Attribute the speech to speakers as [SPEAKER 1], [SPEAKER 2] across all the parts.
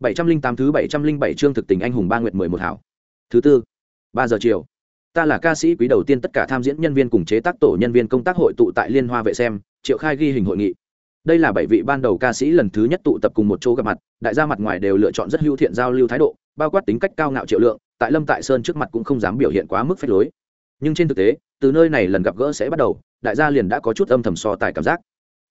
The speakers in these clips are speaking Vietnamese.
[SPEAKER 1] bảy trăm linh tám thứ bảy trăm linh bảy chương thực tình anh hùng ba nguyệt mười một hảo. Thứ tư, ba giờ chiều. Ta là ca sĩ quý đầu tiên tất cả tham diễn nhân viên cùng chế tác tổ nhân viên công tác hội tụ tại liên hoa vệ xem, triệu khai ghi hình hội nghị. Đây là bảy vị ban đầu ca sĩ lần thứ nhất tụ tập cùng một chỗ gặp mặt, đại gia mặt ngoài đều lựa chọn rất hữu thiện giao lưu thái độ, bao quát tính cách cao ngạo triệu lượng, tại lâm tại sơn trước mặt cũng không dám biểu hiện quá mức phép lối. Nhưng trên thực tế, từ nơi này lần gặp gỡ sẽ bắt đầu, đại gia liền đã có chút âm thầm so tài cảm giác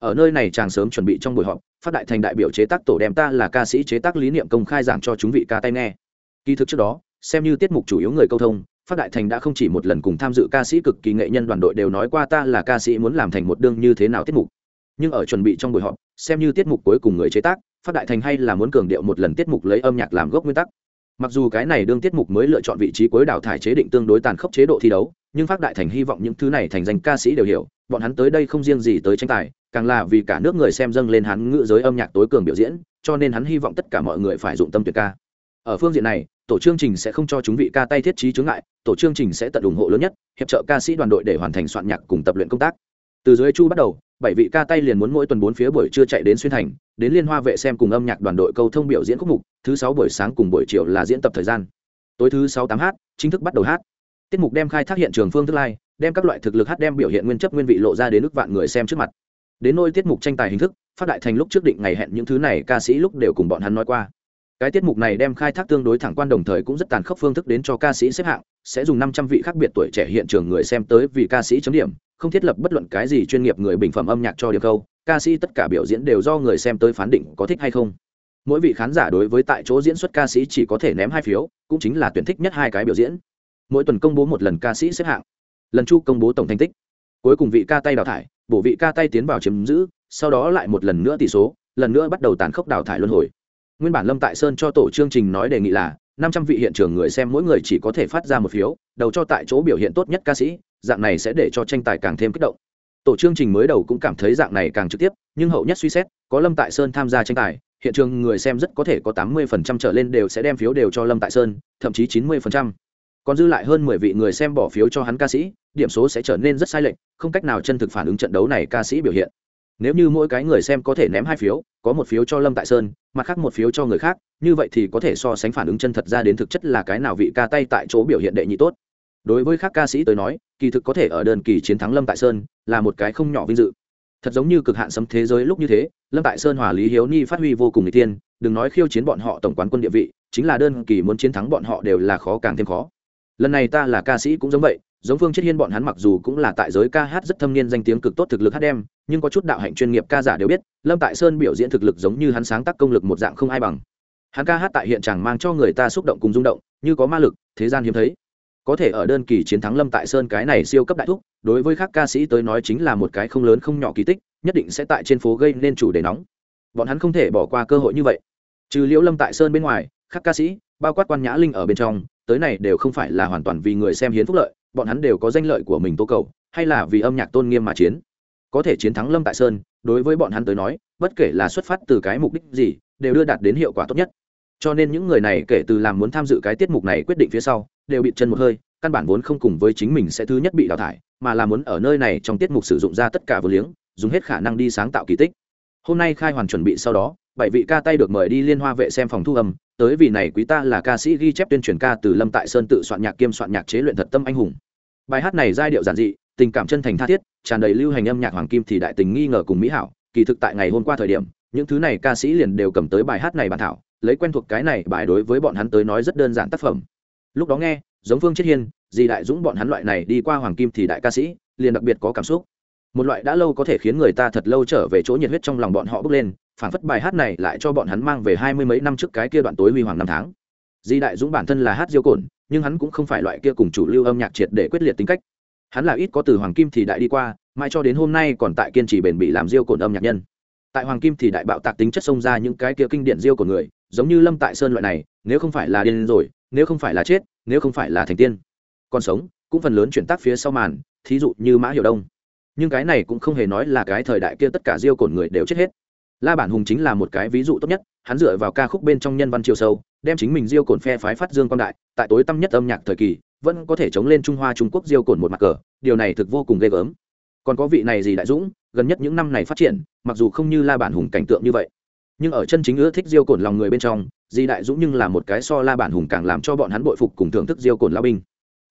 [SPEAKER 1] ở nơi này chàng sớm chuẩn bị trong buổi họp, phát đại thành đại biểu chế tác tổ đem ta là ca sĩ chế tác lý niệm công khai giảng cho chúng vị ca tay nghe. Kỳ thực trước đó, xem như tiết mục chủ yếu người câu thông, phát đại thành đã không chỉ một lần cùng tham dự ca sĩ cực kỳ nghệ nhân đoàn đội đều nói qua ta là ca sĩ muốn làm thành một đương như thế nào tiết mục. Nhưng ở chuẩn bị trong buổi họp, xem như tiết mục cuối cùng người chế tác, phát đại thành hay là muốn cường điệu một lần tiết mục lấy âm nhạc làm gốc nguyên tắc. Mặc dù cái này đương tiết mục mới lựa chọn vị trí cuối đào thải chế định tương đối tàn khốc chế độ thi đấu, nhưng phát đại thành hy vọng những thứ này thành danh ca sĩ đều hiểu bọn hắn tới đây không riêng gì tới tranh tài, càng là vì cả nước người xem dâng lên hắn ngữ giới âm nhạc tối cường biểu diễn, cho nên hắn hy vọng tất cả mọi người phải dụng tâm tuyệt ca. Ở phương diện này, tổ chương trình sẽ không cho chúng vị ca tay thiết trí chướng ngại, tổ chương trình sẽ tận ủng hộ lớn nhất, hiệp trợ ca sĩ đoàn đội để hoàn thành soạn nhạc cùng tập luyện công tác. Từ dưới chu bắt đầu, bảy vị ca tay liền muốn mỗi tuần bốn phía buổi trưa chạy đến xuyên thành, đến liên hoa vệ xem cùng âm nhạc đoàn đội câu thông biểu diễn khúc mục, thứ sáu buổi sáng cùng buổi chiều là diễn tập thời gian. Tối thứ sáu tám h chính thức bắt đầu hát. Tiết mục đem khai thác hiện trường phương thức lai đem các loại thực lực hát đem biểu hiện nguyên chấp nguyên vị lộ ra đến ước vạn người xem trước mặt. Đến nôi tiết mục tranh tài hình thức, phát đại thành lúc trước định ngày hẹn những thứ này, ca sĩ lúc đều cùng bọn hắn nói qua. Cái tiết mục này đem khai thác tương đối thẳng quan đồng thời cũng rất tàn khốc phương thức đến cho ca sĩ xếp hạng, sẽ dùng năm trăm vị khác biệt tuổi trẻ hiện trường người xem tới vì ca sĩ chấm điểm, không thiết lập bất luận cái gì chuyên nghiệp người bình phẩm âm nhạc cho điểm câu, ca sĩ tất cả biểu diễn đều do người xem tới phán định có thích hay không. Mỗi vị khán giả đối với tại chỗ diễn xuất ca sĩ chỉ có thể ném hai phiếu, cũng chính là tuyển thích nhất hai cái biểu diễn. Mỗi tuần công bố một lần ca sĩ xếp hạng lần chu công bố tổng thành tích. Cuối cùng vị ca tay đào thải, bổ vị ca tay tiến vào chiếm giữ, sau đó lại một lần nữa tỷ số, lần nữa bắt đầu tàn khốc đào thải luân hồi. Nguyên bản lâm tại sơn cho tổ chương trình nói đề nghị là, năm trăm vị hiện trường người xem mỗi người chỉ có thể phát ra một phiếu, đầu cho tại chỗ biểu hiện tốt nhất ca sĩ, dạng này sẽ để cho tranh tài càng thêm kích động. Tổ chương trình mới đầu cũng cảm thấy dạng này càng trực tiếp, nhưng hậu nhất suy xét, có lâm tại sơn tham gia tranh tài, hiện trường người xem rất có thể có tám mươi phần trăm trở lên đều sẽ đem phiếu đều cho lâm tại sơn, thậm chí chín mươi phần trăm còn dư lại hơn mười vị người xem bỏ phiếu cho hắn ca sĩ, điểm số sẽ trở nên rất sai lệch, không cách nào chân thực phản ứng trận đấu này ca sĩ biểu hiện. Nếu như mỗi cái người xem có thể ném hai phiếu, có một phiếu cho lâm tại sơn, mặt khác một phiếu cho người khác, như vậy thì có thể so sánh phản ứng chân thật ra đến thực chất là cái nào vị ca tay tại chỗ biểu hiện đệ nhị tốt. Đối với các ca sĩ tới nói, kỳ thực có thể ở đơn kỳ chiến thắng lâm tại sơn là một cái không nhỏ vinh dự. Thật giống như cực hạn sấm thế giới lúc như thế, lâm tại sơn hòa lý hiếu ni phát huy vô cùng n tiên đừng nói khiêu chiến bọn họ tổng quán quân địa vị, chính là đơn kỳ muốn chiến thắng bọn họ đều là khó càng thêm khó lần này ta là ca sĩ cũng giống vậy, giống phương chết hiên bọn hắn mặc dù cũng là tại giới ca hát rất thâm niên danh tiếng cực tốt thực lực hát đem, nhưng có chút đạo hạnh chuyên nghiệp ca giả đều biết, lâm tại sơn biểu diễn thực lực giống như hắn sáng tác công lực một dạng không ai bằng. Hắn ca hát tại hiện trạng mang cho người ta xúc động cùng rung động, như có ma lực, thế gian hiếm thấy. Có thể ở đơn kỳ chiến thắng lâm tại sơn cái này siêu cấp đại thúc, đối với các ca sĩ tới nói chính là một cái không lớn không nhỏ kỳ tích, nhất định sẽ tại trên phố gây nên chủ đề nóng. Bọn hắn không thể bỏ qua cơ hội như vậy. Trừ liễu lâm tại sơn bên ngoài các ca sĩ, bao quát quan nhã linh ở bên trong tới này đều không phải là hoàn toàn vì người xem hiến phúc lợi, bọn hắn đều có danh lợi của mình tố cầu, hay là vì âm nhạc tôn nghiêm mà chiến. Có thể chiến thắng lâm tại sơn, đối với bọn hắn tới nói, bất kể là xuất phát từ cái mục đích gì, đều đưa đạt đến hiệu quả tốt nhất. Cho nên những người này kể từ làm muốn tham dự cái tiết mục này quyết định phía sau, đều bị chân một hơi, căn bản vốn không cùng với chính mình sẽ thứ nhất bị đào thải, mà là muốn ở nơi này trong tiết mục sử dụng ra tất cả vô liếng, dùng hết khả năng đi sáng tạo kỳ tích. Hôm nay khai hoàn chuẩn bị sau đó bảy vị ca tay được mời đi liên hoa vệ xem phòng thu âm, tới vì này quý ta là ca sĩ ghi chép tuyên truyền ca từ lâm tại sơn tự soạn nhạc kiêm soạn nhạc chế luyện thật tâm anh hùng. Bài hát này giai điệu giản dị, tình cảm chân thành tha thiết, tràn đầy lưu hành âm nhạc hoàng kim thì đại tình nghi ngờ cùng mỹ hảo. Kỳ thực tại ngày hôm qua thời điểm, những thứ này ca sĩ liền đều cầm tới bài hát này bản thảo, lấy quen thuộc cái này bài đối với bọn hắn tới nói rất đơn giản tác phẩm. Lúc đó nghe, giống phương chiết hiên di đại dũng bọn hắn loại này đi qua hoàng kim thì đại ca sĩ, liền đặc biệt có cảm xúc. Một loại đã lâu có thể khiến người ta thật lâu trở về chỗ nhiệt huyết trong lòng bọn họ bước lên phản phất bài hát này lại cho bọn hắn mang về hai mươi mấy năm trước cái kia đoạn tối huy hoàng năm tháng. Di đại dũng bản thân là hát diêu cồn, nhưng hắn cũng không phải loại kia cùng chủ lưu âm nhạc triệt để quyết liệt tính cách. Hắn là ít có từ hoàng kim thì đại đi qua, mãi cho đến hôm nay còn tại kiên trì bền bỉ làm diêu cồn âm nhạc nhân. Tại hoàng kim thì đại bạo tạc tính chất xông ra những cái kia kinh điển diêu của người, giống như lâm tại sơn loại này, nếu không phải là điên rồi, nếu không phải là chết, nếu không phải là thành tiên, còn sống, cũng phần lớn chuyển tác phía sau màn, thí dụ như mã hiệu đông. Nhưng cái này cũng không hề nói là cái thời đại kia tất cả diêu cồn người đều chết hết la bản hùng chính là một cái ví dụ tốt nhất, hắn dựa vào ca khúc bên trong nhân văn chiều sâu, đem chính mình diêu cồn phe phái phát dương quang đại, tại tối tăm nhất âm nhạc thời kỳ, vẫn có thể chống lên trung hoa trung quốc diêu cồn một mặt cờ, điều này thực vô cùng ghê gớm. Còn có vị này gì đại dũng, gần nhất những năm này phát triển, mặc dù không như la bản hùng cảnh tượng như vậy, nhưng ở chân chính ưa thích diêu cồn lòng người bên trong di đại dũng nhưng là một cái so la bản hùng càng làm cho bọn hắn bội phục cùng thưởng thức diêu cồn lao binh.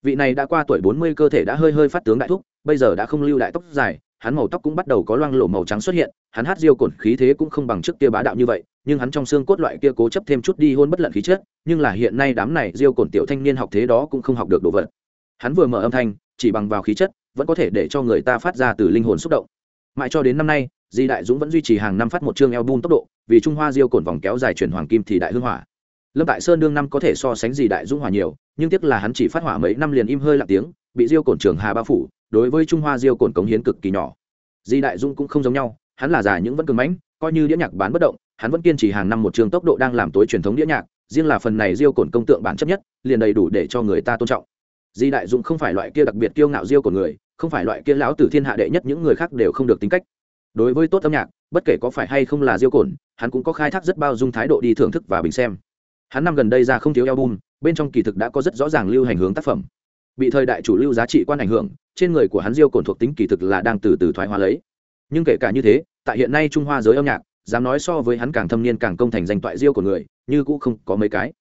[SPEAKER 1] Vị này đã qua tuổi bốn mươi cơ thể đã hơi hơi phát tướng đại thúc, bây giờ đã không lưu đại tóc dài hắn màu tóc cũng bắt đầu có loang lộ màu trắng xuất hiện, hắn hát diêu cổn khí thế cũng không bằng trước kia bá đạo như vậy, nhưng hắn trong xương cốt loại kia cố chấp thêm chút đi hôn bất lận khí chất, nhưng là hiện nay đám này diêu cổn tiểu thanh niên học thế đó cũng không học được đồ vật. Hắn vừa mở âm thanh, chỉ bằng vào khí chất, vẫn có thể để cho người ta phát ra từ linh hồn xúc động. Mãi cho đến năm nay, di đại dũng vẫn duy trì hàng năm phát một chương album tốc độ, vì trung hoa diêu cổn vòng kéo dài chuyển hoàng kim thì đại hưng hỏa. Lâm tại sơn đương năm có thể so sánh gì đại dũng hỏa nhiều, nhưng tiếc là hắn chỉ phát hỏa mấy năm liền im hơi lặng tiếng, bị diêu cổn trường hà bao phủ đối với trung hoa diêu cồn cống hiến cực kỳ nhỏ. Di đại Dung cũng không giống nhau, hắn là già những vẫn cường mãnh, coi như đĩa nhạc bán bất động, hắn vẫn kiên trì hàng năm một trường tốc độ đang làm tối truyền thống đĩa nhạc, riêng là phần này diêu cồn công tượng bản chấp nhất, liền đầy đủ để cho người ta tôn trọng. Di đại Dung không phải loại kia đặc biệt kiêu ngạo diêu của người, không phải loại kia lão tử thiên hạ đệ nhất những người khác đều không được tính cách. Đối với tốt âm nhạc, bất kể có phải hay không là diêu cồn hắn cũng có khai thác rất bao dung thái độ đi thưởng thức và bình xem. Hắn năm gần đây ra không thiếu album, bên trong kỳ thực đã có rất rõ ràng lưu hành hướng tác phẩm bị thời đại chủ lưu giá trị quan ảnh hưởng, trên người của hắn diêu cồn thuộc tính kỳ thực là đang từ từ thoái hóa lấy. Nhưng kể cả như thế, tại hiện nay trung hoa giới âm nhạc, dám nói so với hắn càng thâm niên càng công thành danh toại diêu của người, như cũ không có mấy cái.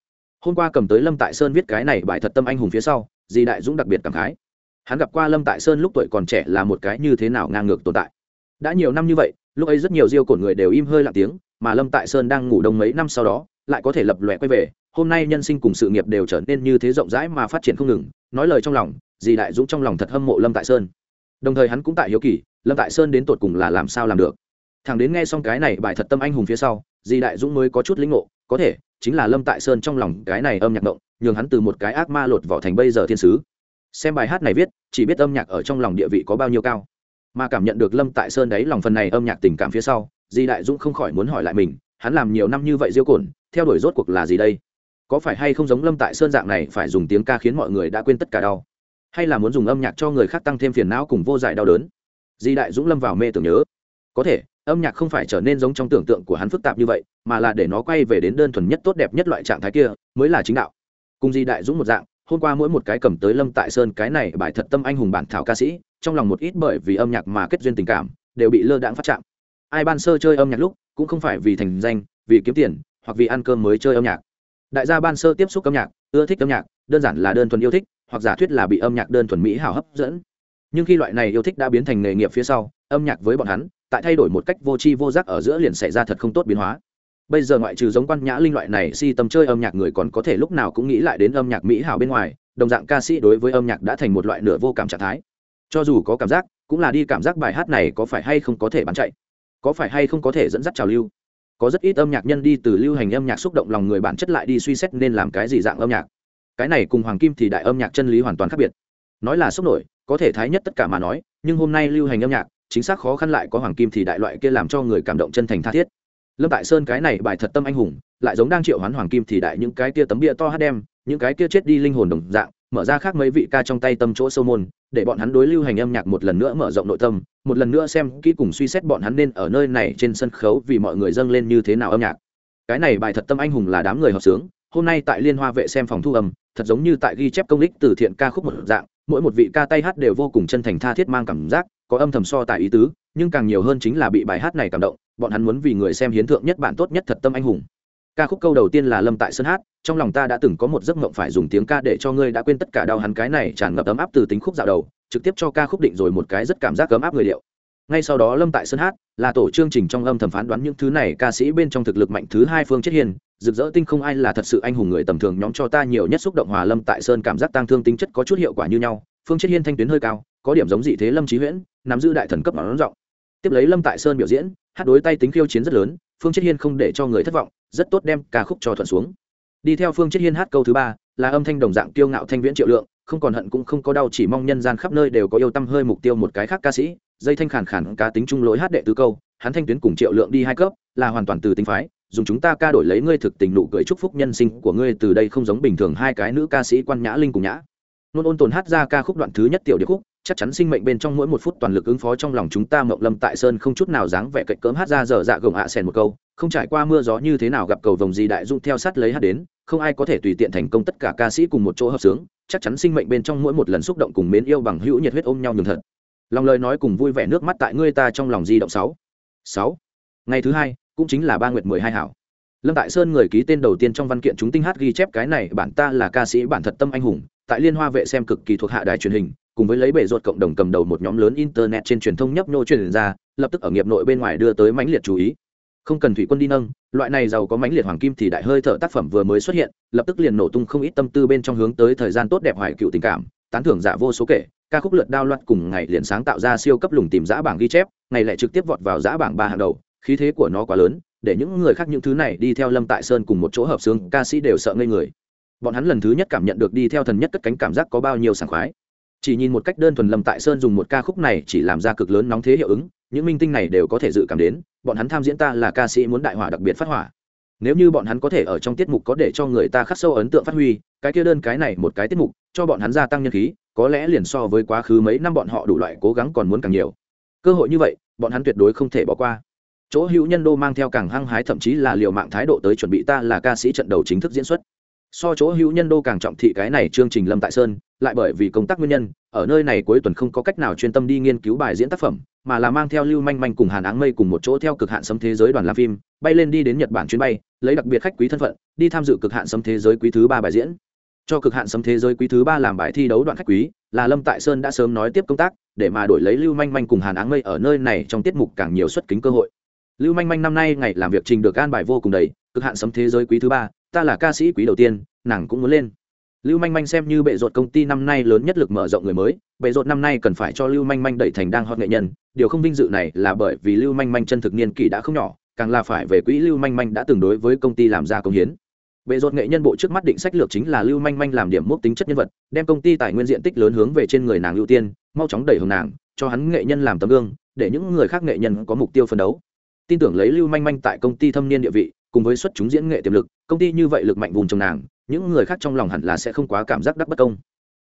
[SPEAKER 1] Hôm qua cầm tới lâm tại sơn viết cái này bài thật tâm anh hùng phía sau, di đại dũng đặc biệt cảm khái. Hắn gặp qua lâm tại sơn lúc tuổi còn trẻ là một cái như thế nào ngang ngược tồn tại. Đã nhiều năm như vậy, lúc ấy rất nhiều diêu cổn người đều im hơi lặng tiếng, mà lâm tại sơn đang ngủ đông mấy năm sau đó, lại có thể lập lòe quay về hôm nay nhân sinh cùng sự nghiệp đều trở nên như thế rộng rãi mà phát triển không ngừng, nói lời trong lòng, dì đại dũng trong lòng thật hâm mộ lâm tại sơn. Đồng thời hắn cũng tại hiếu kỳ, lâm tại sơn đến tột cùng là làm sao làm được. Thằng đến nghe xong cái này bài thật tâm anh hùng phía sau, dì đại dũng mới có chút lĩnh ngộ, có thể, chính là lâm tại sơn trong lòng cái này âm nhạc động, nhường hắn từ một cái ác ma lột vỏ thành bây giờ thiên sứ. Xem bài hát này viết, chỉ biết âm nhạc ở trong lòng địa vị có bao nhiêu cao. Mà cảm nhận được lâm tại sơn đấy lòng phần này âm nhạc tình cảm phía sau di đại dũng không khỏi muốn hỏi lại mình, hắn làm nhiều năm như vậy diêu cồn, theo đuổi rốt cuộc là gì đây? Có phải hay không giống lâm tại sơn dạng này phải dùng tiếng ca khiến mọi người đã quên tất cả đau? Hay là muốn dùng âm nhạc cho người khác tăng thêm phiền não cùng vô giải đau đớn? Di đại dũng lâm vào mê tưởng nhớ. Có thể, âm nhạc không phải trở nên giống trong tưởng tượng của hắn phức tạp như vậy, mà là để nó quay về đến đơn thuần nhất tốt đẹp nhất loại trạng thái kia, mới là chính đạo. Cùng di đại dũng một dạng, hôm qua mỗi một cái cầm tới lâm tại sơn cái này bài thật tâm anh hùng bản thảo ca sĩ, trong lòng một ít bởi vì âm nhạc mà kết duyên tình cảm, đều bị lơ đãng phát chạm. Ai ban sơ chơi âm nhạc lúc, cũng không phải vì thành danh, vì kiếm tiền, hoặc vì ăn cơm mới chơi âm nhạc đại gia ban sơ tiếp xúc âm nhạc, ưa thích âm nhạc, đơn giản là đơn thuần yêu thích, hoặc giả thuyết là bị âm nhạc đơn thuần mỹ hào hấp dẫn. Nhưng khi loại này yêu thích đã biến thành nghề nghiệp phía sau, âm nhạc với bọn hắn, tại thay đổi một cách vô tri vô giác ở giữa liền xảy ra thật không tốt biến hóa. Bây giờ ngoại trừ giống quan nhã linh loại này si tâm chơi âm nhạc người còn có thể lúc nào cũng nghĩ lại đến âm nhạc mỹ hảo bên ngoài, đồng dạng ca sĩ đối với âm nhạc đã thành một loại nửa vô cảm trạng thái. Cho dù có cảm giác, cũng là đi cảm giác bài hát này có phải hay không có thể bán chạy, có phải hay không có thể dẫn dắt trào lưu có rất ít âm nhạc nhân đi từ lưu hành âm nhạc xúc động lòng người bản chất lại đi suy xét nên làm cái gì dạng âm nhạc. Cái này cùng hoàng kim thì đại âm nhạc chân lý hoàn toàn khác biệt. Nói là sốc nổi, có thể thái nhất tất cả mà nói, nhưng hôm nay lưu hành âm nhạc, chính xác khó khăn lại có hoàng kim thì đại loại kia làm cho người cảm động chân thành tha thiết. Lâm tại sơn cái này bài thật tâm anh hùng, lại giống đang triệu hoán hoàng kim thì đại những cái kia tấm bia to hát đem, những cái kia chết đi linh hồn đồng dạng mở ra khác mấy vị ca trong tay tâm chỗ sâu môn, để bọn hắn đối lưu hành âm nhạc một lần nữa mở rộng nội tâm, một lần nữa xem kỹ cùng suy xét bọn hắn nên ở nơi này trên sân khấu vì mọi người dâng lên như thế nào âm nhạc. Cái này bài thật tâm anh hùng là đám người hợp sướng, hôm nay tại liên hoa vệ xem phòng thu âm, thật giống như tại ghi chép công lích từ thiện ca khúc một dạng, mỗi một vị ca tay hát đều vô cùng chân thành tha thiết mang cảm giác, có âm thầm so tại ý tứ, nhưng càng nhiều hơn chính là bị bài hát này cảm động, bọn hắn muốn vì người xem hiến thượng nhất bản tốt nhất thật tâm anh hùng ca khúc câu đầu tiên là lâm tại sơn hát, trong lòng ta đã từng có một giấc mộng phải dùng tiếng ca để cho ngươi đã quên tất cả đau hắn cái này tràn ngập ấm áp từ tính khúc dạo đầu, trực tiếp cho ca khúc định rồi một cái rất cảm giác ấm áp người điệu. Ngay sau đó lâm tại sơn hát là tổ chương trình trong âm thầm phán đoán những thứ này ca sĩ bên trong thực lực mạnh thứ hai phương chết hiền, rực rỡ tinh không ai là thật sự anh hùng người tầm thường nhóm cho ta nhiều nhất xúc động hòa lâm tại sơn cảm giác tăng thương tính chất có chút hiệu quả như nhau, phương chết hiên thanh tuyến hơi cao, có điểm giống dị thế lâm trí huyễn, nắm giữ đại thần cấp nó rộng tiếp lấy lâm tại sơn biểu diễn, hát đối tay tính khiêu chiến rất lớn, phương chết hiên không để cho người thất vọng rất tốt đem ca khúc cho thuận xuống. Đi theo phương chết hiên hát câu thứ ba, là âm thanh đồng dạng tiêu ngạo thanh viễn triệu lượng, không còn hận cũng không có đau, chỉ mong nhân gian khắp nơi đều có yêu tâm hơi mục tiêu một cái khác ca sĩ. Dây thanh khản khản ca tính trung lỗi hát đệ tứ câu, hắn thanh tuyến cùng triệu lượng đi hai cấp, là hoàn toàn từ tính phái, dùng chúng ta ca đổi lấy ngươi thực tình nụ cười chúc phúc nhân sinh của ngươi, từ đây không giống bình thường hai cái nữ ca sĩ quan nhã linh cùng nhã. Nôn ôn tồn hát ra ca khúc đoạn thứ nhất tiểu điệp khúc, chắc chắn sinh mệnh bên trong mỗi một phút toàn lực ứng phó trong lòng chúng ta, mộng lâm tại sơn không chút nào dáng vẻ cạnh cỡm hát ra dở dạ gồng ạ à sèn một câu không trải qua mưa gió như thế nào gặp cầu vồng gì đại dung theo sát lấy hát đến, không ai có thể tùy tiện thành công tất cả ca sĩ cùng một chỗ hợp sướng, chắc chắn sinh mệnh bên trong mỗi một lần xúc động cùng mến yêu bằng hữu nhiệt huyết ôm nhau nhường thật. Lòng lời nói cùng vui vẻ nước mắt tại ngươi ta trong lòng di động sáu. Sáu. Ngày thứ hai, cũng chính là ba nguyệt mười hai hảo. Lâm tại sơn người ký tên đầu tiên trong văn kiện chúng tinh hát ghi chép cái này, bản ta là ca sĩ, bản thật tâm anh hùng, tại liên hoa vệ xem cực kỳ thuộc hạ đài truyền hình, cùng với lấy bể ruột cộng đồng cầm đầu một nhóm lớn internet trên truyền thông nhấp nhô truyền ra, lập tức ở nghiệp nội bên ngoài đưa tới mãnh liệt chú ý không cần thủy quân đi nâng, loại này giàu có mãnh liệt hoàng kim thì đại hơi thở tác phẩm vừa mới xuất hiện, lập tức liền nổ tung không ít tâm tư bên trong hướng tới thời gian tốt đẹp hoài cựu tình cảm, tán thưởng giả vô số kể, ca khúc lượt đao loạt cùng ngày liền sáng tạo ra siêu cấp lùng tìm giã bảng ghi chép, ngày lại trực tiếp vọt vào giã bảng ba hàng đầu, khí thế của nó quá lớn, để những người khác những thứ này đi theo lâm tại sơn cùng một chỗ hợp xướng, ca sĩ đều sợ ngây người. Bọn hắn lần thứ nhất cảm nhận được đi theo thần nhất cất cánh cảm giác có bao nhiêu sảng khoái. Chỉ nhìn một cách đơn thuần lâm tại sơn dùng một ca khúc này chỉ làm ra cực lớn nóng thế hiệu ứng những minh tinh này đều có thể dự cảm đến, bọn hắn tham diễn ta là ca sĩ muốn đại hỏa đặc biệt phát hỏa. Nếu như bọn hắn có thể ở trong tiết mục có để cho người ta khắc sâu ấn tượng phát huy, cái kia đơn cái này một cái tiết mục, cho bọn hắn gia tăng nhân khí, có lẽ liền so với quá khứ mấy năm bọn họ đủ loại cố gắng còn muốn càng nhiều. Cơ hội như vậy, bọn hắn tuyệt đối không thể bỏ qua. Chỗ hữu nhân đô mang theo càng hăng hái thậm chí là liều mạng thái độ tới chuẩn bị ta là ca sĩ trận đầu chính thức diễn xuất. So chỗ hữu nhân đô càng trọng thị cái này chương trình lâm tại sơn, lại bởi vì công tác nguyên nhân, ở nơi này cuối tuần không có cách nào chuyên tâm đi nghiên cứu bài diễn tác phẩm mà là mang theo lưu manh manh cùng hàn áng mây cùng một chỗ theo cực hạn sấm thế giới đoàn làm phim, bay lên đi đến nhật bản chuyến bay, lấy đặc biệt khách quý thân phận, đi tham dự cực hạn sấm thế giới quý thứ ba bài diễn. Cho cực hạn sấm thế giới quý thứ ba làm bài thi đấu đoạn khách quý, là lâm tại sơn đã sớm nói tiếp công tác, để mà đổi lấy lưu manh manh cùng hàn áng mây ở nơi này trong tiết mục càng nhiều xuất kính cơ hội. Lưu manh manh năm nay ngày làm việc trình được an bài vô cùng đầy, cực hạn sấm thế giới quý thứ ba, ta là ca sĩ quý đầu tiên, nàng cũng muốn lên lưu manh manh xem như bệ rột công ty năm nay lớn nhất lực mở rộng người mới, bệ rột năm nay cần phải cho lưu manh manh đẩy thành đang hot nghệ nhân. Điều không vinh dự này là bởi vì lưu manh manh chân thực niên kỷ đã không nhỏ, càng là phải về quỹ lưu manh manh đã từng đối với công ty làm ra công hiến. Bệ rột nghệ nhân bộ trước mắt định sách lược chính là lưu manh manh làm điểm mốc tính chất nhân vật, đem công ty tài nguyên diện tích lớn hướng về trên người nàng ưu tiên, mau chóng đẩy hướng nàng, cho hắn nghệ nhân làm tấm gương, để những người khác nghệ nhân có mục tiêu phấn đấu. Tin tưởng lấy lưu manh manh tại công ty thâm niên địa vị, cùng với xuất chúng diễn nghệ tiềm lực công ty như vậy lực mạnh vùng trong nàng, những người khác trong lòng hẳn là sẽ không quá cảm giác đắc bất công.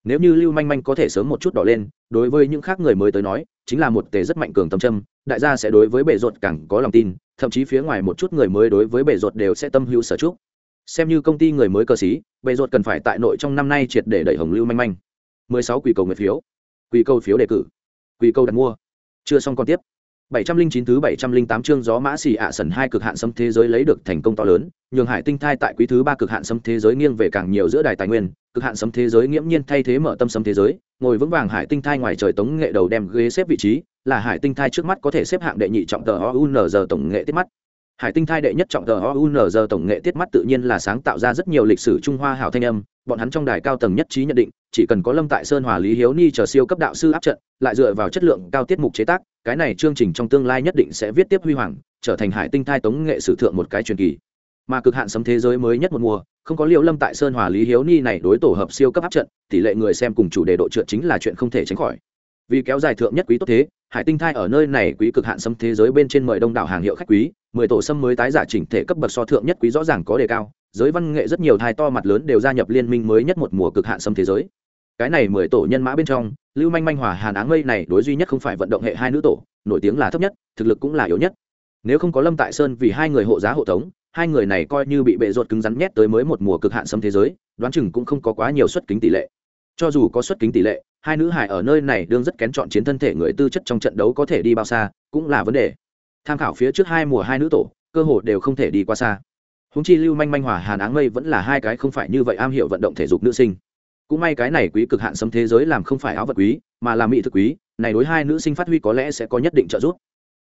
[SPEAKER 1] Nếu như lưu manh manh có thể sớm một chút đỏ lên, đối với những khác người mới tới nói, chính là một tề rất mạnh cường tâm châm, đại gia sẽ đối với bệ ruột càng có lòng tin, thậm chí phía ngoài một chút người mới đối với bệ ruột đều sẽ tâm hữu sở trúc xem như công ty người mới cơ sĩ bệ ruột cần phải tại nội trong năm nay triệt để đẩy hồng lưu manh manh. 16 quỷ cầu nguyện phiếu. Quỷ cầu phiếu đề cử. Quỷ cầu đặt mua. Chưa xong còn tiếp. 709 thứ 708 chương gió mã xì ạ à sần hai cực hạn xâm thế giới lấy được thành công to lớn, nhường Hải Tinh thai tại quý thứ ba cực hạn xâm thế giới nghiêng về càng nhiều giữa đài tài nguyên, cực hạn xâm thế giới nghiễm nhiên thay thế mở tâm xâm thế giới, ngồi vững vàng Hải Tinh thai ngoài trời tống nghệ đầu đem ghế xếp vị trí, là Hải Tinh thai trước mắt có thể xếp hạng đệ nhị trọng tờ OUNZ tổng nghệ tiết mắt. Hải Tinh thai đệ nhất trọng tờ OUNZ tổng nghệ tiết mắt tự nhiên là sáng tạo ra rất nhiều lịch sử Trung Hoa hảo thanh âm, bọn hắn trong đài cao tầng nhất trí nhận định, chỉ cần có Lâm Tại Sơn Hòa Lý Hiếu Ni chờ siêu cấp đạo sư áp trận, lại dựa vào chất lượng cao tiết mục chế tác, cái này chương trình trong tương lai nhất định sẽ viết tiếp huy hoàng trở thành hải tinh thai tống nghệ sử thượng một cái truyền kỳ. Mà cực hạn sấm thế giới mới nhất một mùa không có liệu lâm tại sơn hòa lý hiếu ni này đối tổ hợp siêu cấp áp trận tỷ lệ người xem cùng chủ đề độ trượt chính là chuyện không thể tránh khỏi. Vì kéo dài thượng nhất quý tốt thế hải tinh thai ở nơi này quý cực hạn sấm thế giới bên trên mời đông đảo hàng hiệu khách quý mười tổ sâm mới tái giả chỉnh thể cấp bậc so thượng nhất quý rõ ràng có đề cao giới văn nghệ rất nhiều thai to mặt lớn đều gia nhập liên minh mới nhất một mùa cực hạn xâm thế giới. Cái này mười tổ nhân mã bên trong, lưu manh manh hòa hàn áng mây này đối duy nhất không phải vận động hệ hai nữ tổ, nổi tiếng là thấp nhất, thực lực cũng là yếu nhất. Nếu không có lâm tại sơn vì hai người hộ giá hộ tống, hai người này coi như bị bệ ruột cứng rắn nhét tới mới một mùa cực hạn xâm thế giới, đoán chừng cũng không có quá nhiều xuất kính tỷ lệ. Cho dù có xuất kính tỷ lệ, hai nữ hải ở nơi này đương rất kén chọn chiến thân thể người tư chất trong trận đấu có thể đi bao xa, cũng là vấn đề. Tham khảo phía trước hai mùa hai nữ tổ, cơ hội đều không thể đi qua xa húng chi lưu manh manh hòa hàn áng mây vẫn là hai cái không phải như vậy am hiểu vận động thể dục nữ sinh. Cũng may cái này quý cực hạn sấm thế giới làm không phải áo vật quý, mà là mỹ thực quý, này đối hai nữ sinh phát huy có lẽ sẽ có nhất định trợ giúp.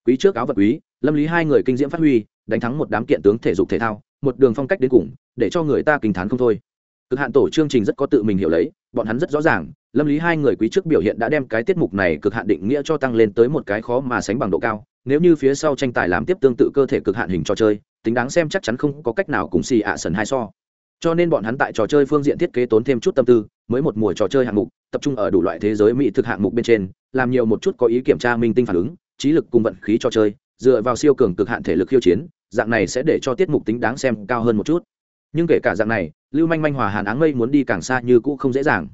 [SPEAKER 1] Quý trước áo vật quý, lâm lý hai người kinh diễm phát huy, đánh thắng một đám kiện tướng thể dục thể thao, một đường phong cách đến cùng, để cho người ta kinh thán không thôi. Cực hạn tổ chương trình rất có tự mình hiểu lấy, bọn hắn rất rõ ràng, lâm lý hai người quý trước biểu hiện đã đem cái tiết mục này cực hạn định nghĩa cho tăng lên tới một cái khó mà sánh bằng độ cao nếu như phía sau tranh tài làm tiếp tương tự cơ thể cực hạn hình trò chơi, tính đáng xem chắc chắn không có cách nào cùng xì ạ sần hai so. Cho nên bọn hắn tại trò chơi phương diện thiết kế tốn thêm chút tâm tư, mới một mùa trò chơi hạng mục, tập trung ở đủ loại thế giới mỹ thực hạng mục bên trên, làm nhiều một chút có ý kiểm tra minh tinh phản ứng, trí lực cùng vận khí trò chơi, dựa vào siêu cường cực hạn thể lực khiêu chiến, dạng này sẽ để cho tiết mục tính đáng xem cao hơn một chút. Nhưng kể cả dạng này, lưu manh manh hòa hàn áng mây muốn đi càng xa như cũ không dễ dàng.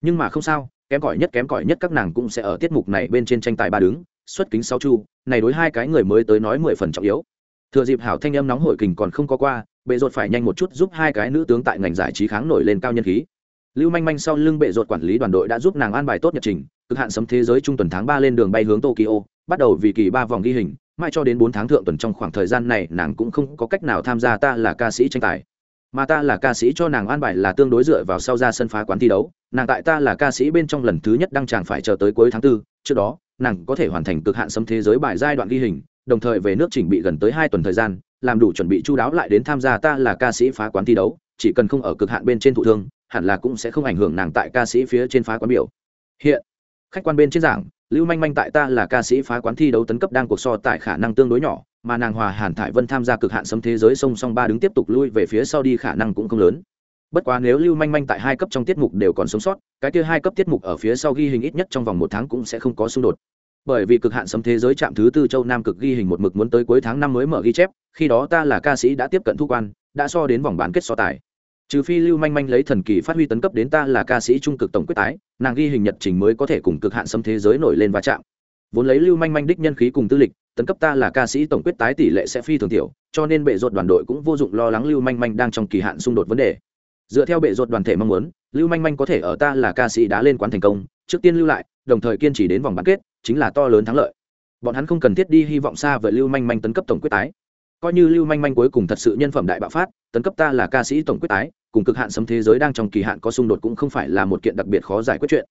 [SPEAKER 1] Nhưng mà không sao, kém cỏi nhất kém cỏi nhất các nàng cũng sẽ ở tiết mục này bên trên tranh tài ba đứng xuất kính sáu chu, này đối hai cái người mới tới nói mười phần trọng yếu. Thừa dịp hảo thanh âm nóng hội kình còn không có qua, bệ rột phải nhanh một chút giúp hai cái nữ tướng tại ngành giải trí kháng nổi lên cao nhân khí. Lưu manh manh sau lưng bệ rột quản lý đoàn đội đã giúp nàng an bài tốt nhật trình, cực hạn sấm thế giới trung tuần tháng ba lên đường bay hướng tokyo, bắt đầu vì kỳ ba vòng ghi hình mai cho đến bốn tháng thượng tuần trong khoảng thời gian này nàng cũng không có cách nào tham gia ta là ca sĩ tranh tài. Mà ta là ca sĩ cho nàng an bài là tương đối dựa vào sau ra sân phá quán thi đấu nàng tại ta là ca sĩ bên trong lần thứ nhất đăng tràng phải chờ tới cuối tháng tư, trước đó, nàng có thể hoàn thành cực hạn xâm thế giới bài giai đoạn ghi hình, đồng thời về nước chỉnh bị gần tới hai tuần thời gian, làm đủ chuẩn bị chu đáo lại đến tham gia ta là ca sĩ phá quán thi đấu, chỉ cần không ở cực hạn bên trên thụ thương, hẳn là cũng sẽ không ảnh hưởng nàng tại ca sĩ phía trên phá quán biểu. Hiện, khách quan bên trên giảng, lưu manh manh tại ta là ca sĩ phá quán thi đấu tấn cấp đang cuộc so tại khả năng tương đối nhỏ, mà nàng hòa hàn thải vân tham gia cực hạn sấm thế giới song song ba đứng tiếp tục lui về phía sau đi khả năng cũng không lớn bất quá nếu lưu manh manh tại hai cấp trong tiết mục đều còn sống sót, cái kia hai cấp tiết mục ở phía sau ghi hình ít nhất trong vòng một tháng cũng sẽ không có xung đột. Bởi vì cực hạn sấm thế giới chạm thứ tư châu nam cực ghi hình một mực muốn tới cuối tháng năm mới mở ghi chép, khi đó ta là ca sĩ đã tiếp cận thu quan, đã so đến vòng bán kết so tài. Trừ phi lưu manh manh lấy thần kỳ phát huy tấn cấp đến ta là ca sĩ trung cực tổng quyết tái, nàng ghi hình nhật trình mới có thể cùng cực hạn sấm thế giới nổi lên va chạm. Vốn lấy lưu manh manh đích nhân khí cùng tư lịch, tấn cấp ta là ca sĩ tổng quyết tái tỷ lệ sẽ phi thường tiểu, cho nên bệ ruột đoàn đội cũng vô dụng lo lắng lưu manh manh đang trong kỳ hạn xung đột vấn đề dựa theo bệ ruột đoàn thể mong muốn, lưu manh manh có thể ở ta là ca sĩ đã lên quán thành công, trước tiên lưu lại, đồng thời kiên trì đến vòng bán kết, chính là to lớn thắng lợi. Bọn hắn không cần thiết đi hy vọng xa với lưu manh manh tấn cấp tổng quyết tái. Coi như lưu manh manh cuối cùng thật sự nhân phẩm đại bạo phát, tấn cấp ta là ca sĩ tổng quyết tái, cùng cực hạn sấm thế giới đang trong kỳ hạn có xung đột cũng không phải là một kiện đặc biệt khó giải quyết chuyện.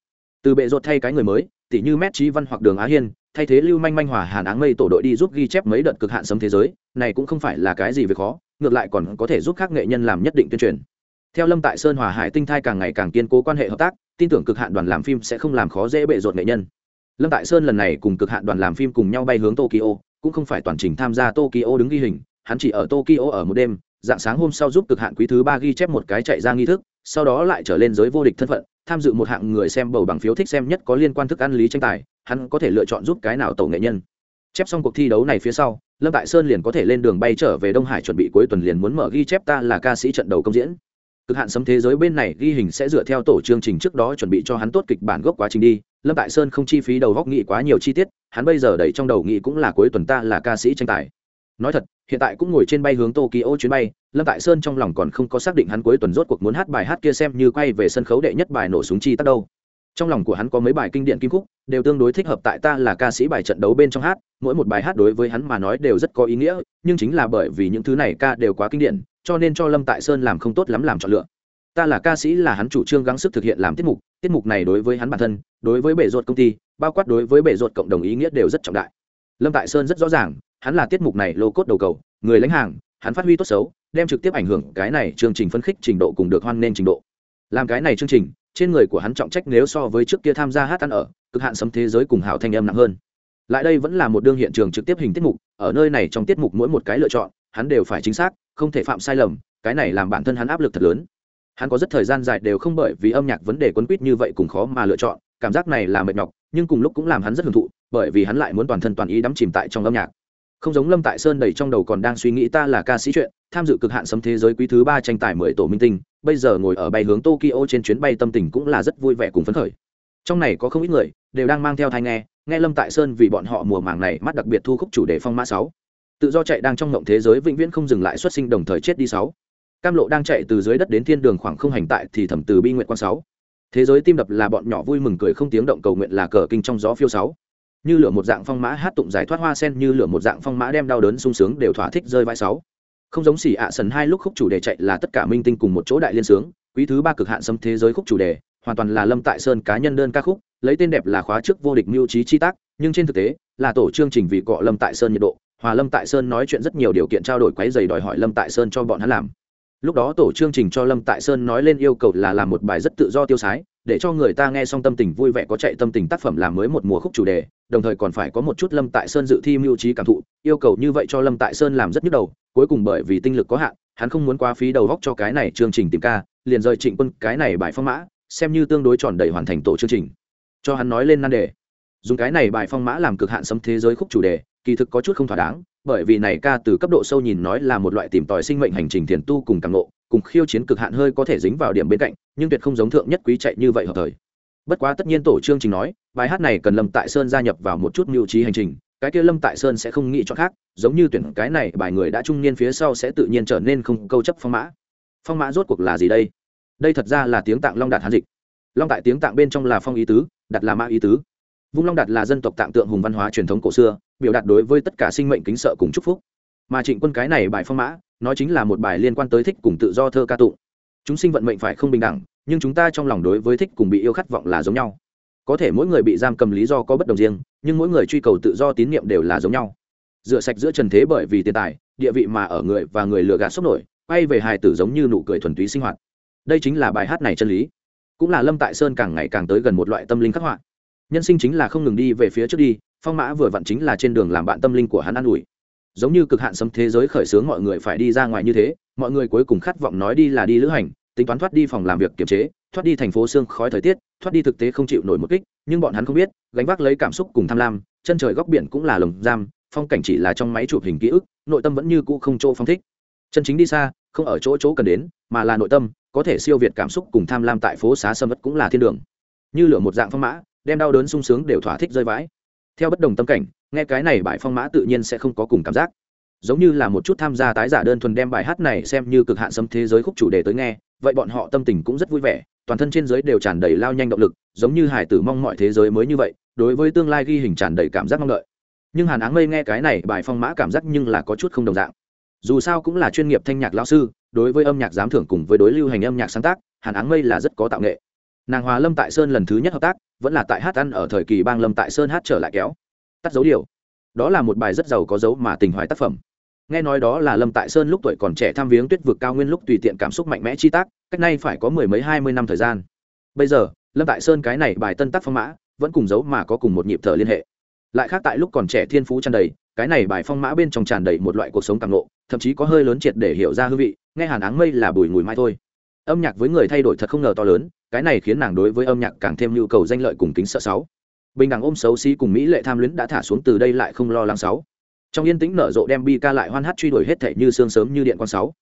[SPEAKER 1] Từ bệ ruột thay cái người mới tỷ như mét trí văn hoặc đường á hiên, thay thế lưu manh manh hòa hàn áng mây tổ đội đi giúp ghi chép mấy đợt cực hạn sấm thế giới, này cũng không phải là cái gì về khó, ngược lại còn có thể giúp các nghệ nhân làm nhất định tuyên truyền theo lâm tại sơn hòa hải tinh thai càng ngày càng kiên cố quan hệ hợp tác, tin tưởng cực hạn đoàn làm phim sẽ không làm khó dễ bệ rột nghệ nhân. Lâm tại sơn lần này cùng cực hạn đoàn làm phim cùng nhau bay hướng tokyo, cũng không phải toàn trình tham gia tokyo đứng ghi hình, hắn chỉ ở tokyo ở một đêm, dạng sáng hôm sau giúp cực hạn quý thứ ba ghi chép một cái chạy ra nghi thức, sau đó lại trở lên giới vô địch thân phận, tham dự một hạng người xem bầu bằng phiếu thích xem nhất có liên quan thức ăn lý tranh tài, hắn có thể lựa chọn giúp cái nào tổ nghệ nhân. Chép xong cuộc thi đấu này phía sau, lâm tại sơn liền có thể lên đường bay trở về đông hải chuẩn bị cuối tuần liền muốn mở ghi chép ta là ca sĩ trận đầu công diễn cực hạn sấm thế giới bên này ghi hình sẽ dựa theo tổ chương trình trước đó chuẩn bị cho hắn tốt kịch bản gốc quá trình đi. Lâm tại sơn không chi phí đầu góc nghị quá nhiều chi tiết, hắn bây giờ đẩy trong đầu nghị cũng là cuối tuần ta là ca sĩ tranh tài. Nói thật, hiện tại cũng ngồi trên bay hướng tokyo chuyến bay, lâm tại sơn trong lòng còn không có xác định hắn cuối tuần rốt cuộc muốn hát bài hát kia xem như quay về sân khấu đệ nhất bài nổ súng chi tắt đâu trong lòng của hắn có mấy bài kinh điển kim khúc, đều tương đối thích hợp tại ta là ca sĩ bài trận đấu bên trong hát, mỗi một bài hát đối với hắn mà nói đều rất có ý nghĩa, nhưng chính là bởi vì những thứ này ca đều quá kinh điển, cho nên cho lâm tại sơn làm không tốt lắm làm chọn lựa. Ta là ca sĩ là hắn chủ trương gắng sức thực hiện làm tiết mục tiết mục này đối với hắn bản thân, đối với bể ruột công ty, bao quát đối với bể ruột cộng đồng ý nghĩa đều rất trọng đại. Lâm tại sơn rất rõ ràng, hắn là tiết mục này lô cốt đầu cầu, người lãnh hàng, hắn phát huy tốt xấu, đem trực tiếp ảnh hưởng cái này chương trình phân khích trình độ cùng được hoan nên trình độ. Làm cái này chương trình trên người của hắn trọng trách nếu so với trước kia tham gia hát ăn ở, cực hạn sấm thế giới cùng hảo thanh âm nặng hơn. Lại đây vẫn là một đương hiện trường trực tiếp hình tiết mục, ở nơi này trong tiết mục mỗi một cái lựa chọn, hắn đều phải chính xác, không thể phạm sai lầm, cái này làm bản thân hắn áp lực thật lớn. Hắn có rất thời gian dài đều không bởi vì âm nhạc vấn đề quấn quýt như vậy cùng khó mà lựa chọn, cảm giác này là mệt nhọc, nhưng cùng lúc cũng làm hắn rất hưởng thụ, bởi vì hắn lại muốn toàn thân toàn ý đắm chìm tại trong âm nhạc. Không giống lâm tại sơn đầy trong đầu còn đang suy nghĩ ta là ca sĩ chuyện, tham dự cực hạn sấm thế giới quý thứ ba tranh tài mười tổ minh tinh bây giờ ngồi ở bay hướng tokyo trên chuyến bay tâm tình cũng là rất vui vẻ cùng phấn khởi. Trong này có không ít người đều đang mang theo thai nghe nghe lâm tại sơn vì bọn họ mùa màng này mắt đặc biệt thu khúc chủ đề phong mã sáu. Tự do chạy đang trong ngộng thế giới vĩnh viễn không dừng lại xuất sinh đồng thời chết đi sáu. Cam lộ đang chạy từ dưới đất đến thiên đường khoảng không hành tại thì thẩm từ bi nguyện quan sáu. Thế giới tim đập là bọn nhỏ vui mừng cười không tiếng động cầu nguyện là cờ kinh trong gió phiêu sáu. Như lửa một dạng phong mã hát tụng giải thoát hoa sen, như lửa một dạng phong mã đem đau đớn sung sướng đều thỏa thích rơi vai sáu không giống xỉ ạ à sần hai lúc khúc chủ đề chạy là tất cả minh tinh cùng một chỗ đại liên sướng, quý thứ ba cực hạn xâm thế giới khúc chủ đề, hoàn toàn là lâm tại sơn cá nhân đơn ca khúc, lấy tên đẹp là khóa trước vô địch mưu trí chi tác, nhưng trên thực tế, là tổ chương trình vì cọ lâm tại sơn nhiệt độ, hòa lâm tại sơn nói chuyện rất nhiều điều kiện trao đổi quấy dày đòi hỏi lâm tại sơn cho bọn hắn làm. Lúc đó tổ chương trình cho lâm tại sơn nói lên yêu cầu là làm một bài rất tự do tiêu sái để cho người ta nghe xong tâm tình vui vẻ có chạy tâm tình tác phẩm làm mới một mùa khúc chủ đề, đồng thời còn phải có một chút lâm tại sơn dự thi mưu trí cảm thụ, yêu cầu như vậy cho lâm tại sơn làm rất nhức đầu, cuối cùng bởi vì tinh lực có hạn, hắn không muốn quá phí đầu góc cho cái này chương trình tìm ca, liền rời trịnh quân cái này bài phong mã, xem như tương đối tròn đầy hoàn thành tổ chương trình. Cho hắn nói lên nan đề. Dùng cái này bài phong mã làm cực hạn sấm thế giới khúc chủ đề, kỳ thực có chút không thỏa đáng, bởi vì này ca từ cấp độ sâu nhìn nói là một loại tìm tòi sinh mệnh hành trình thiền tu cùng càng ngộ cùng khiêu chiến cực hạn hơi có thể dính vào điểm bên cạnh, nhưng tuyệt không giống thượng nhất quý chạy như vậy hợp thời. Bất quá tất nhiên tổ chương trình nói, bài hát này cần lâm tại sơn gia nhập vào một chút mưu trí hành trình, cái kia lâm tại sơn sẽ không nghĩ cho khác, giống như tuyển cái này bài người đã trung niên phía sau sẽ tự nhiên trở nên không câu chấp phong mã. Phong mã rốt cuộc là gì đây? Đây thật ra là tiếng tạng long đạt hán dịch. Long tại tiếng tạng bên trong là phong ý tứ đặt là mã ý tứ. Vung long đạt là dân tộc tạng tượng hùng văn hóa truyền thống cổ xưa, biểu đạt đối với tất cả sinh mệnh kính sợ cùng chúc phúc. Mà trịnh quân cái này bài phong mã nói chính là một bài liên quan tới thích cùng tự do thơ ca tụng. Chúng sinh vận mệnh phải không bình đẳng, nhưng chúng ta trong lòng đối với thích cùng bị yêu khát vọng là giống nhau. Có thể mỗi người bị giam cầm lý do có bất đồng riêng, nhưng mỗi người truy cầu tự do tín nhiệm đều là giống nhau. Rửa sạch giữa trần thế bởi vì tiền tài, địa vị mà ở người và người lừa gạt sốc nổi, quay về hài tử giống như nụ cười thuần túy sinh hoạt. Đây chính là bài hát này chân lý. Cũng là lâm tại sơn càng ngày càng tới gần một loại tâm linh khắc họa. Nhân sinh chính là không ngừng đi về phía trước đi, phong mã vừa vặn chính là trên đường làm bạn tâm linh của hắn an ủi giống như cực hạn sấm thế giới khởi xướng mọi người phải đi ra ngoài như thế, mọi người cuối cùng khát vọng nói đi là đi lữ hành, tính toán thoát đi phòng làm việc kiềm chế, thoát đi thành phố xương khói thời tiết, thoát đi thực tế không chịu nổi một kích, nhưng bọn hắn không biết, gánh vác lấy cảm xúc cùng tham lam, chân trời góc biển cũng là lồng giam, phong cảnh chỉ là trong máy chụp hình ký ức, nội tâm vẫn như cũ không chỗ phong thích. Chân chính đi xa, không ở chỗ chỗ cần đến, mà là nội tâm, có thể siêu việt cảm xúc cùng tham lam tại phố xá sâm ất cũng là thiên đường. Như lửa một dạng phong mã, đem đau đớn sung sướng đều thỏa thích rơi vãi. Theo bất đồng tâm cảnh nghe cái này bài phong mã tự nhiên sẽ không có cùng cảm giác. Giống như là một chút tham gia tái giả đơn thuần đem bài hát này xem như cực hạn xâm thế giới khúc chủ đề tới nghe, vậy bọn họ tâm tình cũng rất vui vẻ, toàn thân trên giới đều tràn đầy lao nhanh động lực, giống như hải tử mong mọi thế giới mới như vậy, đối với tương lai ghi hình tràn đầy cảm giác mong đợi. Nhưng hàn áng mây nghe cái này bài phong mã cảm giác nhưng là có chút không đồng dạng. Dù sao cũng là chuyên nghiệp thanh nhạc lao sư, đối với âm nhạc giám thưởng cùng với đối lưu hành âm nhạc sáng tác, hàn áng mây là rất có tạo nghệ. Nàng hòa lâm tại sơn lần thứ nhất hợp tác, vẫn là tại hát ăn ở thời kỳ bang lâm tại sơn hát trở lại kéo tắt dấu điều. Đó là một bài rất giàu có dấu mà tình hoài tác phẩm. Nghe nói đó là lâm tại sơn lúc tuổi còn trẻ tham viếng tuyết vực cao nguyên lúc tùy tiện cảm xúc mạnh mẽ chi tác, cách nay phải có mười mấy hai mươi năm thời gian. Bây giờ, lâm tại sơn cái này bài tân tác phong mã, vẫn cùng dấu mà có cùng một nhịp thở liên hệ. Lại khác tại lúc còn trẻ thiên phú tràn đầy, cái này bài phong mã bên trong tràn đầy một loại cuộc sống càng lộ thậm chí có hơi lớn triệt để hiểu ra hương vị, nghe hàn áng mây là bùi mùi mai thôi. Âm nhạc với người thay đổi thật không ngờ to lớn, cái này khiến nàng đối với âm nhạc càng thêm nhu cầu danh lợi cùng kính sợ sáu bình đẳng ôm xấu xí cùng mỹ lệ tham luyến đã thả xuống từ đây lại không lo lắng sáu. Trong yên tĩnh nở rộ đem bi ca lại hoan hát truy đuổi hết thể như sương sớm như điện quan sáu.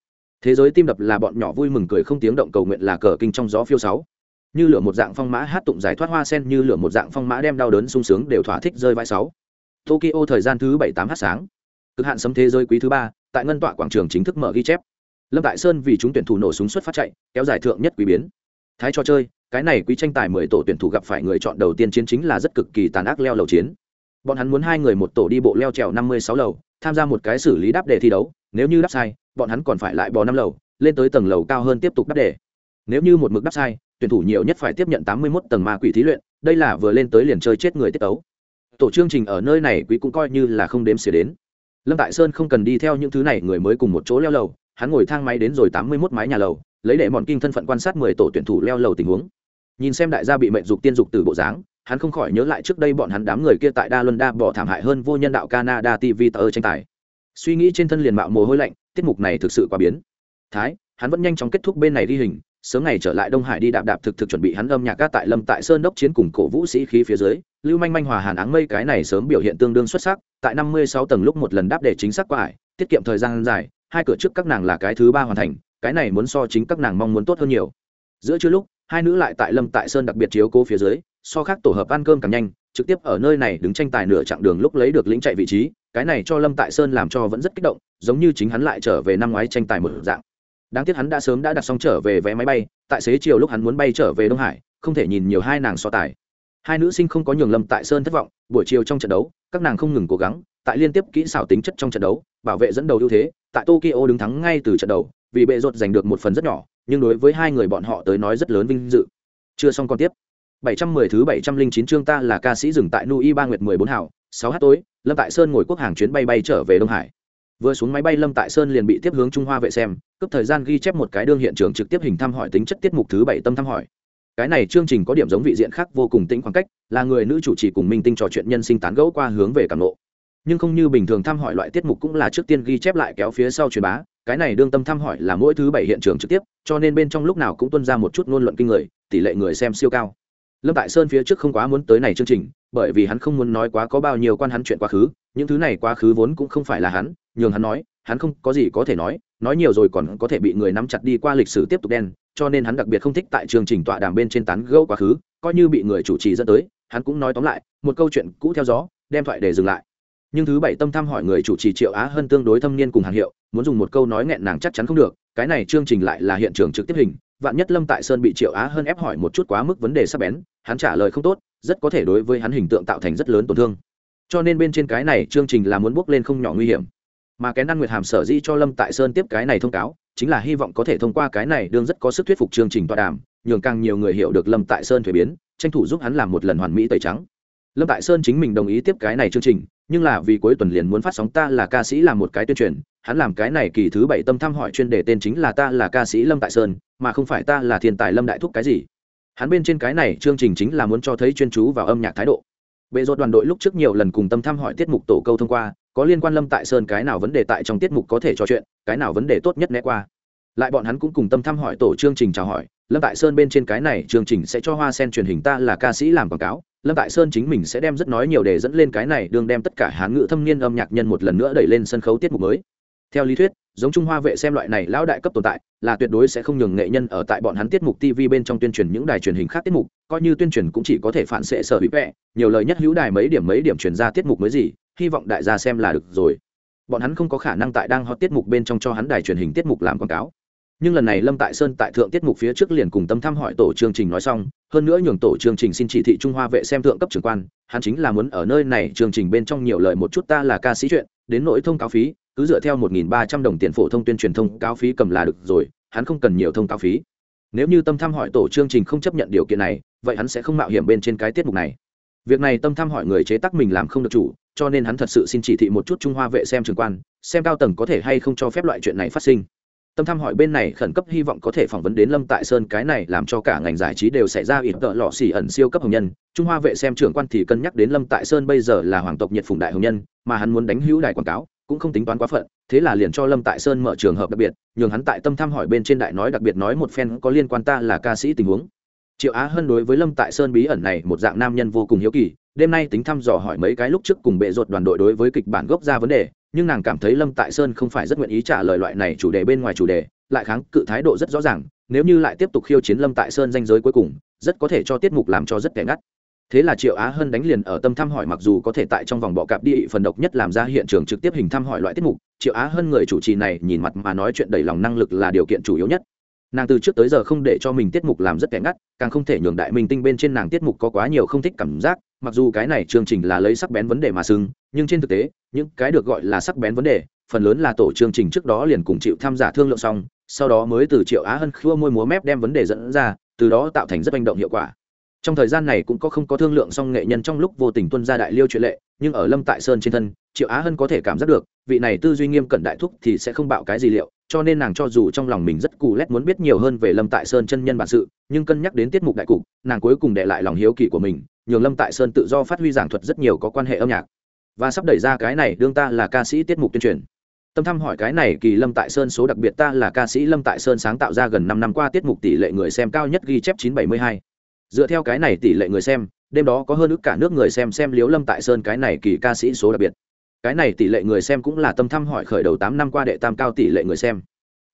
[SPEAKER 1] Thế giới tim đập là bọn nhỏ vui mừng cười không tiếng động cầu nguyện là cờ kinh trong gió phiêu sáu. Như lửa một dạng phong mã hát tụng giải thoát hoa sen, như lửa một dạng phong mã đem đau đớn sung sướng đều thỏa thích rơi vai sáu. Tokyo thời gian thứ bảy tám h sáng. Cực hạn sấm thế giới quý thứ ba, tại ngân tọa quảng trường chính thức mở ghi chép. Lâm tại sơn vì chúng tuyển thủ nổ súng xuất phát chạy, kéo giải thượng nhất quý biến. Thái cho chơi cái này quý tranh tài mười tổ tuyển thủ gặp phải người chọn đầu tiên chiến chính là rất cực kỳ tàn ác leo lầu chiến. Bọn hắn muốn hai người một tổ đi bộ leo trèo năm mươi sáu lầu, tham gia một cái xử lý đáp đề thi đấu, nếu như đáp sai, bọn hắn còn phải lại bò năm lầu, lên tới tầng lầu cao hơn tiếp tục đáp đề. Nếu như một mực đáp sai, tuyển thủ nhiều nhất phải tiếp nhận tám mươi một tầng ma quỷ thí luyện, đây là vừa lên tới liền chơi chết người tiết tấu. Tổ chương trình ở nơi này quý cũng coi như là không đếm xỉa đến. Lâm tại sơn không cần đi theo những thứ này, người mới cùng một chỗ leo lầu, hắn ngồi thang máy đến rồi tám mươi mốt mái nhà lầu, lấy để mòn kinh thân phận quan sát mười tổ tuyển thủ leo lầu tình huống nhìn xem đại gia bị mệnh dục tiên dục từ bộ dáng, hắn không khỏi nhớ lại trước đây bọn hắn đám người kia tại đa luân đa bỏ thảm hại hơn vô nhân đạo canada tv tờ tranh tài. Suy nghĩ trên thân liền mạo mồ hôi lạnh, tiết mục này thực sự quá biến. Thái, hắn vẫn nhanh chóng kết thúc bên này đi hình, sớm ngày trở lại đông hải đi đạp đạp thực thực chuẩn bị hắn âm nhạc ca tại lâm tại sơn đốc chiến cùng cổ vũ sĩ khí phía dưới. Lưu manh manh hòa hàn áng mây cái này sớm biểu hiện tương đương xuất sắc, tại năm mươi sáu tầng lúc một lần đáp để chính xác qua ải, tiết kiệm thời gian dài, hai cửa trước các nàng là cái thứ ba hoàn thành, cái này muốn so chính các nàng mong muốn tốt hơn nhiều. Giữa trưa lúc hai nữ lại tại lâm tại sơn đặc biệt chiếu cố phía dưới, so khác tổ hợp ăn cơm càng nhanh, trực tiếp ở nơi này đứng tranh tài nửa chặng đường lúc lấy được lĩnh chạy vị trí, cái này cho lâm tại sơn làm cho vẫn rất kích động, giống như chính hắn lại trở về năm ngoái tranh tài một dạng. Đáng tiếc hắn đã sớm đã đặt xong trở về vé máy bay, tại xế chiều lúc hắn muốn bay trở về đông hải, không thể nhìn nhiều hai nàng so tài. Hai nữ sinh không có nhường lâm tại sơn thất vọng, buổi chiều trong trận đấu, các nàng không ngừng cố gắng, tại liên tiếp kỹ xảo tính chất trong trận đấu, bảo vệ dẫn đầu ưu thế, tại tokyo đứng thắng ngay từ trận đầu vì bệ rột giành được một phần rất nhỏ nhưng đối với hai người bọn họ tới nói rất lớn vinh dự chưa xong còn tiếp 710 thứ 709 chương ta là ca sĩ dừng tại Nui ba nguyệt 14 hảo, 6 h tối, Lâm Tại Sơn ngồi quốc hàng chuyến bay bay trở về Đông Hải. Vừa xuống máy bay Lâm Tại Sơn liền bị tiếp hướng Trung Hoa vệ xem, cấp thời gian ghi chép một cái đương hiện trường trực tiếp hình thăm hỏi tính chất tiết mục thứ 7 tâm thăm hỏi. Cái này chương trình có điểm giống vị diện khác vô cùng tĩnh khoảng cách, là người nữ chủ trì cùng Minh Tinh trò chuyện nhân sinh tán gẫu qua hướng về cảm ngộ. Nhưng không như bình thường thăm hỏi loại tiết mục cũng là trước tiên ghi chép lại kéo phía sau truyền bá, cái này đương tâm thăm hỏi là mỗi thứ bảy hiện trường trực tiếp, cho nên bên trong lúc nào cũng tuôn ra một chút ngôn luận kinh người, tỷ lệ người xem siêu cao. Lâm tại sơn phía trước không quá muốn tới này chương trình bởi vì hắn không muốn nói quá có bao nhiêu quan hắn chuyện quá khứ những thứ này quá khứ vốn cũng không phải là hắn nhường hắn nói hắn không có gì có thể nói nói nhiều rồi còn có thể bị người nắm chặt đi qua lịch sử tiếp tục đen cho nên hắn đặc biệt không thích tại chương trình tọa đàm bên trên tán gẫu quá khứ coi như bị người chủ trì dẫn tới hắn cũng nói tóm lại một câu chuyện cũ theo gió đem thoại để dừng lại nhưng thứ bảy tâm thăm hỏi người chủ trì triệu á hơn tương đối thâm niên cùng hàng hiệu, muốn dùng một câu nói nghẹn nàng chắc chắn không được, cái này chương trình lại là hiện trường trực tiếp hình, vạn nhất lâm tại sơn bị triệu á hơn ép hỏi một chút quá mức vấn đề sắp bén, hắn trả lời không tốt, rất có thể đối với hắn hình tượng tạo thành rất lớn tổn thương. Cho nên bên trên cái này chương trình là muốn bước lên không nhỏ nguy hiểm. Mà cái năn nguyệt hàm sở dĩ cho lâm tại sơn tiếp cái này thông cáo, chính là hy vọng có thể thông qua cái này đương rất có sức thuyết phục chương trình tọa đàm, nhường càng nhiều người hiểu được lâm tại sơn thuế biến, tranh thủ giúp hắn làm một lần hoàn mỹ tẩy trắng. Lâm tại sơn chính mình đồng ý tiếp cái này chương trình nhưng là vì cuối tuần liền muốn phát sóng ta là ca sĩ làm một cái tuyên truyền, hắn làm cái này kỳ thứ bảy tâm thăm hỏi chuyên đề tên chính là ta là ca sĩ lâm tại sơn, mà không phải ta là thiên tài lâm đại thúc cái gì. Hắn bên trên cái này chương trình chính là muốn cho thấy chuyên chú vào âm nhạc thái độ. Bệ rột đoàn đội lúc trước nhiều lần cùng tâm thăm hỏi tiết mục tổ câu thông qua, có liên quan lâm tại sơn cái nào vấn đề tại trong tiết mục có thể trò chuyện, cái nào vấn đề tốt nhất né qua. Lại bọn hắn cũng cùng tâm thăm hỏi tổ chương trình chào hỏi, lâm tại sơn bên trên cái này chương trình sẽ cho hoa sen truyền hình ta là ca sĩ làm quảng cáo lâm tại sơn chính mình sẽ đem rất nói nhiều để dẫn lên cái này đường đem tất cả hán ngữ thâm niên âm nhạc nhân một lần nữa đẩy lên sân khấu tiết mục mới. Theo lý thuyết, giống trung hoa vệ xem loại này lão đại cấp tồn tại, là tuyệt đối sẽ không nhường nghệ nhân ở tại bọn hắn tiết mục tv bên trong tuyên truyền những đài truyền hình khác tiết mục, coi như tuyên truyền cũng chỉ có thể phản xệ sở hữu vẽ nhiều lời nhất hữu đài mấy điểm mấy điểm truyền ra tiết mục mới gì, hy vọng đại gia xem là được rồi. Bọn hắn không có khả năng tại đang hot tiết mục bên trong cho hắn đài truyền hình tiết mục làm quảng cáo nhưng lần này lâm tại sơn tại thượng tiết mục phía trước liền cùng tâm thăm hỏi tổ chương trình nói xong, hơn nữa nhường tổ chương trình xin chỉ thị trung hoa vệ xem thượng cấp trưởng quan, hắn chính là muốn ở nơi này chương trình bên trong nhiều lời một chút ta là ca sĩ chuyện, đến nỗi thông cáo phí, cứ dựa theo một nghìn ba trăm đồng tiền phổ thông tuyên truyền thông cáo phí cầm là được rồi, hắn không cần nhiều thông cáo phí. Nếu như tâm thăm hỏi tổ chương trình không chấp nhận điều kiện này, vậy hắn sẽ không mạo hiểm bên trên cái tiết mục này. Việc này tâm thăm hỏi người chế tác mình làm không được chủ, cho nên hắn thật sự xin chỉ thị một chút trung hoa vệ xem trường quan, xem cao tầng có thể hay không cho phép loại chuyện này phát sinh tâm thăm hỏi bên này khẩn cấp, hy vọng có thể phỏng vấn đến lâm tại sơn. Cái này làm cho cả ngành giải trí đều xảy ra ít tợ lọ xỉ ẩn siêu cấp hồng nhân. Trung hoa vệ xem trưởng quan thì cân nhắc đến lâm tại sơn bây giờ là hoàng tộc nhiệt phùng đại hồng nhân, mà hắn muốn đánh hữu đài quảng cáo, cũng không tính toán quá phận. Thế là liền cho lâm tại sơn mở trường hợp đặc biệt, nhường hắn tại tâm thăm hỏi bên trên đại nói đặc biệt nói một phen có liên quan ta là ca sĩ tình huống. Triệu á hơn đối với lâm tại sơn bí ẩn này một dạng nam nhân vô cùng hiếu kỳ, đêm nay tính thăm dò hỏi mấy cái lúc trước cùng bệ ruột đoàn đội đối với kịch bản gốc ra vấn đề nhưng nàng cảm thấy lâm tại sơn không phải rất nguyện ý trả lời loại này chủ đề bên ngoài chủ đề, lại kháng cự thái độ rất rõ ràng, nếu như lại tiếp tục khiêu chiến lâm tại sơn danh giới cuối cùng, rất có thể cho tiết mục làm cho rất kẻ ngắt. Thế là triệu á hân đánh liền ở tâm thăm hỏi mặc dù có thể tại trong vòng bọ cạp đi phần độc nhất làm ra hiện trường trực tiếp hình thăm hỏi loại tiết mục, triệu á hân người chủ trì này nhìn mặt mà nói chuyện đầy lòng năng lực là điều kiện chủ yếu nhất. Nàng từ trước tới giờ không để cho mình tiết mục làm rất kẻ ngắt, càng không thể nhường đại minh tinh bên trên nàng tiết mục có quá nhiều không thích cảm giác, mặc dù cái này chương trình là lấy sắc bén vấn đề mà sưng nhưng trên thực tế, những cái được gọi là sắc bén vấn đề, phần lớn là tổ chương trình trước đó liền cùng chịu tham gia thương lượng xong, sau đó mới từ triệu á hân khua môi múa mép đem vấn đề dẫn ra, từ đó tạo thành rất manh động hiệu quả. Trong thời gian này cũng có không có thương lượng xong nghệ nhân trong lúc vô tình tuân ra đại liêu chuyện lệ, nhưng ở lâm tại sơn trên thân, triệu á hân có thể cảm giác được, vị này tư duy nghiêm cẩn đại thúc thì sẽ không bạo cái gì liệu, cho nên nàng cho dù trong lòng mình rất cù lét muốn biết nhiều hơn về lâm tại sơn chân nhân bản sự, nhưng cân nhắc đến tiết mục đại cục, nàng cuối cùng để lại lòng hiếu kỳ của mình, nhường lâm tại sơn tự do phát huy giảng thuật rất nhiều có quan hệ âm nhạc và sắp đẩy ra cái này, đương ta là ca sĩ tiết mục tuyên truyền. Tâm thăm hỏi cái này, kỳ lâm tại sơn số đặc biệt ta là ca sĩ lâm tại sơn sáng tạo ra gần năm năm qua tiết mục tỷ lệ người xem cao nhất ghi chép chín bảy mươi hai. Dựa theo cái này tỷ lệ người xem, đêm đó có hơn ước cả nước người xem xem liếu lâm tại sơn cái này kỳ ca sĩ số đặc biệt. Cái này tỷ lệ người xem cũng là tâm thăm hỏi khởi đầu tám năm qua đệ tam cao tỷ lệ người xem.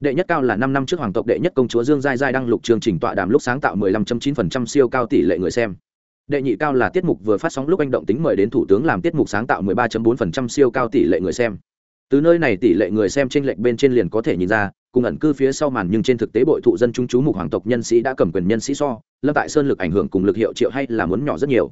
[SPEAKER 1] Đệ nhất cao là năm năm trước hoàng tộc đệ nhất công chúa dương giai giai đăng lục chương trình tọa đàm lúc sáng tạo 15.9% siêu cao tỷ lệ người xem đệ nhị cao là tiết mục vừa phát sóng lúc anh động tính mời đến thủ tướng làm tiết mục sáng tạo 13.4% siêu cao tỷ lệ người xem. Từ nơi này tỷ lệ người xem trên lệnh bên trên liền có thể nhìn ra, cùng ẩn cư phía sau màn nhưng trên thực tế bội thụ dân chúng chú mục hoàng tộc nhân sĩ đã cầm quyền nhân sĩ so, lâm tại sơn lực ảnh hưởng cùng lực hiệu triệu hay là muốn nhỏ rất nhiều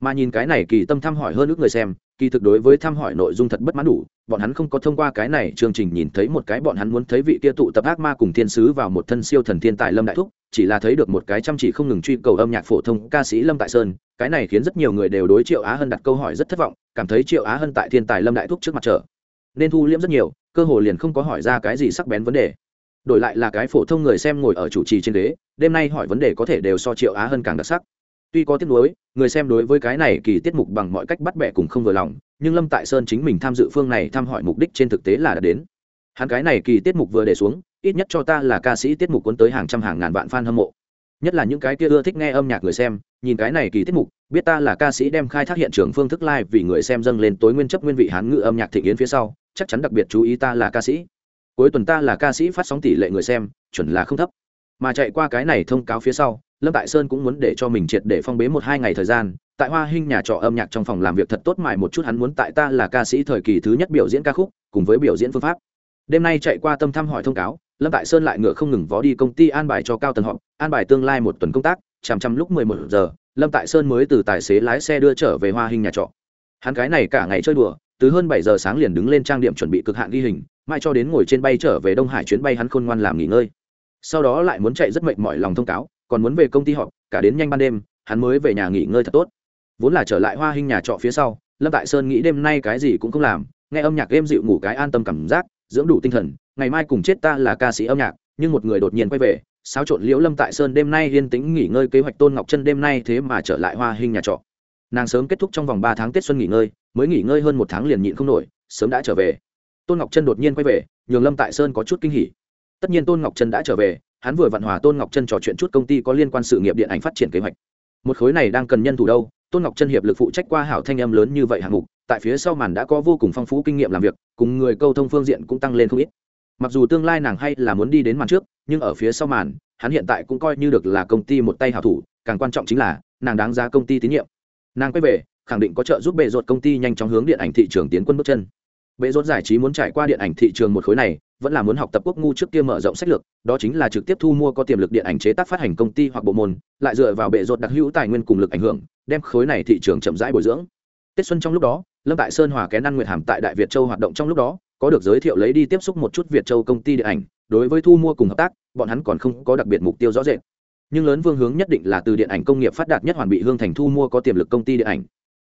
[SPEAKER 1] mà nhìn cái này kỳ tâm thăm hỏi hơn ước người xem, kỳ thực đối với thăm hỏi nội dung thật bất mãn đủ, bọn hắn không có thông qua cái này chương trình nhìn thấy một cái bọn hắn muốn thấy vị kia tụ tập ác ma cùng thiên sứ vào một thân siêu thần thiên tài lâm đại thúc, chỉ là thấy được một cái chăm chỉ không ngừng truy cầu âm nhạc phổ thông ca sĩ lâm tại sơn, cái này khiến rất nhiều người đều đối triệu á hân đặt câu hỏi rất thất vọng, cảm thấy triệu á hân tại thiên tài lâm đại thúc trước mặt trở nên thu liễm rất nhiều, cơ hồ liền không có hỏi ra cái gì sắc bén vấn đề. Đổi lại là cái phổ thông người xem ngồi ở chủ trì trên ghế, đêm nay hỏi vấn đề có thể đều so triệu á hơn càng đặc sắc tuy có tiếc nuối, người xem đối với cái này kỳ tiết mục bằng mọi cách bắt bẻ cùng không vừa lòng, nhưng lâm tại sơn chính mình tham dự phương này thăm hỏi mục đích trên thực tế là đã đến. Hắn cái này kỳ tiết mục vừa để xuống, ít nhất cho ta là ca sĩ tiết mục cuốn tới hàng trăm hàng ngàn vạn fan hâm mộ. Nhất là những cái kia ưa thích nghe âm nhạc người xem, nhìn cái này kỳ tiết mục, biết ta là ca sĩ đem khai thác hiện trường phương thức live vì người xem dâng lên tối nguyên chấp nguyên vị hán ngữ âm nhạc thị yến phía sau, chắc chắn đặc biệt chú ý ta là ca sĩ. Cuối tuần ta là ca sĩ phát sóng tỷ lệ người xem, chuẩn là không thấp. Mà chạy qua cái này thông cáo phía sau lâm tại sơn cũng muốn để cho mình triệt để phong bế một hai ngày thời gian. Tại hoa hinh nhà trọ âm nhạc trong phòng làm việc thật tốt mài một chút, hắn muốn tại ta là ca sĩ thời kỳ thứ nhất biểu diễn ca khúc, cùng với biểu diễn phương pháp. Đêm nay chạy qua tâm thăm hỏi thông cáo, lâm tại sơn lại ngựa không ngừng vó đi công ty an bài cho cao tầng họp, an bài tương lai một tuần công tác, chằm chằm lúc mười một giờ, lâm tại sơn mới từ tài xế lái xe đưa trở về hoa hinh nhà trọ. Hắn cái này cả ngày chơi đùa, từ hơn bảy giờ sáng liền đứng lên trang điểm chuẩn bị cực hạn ghi hình mai cho đến ngồi trên bay trở về đông hải chuyến bay hắn khôn ngoan làm nghỉ ngơi. Sau đó lại muốn chạy rất mệt mỏi lòng thông cáo còn muốn về công ty họp, cả đến nhanh ban đêm, hắn mới về nhà nghỉ ngơi thật tốt. Vốn là trở lại hoa hình nhà trọ phía sau, lâm tại sơn nghĩ đêm nay cái gì cũng không làm, nghe âm nhạc êm dịu ngủ cái an tâm cảm giác, dưỡng đủ tinh thần, ngày mai cùng chết ta là ca sĩ âm nhạc, nhưng một người đột nhiên quay về, xáo trộn liễu lâm tại sơn đêm nay yên tĩnh nghỉ ngơi kế hoạch tôn ngọc chân đêm nay thế mà trở lại hoa hình nhà trọ. Nàng sớm kết thúc trong vòng ba tháng tết xuân nghỉ ngơi, mới nghỉ ngơi hơn một tháng liền nhịn không nổi, sớm đã trở về. Tôn ngọc chân đột nhiên quay về, nhường lâm tại sơn có chút kinh hỉ. Tất nhiên tôn ngọc chân đã trở về hắn vừa vặn hòa tôn ngọc chân trò chuyện chút công ty có liên quan sự nghiệp điện ảnh phát triển kế hoạch một khối này đang cần nhân thủ đâu tôn ngọc chân hiệp lực phụ trách qua hảo thanh âm lớn như vậy hạng mục tại phía sau màn đã có vô cùng phong phú kinh nghiệm làm việc cùng người câu thông phương diện cũng tăng lên không ít mặc dù tương lai nàng hay là muốn đi đến màn trước nhưng ở phía sau màn hắn hiện tại cũng coi như được là công ty một tay hảo thủ càng quan trọng chính là nàng đáng giá công ty tín nhiệm nàng quay về khẳng định có trợ giúp bệ ruột công ty nhanh chóng hướng điện ảnh thị trường tiến quân bước chân bệ ruột giải trí muốn trải qua điện ảnh thị trường một khối này vẫn là muốn học tập quốc ngu trước kia mở rộng sách lược, đó chính là trực tiếp thu mua có tiềm lực điện ảnh chế tác phát hành công ty hoặc bộ môn, lại dựa vào bệ ruột đặc hữu tài nguyên cùng lực ảnh hưởng, đem khối này thị trường chậm rãi bồi dưỡng. Tết xuân trong lúc đó, lâm tại sơn hòa kén ăn nguyệt hàm tại đại việt châu hoạt động trong lúc đó, có được giới thiệu lấy đi tiếp xúc một chút việt châu công ty điện ảnh, đối với thu mua cùng hợp tác, bọn hắn còn không có đặc biệt mục tiêu rõ rệt. Nhưng lớn vương hướng nhất định là từ điện ảnh công nghiệp phát đạt nhất hoàn bị hương thành thu mua có tiềm lực công ty điện ảnh.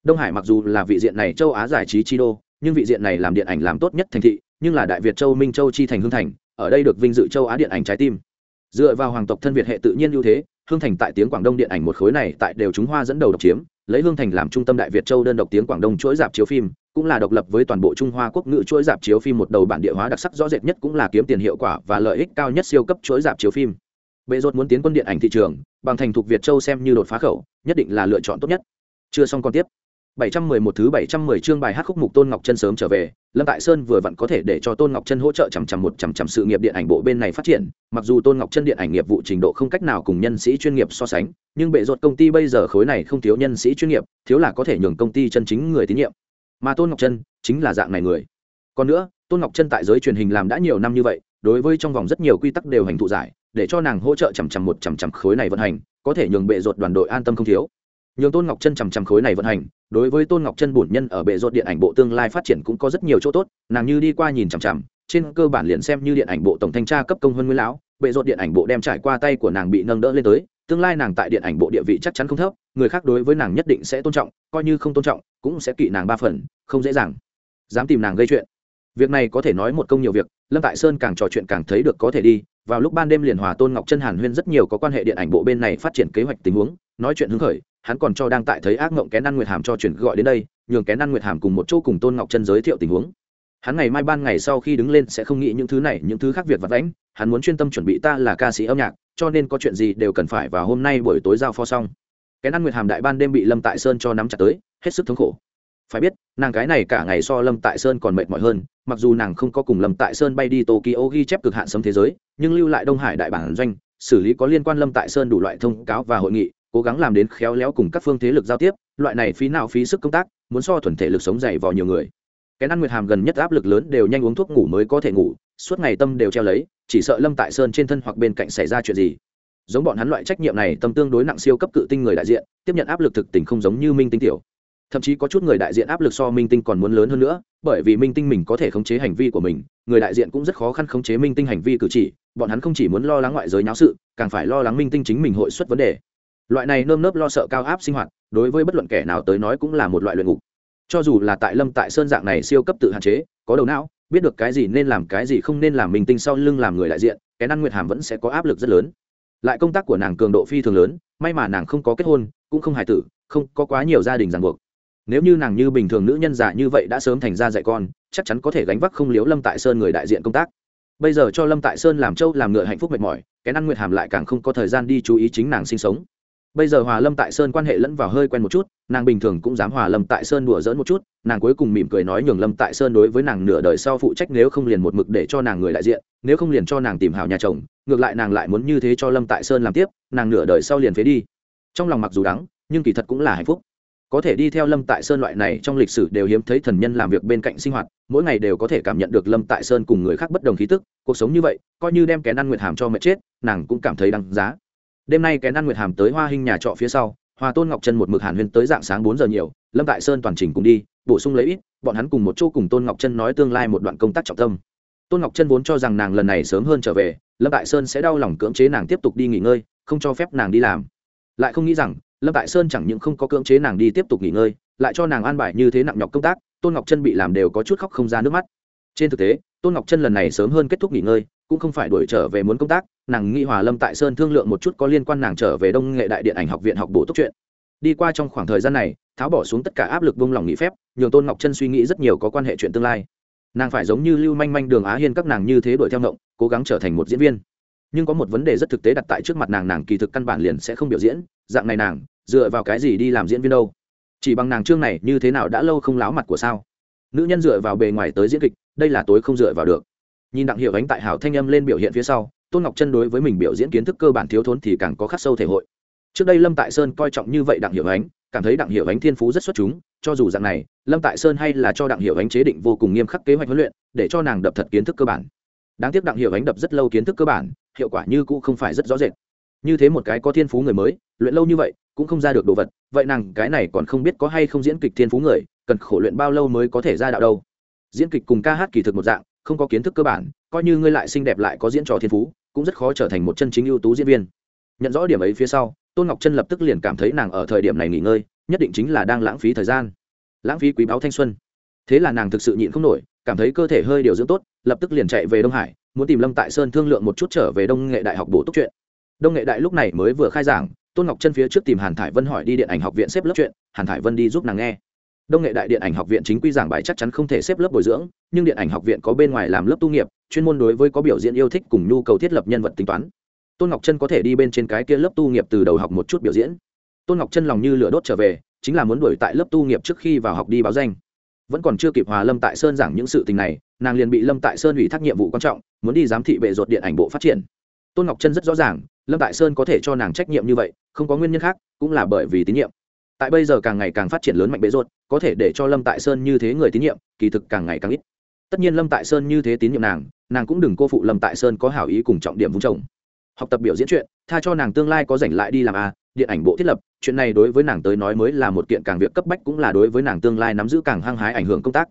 [SPEAKER 1] Đông hải mặc dù là vị diện này châu á giải trí chi đô, nhưng vị diện này làm điện ảnh làm tốt nhất thành thị nhưng là đại việt châu, minh châu chi thành hương thành, ở đây được vinh dự châu á điện ảnh trái tim. Dựa vào hoàng tộc thân việt hệ tự nhiên ưu thế hương thành tại tiếng quảng đông điện ảnh một khối này tại đều chúng hoa dẫn đầu độc chiếm, lấy hương thành làm trung tâm đại việt châu đơn độc tiếng quảng đông chuỗi dạp chiếu phim, cũng là độc lập với toàn bộ trung hoa quốc ngữ chuỗi dạp chiếu phim một đầu bản địa hóa đặc sắc rõ rệt nhất cũng là kiếm tiền hiệu quả và lợi ích cao nhất siêu cấp chuỗi dạp chiếu phim. Bệ rốt muốn tiến quân điện ảnh thị trường, bằng thành thục việt châu xem như đột phá khẩu, nhất định là lựa chọn tốt nhất. Chưa xong còn tiếp. 711 thứ 710 chương bài hát khúc mục Tôn Ngọc Chân sớm trở về, Lâm Tại Sơn vừa vặn có thể để cho Tôn Ngọc Chân hỗ trợ chằm chằm một chằm chằm sự nghiệp điện ảnh bộ bên này phát triển, mặc dù Tôn Ngọc Chân điện ảnh nghiệp vụ trình độ không cách nào cùng nhân sĩ chuyên nghiệp so sánh, nhưng bệ rột công ty bây giờ khối này không thiếu nhân sĩ chuyên nghiệp, thiếu là có thể nhường công ty chân chính người tín nhiệm. Mà Tôn Ngọc Chân chính là dạng này người. Còn nữa, Tôn Ngọc Chân tại giới truyền hình làm đã nhiều năm như vậy, đối với trong vòng rất nhiều quy tắc đều hành thụ giải, để cho nàng hỗ trợ chằm chằm một chằm chằm khối này vận hành, có thể nhường bệ rột đoàn đội an tâm không thiếu nhường tôn ngọc chân chằm chằm khối này vận hành đối với tôn ngọc chân bổn nhân ở bệ rột điện ảnh bộ tương lai phát triển cũng có rất nhiều chỗ tốt nàng như đi qua nhìn chằm chằm trên cơ bản liền xem như điện ảnh bộ tổng thanh tra cấp công hơn nguyên lão bệ rột điện ảnh bộ đem trải qua tay của nàng bị nâng đỡ lên tới tương lai nàng tại điện ảnh bộ địa vị chắc chắn không thấp người khác đối với nàng nhất định sẽ tôn trọng coi như không tôn trọng cũng sẽ kỵ nàng ba phần không dễ dàng dám tìm nàng gây chuyện việc này có thể nói một công nhiều việc lâm tại sơn càng trò chuyện càng thấy được có thể đi vào lúc ban đêm liền hòa tôn ngọc chân hàn huyên rất nhiều có quan hệ điện ảnh bộ bên này phát triển kế hoạch tình huống nói chuyện hứng khởi, hắn còn cho đang tại thấy ác mộng kén ăn nguyệt hàm cho chuyển gọi đến đây, nhường kén ăn nguyệt hàm cùng một chỗ cùng tôn ngọc chân giới thiệu tình huống. Hắn ngày mai ban ngày sau khi đứng lên sẽ không nghĩ những thứ này, những thứ khác việc vật lãnh hắn muốn chuyên tâm chuẩn bị ta là ca sĩ âm nhạc, cho nên có chuyện gì đều cần phải vào hôm nay buổi tối giao pho xong. Kén ăn nguyệt hàm đại ban đêm bị lâm tại sơn cho nắm chặt tới, hết sức thống khổ. Phải biết, nàng cái này cả ngày so lâm tại sơn còn mệt mỏi hơn, mặc dù nàng không có cùng lâm tại sơn bay đi tokyo ghi chép cực hạn sấm thế giới, nhưng lưu lại đông hải đại bản doanh, xử lý có liên quan lâm tại sơn đủ loại thông cáo và hội nghị cố gắng làm đến khéo léo cùng các phương thế lực giao tiếp, loại này phí nào phí sức công tác, muốn so thuần thể lực sống dày vào nhiều người. Cái ăn nguyệt hàm gần nhất áp lực lớn đều nhanh uống thuốc ngủ mới có thể ngủ, suốt ngày tâm đều treo lấy, chỉ sợ lâm tại sơn trên thân hoặc bên cạnh xảy ra chuyện gì. Giống bọn hắn loại trách nhiệm này tâm tương đối nặng siêu cấp cự tinh người đại diện, tiếp nhận áp lực thực tình không giống như minh tinh tiểu. Thậm chí có chút người đại diện áp lực so minh tinh còn muốn lớn hơn nữa, bởi vì minh tinh mình có thể khống chế hành vi của mình, người đại diện cũng rất khó khăn khống chế minh tinh hành vi cử chỉ, bọn hắn không chỉ muốn lo lắng ngoại giới nháo sự, càng phải lo lắng minh tinh chính mình hội xuất vấn đề loại này nơm nớp lo sợ cao áp sinh hoạt, đối với bất luận kẻ nào tới nói cũng là một loại luyện ngục. Cho dù là tại lâm tại sơn dạng này siêu cấp tự hạn chế, có đầu não, biết được cái gì nên làm cái gì không nên làm minh tinh sau lưng làm người đại diện cái năng nguyệt hàm vẫn sẽ có áp lực rất lớn. Lại công tác của nàng cường độ phi thường lớn, may mà nàng không có kết hôn, cũng không hài tử, không có quá nhiều gia đình ràng buộc. Nếu như nàng như bình thường nữ nhân già như vậy đã sớm thành ra dạy con, chắc chắn có thể gánh vác không liếu lâm tại sơn người đại diện công tác. Bây giờ cho lâm tại sơn làm trâu làm ngựa hạnh phúc mệt mỏi cái năng nguyệt hàm lại càng không có thời gian đi chú ý chính nàng sinh sống bây giờ hòa lâm tại sơn quan hệ lẫn vào hơi quen một chút, nàng bình thường cũng dám hòa lâm tại sơn đùa dỡn một chút, nàng cuối cùng mỉm cười nói nhường lâm tại sơn đối với nàng nửa đời sau phụ trách nếu không liền một mực để cho nàng người đại diện, nếu không liền cho nàng tìm hảo nhà chồng, ngược lại nàng lại muốn như thế cho lâm tại sơn làm tiếp, nàng nửa đời sau liền phế đi. Trong lòng mặc dù đắng, nhưng kỳ thật cũng là hạnh phúc. Có thể đi theo lâm tại sơn loại này trong lịch sử đều hiếm thấy thần nhân làm việc bên cạnh sinh hoạt, mỗi ngày đều có thể cảm nhận được lâm tại sơn cùng người khác bất đồng khí tức, cuộc sống như vậy, coi như đem kén ăn nguyệt hàm cho mệt chết, nàng cũng cảm thấy đăng giá đêm nay kén ăn nguyệt hàm tới hoa hình nhà trọ phía sau, hoa tôn ngọc Trân một mực hàn huyên tới dạng sáng bốn giờ nhiều, lâm tại sơn toàn trình cùng đi, bổ sung lấy ít, bọn hắn cùng một chỗ cùng tôn ngọc Trân nói tương lai một đoạn công tác trọng tâm. Tôn ngọc Trân vốn cho rằng nàng lần này sớm hơn trở về, lâm tại sơn sẽ đau lòng cưỡng chế nàng tiếp tục đi nghỉ ngơi, không cho phép nàng đi làm. Lại không nghĩ rằng, lâm tại sơn chẳng những không có cưỡng chế nàng đi tiếp tục nghỉ ngơi, lại cho nàng an bài như thế nặng nhọc công tác, tôn ngọc Trân bị làm đều có chút khóc không ra nước mắt. Trên thực tế tôn ngọc chân lần này sớm hơn kết thúc nghỉ ngơi, cũng không phải đuổi trở về muốn công tác, nàng nghĩ hòa lâm tại sơn thương lượng một chút có liên quan nàng trở về đông nghệ đại điện ảnh học viện học bổ túc chuyện. Đi qua trong khoảng thời gian này, tháo bỏ xuống tất cả áp lực buông lòng nghỉ phép, nhường tôn ngọc chân suy nghĩ rất nhiều có quan hệ chuyện tương lai. Nàng phải giống như lưu manh manh, đường á hiên các nàng như thế đuổi theo ngộng, cố gắng trở thành một diễn viên. Nhưng có một vấn đề rất thực tế đặt tại trước mặt nàng nàng kỳ thực căn bản liền sẽ không biểu diễn, dạng này nàng, dựa vào cái gì đi làm diễn viên đâu? Chỉ bằng nàng trương này, như thế nào đã lâu không láo mặt của sao? Nữ nhân dựa vào bề ngoài tới diễn kịch đây là tối không dựa vào được. Nhìn đặng hiệu ánh tại hảo thanh âm lên biểu hiện phía sau, tôn ngọc chân đối với mình biểu diễn kiến thức cơ bản thiếu thốn thì càng có khắc sâu thể hội. Trước đây lâm tại sơn coi trọng như vậy đặng hiệu ánh, cảm thấy đặng hiệu ánh thiên phú rất xuất chúng, cho dù dạng này, lâm tại sơn hay là cho đặng hiệu ánh chế định vô cùng nghiêm khắc kế hoạch huấn luyện, để cho nàng đập thật kiến thức cơ bản. Đáng tiếc đặng hiệu ánh đập rất lâu kiến thức cơ bản, hiệu quả như cũ không phải rất rõ rệt. Như thế một cái có thiên phú người mới, luyện lâu như vậy, cũng không ra được đồ vật, vậy nàng cái này còn không biết có hay không diễn kịch thiên phú người, cần khổ luyện bao lâu mới có thể ra đạo đâu diễn kịch cùng ca hát kỳ thực một dạng, không có kiến thức cơ bản, coi như ngươi lại xinh đẹp lại có diễn trò thiên phú, cũng rất khó trở thành một chân chính ưu tú diễn viên. Nhận rõ điểm ấy phía sau, tôn ngọc chân lập tức liền cảm thấy nàng ở thời điểm này nghỉ ngơi, nhất định chính là đang lãng phí thời gian. Lãng phí quý báu thanh xuân. Thế là nàng thực sự nhịn không nổi, cảm thấy cơ thể hơi điều dưỡng tốt, lập tức liền chạy về đông hải, muốn tìm lâm tại sơn thương lượng một chút trở về đông nghệ đại học bổ túc chuyện. Đông nghệ đại lúc này mới vừa khai giảng, tôn ngọc chân phía trước tìm hàn thải vân hỏi đi điện ảnh học viện xếp lớp chuyện, hàn thải vân đi giúp nàng nghe đông nghệ đại điện ảnh học viện chính quy giảng bài chắc chắn không thể xếp lớp bồi dưỡng, nhưng điện ảnh học viện có bên ngoài làm lớp tu nghiệp, chuyên môn đối với có biểu diễn yêu thích cùng nhu cầu thiết lập nhân vật tính toán. Tôn ngọc chân có thể đi bên trên cái kia lớp tu nghiệp từ đầu học một chút biểu diễn. Tôn ngọc chân lòng như lửa đốt trở về, chính là muốn đuổi tại lớp tu nghiệp trước khi vào học đi báo danh. Vẫn còn chưa kịp hòa lâm tại sơn giảng những sự tình này, nàng liền bị lâm tại sơn ủy thác nhiệm vụ quan trọng, muốn đi giám thị bệ ruột điện ảnh bộ phát triển. Tôn ngọc chân rất rõ ràng, lâm tại sơn có thể cho nàng trách nhiệm như vậy, không có nguyên nhân khác, cũng là bởi vì tín nhiệm tại bây giờ càng ngày càng phát triển lớn mạnh bệ ruột có thể để cho lâm tại sơn như thế người tín nhiệm, kỳ thực càng ngày càng ít. Tất nhiên lâm tại sơn như thế tín nhiệm nàng nàng cũng đừng cô phụ lâm tại sơn có hảo ý cùng trọng điểm vung chồng học tập biểu diễn chuyện, tha cho nàng tương lai có rảnh lại đi làm a điện ảnh bộ thiết lập, chuyện này đối với nàng tới nói mới là một kiện càng việc cấp bách cũng là đối với nàng tương lai nắm giữ càng hăng hái ảnh hưởng công tác.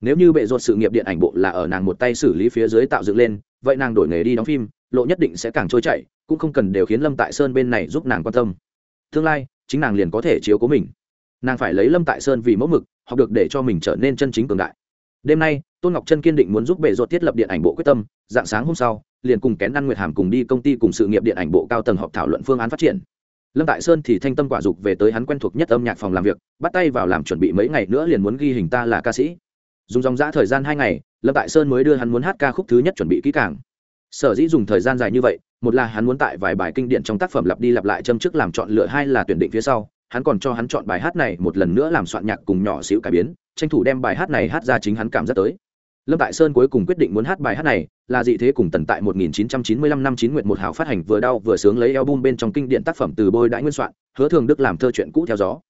[SPEAKER 1] Nếu như bệ ruột sự nghiệp điện ảnh bộ là ở nàng một tay xử lý phía dưới tạo dựng lên, vậy nàng đổi nghề đi đóng phim, lộ nhất định sẽ càng trôi chảy, cũng không cần đều khiến lâm tại sơn bên này giúp nàng quan tâm. Tương lai chính nàng liền có thể chiếu cố mình. Nàng phải lấy lâm tại sơn vì mẫu mực, học được để cho mình trở nên chân chính cường đại. Đêm nay, tôn ngọc Trân kiên định muốn giúp bệ ruột thiết lập điện ảnh bộ quyết tâm, dạng sáng hôm sau, liền cùng kén ăn nguyệt hàm cùng đi công ty cùng sự nghiệp điện ảnh bộ cao tầng họp thảo luận phương án phát triển. Lâm tại sơn thì thanh tâm quả dục về tới hắn quen thuộc nhất âm nhạc phòng làm việc, bắt tay vào làm chuẩn bị mấy ngày nữa liền muốn ghi hình ta là ca sĩ. Dùng dòng giã thời gian hai ngày, lâm tại sơn mới đưa hắn muốn hát ca khúc thứ nhất chuẩn bị kỹ càng. Sở dĩ dùng thời gian dài như vậy một là hắn muốn tại vài bài kinh điển trong tác phẩm lặp đi lặp lại châm chức làm chọn lựa hai là tuyển định phía sau, hắn còn cho hắn chọn bài hát này một lần nữa làm soạn nhạc cùng nhỏ xíu cải biến, tranh thủ đem bài hát này hát ra chính hắn cảm giác tới. Lâm tại sơn cuối cùng quyết định muốn hát bài hát này, là dị thế cùng tần tại 1995 năm chín nguyện một hào phát hành vừa đau vừa sướng lấy album bên trong kinh điển tác phẩm từ bôi đãi nguyên soạn, hứa thường đức làm thơ chuyện cũ theo gió.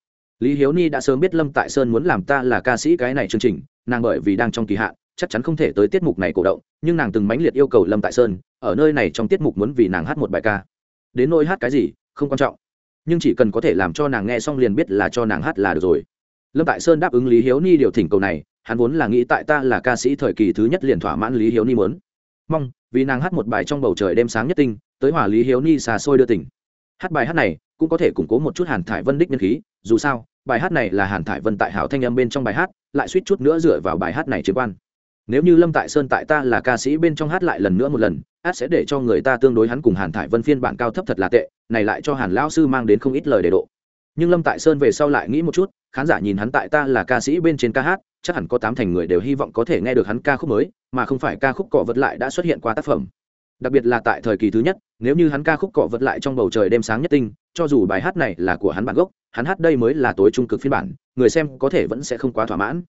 [SPEAKER 1] Lý hiếu ni đã sớm biết lâm tại sơn muốn làm ta là ca sĩ cái này chương trình, nàng bởi vì đang trong kỳ hạn, chắc chắn không thể tới tiết mục này cổ động, nhưng nàng từng mãnh liệt yêu cầu lâm tại sơn ở nơi này trong tiết mục muốn vì nàng hát một bài ca. Đến nỗi hát cái gì, không quan trọng. Nhưng chỉ cần có thể làm cho nàng nghe xong liền biết là cho nàng hát là được rồi. Lâm tại sơn đáp ứng lý hiếu ni điều thỉnh cầu này, hắn vốn là nghĩ tại ta là ca sĩ thời kỳ thứ nhất liền thỏa mãn lý hiếu ni muốn. Mong, vì nàng hát một bài trong bầu trời đêm sáng nhất tinh, tới hỏa lý hiếu ni xà xôi đưa tỉnh hát bài hát này cũng có thể củng cố một chút hàn thải vân đích nhân khí, dù sao, bài hát này là hàn thải vân tại hảo thanh âm bên trong bài hát, lại suýt chút nữa dựa vào bài hát này trực quan nếu như lâm tại sơn tại ta là ca sĩ bên trong hát lại lần nữa một lần át sẽ để cho người ta tương đối hắn cùng hàn thải vân phiên bản cao thấp thật là tệ, này lại cho hàn lão sư mang đến không ít lời đề độ. Nhưng lâm tại sơn về sau lại nghĩ một chút, khán giả nhìn hắn tại ta là ca sĩ bên trên ca hát, chắc hẳn có tám thành người đều hy vọng có thể nghe được hắn ca khúc mới, mà không phải ca khúc cọ vật lại đã xuất hiện qua tác phẩm. Đặc biệt là tại thời kỳ thứ nhất, nếu như hắn ca khúc cọ vật lại trong bầu trời đêm sáng nhất tinh, cho dù bài hát này là của hắn bản gốc, hắn hát đây mới là tối trung cực phiên bản, người xem có thể vẫn sẽ không quá thỏa mãn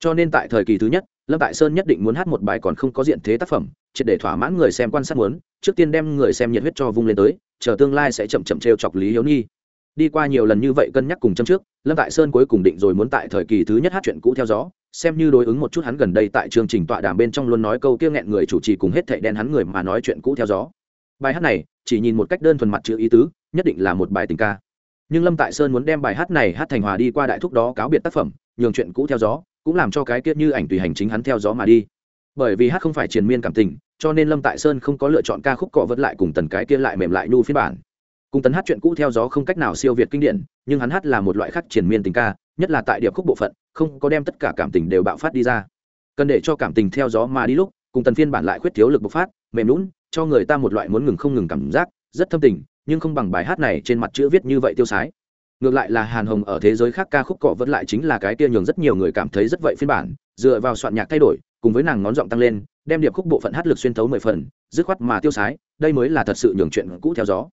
[SPEAKER 1] cho nên tại thời kỳ thứ nhất, lâm tại sơn nhất định muốn hát một bài còn không có diện thế tác phẩm, triệt để thỏa mãn người xem quan sát muốn, trước tiên đem người xem nhiệt huyết cho vung lên tới, chờ tương lai sẽ chậm chậm t chọc lý hiếu nhi. Đi qua nhiều lần như vậy cân nhắc cùng châm trước, lâm tại sơn cuối cùng định rồi muốn tại thời kỳ thứ nhất hát chuyện cũ theo gió, xem như đối ứng một chút hắn gần đây tại chương trình tọa đàm bên trong luôn nói câu kia nghẹn người chủ trì cùng hết thệ đen hắn người mà nói chuyện cũ theo gió. Bài hát này, chỉ nhìn một cách đơn thuần mặt chữ ý tứ, nhất định là một bài tình ca. Nhưng lâm tại sơn muốn đem bài hát này hát thành hòa đi qua đại thúc đó cáo biệt tác phẩm, nhường chuyện cũ theo gió cũng làm cho cái kia như ảnh tùy hành chính hắn theo gió mà đi. Bởi vì hát không phải triền miên cảm tình, cho nên lâm tại sơn không có lựa chọn ca khúc cọ vẫn lại cùng tần cái kia lại mềm lại nhu phiên bản. Cùng tần hát chuyện cũ theo gió không cách nào siêu việt kinh điển, nhưng hắn hát là một loại khác triền miên tình ca, nhất là tại điệp khúc bộ phận, không có đem tất cả cảm tình đều bạo phát đi ra. Cần để cho cảm tình theo gió mà đi lúc, cùng tần phiên bản lại khuyết thiếu lực bộc phát, mềm lún cho người ta một loại muốn ngừng không ngừng cảm giác, rất thâm tình, nhưng không bằng bài hát này trên mặt chữ viết như vậy tiêu sái ngược lại là hàn hồng ở thế giới khác ca khúc cọ vẫn lại chính là cái kia nhường rất nhiều người cảm thấy rất vậy phiên bản, dựa vào soạn nhạc thay đổi, cùng với nàng ngón giọng tăng lên, đem điệp khúc bộ phận hát lực xuyên thấu mười phần, dứt khoát mà tiêu sái, đây mới là thật sự nhường chuyện cũ theo gió.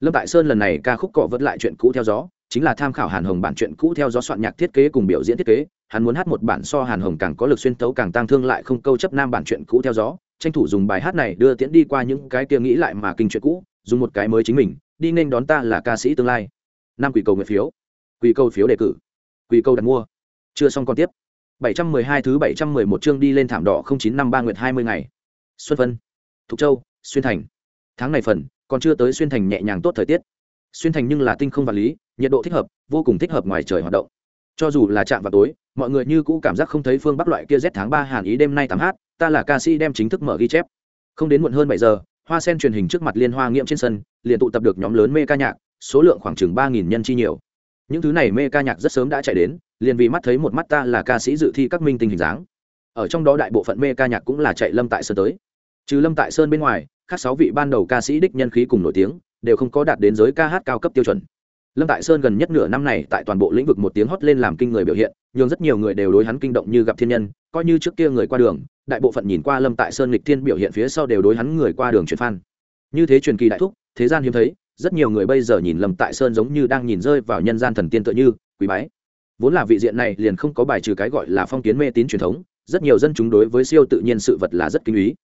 [SPEAKER 1] Lâm tại sơn lần này ca khúc cọ vẫn lại chuyện cũ theo gió, chính là tham khảo hàn hồng bản chuyện cũ theo gió soạn nhạc thiết kế cùng biểu diễn thiết kế, hắn muốn hát một bản so hàn hồng càng có lực xuyên tấu càng tăng thương lại không câu chấp nam bản chuyện cũ theo gió, tranh thủ dùng bài hát này đưa tiễn đi qua những cái kia nghĩ lại mà kinh chuyện cũ, dùng một cái mới chính mình, đi nên đón ta là ca sĩ tương lai năm quỷ cầu nguyện phiếu. Quỷ cầu phiếu đề cử. Quỷ cầu đặt mua. Chưa xong còn tiếp. 712 thứ 711 chương đi lên thảm đỏ 0953 nguyệt 20 ngày. Xuân vân. Thục châu, xuyên thành. Tháng này phần, còn chưa tới xuyên thành nhẹ nhàng tốt thời tiết. Xuyên thành nhưng là tinh không vật lý, nhiệt độ thích hợp, vô cùng thích hợp ngoài trời hoạt động. Cho dù là chạm vào tối, mọi người như cũ cảm giác không thấy phương bắc loại kia rét tháng ba hàn ý đêm nay tám h ta là ca sĩ đem chính thức mở ghi chép. Không đến muộn hơn bảy giờ, hoa sen truyền hình trước mặt liên hoa nghiễm trên sân, liền tụ tập được nhóm lớn mê ca nhạc số lượng khoảng chừng ba nghìn nhân chi nhiều. Những thứ này mê ca nhạc rất sớm đã chạy đến, liền vì mắt thấy một mắt ta là ca sĩ dự thi các minh tinh hình dáng. Ở trong đó đại bộ phận mê ca nhạc cũng là chạy lâm tại sơn tới. Trừ lâm tại sơn bên ngoài các sáu vị ban đầu ca sĩ đích nhân khí cùng nổi tiếng, đều không có đạt đến giới ca hát cao cấp tiêu chuẩn. Lâm tại sơn gần nhất nửa năm này tại toàn bộ lĩnh vực một tiếng hót lên làm kinh người biểu hiện nhưng rất nhiều người đều đối hắn kinh động như gặp thiên nhân, coi như trước kia người qua đường, đại bộ phận nhìn qua lâm tại sơn lịch thiên biểu hiện phía sau đều đối hắn người qua đường chuyển phan như thế truyền kỳ đại thúc, thế gian hiếm thấy rất nhiều người bây giờ nhìn lâm tại sơn giống như đang nhìn rơi vào nhân gian thần tiên tựa như quý bái. Vốn là vị diện này liền không có bài trừ cái gọi là phong kiến mê tín truyền thống, rất nhiều dân chúng đối với siêu tự nhiên sự vật là rất kinh ý.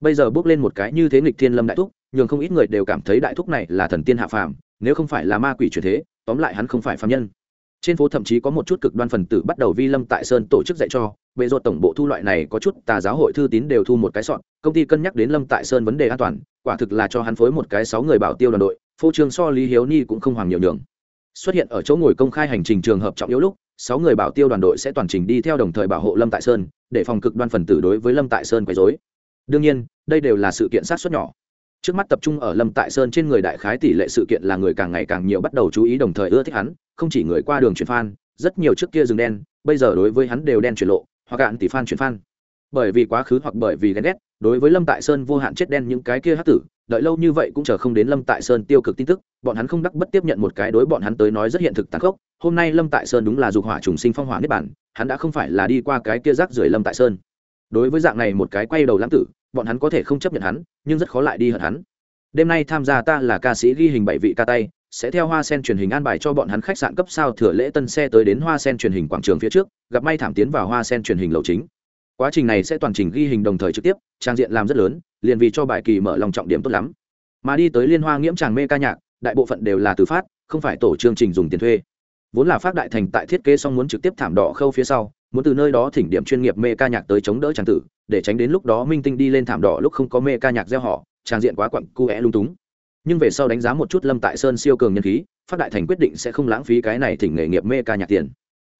[SPEAKER 1] Bây giờ bước lên một cái như thế nghịch thiên lâm đại thúc, nhường không ít người đều cảm thấy đại thúc này là thần tiên hạ phàm, nếu không phải là ma quỷ truyền thế, tóm lại hắn không phải phàm nhân. Trên phố thậm chí có một chút cực đoan phần tử bắt đầu vi lâm tại sơn tổ chức dạy cho, bệ ruột tổng bộ thu loại này có chút tà giáo hội thư tín đều thu một cái sọn công ty cân nhắc đến lâm tại sơn vấn đề an toàn, quả thực là cho hắn phối một cái sáu người bảo tiêu đoàn đội phô trương so lý hiếu ni cũng không hoàng nhiều nhường. Xuất hiện ở chỗ ngồi công khai hành trình trường hợp trọng yếu lúc, sáu người bảo tiêu đoàn đội sẽ toàn trình đi theo đồng thời bảo hộ lâm tại sơn, để phòng cực đoan phần tử đối với lâm tại sơn quấy dối đương nhiên, đây đều là sự kiện sát xuất nhỏ. Trước mắt tập trung ở lâm tại sơn trên người đại khái tỷ lệ sự kiện là người càng ngày càng nhiều bắt đầu chú ý đồng thời ưa thích hắn, không chỉ người qua đường chuyển phan rất nhiều trước kia rừng đen, bây giờ đối với hắn đều đen chuyển lộ, hoặc cạn tỷ phan chuyển phan bởi vì quá khứ hoặc bởi vì ghen ghét đối với lâm tại sơn vô hạn chết đen những cái kia hát tử, đợi lâu như vậy cũng chờ không đến lâm tại sơn tiêu cực tin tức, bọn hắn không đắc bất tiếp nhận một cái đối bọn hắn tới nói rất hiện thực tàn khốc. Hôm nay lâm tại sơn đúng là dục hỏa trùng sinh phong hỏa niết bản hắn đã không phải là đi qua cái kia rác rưởi lâm tại sơn. Đối với dạng này một cái quay đầu lãng tử, bọn hắn có thể không chấp nhận hắn, nhưng rất khó lại đi hận hắn. Đêm nay tham gia ta là ca sĩ ghi hình bảy vị ca tay, sẽ theo hoa sen truyền hình an bài cho bọn hắn khách sạn cấp sao thừa lễ tân xe tới đến hoa sen truyền hình quảng trường phía trước, gặp may thảm tiến vào hoa sen truyền hình lầu chính quá trình này sẽ toàn trình ghi hình đồng thời trực tiếp, trang diện làm rất lớn, liền vì cho bài kỳ mở lòng trọng điểm tốt lắm. Mà đi tới liên hoa nghiễm tràng mê ca nhạc, đại bộ phận đều là từ phát, không phải tổ chương trình dùng tiền thuê. Vốn là phát đại thành tại thiết kế xong muốn trực tiếp thảm đỏ khâu phía sau, muốn từ nơi đó thỉnh điểm chuyên nghiệp mê ca nhạc tới chống đỡ tràng tử, để tránh đến lúc đó minh tinh đi lên thảm đỏ lúc không có mê ca nhạc gieo họ, trang diện quá quặn, cu é lung túng. Nhưng về sau đánh giá một chút lâm tại sơn siêu cường nhân khí, phát đại thành quyết định sẽ không lãng phí cái này thỉnh nghề nghiệp mê ca nhạc tiền.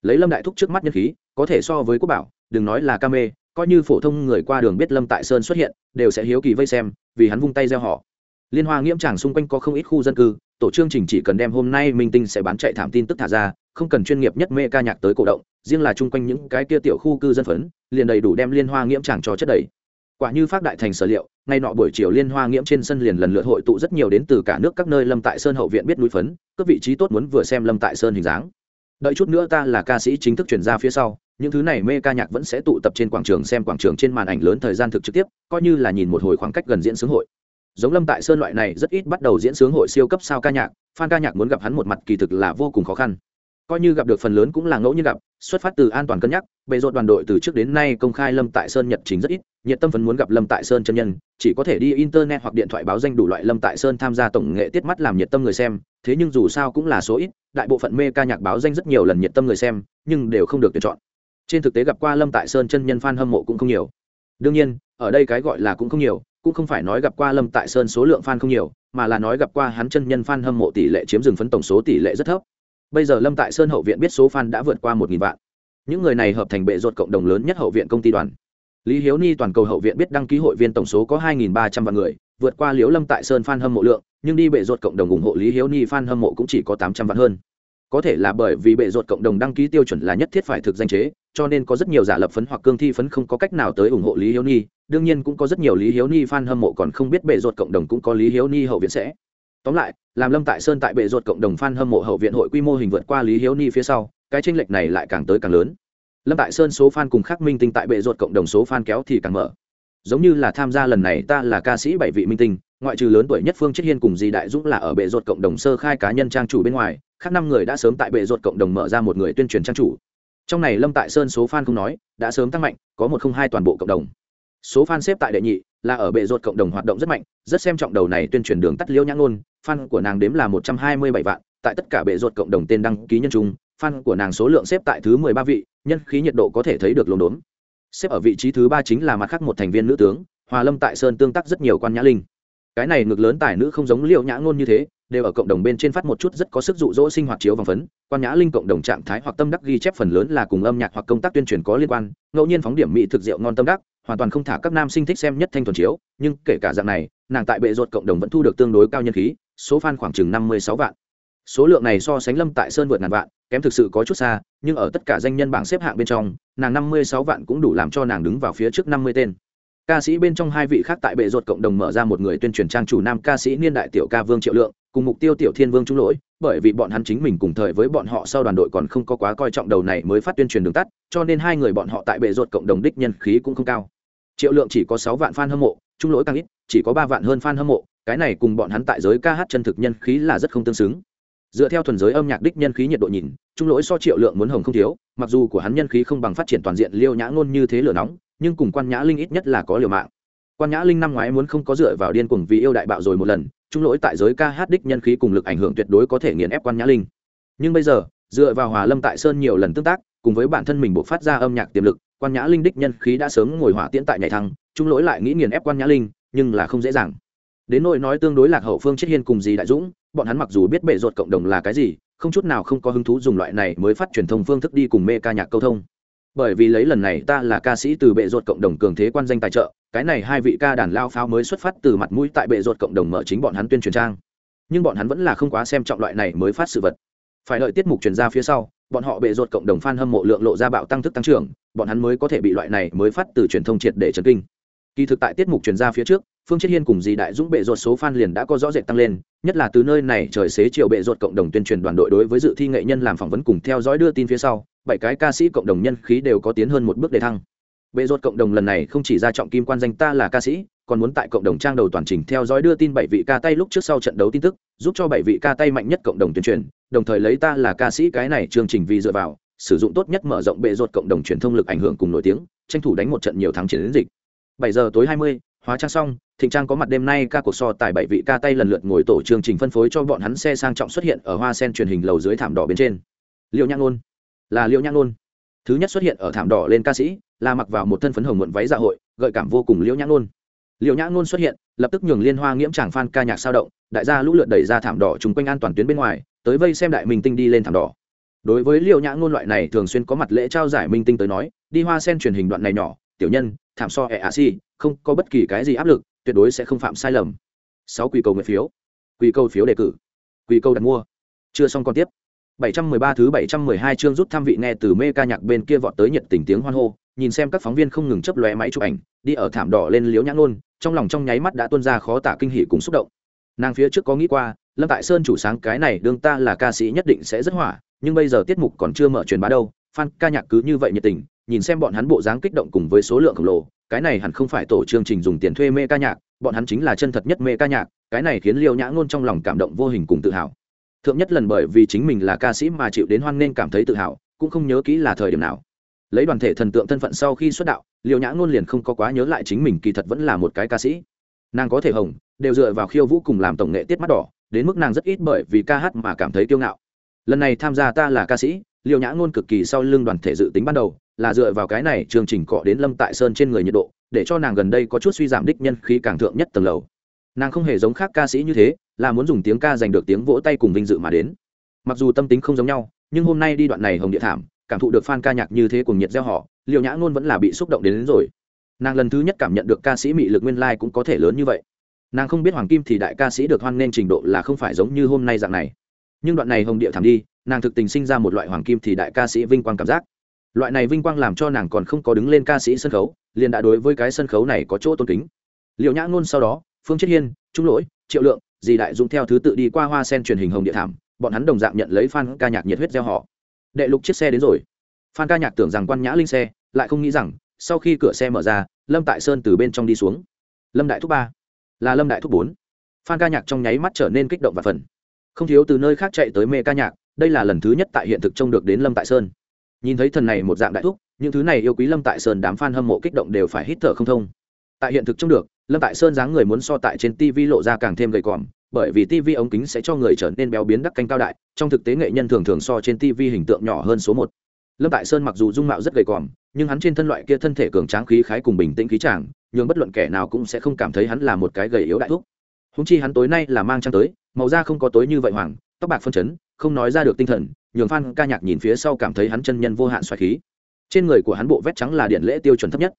[SPEAKER 1] Lấy lâm đại thúc trước mắt nhân khí, có thể so với quốc bảo đừng nói là ca mê, coi như phổ thông người qua đường biết lâm tại sơn xuất hiện, đều sẽ hiếu kỳ vây xem, vì hắn vung tay gieo họ. Liên hoa nghiễm tràng xung quanh có không ít khu dân cư, tổ chương trình chỉ cần đem hôm nay minh tinh sẽ bán chạy thảm tin tức thả ra, không cần chuyên nghiệp nhất mê ca nhạc tới cổ động, riêng là chung quanh những cái kia tiểu khu cư dân phấn, liền đầy đủ đem liên hoa nghiễm tràng cho chất đầy. Quả như phát đại thành sở liệu, ngay nọ buổi chiều liên hoa nghiễm trên sân liền lần lượt hội tụ rất nhiều đến từ cả nước các nơi lâm tại sơn hậu viện biết núi phấn các vị trí tốt muốn vừa xem lâm tại sơn hình dáng. Đợi chút nữa ta là ca sĩ chính thức chuyển ra phía sau những thứ này mê ca nhạc vẫn sẽ tụ tập trên quảng trường xem quảng trường trên màn ảnh lớn thời gian thực trực tiếp, coi như là nhìn một hồi khoảng cách gần diễn sướng hội. Giống lâm tại sơn loại này rất ít bắt đầu diễn sướng hội siêu cấp sao ca nhạc, fan ca nhạc muốn gặp hắn một mặt kỳ thực là vô cùng khó khăn. Coi như gặp được phần lớn cũng là ngẫu nhiên gặp, xuất phát từ an toàn cân nhắc bệ rộn đoàn đội từ trước đến nay công khai lâm tại sơn nhật chính rất ít, nhiệt tâm phấn muốn gặp lâm tại sơn chân nhân, chỉ có thể đi internet hoặc điện thoại báo danh đủ loại lâm tại sơn tham gia tổng nghệ tiết mắt làm nhiệt tâm người xem, thế nhưng dù sao cũng là số ít, đại bộ phận mê ca nhạc báo danh rất nhiều lần nhiệt tâm người xem, nhưng đều không được tuyển chọn trên thực tế gặp qua lâm tại sơn chân nhân f a n hâm mộ cũng không nhiều. Đương nhiên, ở đây cái gọi là cũng không nhiều, cũng không phải nói gặp qua lâm tại sơn số lượng f a n không nhiều, mà là nói gặp qua hắn chân nhân f a n hâm mộ tỷ lệ chiếm rừng phấn tổng số tỷ lệ rất thấp. Bây giờ lâm tại sơn hậu viện biết số f a n đã vượt qua một nghìn vạn. Những người này hợp thành bệ ruột cộng đồng lớn nhất hậu viện công ty đoàn. Lý hiếu ni toàn cầu hậu viện biết đăng ký hội viên tổng số có 2.300 vạn người, vượt qua liễu lâm tại sơn f hâm mộ lượng, nhưng đi bệ ruột cộng đồng ủng hộ lý hiếu ni f hâm mộ cũng chỉ có 800 vạn hơn có thể là bởi vì bệ ruột cộng đồng đăng ký tiêu chuẩn là nhất thiết phải thực danh chế, cho nên có rất nhiều giả lập phấn hoặc cương thi phấn không có cách nào tới ủng hộ lý hiếu ni đương nhiên cũng có rất nhiều lý hiếu ni f hâm mộ còn không biết bệ ruột cộng đồng cũng có lý hiếu ni hậu viện sẽ. Tóm lại, làm lâm tại sơn tại bệ ruột cộng đồng f hâm mộ hậu viện hội quy mô hình vượt qua lý hiếu ni phía sau, cái tranh lệch này lại càng tới càng lớn. Lâm tại sơn số f a n cùng khắc minh tinh tại bệ ruột cộng đồng số f a n kéo thì càng mở. Giống như là tham gia lần này ta là ca sĩ bảy vị minh tinh, ngoại trừ lớn tuổi nhất phương chiết hiên cùng di đại dũng là ở bệ ruột cộng đồng sơ khai cá nhân trang chủ bên ngoài khác năm người đã sớm tại bệ ruột cộng đồng mở ra một người tuyên truyền trang chủ. Trong này lâm tại sơn số f a n không nói, đã sớm tăng mạnh, có một không hai toàn bộ cộng đồng. Số f a n xếp tại đệ nhị, là ở bệ ruột cộng đồng hoạt động rất mạnh, rất xem trọng đầu này tuyên truyền đường tắt liễu nhãn ngôn f a n của nàng đếm là một trăm hai mươi bảy vạn, tại tất cả bệ ruột cộng đồng tên đăng ký nhân trung f a n của nàng số lượng xếp tại thứ mười ba vị, nhân khí nhiệt độ có thể thấy được lồn đốn. Xếp ở vị trí thứ ba chính là mặt khác một thành viên nữ tướng, hòa lâm tại sơn tương tác rất nhiều quan nhã linh. Cái này ngược lớn tài nữ không giống liệu nhã ngôn như thế đều ở cộng đồng bên trên phát một chút rất có sức dụ dỗ sinh hoạt chiếu vòng phấn, quan nhã linh cộng đồng trạng thái hoặc tâm đắc ghi chép phần lớn là cùng âm nhạc hoặc công tác tuyên truyền có liên quan, ngẫu nhiên phóng điểm mỹ thực rượu ngon tâm đắc, hoàn toàn không thả các nam sinh thích xem nhất thanh thuần chiếu, nhưng kể cả dạng này, nàng tại bệ ruột cộng đồng vẫn thu được tương đối cao nhân khí, số fan khoảng chừng năm mươi sáu vạn. Số lượng này so sánh lâm tại sơn vượt ngàn vạn, kém thực sự có chút xa, nhưng ở tất cả danh nhân bảng xếp hạng bên trong, nàng năm mươi sáu vạn cũng đủ làm cho nàng đứng vào phía trước năm mươi tên. Ca sĩ bên trong hai vị khác tại bệ ruột cộng đồng mở ra một người tuyên truyền trang chủ nam ca sĩ niên đại tiểu ca vương triệu lượng cùng mục tiêu tiểu thiên vương trung lỗi, bởi vì bọn hắn chính mình cùng thời với bọn họ sau đoàn đội còn không có quá coi trọng đầu này mới phát tuyên truyền đường tắt, cho nên hai người bọn họ tại bệ ruột cộng đồng đích nhân khí cũng không cao. Triệu lượng chỉ có sáu vạn fan hâm mộ trung lỗi càng ít, chỉ có ba vạn hơn fan hâm mộ, cái này cùng bọn hắn tại giới ca hát chân thực nhân khí là rất không tương xứng. Dựa theo thuần giới âm nhạc đích nhân khí nhiệt độ nhìn trung lỗi so triệu lượng muốn hồng không thiếu, mặc dù của hắn nhân khí không bằng phát triển toàn diện liêu nhã ngôn như thế lửa nóng, nhưng cùng quan nhã linh ít nhất là có liều mạng. Quan nhã linh năm ngoái muốn không có dựa vào điên cuồng vì yêu đại bạo rồi một lần trung lỗi tại giới ca hát đích nhân khí cùng lực ảnh hưởng tuyệt đối có thể nghiền ép quan nhã linh. Nhưng bây giờ, dựa vào hòa lâm tại sơn nhiều lần tương tác, cùng với bản thân mình buộc phát ra âm nhạc tiềm lực, quan nhã linh đích nhân khí đã sớm ngồi hỏa tiễn tại nhảy thăng, trung lỗi lại nghĩ nghiền ép quan nhã linh, nhưng là không dễ dàng. Đến nỗi nói tương đối lạc hậu phương chết hiên cùng gì đại dũng, bọn hắn mặc dù biết bệ ruột cộng đồng là cái gì, không chút nào không có hứng thú dùng loại này mới phát truyền thông phương thức đi cùng mê ca nhạc câu thông. Bởi vì lấy lần này ta là ca sĩ từ bệ ruột cộng đồng cường thế quan danh tài trợ cái này hai vị ca đàn lao pháo mới xuất phát từ mặt mũi tại bệ ruột cộng đồng mở chính bọn hắn tuyên truyền trang. Nhưng bọn hắn vẫn là không quá xem trọng loại này mới phát sự vật. Phải đợi tiết mục truyền ra phía sau, bọn họ bệ ruột cộng đồng f a n hâm mộ lượng lộ ra bạo tăng thức tăng trưởng, bọn hắn mới có thể bị loại này mới phát từ truyền thông triệt để trấn kinh. Kỳ thực tại tiết mục truyền ra phía trước, phương chết hiên cùng dì đại dũng bệ ruột số f a n liền đã có rõ rệt tăng lên, nhất là từ nơi này trời xế chiều bệ ruột cộng đồng tuyên truyền đoàn đội đối với dự thi nghệ nhân làm phỏng vấn cùng theo dõi đưa tin phía sau, bảy cái ca sĩ cộng đồng nhân khí đều có tiến hơn một bước đề thăng bệ ruột cộng đồng lần này không chỉ ra trọng kim quan danh ta là ca sĩ còn muốn tại cộng đồng trang đầu toàn trình theo dõi đưa tin bảy vị ca tay lúc trước sau trận đấu tin tức giúp cho bảy vị ca tay mạnh nhất cộng đồng tuyên truyền đồng thời lấy ta là ca sĩ cái này chương trình vì dựa vào sử dụng tốt nhất mở rộng bệ ruột cộng đồng truyền thông lực ảnh hưởng cùng nổi tiếng tranh thủ đánh một trận nhiều thắng chiến dịch. Bảy giờ tối hai mươi hóa trang xong thịnh trang có mặt đêm nay ca cuộc so tài bảy vị ca tay lần lượt ngồi tổ chương trình phân phối cho bọn hắn xe sang trọng xuất hiện ở hoa sen truyền hình lầu dưới thảm đỏ bên trên. Liệu nhang nôn, là liệu nhang nôn thứ nhất xuất hiện ở thảm đỏ lên ca sĩ, là mặc vào một thân phấn hồng muộn váy dạ hội, gợi cảm vô cùng liễu nhãn ngôn. Liễu nhãn ngôn xuất hiện, lập tức nhường liên hoa nghiễm chàng phan ca nhạc sao động, đại gia lũ lượt đẩy ra thảm đỏ chung quanh an toàn tuyến bên ngoài, tới vây xem đại minh tinh đi lên thảm đỏ. Đối với liễu nhãn ngôn loại này thường xuyên có mặt lễ trao giải minh tinh tới nói, đi hoa sen truyền hình đoạn này nhỏ, tiểu nhân, thảm so ẹ ạ si không có bất kỳ cái gì áp lực, tuyệt đối sẽ không phạm sai lầm. Sáu quy cầu nguyện phiếu. Quy cầu phiếu đề cử. Quy cầu đặt mua. Chưa xong còn tiếp. 713 thứ 712 chương rút thăm vị nghe từ mê ca nhạc bên kia vọt tới nhiệt tình tiếng hoan hô, nhìn xem các phóng viên không ngừng chớp lóe máy chụp ảnh, đi ở thảm đỏ lên liếu nhãn luôn, trong lòng trong nháy mắt đã tuôn ra khó tả kinh hỉ cùng xúc động. Nàng phía trước có nghĩ qua, Lâm Tại Sơn chủ sáng cái này đương ta là ca sĩ nhất định sẽ rất hỏa, nhưng bây giờ tiết mục còn chưa mở truyền bá đâu, fan ca nhạc cứ như vậy nhiệt tình, nhìn xem bọn hắn bộ dáng kích động cùng với số lượng khổng lồ, cái này hẳn không phải tổ chương trình dùng tiền thuê mê ca nhạc, bọn hắn chính là chân thật nhất mê ca nhạc, cái này khiến Liêu Nhã Ngôn trong lòng cảm động vô hình cùng tự hào thượng nhất lần bởi vì chính mình là ca sĩ mà chịu đến hoan nên cảm thấy tự hào, cũng không nhớ kỹ là thời điểm nào. Lấy đoàn thể thần tượng thân phận sau khi xuất đạo liều nhã ngôn liền không có quá nhớ lại chính mình kỳ thật vẫn là một cái ca sĩ. Nàng có thể hồng, đều dựa vào khiêu vũ cùng làm tổng nghệ tiết mắt đỏ, đến mức nàng rất ít bởi vì ca hát mà cảm thấy kiêu ngạo. Lần này tham gia ta là ca sĩ liều nhã ngôn cực kỳ sau lưng đoàn thể dự tính ban đầu, là dựa vào cái này chương trình cọ đến lâm tại sơn trên người nhiệt độ, để cho nàng gần đây có chút suy giảm đích nhân khí càng thượng nhất tầng lầu nàng không hề giống khác ca sĩ như thế là muốn dùng tiếng ca giành được tiếng vỗ tay cùng vinh dự mà đến. Mặc dù tâm tính không giống nhau nhưng hôm nay đi đoạn này hồng địa thảm cảm thụ được fan ca nhạc như thế cùng nhiệt gieo họ liệu nhã ngôn vẫn là bị xúc động đến, đến rồi. Nàng lần thứ nhất cảm nhận được ca sĩ mị lực nguyên lai cũng có thể lớn như vậy. Nàng không biết hoàng kim thì đại ca sĩ được hoan n trình độ là không phải giống như hôm nay dạng này. Nhưng đoạn này hồng địa thảm đi nàng thực tình sinh ra một loại hoàng kim thì đại ca sĩ vinh quang cảm giác. Loại này vinh quang làm cho nàng còn không có đứng lên ca sĩ sân khấu liền đã đối với cái sân khấu này có chỗ tôn kính. Liệu nhã ngôn sau đó phương chết hiên, trung lỗi, triệu lượng, dì đại dũng theo thứ tự đi qua hoa sen truyền hình hồng địa thảm, bọn hắn đồng dạng nhận lấy fan ca nhạc nhiệt huyết gieo họ. Đệ lục chiếc xe đến rồi. Fan ca nhạc tưởng rằng quan nhã linh xe, lại không nghĩ rằng, sau khi cửa xe mở ra, lâm tại sơn từ bên trong đi xuống. Lâm đại thúc ba. Là lâm đại thúc bốn. Fan ca nhạc trong nháy mắt trở nên kích động và phần. Không thiếu từ nơi khác chạy tới mê ca nhạc, đây là lần thứ nhất tại hiện thực trông được đến lâm tại sơn. Nhìn thấy thần này một dạng đại thúc, những thứ này yêu quý lâm tại sơn đám f a n hâm mộ kích động đều phải hít thở không thông tại hiện thực trông được, lâm tại sơn dáng người muốn so tại trên tv lộ ra càng thêm gầy còm, bởi vì tv ống kính sẽ cho người trở nên béo biến đắc canh cao đại, trong thực tế nghệ nhân thường thường so trên tv hình tượng nhỏ hơn số một. Lâm tại sơn mặc dù dung mạo rất gầy còm, nhưng hắn trên thân loại kia thân thể cường tráng khí khái cùng bình tĩnh khí tràng nhường bất luận kẻ nào cũng sẽ không cảm thấy hắn là một cái gầy yếu đại thúc. Húng chi hắn tối nay là mang trang tới, màu da không có tối như vậy hoàng tóc bạc phân chấn, không nói ra được tinh thần, nhường phan ca nhạc nhìn phía sau cảm thấy hắn chân nhân vô hạn xoài khí. Trên người của hắn bộ vét trắng là điện lễ tiêu chuẩn thấp nhất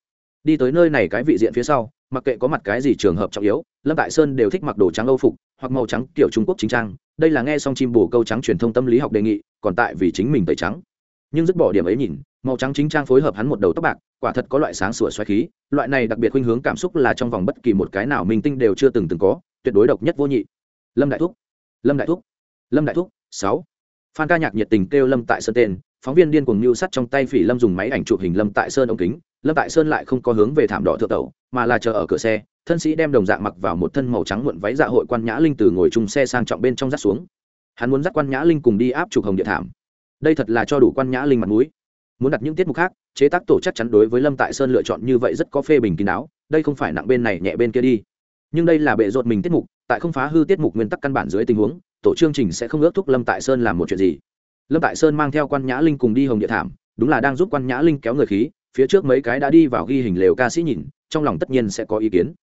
[SPEAKER 1] đi tới nơi này cái vị diện phía sau, mặc kệ có mặt cái gì trường hợp trọng yếu, lâm tại sơn đều thích mặc đồ trắng âu phục, hoặc màu trắng kiểu trung quốc chính trang. Đây là nghe xong chim bồ câu trắng truyền thông tâm lý học đề nghị, còn tại vì chính mình tẩy trắng. Nhưng dứt bỏ điểm ấy nhìn, màu trắng chính trang phối hợp hắn một đầu tóc bạc, quả thật có loại sáng sủa xoáy khí, loại này đặc biệt khuynh hướng cảm xúc là trong vòng bất kỳ một cái nào minh tinh đều chưa từng từng có, tuyệt đối độc nhất vô nhị. Lâm đại thúc, lâm đại thúc, lâm đại thúc, sáu. Phan ca nhạc nhiệt tình kêu lâm tại sơn tên, phóng viên điên cuồng mưu sắt trong tay phỉ lâm dùng máy ảnh chụp hình lâm tại sơn ống kính lâm tại sơn lại không có hướng về thảm đỏ thượng tẩu mà là chờ ở cửa xe, thân sĩ đem đồng dạng mặc vào một thân màu trắng muộn váy dạ hội quan nhã linh từ ngồi chung xe sang trọng bên trong dắt xuống. Hắn muốn dắt quan nhã linh cùng đi áp chụp hồng địa thảm. Đây thật là cho đủ quan nhã linh mặt mũi. Muốn đặt những tiết mục khác, chế tác tổ chắc chắn đối với lâm tại sơn lựa chọn như vậy rất có phê bình kín đáo, đây không phải nặng bên này nhẹ bên kia đi. Nhưng đây là bệ rột mình tiết mục, tại không phá hư tiết mục nguyên tắc căn bản dưới tình huống, tổ chương trình sẽ không ước thúc lâm tại sơn làm một chuyện gì. Lâm tại sơn mang theo quan nhã linh cùng đi hồng địa thảm, đúng là đang giúp quan nhã linh kéo người khí phía trước mấy cái đã đi vào ghi hình lều ca sĩ nhìn, trong lòng tất nhiên sẽ có ý kiến.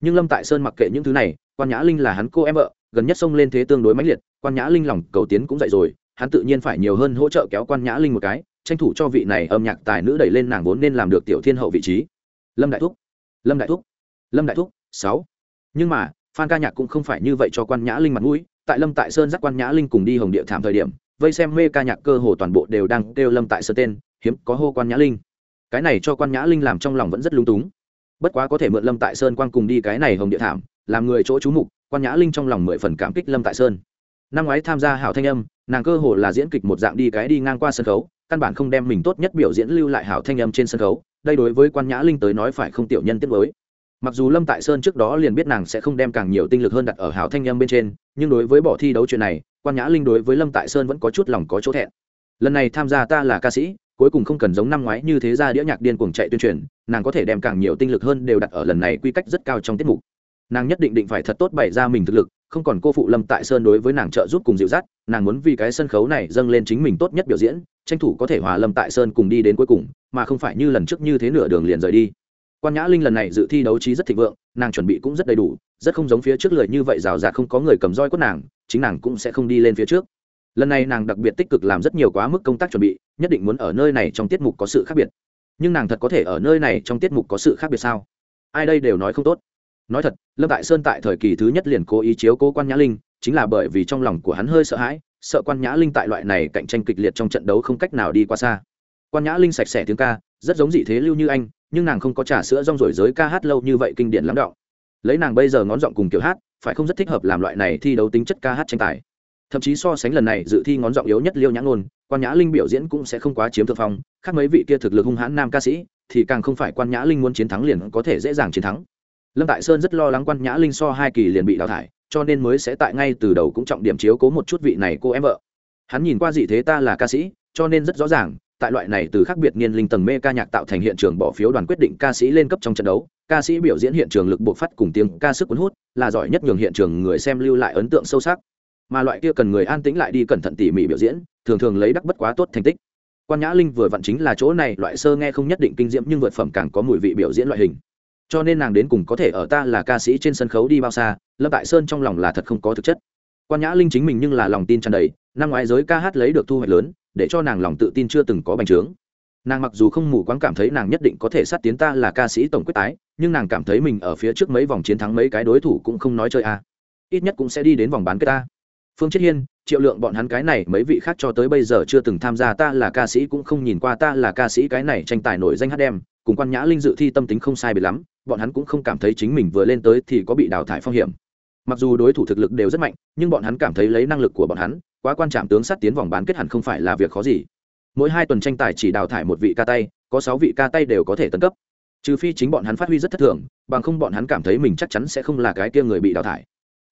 [SPEAKER 1] Nhưng lâm tại sơn mặc kệ những thứ này, quan nhã linh là hắn cô em vợ, gần nhất xông lên thế tương đối mãnh liệt, quan nhã linh lòng cầu tiến cũng dậy rồi, hắn tự nhiên phải nhiều hơn hỗ trợ kéo quan nhã linh một cái, tranh thủ cho vị này âm nhạc tài nữ đẩy lên nàng vốn nên làm được tiểu thiên hậu vị trí. Lâm đại thúc, lâm đại thúc, lâm đại thúc, sáu. Nhưng mà phan ca nhạc cũng không phải như vậy cho quan nhã linh mặt mũi, tại lâm tại sơn dắt quan nhã linh cùng đi hồng địa thảm thời điểm, vây xem mê ca nhạc cơ hồ toàn bộ đều đang kêu lâm tại sơn tên, hiếm có hô quan nhã linh cái này cho quan nhã linh làm trong lòng vẫn rất lung túng. Bất quá có thể mượn lâm tại sơn quan cùng đi cái này hồng địa thảm, làm người chỗ trú mục, quan nhã linh trong lòng mười phần cảm kích lâm tại sơn. Năm ngoái tham gia hảo thanh âm, nàng cơ hồ là diễn kịch một dạng đi cái đi ngang qua sân khấu, căn bản không đem mình tốt nhất biểu diễn lưu lại hảo thanh âm trên sân khấu, đây đối với quan nhã linh tới nói phải không tiểu nhân tiết mới. Mặc dù lâm tại sơn trước đó liền biết nàng sẽ không đem càng nhiều tinh lực hơn đặt ở hảo thanh âm bên trên, nhưng đối với bỏ thi đấu chuyện này, quan nhã linh đối với lâm tại sơn vẫn có chút lòng có chỗ thẹn. Lần này tham gia ta là ca sĩ cuối cùng không cần giống năm ngoái như thế ra đĩa nhạc điên cuồng chạy tuyên truyền, nàng có thể đem càng nhiều tinh lực hơn đều đặt ở lần này quy cách rất cao trong tiết mục. Nàng nhất định định phải thật tốt bày ra mình thực lực, không còn cô phụ lâm tại sơn đối với nàng trợ giúp cùng dịu dắt, nàng muốn vì cái sân khấu này dâng lên chính mình tốt nhất biểu diễn, tranh thủ có thể hòa lâm tại sơn cùng đi đến cuối cùng, mà không phải như lần trước như thế nửa đường liền rời đi. Quan nhã linh lần này dự thi đấu trí rất thịnh vượng, nàng chuẩn bị cũng rất đầy đủ, rất không giống phía trước lời như vậy rào rạt không có người cầm roi quất nàng, chính nàng cũng sẽ không đi lên phía trước lần này nàng đặc biệt tích cực làm rất nhiều quá mức công tác chuẩn bị, nhất định muốn ở nơi này trong tiết mục có sự khác biệt. Nhưng nàng thật có thể ở nơi này trong tiết mục có sự khác biệt sao? Ai đây đều nói không tốt. Nói thật, lâm tại sơn tại thời kỳ thứ nhất liền cố ý chiếu cố quan nhã linh, chính là bởi vì trong lòng của hắn hơi sợ hãi, sợ quan nhã linh tại loại này cạnh tranh kịch liệt trong trận đấu không cách nào đi qua xa. Quan nhã linh sạch sẽ tiếng ca, rất giống dị thế lưu như anh, nhưng nàng không có trà sữa rong rổi giới ca hát lâu như vậy kinh điển lắm đạo lấy nàng bây giờ ngón giọng cùng kiểu hát, phải không rất thích hợp làm loại này thi đấu tính chất ca hát tranh tài thậm chí so sánh lần này dự thi ngón giọng yếu nhất liêu nhã ngôn, quan nhã linh biểu diễn cũng sẽ không quá chiếm thượng phong, khác mấy vị kia thực lực hung hãn nam ca sĩ, thì càng không phải quan nhã linh muốn chiến thắng liền có thể dễ dàng chiến thắng. Lâm tại sơn rất lo lắng quan nhã linh so hai kỳ liền bị đào thải, cho nên mới sẽ tại ngay từ đầu cũng trọng điểm chiếu cố một chút vị này cô em vợ. Hắn nhìn qua dị thế ta là ca sĩ, cho nên rất rõ ràng, tại loại này từ khác biệt niên linh tầng mê ca nhạc tạo thành hiện trường bỏ phiếu đoàn quyết định ca sĩ lên cấp trong trận đấu, ca sĩ biểu diễn hiện trường lực buộc phát cùng tiếng ca sức cuốn hút, là giỏi nhất nhường hiện trường người xem lưu lại ấn tượng sâu sắc mà loại kia cần người an tĩnh lại đi cẩn thận tỉ mỉ biểu diễn, thường thường lấy đắc bất quá tốt thành tích. Quan nhã linh vừa vặn chính là chỗ này, loại sơ nghe không nhất định kinh diễm nhưng vượt phẩm càng có mùi vị biểu diễn loại hình. Cho nên nàng đến cùng có thể ở ta là ca sĩ trên sân khấu đi bao xa, lâm tại sơn trong lòng là thật không có thực chất. Quan nhã linh chính mình nhưng là lòng tin tràn đầy, năm ngoái giới ca hát lấy được thu hoạch lớn, để cho nàng lòng tự tin chưa từng có bành trướng. Nàng mặc dù không mù quáng cảm thấy nàng nhất định có thể sát tiến ta là ca sĩ tổng quyết tái, nhưng nàng cảm thấy mình ở phía trước mấy vòng chiến thắng mấy cái đối thủ cũng không nói chơi a. Ít nhất cũng sẽ đi đến vòng bán kết ta phương chết hiên, triệu lượng bọn hắn cái này mấy vị khác cho tới bây giờ chưa từng tham gia ta là ca sĩ cũng không nhìn qua ta là ca sĩ cái này tranh tài nổi danh hát đem, cùng quan nhã linh dự thi tâm tính không sai bị lắm, bọn hắn cũng không cảm thấy chính mình vừa lên tới thì có bị đào thải phong hiểm. Mặc dù đối thủ thực lực đều rất mạnh, nhưng bọn hắn cảm thấy lấy năng lực của bọn hắn, quá quan trạm tướng sát tiến vòng bán kết hẳn không phải là việc khó gì. Mỗi hai tuần tranh tài chỉ đào thải một vị ca tay, có sáu vị ca tay đều có thể tấn cấp. Trừ phi chính bọn hắn phát huy rất thất thường, bằng không bọn hắn cảm thấy mình chắc chắn sẽ không là cái kia người bị đào thải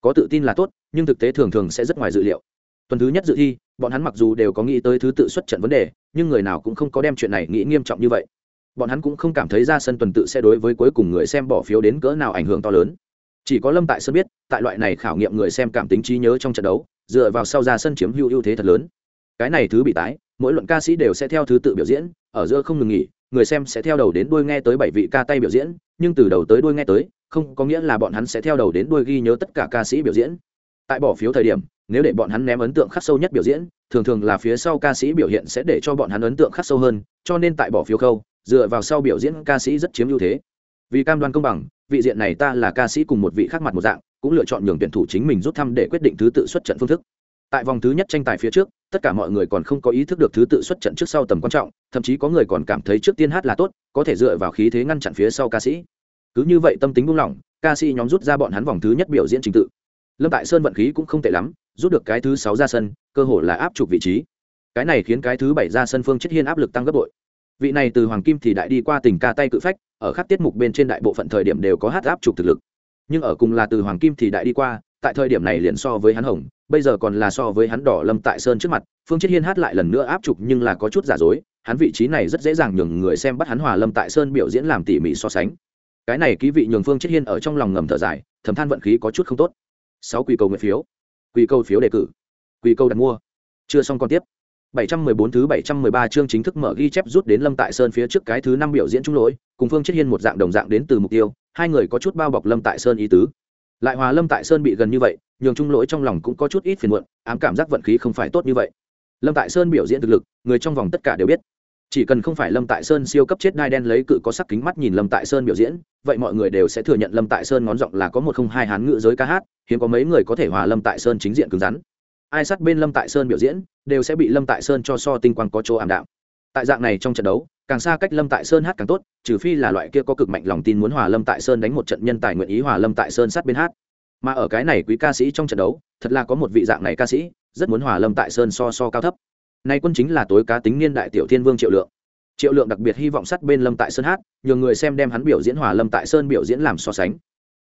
[SPEAKER 1] có tự tin là tốt, nhưng thực tế thường thường sẽ rất ngoài dự liệu. Tuần thứ nhất dự thi, bọn hắn mặc dù đều có nghĩ tới thứ tự xuất trận vấn đề, nhưng người nào cũng không có đem chuyện này nghĩ nghiêm trọng như vậy. Bọn hắn cũng không cảm thấy ra sân tuần tự sẽ đối với cuối cùng người xem bỏ phiếu đến cỡ nào ảnh hưởng to lớn. Chỉ có lâm tại sân biết, tại loại này khảo nghiệm người xem cảm tính trí nhớ trong trận đấu, dựa vào sau ra sân chiếm hữu ưu thế thật lớn. Cái này thứ bị tái, mỗi luận ca sĩ đều sẽ theo thứ tự biểu diễn, ở giữa không ngừng nghỉ, người xem sẽ theo đầu đến đuôi nghe tới bảy vị ca tay biểu diễn, nhưng từ đầu tới đuôi nghe tới không có nghĩa là bọn hắn sẽ theo đầu đến đuôi ghi nhớ tất cả ca sĩ biểu diễn. Tại bỏ phiếu thời điểm, nếu để bọn hắn ném ấn tượng khắc sâu nhất biểu diễn, thường thường là phía sau ca sĩ biểu hiện sẽ để cho bọn hắn ấn tượng khắc sâu hơn, cho nên tại bỏ phiếu khâu, dựa vào sau biểu diễn ca sĩ rất chiếm ưu thế. Vì cam đoan công bằng, vị diện này ta là ca sĩ cùng một vị khác mặt một dạng, cũng lựa chọn nhường tuyển thủ chính mình rút thăm để quyết định thứ tự xuất trận phương thức. Tại vòng thứ nhất tranh tài phía trước, tất cả mọi người còn không có ý thức được thứ tự xuất trận trước sau tầm quan trọng, thậm chí có người còn cảm thấy trước tiên hát là tốt, có thể dựa vào khí thế ngăn chặn phía sau ca sĩ cứ như vậy tâm tính buông lỏng, ca sĩ nhóm rút ra bọn hắn vòng thứ nhất biểu diễn trình tự. Lâm tại sơn vận khí cũng không tệ lắm, rút được cái thứ sáu ra sân, cơ hội là áp chụp vị trí. Cái này khiến cái thứ bảy ra sân phương chết hiên áp lực tăng gấp bội. Vị này từ hoàng kim thì đại đi qua tình ca tay cự phách, ở khắp tiết mục bên trên đại bộ phận thời điểm đều có hát áp chụp thực lực. Nhưng ở cùng là từ hoàng kim thì đại đi qua, tại thời điểm này liền so với hắn hồng, bây giờ còn là so với hắn đỏ lâm tại sơn trước mặt, phương chết hiên hát lại lần nữa áp chụp nhưng là có chút giả dối, hắn vị trí này rất dễ dàng nhường người xem bắt hắn hòa lâm tại sơn biểu diễn làm tỉ mỉ so sánh cái này ký vị nhường phương chết hiên ở trong lòng ngầm thở dài thầm than vận khí có chút không tốt sáu quỳ cầu nguyện phiếu quỳ cầu phiếu đề cử quỳ cầu đặt mua chưa xong còn tiếp 714 thứ 713 chương chính thức mở ghi chép rút đến Lâm Tại Sơn phía trước cái thứ năm biểu diễn trung lỗi, cùng Phương chiết Hiên một dạng đồng dạng đến từ mục tiêu, hai người có chút bao bọc Lâm Tại Sơn ý tứ. Lại hòa Lâm Tại Sơn bị gần như vậy, nhường trung lỗi trong lòng cũng có chút ít phiền muộn, ám cảm giác vận khí không phải tốt như vậy. Lâm Tại Sơn biểu diễn thực lực, người trong vòng tất cả đều biết. Chỉ cần không phải Lâm Tại Sơn siêu cấp chết đai đen lấy cự có sắc kính mắt nhìn Lâm Tại Sơn biểu diễn, vậy mọi người đều sẽ thừa nhận Lâm Tại Sơn ngón giọng là có một không hai hán ngữ giới ca hát, hiếm có mấy người có thể hòa Lâm Tại Sơn chính diện cứng rắn ai sát bên lâm tại sơn biểu diễn đều sẽ bị lâm tại sơn cho so tinh quang có chỗ ảm đạm tại dạng này trong trận đấu càng xa cách lâm tại sơn hát càng tốt trừ phi là loại kia có cực mạnh lòng tin muốn hòa lâm tại sơn đánh một trận nhân tài nguyện ý hòa lâm tại sơn sát bên hát mà ở cái này quý ca sĩ trong trận đấu thật là có một vị dạng này ca sĩ rất muốn hòa lâm tại sơn so so cao thấp nay quân chính là tối cá tính niên đại tiểu thiên vương triệu lượng. Triệu lượng đặc biệt hy vọng sát bên lâm tại sơn hát, nhờ người xem đem hắn biểu diễn hòa lâm tại sơn biểu diễn làm so sánh.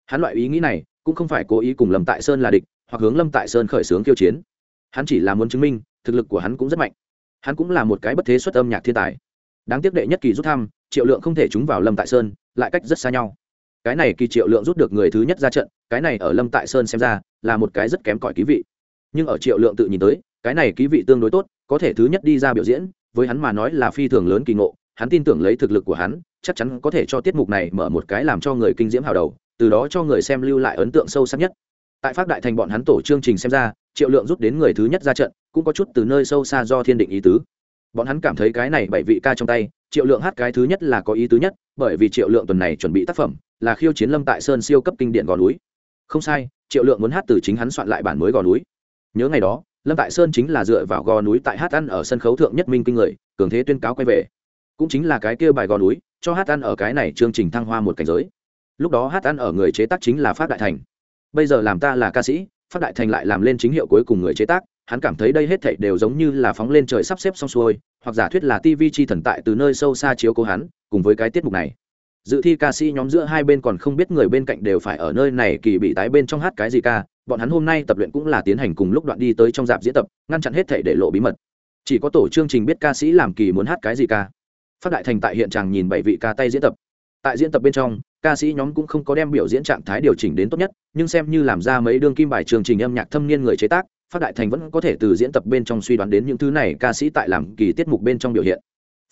[SPEAKER 1] Hắn loại ý nghĩ này, cũng không phải cố ý cùng lâm tại sơn là địch, hoặc hướng lâm tại sơn khởi xướng kiêu chiến. Hắn chỉ là muốn chứng minh, thực lực của hắn cũng rất mạnh. Hắn cũng là một cái bất thế xuất âm nhạc thiên tài. Đáng tiếc đệ nhất kỳ rút thăm, triệu lượng không thể trúng vào lâm tại sơn, lại cách rất xa nhau. Cái này kỳ triệu lượng rút được người thứ nhất ra trận, cái này ở lâm tại sơn xem ra là một cái rất kém cỏi ký vị. Nhưng ở triệu lượng tự nhìn tới cái này ký vị tương đối tốt, có thể thứ nhất đi ra biểu diễn, với hắn mà nói là phi thường lớn kỳ ngộ, hắn tin tưởng lấy thực lực của hắn, chắc chắn có thể cho tiết mục này mở một cái làm cho người kinh diễm hào đầu, từ đó cho người xem lưu lại ấn tượng sâu sắc nhất. Tại pháp đại thành bọn hắn tổ chương trình xem ra, triệu lượng rút đến người thứ nhất ra trận, cũng có chút từ nơi sâu xa do thiên định ý tứ. Bọn hắn cảm thấy cái này bảy vị ca trong tay, triệu lượng hát cái thứ nhất là có ý tứ nhất, bởi vì triệu lượng tuần này chuẩn bị tác phẩm, là khiêu chiến lâm tại sơn siêu cấp kinh điển gò núi. Không sai, triệu lượng muốn hát từ chính hắn soạn lại bản mới gò núi. Nhớ ngày đó lâm tại sơn chính là dựa vào gò núi tại hát ăn ở sân khấu thượng nhất minh kinh người, cường thế tuyên cáo quay về. Cũng chính là cái kia bài gò núi, cho hát ăn ở cái này chương trình thăng hoa một cảnh giới. Lúc đó hát ăn ở người chế tác chính là phát đại thành. Bây giờ làm ta là ca sĩ phát đại thành lại làm lên chính hiệu cuối cùng người chế tác, hắn cảm thấy đây hết thảy đều giống như là phóng lên trời sắp xếp xong xuôi, hoặc giả thuyết là tv chi thần tại từ nơi sâu xa chiếu cố hắn, cùng với cái tiết mục này. Dự thi ca sĩ nhóm giữa hai bên còn không biết người bên cạnh đều phải ở nơi này kỳ bị tái bên trong hát cái gì ca bọn hắn hôm nay tập luyện cũng là tiến hành cùng lúc đoạn đi tới trong dạp diễn tập, ngăn chặn hết thảy để lộ bí mật. Chỉ có tổ chương trình biết ca sĩ làm kỳ muốn hát cái gì ca. Phát đại thành tại hiện tràng nhìn bảy vị ca tay diễn tập. Tại diễn tập bên trong, ca sĩ nhóm cũng không có đem biểu diễn trạng thái điều chỉnh đến tốt nhất, nhưng xem như làm ra mấy đương kim bài chương trình âm nhạc thâm niên người chế tác, phát đại thành vẫn có thể từ diễn tập bên trong suy đoán đến những thứ này ca sĩ tại làm kỳ tiết mục bên trong biểu hiện.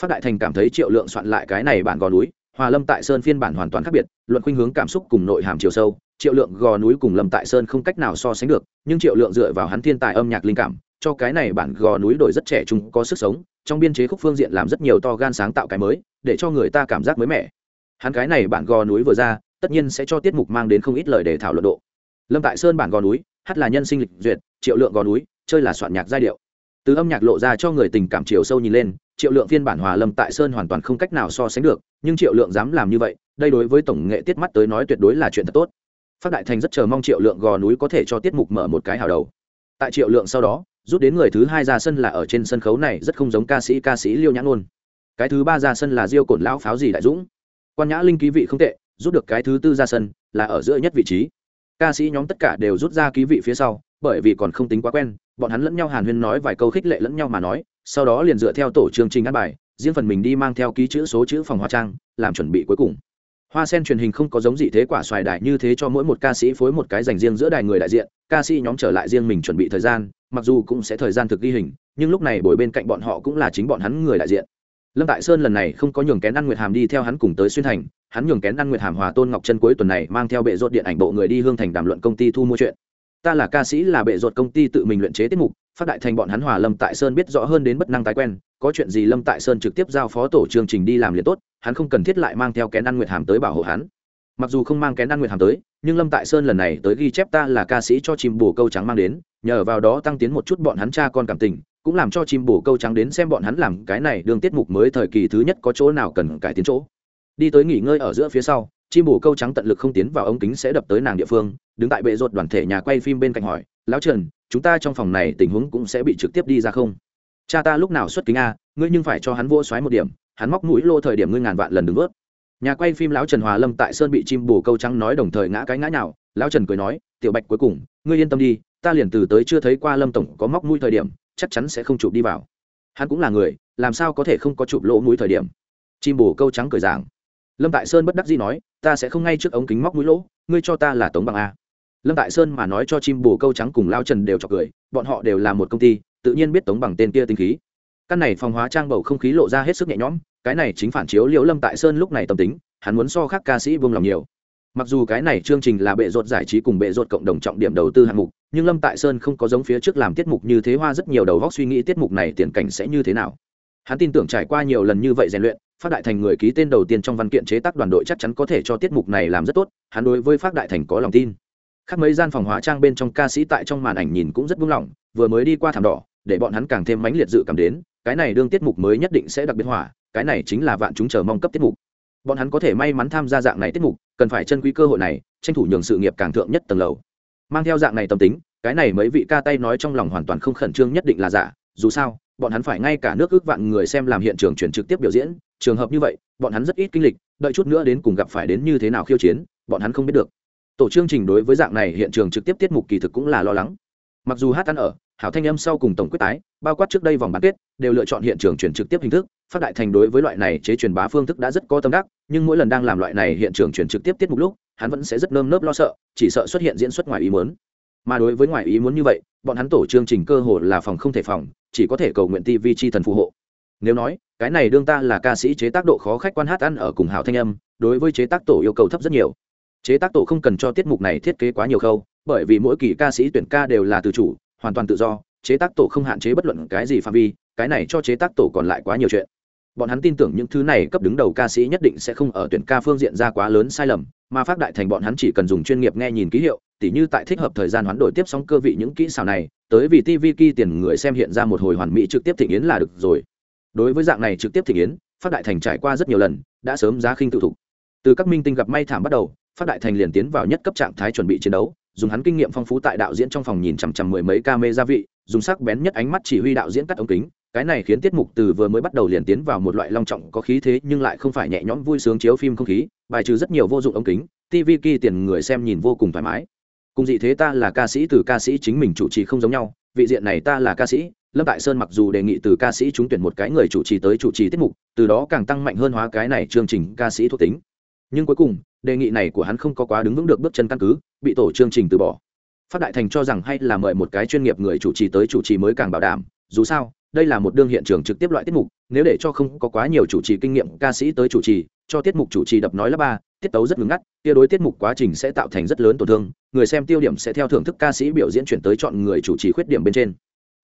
[SPEAKER 1] Phát đại thành cảm thấy triệu lượng soạn lại cái này bản gò núi, hòa lâm tại sơn phiên bản hoàn toàn khác biệt, luận khuynh hướng cảm xúc cùng nội hàm chiều sâu triệu lượng gò núi cùng lâm tại sơn không cách nào so sánh được, nhưng triệu lượng dựa vào hắn thiên tài âm nhạc linh cảm, cho cái này bản gò núi đổi rất trẻ trung, có sức sống, trong biên chế khúc phương diện làm rất nhiều to gan sáng tạo cái mới, để cho người ta cảm giác mới mẻ. Hắn cái này bản gò núi vừa ra, tất nhiên sẽ cho tiết mục mang đến không ít lời để thảo luận độ. Lâm tại sơn bản gò núi, hát là nhân sinh lịch duyệt, triệu lượng gò núi, chơi là soạn nhạc giai điệu. Từ âm nhạc lộ ra cho người tình cảm chiều sâu nhìn lên, triệu lượng phiên bản hòa lâm tại sơn hoàn toàn không cách nào so sánh được, nhưng triệu lượng dám làm như vậy, đây đối với tổng nghệ tiết mắt tới nói tuyệt đối là chuyện thật tốt phát đại thành rất chờ mong triệu lượng gò núi có thể cho tiết mục mở một cái hào đầu. Tại triệu lượng sau đó, rút đến người thứ hai ra sân là ở trên sân khấu này rất không giống ca sĩ ca sĩ liêu nhãn luôn. cái thứ ba ra sân là diêu cổn lão pháo gì đại dũng. Quan nhã linh ký vị không tệ, rút được cái thứ tư ra sân là ở giữa nhất vị trí. Ca sĩ nhóm tất cả đều rút ra ký vị phía sau, bởi vì còn không tính quá quen, bọn hắn lẫn nhau hàn huyên nói vài câu khích lệ lẫn nhau mà nói, sau đó liền dựa theo tổ chương trình ăn bài, riêng phần mình đi mang theo ký chữ số chữ phòng hóa trang, làm chuẩn bị cuối cùng hoa sen truyền hình không có giống dị thế quả xoài đại như thế cho mỗi một ca sĩ phối một cái dành riêng giữa đài người đại diện, ca sĩ nhóm trở lại riêng mình chuẩn bị thời gian, mặc dù cũng sẽ thời gian thực ghi hình, nhưng lúc này bồi bên cạnh bọn họ cũng là chính bọn hắn người đại diện. Lâm tại sơn lần này không có nhường kén ăn nguyệt hàm đi theo hắn cùng tới xuyên thành, hắn nhường kén ăn nguyệt hàm hòa tôn ngọc chân cuối tuần này mang theo bệ ruột điện ảnh bộ người đi hương thành đàm luận công ty thu mua chuyện. Ta là ca sĩ là bệ ruột công ty tự mình luyện chế tiết mục phát đại thành bọn hắn hòa lâm tại sơn biết rõ hơn đến bất năng tái quen, có chuyện gì lâm tại sơn trực tiếp giao phó tổ chương trình đi làm liền tốt, hắn không cần thiết lại mang theo kén ăn nguyệt hàm tới bảo hộ hắn. Mặc dù không mang kén ăn nguyệt hàm tới, nhưng lâm tại sơn lần này tới ghi chép ta là ca sĩ cho chim bồ câu trắng mang đến, nhờ vào đó tăng tiến một chút bọn hắn cha con cảm tình, cũng làm cho chim bồ câu trắng đến xem bọn hắn làm cái này đường tiết mục mới thời kỳ thứ nhất có chỗ nào cần cải tiến chỗ. Đi tới nghỉ ngơi ở giữa phía sau, chim bồ câu trắng tận lực không tiến vào ống kính sẽ đập tới nàng địa phương, đứng tại bệ ruột đoàn thể nhà quay phim bên cạnh hỏi, lão trần chúng ta trong phòng này tình huống cũng sẽ bị trực tiếp đi ra không? Cha ta lúc nào xuất kính a, ngươi nhưng phải cho hắn vô xoáy một điểm, hắn móc mũi lô thời điểm ngươi ngàn vạn lần đứng vớt. Nhà quay phim lão trần hòa lâm tại sơn bị chim bồ câu trắng nói đồng thời ngã cái ngã nào lão trần cười nói, tiểu bạch cuối cùng, ngươi yên tâm đi, ta liền từ tới chưa thấy qua lâm tổng có móc mũi thời điểm, chắc chắn sẽ không chụp đi vào. Hắn cũng là người, làm sao có thể không có chụp lỗ mũi thời điểm? Chim bồ câu trắng cười giảng. Lâm tại sơn bất đắc dĩ nói, ta sẽ không ngay trước ống kính móc mũi lỗ, ngươi cho ta là tống bằng a lâm tại sơn mà nói cho chim bồ câu trắng cùng lao trần đều chọc cười, bọn họ đều là một công ty, tự nhiên biết tống bằng tên kia tinh khí. Căn này phòng hóa trang bầu không khí lộ ra hết sức nhẹ nhõm, cái này chính phản chiếu liễu lâm tại sơn lúc này tâm tính, hắn muốn so khác ca sĩ vương lòng nhiều. Mặc dù cái này chương trình là bệ rột giải trí cùng bệ rột cộng đồng trọng điểm đầu tư hạng mục, nhưng lâm tại sơn không có giống phía trước làm tiết mục như thế hoa rất nhiều đầu góc suy nghĩ tiết mục này tiền cảnh sẽ như thế nào. Hắn tin tưởng trải qua nhiều lần như vậy rèn luyện, phát đại thành người ký tên đầu tiên trong văn kiện chế tác đoàn đội chắc chắn có thể cho tiết mục này làm rất tốt, hắn đối với phát đại thành có lòng tin khác mấy gian phòng hóa trang bên trong ca sĩ tại trong màn ảnh nhìn cũng rất buông lỏng, vừa mới đi qua thảm đỏ, để bọn hắn càng thêm mãnh liệt dự cảm đến, cái này đương tiết mục mới nhất định sẽ đặc biệt hỏa, cái này chính là vạn chúng chờ mong cấp tiết mục. Bọn hắn có thể may mắn tham gia dạng này tiết mục, cần phải chân quý cơ hội này, tranh thủ nhường sự nghiệp càng thượng nhất tầng lầu. Mang theo dạng này tâm tính, cái này mấy vị ca tay nói trong lòng hoàn toàn không khẩn trương nhất định là giả, dù sao, bọn hắn phải ngay cả nước ước vạn người xem làm hiện trường chuyển trực tiếp biểu diễn, trường hợp như vậy, bọn hắn rất ít kinh lịch, đợi chút nữa đến cùng gặp phải đến như thế nào khiêu chiến, bọn hắn không biết được tổ chương trình đối với dạng này hiện trường trực tiếp tiết mục kỳ thực cũng là lo lắng. Mặc dù hát ăn ở, hảo thanh âm sau cùng tổng quyết tái, bao quát trước đây vòng bán kết, đều lựa chọn hiện trường chuyển trực tiếp hình thức, phát đại thành đối với loại này chế truyền bá phương thức đã rất có tâm đắc, nhưng mỗi lần đang làm loại này hiện trường chuyển trực tiếp tiết mục lúc, hắn vẫn sẽ rất nơm nớp lo sợ, chỉ sợ xuất hiện diễn xuất ngoài ý muốn. Mà đối với ngoài ý muốn như vậy, bọn hắn tổ chương trình cơ hồ là phòng không thể phòng, chỉ có thể cầu nguyện tv chi thần phù hộ. Nếu nói, cái này đương ta là ca sĩ chế tác độ khó khách quan hát ăn ở cùng hảo thanh âm, đối với chế tác tổ yêu cầu thấp rất nhiều chế tác tổ không cần cho tiết mục này thiết kế quá nhiều khâu, bởi vì mỗi kỳ ca sĩ tuyển ca đều là từ chủ, hoàn toàn tự do. Chế tác tổ không hạn chế bất luận cái gì phạm vi, cái này cho chế tác tổ còn lại quá nhiều chuyện. Bọn hắn tin tưởng những thứ này cấp đứng đầu ca sĩ nhất định sẽ không ở tuyển ca phương diện ra quá lớn sai lầm, mà phát đại thành bọn hắn chỉ cần dùng chuyên nghiệp nghe nhìn ký hiệu, tỉ như tại thích hợp thời gian hoán đổi tiếp sóng cơ vị những kỹ xảo này, tới vì tv ki tiền người xem hiện ra một hồi hoàn mỹ trực tiếp thịnh yến là được rồi. Đối với dạng này trực tiếp thịnh yến, phát đại thành trải qua rất nhiều lần, đã sớm giá khinh tự thục. Từ các minh tinh gặp may thảm bắt đầu phát đại thành liền tiến vào nhất cấp trạng thái chuẩn bị chiến đấu, dùng hắn kinh nghiệm phong phú tại đạo diễn trong phòng nhìn chằm chằm mười mấy ca mê gia vị, dùng sắc bén nhất ánh mắt chỉ huy đạo diễn cắt ống kính. Cái này khiến tiết mục từ vừa mới bắt đầu liền tiến vào một loại long trọng có khí thế, nhưng lại không phải nhẹ nhõm vui sướng chiếu phim không khí, bài trừ rất nhiều vô dụng ống kính tv kỳ tiền người xem nhìn vô cùng thoải mái. Cùng dị thế ta là ca sĩ, từ ca sĩ chính mình chủ trì không giống nhau, vị diện này ta là ca sĩ. Lâm tại sơn mặc dù đề nghị từ ca sĩ trúng tuyển một cái người chủ trì tới chủ trì tiết mục, từ đó càng tăng mạnh hơn hóa cái này chương trình ca sĩ thuộc tính. Nhưng cuối cùng đề nghị này của hắn không có quá đứng vững được bước chân căn cứ, bị tổ chương trình từ bỏ. Phát đại thành cho rằng hay là mời một cái chuyên nghiệp người chủ trì tới chủ trì mới càng bảo đảm, dù sao, đây là một đương hiện trường trực tiếp loại tiết mục, nếu để cho không có quá nhiều chủ trì kinh nghiệm ca sĩ tới chủ trì, cho tiết mục chủ trì đập nói lớp ba, tiết tấu rất ngừng ngắt, tia đối tiết mục quá trình sẽ tạo thành rất lớn tổn thương, người xem tiêu điểm sẽ theo thưởng thức ca sĩ biểu diễn chuyển tới chọn người chủ trì khuyết điểm bên trên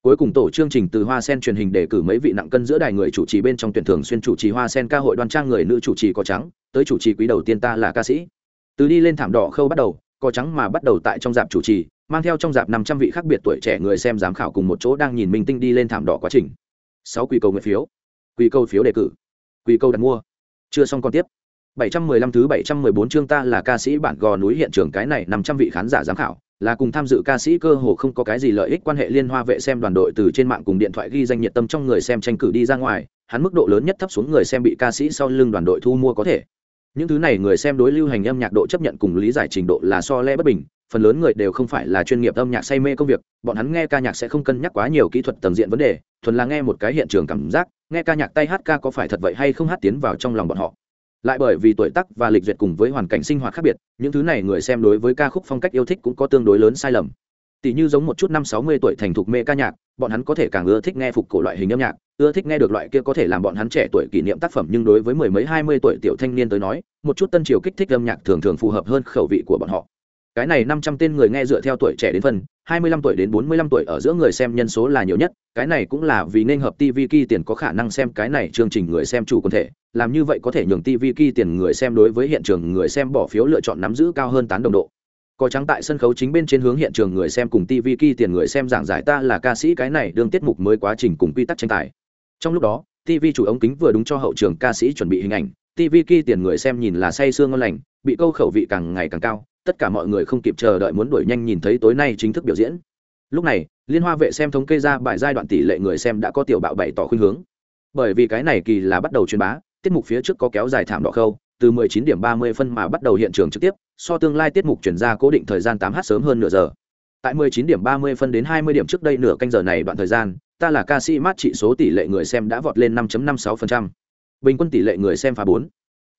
[SPEAKER 1] cuối cùng tổ chương trình từ hoa sen truyền hình đề cử mấy vị nặng cân giữa đài người chủ trì bên trong tuyển thường xuyên chủ trì hoa sen ca hội đoan trang người nữ chủ trì có trắng, tới chủ trì quý đầu tiên ta là ca sĩ. Từ đi lên thảm đỏ khâu bắt đầu, có trắng mà bắt đầu tại trong dạp chủ trì, mang theo trong dạp năm trăm vị khác biệt tuổi trẻ người xem giám khảo cùng một chỗ đang nhìn minh tinh đi lên thảm đỏ quá trình. Sáu quy cầu nguyện phiếu. Quy cầu phiếu đề cử. Quy cầu đặt mua. Chưa xong còn tiếp. 715 thứ 714 chương ta là ca sĩ bản gò núi hiện trường cái này 500 vị khán giả giám khảo, là cùng tham dự ca sĩ cơ hồ không có cái gì lợi ích quan hệ liên hoa vệ xem đoàn đội từ trên mạng cùng điện thoại ghi danh nhiệt tâm trong người xem tranh cử đi ra ngoài, hắn mức độ lớn nhất thấp xuống người xem bị ca sĩ sau lưng đoàn đội thu mua có thể. Những thứ này người xem đối lưu hành âm nhạc độ chấp nhận cùng lý giải trình độ là so lẽ bất bình, phần lớn người đều không phải là chuyên nghiệp âm nhạc say mê công việc, bọn hắn nghe ca nhạc sẽ không cân nhắc quá nhiều kỹ thuật tầng diện vấn đề, thuần là nghe một cái hiện trường cảm giác, nghe ca nhạc tay hát ca có phải thật vậy hay không hát tiến vào trong lòng bọn họ lại bởi vì tuổi tác và lịch duyệt cùng với hoàn cảnh sinh hoạt khác biệt, những thứ này người xem đối với ca khúc phong cách yêu thích cũng có tương đối lớn sai lầm. Tỷ như giống một chút năm sáu mươi tuổi thành thục mê ca nhạc, bọn hắn có thể càng ưa thích nghe phục cổ loại hình âm nhạc, ưa thích nghe được loại kia có thể làm bọn hắn trẻ tuổi kỷ niệm tác phẩm, nhưng đối với mười mấy hai mươi tuổi tiểu thanh niên tới nói, một chút tân triều kích thích âm nhạc thường thường phù hợp hơn khẩu vị của bọn họ. Cái này năm trăm tên người nghe dựa theo tuổi trẻ đến phần hai mươi lăm tuổi đến bốn mươi lăm tuổi ở giữa người xem nhân số là nhiều nhất, cái này cũng là vì nên hợp tv ki tiền có khả năng xem cái này chương trình người xem chủ quần thể làm như vậy có thể nhường tv ki tiền người xem đối với hiện trường người xem bỏ phiếu lựa chọn nắm giữ cao hơn tán đồng độ. Có trắng tại sân khấu chính bên trên hướng hiện trường người xem cùng tv ki tiền người xem giảng giải ta là ca sĩ cái này đương tiết mục mới quá trình cùng quy tắc tranh tài. Trong lúc đó tv chủ ống kính vừa đúng cho hậu trường ca sĩ chuẩn bị hình ảnh. Tv ki tiền người xem nhìn là say sương ngon lành, bị câu khẩu vị càng ngày càng cao, tất cả mọi người không kịp chờ đợi muốn đuổi nhanh nhìn thấy tối nay chính thức biểu diễn. Lúc này, liên hoa vệ xem thống kê ra bài giai đoạn tỷ lệ người xem đã có tiểu bạo bày tỏ khuynh hướng. Bởi vì cái này kỳ là bắt đầu truyền bá tiết mục phía trước có kéo dài thảm đỏ khâu, từ 19 điểm 30 phân mà bắt đầu hiện trường trực tiếp, so tương lai tiết mục chuyển ra cố định thời gian 8h sớm hơn nửa giờ tại 19 điểm 30 phân đến 20 điểm trước đây nửa canh giờ này đoạn thời gian, ta là ca sĩ mát trị số tỷ lệ người xem đã vọt lên 5.56%. bình quân tỷ lệ người xem phá 4.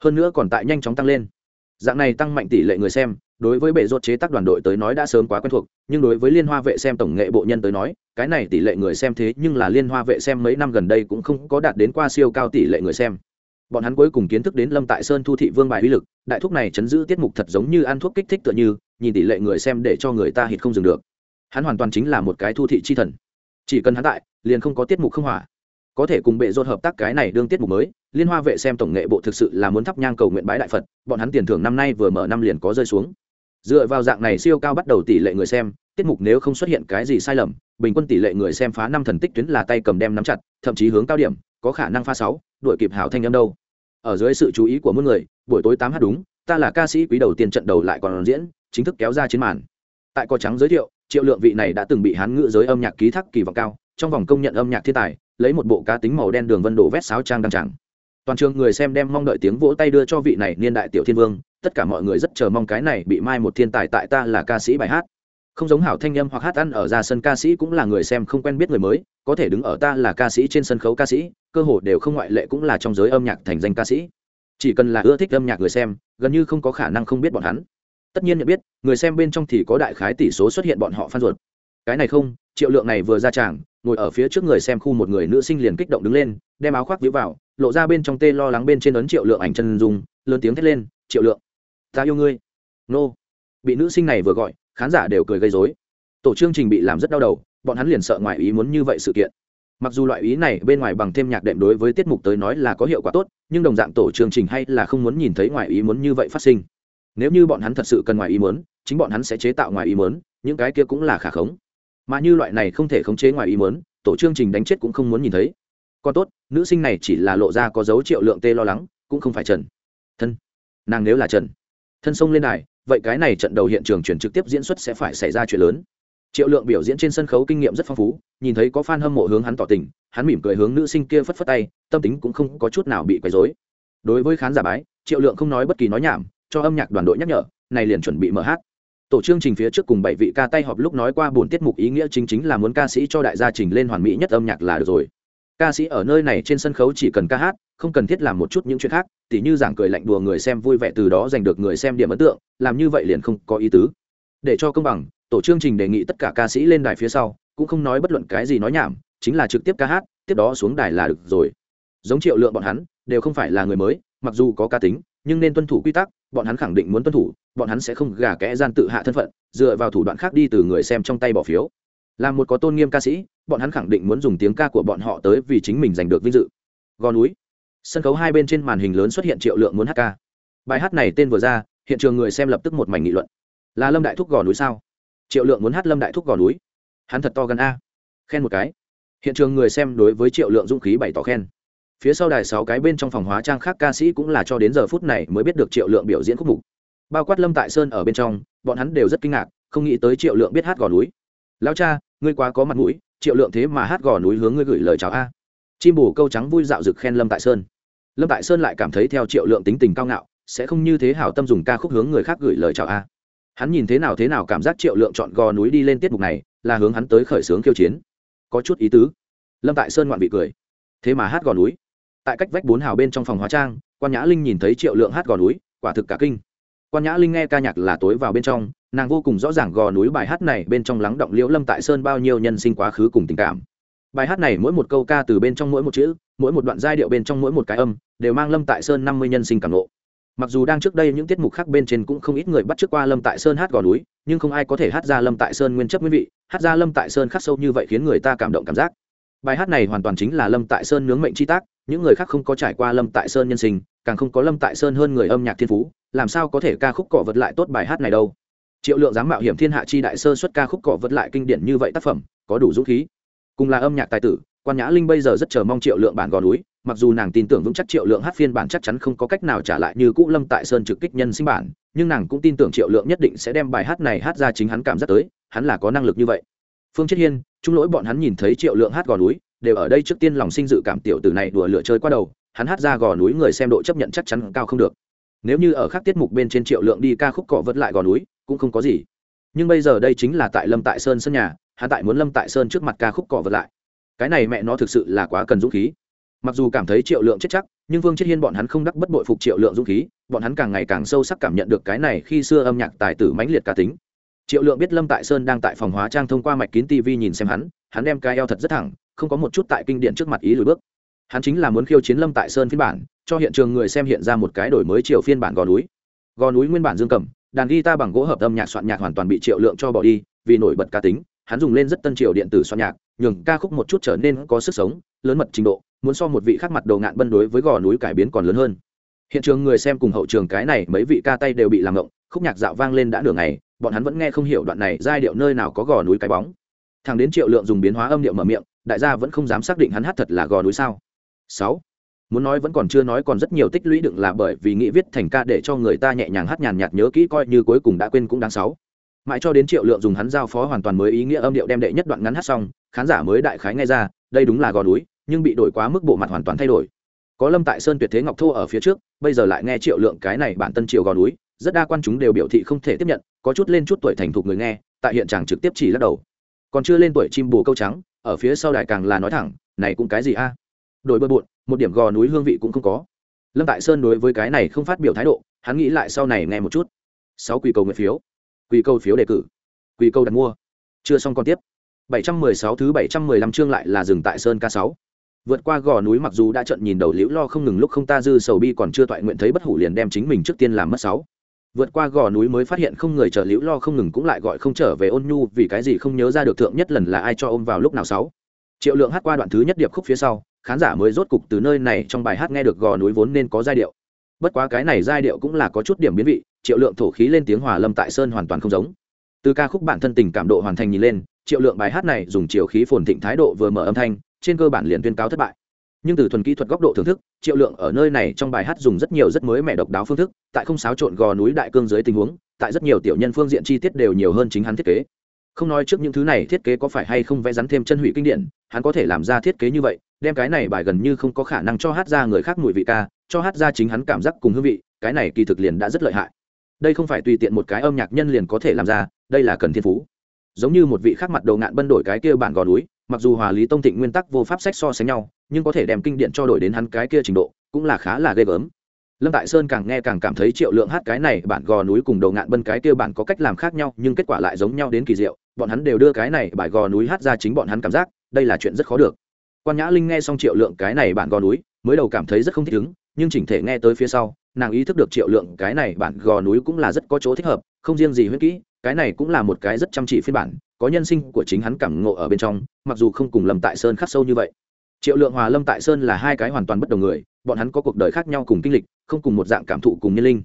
[SPEAKER 1] hơn nữa còn tại nhanh chóng tăng lên dạng này tăng mạnh tỷ lệ người xem, đối với bệ rốt chế tác đoàn đội tới nói đã sớm quá quen thuộc, nhưng đối với liên hoa vệ xem tổng nghệ bộ nhân tới nói, cái này tỷ lệ người xem thế nhưng là liên hoa vệ xem mấy năm gần đây cũng không có đạt đến qua siêu cao tỷ lệ người xem bọn hắn cuối cùng kiến thức đến lâm tại sơn thu thị vương bài uy lực, đại thuốc này chấn giữ tiết mục thật giống như ăn thuốc kích thích tựa như, nhìn tỷ lệ người xem để cho người ta hít không dừng được. Hắn hoàn toàn chính là một cái thu thị chi thần. Chỉ cần hắn tại, liền không có tiết mục không hỏa có thể cùng bệ rốt hợp tác cái này đương tiết mục mới, liên hoa vệ xem tổng nghệ bộ thực sự là muốn thắp nhang cầu nguyện bái đại phật, bọn hắn tiền thưởng năm nay vừa mở năm liền có rơi xuống dựa vào dạng này siêu cao bắt đầu tỷ lệ người xem, tiết mục nếu không xuất hiện cái gì sai lầm, bình quân tỷ lệ người xem phá năm thần tích tuyến là tay cầm đem nắm chặt, thậm chí hướng cao điểm, có khả năng pha sáu, đuổi kịp hảo thanh âm đâu. Ở dưới sự chú ý của mỗi người, buổi tối tám h đúng, ta là ca sĩ quý đầu tiên trận đầu lại còn diễn, chính thức kéo ra chiến màn. Tại có trắng giới thiệu, triệu lượng vị này đã từng bị hán ngữ giới âm nhạc ký thác kỳ vọng cao, trong vòng công nhận âm nhạc thiên tài, lấy một bộ cá tính màu đen đường vân đổ vét sáo trang đăng tràng toàn trường người xem đem mong đợi tiếng vỗ tay đưa cho vị này niên đại tiểu thiên vương, tất cả mọi người rất chờ mong cái này bị mai một thiên tài tại ta là ca sĩ bài hát. Không giống hảo thanh âm hoặc hát ăn ở ra sân ca sĩ cũng là người xem không quen biết người mới, có thể đứng ở ta là ca sĩ trên sân khấu ca sĩ, cơ hội đều không ngoại lệ cũng là trong giới âm nhạc thành danh ca sĩ. Chỉ cần là ưa thích âm nhạc người xem, gần như không có khả năng không biết bọn hắn. Tất nhiên nhận biết, người xem bên trong thì có đại khái tỷ số xuất hiện bọn họ phan ruột. Cái này không, triệu lượng này vừa ra tràng ngồi ở phía trước người xem khu một người nữ sinh liền kích động đứng lên đem áo khoác víu vào lộ ra bên trong tê lo lắng bên trên ấn triệu lượng ảnh chân dung, lớn tiếng thét lên triệu lượng ta yêu ngươi. Nô. Bị nữ sinh này vừa gọi khán giả đều cười gây dối tổ chương trình bị làm rất đau đầu bọn hắn liền sợ ngoài ý muốn như vậy sự kiện. Mặc dù loại ý này bên ngoài bằng thêm nhạc đệm đối với tiết mục tới nói là có hiệu quả tốt nhưng đồng dạng tổ chương trình hay là không muốn nhìn thấy ngoài ý muốn như vậy phát sinh. Nếu như bọn hắn thật sự cần ngoài ý muốn chính bọn hắn sẽ chế tạo ngoài ý muốn những cái kia cũng là khả khống mà như loại này không thể khống chế ngoài ý muốn, tổ chương trình đánh chết cũng không muốn nhìn thấy. Còn tốt, nữ sinh này chỉ là lộ ra có dấu triệu lượng tê lo lắng, cũng không phải trần. Thân. Nàng nếu là trần. Thân sông lên đài, vậy cái này trận đầu hiện trường chuyển trực tiếp diễn xuất sẽ phải xảy ra chuyện lớn. Triệu lượng biểu diễn trên sân khấu kinh nghiệm rất phong phú, nhìn thấy có f a n hâm mộ hướng hắn tỏ tình, hắn mỉm cười hướng nữ sinh kia phất phất tay, tâm tính cũng không có chút nào bị quấy dối đối với khán giả bái, triệu lượng không nói bất kỳ nói nhảm, cho âm nhạc đoàn đội nhắc nhở, này liền chuẩn bị mở hát tổ chương trình phía trước cùng bảy vị ca tay họp lúc nói qua buồn tiết mục ý nghĩa chính chính là muốn ca sĩ cho đại gia trình lên hoàn mỹ nhất âm nhạc là được rồi. Ca sĩ ở nơi này trên sân khấu chỉ cần ca hát, không cần thiết làm một chút những chuyện khác, tỉ như giảng cười lạnh đùa người xem vui vẻ từ đó giành được người xem điểm ấn tượng, làm như vậy liền không có ý tứ. Để cho công bằng, tổ chương trình đề nghị tất cả ca sĩ lên đài phía sau, cũng không nói bất luận cái gì nói nhảm, chính là trực tiếp ca hát, tiếp đó xuống đài là được rồi. Giống triệu lượng bọn hắn, đều không phải là người mới, mặc dù có ca tính nhưng nên tuân thủ quy tắc, bọn hắn khẳng định muốn tuân thủ, bọn hắn sẽ không gà kẽ gian tự hạ thân phận, dựa vào thủ đoạn khác đi từ người xem trong tay bỏ phiếu. Là một có tôn nghiêm ca sĩ, bọn hắn khẳng định muốn dùng tiếng ca của bọn họ tới vì chính mình giành được vinh dự. Gò núi. Sân khấu hai bên trên màn hình lớn xuất hiện triệu lượng muốn hát ca. Bài hát này tên vừa ra, hiện trường người xem lập tức một mảnh nghị luận. Là lâm đại thúc gò núi sao? Triệu lượng muốn hát lâm đại thúc gò núi. Hắn thật to gần a. Khen một cái. Hiện trường người xem đối với triệu lượng dũng khí bày tỏ khen phía sau đài sáu cái bên trong phòng hóa trang khác ca sĩ cũng là cho đến giờ phút này mới biết được triệu lượng biểu diễn khúc mục. Bao quát lâm tại sơn ở bên trong, bọn hắn đều rất kinh ngạc, không nghĩ tới triệu lượng biết hát gò núi. Lao cha, ngươi quá có mặt mũi, triệu lượng thế mà hát gò núi hướng ngươi gửi lời chào a. Chim bù câu trắng vui dạo rực khen lâm tại sơn. Lâm tại sơn lại cảm thấy theo triệu lượng tính tình cao ngạo, sẽ không như thế hảo tâm dùng ca khúc hướng người khác gửi lời chào a. Hắn nhìn thế nào thế nào cảm giác triệu lượng chọn gò núi đi lên tiết mục này, là hướng hắn tới khởi xướng khiêu chiến. Có chút ý tứ. Lâm tại sơn ngoạn vị cười. Thế mà hát gò núi? Tại cách vách bốn hào bên trong phòng hóa trang, quan nhã linh nhìn thấy triệu lượng hát gò núi, quả thực cả kinh. Quan nhã linh nghe ca nhạc là tối vào bên trong, nàng vô cùng rõ ràng gò núi bài hát này bên trong lắng động liễu lâm tại sơn bao nhiêu nhân sinh quá khứ cùng tình cảm. Bài hát này mỗi một câu ca từ bên trong mỗi một chữ, mỗi một đoạn giai điệu bên trong mỗi một cái âm, đều mang lâm tại sơn năm mươi nhân sinh cảm lộ mặc dù đang trước đây những tiết mục khác bên trên cũng không ít người bắt t r ư ớ c qua lâm tại sơn hát gò núi, nhưng không ai có thể hát ra lâm tại sơn nguyên chấp nguyên vị, hát ra lâm tại sơn khắc sâu như vậy khiến người ta cảm động cảm giác. Bài hát này hoàn toàn chính là lâm tại sơn nướng mệnh chi tác những người khác không có trải qua lâm tại sơn nhân sinh, càng không có lâm tại sơn hơn người âm nhạc thiên phú, làm sao có thể ca khúc cọ vật lại tốt bài hát này đâu? Triệu lượng dám mạo hiểm thiên hạ chi đại sơ xuất ca khúc cọ vật lại kinh điển như vậy tác phẩm, có đủ dũng khí. Cùng là âm nhạc tài tử, quan nhã linh bây giờ rất chờ mong triệu lượng bản gò núi, mặc dù nàng tin tưởng vững chắc triệu lượng hát phiên bản chắc chắn không có cách nào trả lại như cũ lâm tại sơn trực kích nhân sinh bản, nhưng nàng cũng tin tưởng triệu lượng nhất định sẽ đem bài hát này hát ra chính hắn cảm giác tới, hắn là có năng lực như vậy. Phương chết hiên trung lỗi bọn hắn nhìn thấy triệu lượng hát gò núi đều ở đây trước tiên lòng sinh dự cảm tiểu tử này đùa lửa chơi qua đầu, hắn hát ra gò núi người xem độ chấp nhận chắc chắn cao không được. Nếu như ở các tiết mục bên trên triệu lượng đi ca khúc cọ vẫn lại gò núi, cũng không có gì. Nhưng bây giờ đây chính là tại lâm tại sơn sân nhà, hắn tại muốn lâm tại sơn trước mặt ca khúc cọ vật lại. Cái này mẹ nó thực sự là quá cần dũng khí. Mặc dù cảm thấy triệu lượng chết chắc, nhưng vương chết hiên bọn hắn không đắc bất bội phục triệu lượng dũng khí, bọn hắn càng ngày càng sâu sắc cảm nhận được cái này khi xưa âm nhạc tài tử mãnh liệt cá tính. Triệu lượng biết lâm tại sơn đang tại phòng hóa trang thông qua mạch kín tv nhìn xem hắn hắn đem cái eo thật rất thẳng, không có một chút tại kinh điển trước mặt ý lùi bước. Hắn chính là muốn khiêu chiến lâm tại sơn phiên bản, cho hiện trường người xem hiện ra một cái đổi mới chiều phiên bản gò núi. Gò núi nguyên bản dương cầm, đàn guitar bằng gỗ hợp âm nhạc soạn nhạc hoàn toàn bị triệu lượng cho bỏ đi, vì nổi bật cá tính, hắn dùng lên rất tân triều điện tử soạn nhạc, nhường ca khúc một chút trở nên có sức sống, lớn mật trình độ, muốn so một vị khác mặt đầu ngạn bân đối với gò núi cải biến còn lớn hơn. Hiện trường người xem cùng hậu trường cái này mấy vị ca tay đều bị làm ngộng, khúc nhạc dạo vang lên đã nửa ngày, bọn hắn vẫn nghe không hiểu đoạn này giai điệu nơi nào có gò núi cái bóng thằng đến triệu lượng dùng biến hóa âm điệu mở miệng, đại gia vẫn không dám xác định hắn hát thật là gò núi sao. Sáu, muốn nói vẫn còn chưa nói còn rất nhiều tích lũy đựng là bởi vì nghĩ viết thành ca để cho người ta nhẹ nhàng hát nhàn nhạt nhớ kỹ coi như cuối cùng đã quên cũng đáng sáu. Mãi cho đến triệu lượng dùng hắn giao phó hoàn toàn mới ý nghĩa âm điệu đem đệ nhất đoạn ngắn hát xong, khán giả mới đại khái nghe ra, đây đúng là gò núi, nhưng bị đổi quá mức bộ mặt hoàn toàn thay đổi. Có lâm tại sơn tuyệt thế ngọc thô ở phía trước, bây giờ lại nghe triệu lượng cái này bản tân triều gò núi, rất đa quan chúng đều biểu thị không thể tiếp nhận, có chút lên chút tuổi thành thục người nghe, tại hiện trường trực tiếp chỉ lắc đầu còn chưa lên tuổi chim bồ câu trắng, ở phía sau đài càng là nói thẳng, này cũng cái gì a? Đổi bơ bộn một điểm gò núi hương vị cũng không có. Lâm tại sơn đối với cái này không phát biểu thái độ, hắn nghĩ lại sau này nghe một chút. Sáu quỳ cầu nguyện phiếu. Quỳ cầu phiếu đề cử. Quỳ cầu đặt mua. Chưa xong còn tiếp. 716 thứ 715 chương lại là dừng tại Sơn Ca6. Vượt qua gò núi mặc dù đã trận nhìn đầu liễu lo không ngừng lúc không ta dư sầu bi còn chưa toại nguyện thấy bất hủ liền đem chính mình trước tiên làm mất sáu. Vượt qua gò núi mới phát hiện không người chờ liễu lo không ngừng cũng lại gọi không trở về ôn nhu vì cái gì không nhớ ra được thượng nhất lần là ai cho ôm vào lúc nào sáu. Triệu Lượng hát qua đoạn thứ nhất điệp khúc phía sau, khán giả mới rốt cục từ nơi này trong bài hát nghe được gò núi vốn nên có giai điệu. Bất quá cái này giai điệu cũng là có chút điểm biến vị, Triệu Lượng thổ khí lên tiếng hòa lâm tại sơn hoàn toàn không giống. Từ ca khúc bản thân tình cảm độ hoàn thành nhìn lên, triệu lượng bài hát này dùng chiều khí phồn thịnh thái độ vừa mở âm thanh trên cơ bản liền tuyên cáo thất bại nhưng từ thuần kỹ thuật góc độ thưởng thức, triệu lượng ở nơi này trong bài hát dùng rất nhiều rất mới mẻ độc đáo phương thức, tại không xáo trộn gò núi đại cương dưới tình huống, tại rất nhiều tiểu nhân phương diện chi tiết đều nhiều hơn chính hắn thiết kế. Không nói trước những thứ này thiết kế có phải hay không vẽ rắn thêm chân hủy kinh điển, hắn có thể làm ra thiết kế như vậy, đem cái này bài gần như không có khả năng cho hát ra người khác mùi vị ca, cho hát ra chính hắn cảm giác cùng hương vị, cái này kỳ thực liền đã rất lợi hại. Đây không phải tùy tiện một cái âm nhạc nhân liền có thể làm ra, đây là cần thiên phú. Giống như một vị khác mặt đầu ngạn bân đổi cái kia bản gò núi mặc dù hòa lý tông thịnh nguyên tắc vô pháp sách so sánh nhau, nhưng có thể đem kinh điện cho đổi đến hắn cái kia trình độ, cũng là khá là ghê gớm. Lâm tại sơn càng nghe càng cảm thấy triệu lượng hát cái này bản gò núi cùng đầu ngạn bân cái kia bản có cách làm khác nhau, nhưng kết quả lại giống nhau đến kỳ diệu, bọn hắn đều đưa cái này bài gò núi hát ra chính bọn hắn cảm giác, đây là chuyện rất khó được. Quan nhã linh nghe xong triệu lượng cái này bản gò núi, mới đầu cảm thấy rất không thích ứng, nhưng chỉnh thể nghe tới phía sau, nàng ý thức được triệu lượng cái này bản gò núi cũng là rất có chỗ thích hợp, không riêng gì huyết kỹ cái này cũng là một cái rất chăm chỉ phiên bản, có nhân sinh của chính hắn cảm ngộ ở bên trong, mặc dù không cùng lâm tại sơn khắc sâu như vậy. Triệu lượng hòa, lâm tại sơn là hai cái hoàn toàn bất đồng người, bọn hắn có cuộc đời khác nhau cùng kinh lịch, không cùng một dạng cảm thụ cùng nhân linh.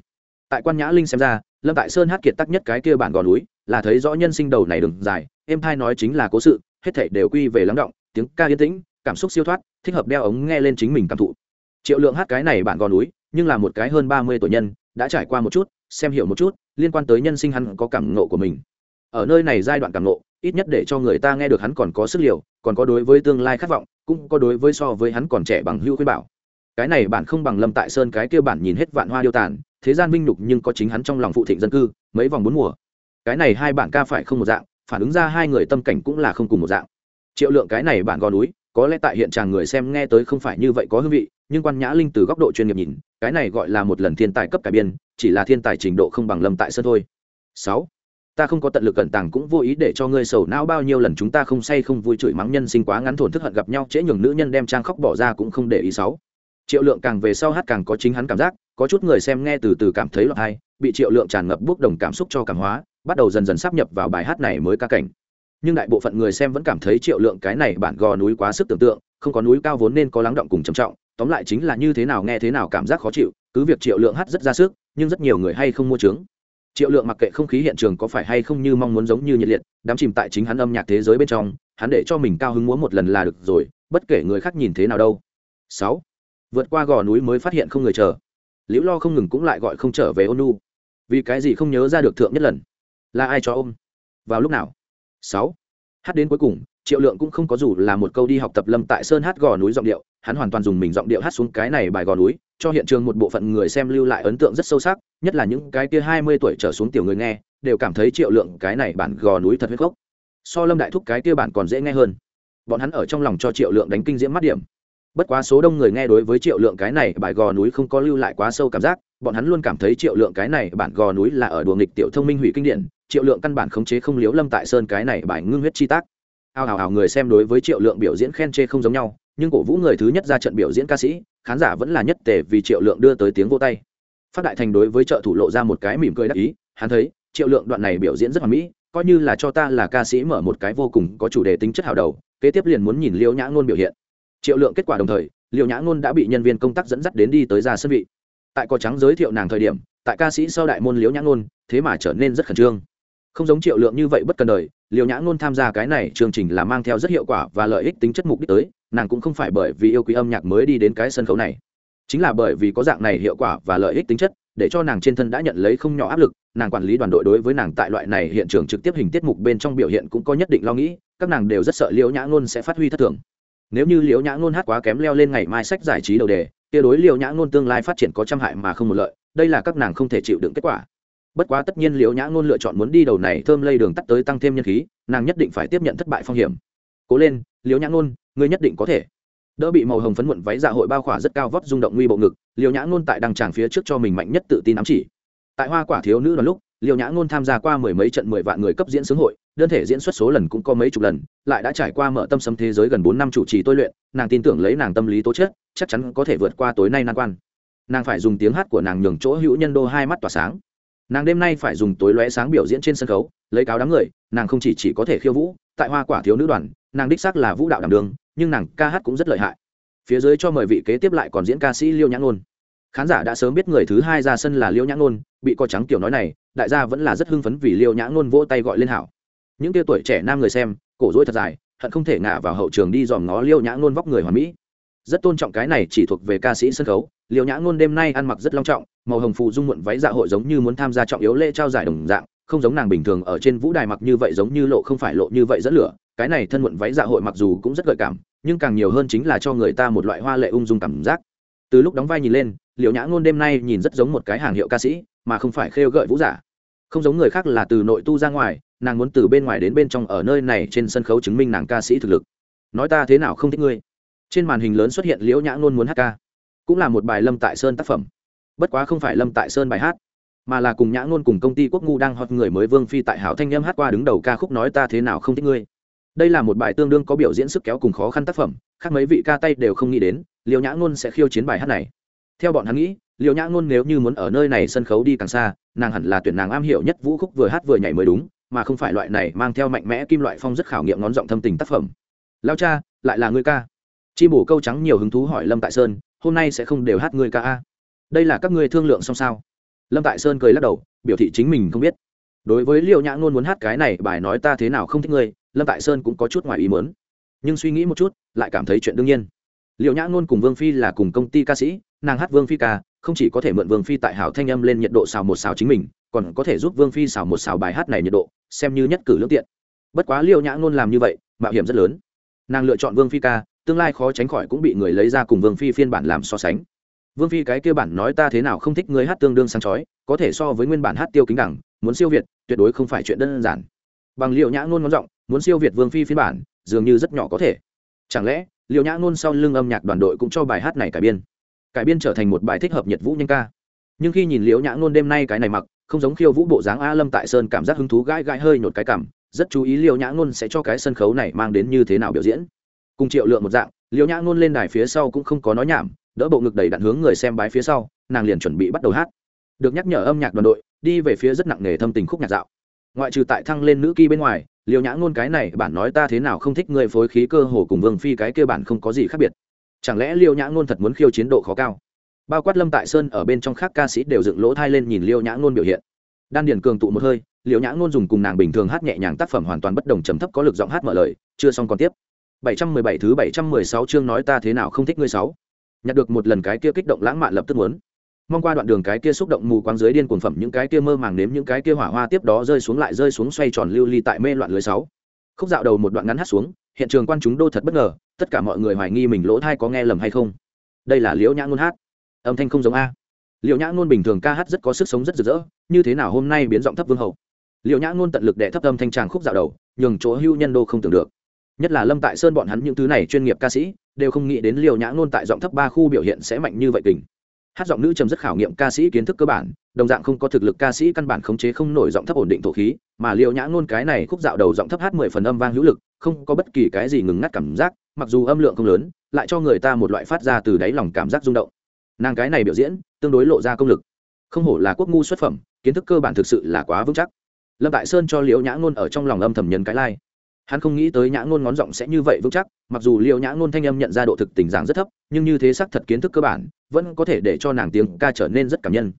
[SPEAKER 1] Tại quan nhã linh xem ra, lâm tại sơn hát kiệt tắc nhất cái kia bản gò núi, là thấy rõ nhân sinh đầu này đừng dài em thai nói chính là cố sự, hết thảy đều quy về lắng động, tiếng ca yên tĩnh, cảm xúc siêu thoát, thích hợp đeo ống nghe lên chính mình cảm thụ. Triệu lượng hát cái này bản gò núi, nhưng là một cái hơn ba mươi tuổi nhân, đã trải qua một chút xem hiểu một chút, liên quan tới nhân sinh hắn có cảm ngộ của mình. Ở nơi này giai đoạn cảm ngộ, ít nhất để cho người ta nghe được hắn còn có sức liều, còn có đối với tương lai khát vọng, cũng có đối với so với hắn còn trẻ bằng hưu khuyên bảo. Cái này bản không bằng lâm tại sơn, cái kia bản nhìn hết vạn hoa điêu tàn, thế gian minh nhục nhưng có chính hắn trong lòng phụ thịnh dân cư, mấy vòng bốn mùa. Cái này hai bản ca phải không một dạng, phản ứng ra hai người tâm cảnh cũng là không cùng một dạng. Triệu lượng cái này bản gò núi có lẽ tại hiện tràng người xem nghe tới không phải như vậy có hương vị, nhưng quan nhã linh từ góc độ chuyên nghiệp nhìn, cái này gọi là một lần thiên tài cấp cải biên, chỉ là thiên tài trình độ không bằng lâm tại sơn thôi. Sáu, ta không có tận lực cẩn tàng cũng vô ý để cho ngươi sầu não bao nhiêu lần chúng ta không say không vui chửi mắng nhân sinh quá ngắn thổn thức hận gặp nhau, trễ nhường nữ nhân đem trang khóc bỏ ra cũng không để ý. Sáu, triệu lượng càng về sau hát càng có chính hắn cảm giác, có chút người xem nghe từ từ cảm thấy loại hay bị triệu lượng tràn ngập bước đồng cảm xúc cho cảm hóa, bắt đầu dần dần sắp nhập vào bài hát này mới ca cảnh nhưng đại bộ phận người xem vẫn cảm thấy triệu lượng cái này bản gò núi quá sức tưởng tượng, không có núi cao vốn nên có lắng động cùng trầm trọng, tóm lại chính là như thế nào nghe thế nào cảm giác khó chịu, cứ việc triệu lượng hát rất ra sức, nhưng rất nhiều người hay không mua trướng. Triệu lượng mặc kệ không khí hiện trường có phải hay không như mong muốn giống như nhiệt liệt đám chìm tại chính hắn âm nhạc thế giới bên trong, hắn để cho mình cao hứng múa một lần là được rồi, bất kể người khác nhìn thế nào đâu. Sáu. Vượt qua gò núi mới phát hiện không người chờ. Liễu lo không ngừng cũng lại gọi không trở về ôn nu. Vì cái gì không nhớ ra được thượng nhất lần? Là ai cho ôm? Vào lúc nào? Sáu. Hát đến cuối cùng, triệu lượng cũng không có dù là một câu đi học tập lâm tại sơn hát gò núi giọng điệu, hắn hoàn toàn dùng mình giọng điệu hát xuống cái này bài gò núi, cho hiện trường một bộ phận người xem lưu lại ấn tượng rất sâu sắc, nhất là những cái kia hai mươi tuổi trở xuống tiểu người nghe, đều cảm thấy triệu lượng cái này bản gò núi thật huyết gốc. So lâm đại thúc cái kia bản còn dễ nghe hơn. Bọn hắn ở trong lòng cho triệu lượng đánh kinh diễm mắt điểm. Bất quá số đông người nghe đối với triệu lượng cái này bài gò núi không có lưu lại quá sâu cảm giác, bọn hắn luôn cảm thấy triệu lượng cái này bản gò núi là ở đùa nghịch tiểu thông minh hủy kinh điển triệu lượng căn bản khống chế không liếu lâm tại sơn cái này bài ngưng huyết chi tác. Ao hào hào người xem đối với triệu lượng biểu diễn khen chê không giống nhau, nhưng cổ vũ người thứ nhất ra trận biểu diễn ca sĩ, khán giả vẫn là nhất tề vì triệu lượng đưa tới tiếng vô tay. Phát đại thành đối với trợ thủ lộ ra một cái mỉm cười đắc ý, hắn thấy, triệu lượng đoạn này biểu diễn rất hoàn mỹ, coi như là cho ta là ca sĩ mở một cái vô cùng có chủ đề tính chất hào đầu, kế tiếp liền muốn nhìn liêu nhã ngôn biểu hiện. Triệu lượng kết quả đồng thời liêu nhã ngôn đã bị nhân viên công tác dẫn dắt đến đi tới ra sân vị. Tại có trắng giới thiệu nàng thời điểm, tại ca sĩ sau đại môn liễu nhã ngôn, thế mà trở nên rất khẩn trương không giống triệu lượng như vậy bất cần đời liệu nhã ngôn tham gia cái này chương trình là mang theo rất hiệu quả và lợi ích tính chất mục đích tới, nàng cũng không phải bởi vì yêu quý âm nhạc mới đi đến cái sân khấu này. Chính là bởi vì có dạng này hiệu quả và lợi ích tính chất, để cho nàng trên thân đã nhận lấy không nhỏ áp lực, nàng quản lý đoàn đội đối với nàng tại loại này hiện trường trực tiếp hình tiết mục bên trong biểu hiện cũng có nhất định lo nghĩ, các nàng đều rất sợ liễu nhã ngôn sẽ phát huy thất thường. Nếu như liễu nhã ngôn hát quá kém leo lên ngày mai sách giải trí đầu đề, kia đối liễu nhã ngôn tương lai phát triển có trăm hại mà không một lợi, đây là các nàng không thể chịu đựng kết quả bất quá tất nhiên liễu nhã ngôn lựa chọn muốn đi đầu này thơm lây đường tắt tới tăng thêm nhân khí, nàng nhất định phải tiếp nhận thất bại phong hiểm. Cố lên, liễu nhã ngôn, ngươi nhất định có thể. Đỡ bị màu hồng phấn muộn váy dạ hội bao khỏa rất cao vóc rung động nguy bộ ngực, liễu nhã ngôn tại đăng tràng phía trước cho mình mạnh nhất tự tin ám chỉ. Tại hoa quả thiếu nữ đoàn lúc, liễu nhã ngôn tham gia qua mười mấy trận mười vạn người cấp diễn xướng hội, đơn thể diễn xuất số lần cũng có mấy chục lần, lại đã trải qua mở tâm sấm thế giới gần bốn năm chủ trì tôi luyện, nàng tin tưởng lấy nàng tâm lý tố chất, chắc chắn có thể vượt qua tối nay nan quan. Nàng phải dùng tiếng hát của nàng nhường chỗ hữu nhân đô hai mắt tỏa sáng nàng đêm nay phải dùng tối lóe sáng biểu diễn trên sân khấu lấy cáo đám người nàng không chỉ, chỉ có thể khiêu vũ tại hoa quả thiếu nữ đoàn nàng đích xác là vũ đạo đảm đường nhưng nàng ca hát cũng rất lợi hại. Phía dưới cho mời vị kế tiếp lại còn diễn ca sĩ liêu nhã ngôn. Khán giả đã sớm biết người thứ hai ra sân là liêu nhã ngôn bị co trắng kiểu nói này đại gia vẫn là rất hưng phấn vì liêu nhã ngôn vỗ tay gọi lên hảo. Những tia tuổi trẻ nam người xem cổ dối thật dài hận không thể ngả vào hậu trường đi dòm ngó liêu nhã ngôn vóc người hoàn mỹ rất tôn trọng cái này chỉ thuộc về ca sĩ sân khấu. Liệu nhã ngôn đêm nay ăn mặc rất long trọng, màu hồng phụ dung muộn váy dạ hội giống như muốn tham gia trọng yếu lễ trao giải đồng dạng, không giống nàng bình thường ở trên vũ đài mặc như vậy giống như lộ không phải lộ như vậy dẫn lửa. Cái này thân muộn váy dạ hội mặc dù cũng rất gợi cảm, nhưng càng nhiều hơn chính là cho người ta một loại hoa lệ ung dung cảm giác. Từ lúc đóng vai nhìn lên liệu nhã ngôn đêm nay nhìn rất giống một cái hàng hiệu ca sĩ, mà không phải khêu gợi vũ giả. Không giống người khác là từ nội tu ra ngoài, nàng muốn từ bên ngoài đến bên trong ở nơi này trên sân khấu chứng minh nàng ca sĩ thực lực. Nói ta thế nào không thích ngươi? Trên màn hình lớn xuất hiện liễu nhã ngôn muốn hát ca. Cũng là một bài lâm tại sơn tác phẩm. Bất quá không phải lâm tại sơn bài hát, mà là cùng nhã ngôn cùng công ty quốc ngu đang hot người mới vương phi tại hảo thanh em hát qua đứng đầu ca khúc nói ta thế nào không thích ngươi. Đây là một bài tương đương có biểu diễn sức kéo cùng khó khăn tác phẩm, khác mấy vị ca tay đều không nghĩ đến liệu nhã ngôn sẽ khiêu chiến bài hát này. Theo bọn hắn nghĩ liệu nhã ngôn nếu như muốn ở nơi này sân khấu đi càng xa, nàng hẳn là tuyển nàng am hiểu nhất vũ khúc vừa hát vừa nhảy mới đúng, mà không phải loại này mang theo mạnh mẽ kim loại phong rất khảo nghiệm ngón giọng thâm tình tác phẩm. Lao cha, lại là ngươi ca chi bổ câu trắng nhiều hứng thú hỏi lâm tại sơn, hôm nay sẽ không đều hát ngươi ca a? Đây là các ngươi thương lượng xong sao? Lâm tại sơn cười lắc đầu, biểu thị chính mình không biết. Đối với liệu nhã ngôn muốn hát cái này, bài nói ta thế nào không thích ngươi, lâm tại sơn cũng có chút ngoài ý mớn nhưng suy nghĩ một chút, lại cảm thấy chuyện đương nhiên. Liệu nhã ngôn cùng vương phi là cùng công ty ca sĩ, nàng hát vương phi ca, không chỉ có thể mượn vương phi tại hảo thanh âm lên nhiệt độ xào một xào chính mình, còn có thể giúp vương phi xào một xào bài hát này nhiệt độ, xem như nhất cử lương tiện. Bất quá liêu nhã ngôn làm như vậy, mạo hiểm rất lớn. Nàng lựa chọn vương phi ca tương lai khó tránh khỏi cũng bị người lấy ra cùng vương phi phiên bản làm so sánh. Vương phi cái kia bản nói ta thế nào không thích người hát tương đương sáng chói, có thể so với nguyên bản hát tiêu kính đẳng, muốn siêu việt, tuyệt đối không phải chuyện đơn giản. Bằng liệu nhã ngôn ngón giọng, muốn siêu việt vương phi phiên bản, dường như rất nhỏ có thể. Chẳng lẽ liệu nhã ngôn sau lưng âm nhạc đoàn đội cũng cho bài hát này cải biên? Cải biên trở thành một bài thích hợp nhiệt vũ nhanh ca. Nhưng khi nhìn Liệu nhã ngôn đêm nay cái này mặc, không giống khiêu vũ bộ dáng a lâm tại sơn cảm giác hứng thú gãi gãi hơi nhột cái cảm, rất chú ý Liệu nhã ngôn sẽ cho cái sân khấu này mang đến như thế nào biểu diễn cùng triệu lượng một dạng, liễu nhã ngôn lên đài phía sau cũng không có nói nhảm, đỡ bộ ngực đầy đặn hướng người xem bái phía sau, nàng liền chuẩn bị bắt đầu hát. Được nhắc nhở âm nhạc đoàn đội, đi về phía rất nặng nề thâm tình khúc nhạc dạo. Ngoại trừ tại thăng lên nữ kỳ bên ngoài liều nhã ngôn cái này bản nói ta thế nào không thích người phối khí cơ hồ cùng vương phi cái kia bản không có gì khác biệt. Chẳng lẽ liêu nhã ngôn thật muốn khiêu chiến độ khó cao? Bao quát lâm tại sơn ở bên trong khác ca sĩ đều dựng lỗ thai lên nhìn liêu nhã ngôn biểu hiện. Đan điền cường tụ một hơi liêu nhã ngôn dùng cùng nàng bình thường hát nhẹ nhàng tác phẩm hoàn toàn bất đồng trầm thấp có lực giọng hát mở lời, chưa xong còn tiếp. 717 thứ 716 chương nói ta thế nào không thích ngươi sáu. Nhặt được một lần cái kia kích động lãng mạn lập tức muốn. Mong qua đoạn đường cái kia xúc động mù quáng dưới điên cuồng phẩm, những cái kia mơ màng nếm những cái kia hỏa hoa tiếp đó rơi xuống lại rơi xuống xoay tròn lưu ly tại mê loạn lưới sáu. Khúc dạo đầu một đoạn ngắn hát xuống, hiện trường quan chúng đô thật bất ngờ, tất cả mọi người hoài nghi mình lỗ thai có nghe lầm hay không. Đây là liễu nhã ngôn hát. Âm thanh không giống a. Liễu nhã ngôn bình thường ca hát rất có sức sống rất rực rỡ, như thế nào hôm nay biến giọng thấp vương hậu. Liễu nhã ngôn tận lực đè thấp âm thanh tràng khúc dạo đầu, nhường chỗ hưu nhân đô không tưởng được nhất là lâm tại sơn bọn hắn những thứ này chuyên nghiệp ca sĩ, đều không nghĩ đến liều nhã ngôn tại giọng thấp ba khu biểu hiện sẽ mạnh như vậy kình. Hát giọng nữ trầm rất khảo nghiệm ca sĩ kiến thức cơ bản, đồng dạng không có thực lực ca sĩ căn bản khống chế không nổi giọng thấp ổn định thổ khí, mà liều nhã ngôn cái này khúc dạo đầu giọng thấp hát mười phần âm vang hữu lực, không có bất kỳ cái gì ngừng ngắt cảm giác, mặc dù âm lượng không lớn, lại cho người ta một loại phát ra từ đáy lòng cảm giác rung động. Nàng cái này biểu diễn, tương đối lộ ra công lực. Không hổ là quốc ngu xuất phẩm, kiến thức cơ bản thực sự là quá vững chắc. Lâm tại sơn cho liễu nhã ngôn ở trong lòng âm thầm nhấn cái lai、like hắn không nghĩ tới nhã ngôn ngón giọng sẽ như vậy vững chắc, mặc dù liệu nhã ngôn thanh âm nhận ra độ thực tình giảng rất thấp, nhưng như thế xác thật kiến thức cơ bản, vẫn có thể để cho nàng tiếng ca trở nên rất cảm nhân.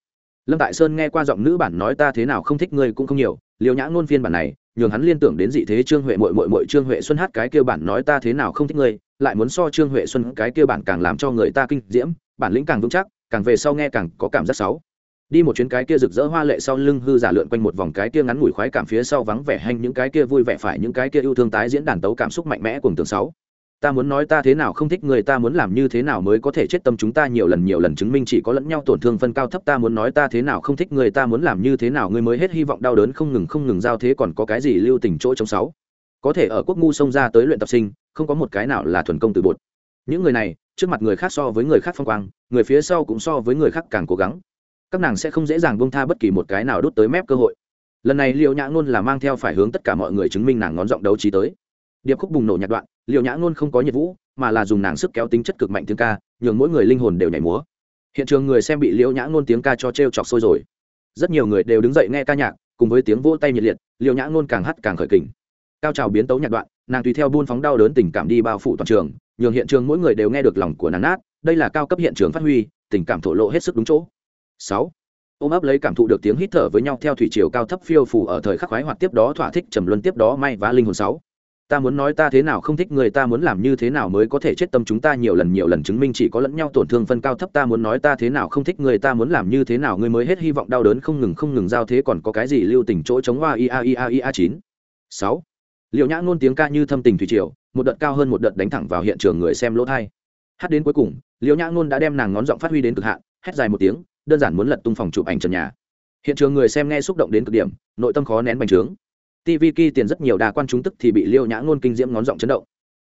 [SPEAKER 1] Lâm tại sơn nghe qua giọng nữ bản nói ta thế nào không thích ngươi cũng không nhiều liệu nhã ngôn phiên bản này, nhường hắn liên tưởng đến dị thế trương huệ mội mội mội trương huệ xuân hát cái kêu bản nói ta thế nào không thích ngươi, lại muốn so trương huệ xuân cái kêu bản càng làm cho người ta kinh diễm, bản lĩnh càng vững chắc, càng về sau nghe càng có cảm giác xấu đi một chuyến cái kia rực rỡ hoa lệ sau lưng hư giả lượn quanh một vòng cái kia ngắn ngủi khoái cảm phía sau vắng vẻ hành những cái kia vui vẻ phải những cái kia yêu thương tái diễn đàn tấu cảm xúc mạnh mẽ cùng tường sáu. Ta muốn nói ta thế nào không thích người, ta muốn làm như thế nào mới có thể chết tâm chúng ta nhiều lần nhiều lần chứng minh chỉ có lẫn nhau tổn thương phân cao thấp. Ta muốn nói ta thế nào không thích người, ta muốn làm như thế nào người mới hết hy vọng đau đớn không ngừng không ngừng giao thế, còn có cái gì lưu tình chỗ trong sáu? Có thể ở quốc ngu sông ra tới luyện tập sinh, không có một cái nào là thuần công từ bột. Những người này, trước mặt người khác so với người khác phong quang, người phía sau cũng so với người khác càng cố gắng các nàng sẽ không dễ dàng bông tha bất kỳ một cái nào đốt tới mép cơ hội. Lần này liệu nhã ngôn là mang theo phải hướng tất cả mọi người chứng minh nàng ngón giọng đấu trí tới. Điệp khúc bùng nổ nhạc đoạn liệu nhã ngôn không có nhiệt vũ, mà là dùng nàng sức kéo tính chất cực mạnh tiếng ca, nhường mỗi người linh hồn đều nhảy múa. Hiện trường người xem bị liễu nhã ngôn tiếng ca cho t r e o chọc sôi rồi. Rất nhiều người đều đứng dậy nghe ca nhạc, cùng với tiếng vỗ tay nhiệt liệt, liễu nhã ngôn càng hắt càng khởi kình. Cao trào biến tấu nhạc đoạn, nàng tùy theo buôn phóng đau đớn tình cảm đi bao phủ toàn trường, nhường hiện trường mỗi người đều nghe được lòng của nàng nát, đây là cao cấp hiện trường phát huy, tình cảm thổ lộ hết sức đúng chỗ sáu. Ôm ấp lấy cảm thụ được tiếng hít thở với nhau theo thủy triều cao thấp phiêu phù ở thời khắc khoái hoạt tiếp đó thỏa thích trầm luân tiếp đó may vá linh hồn sáu. Ta muốn nói ta thế nào không thích người, ta muốn làm như thế nào mới có thể chết tâm chúng ta nhiều lần nhiều lần chứng minh chỉ có lẫn nhau tổn thương phân cao thấp. Ta muốn nói ta thế nào không thích người, ta muốn làm như thế nào người mới hết hy vọng đau đớn không ngừng không ngừng giao thế, còn có cái gì lưu tình chỗ chống hoa ia ia ia chín. Sáu. Liệu nhã ngôn tiếng ca như thâm tình thủy triều, một đợt cao hơn một đợt đánh thẳng vào hiện trường người xem lỗ thai. Hát đến cuối cùng liệu nhã ngôn đã đem nàng ngón giọng phát huy đến cực hạn, hét dài một tiếng đơn giản muốn lật tung phòng chụp ảnh trần nhà. Hiện trường người xem nghe xúc động đến cực điểm, nội tâm khó nén bành trướng. Tv ki tiền rất nhiều đà quan chúng tức thì bị liêu nhã ngôn kinh diễm ngón giọng chấn động.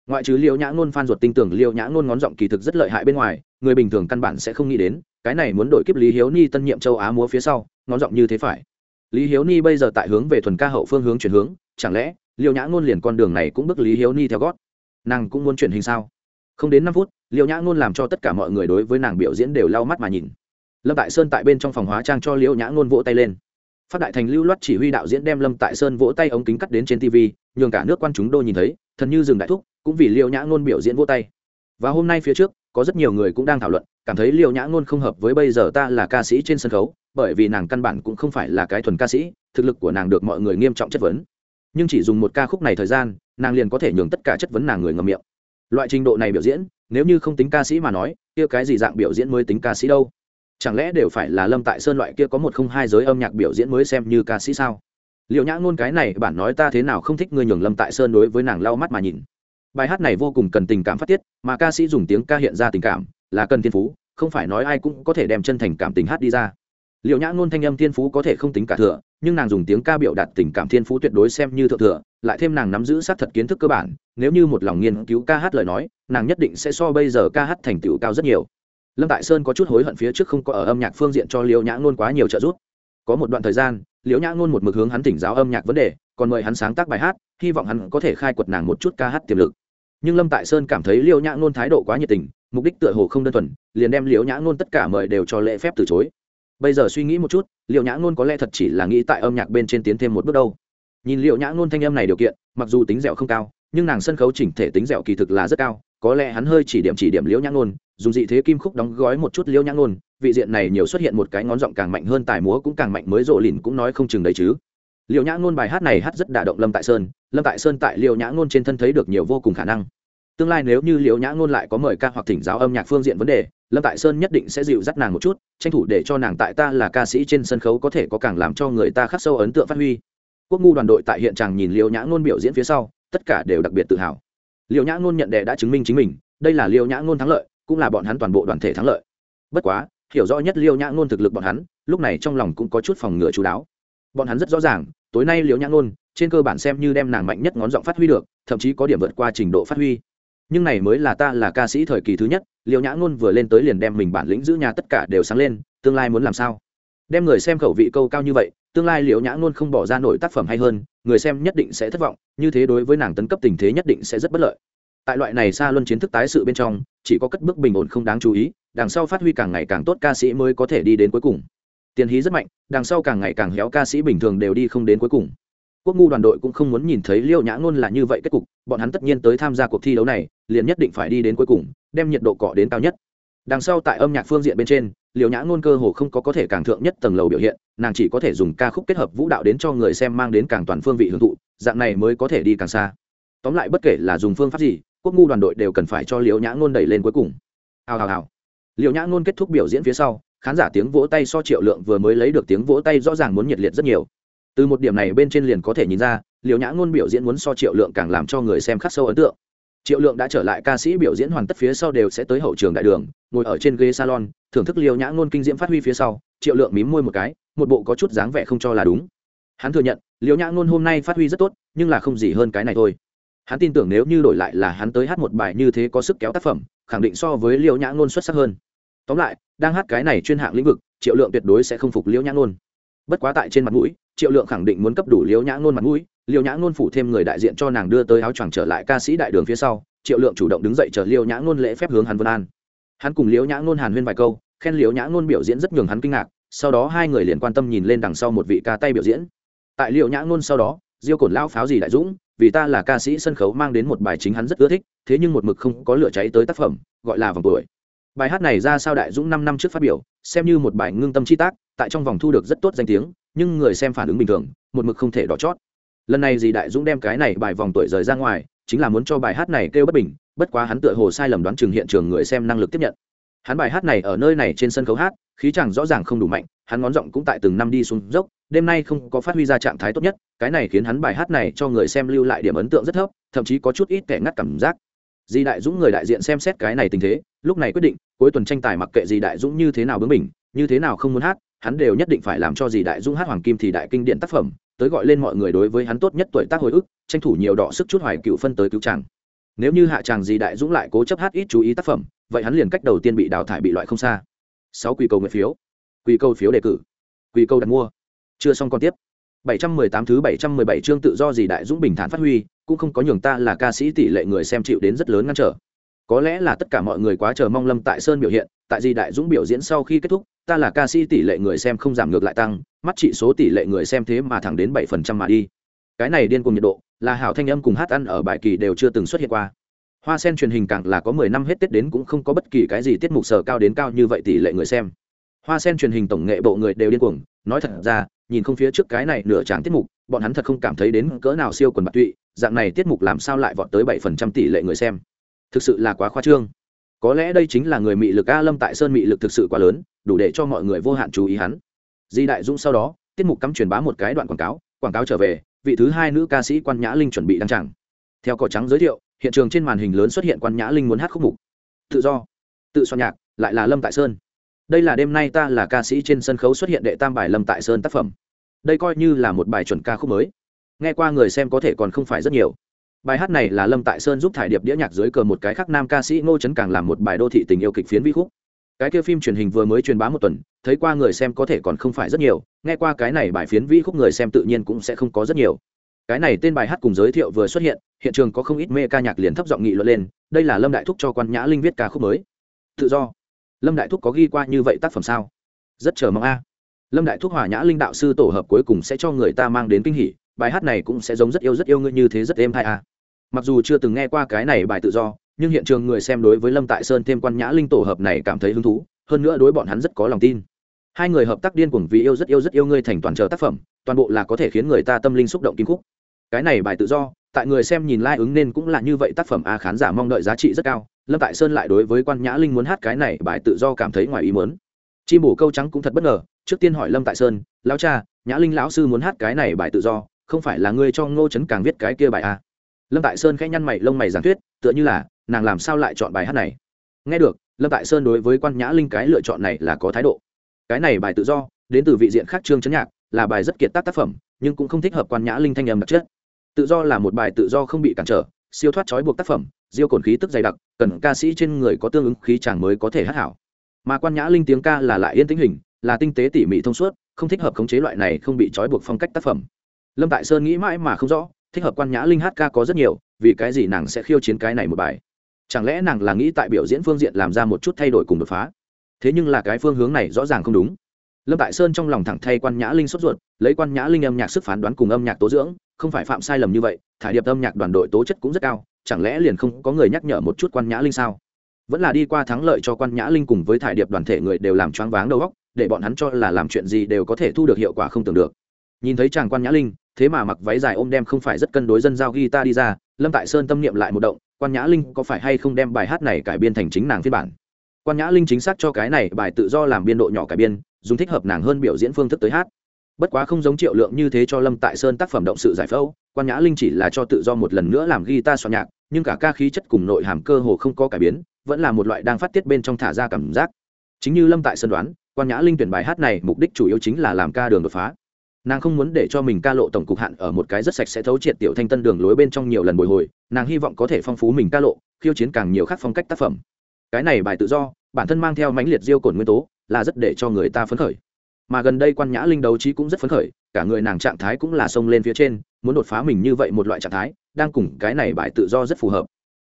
[SPEAKER 1] Ngoại trừ liêu nhã ngôn phan ruột tin tưởng liêu nhã ngôn ngón giọng kỳ thực rất lợi hại bên ngoài, người bình thường căn bản sẽ không nghĩ đến, cái này muốn đổi kiếp lý hiếu ni tân nhiệm châu á múa phía sau, ngón giọng như thế phải. Lý hiếu ni bây giờ tại hướng về thuần ca hậu phương hướng chuyển hướng, chẳng lẽ liêu nhã ngôn liền con đường này cũng bước lý hiếu ni theo gót? Nàng cũng muốn chuyển hình sao? Không đến năm phút, liêu nhã ngôn làm cho tất cả mọi người đối với nàng biểu diễn đều lau mắt mà nhìn lâm tại sơn tại bên trong phòng hóa trang cho liễu nhã ngôn vỗ tay lên. Phát đại thành lưu loát chỉ huy đạo diễn đem lâm tại sơn vỗ tay ống kính cắt đến trên tv nhường cả nước quan chúng đô nhìn thấy, thần như dừng đại thúc, cũng vì liễu nhã ngôn biểu diễn vỗ tay. Và hôm nay phía trước, có rất nhiều người cũng đang thảo luận, cảm thấy liễu nhã ngôn không hợp với bây giờ ta là ca sĩ trên sân khấu, bởi vì nàng căn bản cũng không phải là cái thuần ca sĩ, thực lực của nàng được mọi người nghiêm trọng chất vấn. Nhưng chỉ dùng một ca khúc này thời gian, nàng liền có thể nhường tất cả chất vấn nàng người ngầm miệng. Loại trình độ này biểu diễn, nếu như không tính ca sĩ mà nói, kia cái gì dạng biểu diễn mới tính ca sĩ đâu? Chẳng lẽ đều phải là lâm tại sơn loại kia có một không hai giới âm nhạc biểu diễn mới xem như ca sĩ sao? Liệu nhã ngôn cái này bản nói ta thế nào không thích ngươi nhường lâm tại sơn đối với nàng lau mắt mà nhìn. Bài hát này vô cùng cần tình cảm phát tiết, mà ca sĩ dùng tiếng ca hiện ra tình cảm, là cần thiên phú, không phải nói ai cũng có thể đem chân thành cảm tình hát đi ra. Liệu nhã ngôn thanh âm thiên phú có thể không tính cả thừa, nhưng nàng dùng tiếng ca biểu đạt tình cảm thiên phú tuyệt đối xem như thượng thừa, lại thêm nàng nắm giữ sát thật kiến thức cơ bản, nếu như một lòng nghiên cứu ca hát lời nói, nàng nhất định sẽ so bây giờ ca hát thành tựu cao rất nhiều lâm tại sơn có chút hối hận phía trước không có ở âm nhạc phương diện cho liễu nhã ngôn quá nhiều trợ giúp. Có một đoạn thời gian, liễu nhã ngôn một mực hướng hắn tỉnh giáo âm nhạc vấn đề, còn mời hắn sáng tác bài hát, hy vọng hắn có thể khai quật nàng một chút ca hát tiềm lực. Nhưng lâm tại sơn cảm thấy liễu nhã ngôn thái độ quá nhiệt tình, mục đích tựa hồ không đơn thuần, liền đem liễu nhã ngôn tất cả mời đều cho lễ phép từ chối. Bây giờ suy nghĩ một chút liệu nhã ngôn có lẽ thật chỉ là nghĩ tại âm nhạc bên trên tiến thêm một bước đâu. Nhìn liệu nhã ngôn thanh âm này điều kiện, mặc dù tính dẻo không cao, nhưng nàng sân khấu chỉnh thể tính dẻo kỳ thực là rất cao có lẽ hắn hơi chỉ điểm chỉ điểm liễu nhã ngôn, dùng dị thế kim khúc đóng gói một chút liễu nhã ngôn, vị diện này nhiều xuất hiện một cái ngón giọng càng mạnh hơn tài múa cũng càng mạnh mới rộ lìn cũng nói không chừng đấy chứ. Liệu nhã ngôn bài hát này hát rất đả động lâm tại sơn, lâm tại sơn tại liệu nhã ngôn trên thân thấy được nhiều vô cùng khả năng. Tương lai nếu như liệu nhã ngôn lại có mời ca hoặc thỉnh giáo âm nhạc phương diện vấn đề, lâm tại sơn nhất định sẽ dịu dắt nàng một chút, tranh thủ để cho nàng tại ta là ca sĩ trên sân khấu có thể có càng làm cho người ta khắc sâu ấn tượng phát huy. Quốc ngu đoàn đội tại hiện tràng nhìn liễu nhã ngôn biểu diễn phía sau, tất cả đều đặc biệt tự hào liêu nhã ngôn nhận đề đã chứng minh chính mình, đây là liêu nhã ngôn thắng lợi, cũng là bọn hắn toàn bộ đoàn thể thắng lợi. Bất quá, hiểu rõ nhất liêu nhã ngôn thực lực bọn hắn, lúc này trong lòng cũng có chút phòng ngừa chú đáo. Bọn hắn rất rõ ràng, tối nay liêu nhã ngôn, trên cơ bản xem như đem nàng mạnh nhất ngón giọng phát huy được, thậm chí có điểm vượt qua trình độ phát huy. Nhưng này mới là ta là ca sĩ thời kỳ thứ nhất, liêu nhã ngôn vừa lên tới liền đem mình bản lĩnh giữ nhà tất cả đều sáng lên, tương lai muốn làm sao? Đem người xem khẩu vị câu cao như vậy, tương lai liễu nhã ngôn không bỏ ra nổi tác phẩm hay hơn, người xem nhất định sẽ thất vọng, như thế đối với nàng tấn cấp tình thế nhất định sẽ rất bất lợi. Tại loại này xa luân chiến thức tái sự bên trong, chỉ có cất bước bình ổn không đáng chú ý, đằng sau phát huy càng ngày càng tốt ca sĩ mới có thể đi đến cuối cùng. Tiền hí rất mạnh, đằng sau càng ngày càng héo ca sĩ bình thường đều đi không đến cuối cùng. Quốc ngu đoàn đội cũng không muốn nhìn thấy liêu nhã ngôn là như vậy kết cục, bọn hắn tất nhiên tới tham gia cuộc thi đấu này, liền nhất định phải đi đến cuối cùng, đem nhiệt độ cọ đến cao nhất đằng sau tại âm nhạc phương diện bên trên liệu nhã ngôn cơ hồ không có có thể càng thượng nhất tầng lầu biểu hiện, nàng chỉ có thể dùng ca khúc kết hợp vũ đạo đến cho người xem mang đến càng toàn phương vị hưởng thụ, dạng này mới có thể đi càng xa. Tóm lại bất kể là dùng phương pháp gì, quốc ngu đoàn đội đều cần phải cho liệu nhã ngôn đẩy lên cuối cùng. Hào hào hào. Liệu nhã ngôn kết thúc biểu diễn phía sau, khán giả tiếng vỗ tay so triệu lượng vừa mới lấy được tiếng vỗ tay rõ ràng muốn nhiệt liệt rất nhiều. Từ một điểm này bên trên liền có thể nhìn ra liệu nhã ngôn biểu diễn muốn so triệu lượng càng làm cho người xem khắc sâu ấn tượng triệu lượng đã trở lại ca sĩ biểu diễn hoàn tất phía sau đều sẽ tới hậu trường đại đường, ngồi ở trên ghế salon, thưởng thức liều nhã ngôn kinh diễm phát huy phía sau, triệu lượng mím môi một cái, một bộ có chút dáng vẻ không cho là đúng. Hắn thừa nhận liều nhã ngôn hôm nay phát huy rất tốt, nhưng là không gì hơn cái này thôi. Hắn tin tưởng nếu như đổi lại là hắn tới hát một bài như thế có sức kéo tác phẩm, khẳng định so với liều nhã ngôn xuất sắc hơn. Tóm lại, đang hát cái này chuyên hạng lĩnh vực, triệu lượng tuyệt đối sẽ không phục liều nhã ngôn. Bất quá tại trên mặt mũi, triệu lượng khẳng định muốn cấp đủ liều nhã ngôn mặt mũi Liêu nhã ngôn phủ thêm người đại diện cho nàng đưa tới áo choàng trở lại ca sĩ đại đường phía sau, triệu lượng chủ động đứng dậy chờ Liêu nhã ngôn lễ phép hướng hắn vân an. Hắn cùng Liêu nhã ngôn hàn huyên vài câu, khen Liêu nhã ngôn biểu diễn rất nhường hắn kinh ngạc, sau đó hai người liền quan tâm nhìn lên đằng sau một vị ca tay biểu diễn. Tại Liêu nhã ngôn sau đó, diêu cổn lao pháo gì đại dũng, vì ta là ca sĩ sân khấu mang đến một bài chính hắn rất ưa thích, thế nhưng một mực không có lửa cháy tới tác phẩm, gọi là vòng tuổi. Bài hát này ra sao đại dũng năm năm trước phát biểu, xem như một bài ngưng tâm chi tác, tại trong vòng thu được rất tốt danh tiếng, nhưng người xem phản ứng bình thường, một mực không thể đỏ chót lần này dì đại dũng đem cái này bài vòng tuổi rời ra ngoài, chính là muốn cho bài hát này kêu bất bình, bất quá hắn tựa hồ sai lầm đoán chừng hiện trường người xem năng lực tiếp nhận. Hắn bài hát này ở nơi này trên sân khấu hát, khí chàng rõ ràng không đủ mạnh, hắn ngón giọng cũng tại từng năm đi xuống dốc, đêm nay không có phát huy ra trạng thái tốt nhất, cái này khiến hắn bài hát này cho người xem lưu lại điểm ấn tượng rất thấp, thậm chí có chút ít kẻ ngắt cảm giác. Di đại dũng người đại diện xem xét cái này tình thế, lúc này quyết định, cuối tuần tranh tài mặc kệ di đại dũng như thế nào bướng mình như thế nào không muốn hát, hắn đều nhất định phải làm cho dì đại dũng hát hoàng kim thì đại kinh điện tác phẩm tới gọi lên mọi người đối với hắn tốt nhất tuổi tác hồi ức tranh thủ nhiều đỏ sức chút hoài cựu phân tới cứu chàng. Nếu như hạ chàng gì đại dũng lại cố chấp hát ít chú ý tác phẩm vậy hắn liền cách đầu tiên bị đào thải bị loại không xa. Sáu quy cầu nguyện phiếu. Quy cầu phiếu đề cử. Quy cầu đặt mua. Chưa xong còn tiếp. 718 thứ 717 chương tự do gì đại dũng bình thản phát huy, cũng không có nhường ta là ca sĩ tỷ lệ người xem chịu đến rất lớn ngăn trở. Có lẽ là tất cả mọi người quá chờ mong Lâm Tại Sơn biểu hiện, tại di đại dũng biểu diễn sau khi kết thúc ta là ca sĩ tỷ lệ người xem không giảm ngược lại tăng mắt trị số tỷ lệ người xem thế mà thẳng đến bảy phần trăm mà đi. Cái này điên cùng nhiệt độ là hảo thanh âm cùng hát ăn ở bài kỳ đều chưa từng xuất hiện qua. Hoa sen truyền hình càng là có mười năm hết tết đến cũng không có bất kỳ cái gì tiết mục sở cao đến cao như vậy tỷ lệ người xem. Hoa sen truyền hình tổng nghệ bộ người đều điên cuồng nói thật ra nhìn không phía trước cái này nửa tràng tiết mục bọn hắn thật không cảm thấy đến cỡ nào siêu quần bạc tụy dạng này tiết mục làm sao lại vọt tới bảy phần trăm tỷ lệ người xem thực sự là quá khoa trương. Có lẽ đây chính là người mị lực a lâm tại sơn mị lực thực sự quá lớn, đủ để cho mọi người vô hạn chú ý hắn. Di đại dũng sau đó, tiết mục cắm truyền bá một cái đoạn quảng cáo quảng cáo trở về, vị thứ hai nữ ca sĩ quan nhã linh chuẩn bị đăng tràng. Theo cỏ trắng giới thiệu, hiện trường trên màn hình lớn xuất hiện quan nhã linh muốn hát khúc mục. Tự do, tự soạn nhạc, lại là lâm tại sơn. Đây là đêm nay ta là ca sĩ trên sân khấu xuất hiện đệ tam bài lâm tại sơn tác phẩm. Đây coi như là một bài chuẩn ca khúc mới. Nghe qua người xem có thể còn không phải rất nhiều bài hát này là lâm tại sơn giúp thải điệp đĩa nhạc dưới cờ một cái khác nam ca sĩ ngô trấn càng làm một bài đô thị tình yêu kịch phiến vi khúc. Cái kia phim truyền hình vừa mới truyền bá một tuần, thấy qua người xem có thể còn không phải rất nhiều, nghe qua cái này bài phiến vi khúc người xem tự nhiên cũng sẽ không có rất nhiều. Cái này tên bài hát cùng giới thiệu vừa xuất hiện hiện trường có không ít mê ca nhạc liền thấp giọng nghị luận lên, đây là lâm đại thúc cho quan nhã linh viết ca khúc mới. Tự do. Lâm đại thúc có ghi qua như vậy tác phẩm sao? Rất chờ mong a. Lâm đại thúc hòa nhã linh đạo sư tổ hợp cuối cùng sẽ cho người ta mang đến kinh hỉ, bài hát này cũng sẽ giống rất yêu rất yêu ngươi như thế rất êm hay a mặc dù chưa từng nghe qua cái này bài tự do, nhưng hiện trường người xem đối với lâm tại sơn thêm quan nhã linh tổ hợp này cảm thấy hứng thú, hơn nữa đối bọn hắn rất có lòng tin. Hai người hợp tác điên cuồng vì yêu rất yêu rất yêu ngươi thành toàn chờ tác phẩm, toàn bộ là có thể khiến người ta tâm linh xúc động kim khúc cái này bài tự do, tại người xem nhìn lai、like、ứng nên cũng là như vậy tác phẩm a khán giả mong đợi giá trị rất cao, lâm tại sơn lại đối với quan nhã linh muốn hát cái này bài tự do cảm thấy ngoài ý mớn chim bổ câu trắng cũng thật bất ngờ, trước tiên hỏi lâm tại sơn, lão cha, nhã linh lão sư muốn hát cái này bài tự do, không phải là ngươi cho ngô trấn càng viết cái kia bài a lâm tại sơn khẽ nhăn mày, lông mày giảng thuyết, tựa như là, nàng làm sao lại chọn bài hát này? Nghe được, lâm tại sơn đối với quan nhã linh cái lựa chọn này là có thái độ. Cái này bài tự do, đến từ vị diện khác trương chấn nhạc, là bài rất kiệt tác tác phẩm, nhưng cũng không thích hợp quan nhã linh thanh âm đặc chất. Tự do là một bài tự do không bị cản trở, siêu thoát trói buộc tác phẩm, diêu cồn khí tức dày đặc, cần ca sĩ trên người có tương ứng khí chàng mới có thể hát hảo. Mà quan nhã linh tiếng ca là lại yên tĩnh hình, là tinh tế tỉ mỉ thông suốt, không thích hợp khống chế loại này không bị trói buộc phong cách tác phẩm. Lâm tại sơn nghĩ mãi mà không rõ thích hợp quan nhã linh hát ca có rất nhiều, vì cái gì nàng sẽ khiêu chiến cái này một bài? Chẳng lẽ nàng là nghĩ tại biểu diễn phương diện làm ra một chút thay đổi cùng đột phá? Thế nhưng là cái phương hướng này rõ ràng không đúng. Lâm tại sơn trong lòng thẳng thay quan nhã linh sốt ruột, lấy quan nhã linh âm nhạc sức phán đoán cùng âm nhạc tố dưỡng, không phải phạm sai lầm như vậy, thải điệp âm nhạc đoàn đội tố chất cũng rất cao, chẳng lẽ liền không có người nhắc nhở một chút quan nhã linh sao? Vẫn là đi qua thắng lợi cho quan nhã linh cùng với thải điệp đoàn thể người đều làm choáng váng đầu óc, để bọn hắn cho là làm chuyện gì đều có thể thu được hiệu quả không tưởng được. Nhìn thấy chàng quan nhã linh thế mà mặc váy dài ôm đem không phải rất cân đối dân giao guitar đi ra, lâm tại sơn tâm niệm lại một động, quan nhã linh có phải hay không đem bài hát này cải biên thành chính nàng phiên bản? Quan nhã linh chính xác cho cái này bài tự do làm biên độ nhỏ cải biên, dùng thích hợp nàng hơn biểu diễn phương thức tới hát. Bất quá không giống triệu lượng như thế cho lâm tại sơn tác phẩm động sự giải phẫu, quan nhã linh chỉ là cho tự do một lần nữa làm guitar soạn nhạc, nhưng cả ca khí chất cùng nội hàm cơ hồ không có cải biến, vẫn là một loại đang phát tiết bên trong thả ra cảm giác. Chính như lâm tại sơn đoán, quan nhã linh tuyển bài hát này mục đích chủ yếu chính là làm ca đường đột phá nàng không muốn để cho mình ca lộ tổng cục hạn ở một cái rất sạch sẽ thấu triệt tiểu thanh tân đường lối bên trong nhiều lần bồi hồi, nàng hy vọng có thể phong phú mình ca lộ, khiêu chiến càng nhiều khác phong cách tác phẩm. Cái này bài tự do, bản thân mang theo mãnh liệt diêu cồn nguyên tố, là rất để cho người ta phấn khởi. Mà gần đây quan nhã linh đấu trí cũng rất phấn khởi, cả người nàng trạng thái cũng là xông lên phía trên, muốn đột phá mình như vậy một loại trạng thái, đang cùng cái này bài tự do rất phù hợp.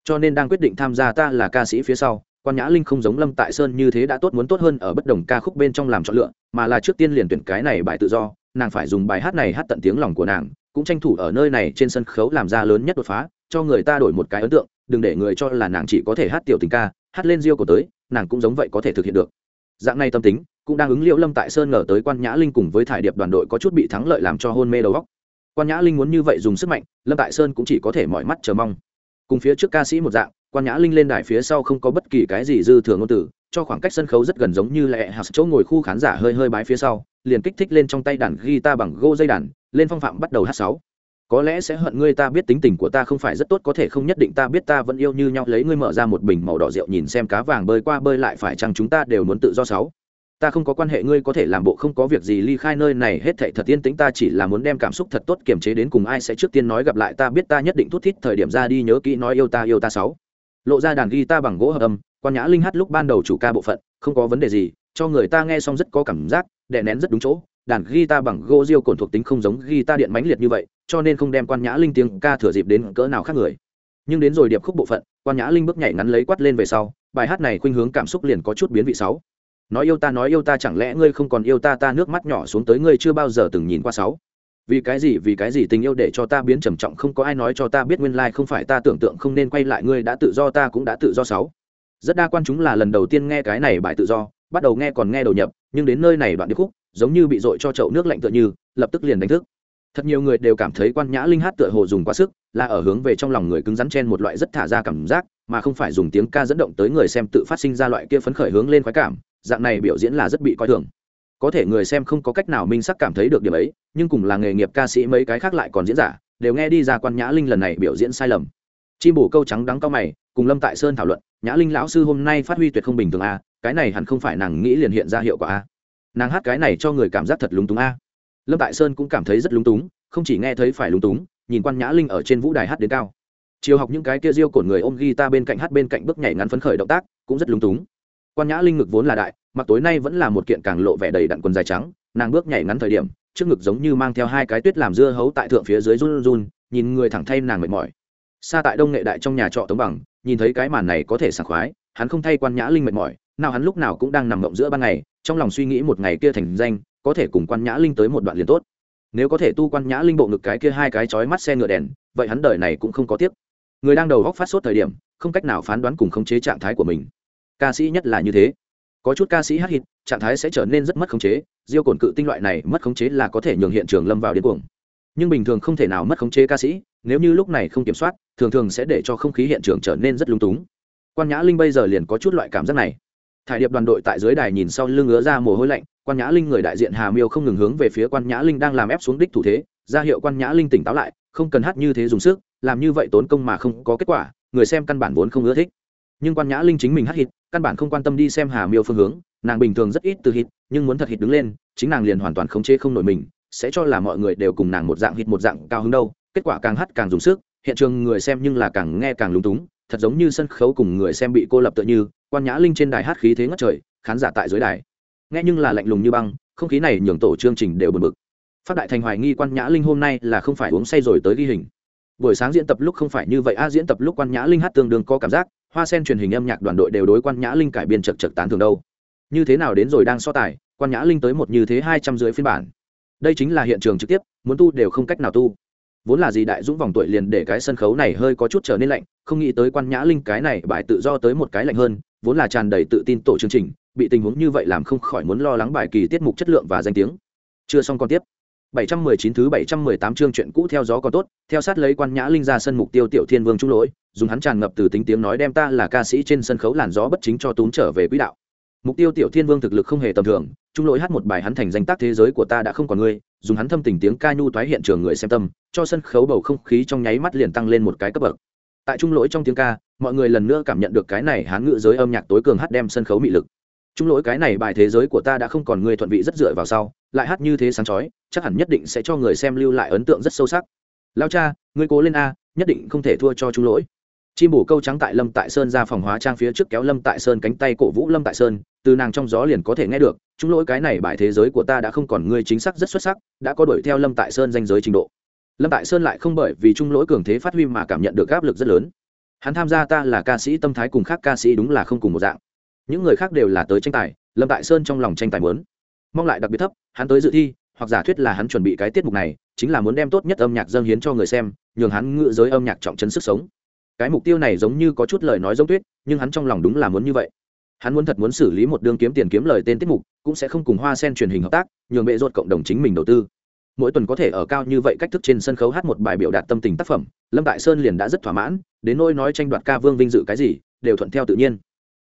[SPEAKER 1] Cho nên đang quyết định tham gia ta là ca sĩ phía sau, quan nhã linh không giống lâm tại sơn như thế đã tốt muốn tốt hơn ở bất đồng ca khúc bên trong làm chọn lựa, mà là trước tiên liền tuyển cái này bài tự do nàng phải dùng bài hát này hát tận tiếng lòng của nàng, cũng tranh thủ ở nơi này trên sân khấu làm ra lớn nhất đột phá, cho người ta đổi một cái ấn tượng, đừng để người cho là nàng chỉ có thể hát tiểu tình ca, hát lên riêu của tới, nàng cũng giống vậy có thể thực hiện được. Dạng này tâm tính, cũng đang ứng liệu lâm tại sơn ngờ tới quan nhã linh cùng với thải điệp đoàn đội có chút bị thắng lợi làm cho hôn mê đầu góc quan nhã linh muốn như vậy dùng sức mạnh, lâm tại sơn cũng chỉ có thể mọi mắt chờ mong. Cùng phía trước ca sĩ một dạng, quan nhã linh lên đài phía sau không có bất kỳ cái gì dư thừa ngôn từ cho khoảng cách sân khấu rất gần giống như lẹ hạt chỗ ngồi khu khán giả hơi hơi bái phía sau, liền kích thích lên trong tay đàn guitar bằng gô dây đàn, lên phong phạm bắt đầu hát sáu. Có lẽ sẽ hận ngươi ta biết tính tình của ta không phải rất tốt, có thể không nhất định ta biết ta vẫn yêu như nhau, lấy ngươi mở ra một bình màu đỏ rượu nhìn xem cá vàng bơi qua bơi lại phải chăng chúng ta đều muốn tự do sáu. Ta không có quan hệ, ngươi có thể làm bộ không có việc gì, ly khai nơi này, hết thệ thật yên tĩnh, ta chỉ là muốn đem cảm xúc thật tốt kiềm chế đến cùng ai sẽ trước tiên nói gặp lại ta, biết ta nhất định thút thít thời điểm ra đi, nhớ kỹ nói yêu ta yêu ta sáu. Lộ ra đàn guitar bằng gỗ hợp âm quan nhã linh hát lúc ban đầu chủ ca bộ phận, không có vấn đề gì, cho người ta nghe xong rất có cảm giác, đè nén rất đúng chỗ. Đàn guitar bằng gỗ diêu cồn thuộc tính không giống guitar điện mãnh liệt như vậy, cho nên không đem quan nhã linh tiếng ca thừa dịp đến cỡ nào khác người. Nhưng đến rồi điệp khúc bộ phận, quan nhã linh bước nhảy ngắn lấy quát lên về sau, bài hát này khuynh hướng cảm xúc liền có chút biến vị sáu. Nói yêu ta, nói yêu ta, chẳng lẽ ngươi không còn yêu ta ta nước mắt nhỏ xuống tới ngươi chưa bao giờ từng nhìn qua sáu. Vì cái gì, vì cái gì tình yêu để cho ta biến trầm trọng, không có ai nói cho ta biết nguyên lai không phải ta tưởng tượng không nên quay lại, ngươi đã tự do, ta cũng đã tự do sáu rất đa quan chúng là lần đầu tiên nghe cái này bài tự do, bắt đầu nghe còn nghe đầu nhập, nhưng đến nơi này đoạn điệp khúc, giống như bị dội cho chậu nước lạnh tựa như, lập tức liền đánh thức. Thật nhiều người đều cảm thấy quan nhã linh hát tựa hồ dùng quá sức, là ở hướng về trong lòng người cứng rắn chen một loại rất thả ra cảm giác, mà không phải dùng tiếng ca dẫn động tới người xem tự phát sinh ra loại kia phấn khởi hướng lên khoái cảm, dạng này biểu diễn là rất bị coi thường. Có thể người xem không có cách nào minh sắc cảm thấy được điểm ấy, nhưng cùng là nghề nghiệp ca sĩ mấy cái khác lại còn diễn giả, đều nghe đi ra quan nhã linh lần này biểu diễn sai lầm. Chim bổ câu trắng đắng cao mày cùng lâm tại sơn thảo luận, nhã linh lão sư hôm nay phát huy tuyệt không bình thường a, cái này hẳn không phải nàng nghĩ liền hiện ra hiệu quả a. Nàng hát cái này cho người cảm giác thật lúng túng a. Lâm tại sơn cũng cảm thấy rất lúng túng, không chỉ nghe thấy phải lúng túng, nhìn quan nhã linh ở trên vũ đài hát đến cao. Chiều học những cái kia riêu cổn người ôm guitar bên cạnh hát bên cạnh bước nhảy ngắn phấn khởi động tác, cũng rất lúng túng. Quan nhã linh ngực vốn là đại, mặc tối nay vẫn là một kiện càng lộ vẻ đầy đặn quần dài trắng, nàng bước nhảy ngắn thời điểm, trước ngực giống như mang theo hai cái tuyết làm dưa hấu tại thượng phía dưới run run, nhìn người thẳng thay nàng mệt mỏi xa tại đông nghệ đại trong nhà trọ tống bằng nhìn thấy cái màn này có thể sảng khoái hắn không thay quan nhã linh mệt mỏi nào hắn lúc nào cũng đang nằm mộng giữa ban ngày trong lòng suy nghĩ một ngày kia thành danh có thể cùng quan nhã linh tới một đoạn liền tốt. Nếu có thể tu quan nhã linh bộ ngực cái kia hai cái chói mắt xe ngựa đèn vậy hắn đời này cũng không có tiếc. Người đang đầu góc phát sốt thời điểm không cách nào phán đoán cùng khống chế trạng thái của mình. Ca sĩ nhất là như thế. Có chút ca sĩ hát hít, trạng thái sẽ trở nên rất mất khống chế diêu cồn cự tinh loại này mất khống chế là có thể nhường hiện trường lâm vào điên cuồng. Nhưng bình thường không thể nào mất khống chế ca sĩ nếu như lúc này không kiểm soát, thường thường sẽ để cho không khí hiện trường trở nên rất lung túng. Quan nhã linh bây giờ liền có chút loại cảm giác này. Thải điệp đoàn đội tại dưới đài nhìn sau lưng ứa ra mồ hôi lạnh, quan nhã linh người đại diện hà miêu không ngừng hướng về phía quan nhã linh đang làm ép xuống đích thủ thế, ra hiệu quan nhã linh tỉnh táo lại, không cần hát như thế dùng sức, làm như vậy tốn công mà không có kết quả, người xem căn bản vốn không ưa thích. Nhưng quan nhã linh chính mình hát hít căn bản không quan tâm đi xem hà miêu phương hướng, nàng bình thường rất ít từ hít nhưng muốn thật hít đứng lên, chính nàng liền hoàn toàn khống chế không nổi mình, sẽ cho là mọi người đều cùng nàng một dạng hít một dạng cao hứng đâu kết quả càng hát càng dùng sức, hiện trường người xem nhưng là càng nghe càng lúng túng, thật giống như sân khấu cùng người xem bị cô lập tựa như, quan nhã linh trên đài hát khí thế ngất trời, khán giả tại dưới đài. Nghe nhưng là lạnh lùng như băng, không khí này nhường tổ chương trình đều bật bực. Phát đại thành hoài nghi quan nhã linh hôm nay là không phải uống say rồi tới ghi hình. Buổi sáng diễn tập lúc không phải như vậy, a, diễn tập lúc quan nhã linh hát tương đương có cảm giác, hoa sen truyền hình âm nhạc đoàn đội đều đối quan nhã linh cải biên chật chật tán thường đâu. Như thế nào đến rồi đang so tài, quan nhã linh tới một như thế hai trăm dưới phiên bản. Đây chính là hiện trường trực tiếp, muốn tu đều không cách nào tu vốn là gì đại dũng vòng tuổi liền để cái sân khấu này hơi có chút trở nên lạnh không nghĩ tới quan nhã linh cái này bài tự do tới một cái lạnh hơn vốn là tràn đầy tự tin tổ chương trình bị tình huống như vậy làm không khỏi muốn lo lắng bài kỳ tiết mục chất lượng và danh tiếng chưa xong còn tiếp 719 thứ 718 chương chuyện cũ theo gió còn tốt, theo sát lấy quan nhã linh ra sân mục tiêu tiểu thiên vương trung lỗi, dùng hắn tràn ngập từ tính tiếng nói đem ta là ca sĩ trên sân khấu làn gió bất chính cho túm trở về quỹ đạo. Mục tiêu tiểu thiên vương thực lực không hề tầm thường, trung lỗi hát một bài hắn thành danh tác thế giới của ta đã không còn ngươi, dùng hắn thâm tình tiếng ca nhu toái hiện trường người xem tâm, cho sân khấu bầu không khí trong nháy mắt liền tăng lên một cái cấp bậc. Tại trung lỗi trong tiếng ca, mọi người lần nữa cảm nhận được cái này hán ngữ giới âm nhạc tối cường hát đem sân khấu mị lực. Trung lỗi cái này bài thế giới của ta đã không còn người thuận vị rất dựa vào sau lại hát như thế sáng chói chắc hẳn nhất định sẽ cho người xem lưu lại ấn tượng rất sâu sắc. Lao cha ngươi cố lên a nhất định không thể thua cho trung lỗi chim bổ câu trắng tại lâm tại sơn ra phòng hóa trang phía trước kéo lâm tại sơn cánh tay cổ vũ lâm tại sơn từ nàng trong gió liền có thể nghe được trung lỗi cái này bài thế giới của ta đã không còn ngươi chính xác rất xuất sắc, đã có đuổi theo lâm tại sơn danh giới trình độ. Lâm tại sơn lại không bởi vì trung lỗi cường thế phát huy mà cảm nhận được áp lực rất lớn. Hắn tham gia ta là ca sĩ tâm thái cùng khác ca sĩ đúng là không cùng một dạng. Những người khác đều là tới tranh tài, lâm tại sơn trong lòng tranh tài muốn. Mong lại đặc biệt thấp, hắn tới dự thi, hoặc giả thuyết là hắn chuẩn bị cái tiết mục này, chính là muốn đem tốt nhất âm nhạc dâng hiến cho người xem, nhường hắn ngự giới âm nhạc trọng chấn sức sống. Cái mục tiêu này giống như có chút lời nói giống tuyết, nhưng hắn trong lòng đúng là muốn như vậy hắn muốn thật muốn xử lý một đương kiếm tiền kiếm lời tên tiết mục, cũng sẽ không cùng hoa sen truyền hình hợp tác, nhường bệ ruột cộng đồng chính mình đầu tư. Mỗi tuần có thể ở cao như vậy cách thức trên sân khấu hát một bài biểu đạt tâm tình tác phẩm, lâm đại sơn liền đã rất thỏa mãn, đến nỗi nói tranh đoạt ca vương vinh dự cái gì, đều thuận theo tự nhiên.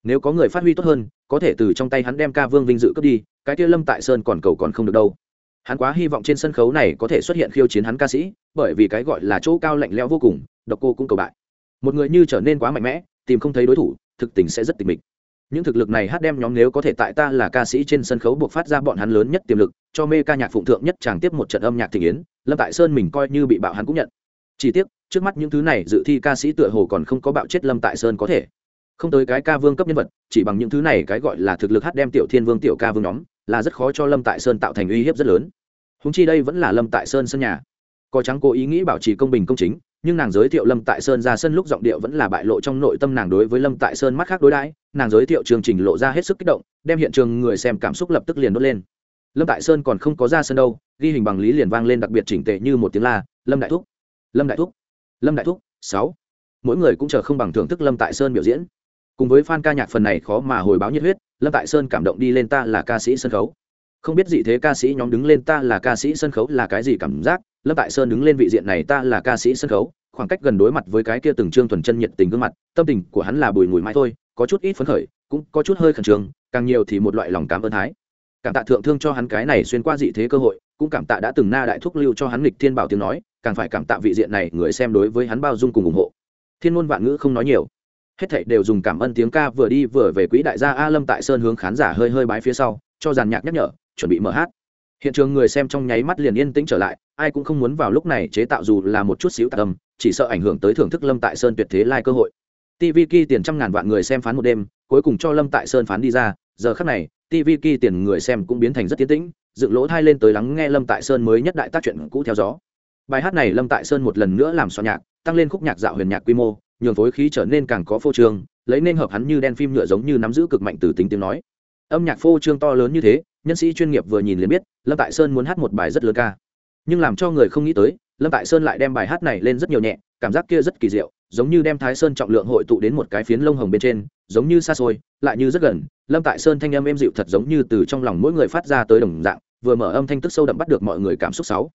[SPEAKER 1] Nếu có người phát huy tốt hơn, có thể từ trong tay hắn đem ca vương vinh dự cướp đi, cái kia lâm tại sơn còn cầu còn không được đâu. Hắn quá hy vọng trên sân khấu này có thể xuất hiện khiêu chiến hắn ca sĩ, bởi vì cái gọi là chỗ cao lạnh lẽo vô cùng, độc cô cũng cầu bại. Một người như trở nên quá mạnh mẽ, tìm không thấy đối thủ, thực tình sẽ rất tịch mịch những thực lực này hát đem nhóm nếu có thể tại ta là ca sĩ trên sân khấu buộc phát ra bọn hắn lớn nhất tiềm lực, cho mê ca nhạc phụng thượng nhất chàng tiếp một trận âm nhạc thị yến, lâm tại sơn mình coi như bị bạo hắn cũng nhận. Chỉ tiếc, trước mắt những thứ này dự thi ca sĩ tựa hồ còn không có bạo chết lâm tại sơn có thể. Không tới cái ca vương cấp nhân vật, chỉ bằng những thứ này cái gọi là thực lực hát đem tiểu thiên vương, tiểu ca vương nhóm, là rất khó cho lâm tại sơn tạo thành uy hiếp rất lớn. Húng chi đây vẫn là lâm tại sơn sân nhà. Có trắng cố ý nghĩ bảo trì công bình công chính nhưng nàng giới thiệu lâm tại sơn ra sân lúc giọng điệu vẫn là bại lộ trong nội tâm nàng đối với lâm tại sơn mắt khác đối đãi, nàng giới thiệu chương trình lộ ra hết sức kích động, đem hiện trường người xem cảm xúc lập tức liền đốt lên. Lâm tại sơn còn không có ra sân đâu, ghi hình bằng lý liền vang lên đặc biệt chỉnh tệ như một tiếng la, lâm đại thúc, lâm đại thúc, lâm đại thúc, sáu. Mỗi người cũng chờ không bằng thưởng thức lâm tại sơn biểu diễn. Cùng với fan ca nhạc phần này khó mà hồi báo nhiệt huyết, lâm tại sơn cảm động đi lên ta là ca sĩ sân khấu không biết gì thế ca sĩ nhóm đứng lên ta là ca sĩ sân khấu là cái gì cảm giác, lâm tại sơn đứng lên vị diện này ta là ca sĩ sân khấu, khoảng cách gần đối mặt với cái kia từng trương thuần chân nhiệt tình gương mặt, tâm tình của hắn là bùi ngùi mãi thôi, có chút ít phấn khởi, cũng có chút hơi khẩn trương, càng nhiều thì một loại lòng cảm ơn thái. Cảm tạ thượng thương cho hắn cái này xuyên qua dị thế cơ hội, cũng cảm tạ đã từng na đại thúc lưu cho hắn lịch thiên bảo tiếng nói, càng phải cảm tạ vị diện này, người xem đối với hắn bao dung cùng ủng hộ. Thiên ngôn vạn ngữ không nói nhiều. Hết thảy đều dùng cảm ơn tiếng ca vừa đi vừa về quỹ đại gia a lâm tại sơn hướng khán giả hơi hơi bái phía sau, cho dàn nhạc nhắc nhở chuẩn bị mở hát. Hiện trường người xem trong nháy mắt liền yên tĩnh trở lại, ai cũng không muốn vào lúc này chế tạo dù là một chút xíu tạc âm, chỉ sợ ảnh hưởng tới thưởng thức lâm tại sơn tuyệt thế lai cơ hội. Tv ki tiền trăm ngàn vạn người xem phán một đêm, cuối cùng cho lâm tại sơn phán đi ra, giờ khắc này tv ki tiền người xem cũng biến thành rất tiến tĩnh, dựng lỗ thai lên tới lắng nghe lâm tại sơn mới nhất đại tác chuyện cũ theo gió. Bài hát này lâm tại sơn một lần nữa làm soạn nhạc, tăng lên khúc nhạc dạo huyền nhạc quy mô, nhường phối khí trở nên càng có phô trương, lấy nên hợp hắn như đen phim nhựa giống như nắm giữ cực mạnh từ tính tiếng nói. Âm nhạc phô trương to lớn như thế nhân sĩ chuyên nghiệp vừa nhìn liền biết, lâm tại sơn muốn hát một bài rất lớn ca. Nhưng làm cho người không nghĩ tới, lâm tại sơn lại đem bài hát này lên rất nhiều nhẹ, cảm giác kia rất kỳ diệu, giống như đem thái sơn trọng lượng hội tụ đến một cái phiến lông hồng bên trên, giống như xa xôi, lại như rất gần. Lâm tại sơn thanh âm êm dịu thật giống như từ trong lòng mỗi người phát ra tới đồng dạng, vừa mở âm thanh tức sâu đậm bắt được mọi người cảm xúc sáu.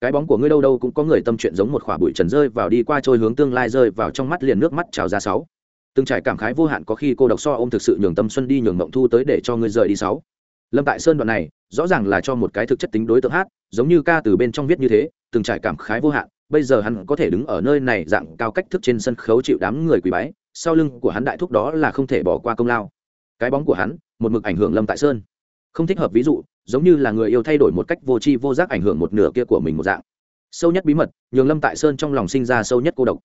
[SPEAKER 1] Cái bóng của ngươi đâu đâu cũng có người tâm chuyện giống một khỏa bụi trần rơi vào đi qua trôi hướng tương lai rơi vào trong mắt liền nước mắt trào ra sáu. Từng trải cảm khái vô hạn có khi cô độc so ôm thực sự nhường tâm xuân đi nhường mộng thu tới để cho ngươi rời đi sáu lâm tại sơn đoạn này, rõ ràng là cho một cái thực chất tính đối tượng hát, giống như ca từ bên trong viết như thế, từng trải cảm khái vô hạn, bây giờ hắn có thể đứng ở nơi này dạng cao cách thức trên sân khấu chịu đám người quỳ bái, sau lưng của hắn đại thúc đó là không thể bỏ qua công lao. Cái bóng của hắn, một mực ảnh hưởng lâm tại sơn. Không thích hợp ví dụ, giống như là người yêu thay đổi một cách vô tri vô giác ảnh hưởng một nửa kia của mình một dạng. Sâu nhất bí mật, nhường lâm tại sơn trong lòng sinh ra sâu nhất cô độc.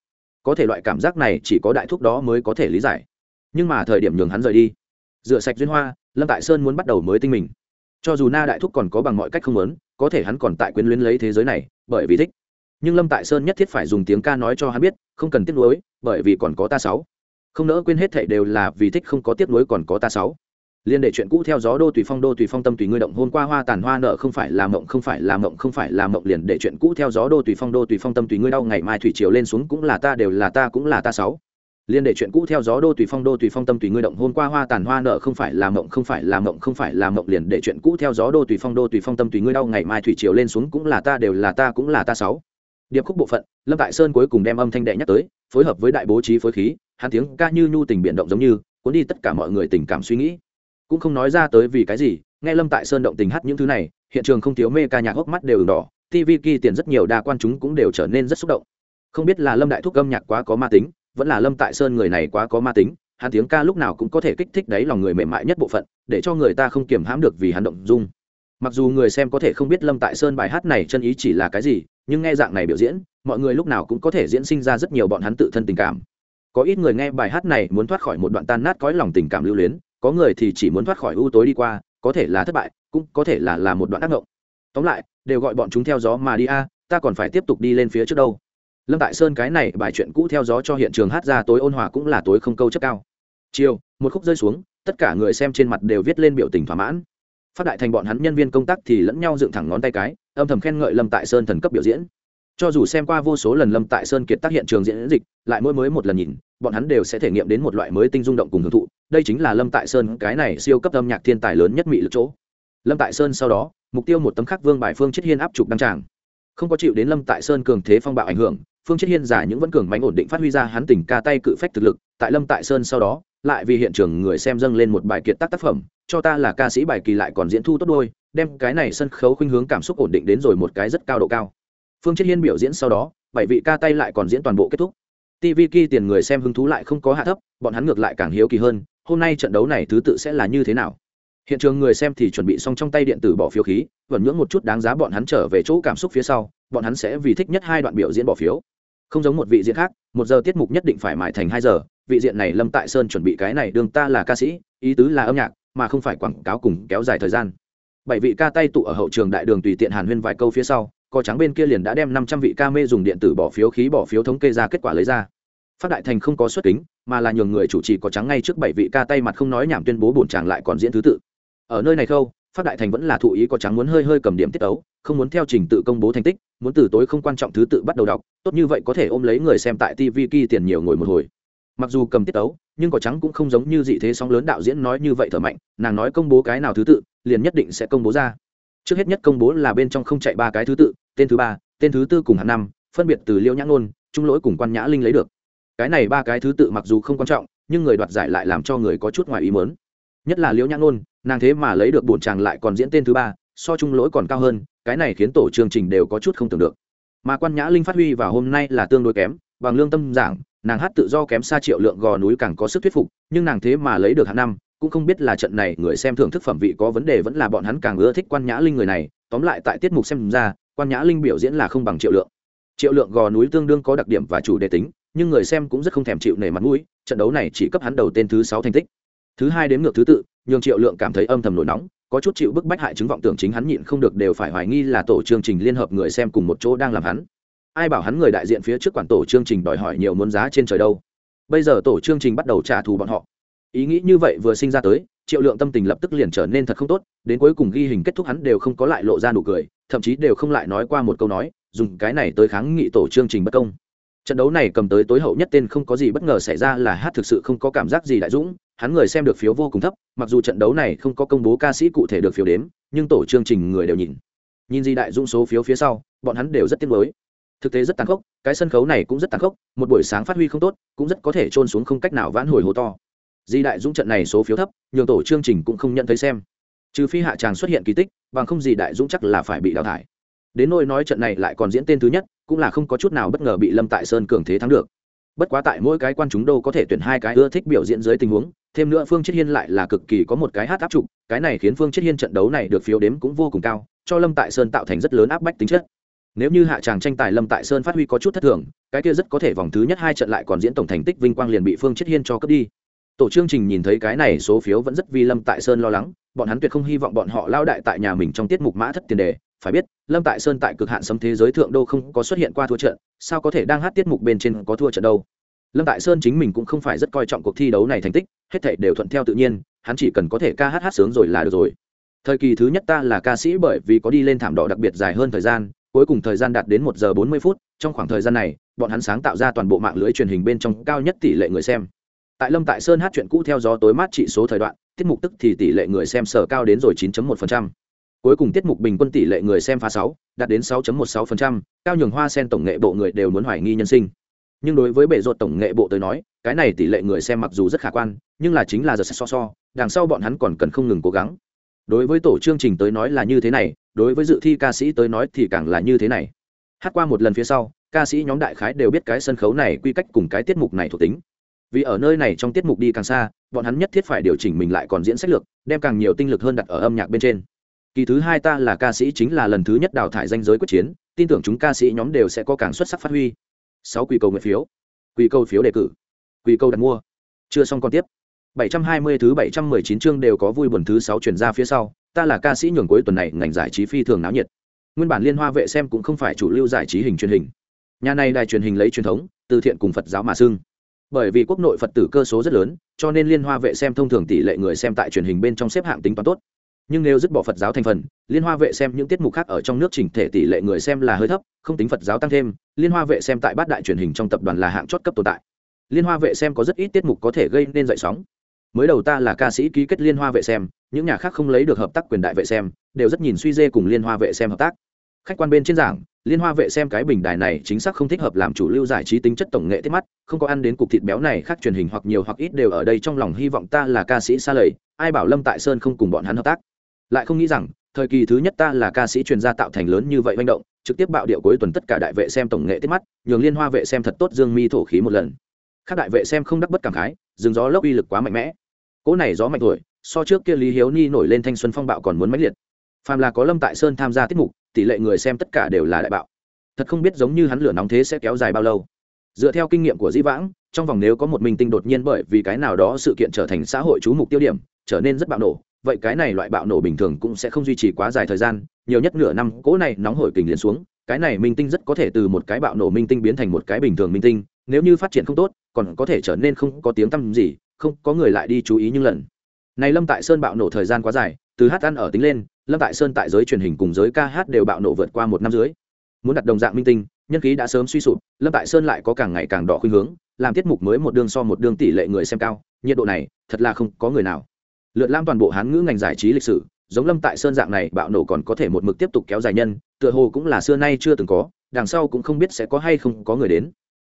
[SPEAKER 1] Có thể loại cảm giác này chỉ có đại thúc đó mới có thể lý giải. Nhưng mà thời điểm nhường hắn rời đi rửa sạch duyên hoa, lâm tại sơn muốn bắt đầu mới tinh mình. Cho dù na đại thúc còn có bằng mọi cách không lớn có thể hắn còn tại quyến luyến lấy thế giới này, bởi vì thích. Nhưng lâm tại sơn nhất thiết phải dùng tiếng ca nói cho hắn biết, không cần tiếc nuối, bởi vì còn có ta sáu. Không nỡ quên hết thảy đều là vì thích, không có tiếc nuối còn có ta sáu. Liên đệ chuyện cũ theo gió đô tùy phong, đô tùy phong tâm tùy ngươi động hôn qua hoa tàn hoa nợ không phải là mộng, không phải là mộng, không phải là mộng. Liền đệ chuyện cũ theo gió đô tùy phong, đô tùy phong tâm tùy ngươi đau, ngày mai thủy triều lên xuống cũng là ta, đều là ta, cũng là ta sáu liên đệ chuyện cũ theo gió đô tùy phong, đô tùy phong tâm tùy ngươi động. Hôn qua hoa tàn hoa nợ không phải là mộng, không phải là mộng, không phải là mộng. Liền đệ chuyện cũ theo gió đô tùy phong, đô tùy phong tâm tùy ngươi đau. Ngày mai thủy triều lên xuống cũng là ta, đều là ta, cũng là ta sáu. Điệp khúc bộ phận, lâm tại sơn cuối cùng đem âm thanh đệ nhắc tới, phối hợp với đại bố trí phối khí, hắn tiếng ca như nhu tình biển động giống như, cuốn đi tất cả mọi người tình cảm suy nghĩ. Cũng không nói ra tới vì cái gì, nghe lâm tại sơn động tình hát những thứ này, hiện trường không thiếu mê ca nhạc, hốc mắt đều đỏ. Tv kỳ tiền rất nhiều, đa quan chúng cũng đều trở nên rất xúc động. Không biết là lâm đại thúc âm nhạc quá có ma tính vẫn là lâm tại sơn người này quá có ma tính, hắn tiếng ca lúc nào cũng có thể kích thích đáy lòng người mềm mại nhất bộ phận, để cho người ta không kiềm hãm được vì hắn động dung. Mặc dù người xem có thể không biết lâm tại sơn bài hát này chân ý chỉ là cái gì, nhưng nghe dạng này biểu diễn, mọi người lúc nào cũng có thể diễn sinh ra rất nhiều bọn hắn tự thân tình cảm. Có ít người nghe bài hát này muốn thoát khỏi một đoạn tan nát cõi lòng tình cảm lưu luyến, có người thì chỉ muốn thoát khỏi ưu tối đi qua, có thể là thất bại, cũng có thể là là một đoạn ác động. tóm lại, đều gọi bọn chúng theo gió mà đi a, ta còn phải tiếp tục đi lên phía trước đâu lâm tại sơn cái này bài chuyện cũ theo gió cho hiện trường hát ra tối ôn hòa cũng là tối không câu chất cao. Chiều, một khúc rơi xuống, tất cả người xem trên mặt đều viết lên biểu tình thỏa mãn. Phát đại thành bọn hắn nhân viên công tác thì lẫn nhau dựng thẳng ngón tay cái, âm thầm khen ngợi lâm tại sơn thần cấp biểu diễn. Cho dù xem qua vô số lần lâm tại sơn kiệt tác hiện trường diễn dịch, lại mỗi mới một lần nhìn, bọn hắn đều sẽ thể nghiệm đến một loại mới tinh rung động cùng hưởng thụ. Đây chính là lâm tại sơn cái này siêu cấp âm nhạc thiên tài lớn nhất mỹ lực chỗ. Lâm tại sơn sau đó, mục tiêu một tấm khắc vương bài phương chết hiên áp trục đăng tràng. Không có chịu đến lâm tại sơn cường thế phong bạo ảnh hưởng phương chết hiên giả những vẫn cường mạnh ổn định phát huy ra hắn tỉnh ca tay cự phách thực lực, tại lâm tại sơn sau đó, lại vì hiện trường người xem dâng lên một bài kiệt tác tác phẩm, cho ta là ca sĩ bài kỳ lại còn diễn thu tốt đôi, đem cái này sân khấu khuynh hướng cảm xúc ổn định đến rồi một cái rất cao độ cao. Phương chết hiên biểu diễn sau đó, bảy vị ca tay lại còn diễn toàn bộ kết thúc. Tv ki tiền người xem hứng thú lại không có hạ thấp, bọn hắn ngược lại càng hiếu kỳ hơn, hôm nay trận đấu này thứ tự sẽ là như thế nào? Hiện trường người xem thì chuẩn bị xong trong tay điện tử bỏ phiếu khí, vẫn nhưỡng một chút đáng giá bọn hắn trở về chỗ cảm xúc phía sau, bọn hắn sẽ vì thích nhất hai đoạn biểu diễn bỏ phiếu không giống một vị diễn khác, một giờ tiết mục nhất định phải mải thành hai giờ. Vị diện này lâm tại sơn chuẩn bị cái này, đương ta là ca sĩ, ý tứ là âm nhạc, mà không phải quảng cáo cùng kéo dài thời gian. Bảy vị ca tay tụ ở hậu trường đại đường tùy tiện hàn huyên vài câu phía sau, co trắng bên kia liền đã đem năm trăm vị ca mê dùng điện tử bỏ phiếu khí bỏ phiếu thống kê ra kết quả lấy ra. Phát đại thành không có xuất kính, mà là nhường người chủ trì có trắng ngay trước bảy vị ca tay mặt không nói nhảm tuyên bố bổn chàng lại còn diễn thứ tự. Ở nơi này khâu phát đại thành vẫn là thụ ý có trắng muốn hơi hơi cầm điểm tiết tấu, không muốn theo trình tự công bố thành tích muốn từ tối không quan trọng thứ tự bắt đầu đọc tốt như vậy có thể ôm lấy người xem tại tv kỳ tiền nhiều ngồi một hồi. Mặc dù cầm tiết tấu, nhưng có trắng cũng không giống như dị thế sóng lớn đạo diễn nói như vậy thở mạnh nàng nói công bố cái nào thứ tự liền nhất định sẽ công bố ra. Trước hết nhất công bố là bên trong không chạy ba cái thứ tự tên thứ ba tên thứ tư cùng hạng năm phân biệt từ liễu nhã ngôn trung lỗi cùng quan nhã linh lấy được. Cái này ba cái thứ tự mặc dù không quan trọng nhưng người đoạt giải lại làm cho người có chút ngoài ý mớn nhất là liễu nhã ngôn nàng thế mà lấy được bổn chàng lại còn diễn tên thứ ba, so chung lỗi còn cao hơn, cái này khiến tổ chương trình đều có chút không tưởng được. Mà quan nhã linh phát huy vào hôm nay là tương đối kém, bằng lương tâm giảng, nàng hát tự do kém xa triệu lượng gò núi càng có sức thuyết phục, nhưng nàng thế mà lấy được hạng năm, cũng không biết là trận này người xem thưởng thức phẩm vị có vấn đề vẫn là bọn hắn càng ưa thích quan nhã linh người này. Tóm lại tại tiết mục xem ra, quan nhã linh biểu diễn là không bằng triệu lượng. Triệu lượng gò núi tương đương có đặc điểm và chủ đề tính, nhưng người xem cũng rất không thèm chịu nể mặt mũi, trận đấu này chỉ cấp hắn đầu tên thứ sáu thành tích. Thứ hai đến ngược thứ tự nhường triệu lượng cảm thấy âm thầm nổi nóng, có chút chịu bức bách hại chứng vọng tưởng chính hắn nhịn không được đều phải hoài nghi là tổ chương trình liên hợp người xem cùng một chỗ đang làm hắn. Ai bảo hắn người đại diện phía trước quản tổ chương trình đòi hỏi nhiều muốn giá trên trời đâu. Bây giờ tổ chương trình bắt đầu trả thù bọn họ. Ý nghĩ như vậy vừa sinh ra tới, triệu lượng tâm tình lập tức liền trở nên thật không tốt, đến cuối cùng ghi hình kết thúc hắn đều không có lại lộ ra nụ cười, thậm chí đều không lại nói qua một câu nói, dùng cái này tới kháng nghị tổ chương trình bất công. Trận đấu này cầm tới tối hậu nhất tên không có gì bất ngờ xảy ra là hát thực sự không có cảm giác gì đại dũng hắn người xem được phiếu vô cùng thấp, mặc dù trận đấu này không có công bố ca sĩ cụ thể được phiếu đếm, nhưng tổ chương trình người đều nhìn. Nhìn Di đại dũng số phiếu phía sau, bọn hắn đều rất tiếc nuối. Thực tế rất tàn khốc, cái sân khấu này cũng rất tàn khốc, một buổi sáng phát huy không tốt, cũng rất có thể trôn xuống không cách nào vãn hồi hồ to. Di đại dũng trận này số phiếu thấp, nhường tổ chương trình cũng không nhận thấy xem. Trừ phi hạ tràng xuất hiện kỳ tích, bằng không gì đại dũng chắc là phải bị đào thải. Đến nôi nói trận này lại còn diễn tên thứ nhất, cũng là không có chút nào bất ngờ bị lâm tại sơn cường thế thắng được. Bất quá tại mỗi cái quan chúng đâu có thể tuyển hai cái ưa thích biểu diễn dưới tình huống thêm nữa phương chiết hiên lại là cực kỳ có một cái hát áp trục, cái này khiến phương chiết hiên trận đấu này được phiếu đếm cũng vô cùng cao, cho lâm tại sơn tạo thành rất lớn áp bách tính chất. Nếu như hạ tràng tranh tài lâm tại sơn phát huy có chút thất thường, cái kia rất có thể vòng thứ nhất hai trận lại còn diễn tổng thành tích vinh quang liền bị phương chiết hiên cho cướp đi. Tổ chương trình nhìn thấy cái này số phiếu vẫn rất vì lâm tại sơn lo lắng, bọn hắn tuyệt không hy vọng bọn họ lao đại tại nhà mình trong tiết mục mã thất tiền đề. Phải biết, lâm tại sơn tại cực hạn sấm thế giới thượng đô không có xuất hiện qua thua trận, sao có thể đang hát tiết mục bên trên có thua trận đâu? Lâm tại sơn chính mình cũng không phải rất coi trọng cuộc thi đấu này thành tích hết thể đều thuận theo tự nhiên hắn chỉ cần có thể ca hát hát sướng rồi là được rồi. Thời kỳ thứ nhất ta là ca sĩ bởi vì có đi lên thảm đỏ đặc biệt dài hơn thời gian cuối cùng thời gian đạt đến một giờ bốn mươi phút trong khoảng thời gian này bọn hắn sáng tạo ra toàn bộ mạng lưới truyền hình bên trong cao nhất tỷ lệ người xem. Tại lâm tại sơn hát chuyện cũ theo gió tối mát trị số thời đoạn tiết mục tức thì tỷ lệ người xem sở cao đến rồi 9.1%. cuối cùng tiết mục bình quân tỷ lệ người xem phá sáu đạt đến 6.16%, cao nhường hoa sen tổng nghệ bộ người đều muốn hoài nghi nhân sinh nhưng đối với bệ ruột tổng nghệ bộ tới nói, cái này tỷ lệ người xem mặc dù rất khả quan, nhưng là chính là giờ sẽ so so, đằng sau bọn hắn còn cần không ngừng cố gắng. Đối với tổ chương trình tới nói là như thế này, đối với dự thi ca sĩ tới nói thì càng là như thế này. Hát qua một lần phía sau, ca sĩ nhóm đại khái đều biết cái sân khấu này quy cách cùng cái tiết mục này thuộc tính. Vì ở nơi này trong tiết mục đi càng xa, bọn hắn nhất thiết phải điều chỉnh mình lại còn diễn sách lược, đem càng nhiều tinh lực hơn đặt ở âm nhạc bên trên. Kỳ thứ hai ta là ca sĩ chính là lần thứ nhất đào thải danh giới quyết chiến, tin tưởng chúng ca sĩ nhóm đều sẽ có càng xuất sắc phát huy sáu quy cầu nguyện phiếu quy cầu phiếu đề cử quy cầu đặt mua. Chưa xong còn tiếp. 720 thứ 719 chương đều có vui buồn thứ 6 truyền ra phía sau, ta là ca sĩ nhường cuối tuần này ngành giải trí phi thường náo nhiệt. Nguyên bản Liên Hoa vệ xem cũng không phải chủ lưu giải trí hình truyền hình. Nhà này đài truyền hình lấy truyền thống, từ thiện cùng Phật giáo mà xưng. Bởi vì quốc nội phật tử cơ số rất lớn cho nên liên hoa vệ xem thông thường tỷ lệ người xem tại truyền hình bên trong xếp hạng tính toán tốt nhưng nếu dứt bỏ phật giáo thành phần, liên hoa vệ xem những tiết mục khác ở trong nước chỉnh thể tỷ lệ người xem là hơi thấp, không tính phật giáo tăng thêm, liên hoa vệ xem tại bát đại truyền hình trong tập đoàn là hạng chót cấp tồn tại. Liên hoa vệ xem có rất ít tiết mục có thể gây nên dậy sóng. Mới đầu ta là ca sĩ ký kết liên hoa vệ xem, những nhà khác không lấy được hợp tác quyền đại vệ xem, đều rất nhìn suy dê cùng liên hoa vệ xem hợp tác. Khách quan bên trên giảng, liên hoa vệ xem cái bình đài này chính xác không thích hợp làm chủ lưu giải trí tính chất tổng nghệ tiết mắt, không có ăn đến cục thịt béo này khác truyền hình hoặc nhiều hoặc ít đều ở đây trong lòng hy vọng ta là ca sĩ xa lầy, ai bảo lâm tại sơn không cùng bọn hắn hợp tác lại không nghĩ rằng, thời kỳ thứ nhất ta là ca sĩ chuyên gia tạo thành lớn như vậy manh động, trực tiếp bạo điệu cuối tuần tất cả đại vệ xem tổng nghệ tiết mắt, nhường liên hoa vệ xem thật tốt dương mi thổ khí một lần. Khác đại vệ xem không đắc bất cảm khái dừng gió lốc uy lực quá mạnh mẽ. Cỗ này gió mạnh tuổi, so trước kia lý hiếu ni nổi lên thanh xuân phong bạo còn muốn mãnh liệt. Phàm là có lâm tại sơn tham gia tiết mục, tỷ lệ người xem tất cả đều là đại bạo. Thật không biết giống như hắn lửa nóng thế sẽ kéo dài bao lâu. Dựa theo kinh nghiệm của dĩ vãng, trong vòng nếu có một minh tinh đột nhiên bởi vì cái nào đó sự kiện trở thành xã hội chú mục tiêu điểm, trở nên rất bạo nổ vậy cái này loại bạo nổ bình thường cũng sẽ không duy trì quá dài thời gian, nhiều nhất nửa năm, cỗ này nóng hổi kình liền xuống, cái này minh tinh rất có thể từ một cái bạo nổ minh tinh biến thành một cái bình thường minh tinh, nếu như phát triển không tốt, còn có thể trở nên không có tiếng tăm gì, không có người lại đi chú ý những lần. Này lâm tại sơn bạo nổ thời gian quá dài, từ hát ăn ở tính lên, lâm tại sơn tại giới truyền hình cùng giới ca hát đều bạo nổ vượt qua một năm dưới. Muốn đặt đồng dạng minh tinh, nhân khí đã sớm suy sụp, lâm tại sơn lại có càng ngày càng đỏ khuynh hướng, làm tiết mục mới một đường so một đường tỷ lệ người xem cao, nhiệt độ này thật là không có người nào lượt lam toàn bộ hán ngữ ngành giải trí lịch sử giống lâm tại sơn dạng này bạo nổ còn có thể một mực tiếp tục kéo dài nhân tựa hồ cũng là xưa nay chưa từng có đằng sau cũng không biết sẽ có hay không có người đến.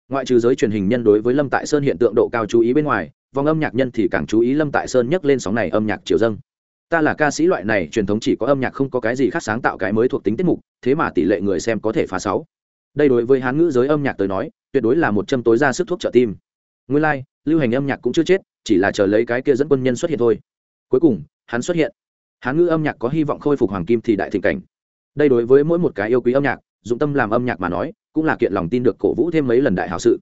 [SPEAKER 1] Ngoại trừ giới truyền hình nhân đối với lâm tại sơn hiện tượng độ cao chú ý bên ngoài vòng âm nhạc nhân thì càng chú ý lâm tại sơn nhắc lên sóng này âm nhạc triều dâng. Ta là ca sĩ loại này truyền thống chỉ có âm nhạc không có cái gì khác sáng tạo cái mới thuộc tính tiết mục thế mà tỷ lệ người xem có thể phá sáu. Đây đối với hán ngữ giới âm nhạc tới nói tuyệt đối là một châm tối ra sức thuốc trợ tim. Nguyên lai、like, lưu hành âm nhạc cũng chưa chết chỉ là chờ lấy cái kia dẫn quân nhân xuất hiện thôi cuối cùng, hắn xuất hiện. Hán ngữ âm nhạc có hy vọng khôi phục hoàng kim thì đại thịnh cảnh. Đây đối với mỗi một cái yêu quý âm nhạc, dụng tâm làm âm nhạc mà nói, cũng là kiện lòng tin được cổ vũ thêm mấy lần đại hào sự.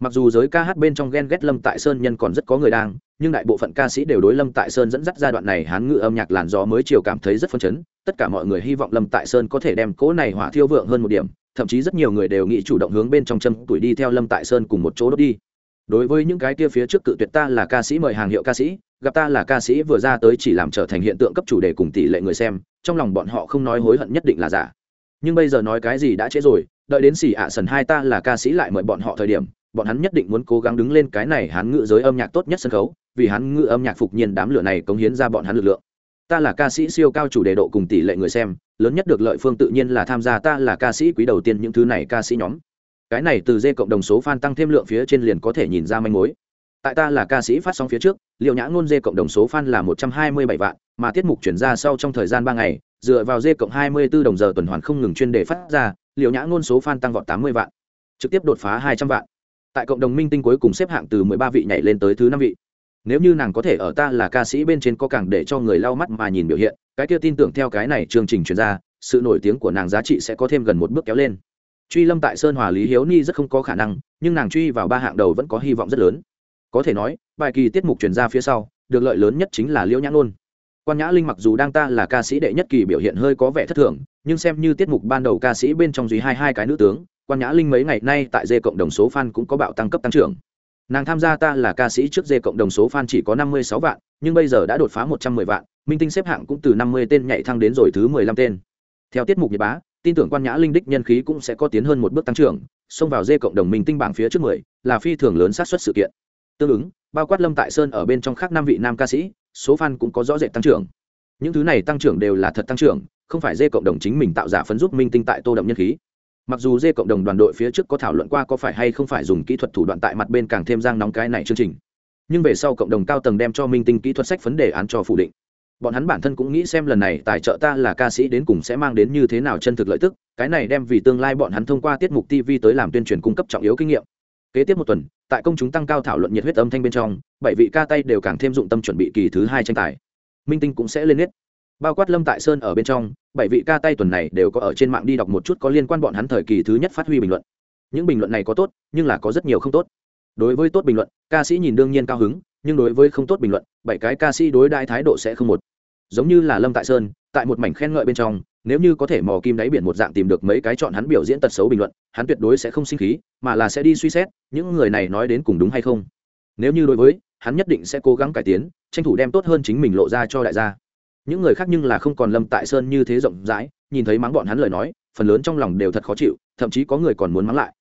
[SPEAKER 1] Mặc dù giới ca hát bên trong ghen ghét lâm tại sơn nhân còn rất có người đang, nhưng đại bộ phận ca sĩ đều đối lâm tại sơn dẫn dắt giai đoạn này hán ngữ âm nhạc làn gió mới chiều cảm thấy rất phấn chấn. Tất cả mọi người hy vọng lâm tại sơn có thể đem cỗ này hỏa thiêu vượng hơn một điểm, thậm chí rất nhiều người đều nghĩ chủ động hướng bên trong châm tuổi đi theo lâm tại sơn cùng một chỗ đốt đi đối với những cái kia phía trước cự tuyệt ta là ca sĩ mời hàng hiệu ca sĩ, gặp ta là ca sĩ vừa ra tới chỉ làm trở thành hiện tượng cấp chủ đề cùng tỷ lệ người xem, trong lòng bọn họ không nói hối hận nhất định là giả. Nhưng bây giờ nói cái gì đã trễ rồi, đợi đến xỉ ạ sần hai ta là ca sĩ lại mời bọn họ thời điểm, bọn hắn nhất định muốn cố gắng đứng lên cái này hán ngự giới âm nhạc tốt nhất sân khấu, vì hắn ngự âm nhạc phục nhiên đám lửa này cống hiến ra bọn hắn lực lượng. Ta là ca sĩ siêu cao chủ đề độ cùng tỷ lệ người xem, lớn nhất được lợi phương tự nhiên là tham gia ta là ca sĩ quý đầu tiên những thứ này ca sĩ nhóm cái này từ dê cộng đồng số fan tăng thêm lượng phía trên liền có thể nhìn ra manh mối. Tại ta là ca sĩ phát sóng phía trước liệu nhã ngôn dê cộng đồng số fan là một trăm hai mươi bảy vạn, mà tiết mục chuyển ra sau trong thời gian ba ngày, dựa vào dê cộng hai mươi bốn đồng giờ tuần hoàn không ngừng chuyên đề phát ra liệu nhã ngôn số fan tăng vọt tám mươi vạn, trực tiếp đột phá hai trăm vạn. Tại cộng đồng minh tinh cuối cùng xếp hạng từ mười ba vị nhảy lên tới thứ năm vị. Nếu như nàng có thể ở ta là ca sĩ bên trên có càng để cho người lau mắt mà nhìn biểu hiện, cái kia tin tưởng theo cái này chương trình chuyển ra, sự nổi tiếng của nàng giá trị sẽ có thêm gần một bước kéo lên truy lâm tại sơn hòa lý hiếu ni rất không có khả năng, nhưng nàng truy vào ba hạng đầu vẫn có hy vọng rất lớn. Có thể nói, bài kỳ tiết mục chuyển ra phía sau, được lợi lớn nhất chính là liễu nhã ôn quan nhã linh mặc dù đang ta là ca sĩ đệ nhất kỳ biểu hiện hơi có vẻ thất thường, nhưng xem như tiết mục ban đầu ca sĩ bên trong duy hai hai cái nữ tướng, quan nhã linh mấy ngày nay tại dê cộng đồng số fan cũng có bạo tăng cấp tăng trưởng. Nàng tham gia ta là ca sĩ trước dê cộng đồng số fan chỉ có năm mươi sáu vạn, nhưng bây giờ đã đột phá một trăm mười vạn, minh tinh xếp hạng cũng từ năm mươi tên nhảy thăng đến rồi thứ mười lăm tên. Theo tiết mục nhật bá tin tưởng quan nhã linh đích nhân khí cũng sẽ có tiến hơn một bước tăng trưởng, xông vào dê cộng đồng minh tinh bảng phía trước mười, là phi thường lớn sát xuất sự kiện. Tương ứng, bao quát lâm tại sơn ở bên trong khác năm vị nam ca sĩ, số fan cũng có rõ rệt tăng trưởng. Những thứ này tăng trưởng đều là thật tăng trưởng, không phải dê cộng đồng chính mình tạo giả phấn giúp minh tinh tại tô đậm nhân khí. Mặc dù dê cộng đồng đoàn đội phía trước có thảo luận qua có phải hay không phải dùng kỹ thuật thủ đoạn tại mặt bên càng thêm giang nóng cái này chương trình, nhưng về sau cộng đồng cao tầng đem cho minh tinh kỹ thuật sách vấn đề án cho phủ định bọn hắn bản thân cũng nghĩ xem lần này tài trợ ta là ca sĩ đến cùng sẽ mang đến như thế nào chân thực lợi tức, cái này đem vì tương lai bọn hắn thông qua tiết mục tv tới làm tuyên truyền cung cấp trọng yếu kinh nghiệm. Kế tiếp một tuần, tại công chúng tăng cao thảo luận nhiệt huyết âm thanh bên trong, bảy vị ca tay đều càng thêm dụng tâm chuẩn bị kỳ thứ hai tranh tài. Minh tinh cũng sẽ lên hết bao quát lâm tại sơn ở bên trong, bảy vị ca tay tuần này đều có ở trên mạng đi đọc một chút có liên quan bọn hắn thời kỳ thứ nhất phát huy bình luận. Những bình luận này có tốt, nhưng là có rất nhiều không tốt. Đối với tốt bình luận, ca sĩ nhìn đương nhiên cao hứng, nhưng đối với không tốt bình luận, bảy cái ca sĩ đối đại thái độ sẽ không một giống như là lâm tại sơn tại một mảnh khen ngợi bên trong nếu như có thể mò kim đáy biển một dạng tìm được mấy cái chọn hắn biểu diễn tật xấu bình luận hắn tuyệt đối sẽ không sinh khí mà là sẽ đi suy xét những người này nói đến cùng đúng hay không nếu như đối với hắn nhất định sẽ cố gắng cải tiến tranh thủ đem tốt hơn chính mình lộ ra cho đại gia những người khác nhưng là không còn lâm tại sơn như thế rộng rãi nhìn thấy mắng bọn hắn lời nói phần lớn trong lòng đều thật khó chịu thậm chí có người còn muốn mắng lại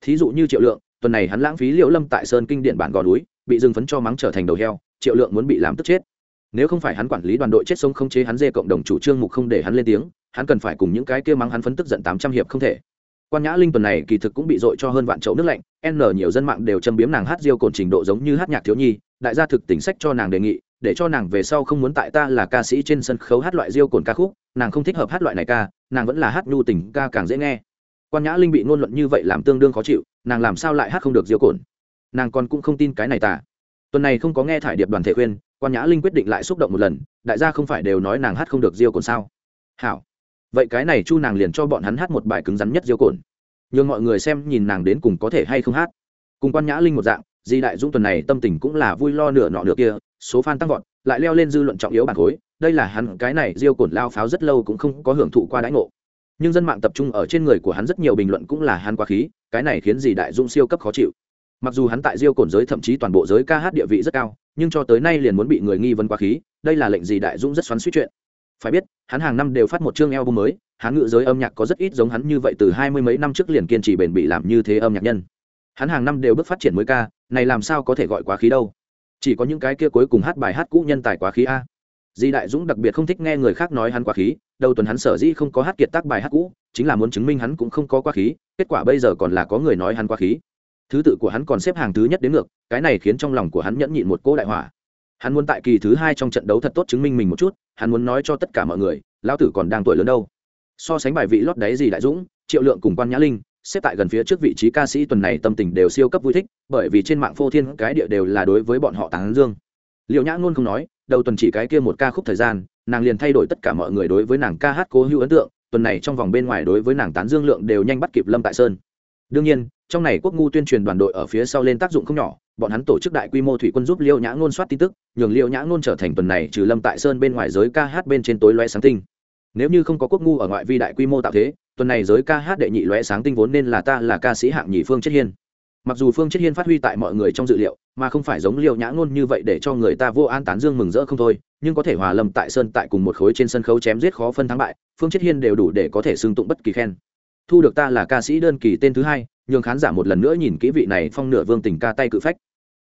[SPEAKER 1] thí dụ như triệu lượng tuần này hắn lãng phí liệu lâm tại sơn kinh điện bản gò núi bị dưng phấn cho mắng trở thành đầu heo triệu lượng muốn bị làm tức chết nếu không phải hắn quản lý đoàn đội chết sông không chế hắn dê cộng đồng chủ trương mục không để hắn lên tiếng, hắn cần phải cùng những cái kia mắng hắn phấn tức giận tám trăm hiệp không thể. Quan nhã linh tuần này kỳ thực cũng bị dội cho hơn vạn chậu nước lạnh, n nhiều dân mạng đều châm biếm nàng hát diêu cồn trình độ giống như hát nhạc thiếu nhi, đại gia thực tính sách cho nàng đề nghị, để cho nàng về sau không muốn tại ta là ca sĩ trên sân khấu hát loại diêu cồn ca khúc, nàng không thích hợp hát loại này ca, nàng vẫn là hát nhu tình ca càng dễ nghe. Quan nhã linh bị ngôn luận như vậy làm tương đương khó chịu, nàng làm sao lại hát không được diêu cồn? Nàng còn cũng không tin cái này tả tuần này không có nghe thải điệp đoàn thể khuyên, quan nhã linh quyết định lại xúc động một lần, đại gia không phải đều nói nàng hát không được diêu cồn sao? Hảo. Vậy cái này chu nàng liền cho bọn hắn hát một bài cứng rắn nhất diêu cồn. Nhường mọi người xem nhìn nàng đến cùng có thể hay không hát. Cùng quan nhã linh một dạng, di đại dũng tuần này tâm tình cũng là vui lo nửa nọ nửa kia, số fan tăng vọt, lại leo lên dư luận trọng yếu bản khối, đây là hắn, cái này diêu cồn lao pháo rất lâu cũng không có hưởng thụ qua đãi ngộ. Nhưng dân mạng tập trung ở trên người của hắn rất nhiều bình luận cũng là hắn quá khí, cái này khiến di đại dũng siêu cấp khó chịu mặc dù hắn tại diêu cổn giới thậm chí toàn bộ giới ca hát địa vị rất cao, nhưng cho tới nay liền muốn bị người nghi vấn quá khí, đây là lệnh gì đại dũng rất xoắn suýt chuyện. Phải biết, hắn hàng năm đều phát một chương album mới hắn ngự giới âm nhạc có rất ít giống hắn như vậy từ hai mươi mấy năm trước liền kiên trì bền bỉ làm như thế âm nhạc nhân. Hắn hàng năm đều bước phát triển mới ca, này làm sao có thể gọi quá khí đâu? Chỉ có những cái kia cuối cùng hát bài hát cũ nhân tài quá khí a. Di đại dũng đặc biệt không thích nghe người khác nói hắn quá khí, đầu tuần hắn sở dĩ không có hát kiệt tác bài hát cũ, chính là muốn chứng minh hắn cũng không có quá khí, kết quả bây giờ còn là có người nói hắn quá khí thứ tự của hắn còn xếp hàng thứ nhất đến ngược, cái này khiến trong lòng của hắn nhẫn nhịn một cỗ đại hỏa. Hắn muốn tại kỳ thứ hai trong trận đấu thật tốt chứng minh mình một chút, hắn muốn nói cho tất cả mọi người, lão tử còn đang tuổi lớn đâu. So sánh bài vị lót đáy gì đại dũng, triệu lượng cùng quan nhã linh, xếp tại gần phía trước vị trí ca sĩ tuần này tâm tình đều siêu cấp vui thích, bởi vì trên mạng phô thiên cái địa đều là đối với bọn họ tán dương. Liệu nhã ngôn không nói, đầu tuần chỉ cái kia một ca khúc thời gian, nàng liền thay đổi tất cả mọi người đối với nàng ca hát cố hữu ấn tượng, tuần này trong vòng bên ngoài đối với nàng tán dương lượng đều nhanh bắt kịp lâm tại sơn đương nhiên, trong này quốc ngu tuyên truyền đoàn đội ở phía sau lên tác dụng không nhỏ, bọn hắn tổ chức đại quy mô thủy quân giúp liêu nhã ngôn soát tin tức, nhường liêu nhã ngôn trở thành tuần này trừ lâm tại sơn bên ngoài giới ca hát bên trên tối loe sáng tinh. Nếu như không có quốc ngu ở ngoại vi đại quy mô tạo thế, tuần này giới ca hát đệ nhị loe sáng tinh vốn nên là ta là ca sĩ hạng nhì phương chết hiên. Mặc dù phương chết hiên phát huy tại mọi người trong dự liệu, mà không phải giống liêu nhã ngôn như vậy để cho người ta vô an tán dương mừng rỡ không thôi, nhưng có thể hòa lâm tại sơn tại cùng một khối trên sân khấu chém giết khó phân thắng bại, phương chết hiên đều đủ để có thể xưng tụng bất kỳ khen thu được ta là ca sĩ đơn kỳ tên thứ hai, nhường khán giả một lần nữa nhìn kỹ vị này phong nửa vương tình ca tay cự phách.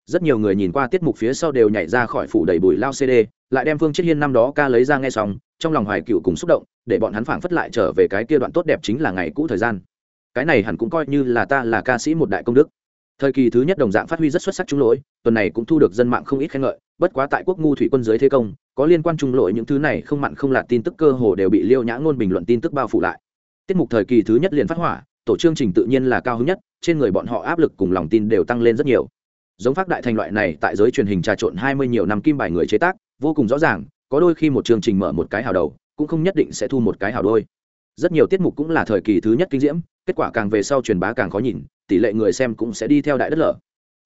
[SPEAKER 1] Rất nhiều người nhìn qua tiết mục phía sau đều nhảy ra khỏi phủ đầy bụi lao cd lại đem phương chiết hiên năm đó ca lấy ra nghe xong, trong lòng hoài cựu cùng xúc động, để bọn hắn phảng phất lại trở về cái kia đoạn tốt đẹp chính là ngày cũ thời gian. Cái này hẳn cũng coi như là ta là ca sĩ một đại công đức. Thời kỳ thứ nhất đồng dạng phát huy rất xuất sắc trung lỗi, tuần này cũng thu được dân mạng không ít khen ngợi, bất quá tại quốc ngu thủy quân giới thế công, có liên quan trung lỗi những thứ này không mặn không lạt tin tức cơ hồ đều bị liêu nhã ngôn bình luận tin tức bao phủ lại tiết mục thời kỳ thứ nhất liền phát hỏa, tổ chương trình tự nhiên là cao hứng nhất, trên người bọn họ áp lực cùng lòng tin đều tăng lên rất nhiều. Giống phát đại thành loại này tại giới truyền hình trà trộn hai mươi nhiều năm kim bài người chế tác, vô cùng rõ ràng, có đôi khi một chương trình mở một cái hào đầu, cũng không nhất định sẽ thu một cái hào đôi. Rất nhiều tiết mục cũng là thời kỳ thứ nhất kinh diễm, kết quả càng về sau truyền bá càng khó nhìn, tỷ lệ người xem cũng sẽ đi theo đại đất lở.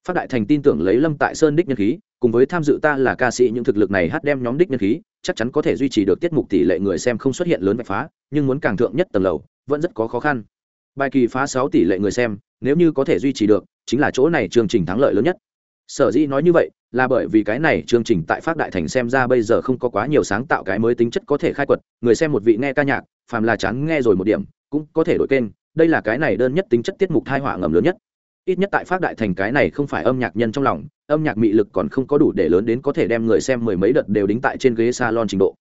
[SPEAKER 1] Phát đại thành tin tưởng lấy lâm tại sơn đích nhân khí, cùng với tham dự ta là ca sĩ những thực lực này hát đem nhóm đích nhân khí, chắc chắn có thể duy trì được tiết mục tỷ lệ người xem không xuất hiện lớn vạch phá, nhưng muốn càng thượng nhất tầng lầu vẫn rất có khó khăn. Bài kỳ phá sáu tỷ lệ người xem, nếu như có thể duy trì được, chính là chỗ này chương trình thắng lợi lớn nhất. Sở dĩ nói như vậy, là bởi vì cái này chương trình tại phát đại thành xem ra bây giờ không có quá nhiều sáng tạo cái mới tính chất có thể khai quật, người xem một vị nghe ca nhạc, phàm là chán nghe rồi một điểm, cũng có thể đổi kênh, đây là cái này đơn nhất tính chất tiết mục thai họa ngầm lớn nhất. Ít nhất tại phát đại thành cái này không phải âm nhạc nhân trong lòng, âm nhạc mị lực còn không có đủ để lớn đến có thể đem người xem mười mấy đợt đều đính tại trên ghế salon trình độ.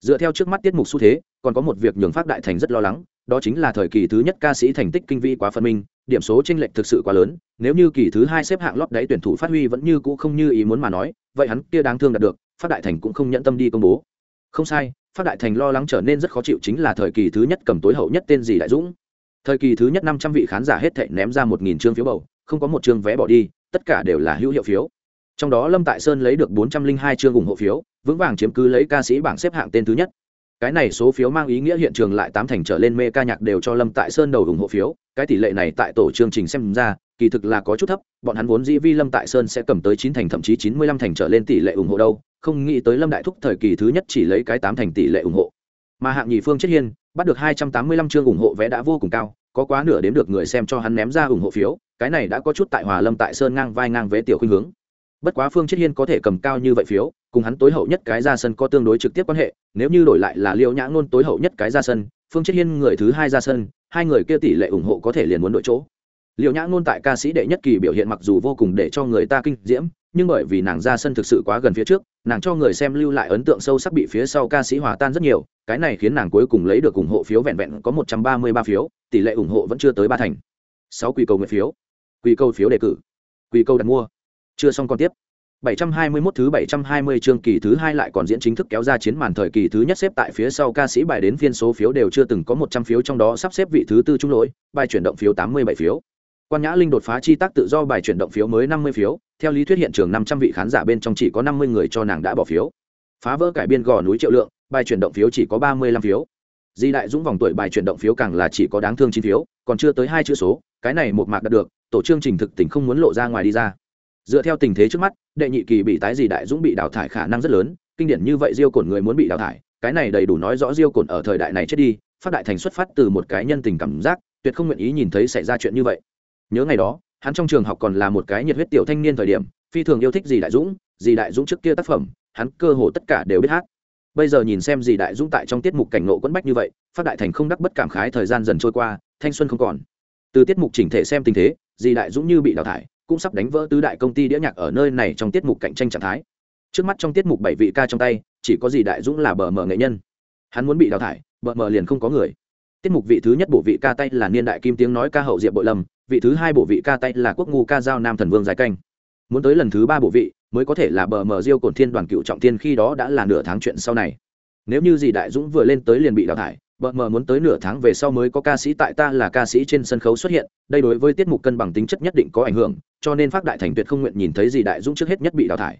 [SPEAKER 1] Dựa theo trước mắt tiết mục xu thế, còn có một việc nhường phát đại thành rất lo lắng đó chính là thời kỳ thứ nhất ca sĩ thành tích kinh vi quá phân minh, điểm số tranh lệch thực sự quá lớn, nếu như kỳ thứ hai xếp hạng lót đáy tuyển thủ phát huy vẫn như cũ không như ý muốn mà nói, vậy hắn kia đáng thương đạt được, phát đại thành cũng không nhận tâm đi công bố. Không sai, phát đại thành lo lắng trở nên rất khó chịu chính là thời kỳ thứ nhất cầm tối hậu nhất tên gì đại dũng. Thời kỳ thứ nhất năm trăm vị khán giả hết thệ ném ra một nghìn chương phiếu bầu, không có một chương vé bỏ đi, tất cả đều là hữu hiệu phiếu. Trong đó lâm tại sơn lấy được bốn trăm linh hai chương ủng hộ phiếu, vững vàng chiếm cứ lấy ca sĩ bảng xếp hạng tên thứ nhất cái này số phiếu mang ý nghĩa hiện trường lại tám thành trở lên mê ca nhạc đều cho lâm tại sơn đầu ủng hộ phiếu, cái tỷ lệ này tại tổ chương trình xem ra, kỳ thực là có chút thấp, bọn hắn vốn dĩ vi lâm tại sơn sẽ cầm tới chín thành, thậm chí chín mươi lăm thành trở lên tỷ lệ ủng hộ đâu, không nghĩ tới lâm đại thúc thời kỳ thứ nhất chỉ lấy cái tám thành tỷ lệ ủng hộ. Mà hạng nhì phương chết hiên, bắt được hai trăm tám mươi lăm chương ủng hộ vé đã vô cùng cao, có quá nửa đếm được người xem cho hắn ném ra ủng hộ phiếu, cái này đã có chút tại hòa lâm tại sơn ngang vai ngang vé tiểu khuynh hướng bất quá phương chết hiên có thể cầm cao như vậy phiếu, cùng hắn tối hậu nhất cái ra sân có tương đối trực tiếp quan hệ, nếu như đổi lại là liêu nhã ngôn tối hậu nhất cái ra sân, phương chết hiên người thứ hai ra sân, hai người kia tỷ lệ ủng hộ có thể liền muốn đổi chỗ. Liệu nhã ngôn tại ca sĩ đệ nhất kỳ biểu hiện mặc dù vô cùng để cho người ta kinh diễm, nhưng bởi vì nàng ra sân thực sự quá gần phía trước, nàng cho người xem lưu lại ấn tượng sâu sắc bị phía sau ca sĩ hòa tan rất nhiều, cái này khiến nàng cuối cùng lấy được ủng hộ phiếu vẹn vẹn có một trăm ba mươi ba phiếu, tỷ lệ ủng hộ vẫn chưa tới ba thành. Sáu quy cầu nguyện phiếu. Quy cầu phiếu đề cử. Quy cầu đặt mua chưa xong còn tiếp 721 thứ 720 chương kỳ thứ hai lại còn diễn chính thức kéo ra chiến màn thời kỳ thứ nhất xếp tại phía sau ca sĩ bài đến phiên số phiếu đều chưa từng có 100 phiếu trong đó sắp xếp vị thứ tư trung lỗi, bài chuyển động phiếu 87 phiếu. Quan Nhã Linh đột phá chi tác tự do bài chuyển động phiếu mới 50 phiếu, theo lý thuyết hiện trường 500 vị khán giả bên trong chỉ có 50 người cho nàng đã bỏ phiếu. Phá vỡ cải biên gò núi triệu lượng, bài chuyển động phiếu chỉ có 35 phiếu. Di Đại Dũng vòng tuổi bài chuyển động phiếu càng là chỉ có đáng thương 9 phiếu, còn chưa tới hai chữ số, cái này một mạc đạt được, tổ chương trình thực tình không muốn lộ ra ngoài đi ra dựa theo tình thế trước mắt, đệ nhị kỳ bị tái gì đại dũng bị đào thải khả năng rất lớn, kinh điển như vậy diêu cổn người muốn bị đào thải, cái này đầy đủ nói rõ diêu cổn ở thời đại này chết đi, phát đại thành xuất phát từ một cái nhân tình cảm giác, tuyệt không nguyện ý nhìn thấy xảy ra chuyện như vậy. Nhớ ngày đó, hắn trong trường học còn là một cái nhiệt huyết tiểu thanh niên thời điểm, phi thường yêu thích dì đại dũng dì đại dũng trước kia tác phẩm, hắn cơ hồ tất cả đều biết hát. Bây giờ nhìn xem dì đại dũng tại trong tiết mục cảnh nộ quẫn bách như vậy, phát đại thành không đắc bất cảm khái thời gian dần trôi qua, thanh xuân không còn. Từ tiết mục chỉnh thể xem tình thế dì đại dũng như bị đào thải cũng sắp đánh vỡ tứ đại công ty đĩa nhạc ở nơi này trong tiết mục cạnh tranh trạng thái. Trước mắt trong tiết mục bảy vị ca trong tay, chỉ có gì đại dũng là bờ mờ nghệ nhân. Hắn muốn bị đào thải, bờ mờ liền không có người. Tiết mục vị thứ nhất bộ vị ca tay là niên đại kim tiếng nói ca hậu diệp bội lâm, vị thứ hai bộ vị ca tay là quốc ngu ca giao nam thần vương dài canh. Muốn tới lần thứ ba bộ vị, mới có thể là bờ mờ diêu cổn thiên đoàn cựu trọng thiên khi đó đã là nửa tháng chuyện sau này. Nếu như dì đại dũng vừa lên tới liền bị đào thải bờ mờ muốn tới nửa tháng về sau mới có ca sĩ tại ta là ca sĩ trên sân khấu xuất hiện, đây đối với tiết mục cân bằng tính chất nhất định có ảnh hưởng, cho nên phát đại thành tuyệt không nguyện nhìn thấy gì đại dũng trước hết nhất bị đào thải.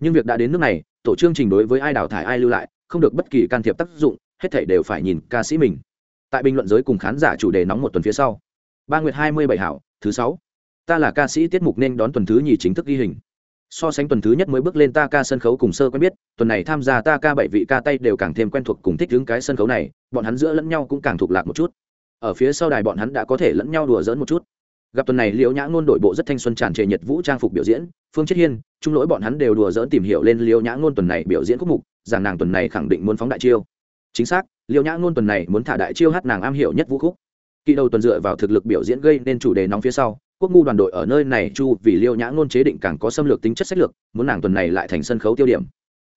[SPEAKER 1] Nhưng việc đã đến nước này, tổ chương trình đối với ai đào thải ai lưu lại, không được bất kỳ can thiệp tác dụng, hết thể đều phải nhìn ca sĩ mình. Tại bình luận giới cùng khán giả chủ đề nóng một tuần phía sau. Ba nguyệt hai mươi bảy hảo, thứ sáu. Ta là ca sĩ tiết mục nên đón tuần thứ nhì chính thức ghi hình so sánh tuần thứ nhất mới bước lên ta ca sân khấu cùng sơ quen biết, tuần này tham gia ta ca bảy vị ca tay đều càng thêm quen thuộc cùng thích đứng cái sân khấu này, bọn hắn giữa lẫn nhau cũng càng thuộc lạc một chút. Ở phía sau đài bọn hắn đã có thể lẫn nhau đùa dỡn một chút. Gặp tuần này liễu nhã ngôn đội bộ rất thanh xuân tràn trề nhiệt vũ trang phục biểu diễn, phương chết hiên, trung lỗi bọn hắn đều đùa dỡn tìm hiểu lên liễu nhã ngôn tuần này biểu diễn khúc mục, rằng nàng tuần này khẳng định muốn phóng đại chiêu. Chính xác, liễu nhã ngôn tuần này muốn thả đại chiêu hát nàng am hiểu nhất vũ khúc. Kỳ đầu tuần dựa vào thực lực biểu diễn gây nên chủ đề nóng phía sau quốc ngu đoàn đội ở nơi này chu vì liêu nhã ngôn chế định càng có xâm lược tính chất sách lược, muốn nàng tuần này lại thành sân khấu tiêu điểm.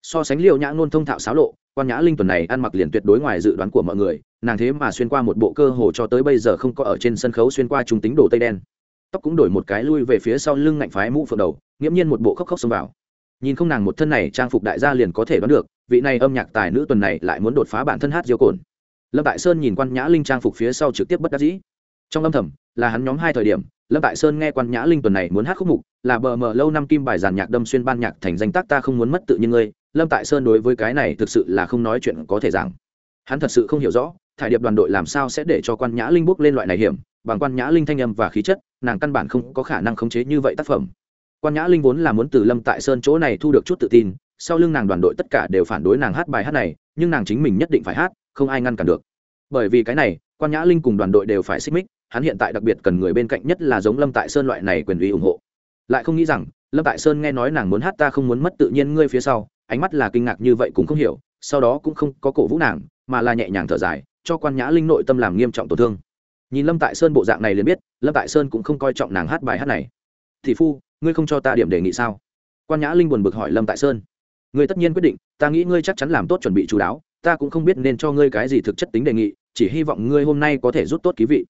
[SPEAKER 1] So sánh liêu nhã ngôn thông thạo xáo lộ, quan nhã linh tuần này ăn mặc liền tuyệt đối ngoài dự đoán của mọi người, nàng thế mà xuyên qua một bộ cơ hồ cho tới bây giờ không có ở trên sân khấu xuyên qua trung tính đồ tây đen. Tóc cũng đổi một cái lui về phía sau lưng ngạnh phái mũ phượng đầu, nghiễm nhiên một bộ khóc khóc xông vào. Nhìn không nàng một thân này, trang phục đại gia liền có thể đoán được, vị này âm nhạc tài nữ tuần này lại muốn đột phá bản thân hát diêu cồn. Lâm tại sơn nhìn quan nhã linh trang phục phía sau trực tiếp bất đắc dĩ. Trong âm thầm, là hắn nhóm hai thời điểm lâm tại sơn nghe quan nhã linh tuần này muốn hát khúc mục, là bờ mờ lâu năm kim bài giàn nhạc đâm xuyên ban nhạc thành danh tác ta không muốn mất tự nhiên ngươi. Lâm tại sơn đối với cái này thực sự là không nói chuyện có thể rằng hắn thật sự không hiểu rõ, thải điệp đoàn đội làm sao sẽ để cho quan nhã linh bước lên loại này hiểm, bằng quan nhã linh thanh âm và khí chất, nàng căn bản không có khả năng khống chế như vậy tác phẩm. Quan nhã linh vốn là muốn từ lâm tại sơn chỗ này thu được chút tự tin, sau lưng nàng đoàn đội tất cả đều phản đối nàng hát bài hát này, nhưng nàng chính mình nhất định phải hát, không ai ngăn cản được. Bởi vì cái này, quan nhã linh cùng đoàn đội đều phải xích mích hắn hiện tại đặc biệt cần người bên cạnh nhất là giống lâm tại sơn loại này quyền uy ủng hộ. Lại không nghĩ rằng, lâm tại sơn nghe nói nàng muốn hát ta không muốn mất tự nhiên ngươi phía sau, ánh mắt là kinh ngạc như vậy cũng không hiểu, sau đó cũng không có cổ vũ nàng, mà là nhẹ nhàng thở dài, cho quan nhã linh nội tâm làm nghiêm trọng tổn thương. Nhìn lâm tại sơn bộ dạng này liền biết, lâm tại sơn cũng không coi trọng nàng hát bài hát này. Thị phu, ngươi không cho ta điểm đề nghị sao? Quan nhã linh buồn bực hỏi lâm tại sơn. Ngươi tất nhiên quyết định, ta nghĩ ngươi chắc chắn làm tốt chuẩn bị chú đáo, ta cũng không biết nên cho ngươi cái gì thực chất tính đề nghị, chỉ hy vọng ngươi hôm nay có thể rút tốt ký vị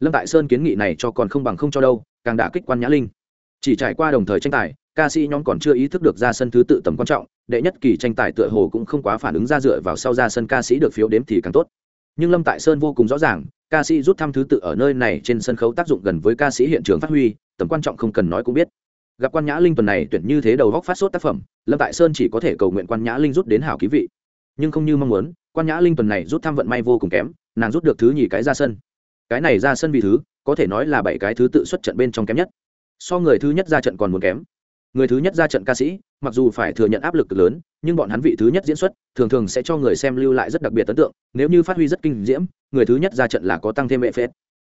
[SPEAKER 1] lâm tại sơn kiến nghị này cho còn không bằng không cho đâu, càng đả kích quan nhã linh. Chỉ trải qua đồng thời tranh tài, ca sĩ nhóm còn chưa ý thức được ra sân thứ tự tầm quan trọng, đệ nhất kỳ tranh tài tựa hồ cũng không quá phản ứng ra dựa vào sau ra sân ca sĩ được phiếu đếm thì càng tốt. Nhưng lâm tại sơn vô cùng rõ ràng, ca sĩ rút thăm thứ tự ở nơi này trên sân khấu tác dụng gần với ca sĩ hiện trường phát huy, tầm quan trọng không cần nói cũng biết. Gặp quan nhã linh tuần này tuyển như thế đầu góc phát sốt tác phẩm, lâm tại sơn chỉ có thể cầu nguyện quan nhã linh rút đến hảo ký vị. Nhưng không như mong muốn, quan nhã linh tuần này rút thăm vận may vô cùng kém, nàng rút được thứ nhì cái ra sân cái này ra sân vì thứ, có thể nói là bảy cái thứ tự xuất trận bên trong kém nhất. So người thứ nhất ra trận còn muốn kém. Người thứ nhất ra trận ca sĩ, mặc dù phải thừa nhận áp lực lớn, nhưng bọn hắn vị thứ nhất diễn xuất, thường thường sẽ cho người xem lưu lại rất đặc biệt ấn tượng, nếu như phát huy rất kinh diễm, người thứ nhất ra trận là có tăng thêm vệ phết.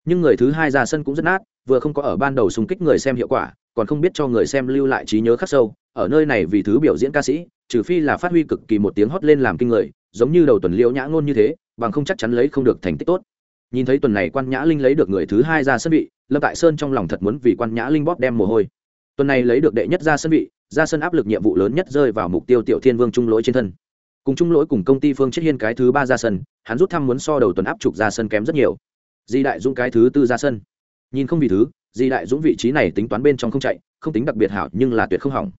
[SPEAKER 1] Nhưng người thứ hai ra sân cũng rất nát, vừa không có ở ban đầu xung kích người xem hiệu quả, còn không biết cho người xem lưu lại trí nhớ khắc sâu. Ở nơi này vì thứ biểu diễn ca sĩ, trừ phi là phát huy cực kỳ một tiếng hót lên làm kinh người, giống như đầu tuần liễu nhã ngôn như thế, bằng không chắc chắn lấy không được thành tích tốt nhìn thấy tuần này quan nhã linh lấy được người thứ hai ra sân vị, lâm tại sơn trong lòng thật muốn vì quan nhã linh bóp đem mồ hôi. Tuần này lấy được đệ nhất ra sân vị, ra sân áp lực nhiệm vụ lớn nhất rơi vào mục tiêu tiểu thiên vương trung lỗi trên thân. Cùng trung lỗi cùng công ty phương chết hiên cái thứ ba ra sân, hắn rút thăm muốn so đầu tuần áp trục ra sân kém rất nhiều. Di đại dũng cái thứ tư ra sân. Nhìn không vì thứ, di đại dũng vị trí này tính toán bên trong không chạy, không tính đặc biệt hảo nhưng là tuyệt không hỏng.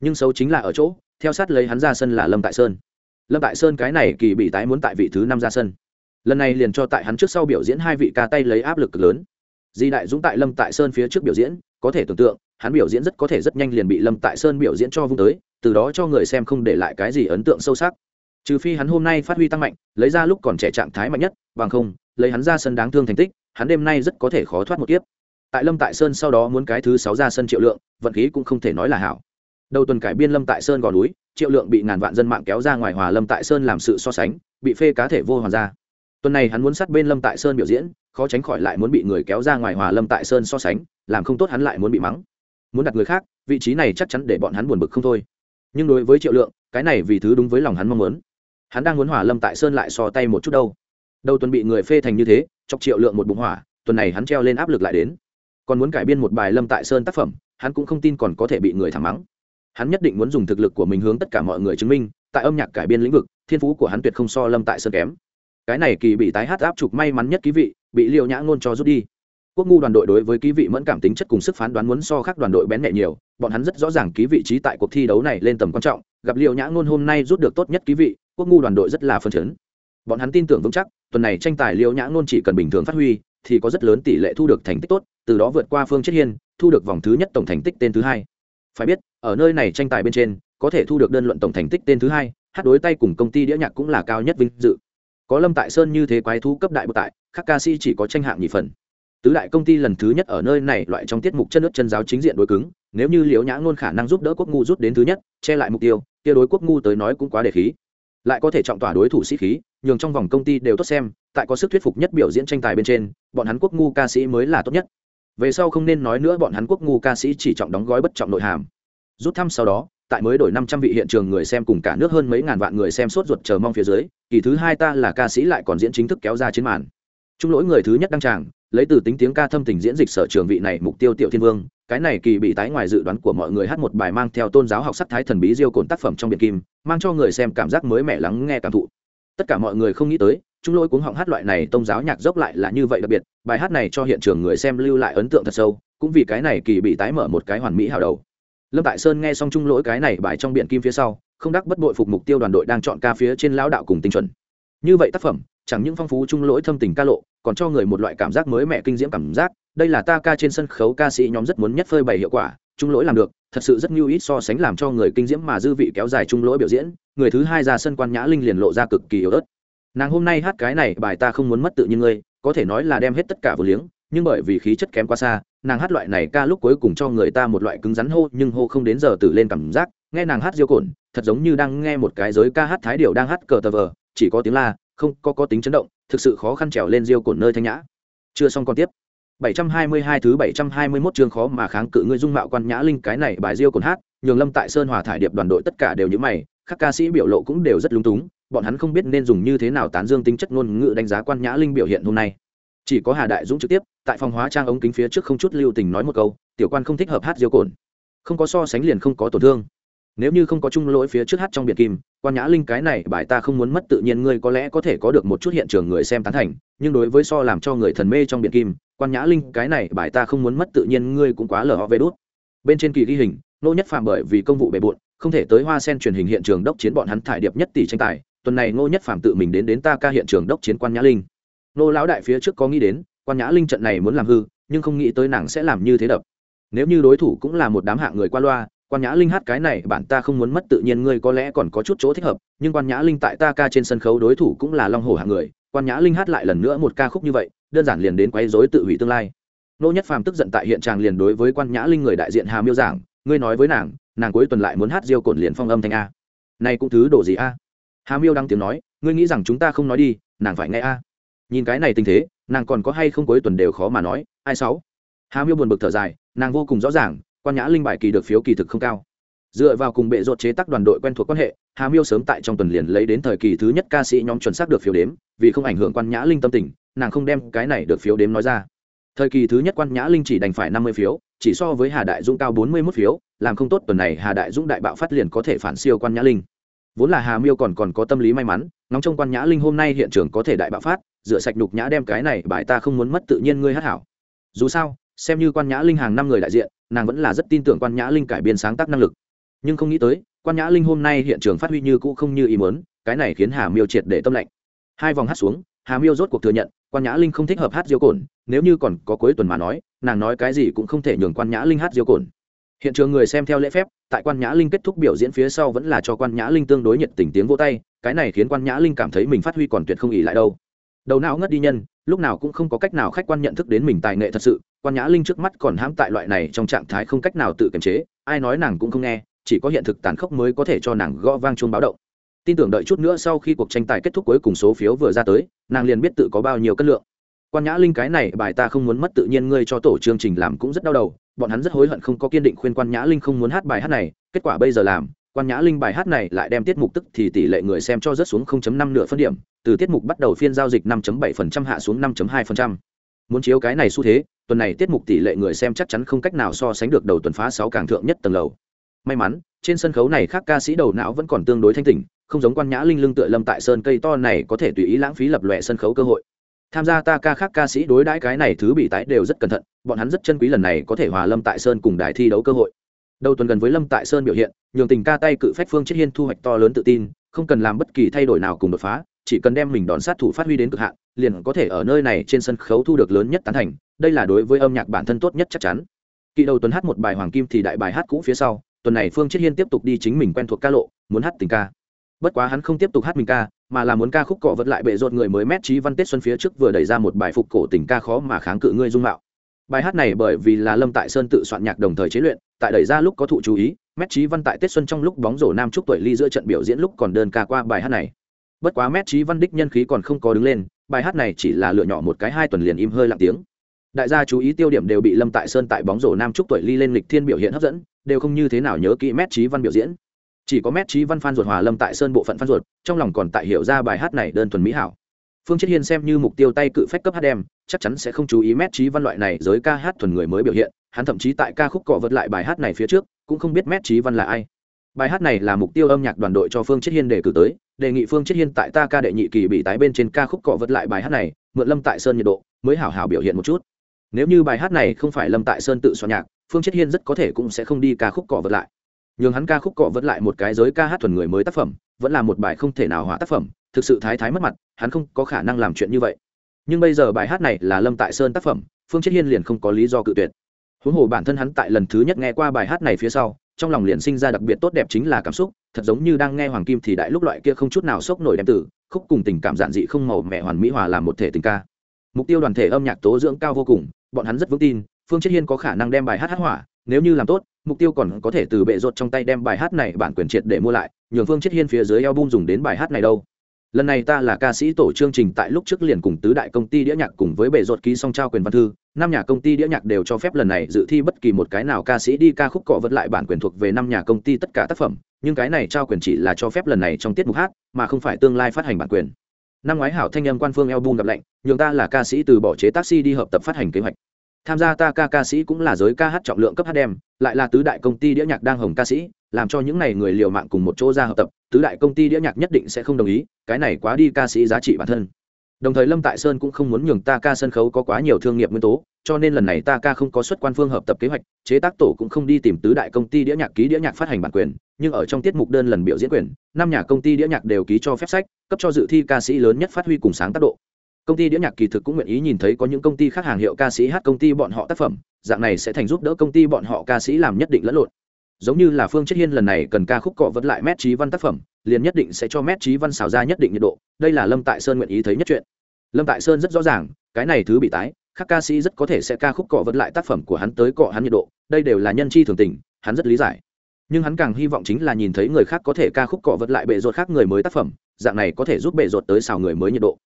[SPEAKER 1] Nhưng xấu chính là ở chỗ, theo sát lấy hắn ra sân là lâm tại sơn. Lâm tại sơn cái này kỳ bị tái muốn tại vị thứ năm ra sân lần này liền cho tại hắn trước sau biểu diễn hai vị ca tay lấy áp lực cực lớn. Di đại dũng tại lâm tại sơn phía trước biểu diễn, có thể tưởng tượng, hắn biểu diễn rất có thể rất nhanh liền bị lâm tại sơn biểu diễn cho vung tới, từ đó cho người xem không để lại cái gì ấn tượng sâu sắc. Trừ phi hắn hôm nay phát huy tăng mạnh, lấy ra lúc còn trẻ trạng thái mạnh nhất, bằng không, lấy hắn ra sân đáng thương thành tích, hắn đêm nay rất có thể khó thoát một kiếp. Tại lâm tại sơn sau đó muốn cái thứ sáu ra sân triệu lượng, vận khí cũng không thể nói là hảo. Đầu tuần cải biên lâm tại sơn gò núi, triệu lượng bị ngàn vạn dân mạng kéo ra ngoài hòa lâm tại sơn làm sự so sánh, bị phê cá thể vô hoàn ra tuần này hắn muốn sát bên lâm tại sơn biểu diễn, khó tránh khỏi lại muốn bị người kéo ra ngoài hòa lâm tại sơn so sánh, làm không tốt hắn lại muốn bị mắng. Muốn đặt người khác, vị trí này chắc chắn để bọn hắn buồn bực không thôi. Nhưng đối với triệu lượng, cái này vì thứ đúng với lòng hắn mong muốn. Hắn đang muốn hòa lâm tại sơn lại so tay một chút đâu. Đầu tuần bị người phê thành như thế, chọc triệu lượng một bụng hỏa, tuần này hắn treo lên áp lực lại đến. Còn muốn cải biên một bài lâm tại sơn tác phẩm, hắn cũng không tin còn có thể bị người thẳng mắng. Hắn nhất định muốn dùng thực lực của mình hướng tất cả mọi người chứng minh, tại âm nhạc cải biên lĩnh vực, thiên phú của hắn tuyệt không so lâm tại sơn kém cái này kỳ bị tái hát áp trục may mắn nhất ký vị, bị liệu nhã ngôn cho rút đi. Quốc ngu đoàn đội đối với ký vị mẫn cảm tính chất cùng sức phán đoán muốn so khác đoàn đội bén nhẹ nhiều, bọn hắn rất rõ ràng ký vị trí tại cuộc thi đấu này lên tầm quan trọng, gặp liệu nhã ngôn hôm nay rút được tốt nhất ký vị, quốc ngu đoàn đội rất là phân chấn. Bọn hắn tin tưởng vững chắc, tuần này tranh tài liệu nhã ngôn chỉ cần bình thường phát huy, thì có rất lớn tỷ lệ thu được thành tích tốt, từ đó vượt qua phương chết hiên, thu được vòng thứ nhất tổng thành tích tên thứ hai. Phải biết, ở nơi này tranh tài bên trên, có thể thu được đơn luận tổng thành tích tên thứ hai, hát đối tay cùng công ty đĩa nhạc cũng là cao nhất vinh dự có lâm tại sơn như thế quái thú cấp đại bậc tại các ca sĩ chỉ có tranh hạng nhị phần. Tứ đại công ty lần thứ nhất ở nơi này loại trong tiết mục chân nước chân giáo chính diện đối cứng, nếu như liễu nhã ngôn khả năng giúp đỡ quốc ngu rút đến thứ nhất, che lại mục tiêu, kia đối quốc ngu tới nói cũng quá đề khí. Lại có thể trọng tỏa đối thủ sĩ khí, nhường trong vòng công ty đều tốt xem, tại có sức thuyết phục nhất biểu diễn tranh tài bên trên, bọn hắn quốc ngu ca sĩ mới là tốt nhất. Về sau không nên nói nữa, bọn hắn quốc ngu ca sĩ chỉ trọng đóng gói bất trọng nội hàm. Rút thăm sau đó tại mới đổi năm trăm vị hiện trường người xem cùng cả nước hơn mấy ngàn vạn người xem sốt ruột chờ mong phía dưới, kỳ thứ hai ta là ca sĩ lại còn diễn chính thức kéo ra trên màn. Trung lỗi người thứ nhất đăng tràng, lấy từ tính tiếng ca thâm tình diễn dịch sở trường vị này mục tiêu tiểu thiên vương, cái này kỳ bị tái ngoài dự đoán của mọi người hát một bài mang theo tôn giáo học sắc thái thần bí diêu cồn tác phẩm trong biển kim, mang cho người xem cảm giác mới mẻ lắng nghe cảm thụ. Tất cả mọi người không nghĩ tới trung lỗi cuống họng hát loại này tôn giáo nhạc dốc lại là như vậy đặc biệt, bài hát này cho hiện trường người xem lưu lại ấn tượng thật sâu, cũng vì cái này kỳ bị tái mở một cái hoàn mỹ hào đầu lâm tại sơn nghe xong trung lỗi cái này bài trong biện kim phía sau, không đắc bất bội phục mục tiêu đoàn đội đang chọn ca phía trên lão đạo cùng tinh chuẩn. Như vậy tác phẩm, chẳng những phong phú trung lỗi thâm tình ca lộ, còn cho người một loại cảm giác mới mẻ kinh diễm cảm giác. Đây là ta ca trên sân khấu ca sĩ nhóm rất muốn nhất phơi bày hiệu quả trung lỗi làm được, thật sự rất lưu ít so sánh làm cho người kinh diễm mà dư vị kéo dài trung lỗi biểu diễn, người thứ hai ra sân quan nhã linh liền lộ ra cực kỳ yếu ớt. Nàng hôm nay hát cái này bài ta không muốn mất tự nhiên ngươi, có thể nói là đem hết tất cả vừa liếng nhưng bởi vì khí chất kém quá xa, nàng hát loại này ca lúc cuối cùng cho người ta một loại cứng rắn hô, nhưng hô không đến giờ tử lên cảm giác. Nghe nàng hát diêu cồn thật giống như đang nghe một cái giới ca hát thái điệu đang hát cờ tờ vờ, chỉ có tiếng la, không, có có tính chấn động, thực sự khó khăn trèo lên diêu cồn nơi thanh nhã. Chưa xong còn tiếp. 722 thứ 721 chương khó mà kháng cự ngươi dung mạo quan nhã linh, cái này bài diêu cồn hát, nhường lâm tại sơn hòa thải điệp đoàn đội tất cả đều như mày, các ca sĩ biểu lộ cũng đều rất lúng túng, bọn hắn không biết nên dùng như thế nào tán dương tính chất ngôn ngữ đánh giá quan nhã linh biểu hiện hôm nay chỉ có hà đại dũng trực tiếp, tại phòng hóa trang ống kính phía trước không chút lưu tình nói một câu, tiểu quan không thích hợp hát diêu cồn. Không có so sánh liền không có tổn thương. Nếu như không có chung lỗi phía trước hát trong biệt kim, quan nhã linh cái này bài ta không muốn mất tự nhiên ngươi có lẽ có thể có được một chút hiện trường người xem tán thành, nhưng đối với so làm cho người thần mê trong biệt kim, quan nhã linh cái này bài ta không muốn mất tự nhiên ngươi cũng quá lờ họ về đốt bên trên kỳ ghi hình, nô nhất phạm bởi vì công vụ bề bộn, không thể tới hoa sen truyền hình hiện trường đốc chiến bọn hắn thải điệp nhất tỷ tranh tài, tuần này ngô nhất phạm tự mình đến đến ta ca hiện trường đốc chiến quan nhã linh nô lão đại phía trước có nghĩ đến, quan nhã linh trận này muốn làm hư, nhưng không nghĩ tới nàng sẽ làm như thế đập. Nếu như đối thủ cũng là một đám hạng người qua loa, quan nhã linh hát cái này bản ta không muốn mất tự nhiên ngươi có lẽ còn có chút chỗ thích hợp, nhưng quan nhã linh tại ta ca trên sân khấu đối thủ cũng là long hồ hạng người, quan nhã linh hát lại lần nữa một ca khúc như vậy, đơn giản liền đến quấy rối tự hủy tương lai. Nô nhất phàm tức giận tại hiện tràng liền đối với quan nhã linh người đại diện hà miêu giảng, ngươi nói với nàng nàng cuối tuần lại muốn hát diêu cồn liền phong âm thanh a. Này cũng thứ đồ gì a? Hà miêu đang tiếng nói, ngươi nghĩ rằng chúng ta không nói đi, nàng phải nghe a nhìn cái này tình thế, nàng còn có hay không cuối tuần đều khó mà nói, ai sáu? Hà miêu buồn bực thở dài, nàng vô cùng rõ ràng, quan nhã linh bài kỳ được phiếu kỳ thực không cao. Dựa vào cùng bệ rột chế tác đoàn đội quen thuộc quan hệ, hà miêu sớm tại trong tuần liền lấy đến thời kỳ thứ nhất ca sĩ nhóm chuẩn xác được phiếu đếm, vì không ảnh hưởng quan nhã linh tâm tình, nàng không đem cái này được phiếu đếm nói ra. Thời kỳ thứ nhất quan nhã linh chỉ đành phải năm mươi phiếu, chỉ so với hà đại dũng cao bốn mươi mốt phiếu, làm không tốt tuần này hà đại dũng đại bạo phát liền có thể phản siêu quan nhã linh vốn là hà miêu còn còn có tâm lý may mắn nóng trong quan nhã linh hôm nay hiện trường có thể đại bạo phát, rửa sạch nhục nhã đem cái này bài ta không muốn mất tự nhiên ngươi hát hảo. Dù sao, xem như quan nhã linh hàng năm người đại diện, nàng vẫn là rất tin tưởng quan nhã linh cải biên sáng tác năng lực. Nhưng không nghĩ tới, quan nhã linh hôm nay hiện trường phát huy như cũ không như ý mớn cái này khiến hà miêu triệt để tâm lạnh. Hai vòng hát xuống, hà miêu rốt cuộc thừa nhận, quan nhã linh không thích hợp hát diêu cồn, nếu như còn có cuối tuần mà nói, nàng nói cái gì cũng không thể nhường quan nhã linh hát diêu cồn hiện trường người xem theo lễ phép, tại quan nhã linh kết thúc biểu diễn phía sau vẫn là cho quan nhã linh tương đối nhiệt tình tiếng vô tay, cái này khiến quan nhã linh cảm thấy mình phát huy còn tuyệt không ỉ lại đâu. Đầu não ngất đi nhân, lúc nào cũng không có cách nào khách quan nhận thức đến mình tài nghệ thật sự, quan nhã linh trước mắt còn hãm tại loại này trong trạng thái không cách nào tự kiềm chế, ai nói nàng cũng không nghe, chỉ có hiện thực tàn khốc mới có thể cho nàng gõ vang chuông báo động. Tin tưởng đợi chút nữa sau khi cuộc tranh tài kết thúc cuối cùng số phiếu vừa ra tới, nàng liền biết tự có bao nhiêu cân lượng. Quan nhã linh cái này bài ta không muốn mất tự nhiên ngươi cho tổ chương trình làm cũng rất đau đầu bọn hắn rất hối hận không có kiên định khuyên quan nhã linh không muốn hát bài hát này, kết quả bây giờ làm, quan nhã linh bài hát này lại đem tiết mục tức thì tỷ lệ người xem cho rất xuống 0.5 nửa phân điểm, từ tiết mục bắt đầu phiên giao dịch 5.7% hạ xuống 5.2%. muốn chiếu cái này xu thế, tuần này tiết mục tỷ lệ người xem chắc chắn không cách nào so sánh được đầu tuần phá sáu càng thượng nhất tầng lầu may mắn, trên sân khấu này khác ca sĩ đầu não vẫn còn tương đối thanh tỉnh, không giống quan nhã linh lưng tựa lâm tại sơn cây to này có thể tùy ý lãng phí lập lòe sân khấu cơ hội tham gia ta ca khác ca sĩ đối đãi cái này thứ bị tái đều rất cẩn thận, bọn hắn rất chân quý lần này có thể hòa lâm tại sơn cùng đài thi đấu cơ hội. Đầu tuần gần với lâm tại sơn biểu hiện, nhường tình ca tay cự phách phương chiết hiên thu hoạch to lớn tự tin, không cần làm bất kỳ thay đổi nào cùng đột phá, chỉ cần đem mình đón sát thủ phát huy đến cực hạn, liền có thể ở nơi này trên sân khấu thu được lớn nhất tán thành, đây là đối với âm nhạc bản thân tốt nhất chắc chắn. Kỳ đầu tuần hát một bài hoàng kim thì đại bài hát cũ phía sau, tuần này phương chiết hiên tiếp tục đi chính mình quen thuộc ca lộ, muốn hát tình ca bất quá hắn không tiếp tục hát mình ca, mà là muốn ca khúc cọ vật lại bệ rột người mới mét trí văn tết xuân phía trước vừa đẩy ra một bài phục cổ tình ca khó mà kháng cự ngươi dung mạo. Bài hát này bởi vì là lâm tại sơn tự soạn nhạc đồng thời chế luyện, tại đẩy ra lúc có thụ chú ý, mét trí văn tại tết xuân trong lúc bóng rổ nam trúc tuổi ly giữa trận biểu diễn lúc còn đơn ca qua bài hát này. Bất quá mét trí văn đích nhân khí còn không có đứng lên, bài hát này chỉ là lựa nhỏ một cái hai tuần liền im hơi lặng tiếng. Đại gia chú ý tiêu điểm đều bị lâm tại sơn tại bóng rổ nam trúc tuổi ly lên lịch thiên biểu hiện hấp dẫn, đều không như thế nào nhớ kỹ mét trí văn biểu diễn chỉ có mét trí văn phan ruột hòa lâm tại sơn bộ phận phan ruột, trong lòng còn tại hiểu ra bài hát này đơn thuần mỹ hảo. Phương chiết hiên xem như mục tiêu tay cự phách cấp hát đem, chắc chắn sẽ không chú ý mét trí văn loại này giới ca hát thuần người mới biểu hiện, hắn thậm chí tại ca khúc cọ vật lại bài hát này phía trước, cũng không biết mét trí văn là ai. Bài hát này là mục tiêu âm nhạc đoàn đội cho phương chiết hiên đề cử tới, đề nghị phương chiết hiên tại ta ca đệ nhị kỳ bị tái bên trên ca khúc cọ vật lại bài hát này, mượn lâm tại sơn nhiệt độ, mới hảo hảo biểu hiện một chút. Nếu như bài hát này không phải lâm tại sơn tự soạn nhạc, phương chiết hiên rất có thể cũng sẽ không đi ca khúc cọ vật lại nhường hắn ca khúc cọ vẫn lại một cái giới ca hát thuần người mới tác phẩm vẫn là một bài không thể nào hỏa tác phẩm thực sự thái thái mất mặt hắn không có khả năng làm chuyện như vậy. Nhưng bây giờ bài hát này là lâm tại sơn tác phẩm phương chết hiên liền không có lý do cự tuyệt. Huống hồ bản thân hắn tại lần thứ nhất nghe qua bài hát này phía sau trong lòng liền sinh ra đặc biệt tốt đẹp chính là cảm xúc thật giống như đang nghe hoàng kim thì đại lúc loại kia không chút nào sốc nổi đem tử, khúc cùng tình cảm giản dị không màu mẹ hoàn mỹ hòa làm một thể tình ca. Mục tiêu đoàn thể âm nhạc tố dưỡng cao vô cùng bọn hắn rất vững tin phương chết hiên có khả năng đem bài hát hát hỏa nếu như làm tốt mục tiêu còn có thể từ bệ rột trong tay đem bài hát này bản quyền triệt để mua lại, nhường phương chiết hiên phía dưới album dùng đến bài hát này đâu. Lần này ta là ca sĩ tổ chương trình tại lúc trước liền cùng tứ đại công ty đĩa nhạc cùng với bệ rột ký song trao quyền văn thư, năm nhà công ty đĩa nhạc đều cho phép lần này dự thi bất kỳ một cái nào ca sĩ đi ca khúc cọ vật lại bản quyền thuộc về năm nhà công ty tất cả tác phẩm, nhưng cái này trao quyền chỉ là cho phép lần này trong tiết mục hát, mà không phải tương lai phát hành bản quyền. Năm ngoái hảo thanh âm quan phương album gặp lệnh nhường ta là ca sĩ từ bỏ chế taxi đi hợp tập phát hành kế hoạch tham gia ta ca ca sĩ cũng là giới ca hát trọng lượng cấp hát đem, lại là tứ đại công ty đĩa nhạc đang hồng ca sĩ, làm cho những n à y người liều mạng cùng một chỗ ra hợp tập, tứ đại công ty đĩa nhạc nhất định sẽ không đồng ý, cái này quá đi ca sĩ giá trị bản thân. Đồng thời lâm tại sơn cũng không muốn nhường ta ca sân khấu có quá nhiều thương nghiệp nguyên tố, cho nên lần này ta ca không có xuất quan phương hợp tập kế hoạch, chế tác tổ cũng không đi tìm tứ đại công ty đĩa nhạc ký đĩa nhạc phát hành bản quyền, nhưng ở trong tiết mục đơn lần biểu diễn quyền, năm nhà công ty đĩa nhạc đều ký cho phép sách, cấp cho dự thi ca sĩ lớn nhất phát huy cùng sáng tác độ công ty đĩa nhạc kỳ thực cũng nguyện ý nhìn thấy có những công ty khác hàng hiệu ca sĩ hát công ty bọn họ tác phẩm, dạng này sẽ thành giúp đỡ công ty bọn họ ca sĩ làm nhất định lẫn lộn. Giống như là phương chiết hiên lần này cần ca khúc cọ vẫn lại mét trí văn tác phẩm, liền nhất định sẽ cho mét trí văn xào ra nhất định nhiệt độ, đây là lâm tại sơn nguyện ý thấy nhất chuyện. Lâm tại sơn rất rõ ràng, cái này thứ bị tái các ca sĩ rất có thể sẽ ca khúc cọ vẫn lại tác phẩm của hắn tới cọ hắn nhiệt độ, đây đều là nhân chi thường tình, hắn rất lý giải. Nhưng hắn càng hy vọng chính là nhìn thấy người khác có thể ca khúc cọ vật lại bệ ruột khác người mới tác phẩm, dạng này có thể giúp bệ ruột tới xào người mới nhiệt độ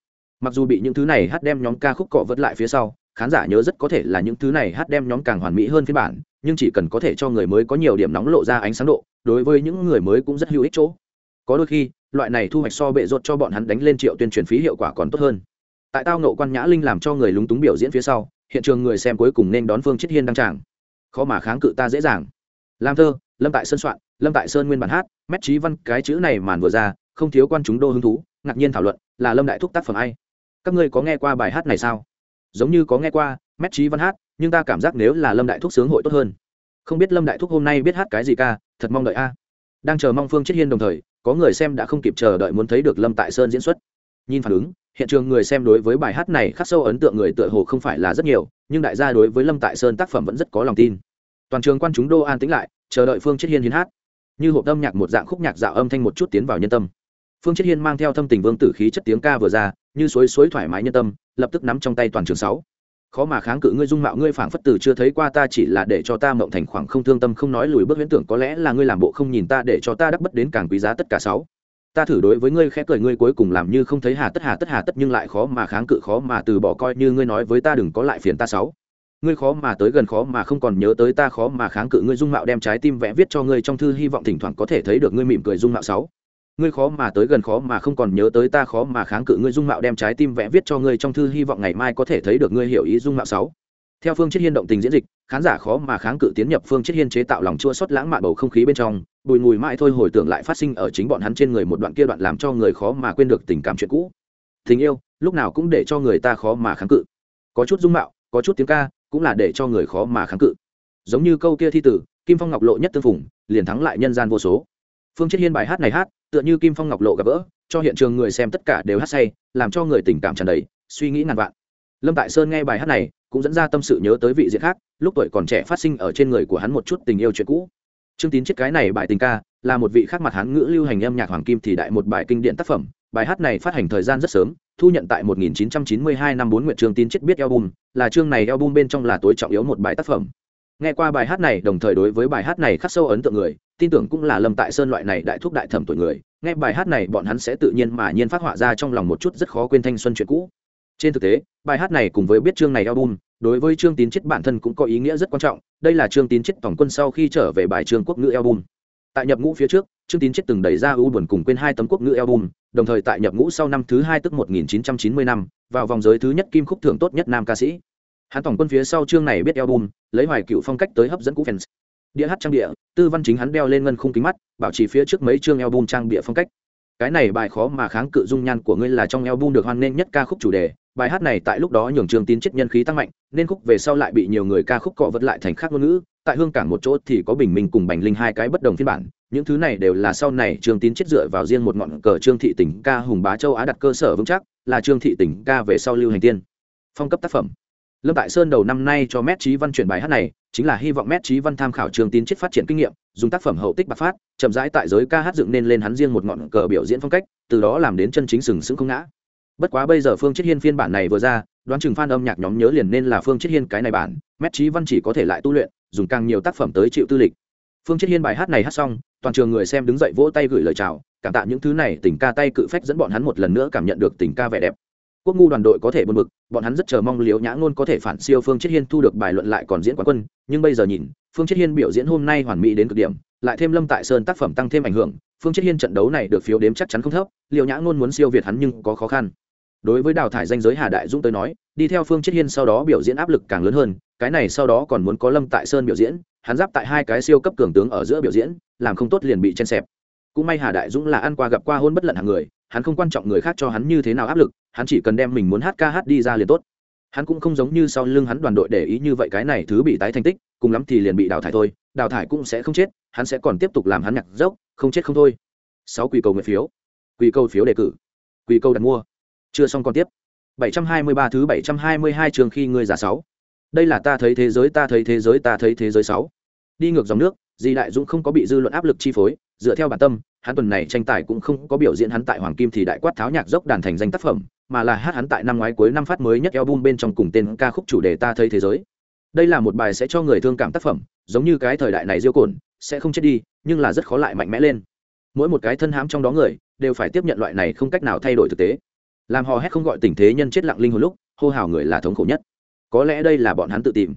[SPEAKER 1] mặc dù bị những thứ này hát đem nhóm ca khúc cọ vớt lại phía sau, khán giả nhớ rất có thể là những thứ này hát đem nhóm càng hoàn mỹ hơn phiên bản, nhưng chỉ cần có thể cho người mới có nhiều điểm nóng lộ ra ánh sáng độ, đối với những người mới cũng rất hữu ích chỗ. Có đôi khi, loại này thu hoạch so bệ rột cho bọn hắn đánh lên triệu tuyên truyền phí hiệu quả còn tốt hơn. Tại tao nộ quan nhã linh làm cho người lúng túng biểu diễn phía sau, hiện trường người xem cuối cùng nên đón phương chiết hiên đăng tràng. Khó mà kháng cự ta dễ dàng. Làm thơ, lâm tại sơn soạn, lâm tại sơn nguyên bản hát, mét trí văn, cái chữ này màn vừa ra, không thiếu quan chúng đô hứng thú, ngạc nhiên thảo luận, là lâm đại thúc tác phẩm ai? Các ngươi có nghe qua bài hát này sao? Giống như có nghe qua, mét trí văn hát, nhưng ta cảm giác nếu là lâm đại thúc sướng hội tốt hơn. Không biết lâm đại thúc hôm nay biết hát cái gì ca, thật mong đợi a. Đang chờ mong phương chết hiên đồng thời, có người xem đã không kịp chờ đợi muốn thấy được lâm tại sơn diễn xuất. Nhìn phản ứng, hiện trường người xem đối với bài hát này khắc sâu ấn tượng người tựa hồ không phải là rất nhiều, nhưng đại gia đối với lâm tại sơn tác phẩm vẫn rất có lòng tin. Toàn trường quan chúng đô an tĩnh lại, chờ đợi phương chết hiên hiến hát. Như hộp âm nhạc một dạng khúc nhạc dạo âm thanh một chút tiến vào nhân tâm phương chết hiên mang theo thâm tình vương tử khí chất tiếng ca vừa ra, như suối suối thoải mái nhân tâm, lập tức nắm trong tay toàn trường sáu. Khó mà kháng cự ngươi dung mạo ngươi phảng phất tử chưa thấy qua ta chỉ là để cho ta mộng thành khoảng không thương tâm không nói lùi bước huyễn tưởng, có lẽ là ngươi làm bộ không nhìn ta để cho ta đắc bất đến càng quý giá tất cả sáu. Ta thử đối với ngươi khẽ cười ngươi cuối cùng làm như không thấy hà tất hà tất hà tất nhưng lại khó mà kháng cự, khó mà từ bỏ coi như ngươi nói với ta đừng có lại phiền ta sáu. Ngươi khó mà tới gần, khó mà không còn nhớ tới ta, khó mà kháng cự ngươi dung mạo đem trái tim vẽ viết cho ngươi trong thư, hy vọng thỉnh thoảng có thể thấy được ngươi mỉm cười dung mạo sáu ngươi khó mà tới gần khó mà không còn nhớ tới ta, khó mà kháng cự ngươi dung mạo đem trái tim vẽ viết cho ngươi trong thư, hy vọng ngày mai có thể thấy được ngươi hiểu ý dung mạo sáu. Theo phương chiết hiên động tình diễn dịch, khán giả khó mà kháng cự tiến nhập phương chiết hiên chế tạo lòng chua xót lãng mạn bầu không khí bên trong, bùi ngùi mãi thôi hồi tưởng lại phát sinh ở chính bọn hắn trên người một đoạn kia đoạn làm cho người khó mà quên được tình cảm chuyện cũ. Tình yêu, lúc nào cũng để cho người ta khó mà kháng cự. Có chút dung mạo, có chút tiếng ca, cũng là để cho người khó mà kháng cự. Giống như câu kia thi tử, kim phong ngọc lộ nhất tương phùng, liền thắng lại nhân gian vô số. Phương chiết hiên bài hát này hát tựa như kim phong ngọc lộ gặp vỡ cho hiện trường người xem tất cả đều hát say, làm cho người tình cảm tràn đầy, suy nghĩ ngàn vạn. Lâm tại sơn nghe bài hát này, cũng dẫn ra tâm sự nhớ tới vị diện khác, lúc tuổi còn trẻ phát sinh ở trên người của hắn một chút tình yêu chuyện cũ. Trương tín chiếc cái này bài tình ca, là một vị khác mặt hán ngữ lưu hành âm nhạc hoàng kim thì đại một bài kinh điển tác phẩm. Bài hát này phát hành thời gian rất sớm, thu nhận tại 1992 năm bốn nguyện trương tín chết biết album, là chương này album bên trong là tối trọng yếu một bài tác phẩm nghe qua bài hát này, đồng thời đối với bài hát này khắc sâu ấn tượng người, tin tưởng cũng là lâm tại sơn loại này đại thúc đại thẩm tuổi người. Nghe bài hát này, bọn hắn sẽ tự nhiên mà nhiên phát họa ra trong lòng một chút rất khó quên thanh xuân chuyện cũ. Trên thực tế, bài hát này cùng với biết chương này album, đối với chương tín chết bản thân cũng có ý nghĩa rất quan trọng. Đây là chương tín chết tổng quân sau khi trở về bài chương quốc ngữ album. Tại nhập ngũ phía trước, trương tín chết từng đẩy ra ưu buồn cùng quên hai tấm quốc ngữ album, đồng thời tại nhập ngũ sau năm thứ hai tức 1990 năm, vào vòng giới thứ nhất kim khúc thưởng tốt nhất nam ca sĩ hắn tổng quân phía sau chương này biết album, lấy hoài cựu phong cách tới hấp dẫn cũ fans. Đĩa hát trang địa, tư văn chính hắn đeo lên ngân khung kính mắt, bảo trì phía trước mấy chương album trang địa phong cách. Cái này bài khó mà kháng cự dung nhan của ngươi là trong album được hoan nghênh nhất ca khúc chủ đề, bài hát này tại lúc đó nhường trường tín chết nhân khí tăng mạnh, nên khúc về sau lại bị nhiều người ca khúc cọ vật lại thành khác ngôn ngữ, tại hương cảng một chỗ thì có bình minh cùng bành linh hai cái bất đồng phiên bản, những thứ này đều là sau này trường tín chết dựa vào riêng một ngọn cờ trương thị tỉnh ca hùng bá châu á đặt cơ sở vững chắc, là trương thị tỉnh ca về sau lưu hành tiên. Phong cấp tác phẩm lâm tại sơn đầu năm nay cho mét trí văn chuyển bài hát này, chính là hy vọng mét trí văn tham khảo trường tín chết phát triển kinh nghiệm, dùng tác phẩm hậu tích bạc phát, chậm rãi tại giới ca hát dựng nên lên hắn riêng một ngọn cờ biểu diễn phong cách, từ đó làm đến chân chính sừng sững không ngã. Bất quá bây giờ phương chiết hiên phiên bản này vừa ra, đoán chừng f âm nhạc nhóm nhớ liền nên là phương chiết hiên cái này bản, mét trí văn chỉ có thể lại tu luyện, dùng càng nhiều tác phẩm tới chịu tư lịch. Phương chiết hiên bài hát này hát xong, toàn trường người xem đứng dậy vỗ tay gửi lời chào, cảm tạ những thứ này, tình ca tay cự phách dẫn bọn hắn một lần nữa cảm nhận được tình ca vẻ đẹp quốc ngu đoàn đội có thể buồn bực, bọn hắn rất chờ mong liễu nhã ngôn có thể phản siêu phương chiết hiên thu được bài luận lại còn diễn quán quân, nhưng bây giờ nhìn, phương chiết hiên biểu diễn hôm nay hoàn mỹ đến cực điểm, lại thêm lâm tại sơn tác phẩm tăng thêm ảnh hưởng, phương chiết hiên trận đấu này được phiếu đếm chắc chắn không thấp, liễu nhã ngôn muốn siêu việt hắn nhưng có khó khăn. Đối với đào thải danh giới hà đại dũng tới nói, đi theo phương chiết hiên sau đó biểu diễn áp lực càng lớn hơn, cái này sau đó còn muốn có lâm tại sơn biểu diễn, hắn giáp tại hai cái siêu cấp cường tướng ở giữa biểu diễn, làm không tốt liền bị chen xẹp. Cũng may hà đại dũng là ăn qua gặp qua hôn bất lận hàng người, hắn không quan trọng người khác cho hắn như thế nào áp lực hắn chỉ cần đem mình muốn hát ca hát đi ra liền tốt. Hắn cũng không giống như sau lưng hắn đoàn đội để ý như vậy cái này thứ bị tái thành tích, cùng lắm thì liền bị đào thải thôi, đào thải cũng sẽ không chết, hắn sẽ còn tiếp tục làm hắn nhạc dốc, không chết không thôi. Sáu quỷ cầu nguyện phiếu. Quỷ cầu phiếu đề cử. Quỷ cầu đặt mua. Chưa xong còn tiếp. 723 thứ 722 trường khi ngươi giả sáu. Đây là ta thấy thế giới, ta thấy thế giới, ta thấy thế giới sáu. Đi ngược dòng nước di đại dũng không có bị dư luận áp lực chi phối, dựa theo bản tâm, hắn tuần này tranh tài cũng không có biểu diễn hắn tại hoàng kim thì đại quát tháo nhạc dốc đàn thành danh tác phẩm, mà là hát hắn tại năm ngoái cuối năm phát mới nhất album bên trong cùng tên ca khúc chủ đề ta thấy thế giới. Đây là một bài sẽ cho người thương cảm tác phẩm, giống như cái thời đại này diêu cồn, sẽ không chết đi, nhưng là rất khó lại mạnh mẽ lên. Mỗi một cái thân hãm trong đó người, đều phải tiếp nhận loại này không cách nào thay đổi thực tế. Làm hò hét không gọi tình thế nhân chết lặng linh hồn lúc, hô hào người là thống khổ nhất. Có lẽ đây là bọn hắn tự tìm.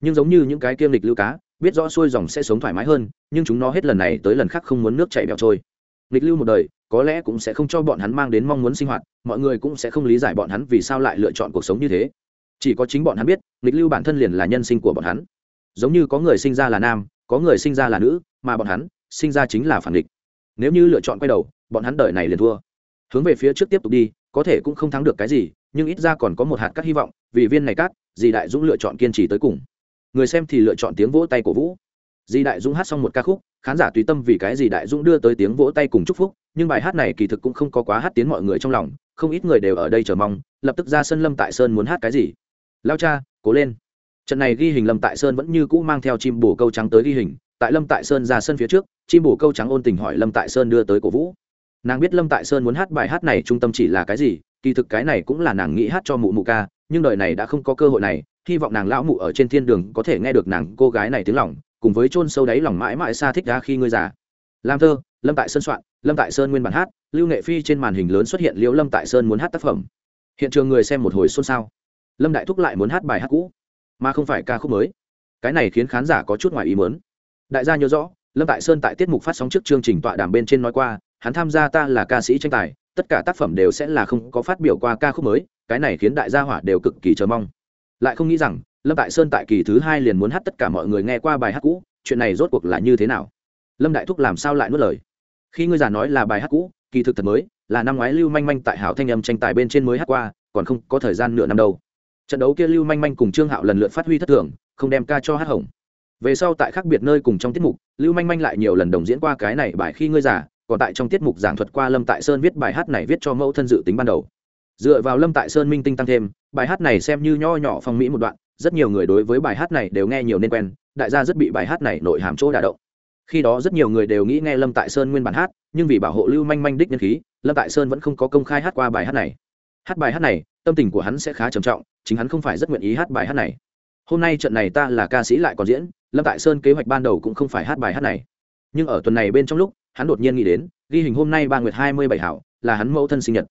[SPEAKER 1] Nhưng giống như những cái kiêm lịch lưu cá biết rõ xuôi dòng sẽ sống thoải mái hơn, nhưng chúng nó hết lần này tới lần khác không muốn nước chảy bẹo trôi. Nghịch lưu một đời, có lẽ cũng sẽ không cho bọn hắn mang đến mong muốn sinh hoạt, mọi người cũng sẽ không lý giải bọn hắn vì sao lại lựa chọn cuộc sống như thế. Chỉ có chính bọn hắn biết, nghịch lưu bản thân liền là nhân sinh của bọn hắn. Giống như có người sinh ra là nam, có người sinh ra là nữ, mà bọn hắn sinh ra chính là phản nghịch. nếu như lựa chọn quay đầu, bọn hắn đời này liền thua. Hướng về phía trước tiếp tục đi, có thể cũng không thắng được cái gì, nhưng ít ra còn có một hạt cát hy vọng, vì viên này cát, dì đại dũng lựa chọn kiên trì tới cùng người xem thì lựa chọn tiếng vỗ tay cổ vũ. Dì đại dũng hát xong một ca khúc, khán giả tùy tâm vì cái dì đại dũng đưa tới tiếng vỗ tay cùng chúc phúc, nhưng bài hát này kỳ thực cũng không có quá hát tiếng mọi người trong lòng, không ít người đều ở đây chờ mong, lập tức ra sân lâm tại sơn muốn hát cái gì. Lao cha, cố lên. Trận này ghi hình lâm tại sơn vẫn như cũ mang theo chim bổ câu trắng tới ghi hình, tại lâm tại sơn ra sân phía trước, chim bổ câu trắng ôn tình hỏi lâm tại sơn đưa tới cổ vũ. Nàng biết lâm tại sơn muốn hát bài hát này trung tâm chỉ là cái gì, kỳ thực cái này cũng là nàng nghĩ hát cho mụ mụ ca, nhưng đời này đã không có cơ hội này hy vọng nàng lão mụ ở trên thiên đường có thể nghe được nàng cô gái này tiếng lòng, cùng với chôn sâu đáy lòng mãi mãi xa thích ra khi ngươi già. Làm thơ, lâm tại sơn soạn, lâm tại sơn nguyên bản hát, lưu nghệ phi trên màn hình lớn xuất hiện liễu lâm tại sơn muốn hát tác phẩm. Hiện trường người xem một hồi xôn xao. Lâm đại thúc lại muốn hát bài hát cũ, mà không phải ca khúc mới. Cái này khiến khán giả có chút ngoài ý muốn. Đại gia nhớ rõ, lâm tại sơn tại tiết mục phát sóng trước chương trình tọa đàm bên trên nói qua, hắn tham gia ta là ca sĩ tranh tài, tất cả tác phẩm đều sẽ là không có phát biểu qua ca khúc mới, cái này khiến đại gia hỏa đều cực kỳ chờ mong lại không nghĩ rằng, lâm tại sơn tại kỳ thứ hai liền muốn hát tất cả mọi người nghe qua bài hát cũ, chuyện này rốt cuộc là như thế nào? Lâm đại thúc làm sao lại nuốt lời? Khi ngươi già nói là bài hát cũ, kỳ thực thật mới, là năm ngoái lưu manh manh tại hảo thanh âm tranh tài bên trên mới hát qua, còn không có thời gian nửa năm đâu. Trận đấu kia lưu manh manh cùng trương hạo lần lượt phát huy thất thường, không đem ca cho hát hồng. Về sau tại khác biệt nơi cùng trong tiết mục, lưu manh manh lại nhiều lần đồng diễn qua cái này bài khi ngươi già, còn tại trong tiết mục giảng thuật qua lâm tại sơn viết bài hát này viết cho mẫu thân dự tính ban đầu. Dựa vào lâm tại sơn minh tinh tăng thêm bài hát này xem như nho nhỏ phong mỹ một đoạn, rất nhiều người đối với bài hát này đều nghe nhiều nên quen, đại gia rất bị bài hát này nội hàm chỗ đả động. Khi đó rất nhiều người đều nghĩ nghe lâm tại sơn nguyên bản hát, nhưng vì bảo hộ lưu manh manh đích nhân khí, lâm tại sơn vẫn không có công khai hát qua bài hát này. Hát bài hát này, tâm tình của hắn sẽ khá trầm trọng, chính hắn không phải rất nguyện ý hát bài hát này. Hôm nay trận này ta là ca sĩ lại còn diễn, lâm tại sơn kế hoạch ban đầu cũng không phải hát bài hát này. Nhưng ở tuần này bên trong lúc, hắn đột nhiên nghĩ đến, ghi hình hôm nay ba nguyệt hai mươi bảy hảo, là hắn mẫu thân sinh nhật.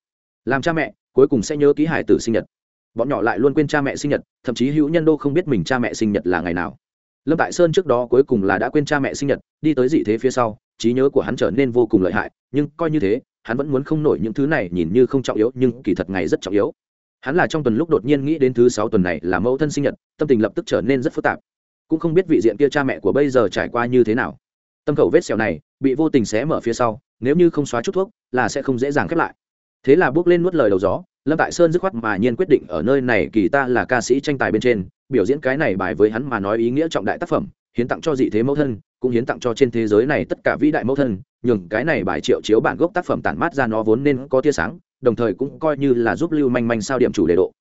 [SPEAKER 1] Làm cha mẹ, cuối cùng sẽ nhớ ký hải tử sinh nhật bọn nhỏ lại luôn quên cha mẹ sinh nhật, thậm chí hữu nhân đô không biết mình cha mẹ sinh nhật là ngày nào. Lâm tại sơn trước đó cuối cùng là đã quên cha mẹ sinh nhật, đi tới dị thế phía sau, trí nhớ của hắn trở nên vô cùng lợi hại, nhưng coi như thế, hắn vẫn muốn không nổi những thứ này nhìn như không trọng yếu, nhưng kỳ thật ngày rất trọng yếu. Hắn là trong tuần lúc đột nhiên nghĩ đến thứ sáu tuần này là mẫu thân sinh nhật, tâm tình lập tức trở nên rất phức tạp. Cũng không biết vị diện kia cha mẹ của bây giờ trải qua như thế nào. Tâm khẩu vết sẹo này bị vô tình xé mở phía sau, nếu như không xóa chút thuốc là sẽ không dễ dàng khép lại thế là bước lên nuốt lời đầu gió, lâm tại sơn dứt khoát mà nhiên quyết định ở nơi này kỳ ta là ca sĩ tranh tài bên trên, biểu diễn cái này bài với hắn mà nói ý nghĩa trọng đại tác phẩm, hiến tặng cho dị thế mẫu thân, cũng hiến tặng cho trên thế giới này tất cả vĩ đại mẫu thân, nhường cái này bài triệu chiếu bản gốc tác phẩm tản mát ra nó vốn nên có tia sáng, đồng thời cũng coi như là giúp lưu manh manh sao điểm chủ đề độ.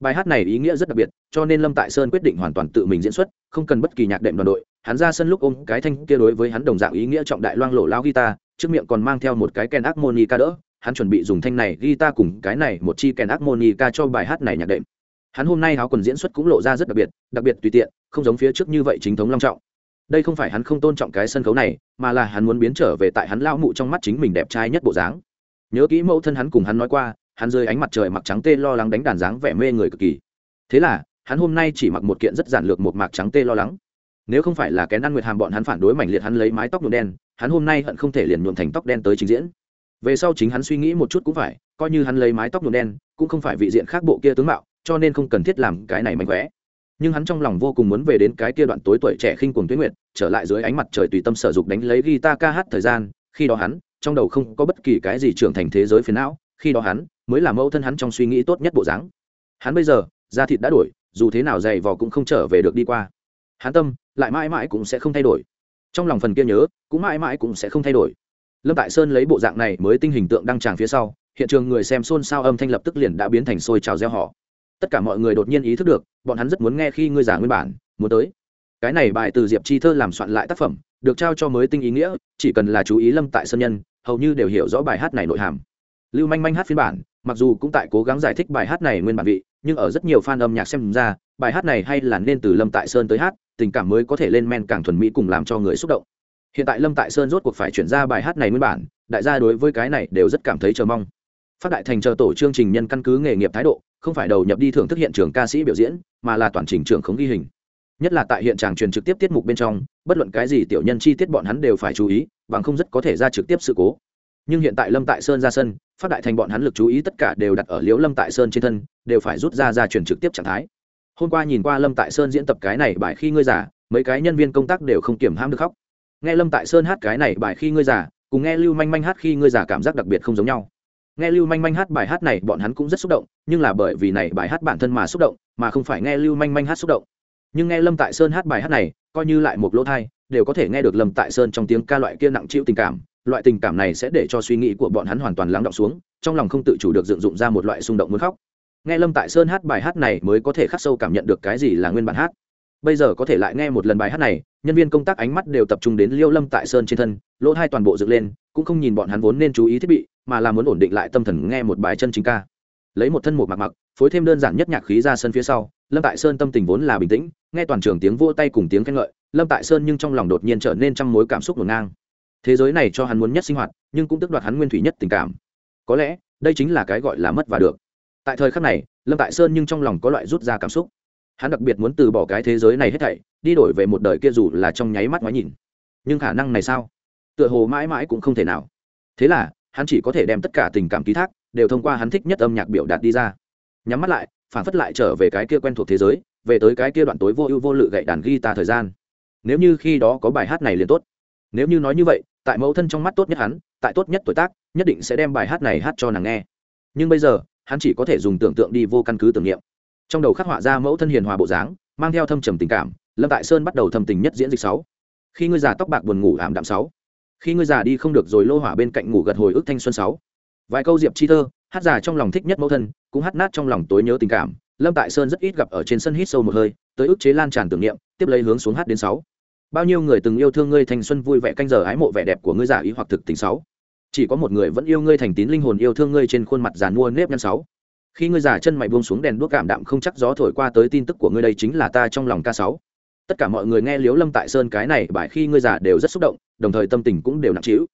[SPEAKER 1] Bài hát này ý nghĩa rất đặc biệt, cho nên lâm tại sơn quyết định hoàn toàn tự mình diễn xuất, không cần bất kỳ nhạc đệm đoàn đội, hắn ra sân lúc ôm cái thanh kia đối với hắn đồng dạng ý nghĩa trọng đại loang lộ lao guitar, trước miệng còn mang theo một cái ken ca đỡ hắn chuẩn bị dùng thanh này, guitar cùng cái này, một chi kèn harmonica cho bài hát này nhạc đệm. Hắn hôm nay áo quần diễn xuất cũng lộ ra rất đặc biệt đặc biệt tùy tiện, không giống phía trước như vậy chính thống long trọng. Đây không phải hắn không tôn trọng cái sân khấu này, mà là hắn muốn biến trở về tại hắn lao mụ trong mắt chính mình đẹp trai nhất bộ dáng. Nhớ kỹ mẫu thân hắn cùng hắn nói qua, hắn rơi ánh mặt trời mặc trắng tê lo lắng đánh đàn dáng vẻ mê người cực kỳ. Thế là, hắn hôm nay chỉ mặc một kiện rất giản lược một mạc trắng tê lo lắng. Nếu không phải là kén ăn nguyệt hàm bọn hắn phản đối mảnh liệt hắn lấy mái tóc nhuộm đen, hắn hôm nay hận không thể liền nhuộm thành tóc đen tới trình diễn về sau chính hắn suy nghĩ một chút cũng phải, coi như hắn lấy mái tóc nhuộm đen, cũng không phải vị diện khác bộ kia tướng mạo, cho nên không cần thiết làm cái này mạnh khỏe nhưng hắn trong lòng vô cùng muốn về đến cái kia đoạn tối tuổi trẻ khinh cuồng tuyết nguyệt, trở lại dưới ánh mặt trời tùy tâm sở dục đánh lấy guitar ca hát thời gian, khi đó hắn, trong đầu không có bất kỳ cái gì trưởng thành thế giới phiền não, khi đó hắn, mới là mẫu thân hắn trong suy nghĩ tốt nhất bộ dáng. Hắn bây giờ, da thịt đã đổi, dù thế nào dày vò cũng không trở về được đi qua. Hắn tâm, lại mãi mãi cũng sẽ không thay đổi. Trong lòng phần kia nhớ, cũng mãi mãi cũng sẽ không thay đổi lâm tại sơn lấy bộ dạng này mới tinh hình tượng đăng tràng phía sau, hiện trường người xem xôn xao âm thanh lập tức liền đã biến thành sôi trào gieo họ tất cả mọi người đột nhiên ý thức được, bọn hắn rất muốn nghe khi ngươi giả nguyên bản, muốn tới. Cái này bài từ diệp chi thơ làm soạn lại tác phẩm, được trao cho mới tinh ý nghĩa, chỉ cần là chú ý lâm tại sơn nhân, hầu như đều hiểu rõ bài hát này nội hàm. Lưu manh manh hát phiên bản, mặc dù cũng tại cố gắng giải thích bài hát này nguyên bản vị, nhưng ở rất nhiều fan âm nhạc xem ra, bài hát này hay là nên từ lâm tại sơn tới hát, tình cảm mới có thể lên men càng thuần mỹ cùng làm cho người xúc động hiện tại lâm tại sơn rốt cuộc phải chuyển ra bài hát này nguyên bản, đại gia đối với cái này đều rất cảm thấy chờ mong. Phát đại thành chờ tổ chương trình nhân căn cứ nghề nghiệp thái độ, không phải đầu nhập đi thưởng thức hiện trường ca sĩ biểu diễn, mà là toàn trình trường không ghi hình. Nhất là tại hiện trường truyền trực tiếp tiết mục bên trong, bất luận cái gì tiểu nhân chi tiết bọn hắn đều phải chú ý, bằng không rất có thể ra trực tiếp sự cố. Nhưng hiện tại lâm tại sơn ra sân, phát đại thành bọn hắn lực chú ý tất cả đều đặt ở liễu lâm tại sơn trên thân, đều phải rút ra ra truyền trực tiếp trạng thái. Hôm qua nhìn qua lâm tại sơn diễn tập cái này bài khi ngươi giả mấy cái nhân viên công tác đều không kiểm ham được khóc nghe lâm tại sơn hát cái này bài khi ngươi già, cùng nghe lưu manh manh hát khi ngươi già cảm giác đặc biệt không giống nhau. Nghe lưu manh manh hát bài hát này bọn hắn cũng rất xúc động nhưng là bởi vì này bài hát bản thân mà xúc động mà không phải nghe lưu manh manh hát xúc động. Nhưng nghe lâm tại sơn hát bài hát này coi như lại một lỗ thai đều có thể nghe được lâm tại sơn trong tiếng ca loại kia nặng chịu tình cảm. Loại tình cảm này sẽ để cho suy nghĩ của bọn hắn hoàn toàn lắng động xuống trong lòng không tự chủ được dựng dụng ra một loại xung động muốn khóc. Nghe lâm tại sơn hát bài hát này mới có thể khắc sâu cảm nhận được cái gì là nguyên bản hát bây giờ có thể lại nghe một lần bài hát này, nhân viên công tác ánh mắt đều tập trung đến liêu lâm tại sơn trên thân, lỗ hai toàn bộ dựng lên, cũng không nhìn bọn hắn vốn nên chú ý thiết bị, mà là muốn ổn định lại tâm thần nghe một bài chân chính ca. Lấy một thân một mặc mặc, phối thêm đơn giản nhất nhạc khí ra sân phía sau, lâm tại sơn tâm tình vốn là bình tĩnh, nghe toàn trường tiếng vỗ tay cùng tiếng khen ngợi, lâm tại sơn nhưng trong lòng đột nhiên trở nên trăm mối cảm xúc ngổn ngang. Thế giới này cho hắn muốn nhất sinh hoạt, nhưng cũng tức đoạt hắn nguyên thủy nhất tình cảm. Có lẽ, đây chính là cái gọi là mất và được. Tại thời khắc này, lâm tại sơn nhưng trong lòng có loại rút ra cảm xúc hắn đặc biệt muốn từ bỏ cái thế giới này hết thảy, đi đổi về một đời kia dù là trong nháy mắt ngoái nhìn. Nhưng khả năng này sao? Tựa hồ mãi mãi cũng không thể nào. Thế là, hắn chỉ có thể đem tất cả tình cảm ký thác, đều thông qua hắn thích nhất âm nhạc biểu đạt đi ra. Nhắm mắt lại, phản phất lại trở về cái kia quen thuộc thế giới, về tới cái kia đoạn tối vô ưu vô lự gậy đàn guitar thời gian. Nếu như khi đó có bài hát này liền tốt. Nếu như nói như vậy, tại mẫu thân trong mắt tốt nhất hắn, tại tốt nhất tuổi tác, nhất định sẽ đem bài hát này hát cho nàng nghe. Nhưng bây giờ, hắn chỉ có thể dùng tưởng tượng đi vô căn cứ tưởng niệm trong đầu khắc họa ra mẫu thân hiền hòa bộ dáng, mang theo thâm trầm tình cảm, lâm tại sơn bắt đầu thâm tình nhất diễn dịch sáu. Khi ngươi già tóc bạc buồn ngủ ảm đạm sáu. Khi ngươi già đi không được rồi lô hỏa bên cạnh ngủ gật hồi ức thanh xuân sáu. Vài câu diệp chi thơ, hát già trong lòng thích nhất mẫu thân, cũng hát nát trong lòng tối nhớ tình cảm. Lâm tại sơn rất ít gặp ở trên sân hít sâu một hơi, tới ức chế lan tràn tưởng niệm, tiếp lấy hướng xuống hát đến sáu. Bao nhiêu người từng yêu thương ngươi thanh xuân vui vẻ canh giờ ái mộ vẻ đẹp của ngươi giả ý hoặc thực tình sáu. Chỉ có một người vẫn yêu ngươi thành tín linh hồn yêu thương ngươi trên khuôn mặt giàn mua nếp nhăn sáu khi ngươi giả chân mày buông xuống đèn đuốc cảm đạm không chắc gió thổi qua tới tin tức của ngươi đây chính là ta trong lòng ca sáu. Tất cả mọi người nghe liếu lâm tại sơn cái này bài khi ngươi giả đều rất xúc động, đồng thời tâm tình cũng đều nặng trĩu.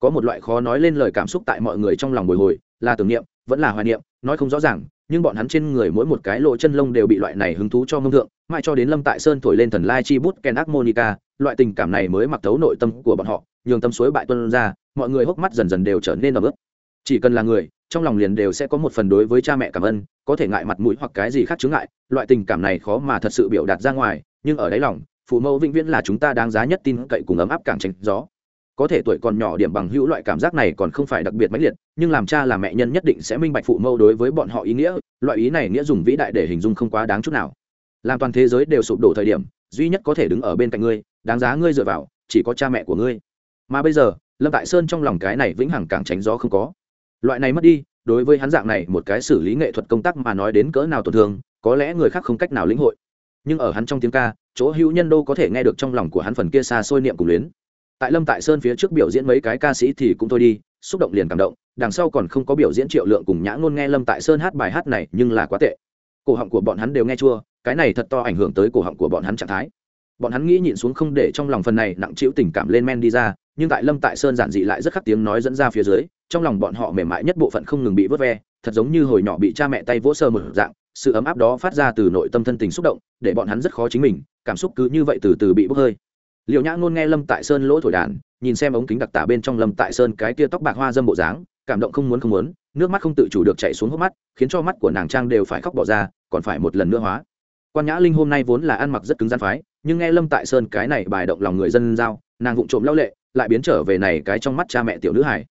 [SPEAKER 1] Có một loại khó nói lên lời cảm xúc tại mọi người trong lòng bồi hồi, là tưởng niệm, vẫn là hoài niệm, nói không rõ ràng, nhưng bọn hắn trên người mỗi một cái lỗ chân lông đều bị loại này hứng thú cho ngâm thượng, mãi cho đến lâm tại sơn thổi lên thần lai chi bút ken monica, loại tình cảm này mới mặc thấu nội tâm của bọn họ, nhường tâm suối bại tuân ra, mọi người hốc mắt dần dần đều trở nên ấm ức chỉ cần là người trong lòng liền đều sẽ có một phần đối với cha mẹ cảm ơn, có thể ngại mặt mũi hoặc cái gì khác chướng ngại, loại tình cảm này khó mà thật sự biểu đạt ra ngoài, nhưng ở đáy lòng, phụ mẫu vĩnh viễn là chúng ta đáng giá nhất tin cậy cùng ấm áp càng tránh gió. Có thể tuổi còn nhỏ điểm bằng hữu loại cảm giác này còn không phải đặc biệt mãnh liệt, nhưng làm cha là mẹ nhân nhất định sẽ minh bạch phụ mẫu đối với bọn họ ý nghĩa, loại ý này nghĩa dùng vĩ đại để hình dung không quá đáng chút nào. Làm toàn thế giới đều sụp đổ thời điểm, duy nhất có thể đứng ở bên cạnh ngươi, đáng giá ngươi dựa vào, chỉ có cha mẹ của ngươi. Mà bây giờ, lâm tại sơn trong lòng cái này vĩnh hằng càng tránh gió không có loại này mất đi, đối với hắn dạng này, một cái xử lý nghệ thuật công tác mà nói đến cỡ nào tổn thương, có lẽ người khác không cách nào lĩnh hội. Nhưng ở hắn trong tiếng ca, chỗ hữu nhân đô có thể nghe được trong lòng của hắn phần kia xa xôi niệm cùng luyến. Tại lâm tại sơn phía trước biểu diễn mấy cái ca sĩ thì cũng thôi đi, xúc động liền cảm động, đằng sau còn không có biểu diễn triệu lượng cùng nhã ngôn nghe lâm tại sơn hát bài hát này, nhưng là quá tệ. Cổ họng của bọn hắn đều nghe chua, cái này thật to ảnh hưởng tới cổ họng của bọn hắn trạng thái. Bọn hắn nghĩ nhịn xuống không để trong lòng phần này nặng chịu tình cảm lên men đi ra, nhưng tại lâm tại sơn giản dị lại rất khắc tiếng nói dẫn ra phía dưới trong lòng bọn họ mềm mại nhất bộ phận không ngừng bị vớt ve, thật giống như hồi nhỏ bị cha mẹ tay vỗ sơ một dạng, sự ấm áp đó phát ra từ nội tâm thân tình xúc động, để bọn hắn rất khó chính mình, cảm xúc cứ như vậy từ từ bị bốc hơi. Liệu nhã ngôn nghe lâm tại sơn lỗ thổi đàn, nhìn xem ống kính đặc tả bên trong lâm tại sơn cái tia tóc bạc hoa dâm bộ dáng, cảm động không muốn không muốn, nước mắt không tự chủ được chạy xuống hốc mắt, khiến cho mắt của nàng trang đều phải khóc bỏ ra, còn phải một lần nữa hóa. Quan nhã linh hôm nay vốn là ăn mặc rất cứng gian phái, nhưng nghe lâm tại sơn cái này bài động lòng người dân giao, nàng vụng trộm lao lệ, lại biến trở về này cái trong mắt cha mẹ tiểu nữ hải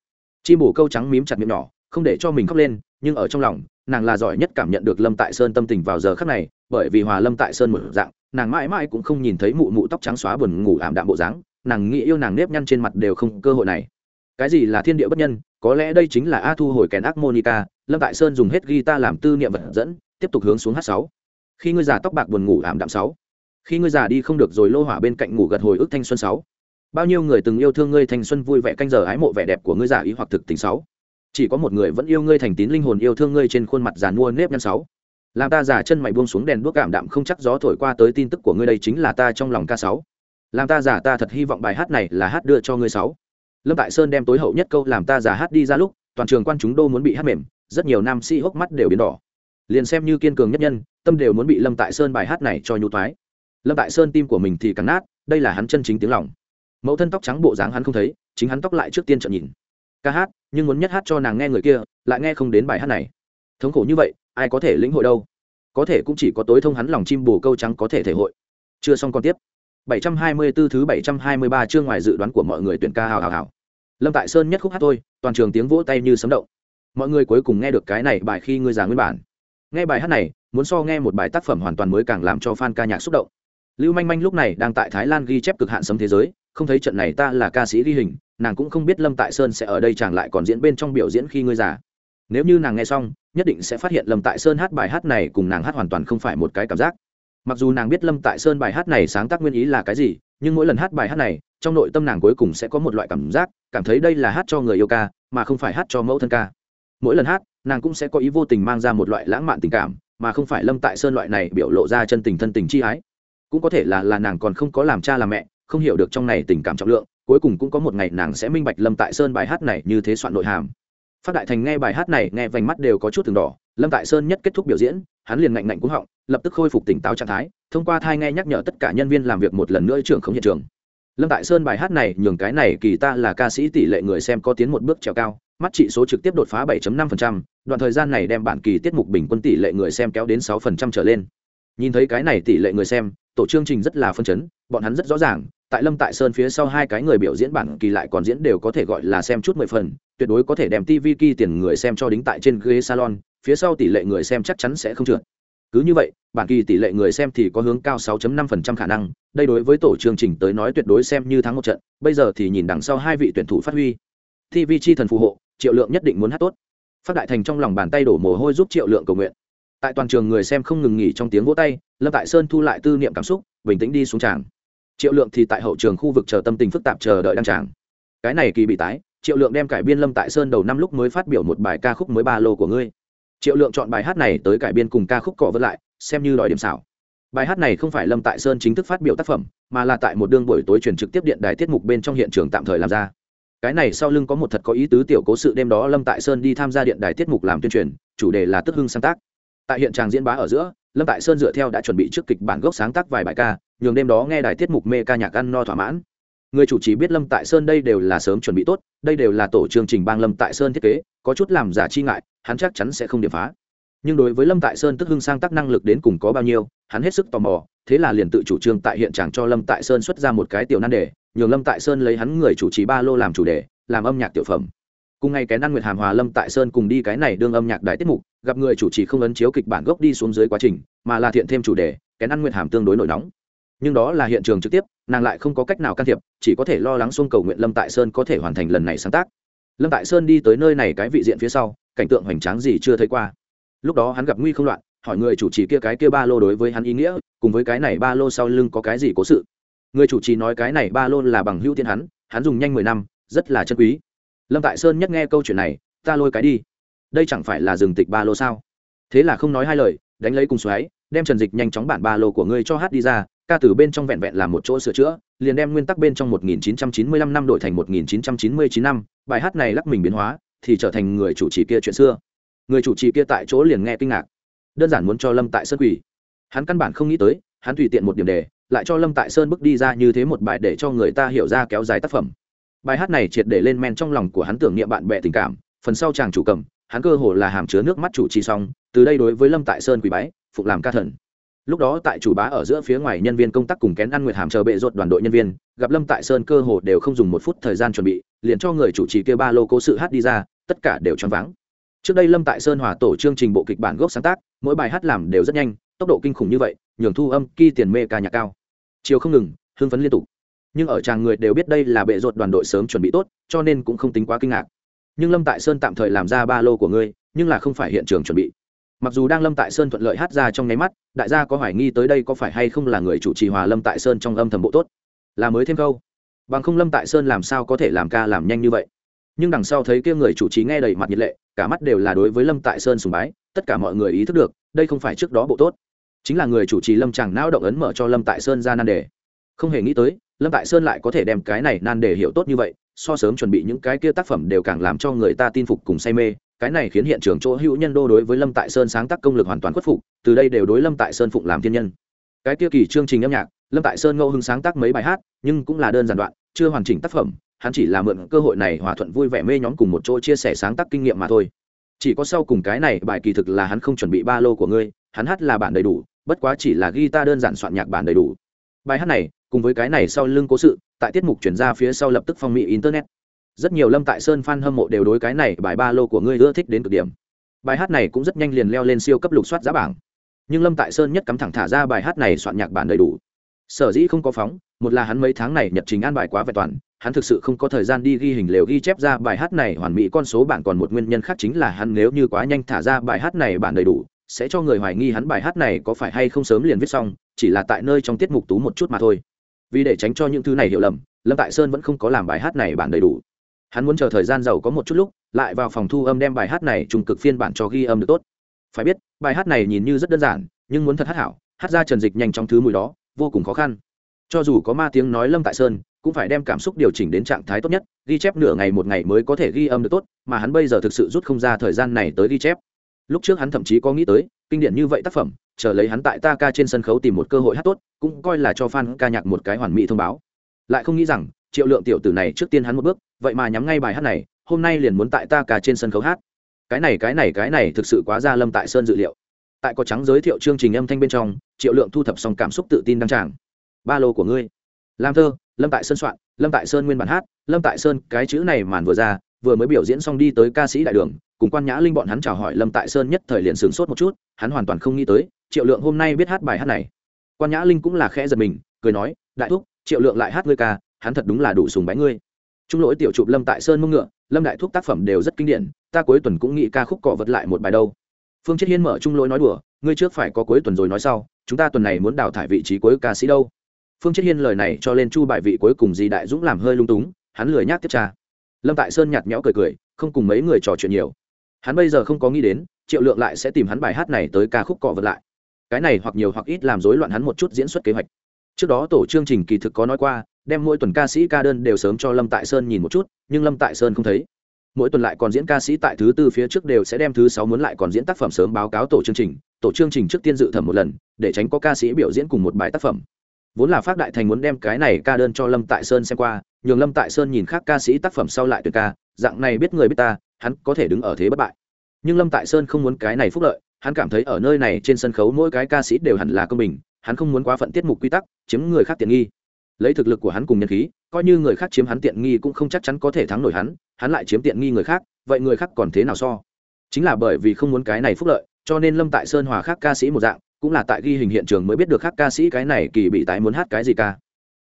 [SPEAKER 1] chim bổ câu trắng mím chặt miệng nhỏ, không để cho mình khóc lên, nhưng ở trong lòng, nàng là giỏi nhất cảm nhận được lâm tại sơn tâm tình vào giờ khắc này, bởi vì hòa lâm tại sơn một dạng, nàng mãi mãi cũng không nhìn thấy mụ mụ tóc trắng xóa buồn ngủ ảm đạm bộ dáng, nàng nghĩ yêu nàng nếp nhăn trên mặt đều không cơ hội này. Cái gì là thiên địa bất nhân, có lẽ đây chính là a thu hồi kèn ác monica, lâm tại sơn dùng hết guitar làm tư niệm vật dẫn, tiếp tục hướng xuống h sáu. Khi ngươi già tóc bạc buồn ngủ ảm đạm sáu. Khi ngươi già đi không được rồi lô hỏa bên cạnh ngủ gật hồi ức thanh xuân sáu bao nhiêu người từng yêu thương ngươi thanh xuân vui vẻ canh giờ ái mộ vẻ đẹp của ngươi giả ý hoặc thực tình sáu. Chỉ có một người vẫn yêu ngươi thành tín linh hồn yêu thương ngươi trên khuôn mặt giàn mua nếp nhăn sáu. Làm ta giả chân mày buông xuống đèn đuốc cảm đạm không chắc gió thổi qua tới tin tức của ngươi đây chính là ta trong lòng ca sáu. Làm ta giả ta thật hy vọng bài hát này là hát đưa cho ngươi sáu. Lâm tại sơn đem tối hậu nhất câu làm ta giả hát đi ra lúc, toàn trường quan chúng đô muốn bị hát mềm, rất nhiều nam sĩ hốc mắt đều biến đỏ. Liền xem như kiên cường nhất nhân, tâm đều muốn bị lâm tại sơn bài hát này cho nhu toái lâm tại sơn tim của mình thì cắn nát, đây là hắn chân chính tiếng lòng mẫu thân tóc trắng bộ dáng hắn không thấy, chính hắn tóc lại trước tiên chợt nhìn. Ca hát, nhưng muốn nhất hát cho nàng nghe người kia, lại nghe không đến bài hát này. Thống khổ như vậy, ai có thể lĩnh hội đâu. Có thể cũng chỉ có tối thông hắn lòng chim bồ câu trắng có thể thể hội. Chưa xong còn tiếp. 724 thứ 723 chương ngoài dự đoán của mọi người tuyển ca hào hào hào. Lâm tại sơn nhất khúc hát thôi, toàn trường tiếng vỗ tay như sấm động. Mọi người cuối cùng nghe được cái này bài khi ngươi già nguyên bản. Nghe bài hát này, muốn so nghe một bài tác phẩm hoàn toàn mới càng làm cho fan ca nhạc xúc động. Lưu manh manh lúc này đang tại thái lan ghi chép cực hạn sấm thế giới không thấy trận này ta là ca sĩ ghi hình, nàng cũng không biết lâm tại sơn sẽ ở đây, chàng lại còn diễn bên trong biểu diễn khi ngươi già. Nếu như nàng nghe xong, nhất định sẽ phát hiện lâm tại sơn hát bài hát này cùng nàng hát hoàn toàn không phải một cái cảm giác. Mặc dù nàng biết lâm tại sơn bài hát này sáng tác nguyên ý là cái gì, nhưng mỗi lần hát bài hát này, trong nội tâm nàng cuối cùng sẽ có một loại cảm giác, cảm thấy đây là hát cho người yêu ca, mà không phải hát cho mẫu thân ca. Mỗi lần hát, nàng cũng sẽ có ý vô tình mang ra một loại lãng mạn tình cảm, mà không phải lâm tại sơn loại này biểu lộ ra chân tình thân tình chi ái. Cũng có thể là là nàng còn không có làm cha làm mẹ không hiểu được trong này tình cảm trọng lượng cuối cùng cũng có một ngày nàng sẽ minh bạch lâm tại sơn bài hát này như thế soạn nội hàm. Phát đại thành nghe bài hát này nghe vành mắt đều có chút từng đỏ lâm tại sơn nhất kết thúc biểu diễn hắn liền ngạnh ngạnh cúng họng lập tức khôi phục tỉnh táo trạng thái thông qua thai nghe nhắc nhở tất cả nhân viên làm việc một lần nữa trưởng không hiện trường. Lâm tại sơn bài hát này nhường cái này kỳ ta là ca sĩ tỷ lệ người xem có tiến một bước trèo cao mắt trị số trực tiếp đột phá 7.5%, đoạn thời gian này đem bản kỳ tiết mục bình quân tỷ lệ người xem kéo đến 6% trở lên. Nhìn thấy cái này tỷ lệ người xem tổ chương trình rất là phân chấn bọn hắn rất rõ ràng tại lâm tại sơn phía sau hai cái người biểu diễn bản kỳ lại còn diễn đều có thể gọi là xem chút mười phần, tuyệt đối có thể đem tv kỳ tiền người xem cho đính tại trên ghế salon, phía sau tỷ lệ người xem chắc chắn sẽ không trượt. Cứ như vậy, bản kỳ tỷ lệ người xem thì có hướng cao 6.5% khả năng, đây đối với tổ chương trình tới nói tuyệt đối xem như thắng một trận, bây giờ thì nhìn đằng sau hai vị tuyển thủ phát huy. tv chi thần phù hộ, triệu lượng nhất định muốn hát tốt. Phát đại thành trong lòng bàn tay đổ mồ hôi giúp triệu lượng cầu nguyện. Tại toàn trường người xem không ngừng nghỉ trong tiếng vỗ tay, lâm tại sơn thu lại tư niệm cảm xúc, bình tĩnh đi xuống tràng triệu lượng thì tại hậu trường khu vực chờ tâm tình phức tạp chờ đợi đăng tràng. Cái này kỳ bị tái, triệu lượng đem cải biên lâm tại sơn đầu năm lúc mới phát biểu một bài ca khúc mới ba lô của ngươi. Triệu lượng chọn bài hát này tới cải biên cùng ca khúc cọ vớt lại, xem như đòi điểm xảo. Bài hát này không phải lâm tại sơn chính thức phát biểu tác phẩm, mà là tại một đương buổi tối truyền trực tiếp điện đài tiết mục bên trong hiện trường tạm thời làm ra. Cái này sau lưng có một thật có ý tứ tiểu cố sự đêm đó lâm tại sơn đi tham gia điện đài tiết mục làm tuyên truyền, chủ đề là tức hưng sáng tác. Tại hiện tràng diễn bá ở giữa, lâm tại sơn dựa theo đã chuẩn bị trước kịch bản gốc sáng tác vài bài ca nhường đêm đó nghe đài tiết mục mê ca nhạc ăn no thỏa mãn. Người chủ trì biết lâm tại sơn đây đều là sớm chuẩn bị tốt, đây đều là tổ chương trình bang lâm tại sơn thiết kế, có chút làm giả chi ngại, hắn chắc chắn sẽ không điểm phá. Nhưng đối với lâm tại sơn tức hưng sang tác năng lực đến cùng có bao nhiêu, hắn hết sức tò mò, thế là liền tự chủ trương tại hiện trạng cho lâm tại sơn xuất ra một cái tiểu nan đề, nhường lâm tại sơn lấy hắn người chủ trì ba lô làm chủ đề, làm âm nhạc tiểu phẩm. Cùng ngày cái nan nguyệt hàm hòa lâm tại sơn cùng đi cái này đương âm nhạc đại tiết mục, gặp người chủ trì không ấn chiếu kịch bản gốc đi xuống dưới quá trình, mà là thiện thêm chủ đề, cái nan nguyệt hàm tương đối nổi nóng nhưng đó là hiện trường trực tiếp, nàng lại không có cách nào can thiệp, chỉ có thể lo lắng xuông cầu nguyện lâm tại sơn có thể hoàn thành lần này sáng tác. Lâm tại sơn đi tới nơi này cái vị diện phía sau, cảnh tượng hoành tráng gì chưa thấy qua. Lúc đó hắn gặp nguy không loạn, hỏi người chủ trì kia cái kia ba lô đối với hắn ý nghĩa, cùng với cái này ba lô sau lưng có cái gì cố sự. Người chủ trì nói cái này ba lô là bằng hữu tiên hắn hắn dùng nhanh mười năm, rất là chân quý. Lâm tại sơn nhất nghe câu chuyện này, ta lôi cái đi. Đây chẳng phải là rừng tịch ba lô sao? Thế là không nói hai lời, đánh lấy cùng xoáy, đem trần dịch nhanh chóng bản ba lô của ngươi cho hát đi ra ca từ bên trong vẹn vẹn làm một chỗ sửa chữa, liền đem nguyên tắc bên trong 1995 năm đổi thành 1999 năm. Bài hát này lắc mình biến hóa, thì trở thành người chủ trì kia chuyện xưa. Người chủ trì kia tại chỗ liền nghe kinh ngạc. Đơn giản muốn cho lâm tại sơn quỷ hắn căn bản không nghĩ tới, hắn tùy tiện một điểm đề, lại cho lâm tại sơn bước đi ra như thế một bài để cho người ta hiểu ra kéo dài tác phẩm. Bài hát này triệt để lên men trong lòng của hắn tưởng niệm bạn bè tình cảm, phần sau chàng chủ cầm, hắn cơ hồ là hàm chứa nước mắt chủ trì xong, từ đây đối với lâm tại sơn quỷ bái, phục làm ca thần lúc đó tại chủ bá ở giữa phía ngoài nhân viên công tác cùng kén ăn nguyệt hàm chờ bệ rột đoàn đội nhân viên, gặp lâm tại sơn cơ hồ đều không dùng một phút thời gian chuẩn bị, liền cho người chủ trì kêu ba lô cố sự hát đi ra, tất cả đều choáng váng. Trước đây lâm tại sơn hòa tổ chương trình bộ kịch bản gốc sáng tác, mỗi bài hát làm đều rất nhanh, tốc độ kinh khủng như vậy, nhường thu âm ky tiền mê ca nhạc cao. Chiều không ngừng, hưng phấn liên tục. Nhưng ở tràng người đều biết đây là bệ rột đoàn đội sớm chuẩn bị tốt, cho nên cũng không tính quá kinh ngạc. Nhưng lâm tại sơn tạm thời làm ra ba lô của ngươi, nhưng là không phải hiện trường chuẩn bị mặc dù đang lâm tại sơn thuận lợi hát ra trong nháy mắt, đại gia có hoài nghi tới đây có phải hay không là người chủ trì hòa lâm tại sơn trong âm thầm bộ tốt? Là mới thêm câu. Bằng không lâm tại sơn làm sao có thể làm ca làm nhanh như vậy? Nhưng đằng sau thấy kia người chủ trì nghe đầy mặt nhiệt lệ, cả mắt đều là đối với lâm tại sơn sùng bái, tất cả mọi người ý thức được, đây không phải trước đó bộ tốt. Chính là người chủ trì lâm chàng não động ấn mở cho lâm tại sơn ra nan đề. Không hề nghĩ tới, lâm tại sơn lại có thể đem cái này nan đề hiểu tốt như vậy, so sớm chuẩn bị những cái kia tác phẩm đều càng làm cho người ta tin phục cùng say mê cái này khiến hiện trường chỗ hữu nhân đô đối với lâm tại sơn sáng tác công lực hoàn toàn khuất phục, từ đây đều đối lâm tại sơn phụng làm thiên nhân. Cái tiêu kỳ chương trình âm nhạc, lâm tại sơn ngẫu hưng sáng tác mấy bài hát, nhưng cũng là đơn giản đoạn, chưa hoàn chỉnh tác phẩm, hắn chỉ là mượn cơ hội này hòa thuận vui vẻ mê nhóm cùng một chỗ chia sẻ sáng tác kinh nghiệm mà thôi. Chỉ có sau cùng cái này bài kỳ thực là hắn không chuẩn bị ba lô của ngươi, hắn hát là bản đầy đủ, bất quá chỉ là guitar đơn giản soạn nhạc bản đầy đủ. Bài hát này, cùng với cái này sau lưng cố sự, tại tiết mục chuyển ra phía sau lập tức phong mỹ internet rất nhiều lâm tại sơn f a n hâm mộ đều đối cái này bài ba lô của ngươi ưa thích đến cực điểm. Bài hát này cũng rất nhanh liền leo lên siêu cấp lục soát giá bảng. Nhưng lâm tại sơn nhất cắm thẳng thả ra bài hát này soạn nhạc bản đầy đủ. Sở dĩ không có phóng, một là hắn mấy tháng này nhật trình an bài quá vẹn toàn, hắn thực sự không có thời gian đi ghi hình lều ghi chép ra bài hát này hoàn mỹ con số bản còn một nguyên nhân khác chính là hắn nếu như quá nhanh thả ra bài hát này bản đầy đủ, sẽ cho người hoài nghi hắn bài hát này có phải hay không sớm liền viết xong, chỉ là tại nơi trong tiết mục tú một chút mà thôi. Vì để tránh cho những thứ này hiểu lầm, lâm tại sơn vẫn không có làm bài hát này bản đầy đủ hắn muốn chờ thời gian giàu có một chút lúc, lại vào phòng thu âm đem bài hát này trùng cực phiên bản cho ghi âm được tốt. Phải biết, bài hát này nhìn như rất đơn giản, nhưng muốn thật hát hảo, hát ra trần dịch nhanh trong thứ mùi đó, vô cùng khó khăn. Cho dù có ma tiếng nói lâm tại sơn, cũng phải đem cảm xúc điều chỉnh đến trạng thái tốt nhất, ghi chép nửa ngày một ngày mới có thể ghi âm được tốt, mà hắn bây giờ thực sự rút không ra thời gian này tới ghi chép. Lúc trước hắn thậm chí có nghĩ tới, kinh điển như vậy tác phẩm, chờ lấy hắn tại ta ca trên sân khấu tìm một cơ hội hát tốt, cũng coi là cho fan ca nhạc một cái hoàn mỹ thông báo. Lại không nghĩ rằng, triệu lượng tiểu tử này trước tiên hắn một bước vậy mà nhắm ngay bài hát này, hôm nay liền muốn tại ta cả trên sân khấu hát. Cái này cái này cái này thực sự quá ra lâm tại sơn dự liệu. Tại có trắng giới thiệu chương trình âm thanh bên trong, triệu lượng thu thập xong cảm xúc tự tin đăng tràng. Ba lô của ngươi. Làm thơ, lâm tại sơn soạn, lâm tại sơn nguyên bản hát, lâm tại sơn, cái chữ này màn vừa ra, vừa mới biểu diễn xong đi tới ca sĩ đại đường, cùng quan nhã linh bọn hắn chào hỏi lâm tại sơn nhất thời liền sửng sốt một chút, hắn hoàn toàn không nghĩ tới, triệu lượng hôm nay biết hát bài hát này. Quan nhã linh cũng là khẽ giật mình, cười nói, đại thúc, triệu lượng lại hát ngươi ca, hắn thật đúng là đủ sùng bái ngươi trung lỗi tiểu chụp lâm tại sơn mông ngựa, lâm đại thúc tác phẩm đều rất kinh điển, ta cuối tuần cũng nghĩ ca khúc cọ vật lại một bài đâu. Phương chết hiên mở trung lỗi nói đùa, ngươi trước phải có cuối tuần rồi nói sau, chúng ta tuần này muốn đào thải vị trí cuối ca sĩ đâu. Phương chết hiên lời này cho lên chu bài vị cuối cùng gì đại dũng làm hơi lung túng, hắn lười nhác tiếp tra. Lâm tại sơn nhạt nhẽo cười cười, không cùng mấy người trò chuyện nhiều. Hắn bây giờ không có nghĩ đến, triệu lượng lại sẽ tìm hắn bài hát này tới ca khúc cọ vật lại. Cái này hoặc nhiều hoặc ít làm rối loạn hắn một chút diễn xuất kế hoạch trước đó tổ chương trình kỳ thực có nói qua, đem mỗi tuần ca sĩ ca đơn đều sớm cho lâm tại sơn nhìn một chút, nhưng lâm tại sơn không thấy. Mỗi tuần lại còn diễn ca sĩ tại thứ tư phía trước đều sẽ đem thứ sáu muốn lại còn diễn tác phẩm sớm báo cáo tổ chương trình. Tổ chương trình trước tiên dự thẩm một lần, để tránh có ca sĩ biểu diễn cùng một bài tác phẩm. Vốn là phát đại thành muốn đem cái này ca đơn cho lâm tại sơn xem qua, nhường lâm tại sơn nhìn khác ca sĩ tác phẩm sau lại tuyệt ca, dạng này biết người biết ta, hắn có thể đứng ở thế bất bại. Nhưng lâm tại sơn không muốn cái này phúc lợi, hắn cảm thấy ở nơi này trên sân khấu mỗi cái ca sĩ đều hẳn là công bình hắn không muốn quá phận tiết mục quy tắc, chiếm người khác tiện nghi. Lấy thực lực của hắn cùng nhân khí, coi như người khác chiếm hắn tiện nghi cũng không chắc chắn có thể thắng nổi hắn hắn lại chiếm tiện nghi người khác, vậy người khác còn thế nào so? Chính là bởi vì không muốn cái này phúc lợi, cho nên lâm tại sơn hòa khác ca sĩ một dạng, cũng là tại ghi hình hiện trường mới biết được khác ca sĩ cái này kỳ bị tái muốn hát cái gì ca.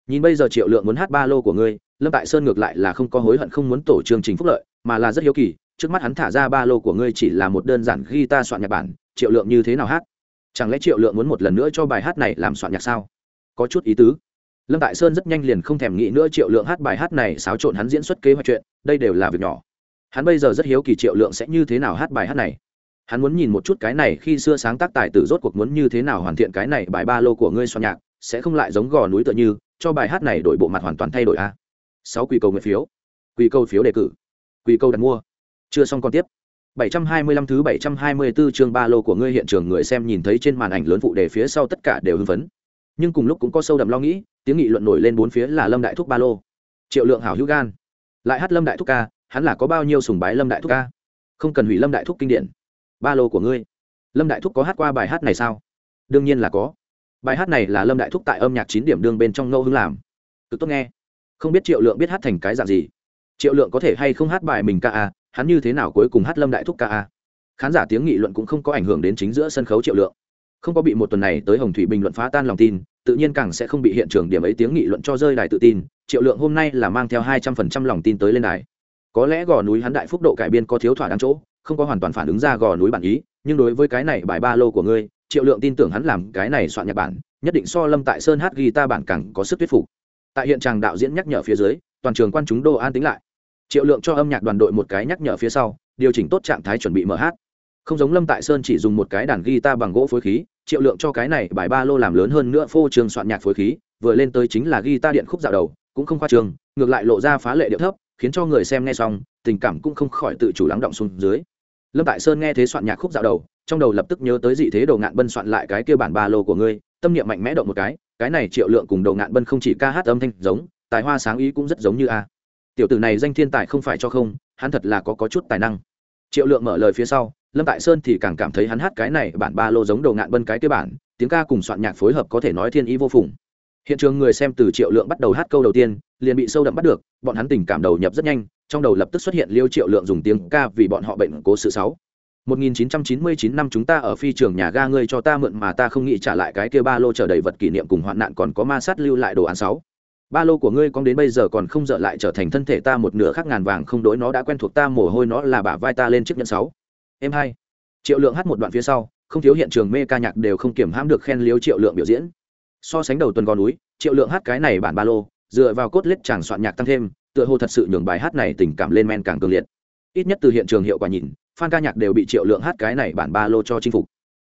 [SPEAKER 1] Nhìn bây giờ triệu lượng muốn hát ba lô của ngươi, lâm tại sơn ngược lại là không có hối hận không muốn tổ chương trình phúc lợi, mà là rất hiếu kỳ, trước mắt hắn thả ra ba lô của ngươi chỉ là một đơn giản ghi ta soạn nhạc bản, triệu lượng như thế nào hát? Chẳng lẽ triệu lượng muốn một lần nữa cho bài hát này làm soạn nhạc sao? Có chút ý tứ. Lâm tại sơn rất nhanh liền không thèm nghĩ nữa triệu lượng hát bài hát này xáo trộn hắn diễn xuất kế hoạch chuyện, đây đều là việc nhỏ. Hắn bây giờ rất hiếu kỳ triệu lượng sẽ như thế nào hát bài hát này. Hắn muốn nhìn một chút cái này khi xưa sáng tác tài tử rốt cuộc muốn như thế nào hoàn thiện cái này bài ba lô của ngươi soạn nhạc, sẽ không lại giống gò núi tựa như, cho bài hát này đổi bộ mặt hoàn toàn thay đổi a. Sáu quy cầu nguyện phiếu. Quy cầu phiếu đề cử. Quy cầu đặt mua. Chưa xong còn tiếp. 725 thứ 724 chương ba lô của ngươi hiện trường người xem nhìn thấy trên màn ảnh lớn phụ đề phía sau tất cả đều hưng phấn. Nhưng cùng lúc cũng có sâu đậm lo nghĩ, tiếng nghị luận nổi lên bốn phía là lâm đại thúc ba lô. Triệu lượng hảo hữu gan. Lại hát lâm đại thúc ca, hắn là có bao nhiêu sùng bái lâm đại thúc ca? Không cần hủy lâm đại thúc kinh điển. Ba lô của ngươi. Lâm đại thúc có hát qua bài hát này sao? Đương nhiên là có. Bài hát này là lâm đại thúc tại âm nhạc chín điểm đương bên trong ngẫu hứng làm. Cực tốt nghe. Không biết triệu lượng biết hát thành cái dạng gì. Triệu lượng có thể hay không hát bài mình ca à? Hắn như thế nào cuối cùng hát lâm đại thúc ca a? Khán giả tiếng nghị luận cũng không có ảnh hưởng đến chính giữa sân khấu triệu lượng. Không có bị một tuần này tới hồng thủy bình luận phá tan lòng tin, tự nhiên càng sẽ không bị hiện trường điểm ấy tiếng nghị luận cho rơi đài tự tin, triệu lượng hôm nay là mang theo hai trăm phần trăm lòng tin tới lên đài. Có lẽ gò núi hắn đại phúc độ cải biên có thiếu thỏa đáng chỗ, không có hoàn toàn phản ứng ra gò núi bản ý, nhưng đối với cái này bài ba lô của ngươi, triệu lượng tin tưởng hắn làm cái này soạn nhạc bản, nhất định so lâm tại sơn hát ghi ta bản càng có sức thuyết phục. Tại hiện tràng đạo diễn nhắc nhở phía dưới, toàn trường quan chúng đô an tính lại triệu lượng cho âm nhạc đoàn đội một cái nhắc nhở phía sau, điều chỉnh tốt trạng thái chuẩn bị mở hát. Không giống lâm tại sơn chỉ dùng một cái đàn guitar bằng gỗ phối khí, triệu lượng cho cái này bài ba lô làm lớn hơn nữa phô trường soạn nhạc phối khí, vừa lên tới chính là guitar điện khúc dạo đầu, cũng không khoa trường, ngược lại lộ ra phá lệ điệu thấp, khiến cho người xem nghe xong, tình cảm cũng không khỏi tự chủ lắng động xuống dưới. Lâm tại sơn nghe thế soạn nhạc khúc dạo đầu, trong đầu lập tức nhớ tới dị thế đồ ngạn bân soạn lại cái kia bản ba lô của ngươi, tâm niệm mạnh mẽ động một cái cái này triệu lượng cùng đồ ngạn bân không chỉ ca hát âm thanh giống, tài hoa sáng ý cũng rất giống như a tiểu tử này danh thiên tài không phải cho không hắn thật là có, có chút tài năng. Triệu lượng mở lời phía sau lâm tại sơn thì càng cảm thấy hắn hát cái này bản ba lô giống đồ ngạn bân cái kia bản tiếng ca cùng soạn nhạc phối hợp có thể nói thiên ý vô phùng. Hiện trường người xem từ triệu lượng bắt đầu hát câu đầu tiên liền bị sâu đậm bắt được bọn hắn tình cảm đầu nhập rất nhanh trong đầu lập tức xuất hiện liêu triệu lượng dùng tiếng ca vì bọn họ bệnh cố sự sáu. 1999 năm chúng ta ở phi trường nhà ga ngươi cho ta mượn mà ta không nghĩ trả lại cái kia ba lô chờ đầy vật kỷ niệm cùng hoạn nạn còn có ma sát lưu lại đồ án sáu ba lô của ngươi con đến bây giờ còn không dở lại trở thành thân thể ta một nửa khác ngàn vàng không đối nó đã quen thuộc ta mồ hôi nó là bả vai ta lên chiếc nhẫn sáu. Em hai. Triệu lượng hát một đoạn phía sau, không thiếu hiện trường mê ca nhạc đều không kiểm hãm được khen liếu triệu lượng biểu diễn. So sánh đầu tuần gò núi, triệu lượng hát cái này bản ba lô, dựa vào cốt lết chàng soạn nhạc tăng thêm, tựa hồ thật sự nhường bài hát này tình cảm lên men càng cường liệt. Ít nhất từ hiện trường hiệu quả nhìn, fan ca nhạc đều bị triệu lượng hát cái này bản ba lô cho chinh phục.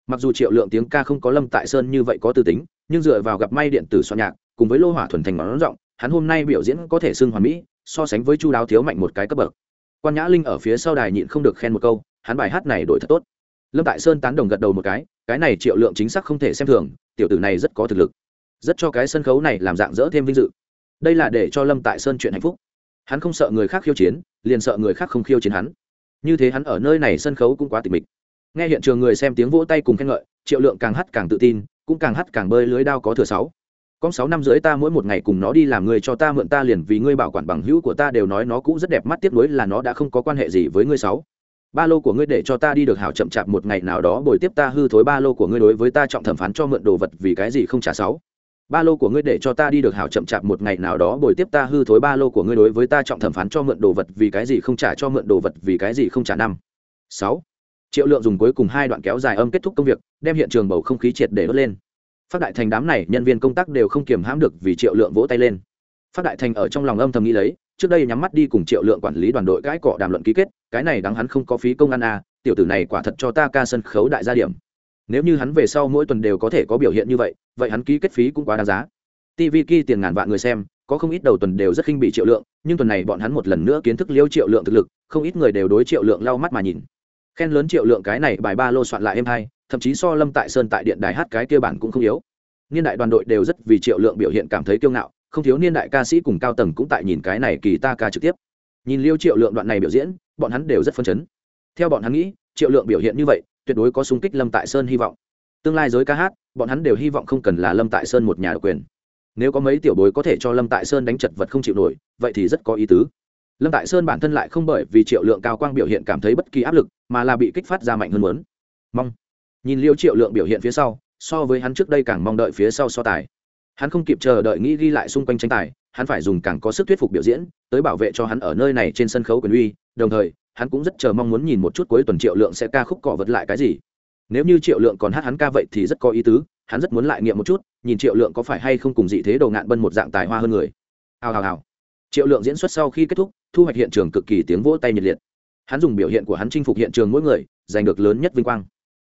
[SPEAKER 1] Mặc dù triệu lượng tiếng ca không có lâm tại sơn như vậy có tư tính, nhưng dựa vào gặp may điện tử soạn nhạc cùng với lô hỏa thuần thành ngón rộng, hắn hôm nay biểu diễn có thể xưng hoàn mỹ, so sánh với chu đáo thiếu mạnh một cái cấp bậc. Quan nhã linh ở phía sau đài nhịn không được khen một câu, hắn bài hát này đổi thật tốt. Lâm tại sơn tán đồng gật đầu một cái cái này triệu lượng chính xác không thể xem thường, tiểu tử này rất có thực lực. Rất cho cái sân khấu này làm dạng dỡ thêm vinh dự. Đây là để cho lâm tại sơn chuyện hạnh phúc. Hắn không sợ người khác khiêu chiến, liền sợ người khác không khiêu chiến hắn. Như thế hắn ở nơi này sân khấu cũng quá tịch mịch. Nghe hiện trường người xem tiếng vỗ tay cùng khen ngợi, triệu lượng càng hát càng tự tin, cũng càng hát càng bơi lưới đao có thừa sáu con sáu năm rưỡi ta mỗi một ngày cùng nó đi làm người cho ta mượn ta liền vì ngươi bảo quản bằng hữu của ta đều nói nó cũng rất đẹp, mắt tiếp nối là nó đã không có quan hệ gì với ngươi sáu. Ba lô của ngươi để cho ta đi được hảo chậm chạp một ngày nào đó, bồi tiếp ta hư thối ba lô của ngươi đối với ta trọng thẩm phán cho mượn đồ vật vì cái gì không trả sáu. Ba lô của ngươi để cho ta đi được hảo chậm chạp một ngày nào đó, bồi tiếp ta hư thối ba lô của ngươi đối với ta trọng thẩm phán cho mượn đồ vật vì cái gì không trả cho mượn đồ vật vì cái gì không trả năm. Sáu. Triệu lượng dùng cuối cùng hai đoạn kéo dài âm kết thúc công việc, đem hiện trường bầu không khí triệt để đốt lên phát đại thành đám này nhân viên công tác đều không kiềm hãm được vì triệu lượng vỗ tay lên. Phát đại thành ở trong lòng âm thầm nghĩ lấy, trước đây nhắm mắt đi cùng triệu lượng quản lý đoàn đội cãi cọ đàm luận ký kết, cái này đáng hắn không có phí công ăn à tiểu tử này quả thật cho ta ca sân khấu đại gia điểm. Nếu như hắn về sau mỗi tuần đều có thể có biểu hiện như vậy vậy hắn ký kết phí cũng quá đáng giá. Tv ki tiền ngàn vạn người xem, có không ít đầu tuần đều rất khinh bị triệu lượng, nhưng tuần này bọn hắn một lần nữa kiến thức liêu triệu lượng thực lực, không ít người đều đối triệu lượng lau mắt mà nhìn. Khen lớn triệu lượng cái này bài ba lô soạn lại êm hay thậm chí so lâm tại sơn tại điện đài hát cái kia bản cũng không yếu. Niên đại đoàn đội đều rất vì triệu lượng biểu hiện cảm thấy kiêu ngạo, không thiếu niên đại ca sĩ cùng cao tầng cũng tại nhìn cái này kỳ ta ca trực tiếp. Nhìn liêu triệu lượng đoạn này biểu diễn, bọn hắn đều rất phân chấn. Theo bọn hắn nghĩ, triệu lượng biểu hiện như vậy, tuyệt đối có sung kích lâm tại sơn hy vọng. Tương lai giới ca hát, bọn hắn đều hy vọng không cần là lâm tại sơn một nhà độc quyền. Nếu có mấy tiểu bối có thể cho lâm tại sơn đánh chật vật không chịu nổi, vậy thì rất có ý tứ. Lâm tại sơn bản thân lại không bởi vì triệu lượng cao quang biểu hiện cảm thấy bất kỳ áp lực, mà là bị kích phát ra mạnh hơn muốn. Mong nhìn liêu triệu lượng biểu hiện phía sau, so với hắn trước đây càng mong đợi phía sau so tài. Hắn không kịp chờ đợi nghĩ ghi lại xung quanh tranh tài, hắn phải dùng càng có sức thuyết phục biểu diễn, tới bảo vệ cho hắn ở nơi này trên sân khấu quyền uy, đồng thời, hắn cũng rất chờ mong muốn nhìn một chút cuối tuần triệu lượng sẽ ca khúc cọ vật lại cái gì. Nếu như triệu lượng còn hát hắn ca vậy thì rất có ý tứ, hắn rất muốn lại nghiệm một chút, nhìn triệu lượng có phải hay không cùng dị thế đầu ngạn bân một dạng tài hoa hơn người. Hào hào hào. Triệu lượng diễn xuất sau khi kết thúc, thu hoạch hiện trường cực kỳ tiếng vỗ tay nhiệt liệt. Hắn dùng biểu hiện của hắn chinh phục hiện trường mỗi người, giành được lớn nhất vinh quang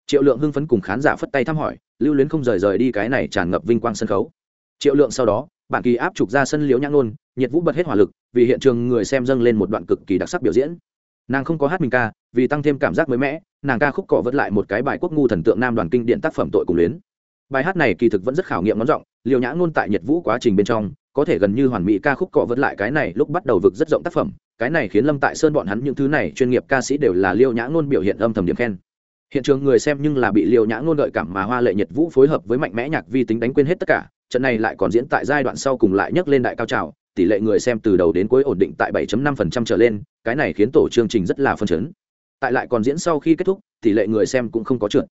[SPEAKER 1] triệu lượng hưng phấn cùng khán giả phất tay thăm hỏi, lưu luyến không rời rời đi cái này tràn ngập vinh quang sân khấu. Triệu lượng sau đó, bản kỳ áp trục ra sân liễu nhãn nôn, nhiệt vũ bật hết hỏa lực, vì hiện trường người xem dâng lên một đoạn cực kỳ đặc sắc biểu diễn. Nàng không có hát mình ca, vì tăng thêm cảm giác mới mẻ, nàng ca khúc cọ vẫn lại một cái bài quốc ngu thần tượng nam đoàn kinh điện tác phẩm tội cùng luyến. Bài hát này kỳ thực vẫn rất khảo nghiệm ngón giọng liều nhã ngôn tại nhiệt vũ quá trình bên trong, có thể gần như hoàn mỹ ca khúc cọ vẫn lại cái này lúc bắt đầu vực rất rộng tác phẩm, cái này khiến lâm tại sơn bọn hắn những thứ này chuyên nghiệp ca sĩ đều là liêu nhã ngôn biểu hiện âm thầm điểm khen hiện trường người xem nhưng là bị liều nhã ngôn gợi cảm mà hoa lệ nhiệt vũ phối hợp với mạnh mẽ nhạc vi tính đánh quên hết tất cả, trận này lại còn diễn tại giai đoạn sau cùng lại nhấc lên đại cao trào, tỷ lệ người xem từ đầu đến cuối ổn định tại 7.5% trở lên, cái này khiến tổ chương trình rất là phân chấn. Tại lại còn diễn sau khi kết thúc, tỷ lệ người xem cũng không có trượt.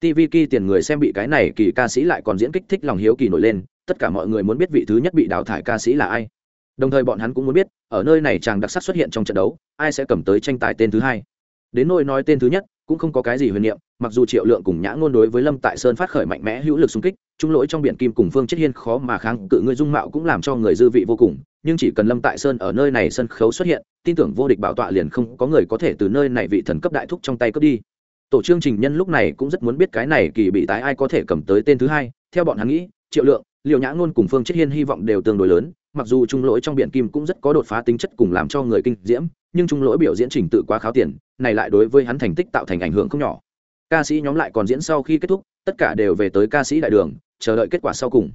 [SPEAKER 1] Tv kỳ tiền người xem bị cái này kỳ ca sĩ lại còn diễn kích thích lòng hiếu kỳ nổi lên, tất cả mọi người muốn biết vị thứ nhất bị đào thải ca sĩ là ai. Đồng thời bọn hắn cũng muốn biết, ở nơi này chàng đặc sắc xuất hiện trong trận đấu, ai sẽ cầm tới tranh tài tên thứ hai. Đến nỗi nói tên thứ nhất cũng không có cái gì huyền niệm, mặc dù triệu lượng cùng nhã ngôn đối với lâm tại sơn phát khởi mạnh mẽ hữu lực xung kích, trung lỗi trong biển kim cùng phương chết hiên khó mà kháng cự người dung mạo cũng làm cho người dư vị vô cùng, nhưng chỉ cần lâm tại sơn ở nơi này sân khấu xuất hiện, tin tưởng vô địch bảo tọa liền không có người có thể từ nơi này vị thần cấp đại thúc trong tay cướp đi. Tổ chương trình nhân lúc này cũng rất muốn biết cái này kỳ bị tái ai có thể cầm tới tên thứ hai, theo bọn hắn nghĩ, triệu lượng liệu nhã ngôn cùng phương chết hiên hy vọng đều tương đối lớn mặc dù trung lỗi trong biển kim cũng rất có đột phá tính chất cùng làm cho người kinh diễm, nhưng trung lỗi biểu diễn trình tự quá kháo tiền, này lại đối với hắn thành tích tạo thành ảnh hưởng không nhỏ. Ca sĩ nhóm lại còn diễn sau khi kết thúc, tất cả đều về tới ca sĩ đại đường, chờ đợi kết quả sau cùng.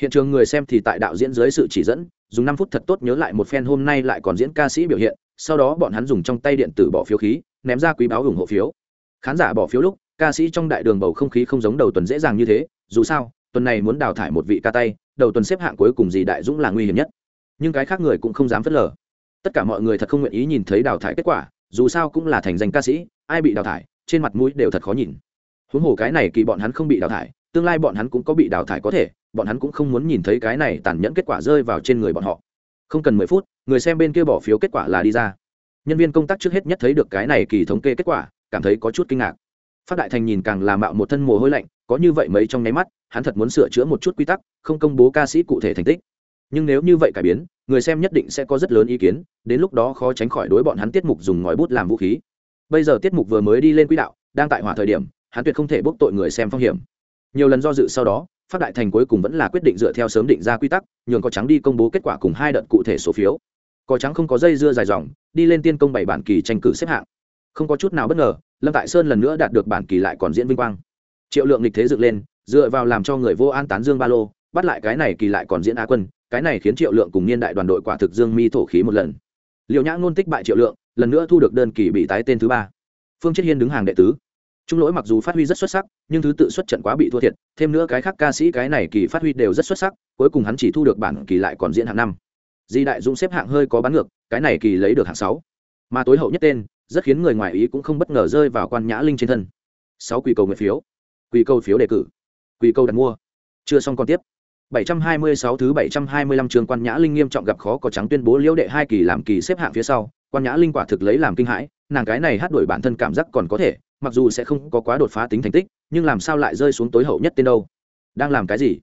[SPEAKER 1] Hiện trường người xem thì tại đạo diễn dưới sự chỉ dẫn, dùng năm phút thật tốt nhớ lại một phen hôm nay lại còn diễn ca sĩ biểu hiện, sau đó bọn hắn dùng trong tay điện tử bỏ phiếu khí, ném ra quý báo ủng hộ phiếu. Khán giả bỏ phiếu lúc, ca sĩ trong đại đường bầu không khí không giống đầu tuần dễ dàng như thế, dù sao, tuần này muốn đào thải một vị ca tay đầu tuần xếp hạng cuối cùng gì đại dũng là nguy hiểm nhất. Nhưng cái khác người cũng không dám phớt lờ. Tất cả mọi người thật không nguyện ý nhìn thấy đào thải kết quả, dù sao cũng là thành danh ca sĩ, ai bị đào thải, trên mặt mũi đều thật khó nhìn. Huống hồ cái này kỳ bọn hắn không bị đào thải, tương lai bọn hắn cũng có bị đào thải có thể, bọn hắn cũng không muốn nhìn thấy cái này tàn nhẫn kết quả rơi vào trên người bọn họ. Không cần mười phút, người xem bên kia bỏ phiếu kết quả là đi ra. Nhân viên công tác trước hết nhất thấy được cái này kỳ thống kê kết quả, cảm thấy có chút kinh ngạc. Phát đại thành nhìn càng làm mạo một thân mồ hôi lạnh có như vậy mấy trong nháy mắt, hắn thật muốn sửa chữa một chút quy tắc, không công bố ca sĩ cụ thể thành tích. Nhưng nếu như vậy cải biến, người xem nhất định sẽ có rất lớn ý kiến, đến lúc đó khó tránh khỏi đối bọn hắn tiết mục dùng ngòi bút làm vũ khí. Bây giờ tiết mục vừa mới đi lên quỹ đạo, đang tại hỏa thời điểm, hắn tuyệt không thể bốc tội người xem phong hiểm. Nhiều lần do dự sau đó phát đại thành cuối cùng vẫn là quyết định dựa theo sớm định ra quy tắc, nhường có trắng đi công bố kết quả cùng hai đợt cụ thể số phiếu. Có trắng không có dây dưa dài dòng, đi lên tiên công bảy bản kỳ tranh cử xếp hạng. Không có chút nào bất ngờ, lâm tại sơn lần nữa đạt được bản kỳ lại còn diễn vinh quang triệu lượng lịch thế dựng lên, dựa vào làm cho người vô an tán dương ba lô, bắt lại cái này kỳ lại còn diễn á quân, cái này khiến triệu lượng cùng niên đại đoàn đội quả thực dương mi thổ khí một lần. Liệu nhã ngôn tích bại triệu lượng, lần nữa thu được đơn kỳ bị tái tên thứ ba. Phương chiết hiên đứng hàng đệ tứ. Trung lỗi mặc dù phát huy rất xuất sắc, nhưng thứ tự xuất trận quá bị thua thiệt, thêm nữa cái khác ca sĩ cái này kỳ phát huy đều rất xuất sắc, cuối cùng hắn chỉ thu được bản kỳ lại còn diễn hạng năm. Di đại dũng xếp hạng hơi có bán ngược, cái này kỳ lấy được hạng sáu. Mà tối hậu nhất tên, rất khiến người ngoài ý cũng không bất ngờ rơi vào quan nhã linh trên thân. Sáu quỷ cầu nguyện phiếu quy câu phiếu đề cử. Quy câu đặt mua. Chưa xong còn tiếp. 726 thứ 725 trường quan nhã linh nghiêm trọng gặp khó có trắng tuyên bố liễu đệ hai kỳ làm kỳ xếp hạng phía sau. Quan nhã linh quả thực lấy làm kinh hãi, nàng cái này hát đuổi bản thân cảm giác còn có thể, mặc dù sẽ không có quá đột phá tính thành tích, nhưng làm sao lại rơi xuống tối hậu nhất tên đâu? Đang làm cái gì?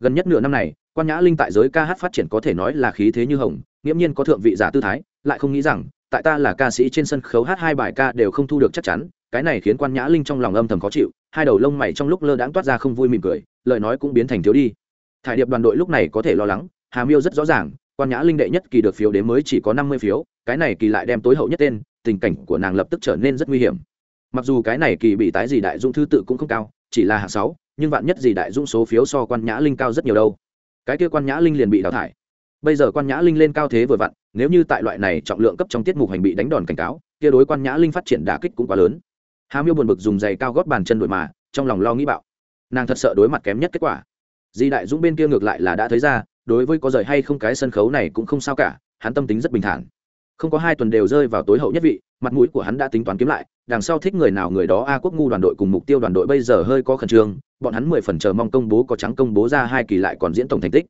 [SPEAKER 1] Gần nhất nửa năm này, quan nhã linh tại giới ca hát phát triển có thể nói là khí thế như hồng, nghiễm nhiên có thượng vị giả tư thái, lại không nghĩ rằng, tại ta là ca sĩ trên sân khấu hát hai bài ca đều không thu được chắc chắn, cái này khiến quan nhã linh trong lòng âm thầm khó chịu hai đầu lông mày trong lúc lơ đãng toát ra không vui mỉm cười, lời nói cũng biến thành thiếu đi. Thải điệp đoàn đội lúc này có thể lo lắng, hà miêu rất rõ ràng, quan nhã linh đệ nhất kỳ được phiếu đến mới chỉ có năm mươi phiếu, cái này kỳ lại đem tối hậu nhất tên, tình cảnh của nàng lập tức trở nên rất nguy hiểm. Mặc dù cái này kỳ bị tái gì đại dung thứ tự cũng không cao, chỉ là hạng sáu, nhưng vạn nhất gì đại dung số phiếu so quan nhã linh cao rất nhiều đâu. Cái kia quan nhã linh liền bị đào thải. Bây giờ quan nhã linh lên cao thế vừa vặn, nếu như tại loại này trọng lượng cấp trong tiết mục hành bị đánh đòn cảnh cáo, kia đối quan nhã linh phát triển đả kích cũng quá lớn hà miêu buồn bực dùng giày cao gót bàn chân đổi mà, trong lòng lo nghĩ bạo. Nàng thật sợ đối mặt kém nhất kết quả. Di đại dũng bên kia ngược lại là đã thấy ra, đối với có rời hay không cái sân khấu này cũng không sao cả, hắn tâm tính rất bình thản. Không có hai tuần đều rơi vào tối hậu nhất vị, mặt mũi của hắn đã tính toán kiếm lại, đằng sau thích người nào người đó a quốc ngu đoàn đội cùng mục tiêu đoàn đội bây giờ hơi có khẩn trương, bọn hắn mười phần chờ mong công bố có trắng công bố ra hai kỳ lại còn diễn tổng thành tích.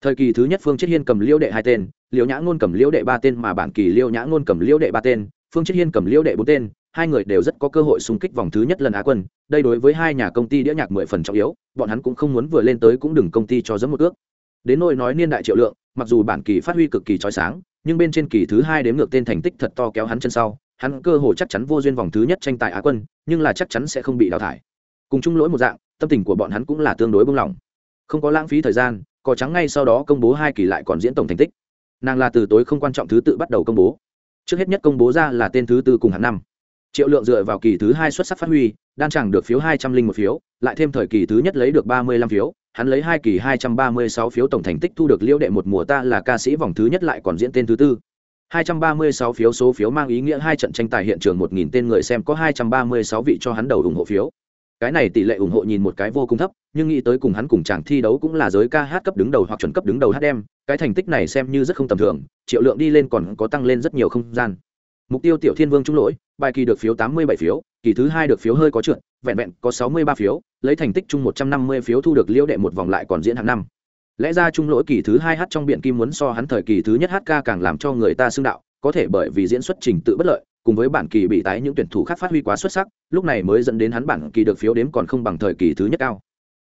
[SPEAKER 1] Thời kỳ thứ nhất phương chiết hiên cầm liễu đệ hai tên Liễu nhã ngôn cầm liễu đệ ba tên mà bản kỳ Liễu nhã ngôn cầm liễu đệ ba tên, phương chiết hiên cầm liễu đệ bốn tên hai người đều rất có cơ hội xung kích vòng thứ nhất lần á quân, đây đối với hai nhà công ty đĩa nhạc mười phần trọng yếu, bọn hắn cũng không muốn vừa lên tới cũng đừng công ty cho dẫm một ước. Đến nỗi nói niên đại triệu lượng, mặc dù bản kỳ phát huy cực kỳ trói sáng, nhưng bên trên kỳ thứ hai đếm ngược tên thành tích thật to kéo hắn chân sau, hắn cơ hội chắc chắn vô duyên vòng thứ nhất tranh tài á quân, nhưng là chắc chắn sẽ không bị đào thải. Cùng chung lỗi một dạng, tâm tình của bọn hắn cũng là tương đối bông lỏng không có lãng phí thời gian, cò trắng ngay sau đó công bố hai kỳ lại còn diễn tổng thành tích. Nàng là từ tối không quan trọng thứ tự bắt đầu công bố. Trước hết nhất công bố ra là tên thứ tư cùng hàng năm triệu lượng dựa vào kỳ thứ hai xuất sắc phát huy, đan chẳng được phiếu hai trăm linh một phiếu, lại thêm thời kỳ thứ nhất lấy được ba mươi lăm phiếu, hắn lấy hai kỳ hai trăm ba mươi sáu phiếu tổng thành tích thu được liễu đệ một mùa ta là ca sĩ vòng thứ nhất lại còn diễn tên thứ tư. hai trăm ba mươi sáu phiếu số phiếu mang ý nghĩa hai trận tranh tài hiện trường một nghìn tên người xem có hai trăm ba mươi sáu vị cho hắn đầu ủng hộ phiếu. Cái này tỷ lệ ủng hộ nhìn một cái vô cùng thấp, nhưng nghĩ tới cùng hắn cùng chàng thi đấu cũng là giới ca hát cấp đứng đầu hoặc chuẩn cấp đứng đầu hát đem, cái thành tích này xem như rất không tầm thường, triệu lượng đi lên còn có tăng lên rất nhiều không gian mục tiêu tiểu thiên vương trung lỗi, bài kỳ được phiếu tám mươi bảy phiếu, kỳ thứ hai được phiếu hơi có trượt, vẹn vẹn có sáu mươi ba phiếu, lấy thành tích chung một trăm năm mươi phiếu thu được liễu đệ một vòng lại còn diễn hàng năm. Lẽ ra trung lỗi kỳ thứ hai hát trong biện kim muốn so hắn thời kỳ thứ nhất hát ca càng làm cho người ta xưng đạo, có thể bởi vì diễn xuất trình tự bất lợi, cùng với bản kỳ bị tái những tuyển thủ khác phát huy quá xuất sắc, lúc này mới dẫn đến hắn bản kỳ được phiếu đếm còn không bằng thời kỳ thứ nhất cao.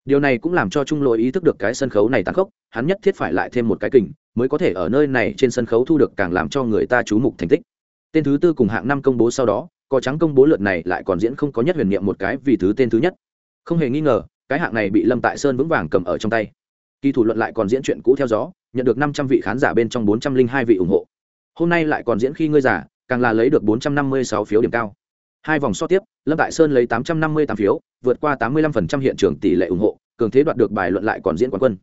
[SPEAKER 1] Điều này cũng làm cho trung lỗi ý thức được cái sân khấu này tàn khốc, hắn nhất thiết phải lại thêm một cái kình, mới có thể ở nơi này trên sân khấu thu được càng làm cho người ta chú mục thành tích tên thứ tư cùng hạng năm công bố sau đó có trắng công bố lượt này lại còn diễn không có nhất huyền niệm một cái vì thứ tên thứ nhất. Không hề nghi ngờ, cái hạng này bị lâm tại sơn vững vàng cầm ở trong tay. Kỳ thủ luận lại còn diễn chuyện cũ theo gió, nhận được năm trăm vị khán giả bên trong bốn trăm linh hai vị ủng hộ. Hôm nay lại còn diễn khi ngươi giả càng là lấy được bốn trăm năm mươi sáu phiếu điểm cao. Hai vòng so tiếp, lâm tại sơn lấy tám trăm năm mươi tám phiếu, vượt qua tám mươi 85% hiện trường tỷ lệ ủng hộ, cường thế đoạt được bài luận lại còn diễn quán quân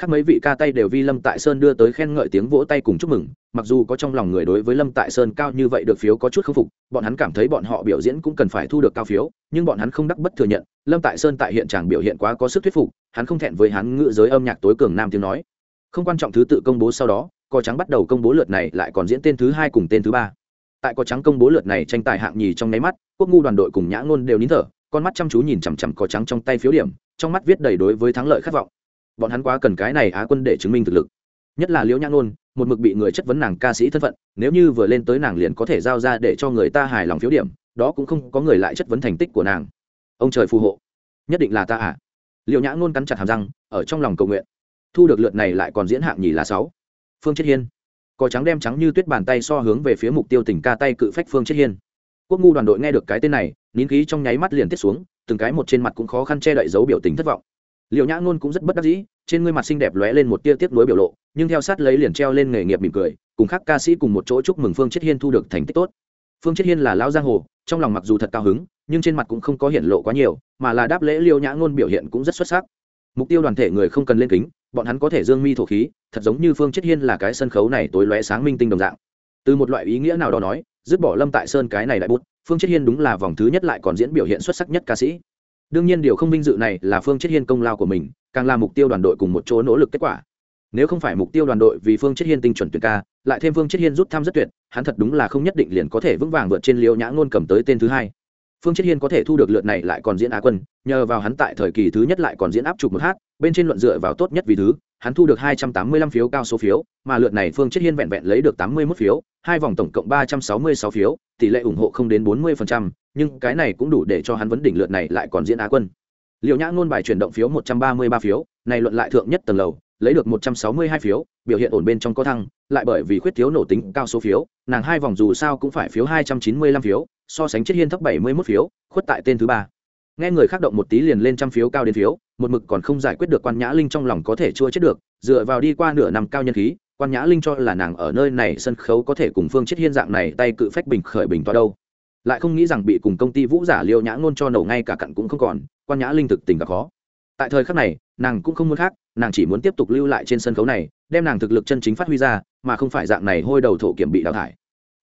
[SPEAKER 1] khác mấy vị ca tay đều vi lâm tại sơn đưa tới khen ngợi tiếng vỗ tay cùng chúc mừng, mặc dù có trong lòng người đối với lâm tại sơn cao như vậy được phiếu có chút khâm phục, bọn hắn cảm thấy bọn họ biểu diễn cũng cần phải thu được cao phiếu, nhưng bọn hắn không đắc bất thừa nhận, lâm tại sơn tại hiện trạng biểu hiện quá có sức thuyết phục, hắn không thẹn với hắn ngữ giới âm nhạc tối cường nam tiếng nói. Không quan trọng thứ tự công bố sau đó cò trắng bắt đầu công bố lượt này lại còn diễn tên thứ hai cùng tên thứ ba. Tại cò trắng công bố lượt này tranh tài hạng nhì trong nháy mắt, quốc ngu đoàn đội cùng nhã ngôn đều nín thở, con mắt chăm chú nhìn chằm chằm cò trắng trong tay phiếu điểm, trong mắt viết đầy đối với thắng lợi khát vọng bọn hắn quá cần cái này á quân để chứng minh thực lực. Nhất là liễu nhã ngôn, một mực bị người chất vấn nàng ca sĩ thân phận, nếu như vừa lên tới nàng liền có thể giao ra để cho người ta hài lòng phiếu điểm, đó cũng không có người lại chất vấn thành tích của nàng. Ông trời phù hộ. Nhất định là ta à? Liệu nhã ngôn cắn chặt hàm răng, ở trong lòng cầu nguyện. Thu được lượt này lại còn diễn hạng nhì là sáu. Phương chết hiên. Cò trắng đem trắng như tuyết bàn tay so hướng về phía mục tiêu tỉnh ca tay cự phách phương chết hiên. Quốc ngu đoàn đội nghe được cái tên này, nín khí trong nháy mắt liền tiết xuống, từng cái một trên mặt cũng khó khăn che đậy dấu biểu tình thất vọng liệu nhã ngôn cũng rất bất đắc dĩ, trên gương mặt xinh đẹp lóe lên một tia tiếc nuối biểu lộ, nhưng theo sát lấy liền treo lên nghề nghiệp mỉm cười, cùng các ca sĩ cùng một chỗ chúc mừng phương chết hiên thu được thành tích tốt. Phương chết hiên là lão giang hồ, trong lòng mặc dù thật cao hứng, nhưng trên mặt cũng không có hiện lộ quá nhiều, mà là đáp lễ liêu nhã ngôn biểu hiện cũng rất xuất sắc. Mục tiêu đoàn thể người không cần lên kính, bọn hắn có thể dương mi thổ khí, thật giống như phương chết hiên là cái sân khấu này tối lóe sáng minh tinh đồng dạng. Từ một loại ý nghĩa nào đó nói, dứt bỏ lâm tại sơn cái này lại bút, phương chết hiên đúng là vòng thứ nhất lại còn diễn biểu hiện xuất sắc nhất ca sĩ đương nhiên điều không vinh dự này là phương chết hiên công lao của mình, càng là mục tiêu đoàn đội cùng một chỗ nỗ lực kết quả. Nếu không phải mục tiêu đoàn đội vì phương chết hiên tinh chuẩn tuyển ca, lại thêm phương chết hiên rút thăm rất tuyệt, hắn thật đúng là không nhất định liền có thể vững vàng vượt trên liêu nhã ngôn cầm tới tên thứ hai. Phương chết hiên có thể thu được lượt này lại còn diễn á quân, nhờ vào hắn tại thời kỳ thứ nhất lại còn diễn áp chụp một hát, bên trên luận dựa vào tốt nhất vì thứ hắn thu được hai trăm tám mươi lăm phiếu cao số phiếu mà lượt này phương chết hiên vẹn vẹn lấy được 81 phiếu hai vòng tổng cộng ba trăm sáu mươi sáu phiếu tỷ lệ ủng hộ không đến bốn mươi phần trăm, nhưng cái này cũng đủ để cho hắn vấn đỉnh lượt này lại còn diễn á quân. Liễu nhã ngôn bài chuyển động phiếu một trăm ba mươi ba phiếu này luận lại thượng nhất tầng lầu lấy được một trăm sáu mươi hai phiếu biểu hiện ổn bên trong có thăng lại bởi vì khuyết thiếu nổ tính cao số phiếu nàng hai vòng dù sao cũng phải phiếu hai trăm chín mươi lăm phiếu so sánh chết hiên thấp 71 phiếu khuất tại tên thứ ba nghe người khác động một tí liền lên trăm phiếu cao đến phiếu, một mực còn không giải quyết được quan nhã linh trong lòng có thể chua chết được, dựa vào đi qua nửa năm cao nhân khí, quan nhã linh cho là nàng ở nơi này sân khấu có thể cùng phương chết hiên dạng này tay cự phách bình khởi bình to đâu. Lại không nghĩ rằng bị cùng công ty vũ giả liêu nhã ngôn cho nổ ngay cả cặn cũng không còn, quan nhã linh thực tình gặp khó. Tại thời khắc này, nàng cũng không muốn khác, nàng chỉ muốn tiếp tục lưu lại trên sân khấu này, đem nàng thực lực chân chính phát huy ra, mà không phải dạng này hôi đầu thổ kiểm bị đào thải.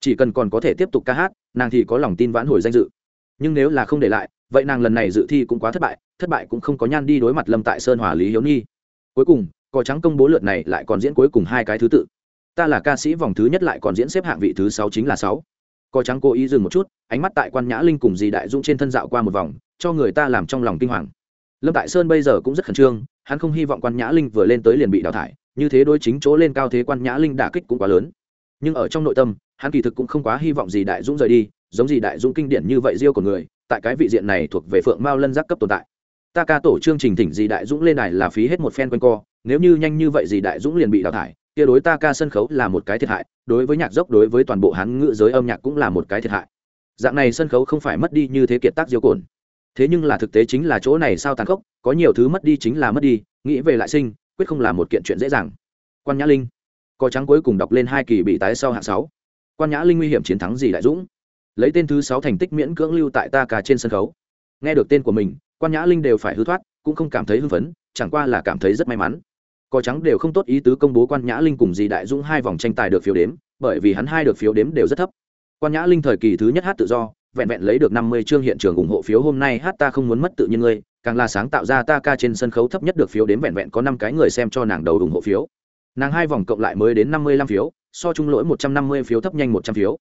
[SPEAKER 1] Chỉ cần còn có thể tiếp tục ca hát, nàng thì có lòng tin vãn hồi danh dự. Nhưng nếu là không để lại vậy nàng lần này dự thi cũng quá thất bại thất bại cũng không có nhan đi đối mặt lâm tại sơn hòa lý hiếu nhi. Cuối cùng, cò trắng công bố lượt này lại còn diễn cuối cùng hai cái thứ tự. Ta là ca sĩ vòng thứ nhất lại còn diễn xếp hạng vị thứ sáu chính là sáu. Cò trắng cố ý dừng một chút, ánh mắt tại quan nhã linh cùng dì đại dũng trên thân dạo qua một vòng, cho người ta làm trong lòng kinh hoàng. Lâm tại sơn bây giờ cũng rất khẩn trương, hắn không hy vọng quan nhã linh vừa lên tới liền bị đào thải, như thế đối chính chỗ lên cao thế quan nhã linh đả kích cũng quá lớn. Nhưng ở trong nội tâm, hắn kỳ thực cũng không quá hy vọng gì đại dũng rời đi, giống gì đại dũng kinh điển như vậy riêu của người tại cái vị diện này thuộc về phượng mao lân giác cấp tồn tại. Ta ca tổ chương trình thỉnh dì đại dũng lên đài là phí hết một phen quanh co, nếu như nhanh như vậy dì đại dũng liền bị đào thải, kia đối ta ca sân khấu là một cái thiệt hại, đối với nhạc dốc, đối với toàn bộ hán ngữ giới âm nhạc cũng là một cái thiệt hại. Dạng này sân khấu không phải mất đi như thế kiệt tác diêu cồn. Thế nhưng là thực tế chính là chỗ này sao tàn khốc, có nhiều thứ mất đi chính là mất đi, nghĩ về lại sinh, quyết không là một kiện chuyện dễ dàng. Quan nhã linh, có trắng cuối cùng đọc lên hai kỳ bị tái sau hạng sáu. Quan nhã linh nguy hiểm chiến thắng gì đại dũng lấy tên thứ sáu thành tích miễn cưỡng lưu tại ta cả trên sân khấu. Nghe được tên của mình, quan nhã linh đều phải hư thoát, cũng không cảm thấy hưng phấn, chẳng qua là cảm thấy rất may mắn. Có trắng đều không tốt ý tứ công bố quan nhã linh cùng dì đại dũng hai vòng tranh tài được phiếu đếm, bởi vì hắn hai được phiếu đếm đều rất thấp. Quan nhã linh thời kỳ thứ nhất hát tự do, vẹn vẹn lấy được năm mươi chương hiện trường ủng hộ phiếu hôm nay hát ta không muốn mất tự nhiên ngươi, càng là sáng tạo ra ta ca trên sân khấu thấp nhất được phiếu đếm vẹn vẹn có năm cái người xem cho nàng đầu ủng hộ phiếu. Nàng hai vòng cộng lại mới đến năm mươi lăm phiếu, so chung lỗi một trăm năm mươi phiếu thấp nhanh một trăm phiếu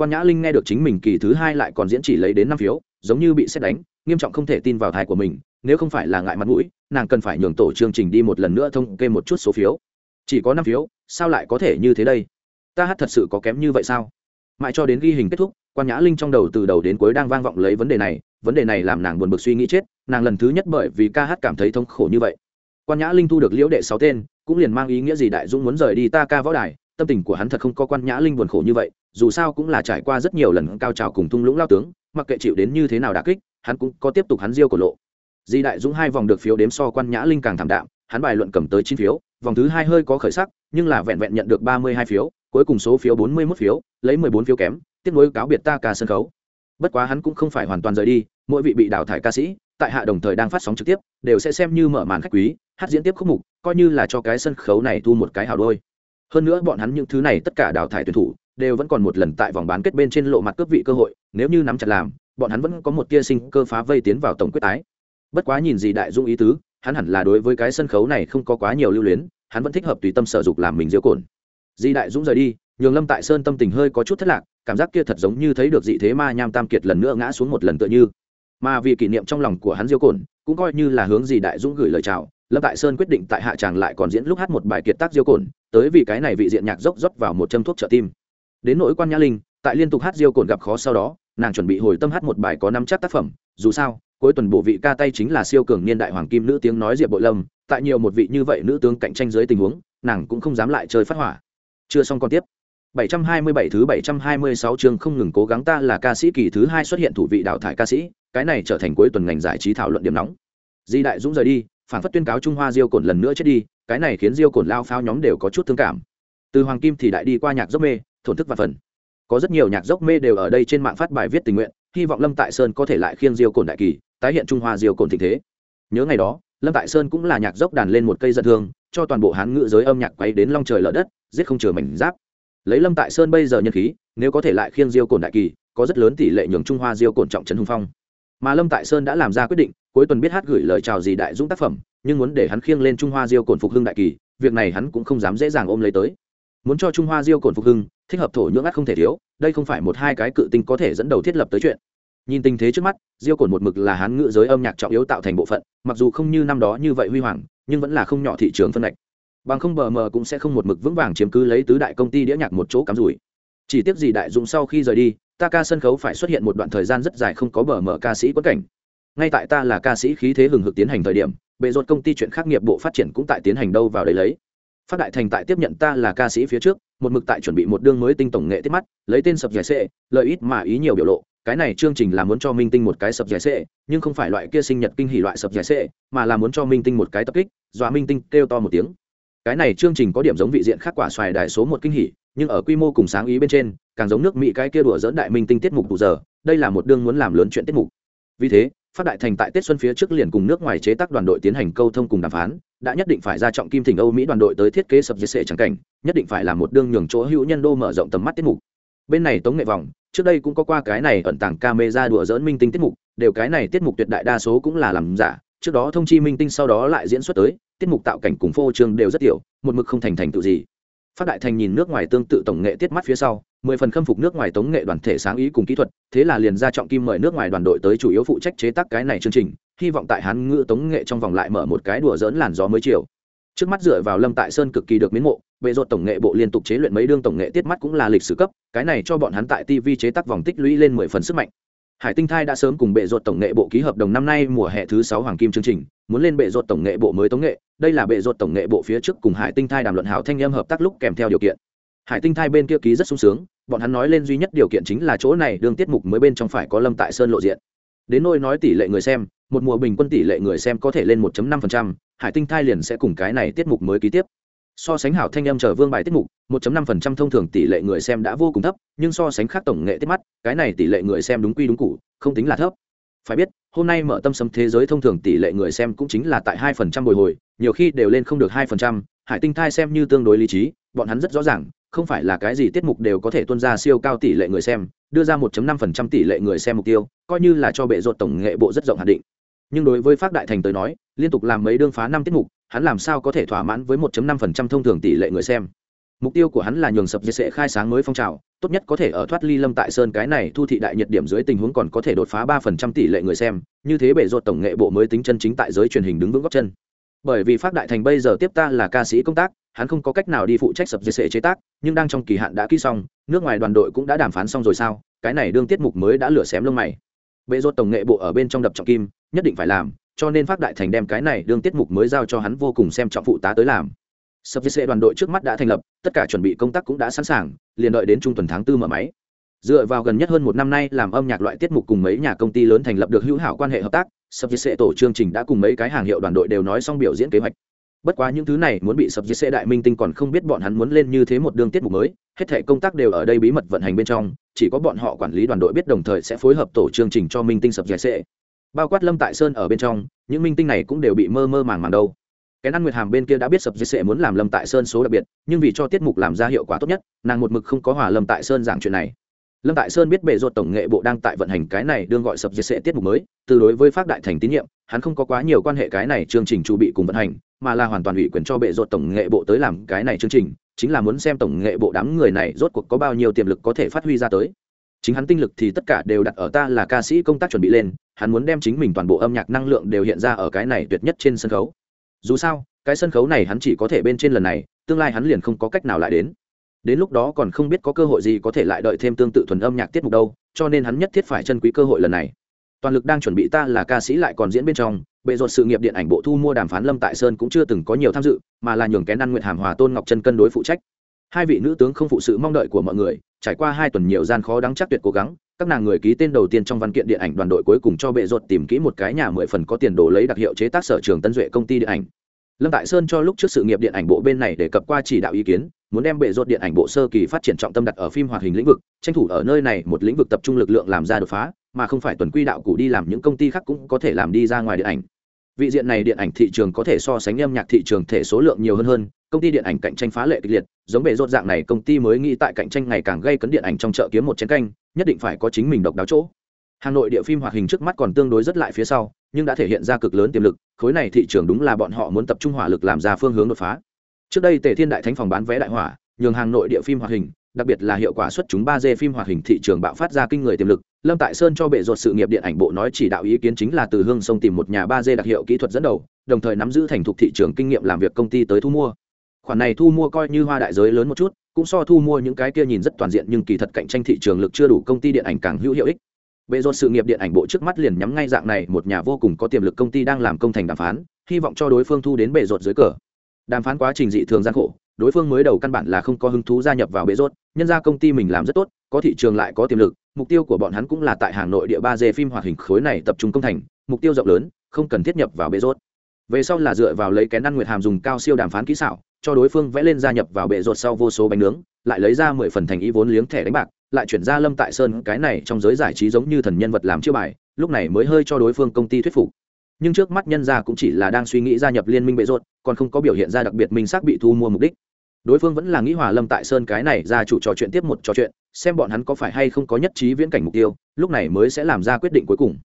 [SPEAKER 1] quan nhã linh nghe được chính mình kỳ thứ hai lại còn diễn chỉ lấy đến năm phiếu, giống như bị xét đánh, nghiêm trọng không thể tin vào thai của mình, nếu không phải là ngại mặt mũi, nàng cần phải nhường tổ chương trình đi một lần nữa thông kê một chút số phiếu. Chỉ có năm phiếu, sao lại có thể như thế đây? Ta hát thật sự có kém như vậy sao? Mãi cho đến ghi hình kết thúc, quan nhã linh trong đầu từ đầu đến cuối đang vang vọng lấy vấn đề này, vấn đề này làm nàng buồn bực suy nghĩ chết, nàng lần thứ nhất bởi vì ca hát cảm thấy thống khổ như vậy. Quan nhã linh thu được liễu đệ sáu tên, cũng liền mang ý nghĩa gì đại dũng muốn rời đi ta ca võ đài tâm tình của hắn thật không có quan nhã linh buồn khổ như vậy, dù sao cũng là trải qua rất nhiều lần cao trào cùng thung lũng lao tướng, mặc kệ chịu đến như thế nào đà kích, hắn cũng có tiếp tục hắn diêu của lộ. Di đại dũng hai vòng được phiếu đếm so quan nhã linh càng thảm đạm, hắn bài luận cầm tới chín phiếu, vòng thứ hai hơi có khởi sắc, nhưng là vẹn vẹn nhận được ba mươi hai phiếu, cuối cùng số phiếu bốn mươi mốt phiếu, lấy mười bốn phiếu kém, tiếp nối cáo biệt ta ca sân khấu. Bất quá hắn cũng không phải hoàn toàn rời đi, mỗi vị bị đào thải ca sĩ, tại hạ đồng thời đang phát sóng trực tiếp, đều sẽ xem như mở màn khách quý, hát diễn tiếp khúc mục, coi như là cho cái sân khấu này thu một cái hào đôi hơn nữa bọn hắn những thứ này tất cả đào thải tuyển thủ đều vẫn còn một lần tại vòng bán kết bên trên lộ mặt cướp vị cơ hội, nếu như nắm chặt làm, bọn hắn vẫn có một tia sinh cơ phá vây tiến vào tổng quyết tái. Bất quá nhìn gì đại dung ý tứ, hắn hẳn là đối với cái sân khấu này không có quá nhiều lưu luyến, hắn vẫn thích hợp tùy tâm sở dục làm mình diêu cồn. Di đại dũng rời đi, nhường lâm tại sơn tâm tình hơi có chút thất lạc, cảm giác kia thật giống như thấy được dị thế ma nham tam kiệt lần nữa ngã xuống một lần tựa như. Mà vì kỷ niệm trong lòng của hắn diêu cồn, cũng coi như là hướng di đại dũng gửi lời chào, lâm tại sơn quyết định tại hạ tràng lại còn diễn lúc hát một bài kiệt tác diêu cồn tới vì cái này vị diện nhạc dốc rót vào một châm thuốc trợ tim. Đến nỗi quan nhã linh, tại liên tục hát diêu cồn gặp khó sau đó, nàng chuẩn bị hồi tâm hát một bài có năm chắc tác phẩm, dù sao, cuối tuần bộ vị ca tay chính là siêu cường niên đại hoàng kim nữ tiếng nói diệp bội lâm, tại nhiều một vị như vậy nữ tướng cạnh tranh dưới tình huống, nàng cũng không dám lại chơi phát hỏa. Chưa xong còn tiếp. 727 thứ 726 chương không ngừng cố gắng ta là ca sĩ kỳ thứ hai xuất hiện thủ vị đào thải ca sĩ, cái này trở thành cuối tuần ngành giải trí thảo luận điểm nóng. Di đại dũng rời đi phản phất tuyên cáo trung hoa diêu Cổn lần nữa chết đi, cái này khiến diêu Cổn lao phao nhóm đều có chút thương cảm. Từ hoàng kim thì đại đi qua nhạc dốc mê, thổn thức và phần. Có rất nhiều nhạc dốc mê đều ở đây trên mạng phát bài viết tình nguyện, hy vọng lâm tại sơn có thể lại khiêng diêu Cổn đại kỳ, tái hiện trung hoa diêu Cổn tình thế. Nhớ ngày đó, lâm tại sơn cũng là nhạc dốc đàn lên một cây dân thương, cho toàn bộ hán ngữ giới âm nhạc quay đến long trời lở đất, giết không chừa mảnh giáp. Lấy lâm tại sơn bây giờ nhân khí, nếu có thể lại khiêng diêu Cổn đại kỳ, có rất lớn tỷ lệ nhường trung hoa diêu Cổn trọng trấn hùng phong mà lâm tại sơn đã làm ra quyết định, cuối tuần biết hát gửi lời chào gì đại dũng tác phẩm, nhưng muốn để hắn khiêng lên trung hoa diêu Cổn phục hưng đại kỳ, việc này hắn cũng không dám dễ dàng ôm lấy tới. Muốn cho trung hoa diêu Cổn phục hưng thích hợp thổ nhưỡng ắt không thể thiếu, đây không phải một hai cái cự tinh có thể dẫn đầu thiết lập tới chuyện. Nhìn tình thế trước mắt, diêu Cổn một mực là hắn ngữ giới âm nhạc trọng yếu tạo thành bộ phận, mặc dù không như năm đó như vậy huy hoàng, nhưng vẫn là không nhỏ thị trường phân lệch bằng không bờ mờ cũng sẽ không một mực vững vàng chiếm cứ lấy tứ đại công ty đĩa nhạc một chỗ cắm rủi. Chỉ tiếc gì đại dũng sau khi rời đi ta ca sân khấu phải xuất hiện một đoạn thời gian rất dài không có bờ mở ca sĩ quất cảnh. Ngay tại ta là ca sĩ khí thế hừng hực tiến hành thời điểm bệ rột công ty chuyện khác nghiệp bộ phát triển cũng tại tiến hành đâu vào đấy lấy. Phát đại thành tại tiếp nhận ta là ca sĩ phía trước một mực tại chuẩn bị một đương mới tinh tổng nghệ tiết mắt lấy tên sập giải sệ, lợi ít mà ý nhiều biểu lộ. Cái này chương trình là muốn cho minh tinh một cái sập giải sệ, nhưng không phải loại kia sinh nhật kinh hỉ loại sập giải sệ, mà là muốn cho minh tinh một cái tập kích dọa minh tinh kêu to một tiếng. Cái này chương trình có điểm giống vị diện khác quả xoài đại số một kinh hỉ nhưng ở quy mô cùng sáng ý bên trên, càng giống nước mỹ cái kia đùa dỡn đại minh tinh tiết mục đủ giờ, đây là một đương muốn làm lớn chuyện tiết mục. Vì thế, phát đại thành tại tết xuân phía trước liền cùng nước ngoài chế tác đoàn đội tiến hành câu thông cùng đàm phán, đã nhất định phải ra trọng kim thỉnh âu mỹ đoàn đội tới thiết kế sập dây sệ trắng cảnh, nhất định phải là một đương nhường chỗ hữu nhân đô mở rộng tầm mắt tiết mục. Bên này tống nghệ vòng trước đây cũng có qua cái này ẩn tàng ca mê ra đùa dỡn minh tinh tiết mục, đều cái này tiết mục tuyệt đại đa số cũng là làm giả, trước đó thông chi minh tinh sau đó lại diễn xuất tới, tiết mục tạo cảnh cùng phô trương đều rất tiểu, một mực không thành thành tựu gì phát đại thành nhìn nước ngoài tương tự tổng nghệ tiết mắt phía sau, mười phần khâm phục nước ngoài tống nghệ đoàn thể sáng ý cùng kỹ thuật, thế là liền ra trọng kim mời nước ngoài đoàn đội tới chủ yếu phụ trách chế tác cái này chương trình, hy vọng tại hán ngữ tống nghệ trong vòng lại mở một cái đùa dỡn làn gió mới chiều. Trước mắt dựa vào lâm tại sơn cực kỳ được miến mộ, bệ rột tổng nghệ bộ liên tục chế luyện mấy đương tổng nghệ tiết mắt cũng là lịch sử cấp, cái này cho bọn hắn tại tv chế tác vòng tích lũy lên mười phần sức mạnh hải tinh thai đã sớm cùng bệ ruột tổng nghệ bộ ký hợp đồng năm nay mùa hè thứ sáu hoàng kim chương trình muốn lên bệ ruột tổng nghệ bộ mới tống nghệ. Đây là bệ ruột tổng nghệ bộ phía trước cùng hải tinh thai đàm luận hảo thanh em hợp tác lúc kèm theo điều kiện. Hải tinh thai bên kia ký rất sung sướng bọn hắn nói lên duy nhất điều kiện chính là chỗ này đương tiết mục mới bên trong phải có lâm tại sơn lộ diện. Đến nôi nói tỷ lệ người xem một mùa bình quân tỷ lệ người xem có thể lên 1.5%, hải tinh thai liền sẽ cùng cái này tiết mục mới ký tiếp so sánh hảo thanh âm chờ vương bài tiết mục 1.5% thông thường tỷ lệ người xem đã vô cùng thấp nhưng so sánh khác tổng nghệ tiết mắt cái này tỷ lệ người xem đúng quy đúng cụ không tính là thấp. Phải biết hôm nay mở tâm sấm thế giới thông thường tỷ lệ người xem cũng chính là tại 2% bồi hồi nhiều khi đều lên không được 2%, hải tinh thai xem như tương đối lý trí bọn hắn rất rõ ràng không phải là cái gì tiết mục đều có thể tuân ra siêu cao tỷ lệ người xem đưa ra 1.5% tỷ lệ người xem mục tiêu coi như là cho bệ ruột tổng nghệ bộ rất rộng hạn định. Nhưng đối với phát đại thành tới nói liên tục làm mấy đương phá năm tiết mục hắn làm sao có thể thỏa mãn với 1.5% thông thường tỷ lệ người xem? Mục tiêu của hắn là nhường sập dây sẽ khai sáng mới phong trào, tốt nhất có thể ở thoát ly lâm tại sơn cái này thu thị đại nhiệt điểm dưới tình huống còn có thể đột phá 3% tỷ lệ người xem, như thế bệ ruột tổng nghệ bộ mới tính chân chính tại giới truyền hình đứng vững góc chân. Bởi vì phát đại thành bây giờ tiếp ta là ca sĩ công tác, hắn không có cách nào đi phụ trách sập dây sệ chế tác, nhưng đang trong kỳ hạn đã ký xong, nước ngoài đoàn đội cũng đã đàm phán xong rồi sao? Cái này đương tiết mục mới đã lửa xém lông mày. Bệ ruột tổng nghệ bộ ở bên trong đập trọng kim, nhất định phải làm cho nên phát đại thành đem cái này đương tiết mục mới giao cho hắn vô cùng xem trọng phụ tá tới làm. Sập vc đoàn đội trước mắt đã thành lập, tất cả chuẩn bị công tác cũng đã sẵn sàng, liền đợi đến trung tuần tháng tư mở máy. Dựa vào gần nhất hơn một năm nay làm âm nhạc loại tiết mục cùng mấy nhà công ty lớn thành lập được hữu hảo quan hệ hợp tác, sập vc tổ chương trình đã cùng mấy cái hàng hiệu đoàn đội đều nói xong biểu diễn kế hoạch. Bất quá những thứ này muốn bị sập dưới xe đại minh tinh còn không biết bọn hắn muốn lên như thế một đường tiết mục mới, hết thể công tác đều ở đây bí mật vận hành bên trong, chỉ có bọn họ quản lý đoàn đội biết đồng thời sẽ phối hợp tổ chương trình cho minh tinh sập dưới xe bao quát lâm tại sơn ở bên trong, những minh tinh này cũng đều bị mơ mơ màng màng đâu. Cái ăn nguyệt hàm bên kia đã biết sập dưới sệ muốn làm lâm tại sơn số đặc biệt, nhưng vì cho tiết mục làm ra hiệu quả tốt nhất, nàng một mực không có hòa lâm tại sơn giảng chuyện này. Lâm tại sơn biết bệ ruột tổng nghệ bộ đang tại vận hành cái này đương gọi sập dưới sẽ tiết mục mới, từ đối với phát đại thành tín nhiệm, hắn không có quá nhiều quan hệ cái này chương trình chu bị cùng vận hành, mà là hoàn toàn ủy quyền cho bệ ruột tổng nghệ bộ tới làm cái này chương trình, chính là muốn xem tổng nghệ bộ đám người này rốt cuộc có bao nhiêu tiềm lực có thể phát huy ra tới chính hắn tinh lực thì tất cả đều đặt ở ta là ca sĩ công tác chuẩn bị lên, hắn muốn đem chính mình toàn bộ âm nhạc năng lượng đều hiện ra ở cái này tuyệt nhất trên sân khấu. Dù sao, cái sân khấu này hắn chỉ có thể bên trên lần này, tương lai hắn liền không có cách nào lại đến. Đến lúc đó còn không biết có cơ hội gì có thể lại đợi thêm tương tự thuần âm nhạc tiết mục đâu, cho nên hắn nhất thiết phải chân quý cơ hội lần này. Toàn lực đang chuẩn bị ta là ca sĩ lại còn diễn bên trong, bệ ruột sự nghiệp điện ảnh bộ thu mua đàm phán lâm tại sơn cũng chưa từng có nhiều tham dự, mà là nhường kén ăn nguyện hàm hòa tôn ngọc chân cân đối phụ trách. Hai vị nữ tướng không phụ sự mong đợi của mọi người trải qua hai tuần nhiều gian khó đáng chắc tuyệt cố gắng, các nàng người ký tên đầu tiên trong văn kiện điện ảnh đoàn đội cuối cùng cho bệ ruột tìm kỹ một cái nhà mười phần có tiền đồ lấy đặc hiệu chế tác sở trường tân duệ công ty điện ảnh. Lâm tại sơn cho lúc trước sự nghiệp điện ảnh bộ bên này để cập qua chỉ đạo ý kiến, muốn đem bệ ruột điện ảnh bộ sơ kỳ phát triển trọng tâm đặt ở phim hoạt hình lĩnh vực, tranh thủ ở nơi này một lĩnh vực tập trung lực lượng làm ra đột phá, mà không phải tuần quy đạo cụ đi làm những công ty khác cũng có thể làm đi ra ngoài điện ảnh. Vị diện này điện ảnh thị trường có thể so sánh âm nhạc thị trường thể số lượng nhiều hơn hơn công ty điện ảnh cạnh tranh phá lệ kịch liệt, giống bề rốt dạng này, công ty mới nghĩ tại cạnh tranh ngày càng gây cấn điện ảnh trong chợ kiếm một chén canh, nhất định phải có chính mình độc đáo chỗ. Hà nội địa phim hoạt hình trước mắt còn tương đối rất lại phía sau, nhưng đã thể hiện ra cực lớn tiềm lực, khối này thị trường đúng là bọn họ muốn tập trung hỏa lực làm ra phương hướng đột phá. Trước đây tề thiên đại thánh phòng bán vé đại hỏa, nhường Hà nội địa phim hoạt hình, đặc biệt là hiệu quả xuất chúng ba d phim hoạt hình thị trường bạo phát ra kinh người tiềm lực, lâm tại sơn cho bệ ruột sự nghiệp điện ảnh bộ nói chỉ đạo ý kiến chính là từ hương sông tìm một nhà ba d đặc hiệu kỹ thuật dẫn đầu, đồng thời nắm giữ thành thục thị trường kinh nghiệm làm việc công ty tới thu mua khoản này thu mua coi như hoa đại giới lớn một chút, cũng so thu mua những cái kia nhìn rất toàn diện nhưng kỳ thật cạnh tranh thị trường lực chưa đủ, công ty điện ảnh càng hữu hiệu ích. Bệ ruột sự nghiệp điện ảnh bộ trước mắt liền nhắm ngay dạng này, một nhà vô cùng có tiềm lực công ty đang làm công thành đàm phán, hy vọng cho đối phương thu đến bệ ruột dưới cờ. Đàm phán quá trình dị thường gian khổ, đối phương mới đầu căn bản là không có hứng thú gia nhập vào bệ rốt nhân ra công ty mình làm rất tốt, có thị trường lại có tiềm lực, mục tiêu của bọn hắn cũng là tại hà nội địa ba d phim hoạt hình khối này tập trung công thành, mục tiêu rộng lớn, không cần thiết nhập vào bệ rốt về sau là dựa vào lấy kén ăn nguyệt hàm dùng cao siêu đàm phán kỹ xảo, cho đối phương vẽ lên gia nhập vào bệ ruột sau vô số bánh nướng, lại lấy ra mười phần thành ý vốn liếng thẻ đánh bạc, lại chuyển ra lâm tại sơn, cái này trong giới giải trí giống như thần nhân vật làm chiêu bài, lúc này mới hơi cho đối phương công ty thuyết phục. Nhưng trước mắt nhân gia cũng chỉ là đang suy nghĩ gia nhập liên minh bệ ruột, còn không có biểu hiện ra đặc biệt minh xác bị thu mua mục đích. Đối phương vẫn là nghĩ hòa lâm tại sơn cái này ra chủ trò chuyện tiếp một trò chuyện, xem bọn hắn có phải hay không có nhất trí viễn cảnh mục tiêu, lúc này mới sẽ làm ra quyết định cuối cùng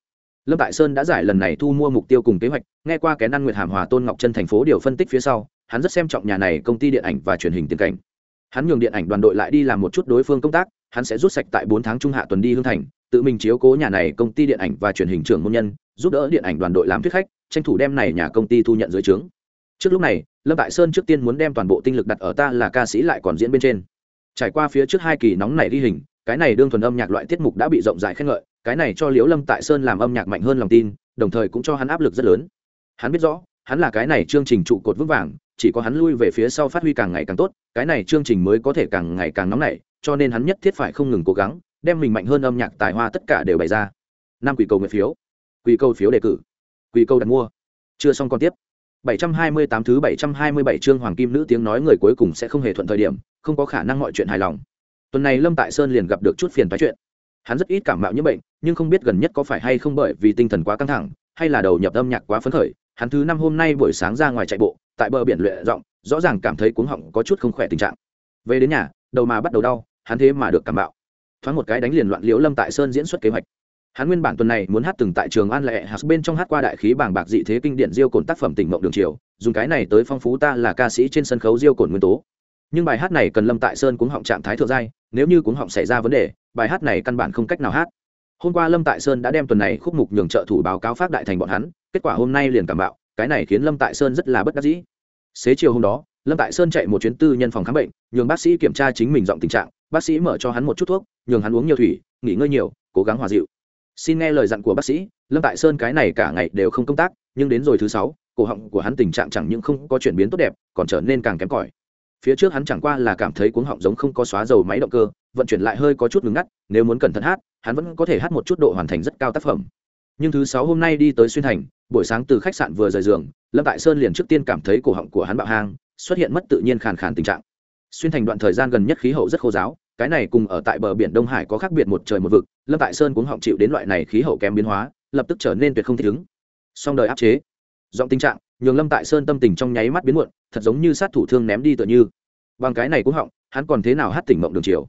[SPEAKER 1] lâm tại sơn đã giải lần này thu mua mục tiêu cùng kế hoạch, nghe qua kén ăn nguyệt hàm hòa tôn ngọc chân thành phố điều phân tích phía sau, hắn rất xem trọng nhà này công ty điện ảnh và truyền hình tiền cảnh. Hắn nhường điện ảnh đoàn đội lại đi làm một chút đối phương công tác, hắn sẽ rút sạch tại bốn tháng trung hạ tuần đi hương thành, tự mình chiếu cố nhà này công ty điện ảnh và truyền hình trưởng môn nhân, giúp đỡ điện ảnh đoàn đội làm thuyết khách, tranh thủ đem này nhà công ty thu nhận dưới trướng. Trước lúc này, lâm tại sơn trước tiên muốn đem toàn bộ tinh lực đặt ở ta là ca sĩ lại còn diễn bên trên. Trải qua phía trước hai kỳ nóng này ghi hình, cái này đương thuần âm nhạc loại tiết mục đã bị rộng rãi khen ngợi cái này cho liễu lâm tại sơn làm âm nhạc mạnh hơn lòng tin đồng thời cũng cho hắn áp lực rất lớn. Hắn biết rõ hắn là cái này chương trình trụ cột vững vàng chỉ có hắn lui về phía sau phát huy càng ngày càng tốt cái này chương trình mới có thể càng ngày càng nóng nảy cho nên hắn nhất thiết phải không ngừng cố gắng đem mình mạnh hơn âm nhạc tài hoa tất cả đều bày ra. Năm quỷ cầu nguyện phiếu. Quỷ cầu phiếu đề cử. Quỷ cầu đặt mua. Chưa xong còn tiếp. 728 thứ 727 chương Hoàng Kim nữ tiếng nói người cuối cùng sẽ không hề thuận thời điểm, không có khả năng mọi chuyện hài lòng. Tuần này Lâm Tại Sơn liền gặp được chút phiền toái chuyện. Hắn rất ít cảm mạo những bệnh, nhưng không biết gần nhất có phải hay không bởi vì tinh thần quá căng thẳng, hay là đầu nhập âm nhạc quá phấn khởi. Hắn thứ năm hôm nay buổi sáng ra ngoài chạy bộ, tại bờ biển luyện rộng, rõ ràng cảm thấy cuống họng có chút không khỏe tình trạng. Về đến nhà, đầu mà bắt đầu đau, hắn thế mà được cảm mạo. Thoáng một cái đánh liền loạn liễu Lâm Tại Sơn diễn xuất kế hoạch hắn nguyên bản tuần này muốn hát từng tại trường an lệ hạt bên trong hát qua đại khí bảng bạc dị thế kinh điển diêu cồn tác phẩm tỉnh mộng đường triều dùng cái này tới phong phú ta là ca sĩ trên sân khấu diêu cồn nguyên tố nhưng bài hát này cần lâm tại sơn cuống họng trạng thái thượng giai nếu như cuống họng xảy ra vấn đề bài hát này căn bản không cách nào hát. Hôm qua lâm tại sơn đã đem tuần này khúc mục nhường trợ thủ báo cáo phát đại thành bọn hắn, kết quả hôm nay liền cảm bạo, cái này khiến lâm tại sơn rất là bất đắc dĩ. Xế chiều hôm đó, lâm tại sơn chạy một chuyến tư nhân phòng khám bệnh, nhường bác sĩ kiểm tra chính mình giọng tình trạng, bác sĩ mở cho hắn một chút thuốc, nhường hắn uống nhiều thủy, nghỉ ngơi nhiều, cố gắng hòa dịu. Xin nghe lời dặn của bác sĩ, lâm tại sơn cái này cả ngày đều không công tác, nhưng đến rồi thứ sáu, cổ họng của hắn tình trạng chẳng những không có chuyển biến tốt đẹp, còn trở nên càng kém cỏi phía trước hắn chẳng qua là cảm thấy cuống họng giống không có xóa dầu máy động cơ, vận chuyển lại hơi có chút ngừng ngắt, nếu muốn cẩn thận hát, hắn vẫn có thể hát một chút độ hoàn thành rất cao tác phẩm. Nhưng thứ sáu hôm nay đi tới xuyên thành, buổi sáng từ khách sạn vừa rời giường, lâm tại sơn liền trước tiên cảm thấy cổ họng của hắn bạo hang, xuất hiện mất tự nhiên khàn khàn tình trạng. Xuyên thành đoạn thời gian gần nhất khí hậu rất khô giáo, cái này cùng ở tại bờ biển đông hải có khác biệt một trời một vực, lâm tại sơn cũng họng chịu đến loại này khí hậu kém biến hóa, lập tức trở nên tuyệt không thích ứng. Song đời áp chế giọng tình trạng, nhường lâm tại sơn tâm tình trong nháy mắt biến muộn, thật giống như sát thủ thương ném đi tựa như. Bằng cái này cũng họng, hắn còn thế nào hát tỉnh mộng đường chiều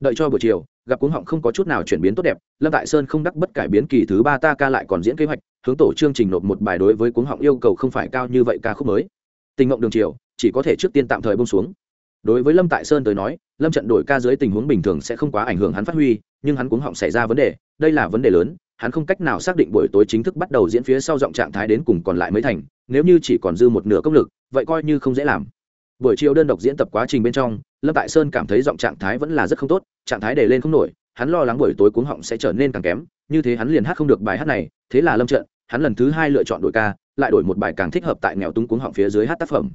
[SPEAKER 1] đợi cho buổi chiều, gặp cuống họng không có chút nào chuyển biến tốt đẹp, lâm tại sơn không đắc bất cải biến kỳ thứ ba ta ca lại còn diễn kế hoạch, hướng tổ chương trình nộp một bài đối với cuống họng yêu cầu không phải cao như vậy ca khúc mới. Tình mộng đường chiều chỉ có thể trước tiên tạm thời bông xuống. Đối với lâm tại sơn tới nói, lâm trận đổi ca dưới tình huống bình thường sẽ không quá ảnh hưởng hắn phát huy, nhưng hắn cuống họng xảy ra vấn đề, đây là vấn đề lớn hắn không cách nào xác định buổi tối chính thức bắt đầu diễn phía sau giọng trạng thái đến cùng còn lại mới thành, nếu như chỉ còn dư một nửa công lực, vậy coi như không dễ làm. Buổi chiều đơn độc diễn tập quá trình bên trong, lâm tại sơn cảm thấy giọng trạng thái vẫn là rất không tốt, trạng thái để lên không nổi, hắn lo lắng buổi tối cuống họng sẽ trở nên càng kém, như thế hắn liền hát không được bài hát này, thế là lâm trận hắn lần thứ hai lựa chọn đội ca, lại đổi một bài càng thích hợp tại nghèo túng cuống họng phía dưới hát tác phẩm.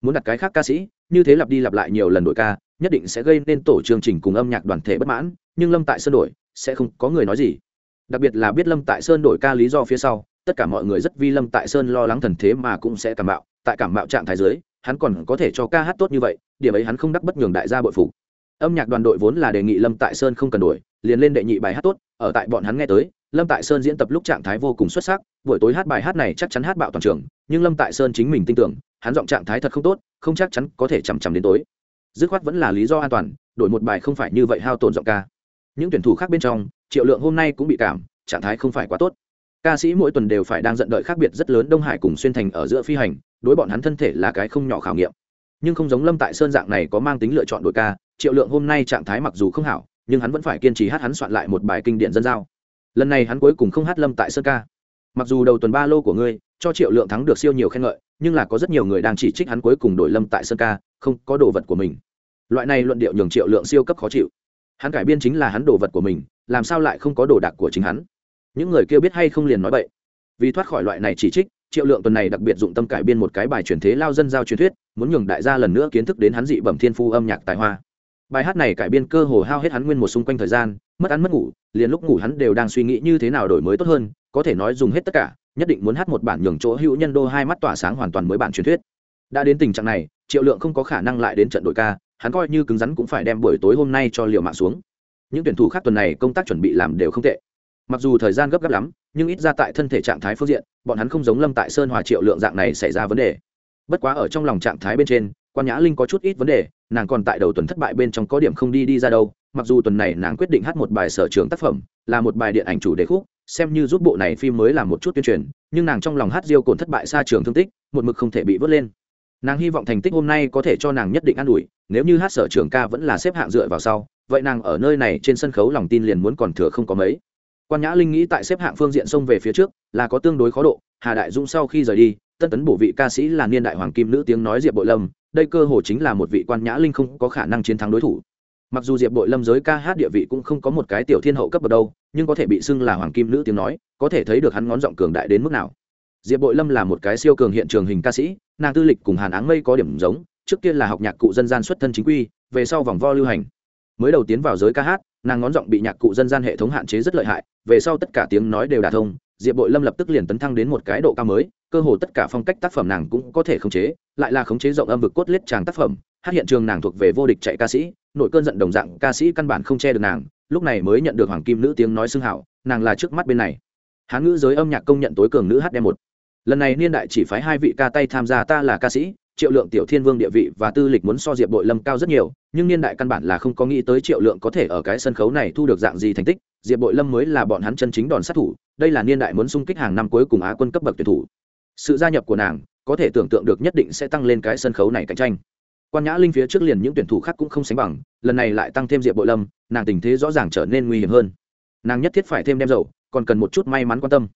[SPEAKER 1] Muốn đặt cái khác ca sĩ, như thế lặp đi lặp lại nhiều lần đổi ca, nhất định sẽ gây nên tổ chương trình cùng âm nhạc đoàn thể bất mãn, nhưng lâm tại sơn đổi, sẽ không có người nói gì đặc biệt là biết lâm tại sơn đổi ca lý do phía sau, tất cả mọi người rất vi lâm tại sơn lo lắng thần thế mà cũng sẽ cảm bạo tại cảm bạo trạng thái dưới, hắn còn có thể cho ca hát tốt như vậy, điểm ấy hắn không đắc bất nhường đại gia bội phục. Âm nhạc đoàn đội vốn là đề nghị lâm tại sơn không cần đổi, liền lên đệ nhị bài hát tốt, ở tại bọn hắn nghe tới, lâm tại sơn diễn tập lúc trạng thái vô cùng xuất sắc, buổi tối hát bài hát này chắc chắn hát bạo toàn trường, nhưng lâm tại sơn chính mình tin tưởng, hắn giọng trạng thái thật không tốt, không chắc chắn có thể chằm chằm đến tối. Dứt khoát vẫn là lý do an toàn, đổi một bài không phải như vậy hao tổn giọng ca. Những tuyển thủ khác bên trong triệu lượng hôm nay cũng bị cảm, trạng thái không phải quá tốt. Ca sĩ mỗi tuần đều phải đang giận đợi khác biệt rất lớn đông hải cùng xuyên thành ở giữa phi hành, đối bọn hắn thân thể là cái không nhỏ khảo nghiệm. Nhưng không giống lâm tại sơn dạng này có mang tính lựa chọn đội ca, triệu lượng hôm nay trạng thái mặc dù không hảo, nhưng hắn vẫn phải kiên trì hát hắn soạn lại một bài kinh điển dân giao. Lần này hắn cuối cùng không hát lâm tại sơn ca. Mặc dù đầu tuần ba lô của ngươi, cho triệu lượng thắng được siêu nhiều khen ngợi, nhưng là có rất nhiều người đang chỉ trích hắn cuối cùng đổi lâm tại sơn ca, không có đồ vật của mình. Loại này luận điệu nhường triệu lượng siêu cấp khó chịu. Hắn cải biên chính là hắn đồ vật của mình làm sao lại không có đồ đạc của chính hắn? Những người kia biết hay không liền nói vậy vì thoát khỏi loại này chỉ trích, triệu lượng tuần này đặc biệt dụng tâm cải biên một cái bài truyền thế lao dân giao truyền thuyết, muốn nhường đại gia lần nữa kiến thức đến hắn dị bẩm thiên phu âm nhạc tài hoa. Bài hát này cải biên cơ hồ hao hết hắn nguyên một xung quanh thời gian, mất ăn mất ngủ, liền lúc ngủ hắn đều đang suy nghĩ như thế nào đổi mới tốt hơn, có thể nói dùng hết tất cả, nhất định muốn hát một bản nhường chỗ hữu nhân đô hai mắt tỏa sáng hoàn toàn mới bản truyền thuyết. Đã đến tình trạng này, triệu lượng không có khả năng lại đến trận đội ca, hắn coi như cứng rắn cũng phải đem buổi tối hôm nay cho liệu mạng xuống những tuyển thủ khác tuần này công tác chuẩn bị làm đều không tệ. Mặc dù thời gian gấp gáp lắm, nhưng ít ra tại thân thể trạng thái phương diện, bọn hắn không giống lâm tại sơn hòa triệu lượng dạng này xảy ra vấn đề. Bất quá ở trong lòng trạng thái bên trên, quan nhã linh có chút ít vấn đề, nàng còn tại đầu tuần thất bại bên trong có điểm không đi đi ra đâu, mặc dù tuần này nàng quyết định hát một bài sở trường tác phẩm, là một bài điện ảnh chủ đề khúc, xem như giúp bộ này phim mới làm một chút tuyên truyền, nhưng nàng trong lòng hát diêu cồn thất bại xa trường thương tích, một mực không thể bị vớt lên. Nàng hy vọng thành tích hôm nay có thể cho nàng nhất định an ủi, nếu như hát sở trường ca vẫn là xếp hạng dựa vào sau vậy nàng ở nơi này trên sân khấu lòng tin liền muốn còn thừa không có mấy. Quan nhã linh nghĩ tại xếp hạng phương diện xông về phía trước, là có tương đối khó độ, hà đại dung sau khi rời đi, tân tấn bổ vị ca sĩ là niên đại hoàng kim nữ tiếng nói diệp bội lâm, đây cơ hồ chính là một vị quan nhã linh không có khả năng chiến thắng đối thủ. Mặc dù diệp bội lâm giới ca hát địa vị cũng không có một cái tiểu thiên hậu cấp ở đâu, nhưng có thể bị xưng là hoàng kim nữ tiếng nói, có thể thấy được hắn ngón giọng cường đại đến mức nào. Diệp bội lâm là một cái siêu cường hiện trường hình ca sĩ, nàng tư lịch cùng hàn áng mây có điểm giống, trước kia là học nhạc cụ dân gian xuất thân chính quy, về sau vòng vo lưu hành mới đầu tiến vào giới ca hát, nàng ngón giọng bị nhạc cụ dân gian hệ thống hạn chế rất lợi hại, về sau tất cả tiếng nói đều đả thông, diệp bội lâm lập tức liền tấn thăng đến một cái độ cao mới, cơ hồ tất cả phong cách tác phẩm nàng cũng có thể khống chế, lại là khống chế rộng âm vực cốt liết tràng tác phẩm, hát hiện trường nàng thuộc về vô địch chạy ca sĩ, nội cơn giận đồng dạng, ca sĩ căn bản không che được nàng, lúc này mới nhận được hoàng kim nữ tiếng nói xưng hảo, nàng là trước mắt bên này. Hán ngữ giới âm nhạc công nhận tối cường nữ hát một. Lần này niên đại chỉ phái hai vị ca tay tham gia ta là ca sĩ triệu lượng tiểu thiên vương địa vị và tư lịch muốn so diệp bội lâm cao rất nhiều, nhưng niên đại căn bản là không có nghĩ tới triệu lượng có thể ở cái sân khấu này thu được dạng gì thành tích. Diệp bội lâm mới là bọn hắn chân chính đòn sát thủ, đây là niên đại muốn xung kích hàng năm cuối cùng á quân cấp bậc tuyển thủ. Sự gia nhập của nàng, có thể tưởng tượng được nhất định sẽ tăng lên cái sân khấu này cạnh tranh. Quan nhã linh phía trước liền những tuyển thủ khác cũng không sánh bằng, lần này lại tăng thêm diệp bội lâm, nàng tình thế rõ ràng trở nên nguy hiểm hơn. Nàng nhất thiết phải thêm đem dầu, còn cần một chút may mắn quan tâm.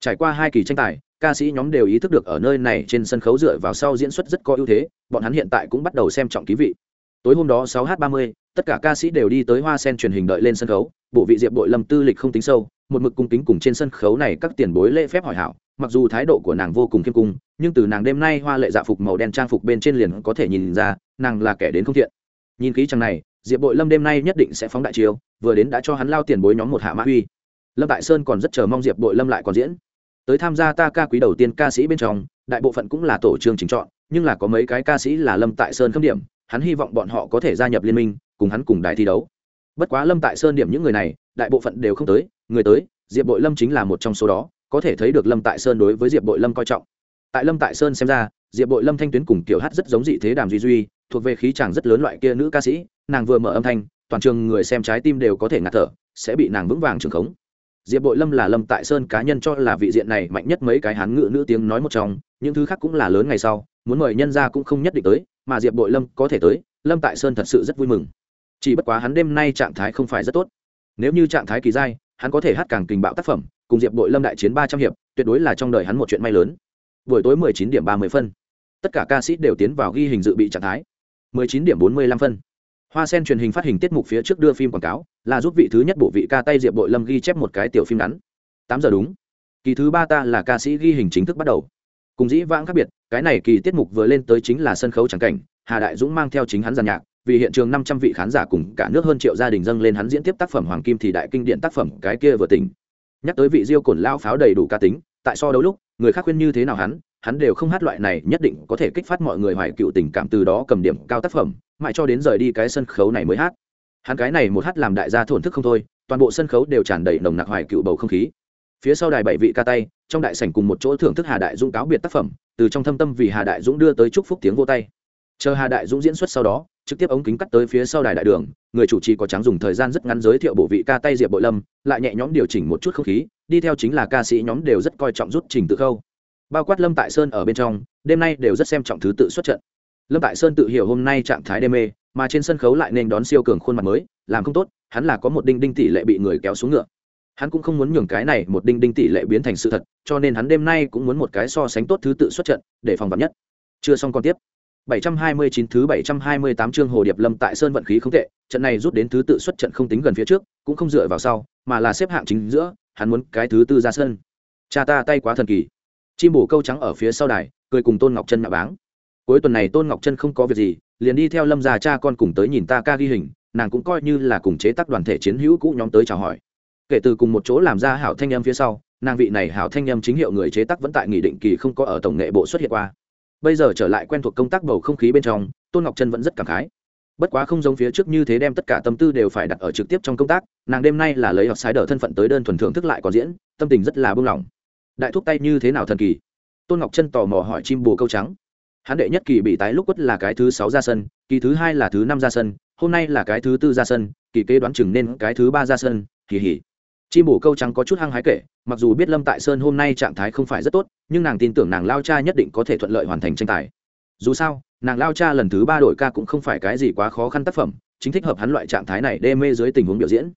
[SPEAKER 1] Trải qua hai kỳ tranh tài ca sĩ nhóm đều ý thức được ở nơi này trên sân khấu dựa vào sau diễn xuất rất có ưu thế, bọn hắn hiện tại cũng bắt đầu xem trọng ký vị. Tối hôm đó 6 h 30 tất cả ca sĩ đều đi tới hoa sen truyền hình đợi lên sân khấu, bộ vị diệp bội lâm tư lịch không tính sâu, một mực cung kính cùng trên sân khấu này các tiền bối lễ phép hỏi hảo, mặc dù thái độ của nàng vô cùng kiêm cung, nhưng từ nàng đêm nay hoa lệ dạ phục màu đen trang phục bên trên liền có thể nhìn ra, nàng là kẻ đến không thiện. Nhìn kỹ chẳng này, diệp bội lâm đêm nay nhất định sẽ phóng đại chiêu, vừa đến đã cho hắn lao tiền bối nhóm một hạ mã uy lâm Đại sơn còn rất chờ mong diệp bội lâm lại còn diễn tới tham gia ta ca quý đầu tiên ca sĩ bên trong, đại bộ phận cũng là tổ chương chính chọn, nhưng là có mấy cái ca sĩ là lâm tại sơn khâm điểm, hắn hy vọng bọn họ có thể gia nhập liên minh, cùng hắn cùng đài thi đấu. Bất quá lâm tại sơn điểm những người này, đại bộ phận đều không tới, người tới, diệp bội lâm chính là một trong số đó, có thể thấy được lâm tại sơn đối với diệp bội lâm coi trọng. Tại lâm tại sơn xem ra, diệp bội lâm thanh tuyến cùng kiểu hát rất giống dị thế đàm duy duy, thuộc về khí chàng rất lớn loại kia nữ ca sĩ, nàng vừa mở âm thanh, toàn trường người xem trái tim đều có thể ngạt thở, sẽ bị nàng vững vàng trường khống diệp bội lâm là lâm tại sơn cá nhân cho là vị diện này mạnh nhất mấy cái hán ngự nữ tiếng nói một trong, những thứ khác cũng là lớn ngày sau, muốn mời nhân ra cũng không nhất định tới, mà diệp bội lâm có thể tới, lâm tại sơn thật sự rất vui mừng. Chỉ bất quá hắn đêm nay trạng thái không phải rất tốt. Nếu như trạng thái kỳ dai, hắn có thể hát càng kình bạo tác phẩm, cùng diệp bội lâm đại chiến ba trăm hiệp, tuyệt đối là trong đời hắn một chuyện may lớn. Buổi tối mười chín điểm ba mươi phân. Tất cả ca sĩ đều tiến vào ghi hình dự bị trạng thái. mười chín điểm bốn mươi lăm phân hoa sen truyền hình phát hình tiết mục phía trước đưa phim quảng cáo, là giúp vị thứ nhất bộ vị ca tay diệp bội lâm ghi chép một cái tiểu phim ngắn. Tám giờ đúng. Kỳ thứ ba ta là ca sĩ ghi hình chính thức bắt đầu. Cùng dĩ vãng khác biệt, cái này kỳ tiết mục vừa lên tới chính là sân khấu trắng cảnh, hà đại dũng mang theo chính hắn giàn nhạc, vì hiện trường năm trăm vị khán giả cùng cả nước hơn triệu gia đình dâng lên hắn diễn tiếp tác phẩm hoàng kim thì đại kinh điển tác phẩm cái kia vừa tỉnh. Nhắc tới vị diêu cổn lao pháo đầy đủ ca tính, tại so đấu lúc, người khác khuyên như thế nào hắn hắn đều không hát loại này nhất định có thể kích phát mọi người hoài cựu tình cảm từ đó cầm điểm cao tác phẩm, mãi cho đến rời đi cái sân khấu này mới hát. Hắn cái này một hát làm đại gia thổn thức không thôi, toàn bộ sân khấu đều tràn đầy nồng nặc hoài cựu bầu không khí. Phía sau đài bảy vị ca tay, trong đại sảnh cùng một chỗ thưởng thức hà đại dũng cáo biệt tác phẩm, từ trong thâm tâm vì hà đại dũng đưa tới chúc phúc tiếng vô tay. Chờ hà đại dũng diễn xuất sau đó, trực tiếp ống kính cắt tới phía sau đài đại đường, người chủ trì có trắng dùng thời gian rất ngắn giới thiệu bộ vị ca tay diệp bội lâm, lại nhẹ nhõm điều chỉnh một chút không khí, đi theo chính là ca sĩ nhóm đều rất coi trọng rút trình tự khâu bao quát lâm tại sơn ở bên trong đêm nay đều rất xem trọng thứ tự xuất trận lâm tại sơn tự hiểu hôm nay trạng thái đê mê mà trên sân khấu lại nên đón siêu cường khuôn mặt mới làm không tốt hắn là có một đinh đinh tỷ lệ bị người kéo xuống ngựa hắn cũng không muốn nhường cái này một đinh đinh tỷ lệ biến thành sự thật cho nên hắn đêm nay cũng muốn một cái so sánh tốt thứ tự xuất trận để phòng vật nhất chưa xong còn tiếp 729 thứ 728 chương Hồ Điệp Lâm tại Sơn vận khí không tệ, trận này rút đến thứ tự xuất trận không tính gần phía trước, cũng không dựa vào sau, mà là xếp hạng chính giữa, hắn muốn cái thứ tư ra sân. Cha ta tay quá thần kỳ. Chim bổ câu trắng ở phía sau đài, cười cùng Tôn Ngọc Chân nhạ báng. Cuối tuần này Tôn Ngọc Chân không có việc gì, liền đi theo Lâm già cha con cùng tới nhìn ta ca ghi hình, nàng cũng coi như là cùng chế tác đoàn thể chiến hữu cũ nhóm tới chào hỏi. Kể từ cùng một chỗ làm ra hảo thanh em phía sau, nàng vị này hảo thanh em chính hiệu người chế tác vẫn tại nghị định kỳ không có ở tổng nghệ bộ xuất hiện qua bây giờ trở lại quen thuộc công tác bầu không khí bên trong tôn ngọc chân vẫn rất cảm khái bất quá không giống phía trước như thế đem tất cả tâm tư đều phải đặt ở trực tiếp trong công tác nàng đêm nay là lấy học sái đờ thân phận tới đơn thuần thưởng thức lại còn diễn tâm tình rất là buông lỏng đại thúc tay như thế nào thần kỳ? Tôn ngọc trân tò mò hỏi chim bồ câu trắng. Hắn đệ nhất kỳ bị tái lúc quất là cái thứ sáu ra sân, kỳ thứ hai là thứ năm ra sân, hôm nay là cái thứ tư ra sân, kỳ kế đoán chừng nên cái thứ ba ra sân, kỳ hỉ. Chim Bồ câu trắng có chút hăng hái kể, mặc dù biết lâm tại sơn hôm nay trạng thái không phải rất tốt, nhưng nàng tin tưởng nàng lao cha nhất định có thể thuận lợi hoàn thành tranh tài. Dù sao, nàng lao cha lần thứ ba đổi ca cũng không phải cái gì quá khó khăn tác phẩm, chính thích hợp hắn loại trạng thái này đê mê dưới tình huống biểu diễn.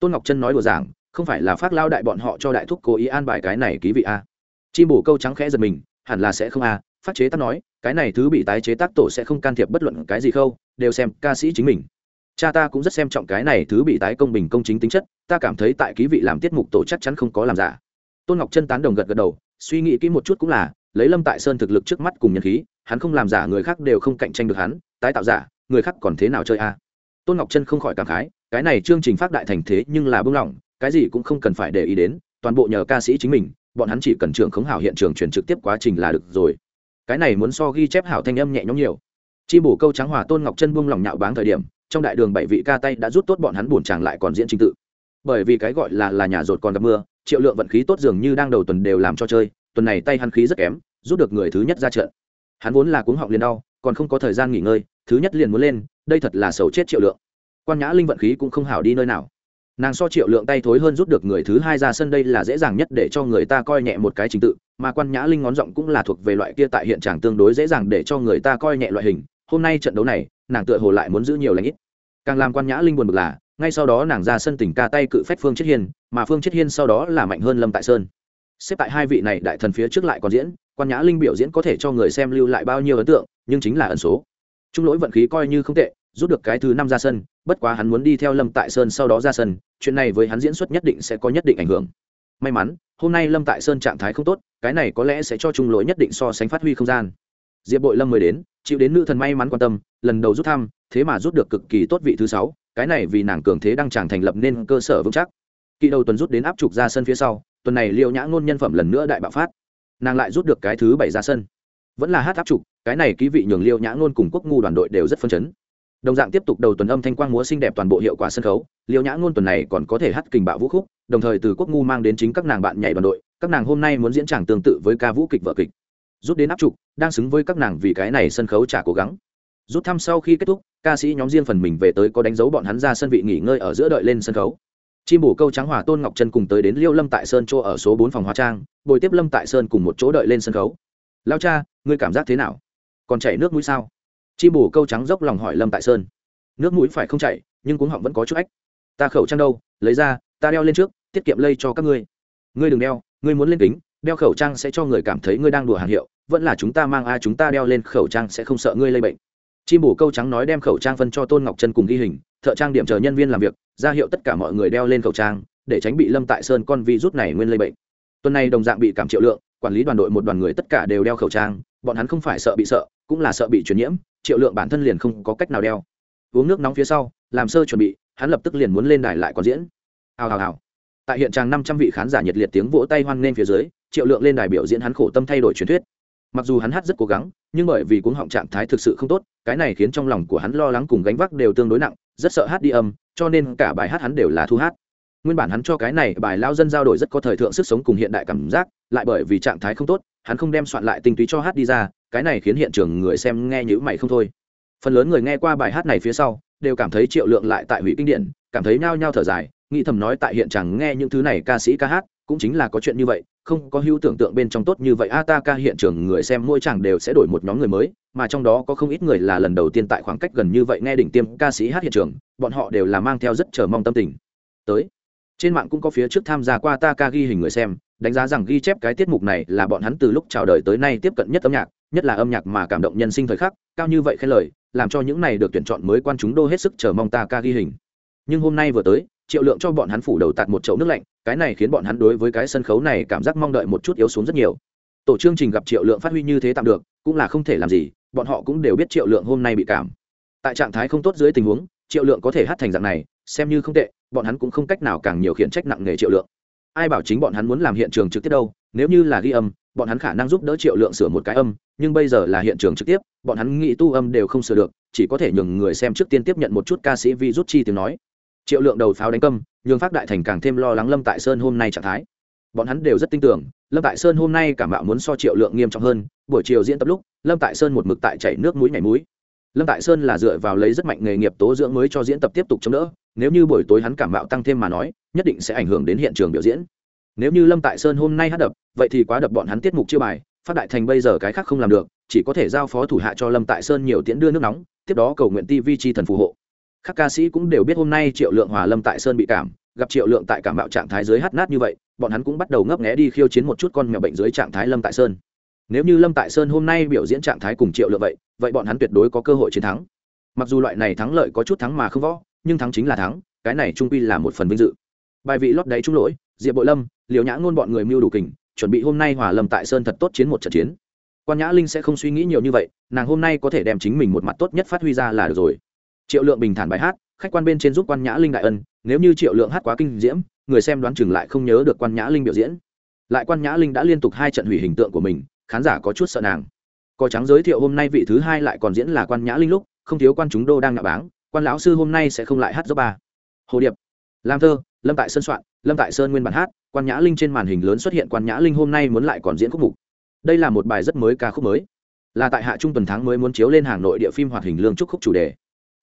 [SPEAKER 1] Tôn ngọc trân nói đùa giảng không phải là phát lao đại bọn họ cho đại thúc cố ý an bài cái này ký vị a. Chim bổ câu trắng khẽ giật mình, hẳn là sẽ không a, phát chế tác nói, cái này thứ bị tái chế tác tổ sẽ không can thiệp bất luận cái gì khâu, đều xem ca sĩ chính mình. Cha ta cũng rất xem trọng cái này thứ bị tái công bình công chính tính chất, ta cảm thấy tại ký vị làm tiết mục tổ chắc chắn không có làm giả. Tôn ngọc chân tán đồng gật gật đầu, suy nghĩ kỹ một chút cũng là, lấy lâm tại sơn thực lực trước mắt cùng nhân khí, hắn không làm giả người khác đều không cạnh tranh được hắn, tái tạo giả, người khác còn thế nào chơi a? Tôn ngọc chân không khỏi cảm khái, cái này chương trình phát đại thành thế nhưng là bưng lỏng cái gì cũng không cần phải để ý đến, toàn bộ nhờ ca sĩ chính mình, bọn hắn chỉ cần trưởng khống hảo hiện trường truyền trực tiếp quá trình là được rồi. Cái này muốn so ghi chép hảo thanh âm nhẹ nhõm nhiều. Chi bổ câu trắng hòa tôn ngọc chân buông lòng nhạo báng thời điểm, trong đại đường bảy vị ca tay đã rút tốt bọn hắn buồn chàng lại còn diễn trình tự. Bởi vì cái gọi là là nhà rột còn gặp mưa, triệu lượng vận khí tốt dường như đang đầu tuần đều làm cho chơi, tuần này tay hắn khí rất kém, rút được người thứ nhất ra trận. Hắn vốn là cuống họng liền đau, còn không có thời gian nghỉ ngơi, thứ nhất liền muốn lên, đây thật là xấu chết triệu lượng. Quan nhã linh vận khí cũng không hảo đi nơi nào nàng so triệu lượng tay thối hơn rút được người thứ hai ra sân đây là dễ dàng nhất để cho người ta coi nhẹ một cái trình tự, mà quan nhã linh ngón giọng cũng là thuộc về loại kia tại hiện trạng tương đối dễ dàng để cho người ta coi nhẹ loại hình. Hôm nay trận đấu này, nàng tựa hồ lại muốn giữ nhiều lãnh ít. Càng làm quan nhã linh buồn bực là, ngay sau đó nàng ra sân tỉnh ca tay cự phách phương chết hiên, mà phương chết hiên sau đó là mạnh hơn lâm tại sơn. Xếp tại hai vị này đại thần phía trước lại còn diễn, quan nhã linh biểu diễn có thể cho người xem lưu lại bao nhiêu ấn tượng, nhưng chính là ẩn số. Trung lỗi vận khí coi như không tệ, rút được cái thứ năm ra sân, bất quá hắn muốn đi theo lâm tại sơn sau đó ra sân chuyện này với hắn diễn xuất nhất định sẽ có nhất định ảnh hưởng. May mắn, hôm nay lâm tại sơn trạng thái không tốt, cái này có lẽ sẽ cho trung lỗi nhất định so sánh phát huy không gian. Diệp bội lâm mới đến, chịu đến nữ thần may mắn quan tâm, lần đầu rút thăm, thế mà rút được cực kỳ tốt vị thứ sáu, cái này vì nàng cường thế đang tràng thành lập nên cơ sở vững chắc. Kỳ đầu tuần rút đến áp trục ra sân phía sau, tuần này liệu nhã ngôn nhân phẩm lần nữa đại bạo phát. Nàng lại rút được cái thứ bảy ra sân. Vẫn là hát áp trục, cái này ký vị nhường liêu nhã ngôn cùng quốc ngu đoàn đội đều rất phân chấn đồng dạng tiếp tục đầu tuần âm thanh quang múa xinh đẹp toàn bộ hiệu quả sân khấu. Liêu nhã ngôn tuần này còn có thể hát kình bạo vũ khúc, đồng thời từ quốc ngu mang đến chính các nàng bạn nhảy đoàn đội. Các nàng hôm nay muốn diễn tràng tương tự với ca vũ kịch vợ kịch. Rút đến áp trục, đang xứng với các nàng vì cái này sân khấu trả cố gắng. Rút thăm sau khi kết thúc, ca sĩ nhóm riêng phần mình về tới có đánh dấu bọn hắn ra sân vị nghỉ ngơi ở giữa đợi lên sân khấu. Chim bổ câu trắng hòa tôn ngọc trân cùng tới đến liêu lâm tại sơn chỗ ở số bốn phòng hóa trang, bồi tiếp lâm tại sơn cùng một chỗ đợi lên sân khấu. Lao cha, ngươi cảm giác thế nào? Còn chảy nước mũi sao? Chim bổ câu trắng dốc lòng hỏi lâm tại sơn. Nước mũi phải không chảy, nhưng cuống họng vẫn có chút ách ta khẩu trang đâu, lấy ra, ta đeo lên trước, tiết kiệm lây cho các ngươi. Ngươi đừng đeo, ngươi muốn lên kính, đeo khẩu trang sẽ cho người cảm thấy ngươi đang đùa hàng hiệu, vẫn là chúng ta mang a, chúng ta đeo lên khẩu trang sẽ không sợ ngươi lây bệnh. Chim bổ câu trắng nói đem khẩu trang phân cho tôn ngọc chân cùng ghi hình, thợ trang điểm chờ nhân viên làm việc, ra hiệu tất cả mọi người đeo lên khẩu trang, để tránh bị lâm tại sơn con vi rút này nguyên lây bệnh. Tuần này đồng dạng bị cảm triệu lượng quản lý đoàn đội một đoàn người tất cả đều đeo khẩu trang, bọn hắn không phải sợ bị sợ, cũng là sợ bị truyền nhiễm, triệu lượng bản thân liền không có cách nào đeo. Uống nước nóng phía sau, làm sơ chuẩn bị, hắn lập tức liền muốn lên đài lại còn diễn. Hào hào hào. Tại hiện tràng năm trăm vị khán giả nhiệt liệt tiếng vỗ tay hoan nghênh phía dưới, triệu lượng lên đài biểu diễn hắn khổ tâm thay đổi truyền thuyết. Mặc dù hắn hát rất cố gắng, nhưng bởi vì cuống họng trạng thái thực sự không tốt, cái này khiến trong lòng của hắn lo lắng cùng gánh vác đều tương đối nặng, rất sợ hát đi âm, cho nên cả bài hát hắn đều là thu hát nguyên bản hắn cho cái này bài lao dân giao đổi rất có thời thượng sức sống cùng hiện đại cảm giác, lại bởi vì trạng thái không tốt, hắn không đem soạn lại tinh túy cho hát đi ra, cái này khiến hiện trường người xem nghe nhữ mày không thôi. Phần lớn người nghe qua bài hát này phía sau, đều cảm thấy triệu lượng lại tại hủy kinh điển cảm thấy nhao nhao thở dài, nghĩ thầm nói tại hiện trường nghe những thứ này ca sĩ ca hát, cũng chính là có chuyện như vậy, không có hữu tưởng tượng bên trong tốt như vậy. A ta ca hiện trường người xem mỗi chàng đều sẽ đổi một nhóm người mới, mà trong đó có không ít người là lần đầu tiên tại khoảng cách gần như vậy nghe đỉnh tiêm ca sĩ hát hiện trường, bọn họ đều là mang theo rất chờ mong tâm tình. Tới trên mạng cũng có phía trước tham gia qua ta ca ghi hình người xem, đánh giá rằng ghi chép cái tiết mục này là bọn hắn từ lúc chào đời tới nay tiếp cận nhất âm nhạc, nhất là âm nhạc mà cảm động nhân sinh thời khắc, cao như vậy khen lời, làm cho những này được tuyển chọn mới quan chúng đô hết sức chờ mong ta ca ghi hình. Nhưng hôm nay vừa tới, triệu lượng cho bọn hắn phủ đầu tạt một chậu nước lạnh, cái này khiến bọn hắn đối với cái sân khấu này cảm giác mong đợi một chút yếu xuống rất nhiều. Tổ chương trình gặp triệu lượng phát huy như thế tạm được, cũng là không thể làm gì, bọn họ cũng đều biết triệu lượng hôm nay bị cảm. Tại trạng thái không tốt dưới tình huống, triệu lượng có thể hát thành dạng này xem như không tệ, bọn hắn cũng không cách nào càng nhiều khiển trách nặng nề triệu lượng. Ai bảo chính bọn hắn muốn làm hiện trường trực tiếp đâu, nếu như là ghi âm, bọn hắn khả năng giúp đỡ triệu lượng sửa một cái âm, nhưng bây giờ là hiện trường trực tiếp, bọn hắn nghĩ tu âm đều không sửa được, chỉ có thể nhường người xem trước tiên tiếp nhận một chút ca sĩ vi rút chi tiếng nói. Triệu lượng đầu pháo đánh câm, nhường phát đại thành càng thêm lo lắng lâm tại sơn hôm nay trạng thái. Bọn hắn đều rất tin tưởng, lâm tại sơn hôm nay cảm mạo muốn so triệu lượng nghiêm trọng hơn, buổi chiều diễn tập lúc, lâm tại sơn một mực tại chảy nước mũi nhảy mũi. Lâm tại sơn là dựa vào lấy rất mạnh nghề nghiệp tố dưỡng mới cho diễn tập tiếp tục chống đỡ nếu như buổi tối hắn cảm mạo tăng thêm mà nói, nhất định sẽ ảnh hưởng đến hiện trường biểu diễn. Nếu như lâm tại sơn hôm nay hát đập, vậy thì quá đập bọn hắn tiết mục chưa bài, phát đại thành bây giờ cái khác không làm được, chỉ có thể giao phó thủ hạ cho lâm tại sơn nhiều tiễn đưa nước nóng, tiếp đó cầu nguyện tv chi thần phù hộ. Các ca sĩ cũng đều biết hôm nay triệu lượng hòa lâm tại sơn bị cảm, gặp triệu lượng tại cảm bạo trạng thái dưới hát nát như vậy, bọn hắn cũng bắt đầu ngấp nghé đi khiêu chiến một chút con mèo bệnh dưới trạng thái lâm tại sơn. Nếu như lâm tại sơn hôm nay biểu diễn trạng thái cùng triệu lượng vậy vậy bọn hắn tuyệt đối có cơ hội chiến thắng. Mặc dù loại này thắng lợi có chút thắng mà không võ nhưng thắng chính là thắng, cái này trung quy là một phần vinh dự. Bài vị lót đáy trung lỗi, diệp bội lâm liều nhã ngôn bọn người mưu đủ kình, chuẩn bị hôm nay hòa lâm tại sơn thật tốt chiến một trận chiến. Quan nhã linh sẽ không suy nghĩ nhiều như vậy, nàng hôm nay có thể đem chính mình một mặt tốt nhất phát huy ra là được rồi. Triệu lượng bình thản bài hát, khách quan bên trên giúp quan nhã linh đại ân, nếu như triệu lượng hát quá kinh diễm, người xem đoán chừng lại không nhớ được quan nhã linh biểu diễn. Lại quan nhã linh đã liên tục hai trận hủy hình tượng của mình, khán giả có chút sợ nàng. Cò trắng giới thiệu hôm nay vị thứ hai lại còn diễn là quan nhã linh lúc, không thiếu quan chúng đô đang ngạ báng quan lão sư hôm nay sẽ không lại hát dốc ba. Hồ điệp, lam thơ, lâm tại sơn soạn, lâm tại sơn nguyên bản hát, quan nhã linh trên màn hình lớn xuất hiện quan nhã linh hôm nay muốn lại còn diễn khúc mục. Đây là một bài rất mới ca khúc mới. Là tại hạ trung tuần tháng mới muốn chiếu lên hàng nội địa phim hoạt hình lương trúc khúc chủ đề.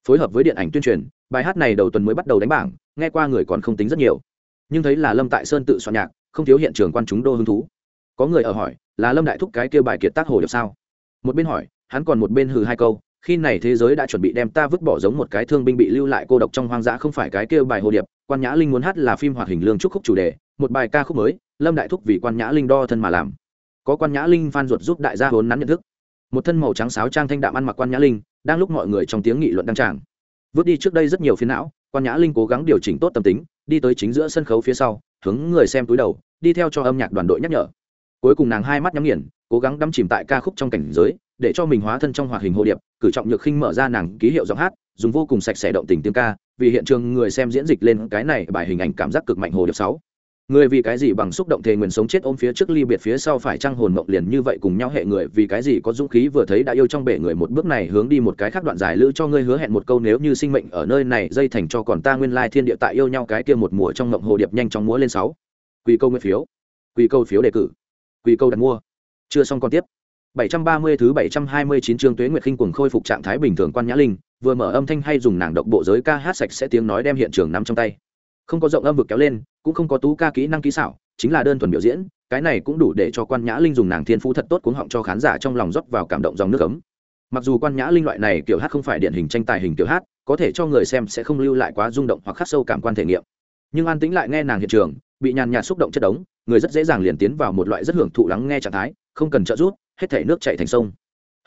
[SPEAKER 1] Phối hợp với điện ảnh tuyên truyền, bài hát này đầu tuần mới bắt đầu đánh bảng, nghe qua người còn không tính rất nhiều. Nhưng thấy là lâm tại sơn tự soạn nhạc, không thiếu hiện trường quan chúng đô hứng thú. Có người ở hỏi, là lâm đại thúc cái kêu bài kiệt tác hồ điệp sao? Một bên hỏi, hắn còn một bên hừ hai câu khi này thế giới đã chuẩn bị đem ta vứt bỏ giống một cái thương binh bị lưu lại cô độc trong hoang dã không phải cái kêu bài hồ điệp, quan nhã linh muốn hát là phim hoạt hình lương trúc khúc chủ đề, một bài ca khúc mới, lâm đại thúc vì quan nhã linh đo thân mà làm. Có quan nhã linh phan ruột giúp đại gia hốn nắn nhận thức. Một thân màu trắng sáo trang thanh đạm ăn mặc quan nhã linh, đang lúc mọi người trong tiếng nghị luận đăng tràng. Vứt đi trước đây rất nhiều phiến não, quan nhã linh cố gắng điều chỉnh tốt tâm tính, đi tới chính giữa sân khấu phía sau, hướng người xem túi đầu, đi theo cho âm nhạc đoàn đội nhắc nhở. Cuối cùng nàng hai mắt nhắm nghiền, cố gắng đắm chìm tại ca khúc trong cảnh giới để cho mình hóa thân trong hoạt hình hồ điệp, cử trọng nhược khinh mở ra nàng ký hiệu giọng hát, dùng vô cùng sạch sẽ động tình tiếng ca, vì hiện trường người xem diễn dịch lên cái này bài hình ảnh cảm giác cực mạnh hồ điệp sáu. Người vì cái gì bằng xúc động thề nguyền sống chết ôm phía trước ly biệt phía sau phải trăng hồn mộng liền như vậy cùng nhau hệ người, vì cái gì có dũng khí vừa thấy đã yêu trong bể người một bước này hướng đi một cái khác đoạn dài lữ cho ngươi hứa hẹn một câu nếu như sinh mệnh ở nơi này dây thành cho còn ta nguyên lai thiên địa tại yêu nhau cái kia một mùa trong mộng hồ điệp nhanh chóng múa lên sáu. Quy câu nguyên phiếu. Quy câu phiếu đề cử. Quy câu đặt mua. Chưa xong còn tiếp. 730 thứ 729 chương Tuế Nguyệt Khinh cuồng khôi phục trạng thái bình thường quan nhã linh, vừa mở âm thanh hay dùng nàng độc bộ giới ca hát sạch sẽ tiếng nói đem hiện trường nắm trong tay. Không có rộng âm vực kéo lên, cũng không có tú ca kỹ năng kỹ xảo, chính là đơn thuần biểu diễn, cái này cũng đủ để cho quan nhã linh dùng nàng thiên phú thật tốt cuống họng cho khán giả trong lòng rót vào cảm động dòng nước ấm. Mặc dù quan nhã linh loại này kiểu hát không phải điển hình tranh tài hình kiểu hát, có thể cho người xem sẽ không lưu lại quá rung động hoặc khắc sâu cảm quan thể nghiệm. Nhưng an tĩnh lại nghe nàng hiện trường, bị nhàn nhạt xúc động chất đống, người rất dễ dàng liền tiến vào một loại rất hưởng thụ lắng nghe trạng thái, không cần trợ giúp, hết thể nước chảy thành sông.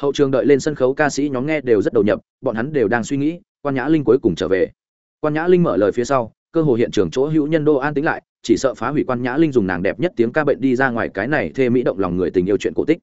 [SPEAKER 1] Hậu trường đợi lên sân khấu ca sĩ nhóm nghe đều rất đầu nhập, bọn hắn đều đang suy nghĩ, quan nhã linh cuối cùng trở về. Quan nhã linh mở lời phía sau, cơ hồ hiện trường chỗ hữu nhân đô an tính lại, chỉ sợ phá hủy quan nhã linh dùng nàng đẹp nhất tiếng ca bệnh đi ra ngoài cái này thê mỹ động lòng người tình yêu chuyện cổ tích.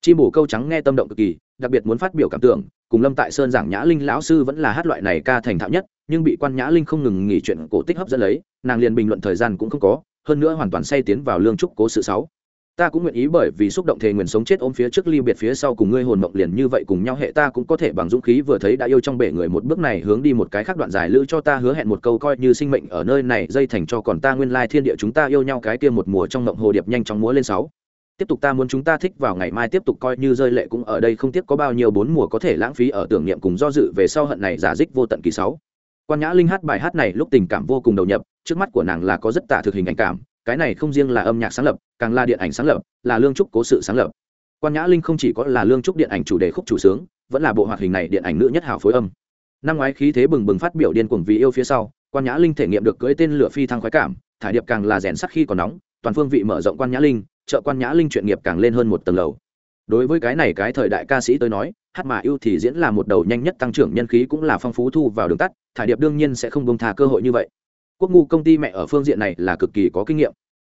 [SPEAKER 1] Chim bổ câu trắng nghe tâm động cực kỳ, đặc biệt muốn phát biểu cảm tưởng, cùng lâm tại sơn giảng nhã linh lão sư vẫn là hát loại này ca thành thạo nhất, nhưng bị quan nhã linh không ngừng nghỉ chuyện cổ tích hấp dẫn lấy, nàng liền bình luận thời gian cũng không có, hơn nữa hoàn toàn say tiến vào lương trúc cố sự sáu ta cũng nguyện ý bởi vì xúc động thề nguyện sống chết ôm phía trước ly biệt phía sau cùng ngươi hồn mộng liền như vậy cùng nhau, hệ ta cũng có thể bằng dũng khí vừa thấy đã yêu trong bể người một bước này hướng đi một cái khác đoạn dài lữ cho ta hứa hẹn một câu coi như sinh mệnh ở nơi này, dây thành cho còn ta nguyên lai thiên địa chúng ta yêu nhau cái kia một mùa trong mộng hồ điệp nhanh chóng múa lên sáu. Tiếp tục ta muốn chúng ta thích vào ngày mai tiếp tục coi như rơi lệ cũng ở đây không tiếc có bao nhiêu bốn mùa có thể lãng phí ở tưởng niệm cùng do dự về sau hận này giả dích vô tận kỳ sáu. Quan nhã linh hát bài hát này lúc tình cảm vô cùng đầu nhập, trước mắt của nàng là có rất tạ thực hình ảnh cảm cái này không riêng là âm nhạc sáng lập, càng là điện ảnh sáng lập, là lương trúc cố sự sáng lập. Quan nhã linh không chỉ có là lương trúc điện ảnh chủ đề khúc chủ sướng, vẫn là bộ hoạt hình này điện ảnh nữ nhất hảo phối âm. Năm ngoái khí thế bừng bừng phát biểu điên cuồng vì yêu phía sau, quan nhã linh thể nghiệm được cưỡi tên lửa phi thăng khoái cảm, thải điệp càng là rèn sắc khi còn nóng, toàn phương vị mở rộng quan nhã linh, trợ quan nhã linh chuyện nghiệp càng lên hơn một tầng lầu. Đối với cái này cái thời đại ca sĩ tới nói, hát mà yêu thì diễn là một đầu nhanh nhất tăng trưởng nhân khí cũng là phong phú thu vào đường tắt, thải điệp đương nhiên sẽ không bông thà cơ hội như vậy quốc ngu công ty mẹ ở phương diện này là cực kỳ có kinh nghiệm.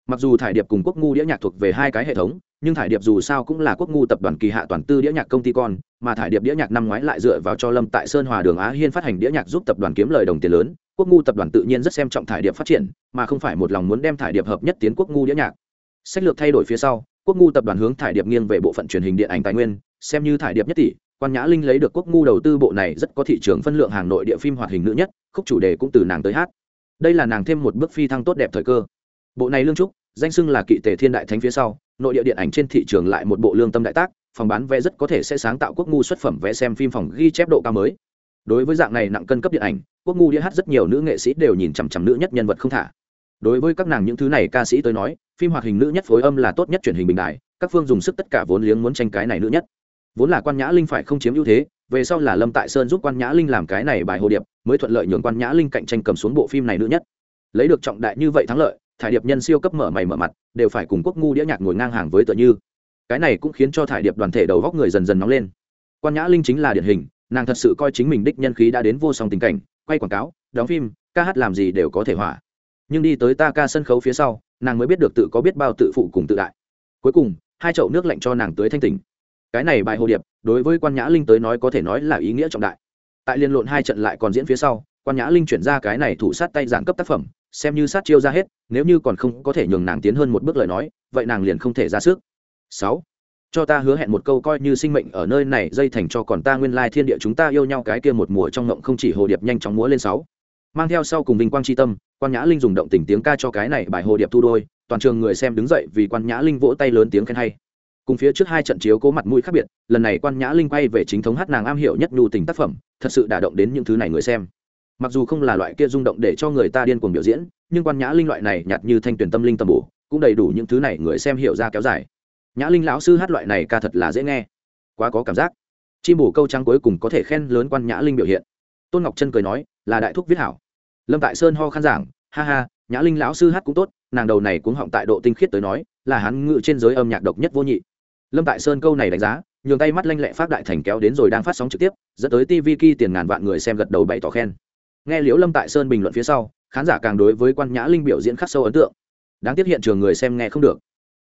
[SPEAKER 1] Mặc dù thải điệp cùng quốc ngu đĩa nhạc thuộc về hai cái hệ thống, nhưng thải điệp dù sao cũng là quốc ngu tập đoàn kỳ hạ toàn tư đĩa nhạc công ty con, mà thải điệp đĩa nhạc năm ngoái lại dựa vào cho lâm tại sơn hòa đường á hiên phát hành đĩa nhạc giúp tập đoàn kiếm lời đồng tiền lớn, quốc ngu tập đoàn tự nhiên rất xem trọng thải điệp phát triển, mà không phải một lòng muốn đem thải điệp hợp nhất tiến quốc ngu đĩa nhạc. Sách lược thay đổi phía sau, quốc ngu tập đoàn hướng thải điệp nghiêng về bộ phận truyền hình điện ảnh tài nguyên, xem như thải điệp nhất tỷ, quan nhã linh lấy được quốc ngu đầu tư bộ này rất có thị trường phân lượng hàng nội địa phim hoạt hình nữ nhất, khúc chủ đề cũng từ nàng tới hát đây là nàng thêm một bước phi thăng tốt đẹp thời cơ. Bộ này lương trúc, danh xưng là kỵ tề thiên đại thánh phía sau, nội địa điện ảnh trên thị trường lại một bộ lương tâm đại tác, phòng bán vé rất có thể sẽ sáng tạo quốc ngu xuất phẩm vé xem phim phòng ghi chép độ cao mới. Đối với dạng này nặng cân cấp điện ảnh, quốc ngu đĩa hát rất nhiều nữ nghệ sĩ đều nhìn chằm chằm nữ nhất nhân vật không thả. Đối với các nàng những thứ này ca sĩ tới nói, phim hoạt hình nữ nhất phối âm là tốt nhất truyền hình bình đại các phương dùng sức tất cả vốn liếng muốn tranh cái này nữ nhất. Vốn là quan nhã linh phải không chiếm ưu thế về sau là lâm tại sơn giúp quan nhã linh làm cái này bài hồ điệp, mới thuận lợi nhường quan nhã linh cạnh tranh cầm xuống bộ phim này nữ nhất. Lấy được trọng đại như vậy thắng lợi, thải điệp nhân siêu cấp mở mày mở mặt, đều phải cùng quốc ngu đĩa nhạc ngồi ngang hàng với tựa như. Cái này cũng khiến cho thải điệp đoàn thể đầu góc người dần dần nóng lên. Quan nhã linh chính là điển hình, nàng thật sự coi chính mình đích nhân khí đã đến vô song tình cảnh, quay quảng cáo, đóng phim, ca hát làm gì đều có thể hỏa. Nhưng đi tới ta ca sân khấu phía sau, nàng mới biết được tự có biết bao tự phụ cùng tự đại. Cuối cùng, hai chậu nước lạnh cho nàng tới thanh tỉnh. Cái này bài hồ điệp đối với quan nhã linh tới nói có thể nói là ý nghĩa trọng đại. Tại liên lộn hai trận lại còn diễn phía sau, quan nhã linh chuyển ra cái này thủ sát tay giảng cấp tác phẩm, xem như sát chiêu ra hết, nếu như còn không có thể nhường nàng tiến hơn một bước lời nói, vậy nàng liền không thể ra sức. Sáu, cho ta hứa hẹn một câu coi như sinh mệnh ở nơi này, dây thành cho còn ta nguyên lai thiên địa chúng ta yêu nhau cái kia một mùa trong ngộng không chỉ hồ điệp nhanh chóng múa lên sáu. Mang theo sau cùng vinh quang tri tâm, quan nhã linh dùng động tình tiếng ca cho cái này bài hồ điệp thu đôi, toàn trường người xem đứng dậy vì quan nhã linh vỗ tay lớn tiếng khen hay cùng phía trước hai trận chiếu cố mặt mũi khác biệt, lần này quan nhã linh quay về chính thống hát nàng am hiểu nhất nhu tình tác phẩm, thật sự đả động đến những thứ này người xem. Mặc dù không là loại kia rung động để cho người ta điên cuồng biểu diễn, nhưng quan nhã linh loại này nhạt như thanh tuyển tâm linh tầm bổ, cũng đầy đủ những thứ này người xem hiểu ra kéo dài. Nhã linh lão sư hát loại này ca thật là dễ nghe, quá có cảm giác. Chim bổ câu trắng cuối cùng có thể khen lớn quan nhã linh biểu hiện. Tôn ngọc chân cười nói, là đại thúc viết hảo. Lâm tại sơn ho khán giảng, ha ha, nhã linh lão sư hát cũng tốt, nàng đầu này cũng họng tại độ tinh khiết tới nói, là hắn ngự trên giới âm nhạc độc nhất vô nhị lâm tại sơn câu này đánh giá, nhường tay mắt lanh lẹ phát đại thành kéo đến rồi đang phát sóng trực tiếp, dẫn tới tv ki tiền ngàn vạn người xem gật đầu bày tỏ khen. Nghe liễu lâm tại sơn bình luận phía sau, khán giả càng đối với quan nhã linh biểu diễn khắc sâu ấn tượng. Đáng tiếc hiện trường người xem nghe không được.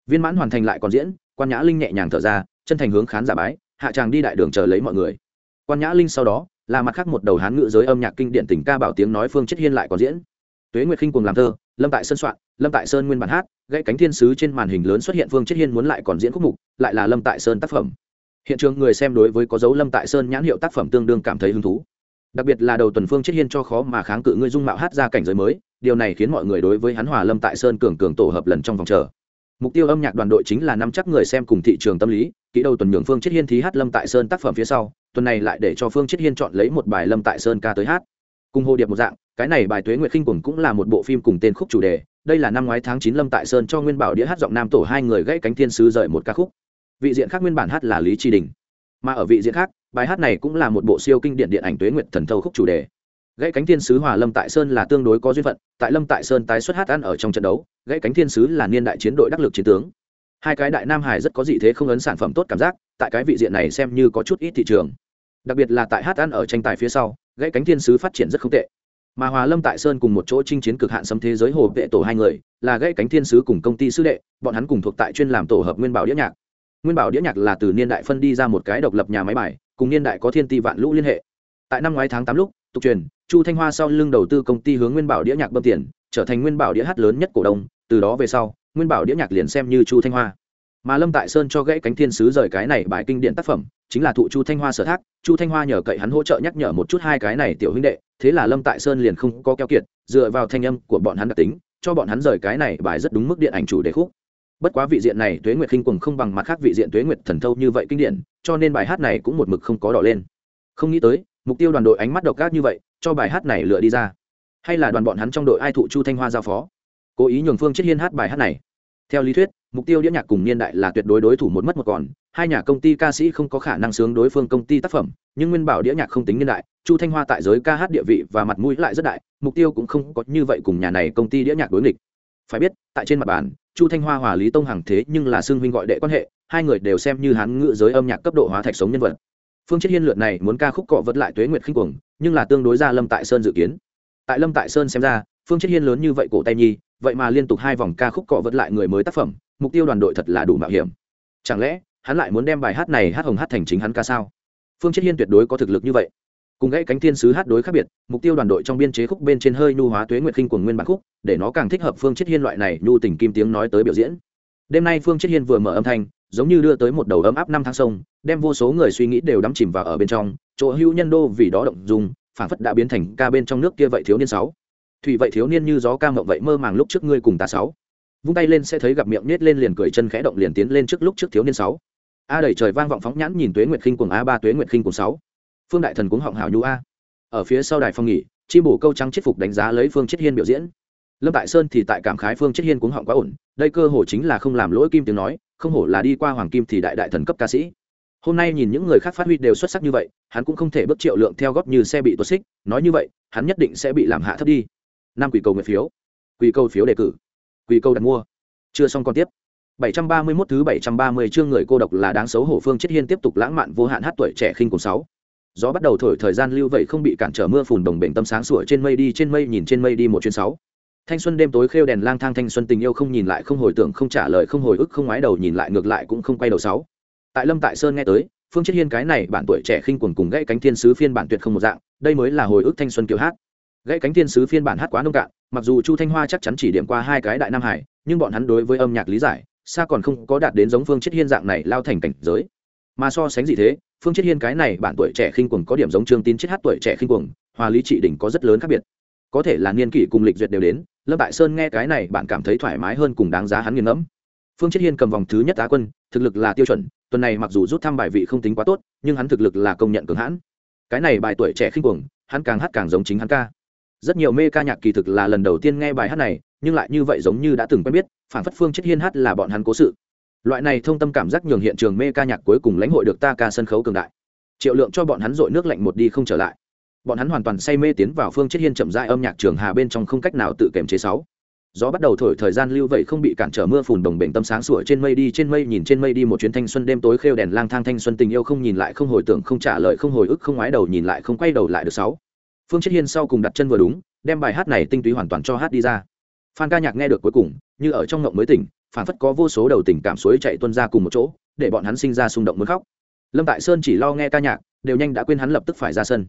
[SPEAKER 1] Viên mãn hoàn thành lại còn diễn, quan nhã linh nhẹ nhàng thở ra, chân thành hướng khán giả bái, hạ tràng đi đại đường chờ lấy mọi người. Quan nhã linh sau đó, là mặt khác một đầu hán ngữ giới âm nhạc kinh điển tình ca bảo tiếng nói phương chết hiên lại còn diễn. Tuế nguyệt khinh cùng làm thơ, lâm tại sơn soạn, lâm tại sơn nguyên bản hát gãy cánh thiên sứ trên màn hình lớn xuất hiện Vương chết hiên muốn lại còn diễn khúc mục, lại là lâm tại sơn tác phẩm. Hiện trường người xem đối với có dấu lâm tại sơn nhãn hiệu tác phẩm tương đương cảm thấy hứng thú. Đặc biệt là đầu tuần phương chết hiên cho khó mà kháng cự ngươi dung mạo hát ra cảnh giới mới, điều này khiến mọi người đối với hắn hòa lâm tại sơn cường cường tổ hợp lần trong vòng chờ. Mục tiêu âm nhạc đoàn đội chính là năm chắc người xem cùng thị trường tâm lý, kỹ đầu tuần nhường phương chết hiên thí hát lâm tại sơn tác phẩm phía sau, tuần này lại để cho phương chết hiên chọn lấy một bài lâm tại sơn ca tới hát. Cùng hồ điệp một dạng, cái này bài tuế nguyệt khinh cùng cũng là một bộ phim cùng tên khúc chủ đề đây là năm ngoái tháng chín lâm tại sơn cho nguyên bảo đĩa hát giọng nam tổ hai người gãy cánh thiên sứ rời một ca khúc. Vị diện khác nguyên bản hát là lý tri đình, mà ở vị diện khác, bài hát này cũng là một bộ siêu kinh điển điện ảnh tuế nguyệt thần thâu khúc chủ đề. Gãy cánh thiên sứ hòa lâm tại sơn là tương đối có duyên phận, tại lâm tại sơn tái xuất hát ăn ở trong trận đấu, gãy cánh thiên sứ là niên đại chiến đội đắc lực chiến tướng. Hai cái đại nam hải rất có dị thế không ấn sản phẩm tốt cảm giác, tại cái vị diện này xem như có chút ít thị trường. Đặc biệt là tại hát ăn ở tranh tài phía sau, gãy cánh thiên sứ phát triển rất không tệ mà hòa lâm tại sơn cùng một chỗ chinh chiến cực hạn xâm thế giới hồ vệ tổ hai người, là gãy cánh thiên sứ cùng công ty sứ đệ, bọn hắn cùng thuộc tại chuyên làm tổ hợp nguyên bảo đĩa nhạc. Nguyên bảo đĩa nhạc là từ niên đại phân đi ra một cái độc lập nhà máy bài, cùng niên đại có thiên ti vạn lũ liên hệ. Tại năm ngoái tháng tám lúc, tục truyền, chu thanh hoa sau lưng đầu tư công ty hướng nguyên bảo đĩa nhạc bơm tiền, trở thành nguyên bảo đĩa hát lớn nhất cổ đông, từ đó về sau, nguyên bảo đĩa nhạc liền xem như chu thanh hoa mà lâm tại sơn cho gãy cánh thiên sứ rời cái này bài kinh điển tác phẩm, chính là thụ chu thanh hoa sở thác. Chu thanh hoa nhờ cậy hắn hỗ trợ nhắc nhở một chút hai cái này tiểu huynh đệ, thế là lâm tại sơn liền không có keo kiệt, dựa vào thanh âm của bọn hắn đặc tính, cho bọn hắn rời cái này bài rất đúng mức điện ảnh chủ đề khúc. Bất quá vị diện này tuế nguyệt khinh quần không bằng mặt khác vị diện tuế nguyệt thần thâu như vậy kinh điển, cho nên bài hát này cũng một mực không có đỏ lên. Không nghĩ tới, mục tiêu đoàn đội ánh mắt độc ác như vậy, cho bài hát này lựa đi ra. Hay là đoàn bọn hắn trong đội ai thụ chu thanh hoa giao phó? Cố ý nhường phương chiết hiên hát bài hát này theo lý thuyết, mục tiêu đĩa nhạc cùng niên đại là tuyệt đối đối thủ một mất một còn. Hai nhà công ty ca sĩ không có khả năng sướng đối phương công ty tác phẩm, nhưng nguyên bảo đĩa nhạc không tính niên đại, chu thanh hoa tại giới ca hát địa vị và mặt mũi lại rất đại, mục tiêu cũng không có như vậy cùng nhà này công ty đĩa nhạc đối nghịch. Phải biết, tại trên mặt bàn, chu thanh hoa, hòa lý tông hàng thế nhưng là xương huynh gọi đệ quan hệ, hai người đều xem như hán ngựa giới âm nhạc cấp độ hóa thạch sống nhân vật. Phương chết hiên lượt này muốn ca khúc cọ vật lại tuế nguyệt khinh cuồng, nhưng là tương đối ra lâm tại sơn dự kiến. Tại lâm tại sơn xem ra, phương chết hiên lớn như vậy cổ tay nhi vậy mà liên tục hai vòng ca khúc cọ vẫn lại người mới tác phẩm, mục tiêu đoàn đội thật là đủ mạo hiểm. Chẳng lẽ, hắn lại muốn đem bài hát này hát hồng hát thành chính hắn ca sao? Phương chết hiên tuyệt đối có thực lực như vậy. Cùng gãy cánh thiên sứ hát đối khác biệt, mục tiêu đoàn đội trong biên chế khúc bên trên hơi nhu hóa tuế nguyệt khinh của nguyên bản khúc, để nó càng thích hợp phương chết hiên loại này nhu tình kim tiếng nói tới biểu diễn. Đêm nay phương chết hiên vừa mở âm thanh, giống như đưa tới một đầu ấm áp năm tháng sông, đem vô số người suy nghĩ đều đắm chìm vào ở bên trong, chỗ hữu nhân đô vì đó động dùng phản phất đã biến thành ca bên trong nước kia vậy thiếu niên sáu thủy vậy thiếu niên như gió ca mộng vậy mơ màng lúc trước ngươi cùng ta sáu. Vung tay lên sẽ thấy gặp miệng nết lên liền cười chân khẽ động liền tiến lên trước lúc trước thiếu niên sáu. A đẩy trời vang vọng phóng nhãn nhìn tuế nguyệt khinh cuồng a ba, tuế nguyệt khinh cuồng sáu. Phương đại thần cũng họng hào nhu a. Ở phía sau đài phong nghỉ, chim bổ câu trắng chết phục đánh giá lấy phương chết hiên biểu diễn. Lâm tại sơn thì tại cảm khái phương chết hiên cũng họng quá ổn, đây cơ hồ chính là không làm lỗi kim tiếng nói, không hổ là đi qua hoàng kim thì đại đại thần cấp ca sĩ. Hôm nay nhìn những người khác phát huy đều xuất sắc như vậy, hắn cũng không thể bước triệu lượng theo góp như xe bị tuột xích, nói như vậy, hắn nhất định sẽ bị làm hạ thấp đi năm quỷ cầu nguyện phiếu. Quỷ cầu phiếu đề cử. Quỷ cầu đặt mua. Chưa xong còn tiếp. 731 thứ 730 chương người cô độc là đáng xấu hổ phương chết hiên tiếp tục lãng mạn vô hạn hát tuổi trẻ khinh cùng sáu. Gió bắt đầu thổi thời gian lưu vậy không bị cản trở mưa phùn đồng bệnh tâm sáng sủa trên mây đi, trên mây nhìn trên mây đi một chuyến sáu. Thanh xuân đêm tối khêu đèn lang thang thanh xuân tình yêu không nhìn lại, không hồi tưởng, không trả lời, không hồi ức, không ngoái đầu nhìn lại, ngược lại cũng không quay đầu sáu. Tại lâm tại sơn nghe tới, phương chết hiên cái này bản tuổi trẻ khinh cuồng cùng gãy cánh thiên sứ phiên bản tuyệt không một dạng, đây mới là hồi ức thanh xuân kiểu hát gãy cánh thiên sứ phiên bản hát quá nông cạn, mặc dù chu thanh hoa chắc chắn chỉ điểm qua hai cái đại nam hải, nhưng bọn hắn đối với âm nhạc lý giải, xa còn không có đạt đến giống phương chết hiên dạng này lao thành cảnh giới. Mà so sánh gì thế, phương chết hiên cái này bản tuổi trẻ khinh quần có điểm giống trương tín chết hát tuổi trẻ khinh quần hòa lý trị đỉnh có rất lớn khác biệt. Có thể là niên kỷ cùng lịch duyệt đều đến, lâm tại sơn nghe cái này bạn cảm thấy thoải mái hơn cùng đáng giá hắn nghiền ngẫm. Phương chết hiên cầm vòng thứ nhất á quân, thực lực là tiêu chuẩn, tuần này mặc dù rút thăm bài vị không tính quá tốt, nhưng hắn thực lực là công nhận cường hãn. Cái này bài tuổi trẻ khinh cuồng, hắn càng hát càng giống chính hắn ca rất nhiều mê ca nhạc kỳ thực là lần đầu tiên nghe bài hát này, nhưng lại như vậy giống như đã từng quen biết phản phất phương chết hiên hát là bọn hắn cố sự. Loại này thông tâm cảm giác nhường hiện trường mê ca nhạc cuối cùng lãnh hội được ta ca sân khấu cường đại. Triệu lượng cho bọn hắn dội nước lạnh một đi không trở lại. Bọn hắn hoàn toàn say mê tiến vào phương chết hiên chậm dại âm nhạc trường hà bên trong không cách nào tự kềm chế sáu. Gió bắt đầu thổi thời gian lưu vậy không bị cản trở mưa phùn đồng bệnh tâm sáng sủa trên mây đi, trên mây nhìn trên mây đi một chuyến thanh xuân đêm tối khêu đèn lang thang thanh xuân tình yêu không nhìn lại không hồi tưởng, không trả lời không hồi ức không ngoái đầu nhìn lại không quay đầu lại được sáu phương chết hiên sau cùng đặt chân vừa đúng, đem bài hát này tinh túy hoàn toàn cho hát đi ra. Phan ca nhạc nghe được cuối cùng, như ở trong ngộng mới tỉnh phản phất có vô số đầu tình cảm suối chạy tuân ra cùng một chỗ, để bọn hắn sinh ra xung động muốn khóc. Lâm tại sơn chỉ lo nghe ca nhạc, đều nhanh đã quên hắn lập tức phải ra sân.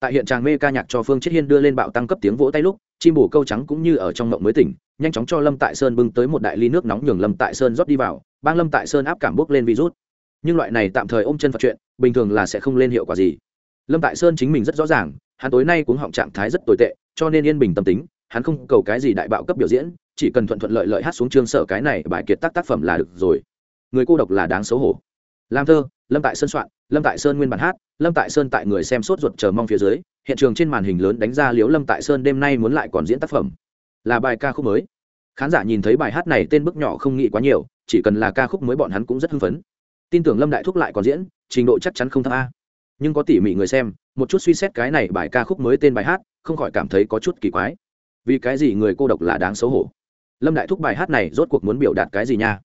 [SPEAKER 1] Tại hiện tràng mê ca nhạc cho phương chết hiên đưa lên bạo tăng cấp tiếng vỗ tay lúc, chim bổ câu trắng cũng như ở trong ngộng mới tỉnh, nhanh chóng cho lâm tại sơn bưng tới một đại ly nước nóng nhường lâm tại sơn rót đi vào, bang lâm tại sơn áp cảm bốc lên virus. Nhưng loại này tạm thời ôm chân phật chuyện, bình thường là sẽ không lên hiệu quả gì. Lâm tại sơn chính mình rất rõ ràng hắn tối nay cũng họng trạng thái rất tồi tệ, cho nên yên bình tâm tính, hắn không cầu cái gì đại bạo cấp biểu diễn, chỉ cần thuận thuận lợi lợi hát xuống chương sở cái này bài kiệt tác tác phẩm là được rồi. Người cô độc là đáng xấu hổ. Làm thơ, lâm tại sơn soạn, lâm tại sơn nguyên bản hát, lâm tại sơn tại người xem sốt ruột chờ mong phía dưới, hiện trường trên màn hình lớn đánh ra liếu lâm tại sơn đêm nay muốn lại còn diễn tác phẩm. Là bài ca khúc mới. Khán giả nhìn thấy bài hát này tên bức nhỏ không nghĩ quá nhiều, chỉ cần là ca khúc mới bọn hắn cũng rất hưng phấn. Tin tưởng lâm đại thúc lại còn diễn, trình độ chắc chắn không thấp a nhưng có tỉ mỉ người xem, một chút suy xét cái này bài ca khúc mới tên bài hát, không khỏi cảm thấy có chút kỳ quái. Vì cái gì người cô độc là đáng xấu hổ? Lâm đại thúc bài hát này rốt cuộc muốn biểu đạt cái gì nha?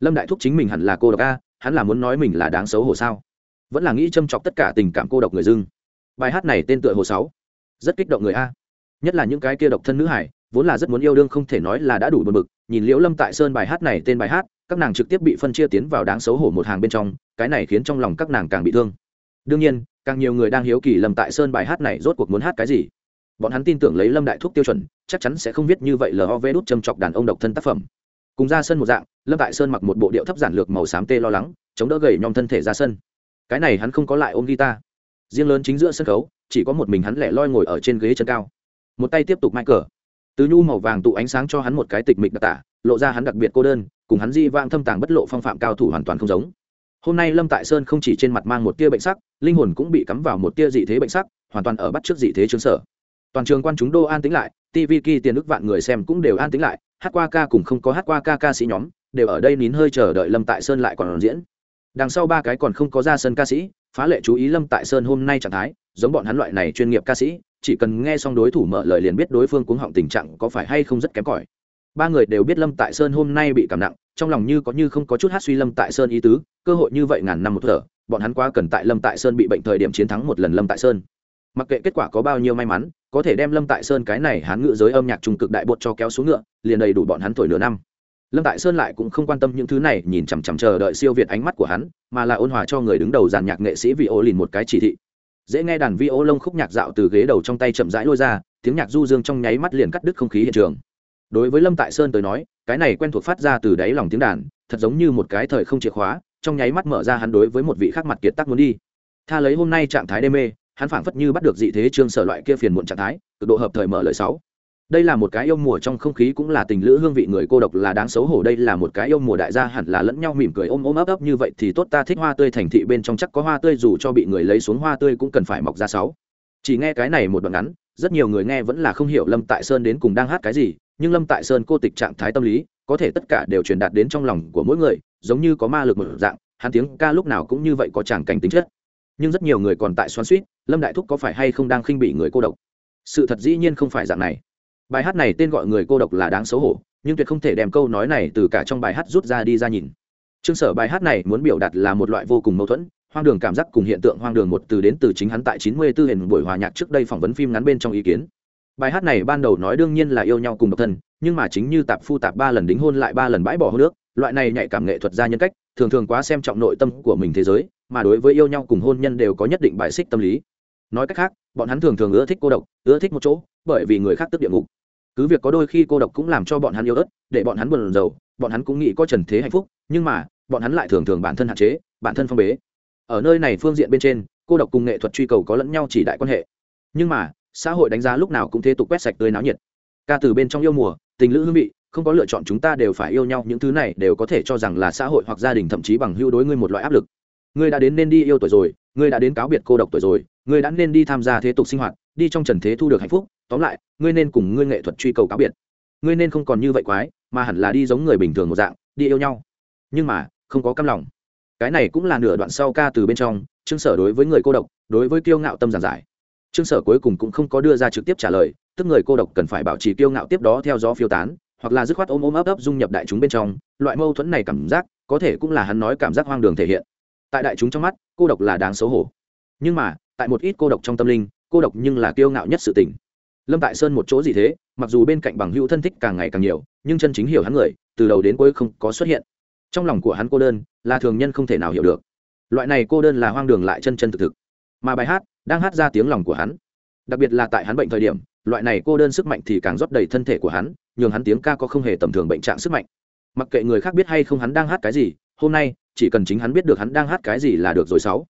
[SPEAKER 1] Lâm đại thúc chính mình hẳn là cô độc a, hắn là muốn nói mình là đáng xấu hổ sao? Vẫn là nghĩ châm chọc tất cả tình cảm cô độc người dưng. Bài hát này tên tựa hồ sáu. Rất kích động người a. Nhất là những cái kia độc thân nữ hải, vốn là rất muốn yêu đương không thể nói là đã đủ bật bực. Nhìn liễu lâm tại sơn bài hát này tên bài hát, các nàng trực tiếp bị phân chia tiến vào đáng xấu hổ một hàng bên trong, cái này khiến trong lòng các nàng càng bị thương đương nhiên, càng nhiều người đang hiếu kỳ lâm tại sơn bài hát này rốt cuộc muốn hát cái gì. Bọn hắn tin tưởng lấy lâm đại thuốc tiêu chuẩn, chắc chắn sẽ không viết như vậy lov đút châm chọc đàn ông độc thân tác phẩm. Cùng ra sân một dạng, lâm tại sơn mặc một bộ điệu thấp giản lược màu xám tê lo lắng, chống đỡ gầy nhom thân thể ra sân. Cái này hắn không có lại ôm guitar. Riêng lớn chính giữa sân khấu, chỉ có một mình hắn lẻ loi ngồi ở trên ghế chân cao. Một tay tiếp tục mai cờ. Tứ nhu màu vàng tụ ánh sáng cho hắn một cái tịch mịch đặc tả, lộ ra hắn đặc biệt cô đơn, cùng hắn di vang thâm tàng bất lộ phong phạm cao thủ hoàn toàn không giống hôm nay lâm tại sơn không chỉ trên mặt mang một tia bệnh sắc, linh hồn cũng bị cắm vào một tia dị thế bệnh sắc, hoàn toàn ở bắt trước dị thế chứng sở. Toàn trường quan chúng đô an tính lại tv kỳ tiền ức vạn người xem cũng đều an tính lại, hát qua ca cùng không có hát qua ca ca sĩ nhóm, đều ở đây nín hơi chờ đợi lâm tại sơn lại còn diễn. Đằng sau ba cái còn không có ra sân ca sĩ, phá lệ chú ý lâm tại sơn hôm nay trạng thái, giống bọn hắn loại này chuyên nghiệp ca sĩ, chỉ cần nghe xong đối thủ mở lời liền biết đối phương cuống họng tình trạng có phải hay không rất kém cỏi ba người đều biết lâm tại sơn hôm nay bị cảm nặng trong lòng như có như không có chút hát suy lâm tại sơn ý tứ cơ hội như vậy ngàn năm một thở bọn hắn quá cần tại lâm tại sơn bị bệnh thời điểm chiến thắng một lần lâm tại sơn mặc kệ kết quả có bao nhiêu may mắn có thể đem lâm tại sơn cái này hán ngự giới âm nhạc trung cực đại bột cho kéo xuống ngựa liền đầy đủ bọn hắn thổi nửa năm lâm tại sơn lại cũng không quan tâm những thứ này nhìn chằm chằm chờ đợi siêu việt ánh mắt của hắn mà là ôn hòa cho người đứng đầu giàn nhạc nghệ sĩ vị ô lìn một cái chỉ thị dễ nghe đàn vi ô lông khúc nhạc dạo từ ghế đầu trong tay chậm rãi lôi ra tiếng nhạc du dương trong nháy mắt liền cắt đứt không khí hiện trường đối với lâm tại sơn tới nói, cái này quen thuộc phát ra từ đáy lòng tiếng đàn, thật giống như một cái thời không chìa khóa, trong nháy mắt mở ra hắn đối với một vị khác mặt kiệt tác muốn đi. Tha lấy hôm nay trạng thái đê mê, hắn phảng phất như bắt được dị thế trương sở loại kia phiền muộn trạng thái, cực độ hợp thời mở lời sáu. Đây là một cái yêu mùa trong không khí cũng là tình lữ hương vị người cô độc là đáng xấu hổ, đây là một cái yêu mùa đại gia hẳn là lẫn nhau mỉm cười ôm ôm ấp ấp như vậy thì tốt, ta thích hoa tươi thành thị bên trong chắc có hoa tươi, dù cho bị người lấy xuống hoa tươi cũng cần phải mọc ra sáu. Chỉ nghe cái này một đoạn ngắn, rất nhiều người nghe vẫn là không hiểu lâm tại sơn đến cùng đang hát cái gì nhưng lâm tại sơn cô tịch trạng thái tâm lý, có thể tất cả đều truyền đạt đến trong lòng của mỗi người, giống như có ma lực một dạng, hắn tiếng ca lúc nào cũng như vậy có tràng cảnh tính chất. Nhưng rất nhiều người còn tại xoắn suýt, lâm đại thúc có phải hay không đang khinh bị người cô độc? Sự thật dĩ nhiên không phải dạng này. Bài hát này tên gọi người cô độc là đáng xấu hổ, nhưng tuyệt không thể đem câu nói này từ cả trong bài hát rút ra đi ra nhìn. Chương sở bài hát này muốn biểu đạt là một loại vô cùng mâu thuẫn, hoang đường cảm giác cùng hiện tượng hoang đường một từ đến từ chính hắn tại chín mươi 94 hình buổi hòa nhạc trước đây phỏng vấn phim ngắn bên trong ý kiến bài hát này ban đầu nói đương nhiên là yêu nhau cùng độc thân, nhưng mà chính như tạp phu tạp ba lần đính hôn lại ba lần bãi bỏ hôn nước loại này nhạy cảm nghệ thuật ra nhân cách, thường thường quá xem trọng nội tâm của mình thế giới, mà đối với yêu nhau cùng hôn nhân đều có nhất định bài xích tâm lý. Nói cách khác, bọn hắn thường thường ưa thích cô độc, ưa thích một chỗ, bởi vì người khác tức địa ngục. Cứ việc có đôi khi cô độc cũng làm cho bọn hắn yêu ớt, để bọn hắn buồn rầu, bọn hắn cũng nghĩ có trần thế hạnh phúc, nhưng mà, bọn hắn lại thường thường bản thân hạn chế, bản thân phong bế. Ở nơi này phương diện bên trên, cô độc cùng nghệ thuật truy cầu có lẫn nhau chỉ đại quan hệ. Nhưng mà xã hội đánh giá lúc nào cũng thế tục quét sạch tươi náo nhiệt. Ca từ bên trong yêu mùa, tình lữ hương vị, không có lựa chọn chúng ta đều phải yêu nhau, những thứ này đều có thể cho rằng là xã hội hoặc gia đình thậm chí bằng hưu đối ngươi một loại áp lực. Ngươi đã đến nên đi yêu tuổi rồi, ngươi đã đến cáo biệt cô độc tuổi rồi, ngươi đã nên đi tham gia thế tục sinh hoạt, đi trong trần thế thu được hạnh phúc, tóm lại, ngươi nên cùng ngươi nghệ thuật truy cầu cáo biệt. Ngươi nên không còn như vậy quái, mà hẳn là đi giống người bình thường một dạng, đi yêu nhau. Nhưng mà, không có căm lòng. Cái này cũng là nửa đoạn sau ca từ bên trong chương sở đối với người cô độc, đối với kiêu ngạo tâm giản giải. Trương sở cuối cùng cũng không có đưa ra trực tiếp trả lời, tức người cô độc cần phải bảo trì kiêu ngạo tiếp đó theo gió phiêu tán, hoặc là dứt khoát ôm ôm ấp ấp dung nhập đại chúng bên trong, loại mâu thuẫn này cảm giác, có thể cũng là hắn nói cảm giác hoang đường thể hiện. Tại đại chúng trong mắt, cô độc là đáng xấu hổ. Nhưng mà, tại một ít cô độc trong tâm linh, cô độc nhưng là kiêu ngạo nhất sự tình. Lâm tại sơn một chỗ gì thế, mặc dù bên cạnh bằng hữu thân thích càng ngày càng nhiều, nhưng chân chính hiểu hắn người, từ đầu đến cuối không có xuất hiện. Trong lòng của hắn cô đơn, là thường nhân không thể nào hiểu được. Loại này cô đơn là hoang đường lại chân chân thực thực mà bài hát đang hát ra tiếng lòng của hắn. Đặc biệt là tại hắn bệnh thời điểm, loại này cô đơn sức mạnh thì càng rót đầy thân thể của hắn, nhường hắn tiếng ca có không hề tầm thường bệnh trạng sức mạnh. Mặc kệ người khác biết hay không hắn đang hát cái gì, hôm nay, chỉ cần chính hắn biết được hắn đang hát cái gì là được rồi sáu.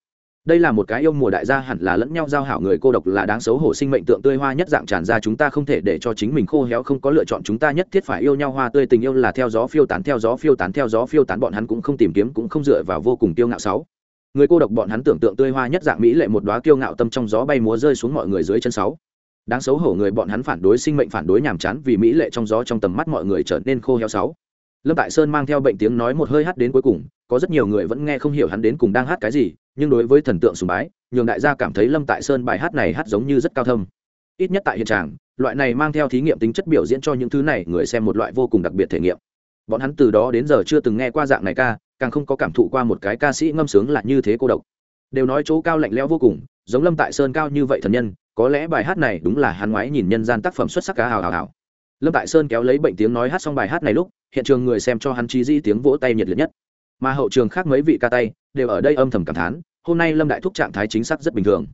[SPEAKER 1] Đây là một cái yêu mùa đại gia hẳn là lẫn nhau giao hảo người cô độc là đáng xấu hổ sinh mệnh tượng tươi hoa nhất dạng tràn ra chúng ta không thể để cho chính mình khô héo không có lựa chọn chúng ta nhất thiết phải yêu nhau hoa tươi tình yêu là theo gió phiêu tán, theo gió phiêu tán, theo gió phiêu tán bọn hắn cũng không tìm kiếm cũng không dựa vào vô cùng tiêu ngạo sáu người cô độc bọn hắn tưởng tượng tươi hoa nhất dạng mỹ lệ một đóa kiêu ngạo tâm trong gió bay múa rơi xuống mọi người dưới chân sáu. Đáng xấu hổ người bọn hắn phản đối sinh mệnh phản đối nhàm chán vì mỹ lệ trong gió trong tầm mắt mọi người trở nên khô héo sáu. Lâm tại sơn mang theo bệnh tiếng nói một hơi hát đến cuối cùng, có rất nhiều người vẫn nghe không hiểu hắn đến cùng đang hát cái gì, nhưng đối với thần tượng sùng bái, nhường đại gia cảm thấy lâm tại sơn bài hát này hát giống như rất cao thâm. Ít nhất tại hiện trạng, loại này mang theo thí nghiệm tính chất biểu diễn cho những thứ này người xem một loại vô cùng đặc biệt thể nghiệm. Bọn hắn từ đó đến giờ chưa từng nghe qua dạng này ca càng không có cảm thụ qua một cái ca sĩ ngâm sướng là như thế cô độc. Đều nói chỗ cao lạnh lẽo vô cùng, giống lâm tại sơn cao như vậy thần nhân, có lẽ bài hát này đúng là hắn ngoái nhìn nhân gian tác phẩm xuất sắc cá hào hào hào. Lâm tại sơn kéo lấy bệnh tiếng nói hát xong bài hát này lúc, hiện trường người xem cho hắn trí di tiếng vỗ tay nhiệt liệt nhất. Mà hậu trường khác mấy vị ca tay, đều ở đây âm thầm cảm thán, hôm nay lâm đại thúc trạng thái chính xác rất bình thường.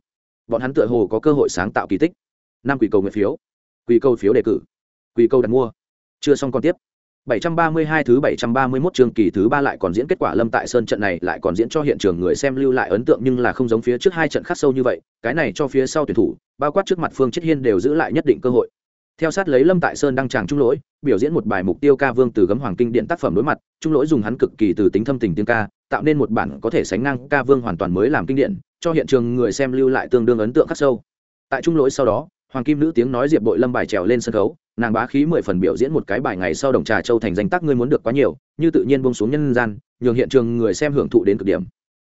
[SPEAKER 1] Bọn hắn tựa hồ có cơ hội sáng tạo kỳ tích. Năm quỷ cầu nguyện phiếu. Quỷ cầu phiếu đề cử. Quỷ cầu đặt mua. Chưa xong còn tiếp. 732 thứ 731 chương kỳ thứ ba lại còn diễn kết quả Lâm Tại Sơn trận này lại còn diễn cho hiện trường người xem lưu lại ấn tượng nhưng là không giống phía trước hai trận khắc sâu như vậy, cái này cho phía sau tuyển thủ, bao quát trước mặt Phương Chiết Hiên đều giữ lại nhất định cơ hội. Theo sát lấy Lâm Tại Sơn đăng tràng trung lỗi, biểu diễn một bài mục tiêu ca vương từ gấm hoàng kinh điện tác phẩm đối mặt, trung lỗi dùng hắn cực kỳ từ tính thâm tình tiếng ca, tạo nên một bản có thể sánh ngang ca vương hoàn toàn mới làm kinh điển, cho hiện trường người xem lưu lại tương đương ấn tượng khắc sâu. Tại trung lỗi sau đó, hoàng kim nữ tiếng nói diệp bội lâm bài trèo lên sân khấu, nàng bá khí mười phần biểu diễn một cái bài ngày sau đồng trà châu thành danh tác ngươi muốn được quá nhiều, như tự nhiên bông xuống nhân gian, nhường hiện trường người xem hưởng thụ đến cực điểm.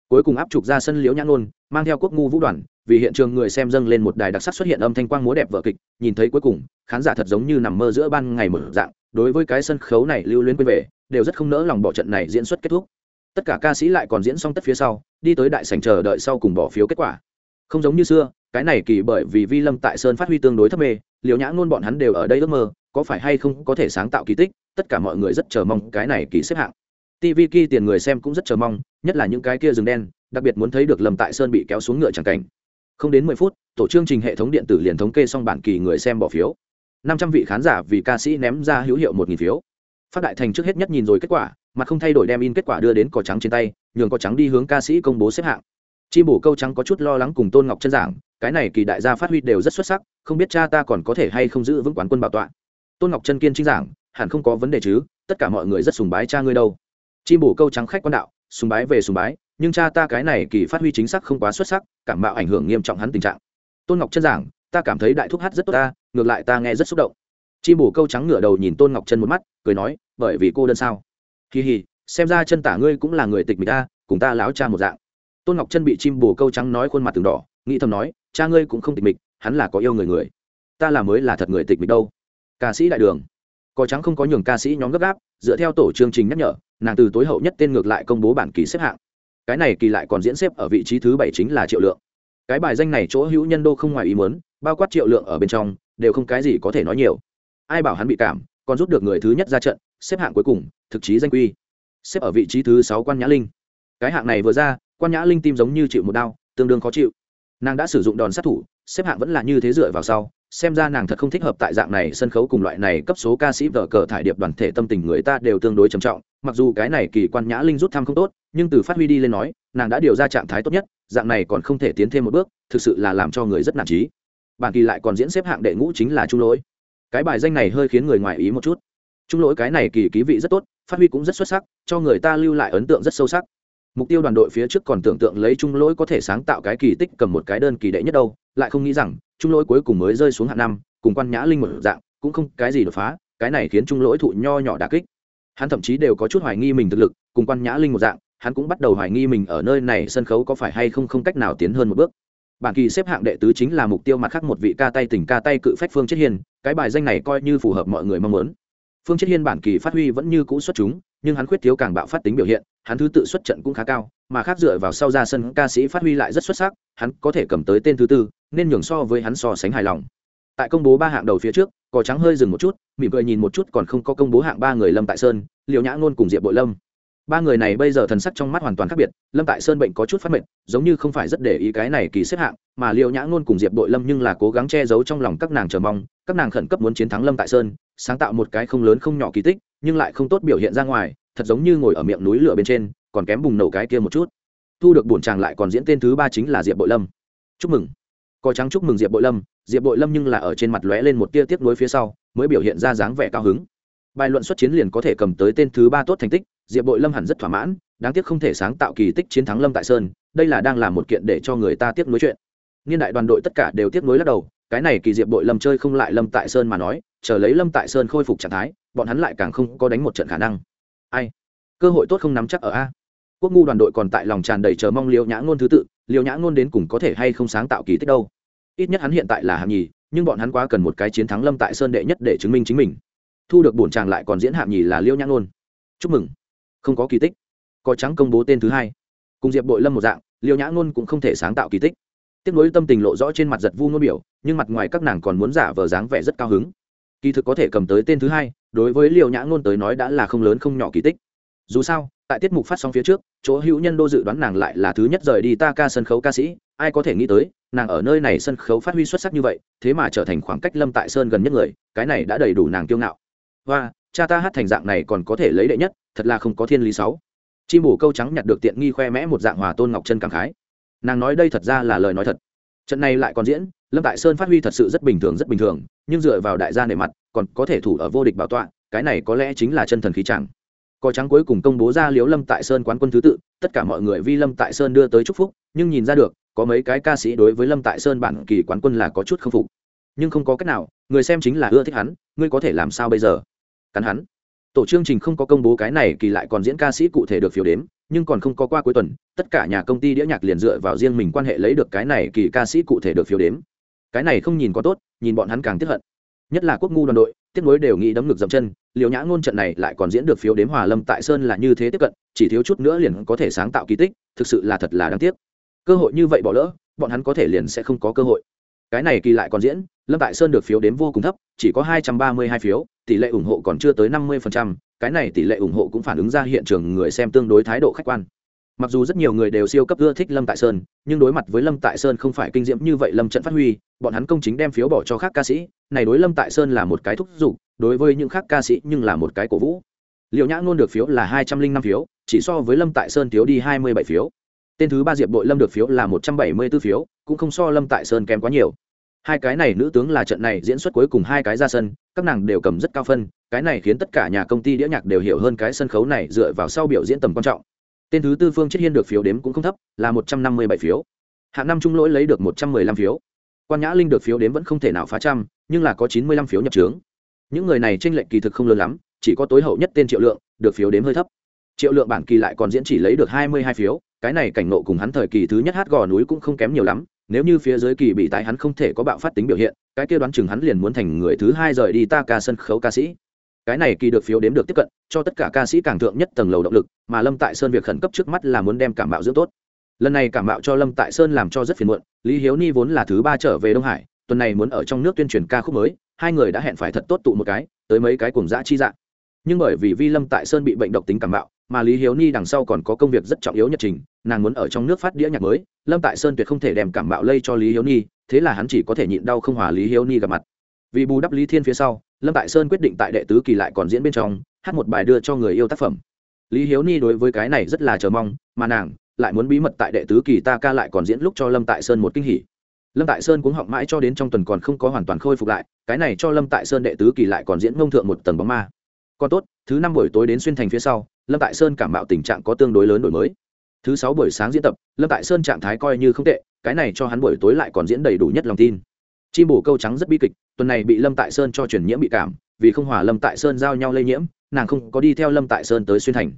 [SPEAKER 1] Cuối cùng áp trục ra sân liễu nhãn ôn mang theo quốc ngu vũ đoàn, vì hiện trường người xem dâng lên một đài đặc sắc xuất hiện âm thanh quang múa đẹp vở kịch, nhìn thấy cuối cùng, khán giả thật giống như nằm mơ giữa ban ngày mở dạng, đối với cái sân khấu này lưu luyến quên về, đều rất không nỡ lòng bỏ trận này diễn xuất kết thúc. Tất cả ca sĩ lại còn diễn xong tất phía sau, đi tới đại sảnh chờ đợi sau cùng bỏ phiếu kết quả không giống như xưa, cái này kỳ bởi vì vi lâm tại sơn phát huy tương đối thấp mê liều nhã ngôn bọn hắn đều ở đây ước mơ, có phải hay không có thể sáng tạo kỳ tích, tất cả mọi người rất chờ mong cái này kỳ xếp hạng. Tv kỳ tiền người xem cũng rất chờ mong, nhất là những cái kia rừng đen, đặc biệt muốn thấy được lâm tại sơn bị kéo xuống ngựa chẳng cảnh. Không đến mười phút, tổ chương trình hệ thống điện tử liền thống kê xong bản kỳ người xem bỏ phiếu. Năm trăm vị khán giả vì ca sĩ ném ra hữu hiệu một nghìn phiếu. Phát đại thành trước hết nhất nhìn rồi kết quả, mà không thay đổi đem in kết quả đưa đến cỏ trắng trên tay, nhường cỏ trắng đi hướng ca sĩ công bố xếp hạng chim bổ câu trắng có chút lo lắng cùng tôn ngọc chân giảng, cái này kỳ đại gia phát huy đều rất xuất sắc, không biết cha ta còn có thể hay không giữ vững quán quân bảo tọa. Tôn ngọc chân kiên chính giảng, hẳn không có vấn đề chứ, tất cả mọi người rất sùng bái cha ngươi đâu. Chim bổ câu trắng khách quan đạo, sùng bái về sùng bái, nhưng cha ta cái này kỳ phát huy chính xác không quá xuất sắc, cảm mạo ảnh hưởng nghiêm trọng hắn tình trạng. Tôn ngọc chân giảng, ta cảm thấy đại thúc hát rất tốt ta, ngược lại ta nghe rất xúc động. Chim bổ câu trắng ngửa đầu nhìn tôn ngọc chân một mắt, cười nói, bởi vì cô đơn sao? Kỳ hì, xem ra chân tả ngươi cũng là người tịch mịch ta, cùng ta láo cha một dạng tôn ngọc chân bị chim bồ câu trắng nói khuôn mặt từng đỏ, nghĩ thầm nói, cha ngươi cũng không tịch mịch, hắn là có yêu người người. Ta là mới là thật người tịch mịch đâu. Ca sĩ đại đường. Có trắng không có nhường ca sĩ nhóm gấp gáp, dựa theo tổ chương trình nhắc nhở, nàng từ tối hậu nhất tên ngược lại công bố bản kỳ xếp hạng. Cái này kỳ lại còn diễn xếp ở vị trí thứ bảy chính là triệu lượng. Cái bài danh này chỗ hữu nhân đô không ngoài ý muốn, bao quát triệu lượng ở bên trong, đều không cái gì có thể nói nhiều. Ai bảo hắn bị cảm, còn rút được người thứ nhất ra trận, xếp hạng cuối cùng, thực chí danh quy. Xếp ở vị trí thứ sáu quan nhã linh. Cái hạng này vừa ra quan nhã linh tim giống như chịu một đau, tương đương khó chịu. Nàng đã sử dụng đòn sát thủ, xếp hạng vẫn là như thế dựa vào sau, xem ra nàng thật không thích hợp tại dạng này sân khấu cùng loại này cấp số ca sĩ vở cờ thải điệp đoàn thể tâm tình người ta đều tương đối trầm trọng, mặc dù cái này kỳ quan nhã linh rút thăm không tốt, nhưng từ phát huy đi lên nói, nàng đã điều ra trạng thái tốt nhất, dạng này còn không thể tiến thêm một bước, thực sự là làm cho người rất nản trí. Bản kỳ lại còn diễn xếp hạng đệ ngũ chính là trung lỗi. Cái bài danh này hơi khiến người ngoài ý một chút. Trung lỗi cái này kỳ ký vị rất tốt, phát huy cũng rất xuất sắc, cho người ta lưu lại ấn tượng rất sâu sắc mục tiêu đoàn đội phía trước còn tưởng tượng lấy trung lỗi có thể sáng tạo cái kỳ tích cầm một cái đơn kỳ đệ nhất đâu, lại không nghĩ rằng, trung lỗi cuối cùng mới rơi xuống hạng năm, cùng quan nhã linh một dạng, cũng không cái gì đột phá, cái này khiến trung lỗi thụ nho nhỏ đà kích. Hắn thậm chí đều có chút hoài nghi mình thực lực, cùng quan nhã linh một dạng, hắn cũng bắt đầu hoài nghi mình ở nơi này sân khấu có phải hay không không cách nào tiến hơn một bước. Bản kỳ xếp hạng đệ tứ chính là mục tiêu mặt khác một vị ca tay tỉnh ca tay cự phách phương chết hiền cái bài danh này coi như phù hợp mọi người mong muốn. Phương chết hiên bản kỳ phát huy vẫn như cũ xuất chúng nhưng hắn khuyết thiếu càng bạo phát tính biểu hiện, hắn thứ tự xuất trận cũng khá cao, mà khác dựa vào sau ra sân ca sĩ phát huy lại rất xuất sắc, hắn có thể cầm tới tên thứ tư, nên nhường so với hắn so sánh hài lòng. Tại công bố ba hạng đầu phía trước, cò trắng hơi dừng một chút, mỉm cười nhìn một chút còn không có công bố hạng ba người lâm tại sơn liệu nhã ngôn cùng diệp bội lâm. Ba người này bây giờ thần sắc trong mắt hoàn toàn khác biệt, lâm tại sơn bệnh có chút phát mệnh giống như không phải rất để ý cái này kỳ xếp hạng, mà liệu nhã ngôn cùng diệp bội lâm nhưng là cố gắng che giấu trong lòng các nàng chờ mong, các nàng khẩn cấp muốn chiến thắng lâm tại sơn sáng tạo một cái không lớn không nhỏ kỳ tích, nhưng lại không tốt biểu hiện ra ngoài, thật giống như ngồi ở miệng núi lửa bên trên, còn kém bùng nổ cái kia một chút. Thu được bổn chàng lại còn diễn tên thứ ba chính là diệp bội lâm. Chúc mừng. Có trắng chúc mừng diệp bội lâm, diệp bội lâm nhưng là ở trên mặt lóe lên một tia tiếp nối phía sau, mới biểu hiện ra dáng vẻ cao hứng. Bài luận xuất chiến liền có thể cầm tới tên thứ ba tốt thành tích, diệp bội lâm hẳn rất thỏa mãn, đáng tiếc không thể sáng tạo kỳ tích chiến thắng lâm tại sơn, đây là đang làm một kiện để cho người ta tiếp nối chuyện. Niên đại đoàn đội tất cả đều tiếp nối lắc đầu, cái này kỳ diệp bội lâm chơi không lại lâm tại sơn mà nói chờ lấy lâm tại sơn khôi phục trạng thái bọn hắn lại càng không có đánh một trận khả năng ai cơ hội tốt không nắm chắc ở a quốc ngu đoàn đội còn tại lòng tràn đầy chờ mong liêu nhã ngôn thứ tự liêu nhã ngôn đến cùng có thể hay không sáng tạo kỳ tích đâu ít nhất hắn hiện tại là hạng nhì nhưng bọn hắn quá cần một cái chiến thắng lâm tại sơn đệ nhất để chứng minh chính mình thu được bổn tràng lại còn diễn hạng nhì là liêu nhã ngôn chúc mừng không có kỳ tích có trắng công bố tên thứ hai cùng diệp bội lâm một dạng liêu nhã ngôn cũng không thể sáng tạo kỳ tích tiếp nối tâm tình lộ rõ trên mặt giật vu ngôn biểu nhưng mặt ngoài các nàng còn muốn giả vờ dáng vẻ rất cao hứng kỳ thực có thể cầm tới tên thứ hai, đối với liều nhã ngôn tới nói đã là không lớn không nhỏ kỳ tích. Dù sao, tại tiết mục phát sóng phía trước, chỗ hữu nhân đô dự đoán nàng lại là thứ nhất rời đi ta ca sân khấu ca sĩ. Ai có thể nghĩ tới, nàng ở nơi này sân khấu phát huy xuất sắc như vậy, thế mà trở thành khoảng cách lâm tại sơn gần nhất người, cái này đã đầy đủ nàng kiêu ngạo. Và, cha ta hát thành dạng này còn có thể lấy đệ nhất, thật là không có thiên lý sáu. Chim bù câu trắng nhặt được tiện nghi khoe mẽ một dạng hòa tôn ngọc chân cảm khái. Nàng nói đây thật ra là lời nói thật trận này lại còn diễn, lâm tại sơn phát huy thật sự rất bình thường, rất bình thường, nhưng dựa vào đại gia nề mặt, còn có thể thủ ở vô địch bảo tọa, cái này có lẽ chính là chân thần khí chẳng. Cò trắng cuối cùng công bố ra liếu lâm tại sơn quán quân thứ tự, tất cả mọi người vi lâm tại sơn đưa tới chúc phúc, nhưng nhìn ra được, có mấy cái ca sĩ đối với lâm tại sơn bản kỳ quán quân là có chút k phục. Nhưng không có cách nào, người xem chính là ưa thích hắn, ngươi có thể làm sao bây giờ? Cắn hắn. Tổ chương trình không có công bố cái này kỳ lại còn diễn ca sĩ cụ thể được phiếu đếm nhưng còn không có qua cuối tuần, tất cả nhà công ty đĩa nhạc liền dựa vào riêng mình quan hệ lấy được cái này kỳ ca sĩ cụ thể được phiếu đếm. Cái này không nhìn có tốt, nhìn bọn hắn càng tiếp hận. Nhất là quốc ngu đoàn đội, tiếc nối đều nghĩ đấm ngực dậm chân liều nhã ngôn trận này lại còn diễn được phiếu đếm hòa lâm tại sơn là như thế tiếp cận, chỉ thiếu chút nữa liền có thể sáng tạo kỳ tích, thực sự là thật là đáng tiếc. Cơ hội như vậy bỏ lỡ, bọn hắn có thể liền sẽ không có cơ hội. Cái này kỳ lại còn diễn, lâm tại sơn được phiếu đếm vô cùng thấp, chỉ có hai trăm ba mươi hai phiếu, tỷ lệ ủng hộ còn chưa tới năm mươi cái này tỷ lệ ủng hộ cũng phản ứng ra hiện trường người xem tương đối thái độ khách quan. Mặc dù rất nhiều người đều siêu cấp ưa thích lâm tại sơn, nhưng đối mặt với lâm tại sơn không phải kinh diễm như vậy lâm trận phát huy, bọn hắn công chính đem phiếu bỏ cho khác ca sĩ. Này đối lâm tại sơn là một cái thúc giục, đối với những khác ca sĩ nhưng là một cái cổ vũ. Liệu nhã ngôn được phiếu là hai trăm linh năm phiếu, chỉ so với lâm tại sơn thiếu đi hai mươi bảy phiếu. Tên thứ ba diệp đội lâm được phiếu là một trăm bảy mươi b ố phiếu, cũng không so lâm tại sơn kém quá nhiều. Hai cái này nữ tướng là trận này diễn xuất cuối cùng hai cái ra sân, các nàng đều cầm rất cao phân cái này khiến tất cả nhà công ty đĩa nhạc đều hiểu hơn cái sân khấu này dựa vào sau biểu diễn tầm quan trọng. Tên thứ tư phương chiết hiên được phiếu đếm cũng không thấp, là một trăm năm mươi bảy phiếu. Hạng năm trung lỗi lấy được một trăm mười lăm phiếu. Quan nhã linh được phiếu đếm vẫn không thể nào phá trăm, nhưng là có chín mươi lăm phiếu nhập trướng những người này tranh lệch kỳ thực không lớn lắm, chỉ có tối hậu nhất tên triệu lượng được phiếu đếm hơi thấp. Triệu lượng bản kỳ lại còn diễn chỉ lấy được hai mươi hai phiếu, cái này cảnh nộ cùng hắn thời kỳ thứ nhất hát gò núi cũng không kém nhiều lắm, nếu như phía dưới kỳ bị tại hắn không thể có bạo phát tính biểu hiện, cái kia đoán chừng hắn liền muốn thành người thứ hai rời đi ta ca sân khấu ca sĩ cái này kỳ được phiếu đếm được tiếp cận, cho tất cả ca sĩ càng thượng nhất tầng lầu động lực, mà lâm tại sơn việc khẩn cấp trước mắt là muốn đem cảm bạo dưỡng tốt. Lần này cảm bạo cho lâm tại sơn làm cho rất phiền muộn, lý hiếu ni vốn là thứ ba trở về đông hải, tuần này muốn ở trong nước tuyên truyền ca khúc mới, hai người đã hẹn phải thật tốt tụ một cái, tới mấy cái cùng dã chi dạng. Nhưng bởi vì vi lâm tại sơn bị bệnh độc tính cảm bạo mà lý hiếu ni đằng sau còn có công việc rất trọng yếu nhật trình, nàng muốn ở trong nước phát đĩa nhạc mới, lâm tại sơn tuyệt không thể đem cảm bạo lây cho lý hiếu ni, thế là hắn chỉ có thể nhịn đau không hòa lý hiếu ni gặp mặt. Vì bù đắp lý thiên phía sau lâm tại sơn quyết định tại đệ tứ kỳ lại còn diễn bên trong, hát một bài đưa cho người yêu tác phẩm. Lý hiếu ni đối với cái này rất là chờ mong, mà nàng lại muốn bí mật tại đệ tứ kỳ ta ca lại còn diễn lúc cho lâm tại sơn một kinh hỉ. Lâm tại sơn cũng họng mãi cho đến trong tuần còn không có hoàn toàn khôi phục lại, cái này cho lâm tại sơn đệ tứ kỳ lại còn diễn ngông thượng một tầng bóng ma. Còn tốt, thứ năm buổi tối đến xuyên thành phía sau, lâm tại sơn cảm bạo tình trạng có tương đối lớn đổi mới. Thứ sáu buổi sáng diễn tập, lâm tại sơn trạng thái coi như không tệ, cái này cho hắn buổi tối lại còn diễn đầy đủ nhất lòng tin chim bổ câu trắng rất bi kịch, tuần này bị lâm tại sơn cho chuyển nhiễm bị cảm, vì không hòa lâm tại sơn giao nhau lây nhiễm, nàng không có đi theo lâm tại sơn tới xuyên thành.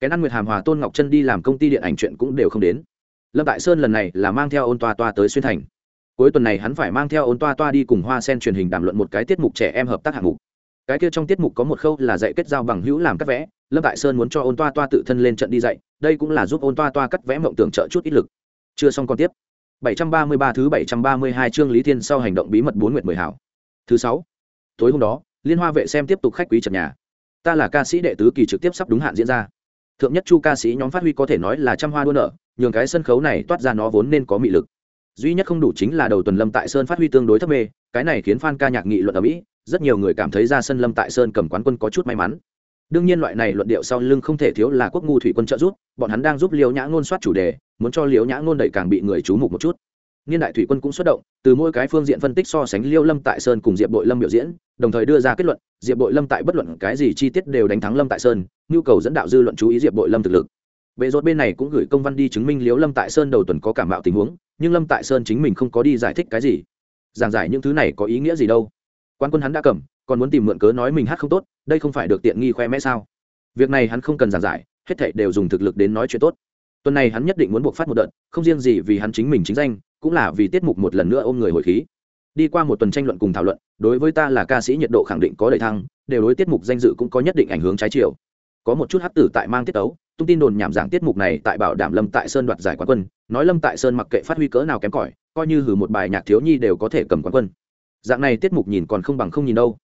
[SPEAKER 1] Cái ăn nguyệt hàm hòa, tôn ngọc chân đi làm công ty điện ảnh chuyện cũng đều không đến. Lâm tại sơn lần này là mang theo ôn toa toa tới xuyên thành. Cuối tuần này hắn phải mang theo ôn toa toa đi cùng hoa sen truyền hình đàm luận một cái tiết mục trẻ em hợp tác hạng mục. Cái kia trong tiết mục có một khâu là dạy kết giao bằng hữu làm cắt vẽ, lâm tại sơn muốn cho ôn toa toa tự thân lên trận đi dạy, đây cũng là giúp ôn toa toa cắt vẽ mộng tưởng trợ chút ít lực. Chưa xong còn tiếp. 733 thứ 732 chương Lý Thiên sau hành động bí mật bốn nguyệt mười hảo. Thứ sáu Tối hôm đó, Liên Hoa vệ xem tiếp tục khách quý trật nhà. Ta là ca sĩ đệ tứ kỳ trực tiếp sắp đúng hạn diễn ra. Thượng nhất Chu ca sĩ nhóm phát huy có thể nói là trăm hoa đua nở, nhường cái sân khấu này toát ra nó vốn nên có mị lực. Duy nhất không đủ chính là đầu tuần Lâm Tại Sơn phát huy tương đối thấp mê, cái này khiến fan ca nhạc nghị luận ở Mỹ, rất nhiều người cảm thấy ra sân Lâm Tại Sơn cầm quán quân có chút may mắn đương nhiên loại này luận điệu sau lưng không thể thiếu là quốc ngu thủy quân trợ giúp, bọn hắn đang giúp liễu nhã ngôn soát chủ đề, muốn cho liễu nhã ngôn đẩy càng bị người chú mục một chút. Niên đại thủy quân cũng xuất động, từ mỗi cái phương diện phân tích so sánh liêu lâm tại sơn cùng diệp bội lâm biểu diễn, đồng thời đưa ra kết luận, diệp bội lâm tại bất luận cái gì chi tiết đều đánh thắng lâm tại sơn, nhu cầu dẫn đạo dư luận chú ý diệp bội lâm thực lực. Bệ rốt bên này cũng gửi công văn đi chứng minh liễu lâm tại sơn đầu tuần có cảm mạo tình huống, nhưng lâm tại sơn chính mình không có đi giải thích cái gì. Giảng giải những thứ này có ý nghĩa gì đâu? Quan quân hắn đã cầm còn muốn tìm mượn cớ nói mình hát không tốt, đây không phải được tiện nghi khoe mẽ sao? Việc này hắn không cần giảng giải, hết thảy đều dùng thực lực đến nói chuyện tốt. Tuần này hắn nhất định muốn buộc phát một đợt, không riêng gì vì hắn chính mình chính danh, cũng là vì tiết mục một lần nữa ôm người hồi khí. Đi qua một tuần tranh luận cùng thảo luận, đối với ta là ca sĩ nhiệt độ khẳng định có đầy thăng, đều đối tiết mục danh dự cũng có nhất định ảnh hưởng trái chiều. Có một chút hát tử tại mang tiết tấu, tung tin đồn nhảm giảng tiết mục này tại bảo đảm lâm tại sơn đoạt giải quán quân, nói lâm tại sơn mặc kệ phát huy cỡ nào kém cỏi, coi như hử một bài nhạc thiếu nhi đều có thể cầm quán quân. Dạng này tiết mục nhìn còn không bằng không nhìn đâu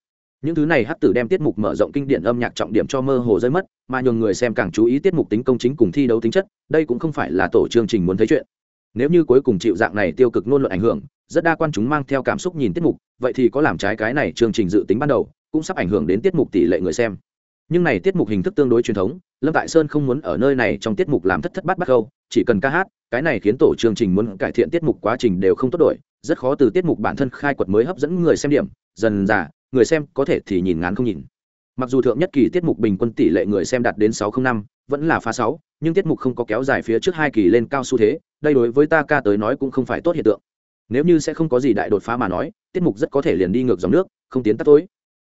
[SPEAKER 1] những thứ này hát tử đem tiết mục mở rộng kinh điển âm nhạc trọng điểm cho mơ hồ rơi mất, mà nhường người xem càng chú ý tiết mục tính công chính cùng thi đấu tính chất, đây cũng không phải là tổ chương trình muốn thấy chuyện. Nếu như cuối cùng chịu dạng này tiêu cực nôn luận ảnh hưởng, rất đa quan chúng mang theo cảm xúc nhìn tiết mục, vậy thì có làm trái cái này chương trình dự tính ban đầu, cũng sắp ảnh hưởng đến tiết mục tỷ lệ người xem. Nhưng này tiết mục hình thức tương đối truyền thống, lâm tại sơn không muốn ở nơi này trong tiết mục làm thất thất bát bắt câu, chỉ cần ca hát, cái này khiến tổ chương trình muốn cải thiện tiết mục quá trình đều không tốt đổi, rất khó từ tiết mục bản thân khai quật mới hấp dẫn người xem điểm, dần dà người xem có thể thì nhìn ngán không nhìn. Mặc dù thượng nhất kỳ tiết mục bình quân tỷ lệ người xem đạt đến sáu không năm, vẫn là pha sáu, nhưng tiết mục không có kéo dài phía trước hai kỳ lên cao xu thế, đây đối với ta ca tới nói cũng không phải tốt hiện tượng. Nếu như sẽ không có gì đại đột phá mà nói, tiết mục rất có thể liền đi ngược dòng nước, không tiến tắt tối.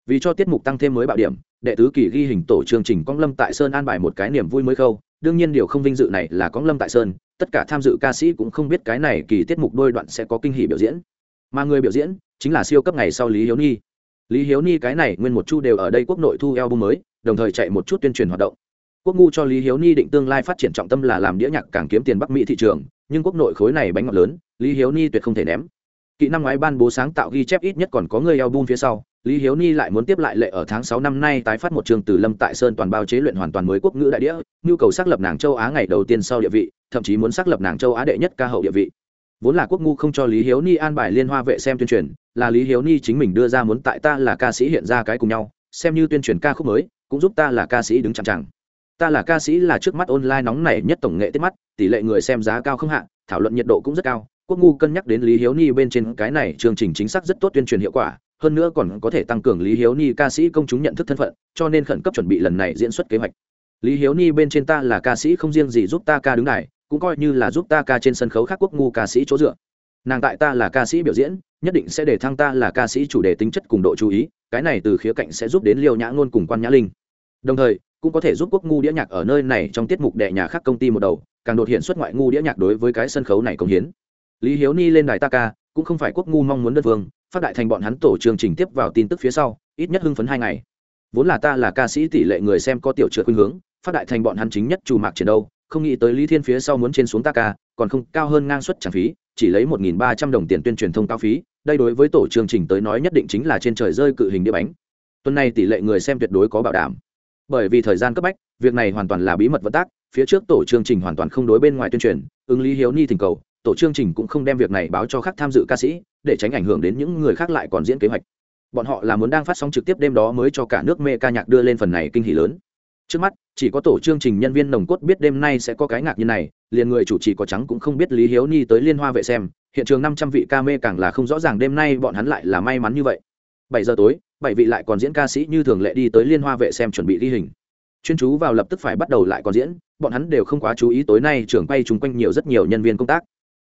[SPEAKER 1] Vì cho tiết mục tăng thêm mới bạo điểm, đệ tứ kỳ ghi hình tổ chương trình quang lâm tại sơn an bài một cái niềm vui mới khâu. Đương nhiên điều không vinh dự này là quang lâm tại sơn, tất cả tham dự ca sĩ cũng không biết cái này kỳ tiết mục đôi đoạn sẽ có kinh hỷ biểu diễn. Mà người biểu diễn chính là siêu cấp ngày sau lý hiếu Nhi lý hiếu ni cái này nguyên một chu đều ở đây quốc nội thu album mới, đồng thời chạy một chút tuyên truyền hoạt động. Quốc ngu cho lý hiếu ni định tương lai phát triển trọng tâm là làm đĩa nhạc càng kiếm tiền bắc mỹ thị trường, nhưng quốc nội khối này bánh ngọt lớn, lý hiếu ni tuyệt không thể ném. Kỹ năm ngoái ban bố sáng tạo ghi chép ít nhất còn có người album phía sau, lý hiếu ni lại muốn tiếp lại lệ ở tháng sáu năm nay tái phát một trường từ lâm tại sơn toàn bao chế luyện hoàn toàn mới quốc ngữ đại đĩa, nhu cầu xác lập nàng châu á ngày đầu tiên sau địa vị, thậm chí muốn xác lập nàng châu á đệ nhất ca hậu địa vị vốn là quốc ngu không cho lý hiếu ni an bài liên hoa vệ xem tuyên truyền, là lý hiếu ni chính mình đưa ra muốn tại ta là ca sĩ hiện ra cái cùng nhau, xem như tuyên truyền ca khúc mới, cũng giúp ta là ca sĩ đứng chằm chẳng ta là ca sĩ là trước mắt online nóng nảy nhất tổng nghệ tiết mắt, tỷ lệ người xem giá cao không hạ, thảo luận nhiệt độ cũng rất cao. Quốc ngu cân nhắc đến lý hiếu ni bên trên cái này chương trình chính xác rất tốt tuyên truyền hiệu quả, hơn nữa còn có thể tăng cường lý hiếu ni ca sĩ công chúng nhận thức thân phận, cho nên khẩn cấp chuẩn bị lần này diễn xuất kế hoạch. Lý hiếu ni bên trên ta là ca sĩ không riêng gì giúp ta ca đứng này cũng coi như là giúp ta ca trên sân khấu khác quốc ngu ca sĩ chỗ dựa. Nàng tại ta là ca sĩ biểu diễn, nhất định sẽ để thăng ta là ca sĩ chủ đề tính chất cùng độ chú ý, cái này từ khía cạnh sẽ giúp đến liêu nhã ngôn cùng quan nhã linh. Đồng thời, cũng có thể giúp quốc ngu đĩa nhạc ở nơi này trong tiết mục đệ nhà khác công ty một đầu, càng đột hiện xuất ngoại ngu đĩa nhạc đối với cái sân khấu này công hiến. Lý hiếu ni lên đài ta ca, cũng không phải quốc ngu mong muốn đơn phương, phát đại thành bọn hắn tổ chương trình tiếp vào tin tức phía sau, ít nhất hưng phấn hai ngày. Vốn là ta là ca sĩ tỷ lệ người xem có tiểu trượt khuynh hướng, phát đại thành bọn hắn chính nhất trù mạc triển đâu không nghĩ tới lý thiên phía sau muốn trên xuống ta ca, còn không, cao hơn ngang suất trả phí, chỉ lấy một nghìn ba trăm đồng tiền tuyên truyền thông cao phí, đây đối với tổ chương trình tới nói nhất định chính là trên trời rơi cự hình đĩa bánh. Tuần này tỷ lệ người xem tuyệt đối có bảo đảm. Bởi vì thời gian cấp bách, việc này hoàn toàn là bí mật vận tác, phía trước tổ chương trình hoàn toàn không đối bên ngoài tuyên truyền, ứng lý hiếu ni thỉnh cầu, tổ chương trình cũng không đem việc này báo cho khác tham dự ca sĩ, để tránh ảnh hưởng đến những người khác lại còn diễn kế hoạch. Bọn họ là muốn đang phát sóng trực tiếp đêm đó mới cho cả nước mê ca nhạc đưa lên phần này kinh hỷ lớn trước mắt, chỉ có tổ chương trình nhân viên nồng cốt biết đêm nay sẽ có cái ngạc như này, liền người chủ trì có trắng cũng không biết lý hiếu ni tới liên hoa vệ xem, hiện trường năm trăm vị ca mê càng là không rõ ràng đêm nay bọn hắn lại là may mắn như vậy. Bảy giờ tối, bảy vị lại còn diễn ca sĩ như thường lệ đi tới liên hoa vệ xem chuẩn bị ghi hình. Chuyên chú vào lập tức phải bắt đầu lại còn diễn, bọn hắn đều không quá chú ý tối nay trường quay chung quanh nhiều rất nhiều nhân viên công tác.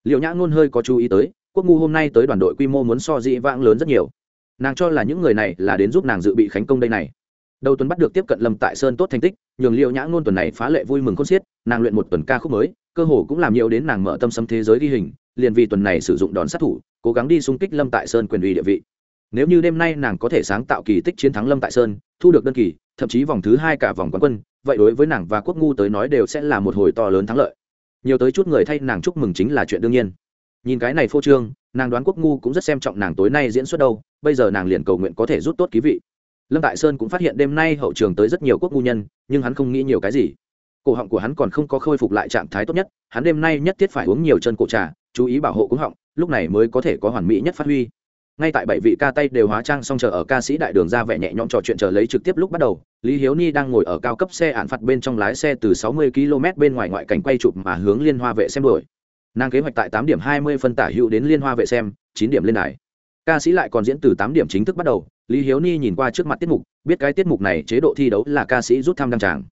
[SPEAKER 1] Liệu nhã ngôn hơi có chú ý tới, quốc ngu hôm nay tới đoàn đội quy mô muốn so dĩ vãng lớn rất nhiều. Nàng cho là những người này là đến giúp nàng dự bị khánh công đây này đầu tuần bắt được tiếp cận lâm tại sơn tốt thành tích, nhường liệu nhã ngôn tuần này phá lệ vui mừng khôn xiết, nàng luyện một tuần ca khúc mới, cơ hồ cũng làm nhiều đến nàng mở tâm sấm thế giới ghi hình, liền vì tuần này sử dụng đòn sát thủ, cố gắng đi xung kích lâm tại sơn quyền uy địa vị. Nếu như đêm nay nàng có thể sáng tạo kỳ tích chiến thắng lâm tại sơn, thu được đơn kỳ, thậm chí vòng thứ hai cả vòng quán quân, vậy đối với nàng và quốc ngu tới nói đều sẽ là một hồi to lớn thắng lợi. Nhiều tới chút người thay nàng chúc mừng chính là chuyện đương nhiên. Nhìn cái này phô trương, nàng đoán quốc ngu cũng rất xem trọng nàng tối nay diễn xuất đâu, bây giờ nàng liền cầu nguyện có thể rút tốt ký vị lâm tại sơn cũng phát hiện đêm nay hậu trường tới rất nhiều quốc ngu nhân, nhưng hắn không nghĩ nhiều cái gì. Cổ họng của hắn còn không có khôi phục lại trạng thái tốt nhất, hắn đêm nay nhất thiết phải uống nhiều chân cổ trà, chú ý bảo hộ cúng họng, lúc này mới có thể có hoàn mỹ nhất phát huy. Ngay tại bảy vị ca tay đều hóa trang xong chờ ở ca sĩ đại đường ra vẻ nhẹ nhõm trò chuyện chờ lấy trực tiếp lúc bắt đầu, lý hiếu ni đang ngồi ở cao cấp xe ạn phạt bên trong lái xe từ 60 km bên ngoài ngoại cảnh quay chụp mà hướng liên hoa vệ xem đuổi. Nàng kế hoạch tại 8 điểm 20 phân tả hữu đến liên hoa vệ xem 9 điểm lên đài ca sĩ lại còn diễn từ tám điểm chính thức bắt đầu, lý hiếu ni nhìn qua trước mặt tiết mục, biết cái tiết mục này chế độ thi đấu là ca sĩ rút thăm đăng tràng.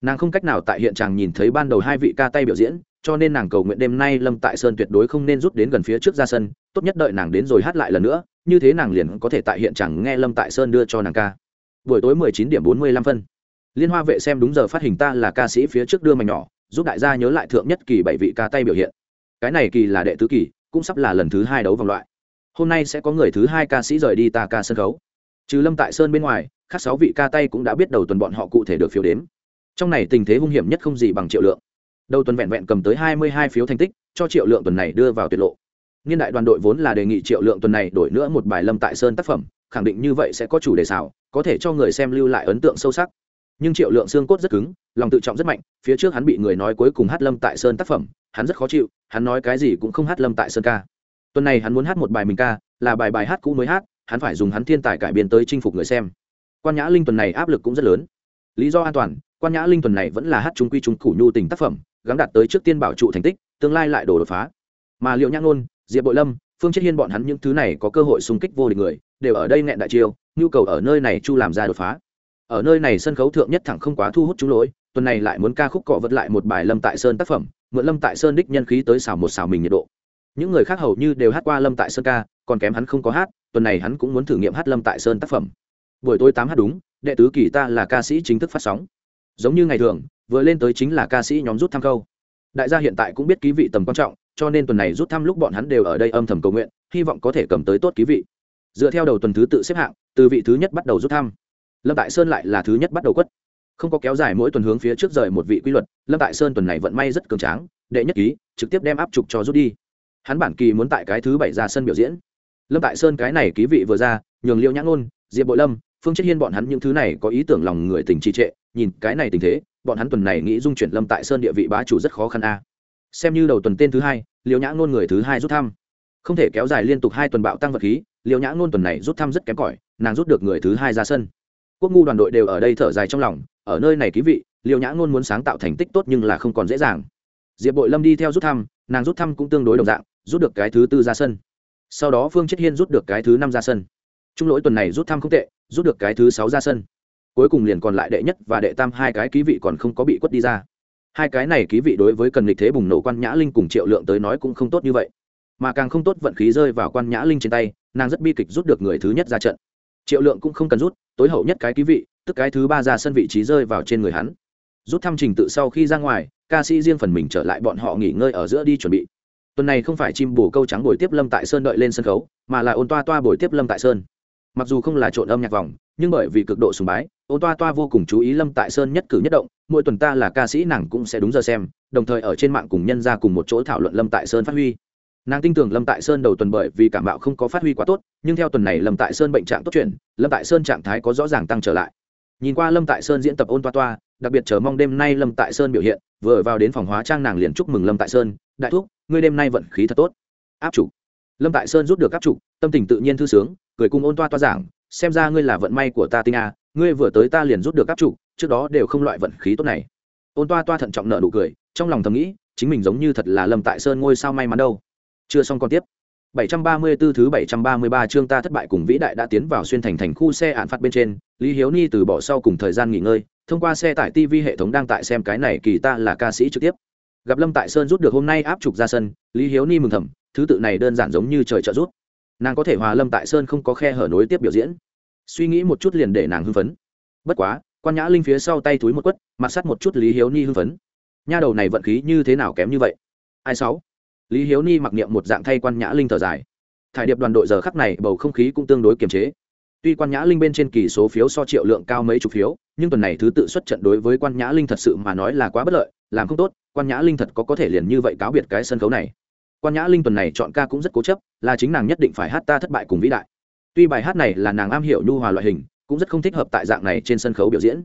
[SPEAKER 1] Nàng không cách nào tại hiện tràng nhìn thấy ban đầu hai vị ca tay biểu diễn, cho nên nàng cầu nguyện đêm nay lâm tại sơn tuyệt đối không nên rút đến gần phía trước ra sân, tốt nhất đợi nàng đến rồi hát lại lần nữa, như thế nàng liền có thể tại hiện tràng nghe lâm tại sơn đưa cho nàng ca. Buổi tối 19 điểm 45 phân. Liên hoa vệ xem đúng giờ phát hình ta là ca sĩ phía trước đưa mảnh nhỏ, giúp đại gia nhớ lại thượng nhất kỳ bảy vị ca tay biểu hiện. Cái này kỳ là đệ tứ kỳ, cũng sắp là lần thứ hai đấu vòng loại hôm nay sẽ có người thứ hai ca sĩ rời đi ta ca sân khấu. Trừ lâm tại sơn bên ngoài, khác sáu vị ca tay cũng đã biết đầu tuần bọn họ cụ thể được phiếu đếm. Trong này tình thế hung hiểm nhất không gì bằng triệu lượng. Đầu tuần vẹn vẹn cầm tới hai mươi hai phiếu thành tích, cho triệu lượng tuần này đưa vào tuyệt lộ. Niên đại đoàn đội vốn là đề nghị triệu lượng tuần này đổi nữa một bài lâm tại sơn tác phẩm, khẳng định như vậy sẽ có chủ đề xảo, có thể cho người xem lưu lại ấn tượng sâu sắc. Nhưng triệu lượng xương cốt rất cứng, lòng tự trọng rất mạnh, phía trước hắn bị người nói cuối cùng hát lâm tại sơn tác phẩm, hắn rất khó chịu, hắn nói cái gì cũng không hát lâm tại sơn ca tuần này hắn muốn hát một bài mình ca, là bài bài hát cũ mới hát, hắn phải dùng hắn thiên tài cải biên tới chinh phục người xem. Quan nhã linh tuần này áp lực cũng rất lớn. Lý do an toàn, quan nhã linh tuần này vẫn là hát trung quy trung củ nhu tình tác phẩm gắn đạt tới trước tiên bảo trụ thành tích, tương lai lại đổ đột phá. Mà liệu nhã ngôn, diệp bội lâm, phương chết hiên bọn hắn những thứ này có cơ hội xung kích vô địch người, đều ở đây nghẹn đại chiêu, nhu cầu ở nơi này chu làm ra đột phá. Ở nơi này sân khấu thượng nhất thẳng không quá thu hút chú lỗi, tuần này lại muốn ca khúc cọ vật lại một bài lâm tại sơn tác phẩm, mượn lâm tại sơn đích nhân khí tới xào một xào mình nhiệt độ những người khác hầu như đều hát qua lâm tại sơn ca, còn kém hắn không có hát, tuần này hắn cũng muốn thử nghiệm hát lâm tại sơn tác phẩm. Buổi tối tám hát đúng, đệ tứ kỳ ta là ca sĩ chính thức phát sóng. Giống như ngày thường, vừa lên tới chính là ca sĩ nhóm rút thăm câu. Đại gia hiện tại cũng biết ký vị tầm quan trọng, cho nên tuần này rút thăm lúc bọn hắn đều ở đây âm thầm cầu nguyện, hy vọng có thể cầm tới tốt ký vị. Dựa theo đầu tuần thứ tự xếp hạng, từ vị thứ nhất bắt đầu rút thăm. Lâm tại sơn lại là thứ nhất bắt đầu quất. Không có kéo dài mỗi tuần hướng phía trước rời một vị quy luật, lâm tại sơn tuần này vận may rất cường tráng, đệ nhất ký, trực tiếp đem áp trục cho rút đi hắn bản kỳ muốn tại cái thứ bảy ra sân biểu diễn. Lâm tại sơn cái này ký vị vừa ra, nhường Liêu nhã ngôn, diệp bội lâm, phương chết hiên bọn hắn những thứ này có ý tưởng lòng người tình trì trệ, nhìn cái này tình thế, bọn hắn tuần này nghĩ dung chuyển lâm tại sơn địa vị bá chủ rất khó khăn a. Xem như đầu tuần tên thứ hai Liêu nhã ngôn người thứ hai rút thăm. Không thể kéo dài liên tục hai tuần bạo tăng vật khí Liêu nhã ngôn tuần này rút thăm rất kém cỏi, nàng rút được người thứ hai ra sân. Quốc ngu đoàn đội đều ở đây thở dài trong lòng, ở nơi này ký vị Liêu nhã ngôn muốn sáng tạo thành tích tốt nhưng là không còn dễ dàng. Diệp bội lâm đi theo rút thăm, nàng rút thăm cũng tương đối đồng dạng rút được cái thứ tư ra sân. Sau đó phương chết hiên rút được cái thứ năm ra sân. Trung lỗi tuần này rút thăm không tệ, rút được cái thứ sáu ra sân. Cuối cùng liền còn lại đệ nhất và đệ tam hai cái ký vị còn không có bị quất đi ra. Hai cái này ký vị đối với cần lịch thế bùng nổ quan nhã linh cùng triệu lượng tới nói cũng không tốt như vậy. Mà càng không tốt vận khí rơi vào quan nhã linh trên tay, nàng rất bi kịch rút được người thứ nhất ra trận. Triệu lượng cũng không cần rút, tối hậu nhất cái ký vị, tức cái thứ ba ra sân vị trí rơi vào trên người hắn. Rút thăm trình tự sau khi ra ngoài, ca sĩ riêng phần mình trở lại bọn họ nghỉ ngơi ở giữa đi chuẩn bị tuần này không phải chim bồ câu trắng bồi tiếp lâm tại sơn đợi lên sân khấu mà là ôn toa toa bồi tiếp lâm tại sơn mặc dù không là trộn âm nhạc vòng nhưng bởi vì cực độ sùng bái ôn toa toa vô cùng chú ý lâm tại sơn nhất cử nhất động mỗi tuần ta là ca sĩ nàng cũng sẽ đúng giờ xem đồng thời ở trên mạng cùng nhân ra cùng một chỗ thảo luận lâm tại sơn phát huy nàng tin tưởng lâm tại sơn đầu tuần bởi vì cảm bạo không có phát huy quá tốt nhưng theo tuần này lâm tại sơn bệnh trạng tốt chuyển lâm tại sơn trạng thái có rõ ràng tăng trở lại nhìn qua lâm tại sơn diễn tập ôn toa toa đặc biệt chờ mong đêm nay lâm tại sơn biểu hiện vừa vào đến phòng hóa trang nàng liền chúc mừng lâm tại sơn đại thúc ngươi đêm nay vận khí thật tốt. Áp chủ. Lâm tại sơn rút được áp chủ tâm tình tự nhiên thư sướng cười cung ôn toa toa giảng xem ra ngươi là vận may của ta tinh a ngươi vừa tới ta liền rút được áp chủ trước đó đều không loại vận khí tốt này. Ôn toa toa thận trọng nợ nụ cười trong lòng thầm nghĩ chính mình giống như thật là lâm tại sơn ngôi sao may mắn đâu. Chưa xong còn tiếp. 734 thứ 733 chương ta thất bại cùng vĩ đại đã tiến vào xuyên thành thành khu xe án phạt bên trên, Lý Hiếu Ni từ bỏ sau cùng thời gian nghỉ ngơi, thông qua xe tải TV hệ thống đang tại xem cái này kỳ ta là ca sĩ trực tiếp. Gặp Lâm Tại Sơn rút được hôm nay áp trục ra sân, Lý Hiếu Ni mừng thầm, thứ tự này đơn giản giống như trời trợ rút. Nàng có thể hòa Lâm Tại Sơn không có khe hở nối tiếp biểu diễn. Suy nghĩ một chút liền để nàng hưng phấn. Bất quá, Quan Nhã Linh phía sau tay túi một quất, mặt sắt một chút Lý Hiếu Ni hưng phấn. Nha đầu này vận khí như thế nào kém như vậy? Ai sáu? lý hiếu ni mặc niệm một dạng thay quan nhã linh thở dài thải điệp đoàn đội giờ khắc này bầu không khí cũng tương đối kiềm chế tuy quan nhã linh bên trên kỳ số phiếu so triệu lượng cao mấy chục phiếu nhưng tuần này thứ tự xuất trận đối với quan nhã linh thật sự mà nói là quá bất lợi làm không tốt, quan nhã linh thật có có thể liền như vậy cáo biệt cái sân khấu này. Quan nhã linh tuần này chọn ca cũng rất cố chấp, là chính nàng nhất định phải hát ta thất bại cùng vĩ đại. Tuy bài hát này là nàng am hiểu nhu hòa loại hình, cũng rất không thích hợp tại dạng này trên sân khấu biểu diễn.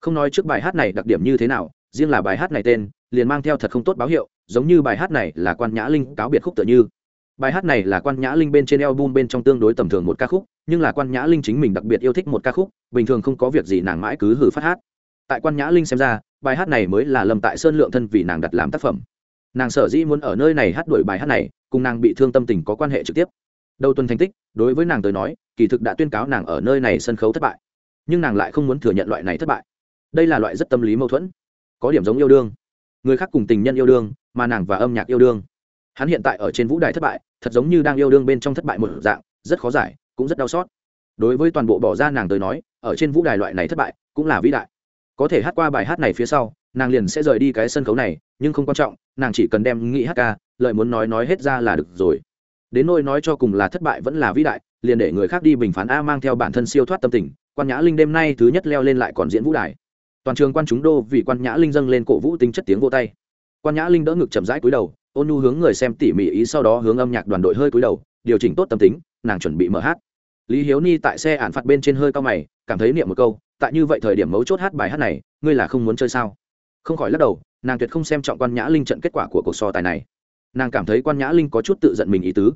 [SPEAKER 1] Không nói trước bài hát này đặc điểm như thế nào, riêng là bài hát này tên, liền mang theo thật không tốt báo hiệu, giống như bài hát này là quan nhã linh cáo biệt khúc tựa như. Bài hát này là quan nhã linh bên trên album bên trong tương đối tầm thường một ca khúc, nhưng là quan nhã linh chính mình đặc biệt yêu thích một ca khúc, bình thường không có việc gì nàng mãi cứ hử phát hát tại quan nhã linh xem ra, bài hát này mới là lâm tại sơn lượng thân vì nàng đặt làm tác phẩm. Nàng sở dĩ muốn ở nơi này hát đổi bài hát này, cùng nàng bị thương tâm tình có quan hệ trực tiếp. Đầu tuần thành tích, đối với nàng tới nói, kỳ thực đã tuyên cáo nàng ở nơi này sân khấu thất bại. Nhưng nàng lại không muốn thừa nhận loại này thất bại. Đây là loại rất tâm lý mâu thuẫn. Có điểm giống yêu đương. Người khác cùng tình nhân yêu đương, mà nàng và âm nhạc yêu đương. Hắn hiện tại ở trên vũ đài thất bại, thật giống như đang yêu đương bên trong thất bại một dạng, rất khó giải, cũng rất đau xót. Đối với toàn bộ bỏ ra nàng tới nói, ở trên vũ đài loại này thất bại, cũng là vĩ đại có thể hát qua bài hát này phía sau, nàng liền sẽ rời đi cái sân khấu này, nhưng không quan trọng, nàng chỉ cần đem nghĩ hát ca lợi muốn nói nói hết ra là được rồi. Đến nôi nói cho cùng là thất bại vẫn là vĩ đại, liền để người khác đi bình phán a mang theo bản thân siêu thoát tâm tình, quan nhã linh đêm nay thứ nhất leo lên lại còn diễn vũ đài. Toàn trường quan chúng đô vì quan nhã linh dâng lên cổ vũ tính chất tiếng vô tay. Quan nhã linh đỡ ngực chậm rãi cúi đầu, ôn nhu hướng người xem tỉ mỉ ý sau đó hướng âm nhạc đoàn đội hơi cúi đầu, điều chỉnh tốt tâm tính, nàng chuẩn bị mở hát. Lý hiếu ni tại xe ản phạt bên trên hơi cao mày, cảm thấy niệm một câu tại như vậy thời điểm mấu chốt hát bài hát này, ngươi là không muốn chơi sao? Không khỏi lắc đầu, nàng tuyệt không xem trọng quan nhã linh trận kết quả của cuộc so tài này. Nàng cảm thấy quan nhã linh có chút tự giận mình ý tứ.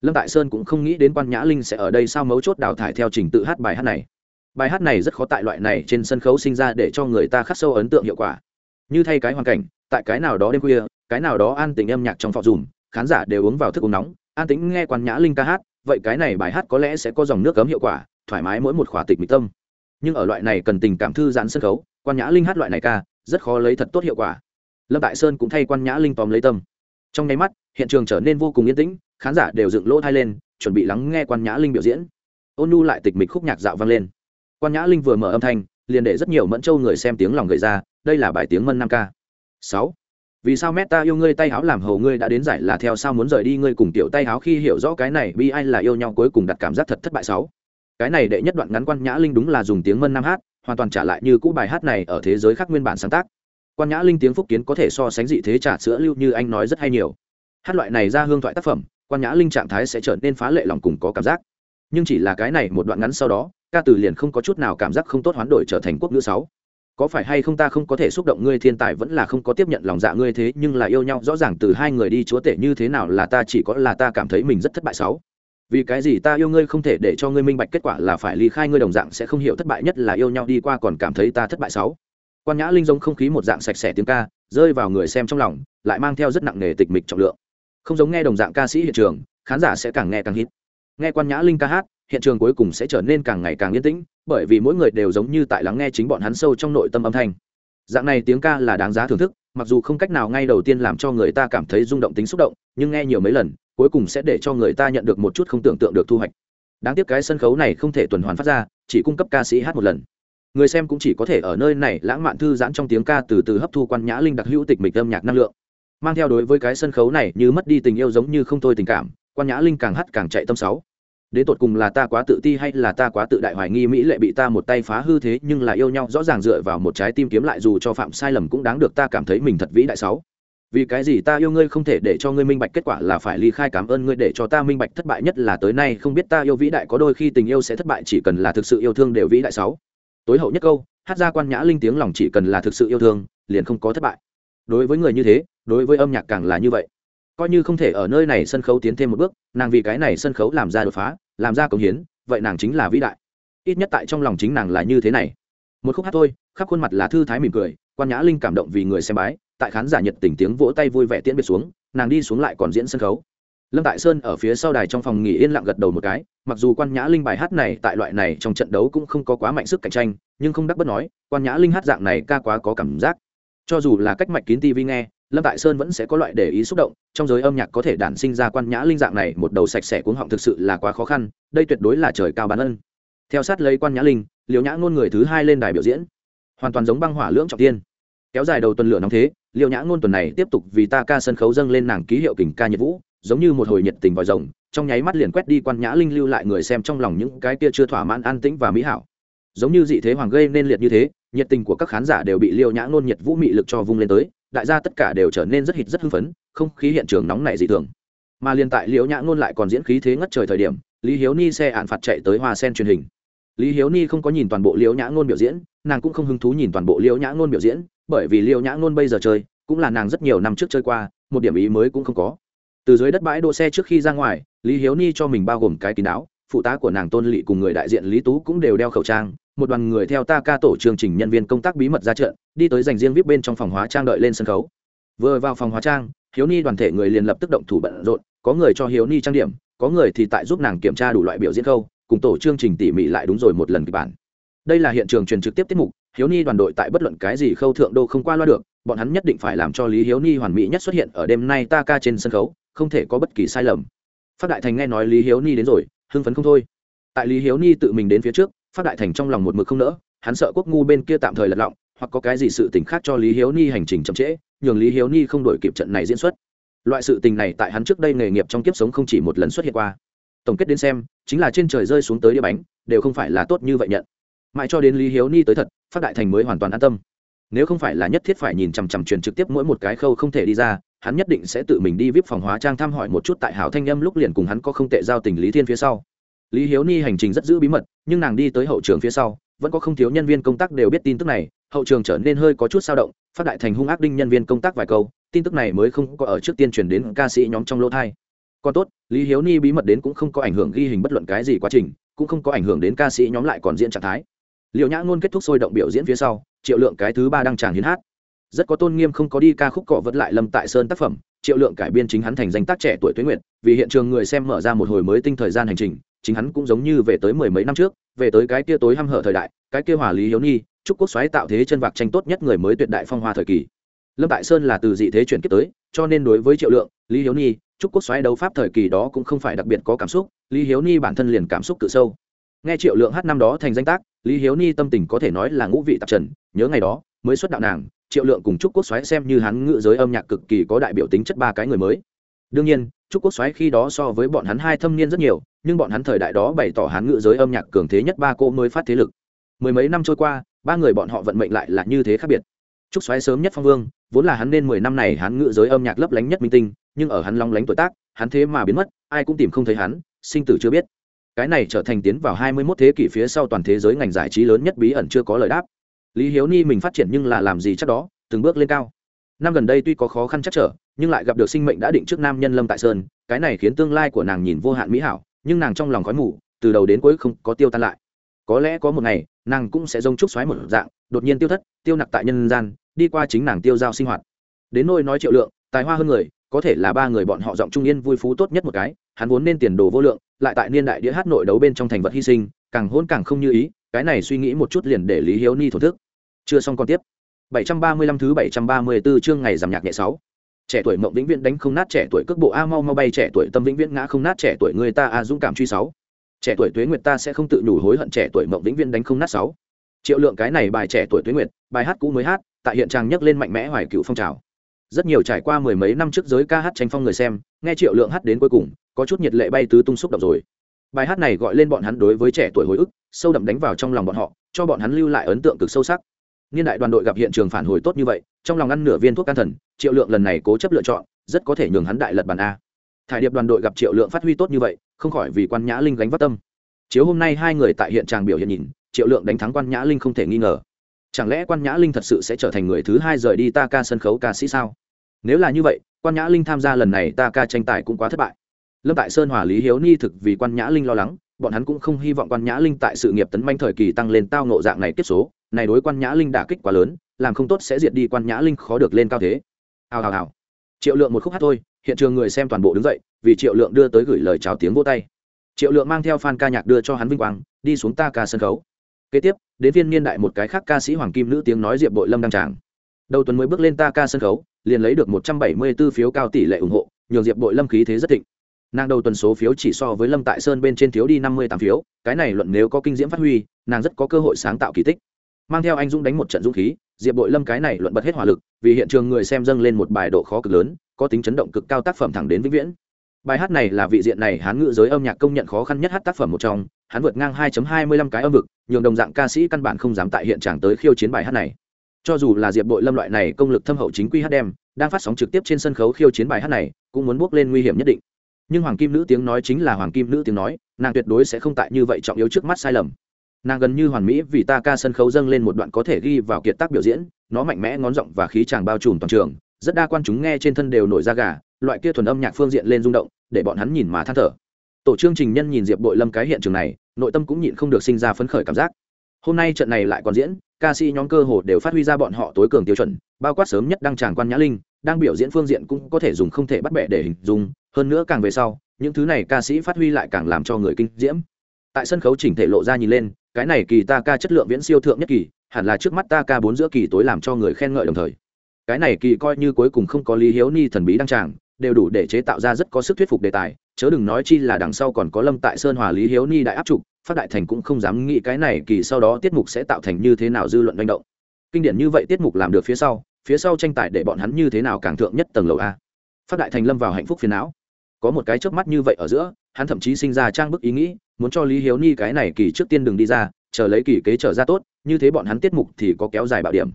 [SPEAKER 1] Lâm tại sơn cũng không nghĩ đến quan nhã linh sẽ ở đây sao mấu chốt đào thải theo trình tự hát bài hát này. Bài hát này rất khó tại loại này trên sân khấu sinh ra để cho người ta khắc sâu ấn tượng hiệu quả. Như thay cái hoàn cảnh, tại cái nào đó đêm khuya, cái nào đó an tình âm nhạc trong phòng dùm, khán giả đều uống vào thức uống nóng, an tĩnh nghe quan nhã linh ca hát, vậy cái này bài hát có lẽ sẽ có dòng nước cấm hiệu quả, thoải mái mỗi một khỏa tịch mỹ tâm nhưng ở loại này cần tình cảm thư giãn sân khấu, quan nhã linh hát loại này ca, rất khó lấy thật tốt hiệu quả. Lâm đại sơn cũng thay quan nhã linh tóm lấy tâm. Trong nháy mắt, hiện trường trở nên vô cùng yên tĩnh, khán giả đều dựng lỗ thai lên, chuẩn bị lắng nghe quan nhã linh biểu diễn. Ôn nhu lại tịch mịch khúc nhạc dạo vang lên. Quan nhã linh vừa mở âm thanh, liền để rất nhiều mẫn châu người xem tiếng lòng gợi ra, đây là bài tiếng mân nam ca. Sáu. Vì sao meta yêu ngươi tay háo làm hầu ngươi đã đến giải là theo sao muốn rời đi ngươi cùng tiểu tay háo khi hiểu rõ cái này, bi ai là yêu nhau cuối cùng đặt cảm giác thật thất bại sáu cái này đệ nhất đoạn ngắn quan nhã linh đúng là dùng tiếng mân nam hát, hoàn toàn trả lại như cũ bài hát này ở thế giới khác nguyên bản sáng tác. Quan nhã linh tiếng phúc kiến có thể so sánh dị thế trả sữa lưu như anh nói rất hay nhiều. Hát loại này ra hương thoại tác phẩm, quan nhã linh trạng thái sẽ trở nên phá lệ lòng cùng có cảm giác. Nhưng chỉ là cái này một đoạn ngắn sau đó, ca từ liền không có chút nào cảm giác không tốt hoán đổi trở thành quốc ngữ sáu. Có phải hay không ta không có thể xúc động ngươi thiên tài vẫn là không có tiếp nhận lòng dạ ngươi thế, nhưng là yêu nhau rõ ràng từ hai người đi chúa tể như thế nào là ta chỉ có là ta cảm thấy mình rất thất bại sáu vì cái gì ta yêu ngươi không thể để cho ngươi minh bạch kết quả là phải ly khai ngươi đồng dạng sẽ không hiểu thất bại nhất là yêu nhau đi qua còn cảm thấy ta thất bại sáu. Quan nhã linh giống không khí một dạng sạch sẽ tiếng ca, rơi vào người xem trong lòng, lại mang theo rất nặng nề tịch mịch trọng lượng. Không giống nghe đồng dạng ca sĩ hiện trường, khán giả sẽ càng nghe càng hít. Nghe quan nhã linh ca hát, hiện trường cuối cùng sẽ trở nên càng ngày càng yên tĩnh, bởi vì mỗi người đều giống như tại lắng nghe chính bọn hắn sâu trong nội tâm âm thanh. Dạng này tiếng ca là đáng giá thưởng thức, mặc dù không cách nào ngay đầu tiên làm cho người ta cảm thấy rung động tính xúc động, nhưng nghe nhiều mấy lần cuối cùng sẽ để cho người ta nhận được một chút không tưởng tượng được thu hoạch. Đáng tiếc cái sân khấu này không thể tuần hoàn phát ra, chỉ cung cấp ca sĩ hát một lần. Người xem cũng chỉ có thể ở nơi này lãng mạn thư giãn trong tiếng ca từ từ hấp thu quan nhã linh đặc hữu tịch mịch âm nhạc năng lượng. Mang theo đối với cái sân khấu này như mất đi tình yêu giống như không thôi tình cảm, quan nhã linh càng hát càng chạy tâm sáu. Đến tột cùng là ta quá tự ti hay là ta quá tự đại hoài nghi mỹ lệ bị ta một tay phá hư thế nhưng là yêu nhau rõ ràng dựa vào một trái tim kiếm lại dù cho phạm sai lầm cũng đáng được ta cảm thấy mình thật vĩ đại sáu vì cái gì ta yêu ngươi không thể để cho ngươi minh bạch kết quả là phải ly khai cảm ơn ngươi để cho ta minh bạch thất bại nhất là tới nay, không biết ta yêu vĩ đại có đôi khi tình yêu sẽ thất bại chỉ cần là thực sự yêu thương đều vĩ đại sáu. Tối hậu nhất câu, hát ra quan nhã linh tiếng lòng chỉ cần là thực sự yêu thương, liền không có thất bại. Đối với người như thế, đối với âm nhạc càng là như vậy. Coi như không thể ở nơi này sân khấu tiến thêm một bước, nàng vì cái này sân khấu làm ra đột phá, làm ra công hiến, vậy nàng chính là vĩ đại. Ít nhất tại trong lòng chính nàng là như thế này. Một khúc hát thôi, khắp khuôn mặt là thư thái mỉm cười, quan nhã linh cảm động vì người xem bái tại khán giả nhiệt tình tiếng vỗ tay vui vẻ tiễn biệt xuống, nàng đi xuống lại còn diễn sân khấu. Lâm tại sơn ở phía sau đài trong phòng nghỉ yên lặng gật đầu một cái, mặc dù quan nhã linh bài hát này tại loại này trong trận đấu cũng không có quá mạnh sức cạnh tranh, nhưng không đắc bất nói, quan nhã linh hát dạng này ca quá có cảm giác. Cho dù là cách mạch kín tv nghe, lâm tại sơn vẫn sẽ có loại để ý xúc động, trong giới âm nhạc có thể đản sinh ra quan nhã linh dạng này một đầu sạch sẽ cuống họng thực sự là quá khó khăn, đây tuyệt đối là trời cao bán ân. Theo sát lấy quan nhã linh liều nhã ngôn người thứ hai lên đài biểu diễn. Hoàn toàn giống băng hỏa lưỡng trọng tiên kéo dài đầu tuần lửa nóng thế liệu nhã ngôn tuần này tiếp tục vì ta ca sân khấu dâng lên nàng ký hiệu kình ca nhiệt vũ, giống như một hồi nhiệt tình vòi rồng, trong nháy mắt liền quét đi quan nhã linh lưu lại người xem trong lòng những cái kia chưa thỏa mãn an tĩnh và mỹ hảo. Giống như dị thế hoàng gây nên liệt như thế, nhiệt tình của các khán giả đều bị liêu nhã ngôn nhiệt vũ mị lực cho vung lên tới, đại gia tất cả đều trở nên rất hít rất hưng phấn, không khí hiện trường nóng nảy dị thường. Mà liên tại liễu nhã ngôn lại còn diễn khí thế ngất trời thời điểm, lý hiếu ni xe ạn phạt chạy tới hoa sen truyền hình lý hiếu ni không có nhìn toàn bộ liễu nhã ngôn biểu diễn, nàng cũng không hứng thú nhìn toàn bộ liễu nhã ngôn biểu diễn, bởi vì liễu nhã ngôn bây giờ chơi, cũng là nàng rất nhiều năm trước chơi qua, một điểm ý mới cũng không có. Từ dưới đất bãi đỗ xe trước khi ra ngoài, lý hiếu ni cho mình bao gồm cái kín áo phụ tá của nàng tôn lỵ cùng người đại diện lý tú cũng đều đeo khẩu trang, một đoàn người theo ta ca tổ chương trình nhân viên công tác bí mật ra trận, đi tới dành riêng vip bên trong phòng hóa trang đợi lên sân khấu. Vừa vào phòng hóa trang, hiếu ni đoàn thể người liền lập tức động thủ bận rộn, có người cho hiếu ni trang điểm, có người thì tại giúp nàng kiểm tra đủ loại biểu diễn khâu cùng tổ chương trình tỉ mỉ lại đúng rồi một lần kịch bản. Đây là hiện trường truyền trực tiếp tiết mục, hiếu ni đoàn đội tại bất luận cái gì khâu thượng đô không qua loa được, bọn hắn nhất định phải làm cho lý hiếu ni hoàn mỹ nhất xuất hiện ở đêm nay ta ca trên sân khấu, không thể có bất kỳ sai lầm. Phát đại thành nghe nói lý hiếu ni đến rồi, hưng phấn không thôi. Tại lý hiếu ni tự mình đến phía trước, phát đại thành trong lòng một mực không nỡ, hắn sợ quốc ngu bên kia tạm thời lật lọng, hoặc có cái gì sự tình khác cho lý hiếu ni hành trình chậm trễ, nhường lý hiếu ni không đổi kịp trận này diễn xuất. Loại sự tình này tại hắn trước đây nghề nghiệp trong kiếp sống không chỉ một lần xuất hiện qua tổng kết đến xem, chính là trên trời rơi xuống tới đĩa bánh, đều không phải là tốt như vậy nhận. Mãi cho đến lý hiếu ni tới thật, phát đại thành mới hoàn toàn an tâm. Nếu không phải là nhất thiết phải nhìn chằm chằm truyền trực tiếp mỗi một cái khâu không thể đi ra, hắn nhất định sẽ tự mình đi vip phòng hóa trang thăm hỏi một chút tại hảo thanh âm lúc liền cùng hắn có không tệ giao tình lý thiên phía sau. Lý hiếu ni hành trình rất giữ bí mật, nhưng nàng đi tới hậu trường phía sau, vẫn có không thiếu nhân viên công tác đều biết tin tức này, hậu trường trở nên hơi có chút sao động, phát đại thành hung ác đinh nhân viên công tác vài câu, tin tức này mới không có ở trước tiên truyền đến ca sĩ nhóm trong lô thai còn tốt, lý hiếu ni bí mật đến cũng không có ảnh hưởng ghi hình bất luận cái gì quá trình, cũng không có ảnh hưởng đến ca sĩ nhóm lại còn diễn trạng thái. Liệu nhã ngôn kết thúc sôi động biểu diễn phía sau, triệu lượng cái thứ ba đăng tràng hiến hát. Rất có tôn nghiêm không có đi ca khúc cọ vẫn lại lâm tại sơn tác phẩm, triệu lượng cải biên chính hắn thành danh tác trẻ tuổi tuế nguyệt, vì hiện trường người xem mở ra một hồi mới tinh thời gian hành trình, chính hắn cũng giống như về tới mười mấy năm trước, về tới cái kia tối hăm hở thời đại, cái kia hòa lý hiếu nhi chúc quốc xoáy tạo thế chân vạc tranh tốt nhất người mới tuyệt đại phong hoa thời kỳ. Lâm tại sơn là từ dị thế chuyển kiếp tới, cho nên đối với triệu lượng, lý hiếu nhi chúc quốc xoáy đấu pháp thời kỳ đó cũng không phải đặc biệt có cảm xúc, lý hiếu ni bản thân liền cảm xúc cự sâu. Nghe triệu lượng hát năm đó thành danh tác, lý hiếu ni tâm tình có thể nói là ngũ vị tạp trần, nhớ ngày đó, mới xuất đạo nàng, triệu lượng cùng trúc quốc xoáy xem như hắn ngự giới âm nhạc cực kỳ có đại biểu tính chất ba cái người mới. Đương nhiên trúc quốc xoáy khi đó so với bọn hắn hai thâm niên rất nhiều, nhưng bọn hắn thời đại đó bày tỏ hắn ngự giới âm nhạc cường thế nhất ba cô mới phát thế lực. Mười mấy năm trôi qua, ba người bọn họ vận mệnh lại là như thế khác biệt. Trúc xoáy sớm nhất phong vương, vốn là hắn nên mười năm này hắn ngự giới âm nhạc lấp lánh nhất minh tinh nhưng ở hắn long lánh tuổi tác, hắn thế mà biến mất, ai cũng tìm không thấy hắn, sinh tử chưa biết. Cái này trở thành tiến vào hai mươi 21 thế kỷ phía sau toàn thế giới ngành giải trí lớn nhất bí ẩn chưa có lời đáp. Lý hiếu ni mình phát triển nhưng là làm gì chắc đó, từng bước lên cao. Năm gần đây tuy có khó khăn chắc trở, nhưng lại gặp được sinh mệnh đã định trước nam nhân lâm tại sơn, cái này khiến tương lai của nàng nhìn vô hạn mỹ hảo, nhưng nàng trong lòng khói mù, từ đầu đến cuối không có tiêu tan lại. Có lẽ có một ngày, nàng cũng sẽ rông trúc xoáy một dạng, đột nhiên tiêu thất, tiêu nặc tại nhân gian, đi qua chính nàng tiêu giao sinh hoạt. Đến nôi nói triệu lượng, tài hoa hơn người có thể là ba người bọn họ giọng trung yên vui phú tốt nhất một cái hắn vốn nên tiền đồ vô lượng lại tại niên đại đĩa hát nội đấu bên trong thành vật hy sinh càng hôn càng không như ý cái này suy nghĩ một chút liền để lý hiếu ni thổ thức chưa xong còn tiếp 735 thứ 734 chương ngày giảm nhạc nhẹ 6. Trẻ tuổi mộng vĩnh viễn đánh không nát trẻ tuổi cước bộ a mau mau bay trẻ tuổi tâm vĩnh viễn ngã không nát trẻ tuổi người ta a dũng cảm truy sáu. Trẻ tuổi tuế nguyệt ta sẽ không tự nhủ hối hận trẻ tuổi mộng vĩnh viễn đánh không nát sáu. Triệu lượng cái này bài trẻ tuổi tuế nguyệt, bài hát cũ mới hát, tại hiện trang nhấc lên mạnh mẽ hoài cựu phong trào. Rất nhiều trải qua mười mấy năm trước giới ca hát tranh phong người xem, nghe Triệu lượng hát đến cuối cùng, có chút nhiệt lệ bay tứ tung xúc động rồi. Bài hát này gọi lên bọn hắn đối với trẻ tuổi hồi ức, sâu đậm đánh vào trong lòng bọn họ, cho bọn hắn lưu lại ấn tượng cực sâu sắc. Niên đại đoàn đội gặp hiện trường phản hồi tốt như vậy trong lòng ăn nửa viên thuốc can thần triệu lượng lần này cố chấp lựa chọn rất có thể nhường hắn đại lật bàn a. Thải điệp đoàn đội gặp triệu lượng phát huy tốt như vậy không khỏi vì quan nhã linh gánh vác tâm. Chiếu hôm nay hai người tại hiện tràng biểu hiện nhìn triệu lượng đánh thắng quan nhã linh không thể nghi ngờ. Chẳng lẽ quan nhã linh thật sự sẽ trở thành người thứ hai rời đi ta ca sân khấu ca sĩ sao? Nếu là như vậy, quan nhã linh tham gia lần này ta ca tranh tài cũng quá thất bại. Lâm tại sơn hòa lý hiếu ni thực vì quan nhã linh lo lắng, bọn hắn cũng không hy vọng quan nhã linh tại sự nghiệp tấn manh thời kỳ tăng lên tao nộ dạng này tiếp số. Này đối quan nhã linh đả kích quá lớn, làm không tốt sẽ diệt đi quan nhã linh khó được lên cao thế. Hào hào hào. Triệu lượng một khúc hát thôi, hiện trường người xem toàn bộ đứng dậy, vì triệu lượng đưa tới gửi lời chào tiếng vô tay. Triệu lượng mang theo fan ca nhạc đưa cho hắn vinh quang, đi xuống ta ca sân khấu. Kế tiếp, đến viên niên đại một cái khác ca sĩ hoàng kim nữ tiếng nói diệp bội lâm đăng tràng. Đầu tuần mới bước lên ta ca sân khấu liền lấy được một trăm bảy mươi 174 phiếu cao tỷ lệ ủng hộ, nhường diệp bội lâm khí thế rất thịnh. Nàng đầu tuần số phiếu chỉ so với lâm tại sơn bên trên thiếu đi năm mươi tám phiếu, cái này luận nếu có kinh diễm phát huy, nàng rất có cơ hội sáng tạo kỳ tích. Mang theo anh dũng đánh một trận dũng khí, diệp bội lâm cái này luận bật hết hỏa lực, vì hiện trường người xem dâng lên một bài độ khó cực lớn, có tính chấn động cực cao tác phẩm thẳng đến vĩnh viễn. Bài hát này là vị diện này hán ngữ giới âm nhạc công nhận khó khăn nhất hát tác phẩm một trong, hắn vượt ngang 2.25 cái âm vực, nhường đồng dạng ca sĩ căn bản không dám tại hiện trạng tới khiêu chiến bài hát này cho dù là diệp bội lâm loại này công lực thâm hậu chính quy hát đem, đang phát sóng trực tiếp trên sân khấu khiêu chiến bài hát này, cũng muốn bước lên nguy hiểm nhất định. Nhưng hoàng kim nữ tiếng nói chính là hoàng kim nữ tiếng nói, nàng tuyệt đối sẽ không tại như vậy trọng yếu trước mắt sai lầm. Nàng gần như hoàn mỹ vì ta ca sân khấu dâng lên một đoạn có thể ghi vào kiệt tác biểu diễn, nó mạnh mẽ ngón giọng và khí tràng bao trùm toàn trường, rất đa quan chúng nghe trên thân đều nổi da gà, loại kia thuần âm nhạc phương diện lên rung động, để bọn hắn nhìn mà than thở. Tổ chương trình nhân nhìn diệp bội lâm cái hiện trường này, nội tâm cũng nhịn không được sinh ra phấn khởi cảm giác. Hôm nay trận này lại còn diễn ca sĩ nhóm cơ hồ đều phát huy ra bọn họ tối cường tiêu chuẩn, bao quát sớm nhất đăng tràng quan nhã linh, đang biểu diễn phương diện cũng có thể dùng không thể bắt bẻ để hình dung, hơn nữa càng về sau, những thứ này ca sĩ phát huy lại càng làm cho người kinh diễm. Tại sân khấu chỉnh thể lộ ra nhìn lên, cái này kỳ ta ca chất lượng viễn siêu thượng nhất kỳ, hẳn là trước mắt ta ca bốn giữa kỳ tối làm cho người khen ngợi đồng thời. Cái này kỳ coi như cuối cùng không có lý hiếu ni thần bí đăng tràng, đều đủ để chế tạo ra rất có sức thuyết phục đề tài chớ đừng nói chi là đằng sau còn có lâm tại sơn hòa lý hiếu ni đại áp trục, phát đại thành cũng không dám nghĩ cái này kỳ sau đó tiết mục sẽ tạo thành như thế nào dư luận manh động. Kinh điển như vậy tiết mục làm được phía sau phía sau tranh tài để bọn hắn như thế nào càng thượng nhất tầng lầu a. Phát đại thành lâm vào hạnh phúc phiền não. Có một cái chớp mắt như vậy ở giữa, hắn thậm chí sinh ra trang bức ý nghĩ, muốn cho lý hiếu ni cái này kỳ trước tiên đừng đi ra, chờ lấy kỳ kế trở ra tốt, như thế bọn hắn tiết mục thì có kéo dài bạo điểm.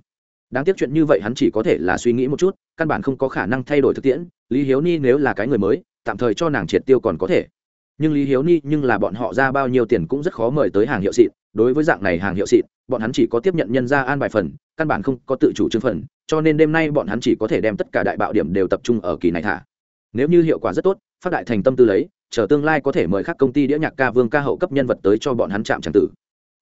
[SPEAKER 1] Đáng tiếc chuyện như vậy hắn chỉ có thể là suy nghĩ một chút, căn bản không có khả năng thay đổi thực tiễn, lý hiếu ni nếu là cái người mới tạm thời cho nàng triệt tiêu còn có thể. Nhưng lý hiếu ni nhưng là bọn họ ra bao nhiêu tiền cũng rất khó mời tới hàng hiệu xịn. Đối với dạng này hàng hiệu xịn, bọn hắn chỉ có tiếp nhận nhân ra an bài phần, căn bản không có tự chủ chứng phần, cho nên đêm nay bọn hắn chỉ có thể đem tất cả đại bạo điểm đều tập trung ở kỳ này thả. Nếu như hiệu quả rất tốt, phát đại thành tâm tư lấy, chờ tương lai có thể mời các công ty đĩa nhạc ca vương ca hậu cấp nhân vật tới cho bọn hắn chạm tràng tử.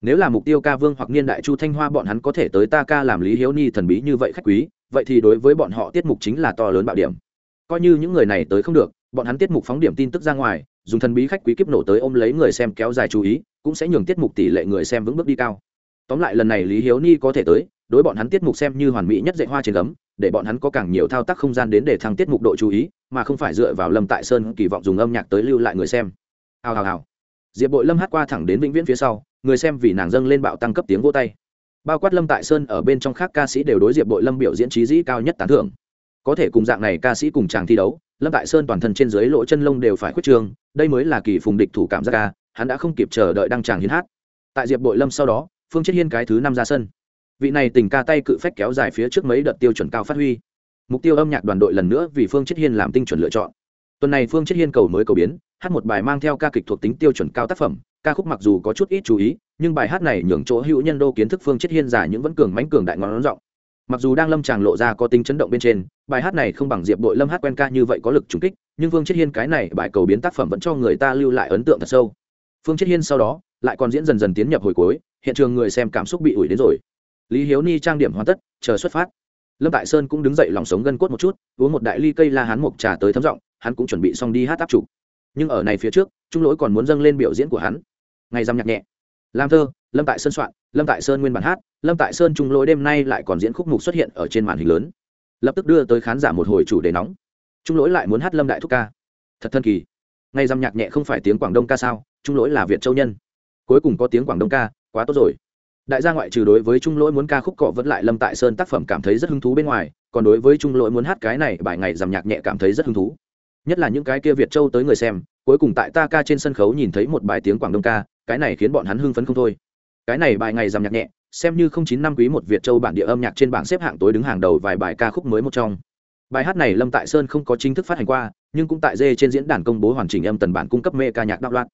[SPEAKER 1] Nếu là mục tiêu ca vương hoặc niên đại chu thanh hoa bọn hắn có thể tới ta ca làm lý hiếu ni thần bí như vậy khách quý, vậy thì đối với bọn họ tiết mục chính là to lớn bạo điểm. Coi như những người này tới không được bọn hắn tiết mục phóng điểm tin tức ra ngoài, dùng thần bí khách quý kiếp nổ tới ôm lấy người xem kéo dài chú ý, cũng sẽ nhường tiết mục tỷ lệ người xem vững bước đi cao. Tóm lại lần này lý hiếu ni có thể tới, đối bọn hắn tiết mục xem như hoàn mỹ nhất dạy hoa trên gấm, để bọn hắn có càng nhiều thao tác không gian đến để thăng tiết mục độ chú ý, mà không phải dựa vào lâm tại sơn kỳ vọng dùng âm nhạc tới lưu lại người xem. Hào hào hào. Diệp bội lâm hát qua thẳng đến vĩnh viễn phía sau, người xem vì nàng dâng lên bạo tăng cấp tiếng vô tay. Bao quát lâm tại sơn ở bên trong khác ca sĩ đều đối diệp bội lâm biểu diễn trí dĩ cao nhất tán thưởng có thể cùng dạng này ca sĩ cùng chàng thi đấu, lâm tại sơn toàn thân trên dưới lỗ chân lông đều phải khuyết trương, đây mới là kỳ phùng địch thủ cảm giác ca, hắn đã không kịp chờ đợi đăng chàng hiến hát. Tại diệp bội lâm sau đó, phương chết hiên cái thứ năm ra sân. Vị này tình ca tay cự phách kéo dài phía trước mấy đợt tiêu chuẩn cao phát huy. Mục tiêu âm nhạc đoàn đội lần nữa vì phương chết hiên làm tinh chuẩn lựa chọn. Tuần này phương chết hiên cầu mới cầu biến, hát một bài mang theo ca kịch thuộc tính tiêu chuẩn cao tác phẩm, ca khúc mặc dù có chút ít chú ý, nhưng bài hát này nhường chỗ hữu nhân đô kiến thức phương chết hiên giả những vẫn cường mánh cường đại ngón rộng mặc dù đang lâm tràng lộ ra có tính chấn động bên trên, bài hát này không bằng diệp đội lâm hát quen ca như vậy có lực trùng kích, nhưng vương chiết hiên cái này bài cầu biến tác phẩm vẫn cho người ta lưu lại ấn tượng thật sâu. Phương chiết hiên sau đó lại còn diễn dần dần tiến nhập hồi cuối, hiện trường người xem cảm xúc bị ủi đến rồi. Lý hiếu ni trang điểm hoàn tất, chờ xuất phát. Lâm tại sơn cũng đứng dậy lòng sống gân cốt một chút, uống một đại ly cây la hán mộc trà tới thấm giọng, hắn cũng chuẩn bị xong đi hát áp chủ nhưng ở này phía trước, trung lỗi còn muốn dâng lên biểu diễn của hắn. Ngày dăm nhạc nhẹ. Làm thơ lâm tại sơn soạn, lâm tại sơn nguyên bản hát, lâm tại sơn trung lỗi đêm nay lại còn diễn khúc mục xuất hiện ở trên màn hình lớn. Lập tức đưa tới khán giả một hồi chủ đề nóng. Trung lỗi lại muốn hát lâm đại thúc ca. Thật thân kỳ. Ngay dằm nhạc nhẹ không phải tiếng quảng đông ca sao, trung lỗi là việt châu nhân. Cuối cùng có tiếng quảng đông ca, quá tốt rồi. Đại gia ngoại trừ đối với trung lỗi muốn ca khúc cọ vẫn lại lâm tại sơn tác phẩm cảm thấy rất hứng thú bên ngoài, còn đối với trung lỗi muốn hát cái này bài ngày dằm nhạc nhẹ cảm thấy rất hứng thú. Nhất là những cái kia việt châu tới người xem, cuối cùng tại ta ca trên sân khấu nhìn thấy một bài tiếng quảng đông ca, cái này khiến bọn hắn hưng phấn không thôi cái này bài ngày dằm nhạc nhẹ, xem như không chín năm quý một việt châu bản địa âm nhạc trên bảng xếp hạng tối đứng hàng đầu vài bài ca khúc mới một trong. Bài hát này lâm tại sơn không có chính thức phát hành qua, nhưng cũng tại dê trên diễn đàn công bố hoàn chỉnh âm tần bản cung cấp mê ca nhạc đạo loạn.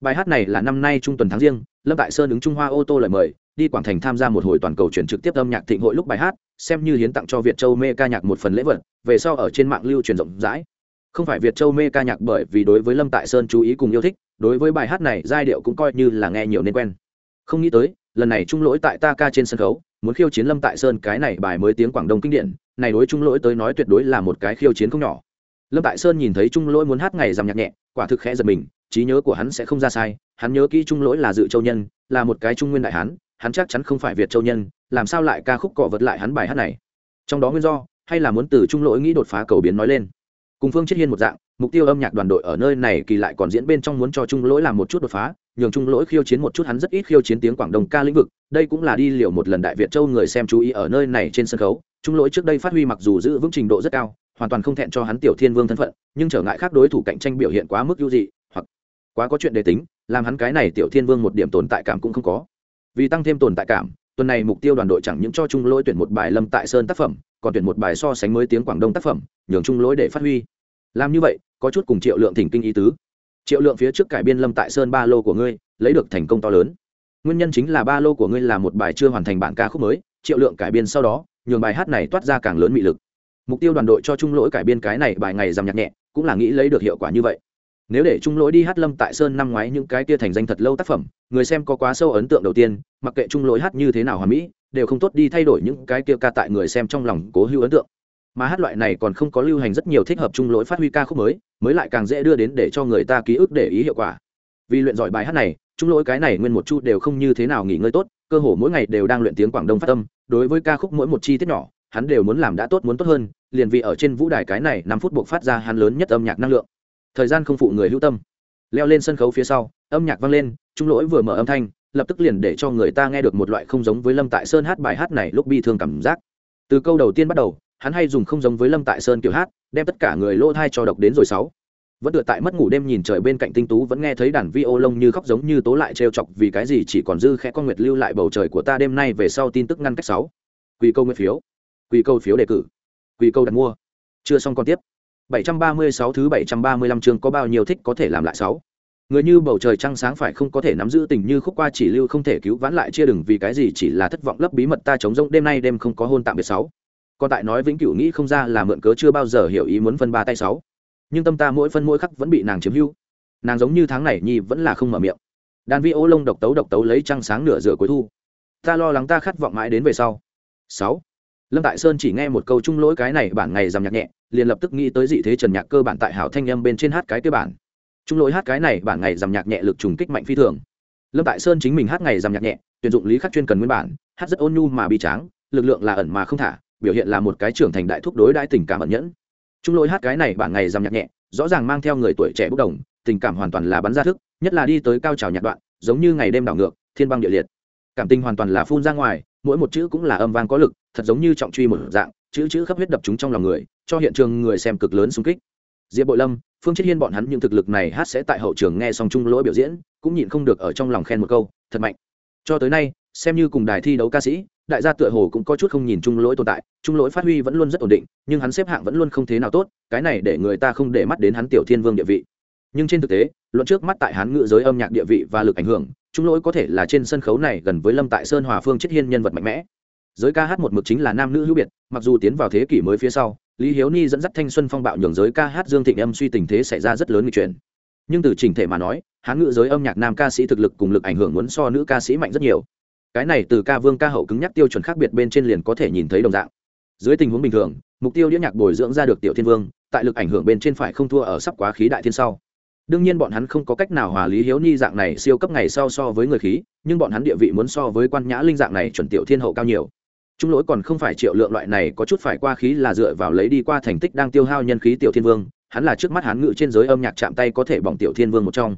[SPEAKER 1] Bài hát này là năm nay trung tuần tháng riêng, lâm tại sơn ứng trung hoa ô tô lời mời, đi quảng thành tham gia một hồi toàn cầu chuyển trực tiếp âm nhạc thịnh hội lúc bài hát, xem như hiến tặng cho việt châu mê ca nhạc một phần lễ vật, về sau ở trên mạng lưu truyền rộng rãi. Không phải việt châu mê ca nhạc bởi vì đối với lâm tại sơn chú ý cùng yêu thích, đối với bài hát này giai điệu cũng coi như là nghe nhiều nên quen không nghĩ tới, lần này trung lỗi tại ta ca trên sân khấu, muốn khiêu chiến lâm tại sơn cái này bài mới tiếng quảng đông kinh điển, này đối trung lỗi tới nói tuyệt đối là một cái khiêu chiến không nhỏ. Lâm tại sơn nhìn thấy trung lỗi muốn hát ngày giảm nhạc nhẹ, quả thực khẽ giật mình, trí nhớ của hắn sẽ không ra sai, hắn nhớ kỹ trung lỗi là dự châu nhân, là một cái trung nguyên đại hán, hắn chắc chắn không phải việt châu nhân, làm sao lại ca khúc cọ vật lại hắn bài hát này? Trong đó nguyên do, hay là muốn từ trung lỗi nghĩ đột phá cầu biến nói lên? Cùng phương chiết hiên một dạng, mục tiêu âm nhạc đoàn đội ở nơi này kỳ lại còn diễn bên trong muốn cho trung lỗi làm một chút đột phá nhường trung lỗi khiêu chiến một chút, hắn rất ít khiêu chiến tiếng quảng đông ca lĩnh vực. Đây cũng là đi liệu một lần đại việt châu người xem chú ý ở nơi này trên sân khấu. Trung lỗi trước đây phát huy mặc dù giữ vững trình độ rất cao, hoàn toàn không thẹn cho hắn tiểu thiên vương thân phận, nhưng trở ngại khác đối thủ cạnh tranh biểu hiện quá mức ưu dị hoặc quá có chuyện đề tính, làm hắn cái này tiểu thiên vương một điểm tồn tại cảm cũng không có. Vì tăng thêm tồn tại cảm, tuần này mục tiêu đoàn đội chẳng những cho trung lỗi tuyển một bài lâm tại sơn tác phẩm, còn tuyển một bài so sánh mới tiếng quảng đông tác phẩm, nhường trung lỗi để phát huy. Làm như vậy, có chút cùng triệu lượng thỉnh kinh ý tứ triệu lượng phía trước cải biên lâm tại sơn ba lô của ngươi, lấy được thành công to lớn. Nguyên nhân chính là ba lô của ngươi là một bài chưa hoàn thành bản ca khúc mới, triệu lượng cải biên sau đó, nhường bài hát này toát ra càng lớn mị lực. Mục tiêu đoàn đội cho trung lỗi cải biên cái này bài ngày dằm nhạc nhẹ, cũng là nghĩ lấy được hiệu quả như vậy. Nếu để trung lỗi đi hát lâm tại sơn năm ngoái những cái kia thành danh thật lâu tác phẩm, người xem có quá sâu ấn tượng đầu tiên, mặc kệ trung lỗi hát như thế nào hoàn mỹ, đều không tốt đi thay đổi những cái kia ca tại người xem trong lòng cố hữu ấn tượng mà hát loại này còn không có lưu hành rất nhiều thích hợp chung lỗi phát huy ca khúc mới mới lại càng dễ đưa đến để cho người ta ký ức để ý hiệu quả. Vì luyện giỏi bài hát này, chung lỗi cái này nguyên một chu đều không như thế nào nghỉ ngơi tốt, cơ hồ mỗi ngày đều đang luyện tiếng quảng đông phát tâm đối với ca khúc mỗi một chi tiết nhỏ, hắn đều muốn làm đã tốt muốn tốt hơn, liền vì ở trên vũ đài cái này năm phút buộc phát ra hắn lớn nhất âm nhạc năng lượng. Thời gian không phụ người hữu tâm. Leo lên sân khấu phía sau, âm nhạc vang lên trung lỗi vừa mở âm thanh, lập tức liền để cho người ta nghe được một loại không giống với lâm tại sơn hát bài hát này lúc bi thương cảm giác. Từ câu đầu tiên bắt đầu hắn hay dùng không giống với lâm tại sơn kiểu hát, đem tất cả người lỗ thai cho độc đến rồi sáu. Vẫn tựa tại mất ngủ đêm nhìn trời bên cạnh tinh tú vẫn nghe thấy đàn vi ô lông như khóc giống như tố lại trêu chọc vì cái gì chỉ còn dư khẽ con nguyệt lưu lại bầu trời của ta đêm nay về sau tin tức ngăn cách sáu. Quy câu nguyệt phiếu. Quy câu phiếu đề cử. Quy câu đặt mua. Chưa xong còn tiếp. 736 thứ 735 chương có bao nhiêu thích có thể làm lại sáu. Người như bầu trời trăng sáng phải không có thể nắm giữ tình như khúc qua chỉ lưu không thể cứu vãn lại chia đừng vì cái gì chỉ là thất vọng lấp bí mật ta chống rỗng đêm nay đêm không có hôn tạm biệt sáu còn tại nói vĩnh cửu nghĩ không ra là mượn cớ chưa bao giờ hiểu ý muốn phân ba tay sáu. Nhưng tâm ta mỗi phân mỗi khắc vẫn bị nàng chiếm hữu. Nàng giống như tháng này nhi vẫn là không mở miệng. Đàn vi ô lông độc tấu độc tấu lấy trăng sáng nửa rửa cuối thu. Ta lo lắng ta khát vọng mãi đến về sau. Sáu. Lâm tại sơn chỉ nghe một câu chung lỗi cái này bản ngày dằm nhạc nhẹ, liền lập tức nghĩ tới dị thế trần nhạc cơ bản tại hảo thanh âm bên trên hát cái cơ bản. Chung lỗi hát cái này bản ngày dằm nhạc nhẹ lực trùng kích mạnh phi thường. Lâm tại sơn chính mình hát ngày dằm nhạc nhẹ, tuyển dụng lý khắc chuyên cần nguyên bản, hát rất ôn nhu mà bi tráng, lực lượng là ẩn mà không thả biểu hiện là một cái trưởng thành đại thúc đối đãi tình cảm ẩn nhẫn. Trung lỗi hát cái này bản ngày giảm nhạc nhẹ, rõ ràng mang theo người tuổi trẻ bốc đồng, tình cảm hoàn toàn là bắn ra thức, nhất là đi tới cao trào nhạc đoạn, giống như ngày đêm đảo ngược, thiên băng địa liệt. Cảm tình hoàn toàn là phun ra ngoài, mỗi một chữ cũng là âm vang có lực, thật giống như trọng truy một dạng, chữ chữ khắp huyết đập chúng trong lòng người, cho hiện trường người xem cực lớn xung kích. Diệp bội lâm, phương chết hiên bọn hắn những thực lực này hát sẽ tại hậu trường nghe xong chung lỗi biểu diễn, cũng nhịn không được ở trong lòng khen một câu, thật mạnh. Cho tới nay xem như cùng đài thi đấu ca sĩ, đại gia tựa hồ cũng có chút không nhìn chung lỗi tồn tại, chung lỗi phát huy vẫn luôn rất ổn định, nhưng hắn xếp hạng vẫn luôn không thế nào tốt, cái này để người ta không để mắt đến hắn tiểu thiên vương địa vị. Nhưng trên thực tế, luận trước mắt tại hắn ngự giới âm nhạc địa vị và lực ảnh hưởng trung lỗi có thể là trên sân khấu này gần với lâm tại sơn hòa phương chết hiên nhân vật mạnh mẽ. Giới ca hát một mực chính là nam nữ hữu biệt, mặc dù tiến vào thế kỷ mới phía sau, lý hiếu ni dẫn dắt thanh xuân phong bạo nhường giới ca hát dương thịnh âm suy tình thế xảy ra rất lớn người chuyện nhưng từ trình thể mà nói, hán ngự giới âm nhạc nam ca sĩ thực lực cùng lực ảnh hưởng muốn so nữ ca sĩ mạnh rất nhiều cái này từ ca vương ca hậu cứng nhắc tiêu chuẩn khác biệt bên trên liền có thể nhìn thấy đồng dạng. Dưới tình huống bình thường, mục tiêu đĩa nhạc bồi dưỡng ra được tiểu thiên vương, tại lực ảnh hưởng bên trên phải không thua ở sắp quá khí đại thiên sau. Đương nhiên bọn hắn không có cách nào hòa lý hiếu ni dạng này siêu cấp ngày sau so với người khí, nhưng bọn hắn địa vị muốn so với quan nhã linh dạng này chuẩn tiểu thiên hậu cao nhiều. Trung lỗi còn không phải triệu lượng loại này có chút phải qua khí là dựa vào lấy đi qua thành tích đang tiêu hao nhân khí tiểu thiên vương, hắn là trước mắt hắn ngự trên giới âm nhạc chạm tay có thể bỏng tiểu thiên vương một trong.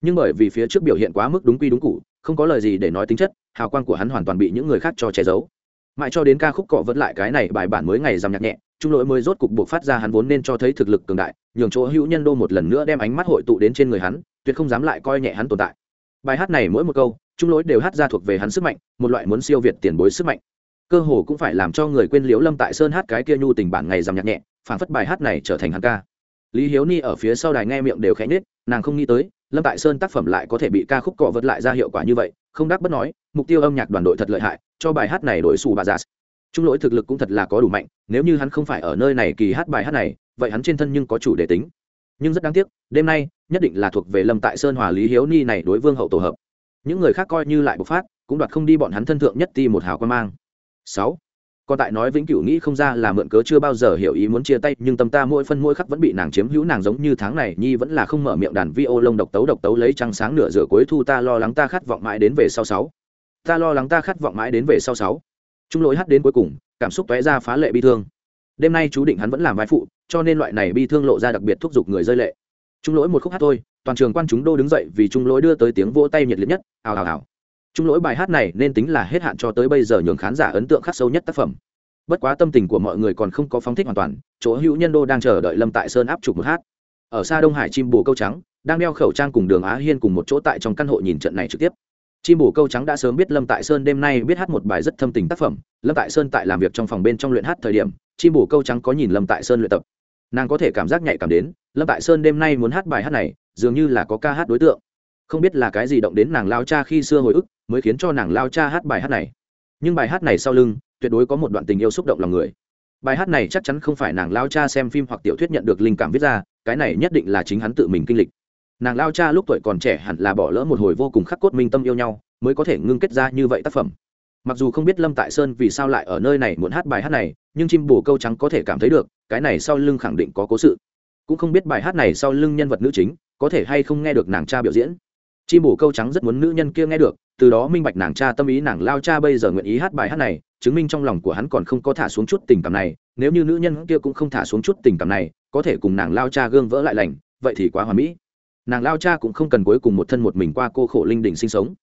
[SPEAKER 1] Nhưng bởi vì phía trước biểu hiện quá mức đúng quy đúng cụ không có lời gì để nói tính chất, hào quang của hắn hoàn toàn bị những người khác cho che giấu. Mãi cho đến ca khúc cọ vẫn lại cái này bài bản mới ngày dằm nhạc nhẹ, trung lỗi mới rốt cục buộc phát ra hắn vốn nên cho thấy thực lực cường đại, nhường chỗ hữu nhân đô một lần nữa đem ánh mắt hội tụ đến trên người hắn, tuyệt không dám lại coi nhẹ hắn tồn tại. Bài hát này mỗi một câu, trung lỗi đều hát ra thuộc về hắn sức mạnh, một loại muốn siêu việt tiền bối sức mạnh. Cơ hồ cũng phải làm cho người quên liễu lâm tại sơn hát cái kia nhu tình bản ngày dằm nhạc nhẹ phản phất bài hát này trở thành hắn ca. Lý hiếu ni ở phía sau đài nghe miệng đều khẽ nhết nàng không nghĩ tới lâm tại sơn tác phẩm lại có thể bị ca khúc cọ vật lại ra hiệu quả như vậy, không đắc bất nói, mục tiêu âm nhạc đoàn đội thật lợi hại, cho bài hát này đổi xù bà già. trung lỗi thực lực cũng thật là có đủ mạnh, nếu như hắn không phải ở nơi này kỳ hát bài hát này, vậy hắn trên thân nhưng có chủ đề tính. Nhưng rất đáng tiếc, đêm nay, nhất định là thuộc về lâm tại sơn hòa lý hiếu ni này đối vương hậu tổ hợp. Những người khác coi như lại bộc phát, cũng đoạt không đi bọn hắn thân thượng nhất ti một hào quan mang. Sáu còn tại nói vĩnh cửu nghĩ không ra là mượn cớ chưa bao giờ hiểu ý muốn chia tay, nhưng tâm ta mỗi phân mỗi khắc vẫn bị nàng chiếm hữu, nàng giống như tháng này, nhi vẫn là không mở miệng đàn vi ô lông độc tấu độc tấu lấy trăng sáng nửa rửa cuối thu, ta lo lắng ta khát vọng mãi đến về sau sáu. Ta lo lắng ta khát vọng mãi đến về sau sáu. Trung lỗi hát đến cuối cùng, cảm xúc tóe ra phá lệ bi thương. Đêm nay chú định hắn vẫn làm vai phụ, cho nên loại này bi thương lộ ra đặc biệt thúc giục người rơi lệ. Trung lỗi một khúc hát thôi, toàn trường quan chúng đô đứng dậy vì trung lỗi đưa tới tiếng vỗ tay nhiệt liệt nhất. Ào ào ào trung lỗi bài hát này nên tính là hết hạn cho tới bây giờ nhường khán giả ấn tượng khắc sâu nhất tác phẩm. Bất quá tâm tình của mọi người còn không có phóng thích hoàn toàn, chỗ hữu nhân đô đang chờ đợi lâm tại sơn áp chụp một hát. Ở xa đông hải chim bồ câu trắng, đang đeo khẩu trang cùng đường á hiên cùng một chỗ tại trong căn hộ nhìn trận này trực tiếp. Chim bồ câu trắng đã sớm biết lâm tại sơn đêm nay biết hát một bài rất thâm tình tác phẩm. Lâm tại sơn tại làm việc trong phòng bên trong luyện hát thời điểm, chim bồ câu trắng có nhìn lâm tại sơn luyện tập. Nàng có thể cảm giác nhạy cảm đến, lâm tại sơn đêm nay muốn hát bài hát này, dường như là có ca hát đối tượng không biết là cái gì động đến nàng lao cha khi xưa hồi ức, mới khiến cho nàng lao cha hát bài hát này. Nhưng bài hát này sau lưng, tuyệt đối có một đoạn tình yêu xúc động lòng người. Bài hát này chắc chắn không phải nàng lao cha xem phim hoặc tiểu thuyết nhận được linh cảm viết ra, cái này nhất định là chính hắn tự mình kinh lịch. Nàng lao cha lúc tuổi còn trẻ hẳn là bỏ lỡ một hồi vô cùng khắc cốt minh tâm yêu nhau, mới có thể ngưng kết ra như vậy tác phẩm. Mặc dù không biết lâm tại sơn vì sao lại ở nơi này muốn hát bài hát này, nhưng chim bồ câu trắng có thể cảm thấy được, cái này sau lưng khẳng định có cố sự. Cũng không biết bài hát này sau lưng nhân vật nữ chính, có thể hay không nghe được nàng cha biểu diễn chim bổ câu trắng rất muốn nữ nhân kia nghe được, từ đó minh bạch nàng cha tâm ý, nàng lao cha bây giờ nguyện ý hát bài hát này, chứng minh trong lòng của hắn còn không có thả xuống chút tình cảm này, nếu như nữ nhân kia cũng không thả xuống chút tình cảm này, có thể cùng nàng lao cha gương vỡ lại lành, vậy thì quá hoà mỹ. Nàng lao cha cũng không cần cuối cùng một thân một mình qua cô khổ linh đình sinh sống.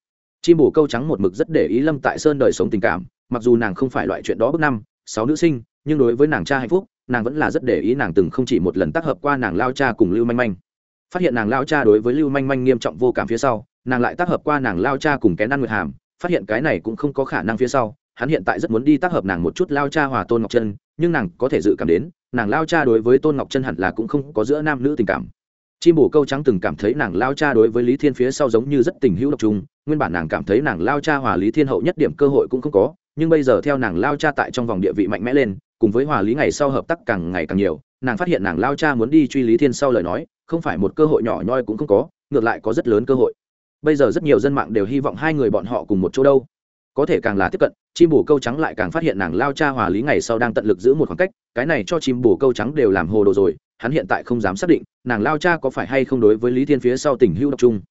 [SPEAKER 1] Chim bổ câu trắng một mực rất để ý lâm tại sơn đời sống tình cảm, mặc dù nàng không phải loại chuyện đó bước năm, sáu nữ sinh, nhưng đối với nàng cha hạnh phúc, nàng vẫn là rất để ý nàng từng không chỉ một lần tác hợp qua nàng lao cha cùng lưu manh manh phát hiện nàng lao cha đối với lưu manh manh nghiêm trọng vô cảm phía sau, nàng lại tác hợp qua nàng lao cha cùng kén ăn nguyệt hàm, phát hiện cái này cũng không có khả năng phía sau, hắn hiện tại rất muốn đi tác hợp nàng một chút lao cha hòa tôn ngọc chân, nhưng nàng có thể dự cảm đến, nàng lao cha đối với tôn ngọc chân hẳn là cũng không có giữa nam nữ tình cảm. Chim bổ câu trắng từng cảm thấy nàng lao cha đối với lý thiên phía sau giống như rất tình hữu độc trung nguyên bản nàng cảm thấy nàng lao cha hòa lý thiên hậu nhất điểm cơ hội cũng không có, nhưng bây giờ theo nàng lao cha tại trong vòng địa vị mạnh mẽ lên, cùng với hòa lý ngày sau hợp tác càng ngày càng nhiều, nàng phát hiện nàng lao cha muốn đi truy lý thiên sau lời nói không phải một cơ hội nhỏ nhoi cũng không có, ngược lại có rất lớn cơ hội. Bây giờ rất nhiều dân mạng đều hy vọng hai người bọn họ cùng một chỗ đâu. Có thể càng là tiếp cận, chim bồ câu trắng lại càng phát hiện nàng lao cha hòa lý ngày sau đang tận lực giữ một khoảng cách, cái này cho chim bồ câu trắng đều làm hồ đồ rồi, hắn hiện tại không dám xác định, nàng lao cha có phải hay không đối với lý thiên phía sau tình hưu độc trung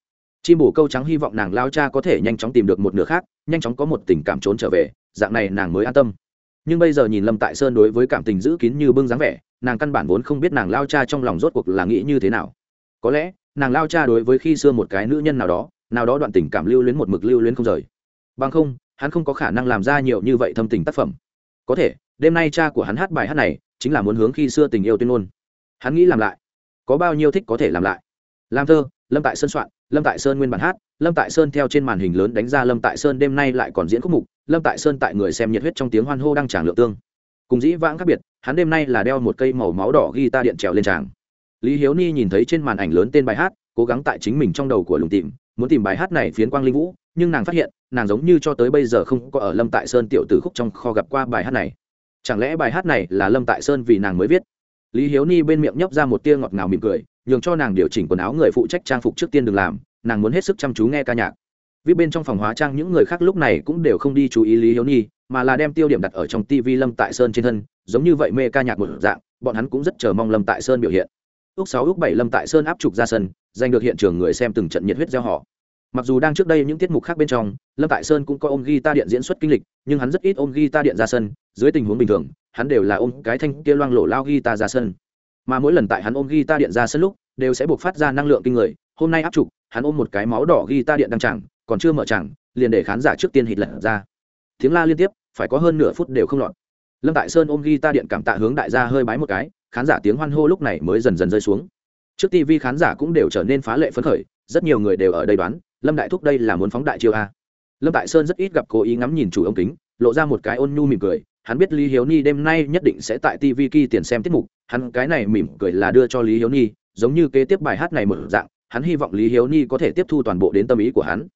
[SPEAKER 1] chim bồ câu trắng hy vọng nàng lao cha có thể nhanh chóng tìm được một nửa khác, nhanh chóng có một tình cảm trốn trở về, dạng này nàng mới an tâm. Nhưng bây giờ nhìn lâm tại sơn đối với cảm tình giữ kín như bưng dáng vẻ nàng căn bản vốn không biết nàng lao cha trong lòng rốt cuộc là nghĩ như thế nào. Có lẽ, nàng lao cha đối với khi xưa một cái nữ nhân nào đó nào đó đoạn tình cảm lưu luyến một mực lưu luyến không rời. Bằng không, hắn không có khả năng làm ra nhiều như vậy thâm tình tác phẩm. Có thể, đêm nay cha của hắn hát bài hát này, chính là muốn hướng khi xưa tình yêu tuyên ngôn. Hắn nghĩ làm lại. Có bao nhiêu thích có thể làm lại. Làm thơ, lâm tại sơn soạn, lâm tại sơn nguyên bản hát, lâm tại sơn theo trên màn hình lớn đánh ra lâm tại sơn đêm nay lại còn diễn khúc mục, lâm tại sơn tại người xem nhiệt huyết trong tiếng hoan hô đang tràng lượng tương. Cùng dĩ vãng khác biệt hắn đêm nay là đeo một cây màu máu đỏ ghi ta điện trèo lên tràng. Lý hiếu ni nhìn thấy trên màn ảnh lớn tên bài hát, cố gắng tại chính mình trong đầu của lùng tìm, muốn tìm bài hát này phiến quang linh vũ, nhưng nàng phát hiện, nàng giống như cho tới bây giờ không có ở lâm tại sơn tiểu tử khúc trong kho gặp qua bài hát này. Chẳng lẽ bài hát này là lâm tại sơn vì nàng mới viết? Lý hiếu ni bên miệng nhấp ra một tia ngọt ngào mỉm cười, nhường cho nàng điều chỉnh quần áo người phụ trách trang phục trước tiên đừng làm, nàng muốn hết sức chăm chú nghe ca nhạc. Viết bên trong phòng hóa trang những người khác lúc này cũng đều không đi chú ý lý hiếu ni mà là đem tiêu điểm đặt ở trong tv lâm tại sơn trên thân, giống như vậy mê ca nhạc một dạng, bọn hắn cũng rất chờ mong lâm tại sơn biểu hiện. Ước sáu ước bảy lâm tại sơn áp trục ra sân, giành được hiện trường người xem từng trận nhiệt huyết gieo họ. Mặc dù đang trước đây những tiết mục khác bên trong, lâm tại sơn cũng có ôm ghi ta điện diễn xuất kinh lịch, nhưng hắn rất ít ôm ghi ta điện ra sân, dưới tình huống bình thường, hắn đều là ôm cái thanh kia loang lộ lao ghi ta ra sân. Mà mỗi lần tại hắn ôm ghi ta điện ra sân lúc, đều sẽ buộc phát ra năng lượng kinh người, hôm nay áp trục, hắn ôm một cái máu đỏ ghi ta điện đăng chẳng, còn chưa mở chẳng, liền để khán giả trước tiên hít lật ra tiếng la liên tiếp, phải có hơn nửa phút đều không lọt. Lâm tại sơn ôm ghi ta điện cảm tạ hướng đại gia hơi bái một cái, khán giả tiếng hoan hô lúc này mới dần dần rơi xuống. Trước tv khán giả cũng đều trở nên phá lệ phấn khởi, rất nhiều người đều ở đây đoán, lâm đại thúc đây là muốn phóng đại chiêu a. Lâm tại sơn rất ít gặp cố ý ngắm nhìn chủ ống kính, lộ ra một cái ôn nhu mỉm cười, hắn biết lý hiếu ni đêm nay nhất định sẽ tại tv kỳ tiền xem tiết mục, hắn cái này mỉm cười là đưa cho lý hiếu ni giống như kế tiếp bài hát này mở dạng, hắn hy vọng lý hiếu ni có thể tiếp thu toàn bộ đến tâm ý của hắn.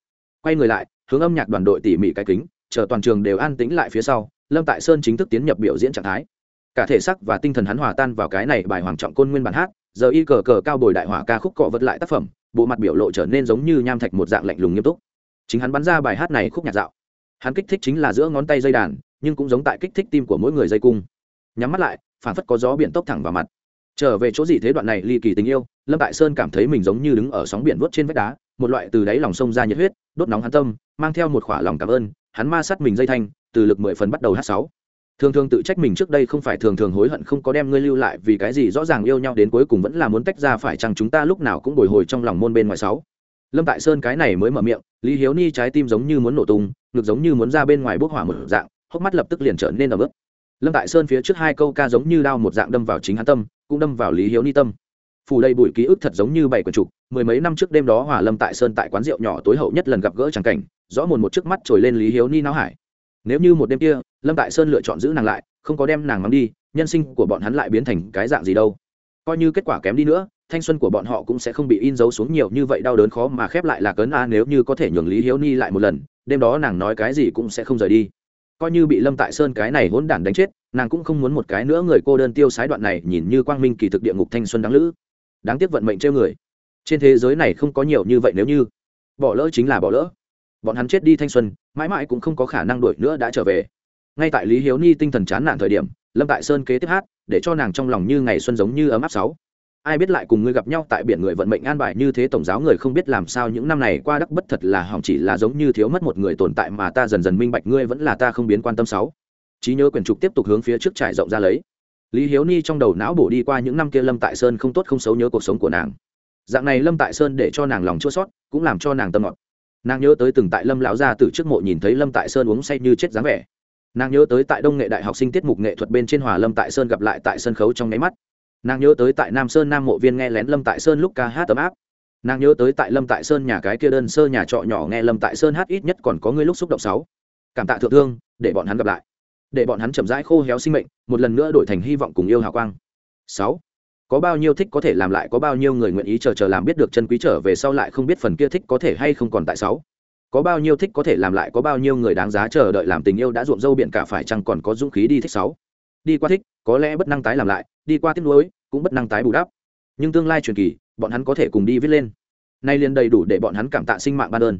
[SPEAKER 1] Quay người lại, hướng âm nhạc đoàn đội tỉ mỉ cái kính chờ toàn trường đều an tĩnh lại phía sau, lâm tại sơn chính thức tiến nhập biểu diễn trạng thái. Cả thể sắc và tinh thần hắn hòa tan vào cái này bài hoàng trọng côn nguyên bản hát, giờ y cờ cờ cao bồi đại hỏa ca khúc cọ vật lại tác phẩm, bộ mặt biểu lộ trở nên giống như nham thạch một dạng lạnh lùng nghiêm túc. Chính hắn bắn ra bài hát này khúc nhạc dạo. Hắn kích thích chính là giữa ngón tay dây đàn, nhưng cũng giống tại kích thích tim của mỗi người dây cung. Nhắm mắt lại, phản phất có gió biển tốc thẳng vào mặt. Trở về chỗ gì thế đoạn này, ly kỳ tình yêu, lâm tại sơn cảm thấy mình giống như đứng ở sóng biển vớt trên vách đá, một loại từ đáy lòng sông ra nhiệt huyết, đốt nóng hắn tâm, mang theo một khỏa lòng cảm ơn hắn ma sát mình dây thanh, từ lực mười phần bắt đầu hát sáu. Thường thường tự trách mình trước đây không phải thường thường hối hận không có đem ngươi lưu lại vì cái gì rõ ràng yêu nhau đến cuối cùng vẫn là muốn tách ra phải chăng chúng ta lúc nào cũng bồi hồi trong lòng môn bên ngoài sáu. Lâm tại sơn cái này mới mở miệng, lý hiếu ni trái tim giống như muốn nổ tung, ngực giống như muốn ra bên ngoài bốc hỏa một dạng, hốc mắt lập tức liền trở nên ấm ức lâm tại sơn phía trước hai câu ca giống như đao một dạng đâm vào chính hắn tâm, cũng đâm vào lý hiếu ni tâm phủ đầy bụi ký ức thật giống như bảy quần trục, mười mấy năm trước đêm đó hòa lâm tại sơn tại quán rượu nhỏ tối hậu nhất lần gặp gỡ tràng cảnh, rõ mồn một trước mắt trồi lên lý hiếu ni não hải. Nếu như một đêm kia, lâm tại sơn lựa chọn giữ nàng lại, không có đem nàng mắng đi, nhân sinh của bọn hắn lại biến thành cái dạng gì đâu. Coi như kết quả kém đi nữa, thanh xuân của bọn họ cũng sẽ không bị in dấu xuống nhiều như vậy đau đớn khó mà khép lại là cấn a nếu như có thể nhường lý hiếu ni lại một lần, đêm đó nàng nói cái gì cũng sẽ không rời đi. Coi như bị lâm tại sơn cái này hỗn đản đánh chết, nàng cũng không muốn một cái nữa người cô đơn tiêu sái đoạn này nhìn như quang minh kỳ thực địa ngục thanh xuân đáng lữ đáng tiếc vận mệnh trêu người. Trên thế giới này không có nhiều như vậy nếu như. Bỏ lỡ chính là bỏ lỡ. Bọn hắn chết đi thanh xuân, mãi mãi cũng không có khả năng đuổi nữa đã trở về. Ngay tại lý hiếu ni tinh thần chán nản thời điểm, lâm tại sơn kế tiếp hát, để cho nàng trong lòng như ngày xuân giống như ấm áp sáu. Ai biết lại cùng ngươi gặp nhau tại biển người vận mệnh an bài như thế tổng giáo người không biết làm sao những năm này qua đắc bất thật là hỏng chỉ là giống như thiếu mất một người tồn tại mà ta dần dần minh bạch ngươi vẫn là ta không biến quan tâm sáu. Trí nhớ quyển trục tiếp tục hướng phía trước trải rộng ra lấy lý hiếu ni trong đầu não bổ đi qua những năm kia lâm tại sơn không tốt không xấu nhớ cuộc sống của nàng. Dạng này lâm tại sơn để cho nàng lòng chua sót cũng làm cho nàng tâm ngọt. Nàng nhớ tới từng tại lâm lão gia từ trước mộ nhìn thấy lâm tại sơn uống say như chết dáng vẻ. Nàng nhớ tới tại đông nghệ đại học sinh tiết mục nghệ thuật bên trên hòa lâm tại sơn gặp lại tại sân khấu trong nháy mắt. Nàng nhớ tới tại nam sơn nam mộ viên nghe lén lâm tại sơn lúc ca hát tấm áp. Nàng nhớ tới tại lâm tại sơn nhà cái kia đơn sơ nhà trọ nhỏ nghe lâm tại sơn hát ít nhất còn có người lúc xúc động sáu. Cảm tạ thượng thương, để bọn hắn gặp lại để bọn hắn chậm rãi khô héo sinh mệnh, một lần nữa đổi thành hy vọng cùng yêu hào quang. Sáu, có bao nhiêu thích có thể làm lại, có bao nhiêu người nguyện ý chờ chờ làm biết được chân quý trở về sau lại không biết phần kia thích có thể hay không còn tại sáu. Có bao nhiêu thích có thể làm lại, có bao nhiêu người đáng giá chờ đợi làm tình yêu đã ruộng dâu biển cả phải chăng còn có dũng khí đi thích sáu. Đi qua thích, có lẽ bất năng tái làm lại, đi qua tiếc nuối, cũng bất năng tái bù đắp. Nhưng tương lai truyền kỳ, bọn hắn có thể cùng đi viết lên. Nay liền đầy đủ để bọn hắn cảm tạ sinh mạng ban ơn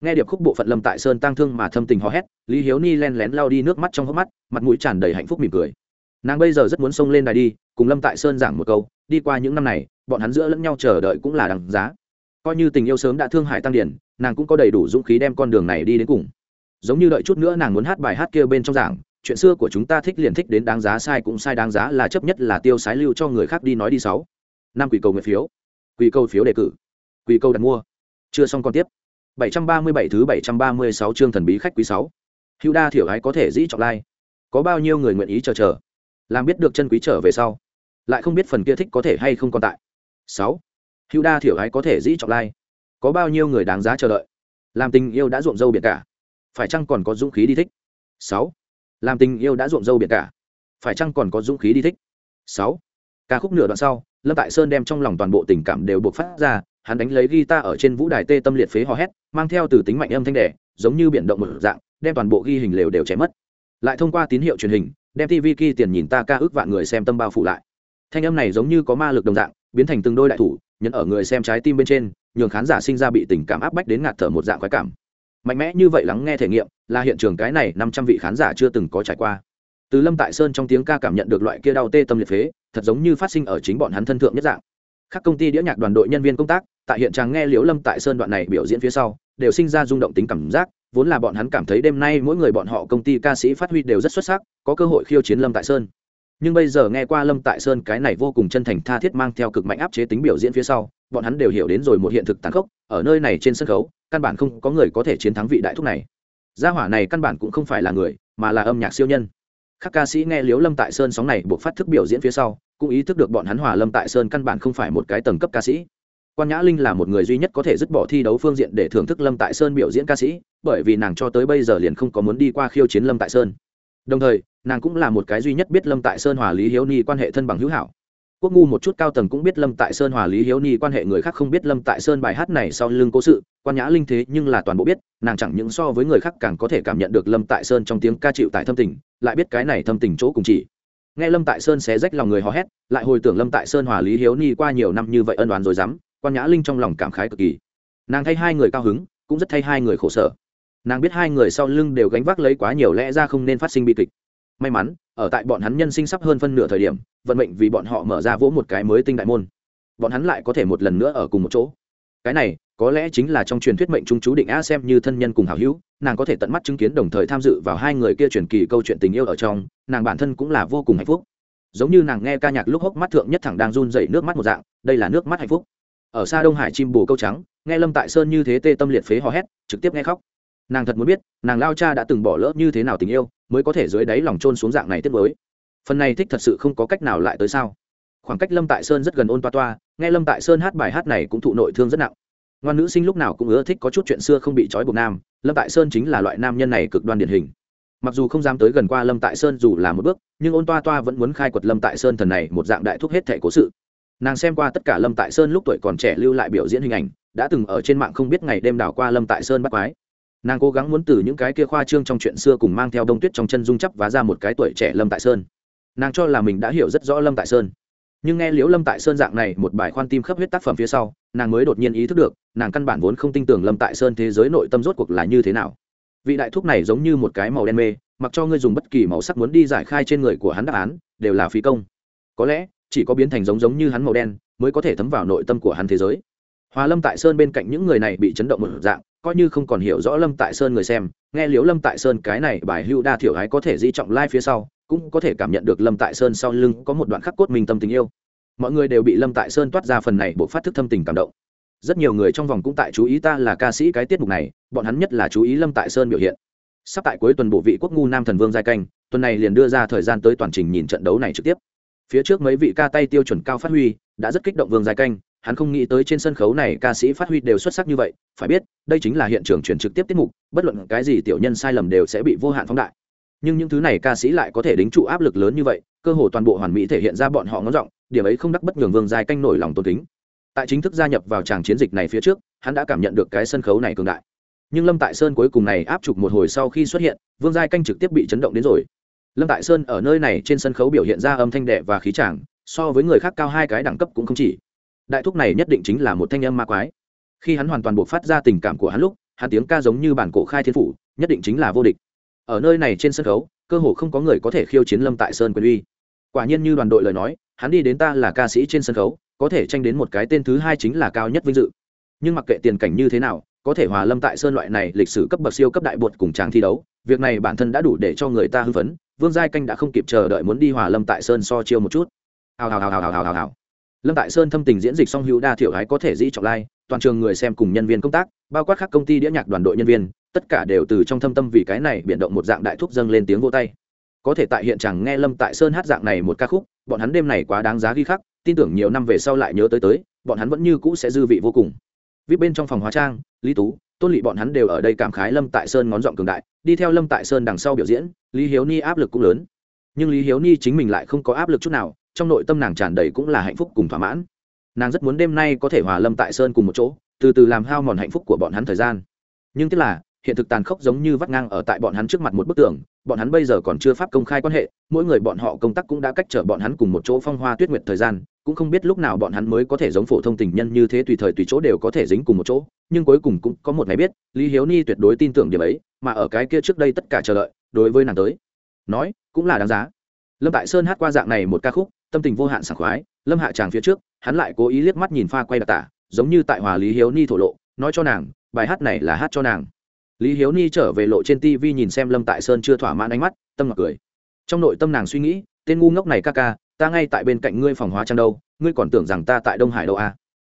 [SPEAKER 1] nghe điệp khúc bộ phận lâm tại sơn tăng thương mà thâm tình hò hét, lý hiếu ni len lén lao đi nước mắt trong hốc mắt, mặt mũi tràn đầy hạnh phúc mỉm cười. Nàng bây giờ rất muốn xông lên đài đi, cùng lâm tại sơn giảng một câu, đi qua những năm này, bọn hắn giữa lẫn nhau chờ đợi cũng là đằng giá. Coi như tình yêu sớm đã thương hại tăng điển, nàng cũng có đầy đủ dũng khí đem con đường này đi đến cùng. Giống như đợi chút nữa nàng muốn hát bài hát kia bên trong giảng, chuyện xưa của chúng ta thích liền thích đến đáng giá, sai cũng sai đáng giá là chấp nhất là tiêu sái lưu cho người khác đi nói đi sáu năm quỷ cầu nguyện phiếu. Quỷ cầu phiếu đề cử. Quỷ cầu đặt mua. Chưa xong còn tiếp. 737 thứ 736 chương thần bí khách quý 6. Hữu đa thiểu hái có thể dĩ trọng lai. Có bao nhiêu người nguyện ý chờ chờ, làm biết được chân quý trở về sau, lại không biết phần kia thích có thể hay không còn tại. 6. Hữu đa thiểu hái có thể dĩ trọng lai. Có bao nhiêu người đáng giá chờ đợi, làm tình yêu đã ruộng dâu biển cả, phải chăng còn có dũng khí đi thích. 6. Làm tình yêu đã ruộng dâu biển cả, phải chăng còn có dũng khí đi thích. 6. Ca khúc nửa đoạn sau, Lâm Tại Sơn đem trong lòng toàn bộ tình cảm đều buộc phát ra, hắn đánh lấy guitar ở trên vũ đài tê tâm liệt phế hò hét, mang theo từ tính mạnh âm thanh đẻ giống như biển động một dạng, đem toàn bộ ghi hình lều đều chém mất. Lại thông qua tín hiệu truyền hình, đem tv ki tiền nhìn ta ca ước vạn người xem tâm bao phủ lại. Thanh âm này giống như có ma lực đồng dạng, biến thành từng đôi đại thủ, nhấn ở người xem trái tim bên trên, nhường khán giả sinh ra bị tình cảm áp bách đến ngạt thở một dạng khoái cảm. Mạnh mẽ như vậy lắng nghe thể nghiệm, là hiện trường cái này năm trăm vị khán giả chưa từng có trải qua. Từ lâm tại sơn trong tiếng ca cảm nhận được loại kia đau tê tâm liệt phế, thật giống như phát sinh ở chính bọn hắn thân thượng nhất dạng các công ty đĩa nhạc đoàn đội nhân viên công tác, tại hiện trường nghe liễu lâm tại sơn đoạn này biểu diễn phía sau, đều sinh ra rung động tính cảm giác, vốn là bọn hắn cảm thấy đêm nay mỗi người bọn họ công ty ca sĩ phát huy đều rất xuất sắc, có cơ hội khiêu chiến lâm tại sơn. Nhưng bây giờ nghe qua lâm tại sơn cái này vô cùng chân thành tha thiết mang theo cực mạnh áp chế tính biểu diễn phía sau, bọn hắn đều hiểu đến rồi một hiện thực tàn khốc, ở nơi này trên sân khấu, căn bản không có người có thể chiến thắng vị đại thúc này. Gia hỏa này căn bản cũng không phải là người, mà là âm nhạc siêu nhân. Các ca sĩ nghe liếu lâm tại sơn sóng này buộc phát thức biểu diễn phía sau cũng ý thức được bọn hắn hòa lâm tại sơn căn bản không phải một cái tầng cấp ca sĩ. Quan nhã linh là một người duy nhất có thể dứt bỏ thi đấu phương diện để thưởng thức lâm tại sơn biểu diễn ca sĩ, bởi vì nàng cho tới bây giờ liền không có muốn đi qua khiêu chiến lâm tại sơn. Đồng thời, nàng cũng là một cái duy nhất biết lâm tại sơn hòa lý hiếu ni quan hệ thân bằng hữu hảo. Quốc ngu một chút cao tầng cũng biết lâm tại sơn hòa lý hiếu ni quan hệ, người khác không biết lâm tại sơn bài hát này sau lưng cố sự. Quan nhã linh thế nhưng là toàn bộ biết, nàng chẳng những so với người khác càng có thể cảm nhận được lâm tại sơn trong tiếng ca chịu tại thâm tình, lại biết cái này thâm tình chỗ cùng chỉ nghe lâm tại sơn xé rách lòng người hò hét, lại hồi tưởng lâm tại sơn hòa lý hiếu ni qua nhiều năm như vậy ân đoán rồi dám, quan nhã linh trong lòng cảm khái cực kỳ. Nàng thay hai người cao hứng, cũng rất thay hai người khổ sở. Nàng biết hai người sau lưng đều gánh vác lấy quá nhiều lẽ ra không nên phát sinh bi kịch. May mắn, ở tại bọn hắn nhân sinh sắp hơn phân nửa thời điểm, vận mệnh vì bọn họ mở ra vỗ một cái mới tinh đại môn. Bọn hắn lại có thể một lần nữa ở cùng một chỗ. Cái này, có lẽ chính là trong truyền thuyết mệnh trung chú định a xem như thân nhân cùng hảo hữu nàng có thể tận mắt chứng kiến đồng thời tham dự vào hai người kia truyền kỳ câu chuyện tình yêu ở trong, nàng bản thân cũng là vô cùng hạnh phúc. Giống như nàng nghe ca nhạc lúc hốc mắt thượng nhất thẳng đang run dậy nước mắt một dạng, đây là nước mắt hạnh phúc. Ở xa đông hải chim bồ câu trắng, nghe lâm tại sơn như thế tê tâm liệt phế hò hét, trực tiếp nghe khóc. Nàng thật muốn biết, nàng lao cha đã từng bỏ lỡ như thế nào tình yêu, mới có thể dưới đáy lòng trôn xuống dạng này tiếp với phần này thích thật sự không có cách nào lại tới sao. Khoảng cách lâm tại sơn rất gần ôn toa toa, nghe lâm tại sơn hát bài hát này cũng thụ nội thương rất nặng ngoan nữ sinh lúc nào cũng ưa thích có chút chuyện xưa không bị trói buộc nam, lâm tại sơn chính là loại nam nhân này cực đoan điển hình. Mặc dù không dám tới gần qua lâm tại sơn dù là một bước, nhưng ôn toa toa vẫn muốn khai quật lâm tại sơn thần này một dạng đại thúc hết thể cố sự. Nàng xem qua tất cả lâm tại sơn lúc tuổi còn trẻ lưu lại biểu diễn hình ảnh, đã từng ở trên mạng không biết ngày đêm đảo qua lâm tại sơn bắt quái. Nàng cố gắng muốn từ những cái kia khoa trương trong chuyện xưa cùng mang theo đông tuyết trong chân dung chấp và ra một cái tuổi trẻ lâm tại sơn. Nàng cho là mình đã hiểu rất rõ lâm tại sơn nhưng nghe liễu lâm tại sơn dạng này một bài khoan tim khắp huyết tác phẩm phía sau, nàng mới đột nhiên ý thức được, nàng căn bản vốn không tin tưởng lâm tại sơn thế giới nội tâm rốt cuộc là như thế nào. Vị đại thúc này giống như một cái màu đen mê, mặc cho ngươi dùng bất kỳ màu sắc muốn đi giải khai trên người của hắn đáp án, đều là phí công. Có lẽ, chỉ có biến thành giống giống như hắn màu đen, mới có thể thấm vào nội tâm của hắn thế giới. Hòa lâm tại sơn bên cạnh những người này bị chấn động một dạng, coi như không còn hiểu rõ lâm tại sơn người xem, nghe liếu lâm tại sơn cái này bài hưu đa thiểu ái có thể di trọng lai、like、phía sau cũng có thể cảm nhận được lâm tại sơn sau lưng có một đoạn khắc cốt minh tâm tình yêu. Mọi người đều bị lâm tại sơn toát ra phần này bộ phát thức thâm tình cảm động. Rất nhiều người trong vòng cũng tại chú ý ta là ca sĩ cái tiết mục này, bọn hắn nhất là chú ý lâm tại sơn biểu hiện. Sắp tại cuối tuần bộ vị quốc ngu nam thần vương giai canh, tuần này liền đưa ra thời gian tới toàn trình nhìn trận đấu này trực tiếp. Phía trước mấy vị ca tay tiêu chuẩn cao phát huy đã rất kích động vương giai canh, hắn không nghĩ tới trên sân khấu này ca sĩ phát huy đều xuất sắc như vậy, phải biết, đây chính là hiện trường truyền trực tiếp tiết mục, bất luận cái gì tiểu nhân sai lầm đều sẽ bị vô hạn phóng đại nhưng những thứ này ca sĩ lại có thể đính trụ áp lực lớn như vậy, cơ hồ toàn bộ hoàn mỹ thể hiện ra bọn họ ngón giọng, điểm ấy không đắc bất nhường vương giai canh nổi lòng tôn kính. Tại chính thức gia nhập vào tràng chiến dịch này phía trước, hắn đã cảm nhận được cái sân khấu này cường đại. Nhưng lâm tại sơn cuối cùng này áp trục một hồi sau khi xuất hiện, vương giai canh trực tiếp bị chấn động đến rồi. Lâm tại sơn ở nơi này trên sân khấu biểu hiện ra âm thanh đệ và khí tràng, so với người khác cao hai cái đẳng cấp cũng không chỉ. Đại thúc này nhất định chính là một thanh âm ma quái. Khi hắn hoàn toàn buộc phát ra tình cảm của hắn lúc, hắn tiếng ca giống như bản cổ khai thiên phủ, nhất định chính là vô địch ở nơi này trên sân khấu, cơ hồ không có người có thể khiêu chiến lâm tại sơn quyền uy. Quả nhiên như đoàn đội lời nói, hắn đi đến ta là ca sĩ trên sân khấu, có thể tranh đến một cái tên thứ hai chính là cao nhất vinh dự. Nhưng mặc kệ tiền cảnh như thế nào, có thể hòa lâm tại sơn loại này lịch sử cấp bậc siêu cấp đại bột cùng tràng thi đấu, việc này bản thân đã đủ để cho người ta hưng phấn, vương giai canh đã không kịp chờ đợi muốn đi hòa lâm tại sơn so chiêu một chút. Hào hào hào hào hào hào hào. Lâm tại sơn thâm tình diễn dịch song hữu đa thiểu ái có thể dĩ trọng lai, toàn trường người xem cùng nhân viên công tác, bao quát các công ty đĩa nhạc đoàn đội nhân viên tất cả đều từ trong thâm tâm vì cái này biện động một dạng đại thúc dâng lên tiếng vô tay. Có thể tại hiện trạng nghe lâm tại sơn hát dạng này một ca khúc, bọn hắn đêm này quá đáng giá ghi khắc, tin tưởng nhiều năm về sau lại nhớ tới tới, bọn hắn vẫn như cũ sẽ dư vị vô cùng. Viết bên trong phòng hóa trang, lý tú, tôn lỵ bọn hắn đều ở đây cảm khái lâm tại sơn ngón giọng cường đại, đi theo lâm tại sơn đằng sau biểu diễn, lý hiếu ni áp lực cũng lớn. Nhưng lý hiếu ni chính mình lại không có áp lực chút nào, trong nội tâm nàng tràn đầy cũng là hạnh phúc cùng thỏa mãn. Nàng rất muốn đêm nay có thể hòa lâm tại sơn cùng một chỗ, từ từ làm hao mòn hạnh phúc của bọn hắn thời gian. Nhưng tức là hiện thực tàn khốc giống như vắt ngang ở tại bọn hắn trước mặt một bức tường, bọn hắn bây giờ còn chưa pháp công khai quan hệ, mỗi người bọn họ công tác cũng đã cách trở bọn hắn cùng một chỗ phong hoa tuyết nguyệt thời gian, cũng không biết lúc nào bọn hắn mới có thể giống phổ thông tình nhân như thế tùy thời tùy chỗ đều có thể dính cùng một chỗ, nhưng cuối cùng cũng có một ngày biết, lý hiếu ni tuyệt đối tin tưởng điểm ấy, mà ở cái kia trước đây tất cả chờ đợi, đối với nàng tới, nói, cũng là đáng giá. Lâm tại sơn hát qua dạng này một ca khúc, tâm tình vô hạn sảng khoái, lâm hạ tràng phía trước, hắn lại cố ý liếc mắt nhìn pha quay đặc tả, giống như tại hòa lý hiếu ni thổ lộ, nói cho nàng, bài hát này là hát cho nàng lý hiếu ni trở về lộ trên tv nhìn xem lâm tại sơn chưa thỏa mãn ánh mắt, tâm ngọc cười trong nội tâm nàng suy nghĩ, tên ngu ngốc này ca ca, ta ngay tại bên cạnh ngươi phòng hóa trang đâu, ngươi còn tưởng rằng ta tại đông hải đâu à.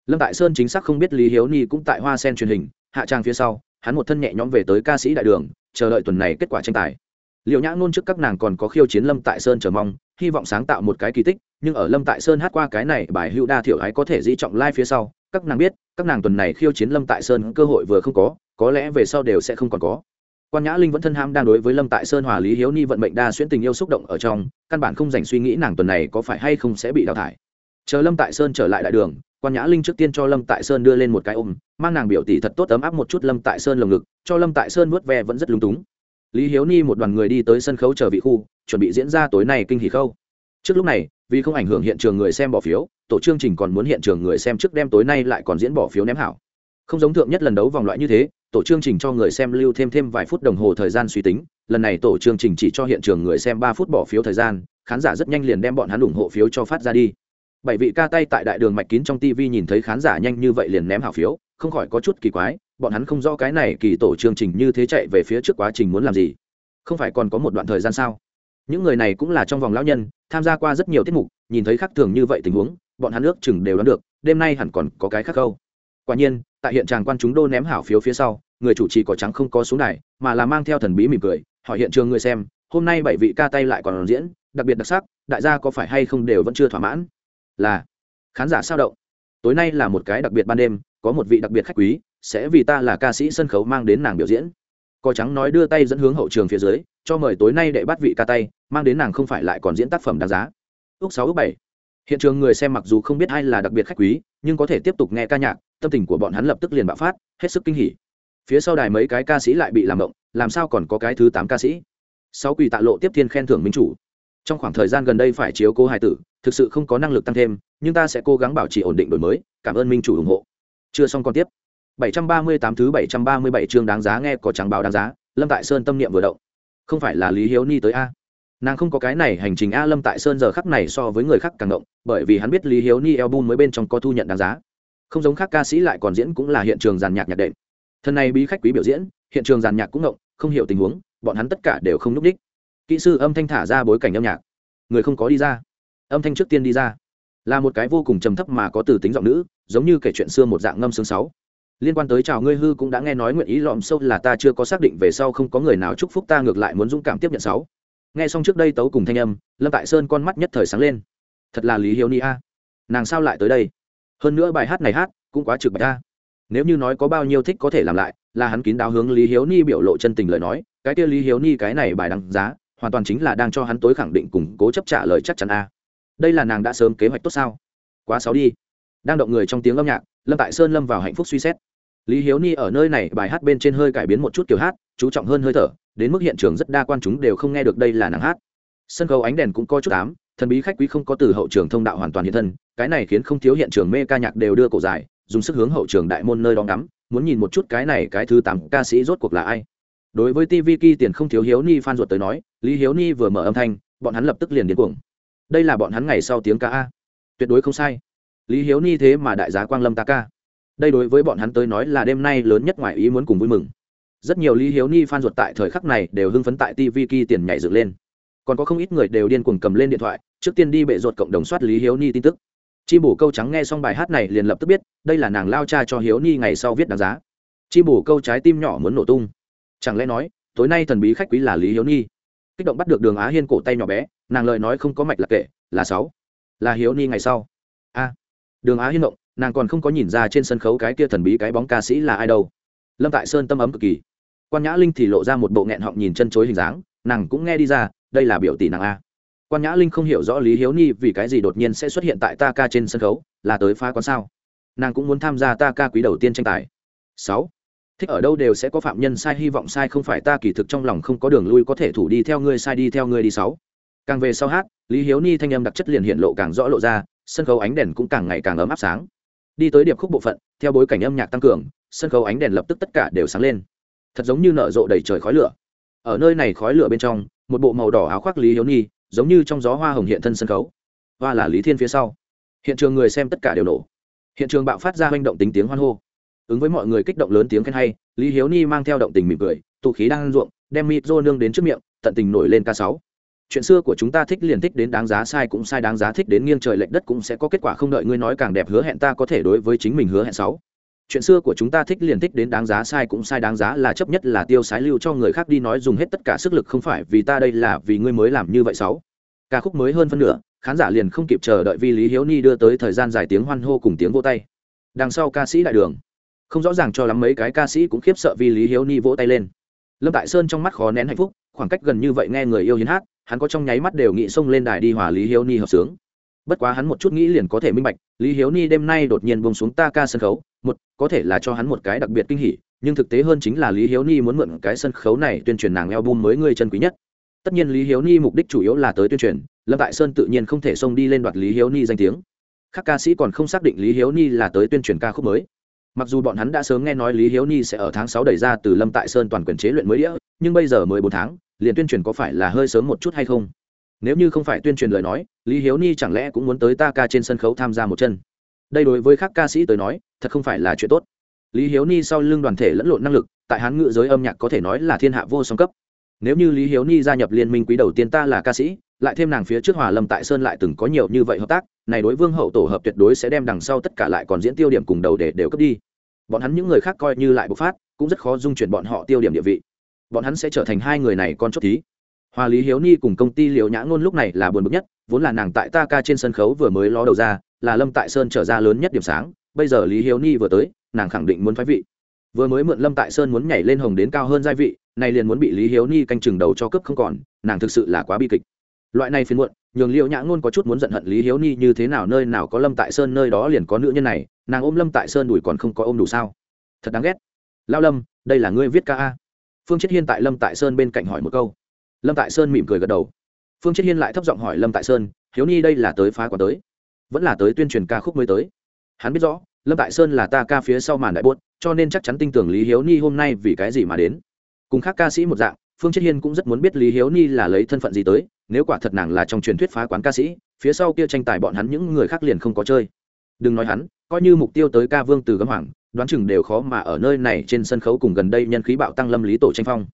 [SPEAKER 1] lâm tại sơn chính xác không biết lý hiếu ni cũng tại hoa sen truyền hình, hạ trang phía sau, hắn một thân nhẹ nhõm về tới ca sĩ đại đường, chờ đợi tuần này kết quả tranh tài liệu nhã ngôn trước các nàng còn có khiêu chiến lâm tại sơn chờ mong, hy vọng sáng tạo một cái kỳ tích, nhưng ở lâm tại sơn hát qua cái này bài hữu đa thiểu ái có thể di trọng lai、like、phía sau, các nàng biết, các nàng tuần này khiêu chiến lâm tại sơn cơ hội vừa không có có lẽ về sau đều sẽ không còn có. Quan nhã linh vẫn thân ham đang đối với lâm tại sơn hòa lý hiếu ni vận mệnh đa xuyên tình yêu xúc động ở trong, căn bản không dành suy nghĩ nàng tuần này có phải hay không sẽ bị đào thải. Chờ lâm tại sơn trở lại đại đường, quan nhã linh trước tiên cho lâm tại sơn đưa lên một cái ôm, mang nàng biểu tỷ thật tốt ấm áp một chút lâm tại sơn lồng ngực, cho lâm tại sơn vuốt ve vẫn rất lúng túng. Lý hiếu ni một đoàn người đi tới sân khấu chờ vị khu, chuẩn bị diễn ra tối nay kinh hỉ khâu. Trước lúc này, vì không ảnh hưởng hiện trường người xem bỏ phiếu, tổ chương trình còn muốn hiện trường người xem trước đêm tối nay lại còn diễn bỏ phiếu ném hảo không giống thượng nhất lần đấu vòng loại như thế, tổ chương trình cho người xem lưu thêm thêm vài phút đồng hồ thời gian suy tính. Lần này tổ chương trình chỉ cho hiện trường người xem ba phút bỏ phiếu thời gian, khán giả rất nhanh liền đem bọn hắn ủng hộ phiếu cho phát ra đi. Bảy vị ca tay tại đại đường mạch kín trong tv nhìn thấy khán giả nhanh như vậy liền ném hảo phiếu, không khỏi có chút kỳ quái, bọn hắn không rõ cái này kỳ tổ chương trình như thế chạy về phía trước quá trình muốn làm gì. Không phải còn có một đoạn thời gian sao? Những người này cũng là trong vòng lão nhân, tham gia qua rất nhiều tiết mục, nhìn thấy khác thường như vậy tình huống, bọn hắn ước chừng đều đoán được, đêm nay hẳn còn có cái khác câu quả nhiên tại hiện tràng quan chúng đô ném hảo phiếu phía sau, người chủ trì cỏ trắng không có xuống này mà là mang theo thần bí mỉm cười, hỏi hiện trường người xem, hôm nay bảy vị ca tay lại còn diễn, đặc biệt đặc sắc, đại gia có phải hay không đều vẫn chưa thỏa mãn? Là, khán giả sao động? Tối nay là một cái đặc biệt ban đêm, có một vị đặc biệt khách quý, sẽ vì ta là ca sĩ sân khấu mang đến nàng biểu diễn. Cỏ trắng nói đưa tay dẫn hướng hậu trường phía dưới, cho mời tối nay để bắt vị ca tay, mang đến nàng không phải lại còn diễn tác phẩm đáng giá. Ước sáu ước bảy. Hiện trường người xem mặc dù không biết ai là đặc biệt khách quý, nhưng có thể tiếp tục nghe ca nhạc tâm tình của bọn hắn lập tức liền bạo phát, hết sức kinh hỉ. Phía sau đài mấy cái ca sĩ lại bị làm động, làm sao còn có cái thứ tám ca sĩ? Sau quỳ tạ lộ tiếp thiên khen thưởng minh chủ. Trong khoảng thời gian gần đây phải chiếu cố hai tử, thực sự không có năng lực tăng thêm, nhưng ta sẽ cố gắng bảo trì ổn định đổi mới, cảm ơn minh chủ ủng hộ. Chưa xong còn tiếp. 738 thứ 737 chương đáng giá nghe có trắng báo đáng giá, lâm tại sơn tâm niệm vừa động. Không phải là lý hiếu ni tới a. Nàng không có cái này hành trình a lâm tại sơn giờ khắc này so với người khác càng động, bởi vì hắn biết lý hiếu ni album mới bên trong có thu nhận đáng giá không giống khác ca sĩ lại còn diễn cũng là hiện trường giàn nhạc nhạc đệm. Thần này bí khách quý biểu diễn, hiện trường giàn nhạc cũng ngộng, không hiểu tình huống, bọn hắn tất cả đều không núp đích. Kỹ sư âm thanh thả ra bối cảnh âm nhạc. Người không có đi ra. Âm thanh trước tiên đi ra. Là một cái vô cùng trầm thấp mà có từ tính giọng nữ, giống như kể chuyện xưa một dạng ngâm sướng sáu. Liên quan tới chào ngươi hư cũng đã nghe nói nguyện ý lọm sâu là ta chưa có xác định về sau không có người nào chúc phúc ta ngược lại muốn dũng cảm tiếp nhận sáu. Nghe xong trước đây tấu cùng thanh âm, lâm tại sơn con mắt nhất thời sáng lên. Thật là lý hiếu ni a. Nàng sao lại tới đây? Hơn nữa bài hát này hát cũng quá trực bạch ta. Nếu như nói có bao nhiêu thích có thể làm lại, là hắn kín đáo hướng lý hiếu ni biểu lộ chân tình lời nói, cái kia lý hiếu ni cái này bài đăng giá, hoàn toàn chính là đang cho hắn tối khẳng định củng cố chấp trả lời chắc chắn a. Đây là nàng đã sớm kế hoạch tốt sao? Quá sáu đi. Đang động người trong tiếng âm nhạc, lâm tại sơn lâm vào hạnh phúc suy xét. Lý hiếu ni ở nơi này, bài hát bên trên hơi cải biến một chút kiểu hát, chú trọng hơn hơi thở, đến mức hiện trường rất đa quan chúng đều không nghe được đây là nàng hát sân khấu ánh đèn cũng có chút ám, thần bí khách quý không có từ hậu trường thông đạo hoàn toàn hiện thân, cái này khiến không thiếu hiện trường mê ca nhạc đều đưa cổ dài, dùng sức hướng hậu trường đại môn nơi đón ngắm, muốn nhìn một chút cái này cái thứ tám ca sĩ rốt cuộc là ai. Đối với tv ki tiền không thiếu hiếu ni phan ruột tới nói, lý hiếu ni vừa mở âm thanh, bọn hắn lập tức liền điên cuồng. Đây là bọn hắn ngày sau tiếng ca a. Tuyệt đối không sai. Lý hiếu ni thế mà đại giá quang lâm ta ca. Đây đối với bọn hắn tới nói là đêm nay lớn nhất ngoài ý muốn cùng vui mừng. Rất nhiều lý hiếu ni phan ruột tại thời khắc này đều hưng phấn tại tv ki tiền nhảy dựng lên còn có không ít người đều điên cuồng cầm lên điện thoại, trước tiên đi bệ ruột cộng đồng soát lý hiếu ni tin tức. Chi bổ câu trắng nghe xong bài hát này liền lập tức biết, đây là nàng lao cha cho hiếu ni ngày sau viết đáng giá. Chi bổ câu trái tim nhỏ muốn nổ tung. Chẳng lẽ nói, tối nay thần bí khách quý là lý hiếu ni? Kích động bắt được đường á hiên cổ tay nhỏ bé, nàng lời nói không có mạch là kệ, là sáu. Là hiếu ni ngày sau. A. Đường á hiên động nàng còn không có nhìn ra trên sân khấu cái kia thần bí cái bóng ca sĩ là ai đâu. Lâm tại sơn tâm ấm cực kỳ. Quan nhã linh thì lộ ra một bộ nghẹn họng nhìn chân chối hình dáng, nàng cũng nghe đi ra đây là biểu tỷ nàng a. Quan nhã linh không hiểu rõ lý hiếu ni vì cái gì đột nhiên sẽ xuất hiện tại ta ca trên sân khấu, là tới phá quán sao? Nàng cũng muốn tham gia ta ca quý đầu tiên tranh tài. Sáu. Thích ở đâu đều sẽ có phạm nhân sai hy vọng sai không phải ta kỳ thực trong lòng không có đường lui có thể thủ đi theo ngươi sai đi theo ngươi đi sáu. Càng về sau hát, lý hiếu ni thanh âm đặc chất liền hiện lộ càng rõ lộ ra, sân khấu ánh đèn cũng càng ngày càng ấm áp sáng. Đi tới điệp khúc bộ phận, theo bối cảnh âm nhạc tăng cường, sân khấu ánh đèn lập tức tất cả đều sáng lên. Thật giống như nở rộ đầy trời khói lửa. Ở nơi này khói lửa bên trong một bộ màu đỏ áo khoác lý hiếu ni giống như trong gió hoa hồng hiện thân sân khấu. Hoa là lý thiên phía sau. Hiện trường người xem tất cả đều nổ. Hiện trường bạo phát ra manh động tính tiếng hoan hô. Ứng với mọi người kích động lớn tiếng khen hay, lý hiếu ni mang theo động tình mỉm cười, tụ khí đang ruộng, đem mịt rô nương đến trước miệng, tận tình nổi lên ca sáu. Chuyện xưa của chúng ta thích liền thích đến đáng giá, sai cũng sai đáng giá, thích đến nghiêng trời lệch đất cũng sẽ có kết quả không đợi ngươi nói càng đẹp hứa hẹn ta có thể đối với chính mình hứa hẹn sáu chuyện xưa của chúng ta thích liền thích đến đáng giá, sai cũng sai đáng giá, là chấp nhất là tiêu sái lưu cho người khác đi nói dùng hết tất cả sức lực, không phải vì ta đây là vì ngươi mới làm như vậy sáu. Ca khúc mới hơn phân nửa, khán giả liền không kịp chờ đợi vì lý hiếu ni đưa tới thời gian dài tiếng hoan hô cùng tiếng vô tay. Đằng sau ca sĩ đại đường. Không rõ ràng cho lắm mấy cái ca sĩ cũng khiếp sợ vì lý hiếu ni vỗ tay lên. Lâm tại sơn trong mắt khó nén hạnh phúc, khoảng cách gần như vậy nghe người yêu hiến hát, hắn có trong nháy mắt đều nghĩ xông lên đài đi hòa lý hiếu ni hợp sướng bất quá hắn một chút nghĩ liền có thể minh bạch, lý hiếu ni đêm nay đột nhiên bông xuống ta ca sân khấu, một, có thể là cho hắn một cái đặc biệt kinh hỉ, nhưng thực tế hơn chính là lý hiếu ni muốn mượn cái sân khấu này tuyên truyền nàng eo bum mới người chân quý nhất. Tất nhiên lý hiếu ni mục đích chủ yếu là tới tuyên truyền, lâm tại sơn tự nhiên không thể xông đi lên đoạt lý hiếu ni danh tiếng. Các ca sĩ còn không xác định lý hiếu ni là tới tuyên truyền ca khúc mới. Mặc dù bọn hắn đã sớm nghe nói lý hiếu ni sẽ ở tháng sáu đẩy ra từ lâm tại sơn toàn quyền chế luyện mới đĩa, nhưng bây giờ mới bốn tháng, liền tuyên truyền có phải là hơi sớm một chút hay không? Nếu như không phải tuyên truyền lời nói, lý hiếu ni chẳng lẽ cũng muốn tới ta ca trên sân khấu tham gia một chân? Đây đối với các ca sĩ tới nói, thật không phải là chuyện tốt. Lý hiếu ni sau lưng đoàn thể lẫn lộn năng lực, tại hán ngữ giới âm nhạc có thể nói là thiên hạ vô song cấp. Nếu như lý hiếu ni gia nhập liên minh quý đầu tiên ta là ca sĩ, lại thêm nàng phía trước hòa lâm tại sơn lại từng có nhiều như vậy hợp tác, này đối vương hậu tổ hợp tuyệt đối sẽ đem đằng sau tất cả lại còn diễn tiêu điểm cùng đầu để đều cấp đi. Bọn hắn những người khác coi như lại bộc phát, cũng rất khó dung chuyển bọn họ tiêu điểm địa vị. Bọn hắn sẽ trở thành hai người này con chốt thí hòa lý hiếu ni cùng công ty liệu nhã ngôn lúc này là buồn bực nhất, vốn là nàng tại ta ca trên sân khấu vừa mới ló đầu ra, là lâm tại sơn trở ra lớn nhất điểm sáng, bây giờ lý hiếu ni vừa tới, nàng khẳng định muốn phái vị. Vừa mới mượn lâm tại sơn muốn nhảy lên hồng đến cao hơn gia vị, nay liền muốn bị lý hiếu ni canh chừng đầu cho cướp không còn, nàng thực sự là quá bi kịch. Loại này phiền muộn, nhường liệu nhã ngôn có chút muốn giận hận lý hiếu ni như thế nào nơi nào có lâm tại sơn nơi đó liền có nữ nhân này, nàng ôm lâm tại sơn đùi còn không có ôm đủ sao? Thật đáng ghét. Lao lâm, đây là ngươi viết ca a. Phương chết hiên tại lâm tại sơn bên cạnh hỏi một câu lâm tại sơn mỉm cười gật đầu. Phương chết hiên lại thấp giọng hỏi lâm tại sơn, hiếu Nhi đây là tới phá quán tới? Vẫn là tới tuyên truyền ca khúc mới tới? Hắn biết rõ, lâm tại sơn là ta ca phía sau màn đại buốt, cho nên chắc chắn tin tưởng lý hiếu ni hôm nay vì cái gì mà đến. Cùng khác ca sĩ một dạng, phương chết hiên cũng rất muốn biết lý hiếu ni là lấy thân phận gì tới, nếu quả thật nàng là trong truyền thuyết phá quán ca sĩ, phía sau kia tranh tài bọn hắn những người khác liền không có chơi. Đừng nói hắn, coi như mục tiêu tới ca vương từ gấm hoàng, đoán chừng đều khó mà ở nơi này trên sân khấu cùng gần đây nhân khí bạo tăng lâm lý tổ tranh phong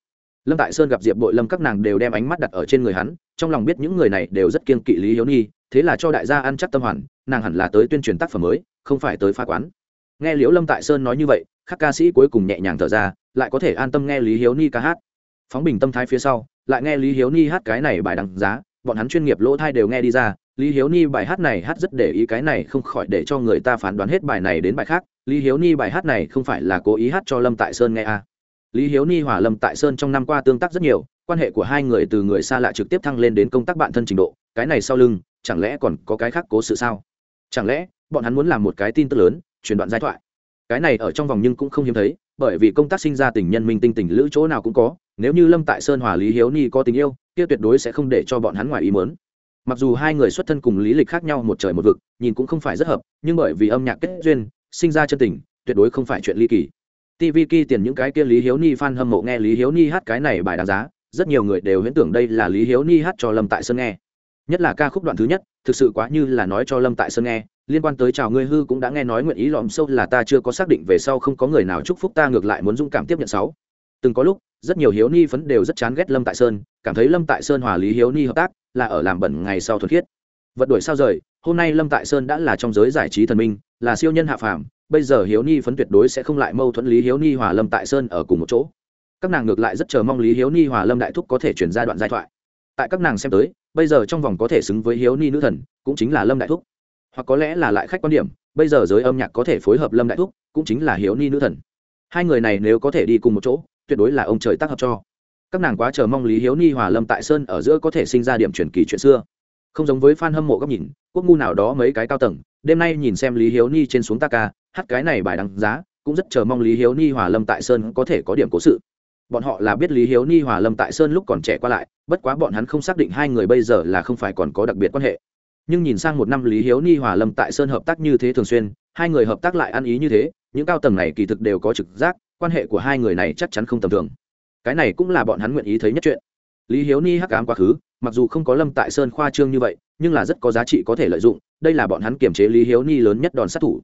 [SPEAKER 1] lâm tại sơn gặp diệp bội lâm các nàng đều đem ánh mắt đặt ở trên người hắn trong lòng biết những người này đều rất kiên kỵ lý hiếu Nhi, thế là cho đại gia ăn chắc tâm hoàn nàng hẳn là tới tuyên truyền tác phẩm mới không phải tới phá quán nghe liễu lâm tại sơn nói như vậy các ca sĩ cuối cùng nhẹ nhàng thở ra lại có thể an tâm nghe lý hiếu ni ca hát phóng bình tâm thái phía sau lại nghe lý hiếu ni hát cái này bài đằng giá bọn hắn chuyên nghiệp lỗ thai đều nghe đi ra lý hiếu ni bài hát này hát rất để ý cái này không khỏi để cho người ta phán đoán hết bài này đến bài khác lý hiếu ni bài hát này không phải là cố ý hát cho lâm tại sơn nghe à lý hiếu ni hòa lâm tại sơn trong năm qua tương tác rất nhiều, quan hệ của hai người từ người xa lạ trực tiếp thăng lên đến công tác bạn thân trình độ, cái này sau lưng, chẳng lẽ còn có cái khác cố sự sao? Chẳng lẽ, bọn hắn muốn làm một cái tin tức lớn, truyền đoạn giai thoại? Cái này ở trong vòng nhưng cũng không hiếm thấy, bởi vì công tác sinh ra tình nhân minh tinh tình lữ chỗ nào cũng có, nếu như lâm tại sơn hòa lý hiếu ni có tình yêu, kia tuyệt đối sẽ không để cho bọn hắn ngoài ý mớn mặc dù hai người xuất thân cùng lý lịch khác nhau một trời một vực, nhìn cũng không phải rất hợp, nhưng bởi vì âm nhạc kết duyên, sinh ra chân tình, tuyệt đối không phải chuyện ly kỳ tv kỳ tiền những cái kia lý hiếu ni fan hâm mộ nghe lý hiếu ni hát cái này bài đáng giá, rất nhiều người đều huyễn tưởng đây là lý hiếu ni hát cho lâm tại sơn nghe. Nhất là ca khúc đoạn thứ nhất, thực sự quá như là nói cho lâm tại sơn nghe, liên quan tới chào ngươi hư cũng đã nghe nói nguyện ý lòm sâu là ta chưa có xác định về sau không có người nào chúc phúc ta ngược lại muốn dũng cảm tiếp nhận sáu. Từng có lúc, rất nhiều hiếu ni phấn đều rất chán ghét lâm tại sơn, cảm thấy lâm tại sơn hòa lý hiếu ni hợp tác là ở làm bẩn ngày sau thuần khiết. Vật đuổi sao rời, hôm nay lâm tại sơn đã là trong giới giải trí thần minh, là siêu nhân hạ phàm bây giờ hiếu ni phấn tuyệt đối sẽ không lại mâu thuẫn lý hiếu ni hòa lâm tại sơn ở cùng một chỗ. Các nàng ngược lại rất chờ mong lý hiếu ni hòa lâm đại thúc có thể chuyển ra đoạn giai thoại. Tại các nàng xem tới, bây giờ trong vòng có thể xứng với hiếu ni nữ thần, cũng chính là lâm đại thúc. Hoặc có lẽ là lại khách quan điểm, bây giờ giới âm nhạc có thể phối hợp lâm đại thúc, cũng chính là hiếu ni nữ thần. Hai người này nếu có thể đi cùng một chỗ, tuyệt đối là ông trời tác hợp cho. Các nàng quá chờ mong lý hiếu ni hòa lâm tại sơn ở giữa có thể sinh ra điểm truyền kỳ chuyện xưa không giống với fan hâm mộ góc nhìn, quốc ngu nào đó mấy cái cao tầng, đêm nay nhìn xem lý hiếu ni trên xuống ta ca hát cái này bài đăng giá, cũng rất chờ mong lý hiếu ni hòa lâm tại sơn có thể có điểm cố sự. Bọn họ là biết lý hiếu ni hòa lâm tại sơn lúc còn trẻ qua lại, bất quá bọn hắn không xác định hai người bây giờ là không phải còn có đặc biệt quan hệ. Nhưng nhìn sang một năm lý hiếu ni hòa lâm tại sơn hợp tác như thế thường xuyên, hai người hợp tác lại ăn ý như thế, những cao tầng này kỳ thực đều có trực giác, quan hệ của hai người này chắc chắn không tầm thường. Cái này cũng là bọn hắn nguyện ý thấy nhất chuyện. Lý hiếu ni hắc ám quá khứ mặc dù không có lâm tại sơn khoa trương như vậy, nhưng là rất có giá trị có thể lợi dụng, đây là bọn hắn kiềm chế lý hiếu ni lớn nhất đòn sát thủ.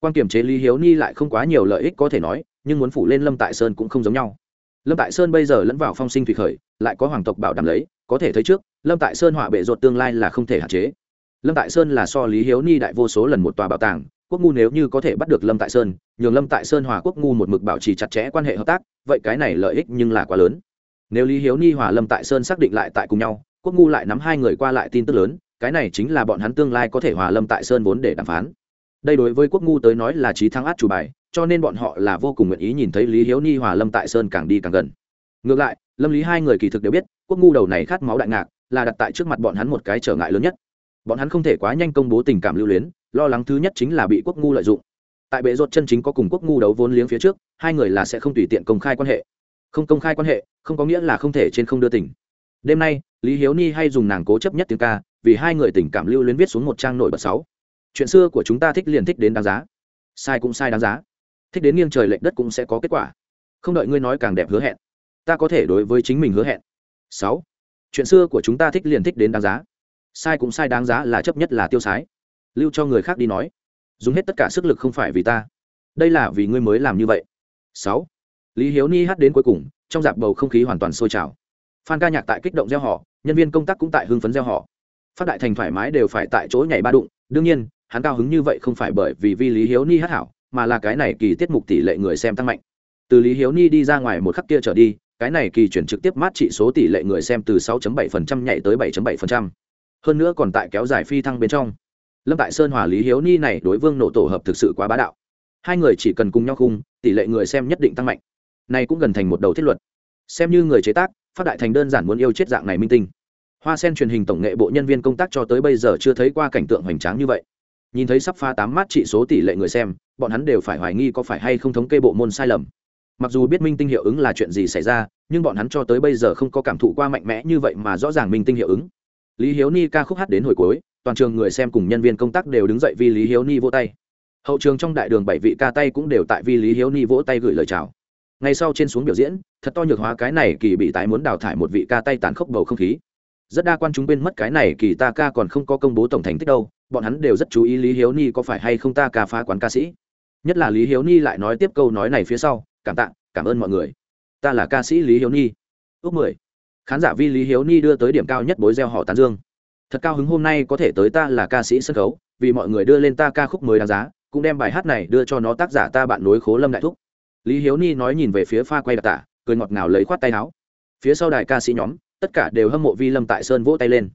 [SPEAKER 1] Quan kiềm chế lý hiếu ni lại không quá nhiều lợi ích có thể nói, nhưng muốn phủ lên lâm tại sơn cũng không giống nhau. Lâm tại sơn bây giờ lẫn vào phong sinh thủy khởi, lại có hoàng tộc bảo đảm lấy, có thể thấy trước, lâm tại sơn họa bệ ruột tương lai là không thể hạn chế. Lâm tại sơn là so lý hiếu ni đại vô số lần một tòa bảo tàng, quốc ngu nếu như có thể bắt được lâm tại sơn, nhường lâm tại sơn hòa quốc ngu một mực bảo trì chặt chẽ quan hệ hợp tác, vậy cái này lợi ích nhưng là quá lớn. Nếu lý hiếu ni hòa lâm tại sơn xác định lại tại cùng nhau quốc ngu lại nắm hai người qua lại tin tức lớn, cái này chính là bọn hắn tương lai có thể hòa lâm tại sơn vốn để đàm phán. Đây đối với quốc ngu tới nói là trí thắng át chủ bài, cho nên bọn họ là vô cùng nguyện ý nhìn thấy lý hiếu ni hòa lâm tại sơn càng đi càng gần. Ngược lại, lâm lý hai người kỳ thực đều biết, quốc ngu đầu này khát máu đại ngạc, là đặt tại trước mặt bọn hắn một cái trở ngại lớn nhất. Bọn hắn không thể quá nhanh công bố tình cảm lưu luyến, lo lắng thứ nhất chính là bị quốc ngu lợi dụng. Tại bệ rột chân chính có cùng quốc ngu đấu vốn liếng phía trước, hai người là sẽ không tùy tiện công khai quan hệ. Không công khai quan hệ, không có nghĩa là không thể trên không đưa tình. Đêm nay lý hiếu ni hay dùng nàng cố chấp nhất tiếng ca, vì hai người tình cảm lưu luyến viết xuống một trang nổi bật sáu. Chuyện xưa của chúng ta thích liền thích đến đáng giá. Sai cũng sai đáng giá. Thích đến nghiêng trời lệch đất cũng sẽ có kết quả. Không đợi ngươi nói càng đẹp hứa hẹn. Ta có thể đối với chính mình hứa hẹn. Sáu. Chuyện xưa của chúng ta thích liền thích đến đáng giá. Sai cũng sai đáng giá là chấp nhất là tiêu sái. Lưu cho người khác đi nói. Dùng hết tất cả sức lực không phải vì ta. Đây là vì ngươi mới làm như vậy. Sáu. Lý hiếu ni hát đến cuối cùng, trong dạp bầu không khí hoàn toàn sôi trào. Phan ca nhạc tại kích động gieo họ nhân viên công tác cũng tại hưng phấn gieo họ. Phát đại thành thoải mái đều phải tại chỗ nhảy ba đụng. Đương nhiên, hắn cao hứng như vậy không phải bởi vì vi lý hiếu ni hát hảo, mà là cái này kỳ tiết mục tỷ lệ người xem tăng mạnh. Từ lý hiếu ni đi ra ngoài một khắc kia trở đi, cái này kỳ chuyển trực tiếp mát trị số tỷ lệ người xem từ 6.7% nhảy tới 7.7%. hơn nữa còn tại kéo dài phi thăng bên trong. Lâm tại sơn hòa lý hiếu ni này đối vương nổ tổ hợp thực sự quá bá đạo. Hai người chỉ cần cùng nhau khung, tỷ lệ người xem nhất định tăng mạnh. Này cũng gần thành một đầu thiết luật. Xem như người chế tác phát đại thành đơn giản muốn yêu chết dạng này minh tinh. Hoa sen truyền hình tổng nghệ bộ nhân viên công tác cho tới bây giờ chưa thấy qua cảnh tượng hoành tráng như vậy. Nhìn thấy sắp pha tám mát trị số tỷ lệ người xem, bọn hắn đều phải hoài nghi có phải hay không thống kê bộ môn sai lầm. Mặc dù biết minh tinh hiệu ứng là chuyện gì xảy ra, nhưng bọn hắn cho tới bây giờ không có cảm thụ qua mạnh mẽ như vậy mà rõ ràng minh tinh hiệu ứng. Lý hiếu ni ca khúc hát đến hồi cuối, toàn trường người xem cùng nhân viên công tác đều đứng dậy vì lý hiếu ni vỗ tay. Hậu trường trong đại đường bảy vị ca tay cũng đều tại vì lý hiếu ni vỗ tay gửi lời chào ngay sau trên xuống biểu diễn, thật to nhược hóa cái này kỳ bị tái muốn đào thải một vị ca tay tàn khốc bầu không khí. Rất đa quan chúng bên mất cái này kỳ ta ca còn không có công bố tổng thành tích đâu, bọn hắn đều rất chú ý lý hiếu ni có phải hay không ta ca phá quán ca sĩ. Nhất là lý hiếu ni lại nói tiếp câu nói này phía sau, cảm tạ, cảm ơn mọi người. Ta là ca sĩ lý hiếu ni. Ước mười. Khán giả vi lý hiếu ni đưa tới điểm cao nhất bối gieo họ tán dương. Thật cao hứng hôm nay có thể tới ta là ca sĩ sân khấu, vì mọi người đưa lên ta ca khúc mới đáng giá, cũng đem bài hát này đưa cho nó tác giả ta bạn nối khố lâm đại thúc lý hiếu ni nói nhìn về phía pha quay đặc tả, cười ngọt ngào lấy khoát tay áo. Phía sau đài ca sĩ nhóm, tất cả đều hâm mộ vi lâm tại sơn vỗ tay lên.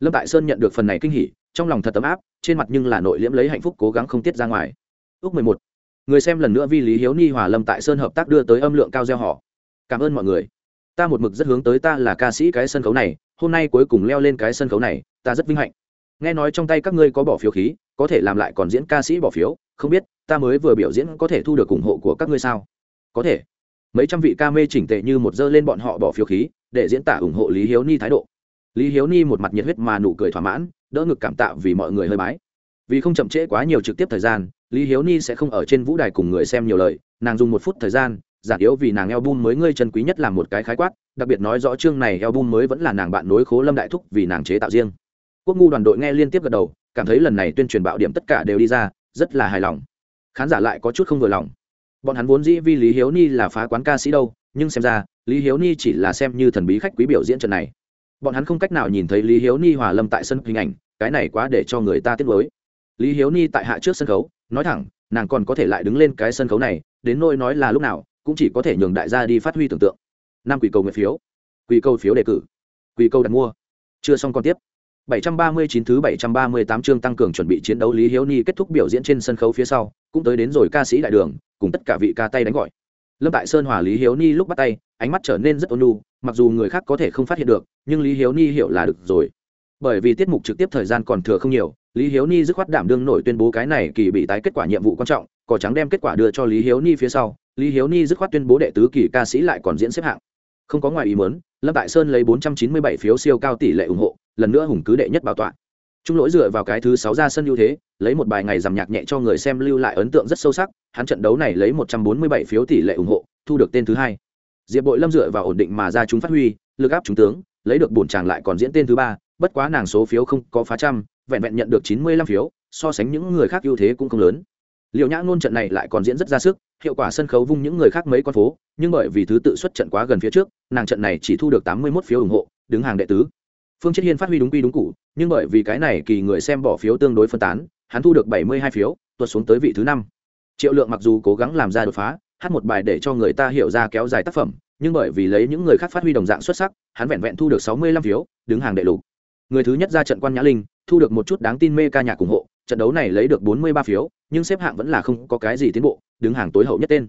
[SPEAKER 1] Lâm tại sơn nhận được phần này kinh hỉ, trong lòng thật tấm áp, trên mặt nhưng là nội liễm lấy hạnh phúc cố gắng không tiết ra ngoài. Ước mười một. Người xem lần nữa vi lý hiếu ni hòa lâm tại sơn hợp tác đưa tới âm lượng cao gieo họ. Cảm ơn mọi người. Ta một mực rất hướng tới ta là ca sĩ cái sân khấu này, hôm nay cuối cùng leo lên cái sân khấu này, ta rất vinh hạnh. Nghe nói trong tay các ngươi có bỏ phiếu khí, có thể làm lại còn diễn ca sĩ bỏ phiếu, không biết ta mới vừa biểu diễn có thể thu được ủng hộ của các ngươi sao? Có thể. Mấy trăm vị ca mê chỉnh tệ như một dơ lên bọn họ bỏ phiếu khí, để diễn tả ủng hộ lý hiếu ni thái độ. Lý hiếu ni một mặt nhiệt huyết mà nụ cười thỏa mãn, đỡ ngực cảm tạo vì mọi người hơi mái vì không chậm trễ quá nhiều trực tiếp thời gian, lý hiếu ni sẽ không ở trên vũ đài cùng người xem nhiều lời, nàng dùng một phút thời gian, giản yếu vì nàng eo Bun mới ngươi chân quý nhất làm một cái khái quát, đặc biệt nói rõ chương này eo Bun mới vẫn là nàng bạn nối khố lâm đại thúc vì nàng chế tạo riêng. Quốc ngu đoàn đội nghe liên tiếp gật đầu, cảm thấy lần này tuyên truyền bạo điểm tất cả đều đi ra, rất là hài lòng. Khán giả lại có chút không vừa lòng bọn hắn vốn dĩ vì lý hiếu ni là phá quán ca sĩ đâu nhưng xem ra lý hiếu ni chỉ là xem như thần bí khách quý biểu diễn trận này. Bọn hắn không cách nào nhìn thấy lý hiếu ni hòa lâm tại sân hình ảnh cái này quá để cho người ta tiếc mới lý hiếu ni tại hạ trước sân khấu nói thẳng nàng còn có thể lại đứng lên cái sân khấu này đến nôi nói là lúc nào cũng chỉ có thể nhường đại gia đi phát huy tưởng tượng. Năm quỷ cầu nguyện phiếu. Quỷ cầu phiếu đề cử. Quỷ cầu đặt mua. Chưa xong còn tiếp. 739 thứ 738 chương tăng cường chuẩn bị chiến đấu Lý Hiếu Ni kết thúc biểu diễn trên sân khấu phía sau, cũng tới đến rồi ca sĩ đại đường, cùng tất cả vị ca tay đánh gọi. Lâm Tại Sơn hòa Lý Hiếu Ni lúc bắt tay, ánh mắt trở nên rất ôn nhu, mặc dù người khác có thể không phát hiện được, nhưng Lý Hiếu Ni hiểu là được rồi. Bởi vì tiết mục trực tiếp thời gian còn thừa không nhiều, Lý Hiếu Ni dứt khoát đảm đương nổi tuyên bố cái này kỳ bị tái kết quả nhiệm vụ quan trọng, cỏ trắng đem kết quả đưa cho Lý Hiếu Ni phía sau, Lý Hiếu Ni dứt khoát tuyên bố đệ tứ kỳ ca sĩ lại còn diễn xếp hạng. Không có ngoài ý muốn, Lâm Tại Sơn lấy 497 phiếu siêu cao tỷ lệ ủng hộ, lần nữa hùng cứ đệ nhất bảo tọa trung lỗi dựa vào cái thứ sáu ra sân ưu thế, lấy một bài ngày giảm nhạc nhẹ cho người xem lưu lại ấn tượng rất sâu sắc, hắn trận đấu này lấy một trăm bốn mươi bảy phiếu tỷ lệ ủng hộ, thu được tên thứ hai. Diệp bội lâm dựa vào ổn định mà ra chúng phát huy, lực áp chúng tướng, lấy được bổn tràng lại còn diễn tên thứ ba, bất quá nàng số phiếu không có phá trăm, vẹn vẹn nhận được chín mươi lăm phiếu, so sánh những người khác ưu thế cũng không lớn. Liệu nhã luôn trận này lại còn diễn rất ra sức, hiệu quả sân khấu vung những người khác mấy con phố, nhưng bởi vì thứ tự xuất trận quá gần phía trước, nàng trận này chỉ thu được tám mươi mốt phiếu ủng hộ, đứng hàng đệ tứ phương chết hiên phát huy đúng quy đúng cụ, nhưng bởi vì cái này kỳ người xem bỏ phiếu tương đối phân tán, hắn thu được bảy mươi hai phiếu, tuột xuống tới vị thứ năm. Triệu lượng mặc dù cố gắng làm ra đột phá, hát một bài để cho người ta hiểu ra kéo dài tác phẩm, nhưng bởi vì lấy những người khác phát huy đồng dạng xuất sắc, hắn vẹn vẹn thu được sáu mươi lăm phiếu, đứng hàng đệ lục. Người thứ nhất ra trận quan nhã linh, thu được một chút đáng tin mê ca nhạc ủng hộ, trận đấu này lấy được bốn mươi ba phiếu, nhưng xếp hạng vẫn là không có cái gì tiến bộ, đứng hàng tối hậu nhất tên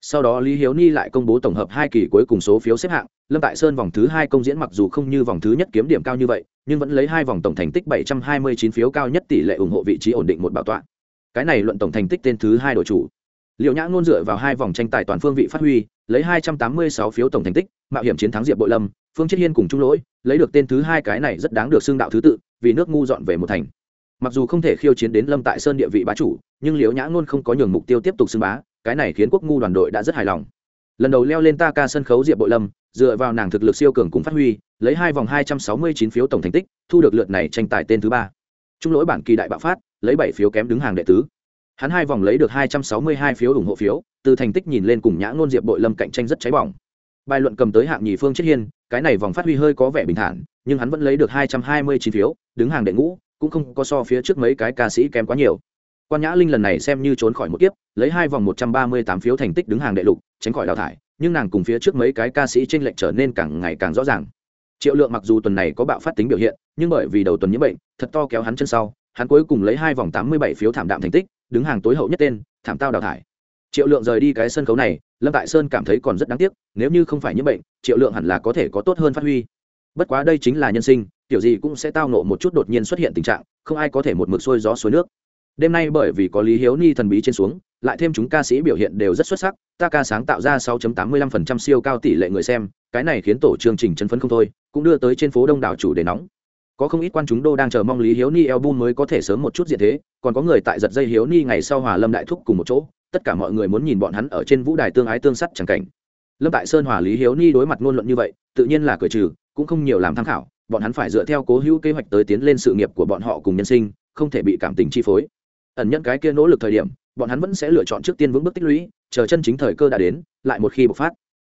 [SPEAKER 1] sau đó lý hiếu ni lại công bố tổng hợp hai kỳ cuối cùng số phiếu xếp hạng. Lâm tại sơn vòng thứ hai công diễn mặc dù không như vòng thứ nhất kiếm điểm cao như vậy, nhưng vẫn lấy hai vòng tổng thành tích bảy trăm hai mươi chín phiếu cao nhất tỷ lệ ủng hộ vị trí ổn định một bảo tọa. Cái này luận tổng thành tích tên thứ hai đội chủ. Liệu nhã ngôn dựa vào hai vòng tranh tài toàn phương vị phát huy, lấy hai trăm tám mươi sáu phiếu tổng thành tích, mạo hiểm chiến thắng diệp bội lâm, phương chiết hiên cùng trung lỗi, lấy được tên thứ hai cái này rất đáng được xưng đạo thứ tự, vì nước ngu dọn về một thành. Mặc dù không thể khiêu chiến đến lâm tại sơn địa vị bá chủ, nhưng liễu nhã ngôn không có nhường mục tiêu tiếp tục xưng bá cái này khiến quốc ngu đoàn đội đã rất hài lòng. Lần đầu leo lên ta ca sân khấu diệp bội lâm, dựa vào nàng thực lực siêu cường cùng phát huy, lấy hai vòng hai trăm sáu mươi chín phiếu tổng thành tích, thu được lượt này tranh tài tên thứ ba. Trung lỗi bản kỳ đại bạo phát, lấy bảy phiếu kém đứng hàng đệ tứ. Hắn hai vòng lấy được hai trăm sáu mươi hai phiếu ủng hộ phiếu, từ thành tích nhìn lên cùng nhã ngôn diệp bội lâm cạnh tranh rất cháy bỏng. Bài luận cầm tới hạng nhì phương chiết hiên, cái này vòng phát huy hơi có vẻ bình thản, nhưng hắn vẫn lấy được hai trăm hai mươi chín phiếu, đứng hàng đệ ngũ, cũng không có so phía trước mấy cái ca sĩ kém quá nhiều quan nhã linh lần này xem như trốn khỏi một kiếp, lấy hai vòng một trăm ba mươi tám phiếu thành tích đứng hàng đệ lục, tránh khỏi đào thải, nhưng nàng cùng phía trước mấy cái ca sĩ trên lệnh trở nên càng ngày càng rõ ràng. Triệu lượng mặc dù tuần này có bạo phát tính biểu hiện, nhưng bởi vì đầu tuần nhiễm bệnh, thật to kéo hắn chân sau, hắn cuối cùng lấy hai vòng tám mươi bảy phiếu thảm đạm thành tích, đứng hàng tối hậu nhất tên, thảm tao đào thải. Triệu lượng rời đi cái sân khấu này, lâm tại sơn cảm thấy còn rất đáng tiếc, nếu như không phải nhiễm bệnh, triệu lượng hẳn là có thể có tốt hơn phát huy. Bất quá đây chính là nhân sinh kiểu gì cũng sẽ tao nộ một chút đột nhiên xuất hiện tình trạng, không ai có thể một mực xuôi gió suối nước đêm nay bởi vì có lý hiếu ni thần bí trên xuống, lại thêm chúng ca sĩ biểu hiện đều rất xuất sắc, ta ca sáng tạo ra 6.85% siêu cao tỷ lệ người xem, cái này khiến tổ chương trình chân phấn không thôi, cũng đưa tới trên phố đông đảo chủ đề nóng. Có không ít quan chúng đô đang chờ mong lý hiếu ni album mới có thể sớm một chút diện thế, còn có người tại giật dây hiếu ni ngày sau hòa lâm đại thúc cùng một chỗ, tất cả mọi người muốn nhìn bọn hắn ở trên vũ đài tương ái tương sắt chẳng cảnh. Lâm tại sơn hòa lý hiếu ni đối mặt ngôn luận như vậy, tự nhiên là cởi trừ, cũng không nhiều làm tham khảo, bọn hắn phải dựa theo cố hữu kế hoạch tới tiến lên sự nghiệp của bọn họ cùng nhân sinh, không thể bị cảm tình chi phối ẩn nhận cái kia nỗ lực thời điểm, bọn hắn vẫn sẽ lựa chọn trước tiên vững bước tích lũy, chờ chân chính thời cơ đã đến, lại một khi bộc phát.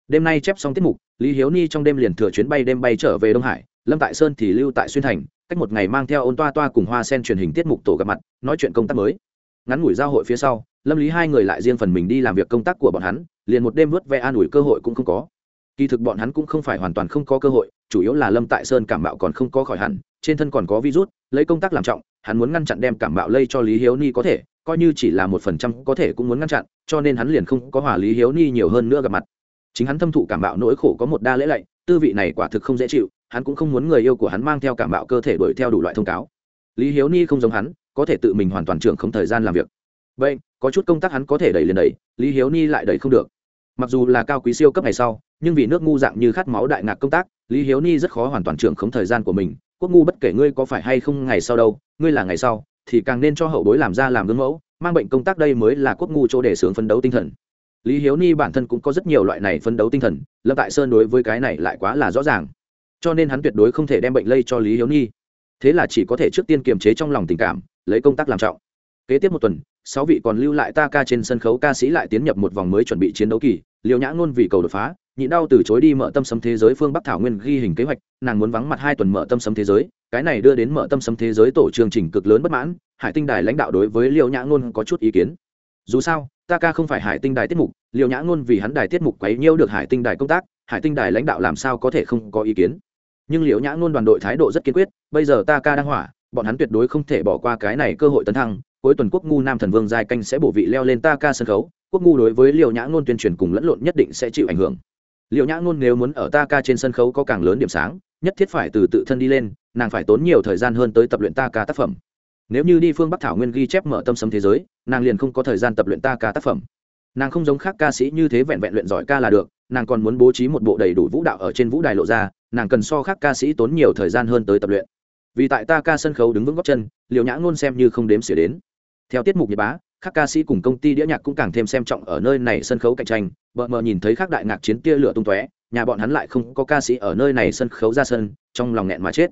[SPEAKER 1] Đêm nay chép xong tiết mục, lý hiếu ni trong đêm liền thừa chuyến bay đêm bay trở về đông hải, lâm tại sơn thì lưu tại xuyên thành, cách một ngày mang theo ôn toa toa cùng hoa sen truyền hình tiết mục tổ gặp mặt, nói chuyện công tác mới. Ngắn ngủi giao hội phía sau, lâm lý hai người lại riêng phần mình đi làm việc công tác của bọn hắn, liền một đêm vớt ve an ủi cơ hội cũng không có. Kỳ thực bọn hắn cũng không phải hoàn toàn không có cơ hội chủ yếu là lâm tại sơn cảm bạo còn không có khỏi hẳn, trên thân còn có virus, lấy công tác làm trọng, hắn muốn ngăn chặn đem cảm bạo lây cho lý hiếu ni có thể, coi như chỉ là một phần trăm có thể cũng muốn ngăn chặn, cho nên hắn liền không có hòa lý hiếu ni nhiều hơn nữa gặp mặt. Chính hắn thâm thụ cảm bạo nỗi khổ có một đa lễ lạy, tư vị này quả thực không dễ chịu, hắn cũng không muốn người yêu của hắn mang theo cảm bạo cơ thể đuổi theo đủ loại thông cáo. Lý hiếu ni không giống hắn, có thể tự mình hoàn toàn trưởng không thời gian làm việc. Vậy, có chút công tác hắn có thể đẩy liền đẩy, lý hiếu ni lại đẩy không được mặc dù là cao quý siêu cấp ngày sau, nhưng vì nước ngu dạng như khát máu đại ngạc công tác, lý hiếu ni rất khó hoàn toàn trưởng khống thời gian của mình. Quốc ngu bất kể ngươi có phải hay không ngày sau đâu, ngươi là ngày sau, thì càng nên cho hậu bối làm ra làm gương mẫu, mang bệnh công tác đây mới là quốc ngu chỗ để sướng phấn đấu tinh thần. Lý hiếu ni bản thân cũng có rất nhiều loại này phấn đấu tinh thần, lâm tại sơn đối với cái này lại quá là rõ ràng. Cho nên hắn tuyệt đối không thể đem bệnh lây cho lý hiếu ni. Thế là chỉ có thể trước tiên kiềm chế trong lòng tình cảm, lấy công tác làm trọng. Kế tiếp một tuần sáu vị còn lưu lại ta ca trên sân khấu ca sĩ lại tiến nhập một vòng mới chuẩn bị chiến đấu kỳ liều nhã ngôn vì cầu đột phá nhị đau từ chối đi mở tâm sấm thế giới phương bắc thảo nguyên ghi hình kế hoạch, nàng muốn vắng mặt hai tuần mở tâm sấm thế giới, cái này đưa đến mở tâm sấm thế giới tổ chương trình cực lớn bất mãn, hải tinh đài lãnh đạo đối với liều nhã ngôn có chút ý kiến. Dù sao, ta ca không phải hải tinh đài tiết mục liều nhã ngôn vì hắn đài tiết mục quấy nhiêu được hải tinh đài công tác, hải tinh đài lãnh đạo làm sao có thể không có ý kiến. Nhưng liều nhã ngôn đoàn đội thái độ rất kiên quyết, bây giờ ta ca đang hỏa, bọn hắn tuyệt đối không thể bỏ qua cái này cơ hội tấn thăng cuối tuần quốc ngu nam thần vương giai canh sẽ bổ vị leo lên ta ca sân khấu, quốc ngu đối với liều nhã ngôn tuyên truyền cùng lẫn lộn nhất định sẽ chịu ảnh hưởng. Liệu nhã ngôn nếu muốn ở ta ca trên sân khấu có càng lớn điểm sáng, nhất thiết phải từ tự thân đi lên, nàng phải tốn nhiều thời gian hơn tới tập luyện ta ca tác phẩm. Nếu như đi phương bắc thảo nguyên ghi chép mở tâm sấm thế giới, nàng liền không có thời gian tập luyện ta ca tác phẩm. Nàng không giống khác ca sĩ như thế vẹn vẹn luyện giỏi ca là được, nàng còn muốn bố trí một bộ đầy đủ vũ đạo ở trên vũ đài lộ ra, nàng cần so khác ca sĩ tốn nhiều thời gian hơn tới tập luyện. Vì tại ta ca sân khấu đứng vững góc chân liều nhã ngôn xem như không đếm xỉa đến theo tiết mục nhật bá các ca sĩ cùng công ty đĩa nhạc cũng càng thêm xem trọng ở nơi này sân khấu cạnh tranh. Bợ mờ nhìn thấy các đại ngạc chiến tia lửa tung tóe, nhà bọn hắn lại không có ca sĩ ở nơi này sân khấu ra sân, trong lòng nghẹn mà chết.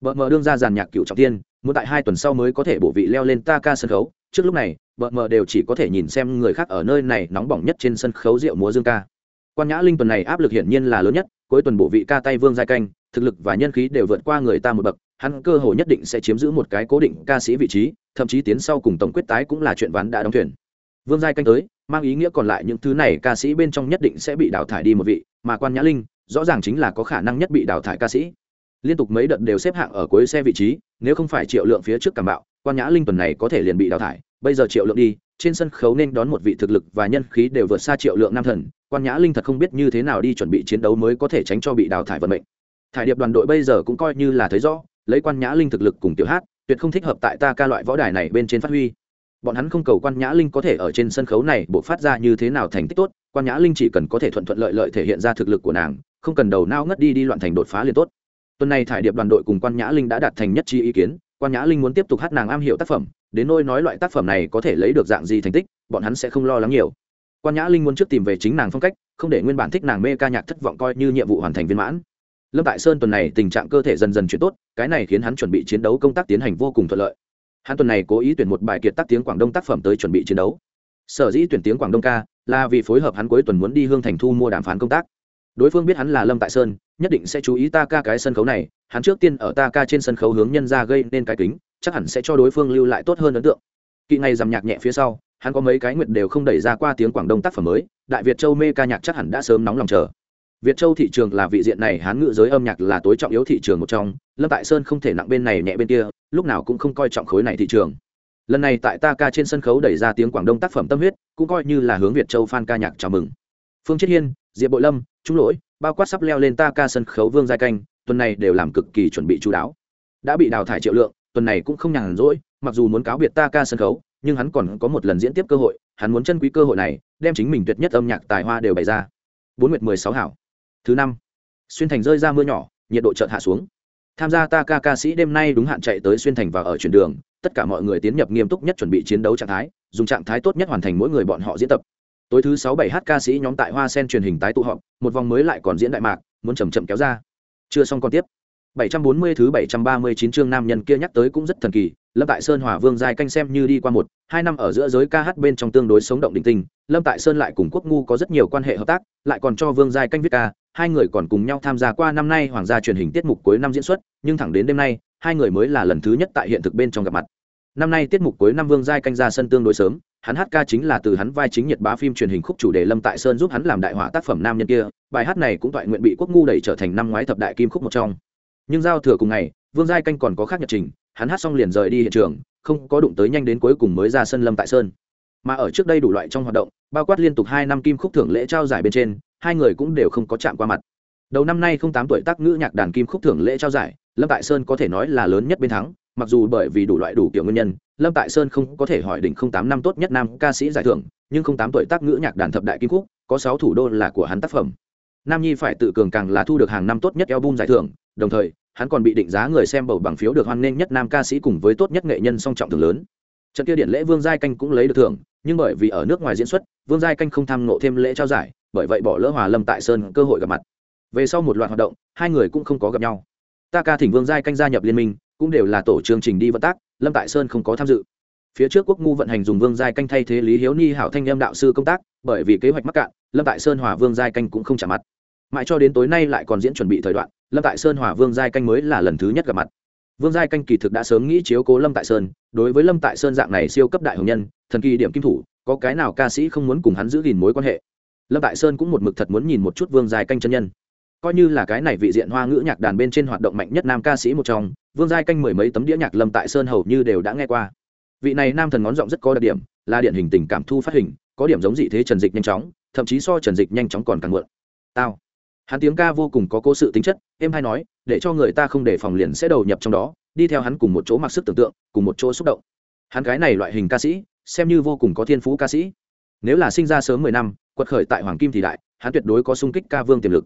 [SPEAKER 1] Bợ mờ đương ra giàn nhạc cựu trọng tiên, muốn tại hai tuần sau mới có thể bổ vị leo lên ta ca sân khấu. Trước lúc này bợ mờ đều chỉ có thể nhìn xem người khác ở nơi này nóng bỏng nhất trên sân khấu rượu múa dương ca. Quan nhã linh tuần này áp lực hiển nhiên là lớn nhất, cuối tuần bổ vị ca tay vương giai canh, thực lực và nhân khí đều vượt qua người ta một bậc hắn cơ hội nhất định sẽ chiếm giữ một cái cố định ca sĩ vị trí, thậm chí tiến sau cùng tổng quyết tái cũng là chuyện ván đã đóng thuyền. Vương giai canh tới, mang ý nghĩa còn lại những thứ này ca sĩ bên trong nhất định sẽ bị đào thải đi một vị, mà quan nhã linh, rõ ràng chính là có khả năng nhất bị đào thải ca sĩ. Liên tục mấy đợt đều xếp hạng ở cuối xe vị trí, nếu không phải triệu lượng phía trước cảm bạo, quan nhã linh tuần này có thể liền bị đào thải, bây giờ triệu lượng đi, trên sân khấu nên đón một vị thực lực và nhân khí đều vượt xa triệu lượng nam thần, quan nhã linh thật không biết như thế nào đi chuẩn bị chiến đấu mới có thể tránh cho bị đào thải vận mệnh. Thải điệp đoàn đội bây giờ cũng coi như là thấy rõ lấy quan nhã linh thực lực cùng tiểu hát, tuyệt không thích hợp tại ta ca loại võ đài này bên trên phát huy. Bọn hắn không cầu quan nhã linh có thể ở trên sân khấu này buộc phát ra như thế nào thành tích tốt, quan nhã linh chỉ cần có thể thuận thuận lợi lợi thể hiện ra thực lực của nàng, không cần đầu nao ngất đi đi loạn thành đột phá liền tốt. Tuần này thải điệp đoàn đội cùng quan nhã linh đã đạt thành nhất trí ý kiến, quan nhã linh muốn tiếp tục hát nàng am hiểu tác phẩm, đến nôi nói loại tác phẩm này có thể lấy được dạng gì thành tích, bọn hắn sẽ không lo lắng nhiều. Quan nhã linh muốn trước tìm về chính nàng phong cách, không để nguyên bản thích nàng mê ca nhạc thất vọng coi như nhiệm vụ hoàn thành viên mãn lâm tại sơn tuần này tình trạng cơ thể dần dần chuyển tốt, cái này khiến hắn chuẩn bị chiến đấu công tác tiến hành vô cùng thuận lợi. Hắn tuần này cố ý tuyển một bài kiệt tác tiếng quảng đông tác phẩm tới chuẩn bị chiến đấu. Sở dĩ tuyển tiếng quảng đông ca, là vì phối hợp hắn cuối tuần muốn đi hương thành thu mua đàm phán công tác. Đối phương biết hắn là lâm tại sơn, nhất định sẽ chú ý ta ca cái sân khấu này, hắn trước tiên ở ta ca trên sân khấu hướng nhân ra gây nên cái kính, chắc hẳn sẽ cho đối phương lưu lại tốt hơn ấn tượng. Kỵ ngày giảm nhạc nhẹ phía sau, hắn có mấy cái nguyện đều không đẩy ra qua tiếng quảng đông tác phẩm mới, đại việt châu mê ca nhạc chắc hẳn đã sớm nóng lòng chờ. Việt Châu thị trường là vị diện này hán ngữ giới âm nhạc là tối trọng yếu thị trường một trong, Lâm Tại Sơn không thể nặng bên này nhẹ bên kia, lúc nào cũng không coi trọng khối này thị trường. Lần này tại ta ca trên sân khấu đẩy ra tiếng Quảng Đông tác phẩm tâm huyết, cũng coi như là hướng Việt Châu fan ca nhạc chào mừng. Phương Chiết Hiên, Diệp Bội Lâm, Trung Lỗi, bao quát sắp leo lên ta ca sân khấu Vương Giai Canh, tuần này đều làm cực kỳ chuẩn bị chú đáo. Đã bị đào thải Triệu Lượng, tuần này cũng không nhàn rỗi, mặc dù muốn cáo biệt ta ca sân khấu, nhưng hắn còn có một lần diễn tiếp cơ hội, hắn muốn chân quý cơ hội này, đem chính mình tuyệt nhất âm nhạc tài hoa đều bày ra. Bốn nguyệt mười sáu hảo. Thứ năm xuyên thành rơi ra mưa nhỏ nhiệt độ chợt hạ xuống. Tham gia ta ca ca sĩ đêm nay đúng hạn chạy tới xuyên thành và ở chuyển đường tất cả mọi người tiến nhập nghiêm túc nhất chuẩn bị chiến đấu trạng thái dùng trạng thái tốt nhất hoàn thành mỗi người bọn họ diễn tập. Tối thứ sáu bảy h ca sĩ nhóm tại hoa sen truyền hình tái tụ họp một vòng mới lại còn diễn đại mạc muốn chầm chậm kéo ra. Chưa xong còn tiếp. 740 thứ 739 chương nam nhân kia nhắc tới cũng rất thần kỳ, Lâm Tại Sơn Hòa Vương giai canh xem như đi qua một, hai năm ở giữa giới ca hát bên trong tương đối sống động đỉnh tình, Lâm Tại Sơn lại cùng Quốc ngu có rất nhiều quan hệ hợp tác, lại còn cho Vương giai canh viết ca, hai người còn cùng nhau tham gia qua năm nay hoàng gia truyền hình tiết mục cuối năm diễn xuất nhưng thẳng đến đêm nay hai người mới là lần thứ nhất tại hiện thực bên trong gặp mặt. Năm nay tiết mục cuối năm vương giai canh ra sân tương đối sớm hắn hát ca chính là từ hắn vai chính nhiệt bá phim truyền hình khúc chủ đề lâm tại sơn giúp hắn làm đại họa tác phẩm nam nhân kia bài hát này cũng toại nguyện bị quốc ngu đẩy trở thành năm ngoái thập đại kim khúc một trong. Nhưng giao thừa cùng ngày vương giai canh còn có khác nhật trình hắn hát xong liền rời đi hiện trường không có đụng tới nhanh đến cuối cùng mới ra sân lâm tại sơn mà ở trước đây đủ loại trong hoạt động, bao quát liên tục hai năm kim khúc thưởng lễ trao giải bên trên, hai người cũng đều không có chạm qua mặt. Đầu năm nay không tám tuổi tác ngữ nhạc đàn kim khúc thưởng lễ trao giải, lâm tại sơn có thể nói là lớn nhất bên thắng, mặc dù bởi vì đủ loại đủ kiểu nguyên nhân, lâm tại sơn không có thể hỏi đỉnh không tám năm tốt nhất nam ca sĩ giải thưởng, nhưng không tám tuổi tác ngữ nhạc đàn thập đại kim khúc, có sáu thủ đô là của hắn tác phẩm. Nam nhi phải tự cường càng là thu được hàng năm tốt nhất album giải thưởng, đồng thời, hắn còn bị định giá người xem bầu bằng phiếu được hoan nghênh nhất nam ca sĩ cùng với tốt nhất nghệ nhân song trọng thưởng lớn. Trận kia điện lễ vương giai canh cũng lấy được thưởng nhưng bởi vì ở nước ngoài diễn xuất, vương giai canh không tham nộ thêm lễ trao giải, bởi vậy bỏ lỡ hòa lâm tại sơn cơ hội gặp mặt. Về sau một loạt hoạt động, hai người cũng không có gặp nhau. Ta ca thỉnh vương giai canh gia nhập liên minh, cũng đều là tổ chương trình đi vận tác, lâm tại sơn không có tham dự. Phía trước quốc ngu vận hành dùng vương giai canh thay thế lý hiếu ni hảo thanh em đạo sư công tác, bởi vì kế hoạch mắc cạn, lâm tại sơn hòa vương giai canh cũng không trả mặt. Mãi cho đến tối nay lại còn diễn chuẩn bị thời đoạn, lâm tại sơn hòa vương giai canh mới là lần thứ nhất gặp mặt vương giai canh kỳ thực đã sớm nghĩ chiếu cố lâm tại sơn, đối với lâm tại sơn dạng này siêu cấp đại hồng nhân, thần kỳ điểm kim thủ, có cái nào ca sĩ không muốn cùng hắn giữ gìn mối quan hệ? Lâm tại sơn cũng một mực thật muốn nhìn một chút vương giai canh chân nhân. Coi như là cái này vị diện hoa ngữ nhạc đàn bên trên hoạt động mạnh nhất nam ca sĩ một trong, vương giai canh mười mấy tấm đĩa nhạc lâm tại sơn hầu như đều đã nghe qua. Vị này nam thần ngón giọng rất có đặc điểm, là điển hình tình cảm thu phát hình, có điểm giống dị thế trần dịch nhanh chóng, thậm chí so trần dịch nhanh chóng còn càng mượn tao hắn tiếng ca vô cùng có cố sự tính chất em hay nói, để cho người ta không để phòng liền sẽ đầu nhập trong đó, đi theo hắn cùng một chỗ mặc sức tưởng tượng, cùng một chỗ xúc động. Hắn cái này loại hình ca sĩ, xem như vô cùng có thiên phú ca sĩ. Nếu là sinh ra sớm mười năm, quật khởi tại hoàng kim thì đại, hắn tuyệt đối có sung kích ca vương tiềm lực.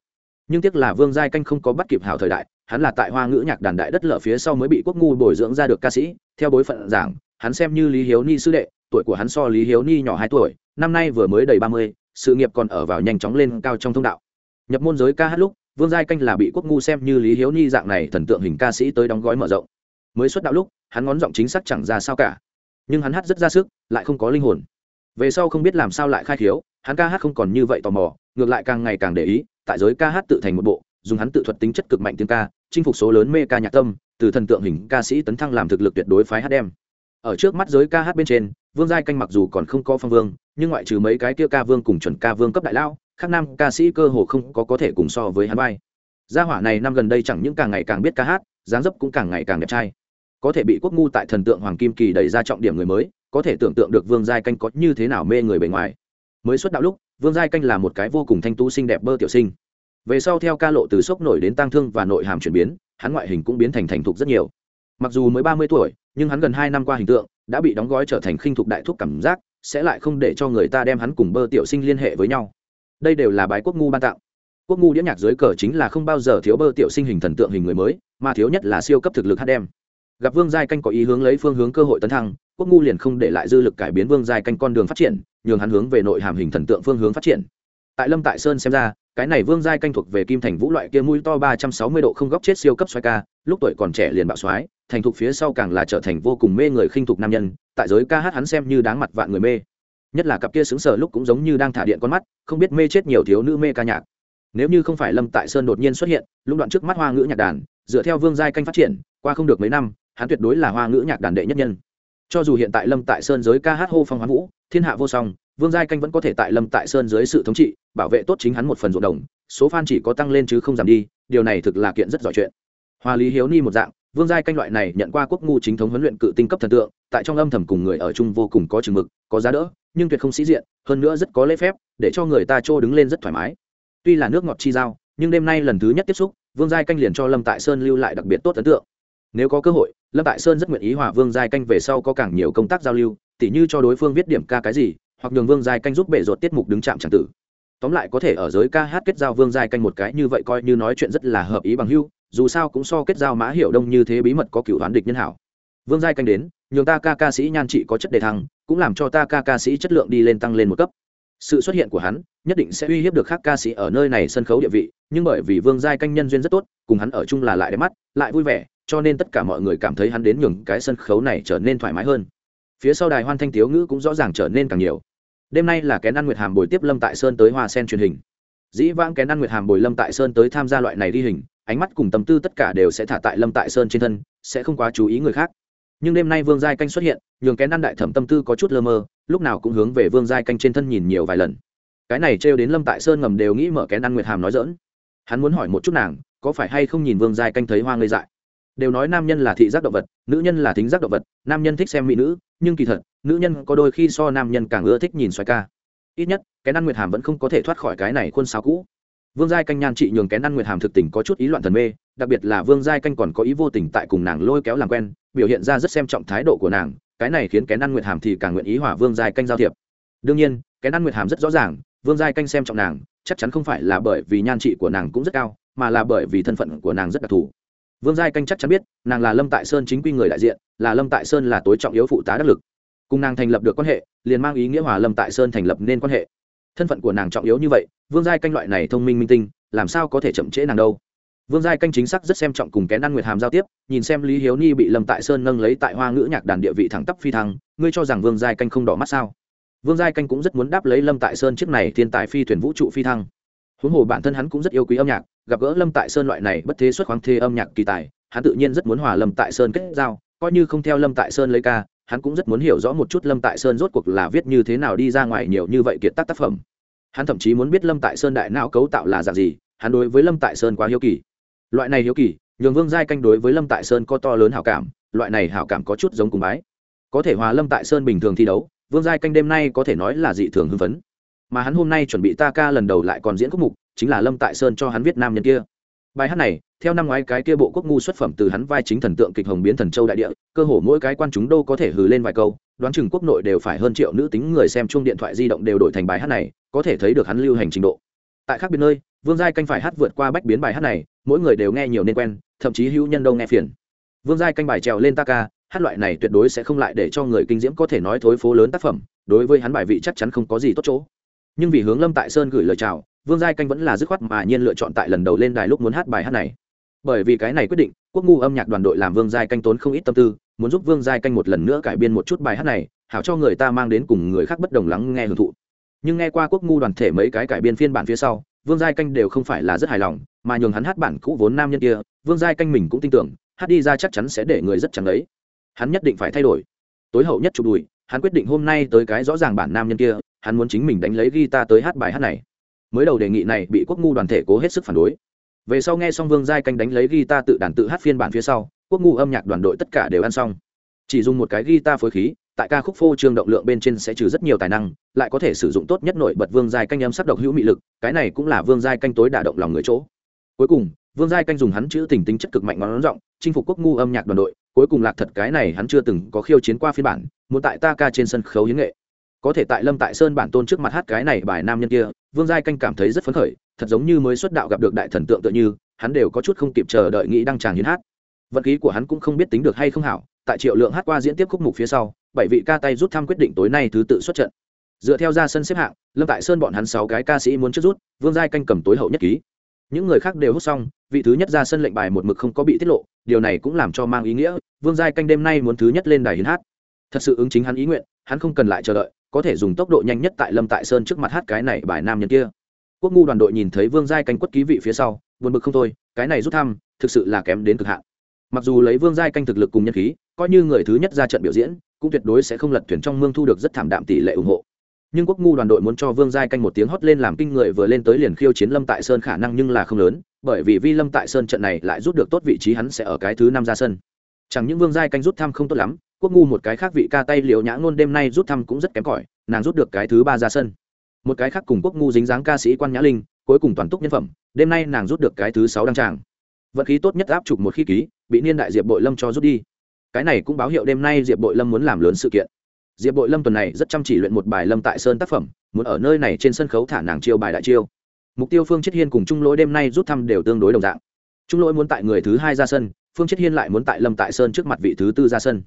[SPEAKER 1] Nhưng tiếc là vương giai canh không có bắt kịp hảo thời đại, hắn là tại hoa ngữ nhạc đàn đại đất lở phía sau mới bị quốc ngu bồi dưỡng ra được ca sĩ. Theo bối phận giảng, hắn xem như lý hiếu ni sư đệ, tuổi của hắn so lý hiếu ni nhỏ hai tuổi, năm nay vừa mới đầy ba mươi, sự nghiệp còn ở vào nhanh chóng lên cao trong thông đạo nhập môn giới ca hát lúc, vương giai canh là bị quốc ngu xem như lý hiếu ni dạng này thần tượng hình ca sĩ tới đóng gói mở rộng. Mới xuất đạo lúc, hắn ngón giọng chính xác chẳng ra sao cả. Nhưng hắn hát rất ra sức, lại không có linh hồn. Về sau không biết làm sao lại khai khiếu, hắn ca hát không còn như vậy tò mò, ngược lại càng ngày càng để ý, tại giới ca hát tự thành một bộ, dùng hắn tự thuật tính chất cực mạnh tiếng ca, chinh phục số lớn mê ca nhạc tâm, từ thần tượng hình ca sĩ tấn thăng làm thực lực tuyệt đối phái hát đem. Ở trước mắt giới ca hát bên trên, vương giai canh mặc dù còn không có phong vương, nhưng ngoại trừ mấy cái kia ca vương cùng chuẩn ca vương cấp đại lao khác nam ca sĩ cơ hồ không có có thể cùng so với hắn vai. Gia hỏa này năm gần đây chẳng những càng ngày càng biết ca hát, dáng dấp cũng càng ngày càng đẹp trai. Có thể bị quốc ngu tại thần tượng hoàng kim kỳ đẩy ra trọng điểm người mới, có thể tưởng tượng được vương giai canh có như thế nào mê người bề ngoài. Mới xuất đạo lúc, vương giai canh là một cái vô cùng thanh tú xinh đẹp bơ tiểu sinh. Về sau theo ca lộ từ sốc nổi đến tăng thương và nội hàm chuyển biến, hắn ngoại hình cũng biến thành thành thục rất nhiều. Mặc dù mới ba mươi tuổi, nhưng hắn gần hai năm qua hình tượng, đã bị đóng gói trở thành khinh thục đại thúc cảm giác, sẽ lại không để cho người ta đem hắn cùng bơ tiểu sinh liên hệ với nhau đây đều là bái quốc ngu ban tặng. Quốc ngu đĩa nhạc dưới cờ chính là không bao giờ thiếu bơ tiểu sinh hình thần tượng hình người mới, mà thiếu nhất là siêu cấp thực lực hát đem. Gặp vương giai canh có ý hướng lấy phương hướng cơ hội tấn thăng, quốc ngu liền không để lại dư lực cải biến vương giai canh con đường phát triển, nhường hắn hướng về nội hàm hình thần tượng phương hướng phát triển. Tại lâm tại sơn xem ra, cái này vương giai canh thuộc về kim thành vũ loại kia mũi to ba trăm sáu mươi độ không góc chết siêu cấp xoay ca, lúc tuổi còn trẻ liền bạo xoái, thành thục phía sau càng là trở thành vô cùng mê người khinh thục nam nhân, tại giới ca hát hắn xem như đáng mặt vạn người mê nhất là cặp kia xứng sở lúc cũng giống như đang thả điện con mắt, không biết mê chết nhiều thiếu nữ mê ca nhạc. Nếu như không phải lâm tại sơn đột nhiên xuất hiện, lũng đoạn trước mắt hoa ngữ nhạc đàn, dựa theo vương giai canh phát triển, qua không được mấy năm, hắn tuyệt đối là hoa ngữ nhạc đàn đệ nhất nhân. Cho dù hiện tại lâm tại sơn giới ca hát hô phong hoán vũ, thiên hạ vô song, vương giai canh vẫn có thể tại lâm tại sơn dưới sự thống trị, bảo vệ tốt chính hắn một phần ruộng đồng, số f a n chỉ có tăng lên chứ không giảm đi, điều này thực là kiện rất giỏi chuyện. Hoa lý hiếu ni một dạng, vương giai canh loại này nhận qua quốc ngu chính thống huấn luyện cự tinh cấp thần tượng, tại trong âm thầm cùng người ở chung vô cùng có chừng mực, có giá đỡ nhưng tuyệt không sĩ diện, hơn nữa rất có lễ phép, để cho người ta trô đứng lên rất thoải mái. Tuy là nước ngọt chi giao, nhưng đêm nay lần thứ nhất tiếp xúc, vương giai canh liền cho lâm tại sơn lưu lại đặc biệt tốt ấn tượng. Nếu có cơ hội, lâm tại sơn rất nguyện ý hòa vương giai canh về sau có càng nhiều công tác giao lưu, tỉ như cho đối phương viết điểm ca cái gì, hoặc nhường vương giai canh giúp bể ruột tiết mục đứng chạm tràng tử. Tóm lại có thể ở giới ca hát kết giao vương giai canh một cái như vậy coi như nói chuyện rất là hợp ý bằng hưu, dù sao cũng so kết giao mã hiểu đông như thế bí mật có cựu đoán địch nhân hảo. Vương giai canh đến nhường ta ca ca sĩ nhan trị có chất đề thăng, cũng làm cho ta ca ca sĩ chất lượng đi lên tăng lên một cấp. Sự xuất hiện của hắn, nhất định sẽ uy hiếp được khác ca sĩ ở nơi này sân khấu địa vị, nhưng bởi vì vương giai canh nhân duyên rất tốt, cùng hắn ở chung là lại đẹp mắt, lại vui vẻ, cho nên tất cả mọi người cảm thấy hắn đến nhường cái sân khấu này trở nên thoải mái hơn. Phía sau đài hoan thanh tiếu ngữ cũng rõ ràng trở nên càng nhiều. Đêm nay là kén ăn nguyệt hàm bồi tiếp lâm tại sơn tới hoa sen truyền hình. Dĩ vãng kén ăn nguyệt hàm bồi lâm tại sơn tới tham gia loại này đi hình, ánh mắt cùng tâm tư tất cả đều sẽ thả tại lâm tại sơn trên thân, sẽ không quá chú ý người khác nhưng đêm nay vương giai canh xuất hiện, nhường kén ăn đại thẩm tâm tư có chút lơ mơ, lúc nào cũng hướng về vương giai canh trên thân nhìn nhiều vài lần. Cái này trêu đến lâm tại sơn ngầm đều nghĩ mở kén ăn nguyệt hàm nói dỡn hắn muốn hỏi một chút nàng, có phải hay không nhìn vương giai canh thấy hoa ngây dại? Đều nói nam nhân là thị giác động vật, nữ nhân là thính giác động vật, nam nhân thích xem mỹ nữ, nhưng kỳ thật, nữ nhân có đôi khi so nam nhân càng ưa thích nhìn xoài ca. Ít nhất, kén ăn nguyệt hàm vẫn không có thể thoát khỏi cái này khuôn sáo cũ. Vương giai canh nhan trị nhường kén ăn nguyệt hàm thực tình có chút ý loạn thần mê đặc biệt là vương giai canh còn có ý vô tình tại cùng nàng lôi kéo làm quen, biểu hiện ra rất xem trọng thái độ của nàng, cái này khiến kén ăn nguyệt hàm thì càng nguyện ý hỏa vương giai canh giao thiệp. Đương nhiên, kén ăn nguyệt hàm rất rõ ràng, vương giai canh xem trọng nàng, chắc chắn không phải là bởi vì nhan trị của nàng cũng rất cao, mà là bởi vì thân phận của nàng rất đặc thù. Vương giai canh chắc chắn biết, nàng là lâm tại sơn chính quy người đại diện, là lâm tại sơn là tối trọng yếu phụ tá đắc lực. Cùng nàng thành lập được quan hệ, liền mang ý nghĩa hòa lâm tại sơn thành lập nên quan hệ. Thân phận của nàng trọng yếu như vậy, vương giai canh loại này thông minh minh tinh, làm sao có thể chậm trễ nàng đâu? Vương giai canh chính xác rất xem trọng cùng kén ăn nguyệt hàm giao tiếp, nhìn xem lý hiếu ni bị lâm tại sơn nâng lấy tại hoa ngữ nhạc đàn địa vị thẳng tắp phi thăng, ngươi cho rằng vương giai canh không đỏ mắt sao? Vương giai canh cũng rất muốn đáp lấy lâm tại sơn chiếc này thiên tài phi thuyền vũ trụ phi thăng. Huống hồ bản thân hắn cũng rất yêu quý âm nhạc, gặp gỡ lâm tại sơn loại này bất thế xuất khoáng thê âm nhạc kỳ tài, hắn tự nhiên rất muốn hòa lâm tại sơn kết giao, coi như không theo lâm tại sơn lấy ca, hắn cũng rất muốn hiểu rõ một chút lâm tại sơn rốt cuộc là viết như thế nào đi ra ngoài nhiều như vậy kiệt tác tác phẩm. Hắn thậm chí muốn biết lâm tại sơn đại não cấu tạo là dạng gì, hắn đối với lâm tại sơn quá hiếu kỳ loại này hiếu kỳ, nhường vương giai canh đối với lâm tại sơn có to lớn hảo cảm, loại này hảo cảm có chút giống cùng bái. Có thể hòa lâm tại sơn bình thường thi đấu, vương giai canh đêm nay có thể nói là dị thường hưng phấn. Mà hắn hôm nay chuẩn bị ta ca lần đầu lại còn diễn khúc mục, chính là lâm tại sơn cho hắn viết nam nhân kia. Bài hát này, theo năm ngoái cái kia bộ quốc ngu xuất phẩm từ hắn vai chính thần tượng kịch hồng biến thần châu đại địa, cơ hồ mỗi cái quan chúng đâu có thể hừ lên vài câu, đoán chừng quốc nội đều phải hơn triệu nữ tính người xem chung điện thoại di động đều đổi thành bài hát này, có thể thấy được hắn lưu hành trình độ. Tại khác biệt nơi, vương giai canh phải hát vượt qua bách biến bài hát này mỗi người đều nghe nhiều nên quen, thậm chí hữu nhân đâu nghe phiền. Vương giai canh bài trèo lên ta ca, hát loại này tuyệt đối sẽ không lại để cho người kinh diễm có thể nói thối phố lớn tác phẩm, đối với hắn bài vị chắc chắn không có gì tốt chỗ. Nhưng vì hướng lâm tại sơn gửi lời chào, vương giai canh vẫn là dứt khoát mà nhiên lựa chọn tại lần đầu lên đài lúc muốn hát bài hát này. Bởi vì cái này quyết định, quốc ngu âm nhạc đoàn đội làm vương giai canh tốn không ít tâm tư, muốn giúp vương giai canh một lần nữa cải biên một chút bài hát này, hảo cho người ta mang đến cùng người khác bất đồng lắng nghe hưởng thụ. Nhưng nghe qua quốc ngu đoàn thể mấy cái cải biên phiên bản phía sau, vương giai canh đều không phải là rất hài lòng mà nhường hắn hát bản cũ vốn nam nhân kia, vương giai canh mình cũng tin tưởng, hát đi ra chắc chắn sẽ để người rất chẳng ấy hắn nhất định phải thay đổi. Tối hậu nhất chụp đùi, hắn quyết định hôm nay tới cái rõ ràng bản nam nhân kia, hắn muốn chính mình đánh lấy guitar tới hát bài hát này. Mới đầu đề nghị này bị quốc ngu đoàn thể cố hết sức phản đối. Về sau nghe xong vương giai canh đánh lấy guitar tự đàn tự hát phiên bản phía sau, quốc ngu âm nhạc đoàn đội tất cả đều ăn xong. Chỉ dùng một cái guitar phối khí, tại ca khúc phô trương động lượng bên trên sẽ trừ rất nhiều tài năng, lại có thể sử dụng tốt nhất nổi bật vương giai canh âm sắc độc hữu mị lực, cái này cũng là vương giai canh tối đả động lòng người chỗ cuối cùng, vương giai canh dùng hắn chữ tình tính chất cực mạnh ngón rộng chinh phục quốc ngu âm nhạc đoàn đội, cuối cùng lạc thật cái này hắn chưa từng có khiêu chiến qua phiên bản, muốn tại ta ca trên sân khấu hiến nghệ. Có thể tại lâm tại sơn bản tôn trước mặt hát cái này bài nam nhân kia, vương giai canh cảm thấy rất phấn khởi, thật giống như mới xuất đạo gặp được đại thần tượng tựa như, hắn đều có chút không kịp chờ đợi nghĩ đăng tràng hiến hát. Vận khí của hắn cũng không biết tính được hay không hảo, tại triệu lượng hát qua diễn tiếp khúc mục phía sau, bảy vị ca tay rút thăm quyết định tối nay thứ tự xuất trận. Dựa theo ra sân xếp hạng, lâm tại sơn bọn hắn sáu cái ca sĩ muốn trước rút, vương giai canh cầm tối hậu nhất ký những người khác đều hút xong, vị thứ nhất ra sân lệnh bài một mực không có bị tiết lộ, điều này cũng làm cho mang ý nghĩa, vương giai canh đêm nay muốn thứ nhất lên đài hiến hát. Thật sự ứng chính hắn ý nguyện, hắn không cần lại chờ đợi, có thể dùng tốc độ nhanh nhất tại lâm tại sơn trước mặt hát cái này bài nam nhân kia. Quốc ngu đoàn đội nhìn thấy vương giai canh quất ký vị phía sau, buồn bực không thôi, cái này rút thăm, thực sự là kém đến cực hạn. Mặc dù lấy vương giai canh thực lực cùng nhân khí, coi như người thứ nhất ra trận biểu diễn, cũng tuyệt đối sẽ không lật thuyền trong mương thu được rất thảm đạm tỷ lệ ủng hộ nhưng quốc ngu đoàn đội muốn cho vương giai canh một tiếng hót lên làm kinh người vừa lên tới liền khiêu chiến lâm tại sơn khả năng nhưng là không lớn, bởi vì vi lâm tại sơn trận này lại rút được tốt vị trí hắn sẽ ở cái thứ năm ra sân. Chẳng những vương giai canh rút thăm không tốt lắm, quốc ngu một cái khác vị ca tay liệu nhã ngôn đêm nay rút thăm cũng rất kém cỏi, nàng rút được cái thứ ba ra sân. Một cái khác cùng quốc ngu dính dáng ca sĩ quan nhã linh, cuối cùng toàn túc nhân phẩm, đêm nay nàng rút được cái thứ sáu đăng tràng. Vận khí tốt nhất áp chụp một khi ký, bị niên đại diệp bội lâm cho rút đi. Cái này cũng báo hiệu đêm nay diệp bội lâm muốn làm lớn sự kiện diệp bội lâm tuần này rất chăm chỉ luyện một bài lâm tại sơn tác phẩm, muốn ở nơi này trên sân khấu thả nàng chiêu bài đại chiêu. Mục tiêu phương chiết hiên cùng trung lỗi đêm nay rút thăm đều tương đối đồng dạng. Trung lỗi muốn tại người thứ hai ra sân, phương chiết hiên lại muốn tại lâm tại sơn trước mặt vị thứ tư ra sân.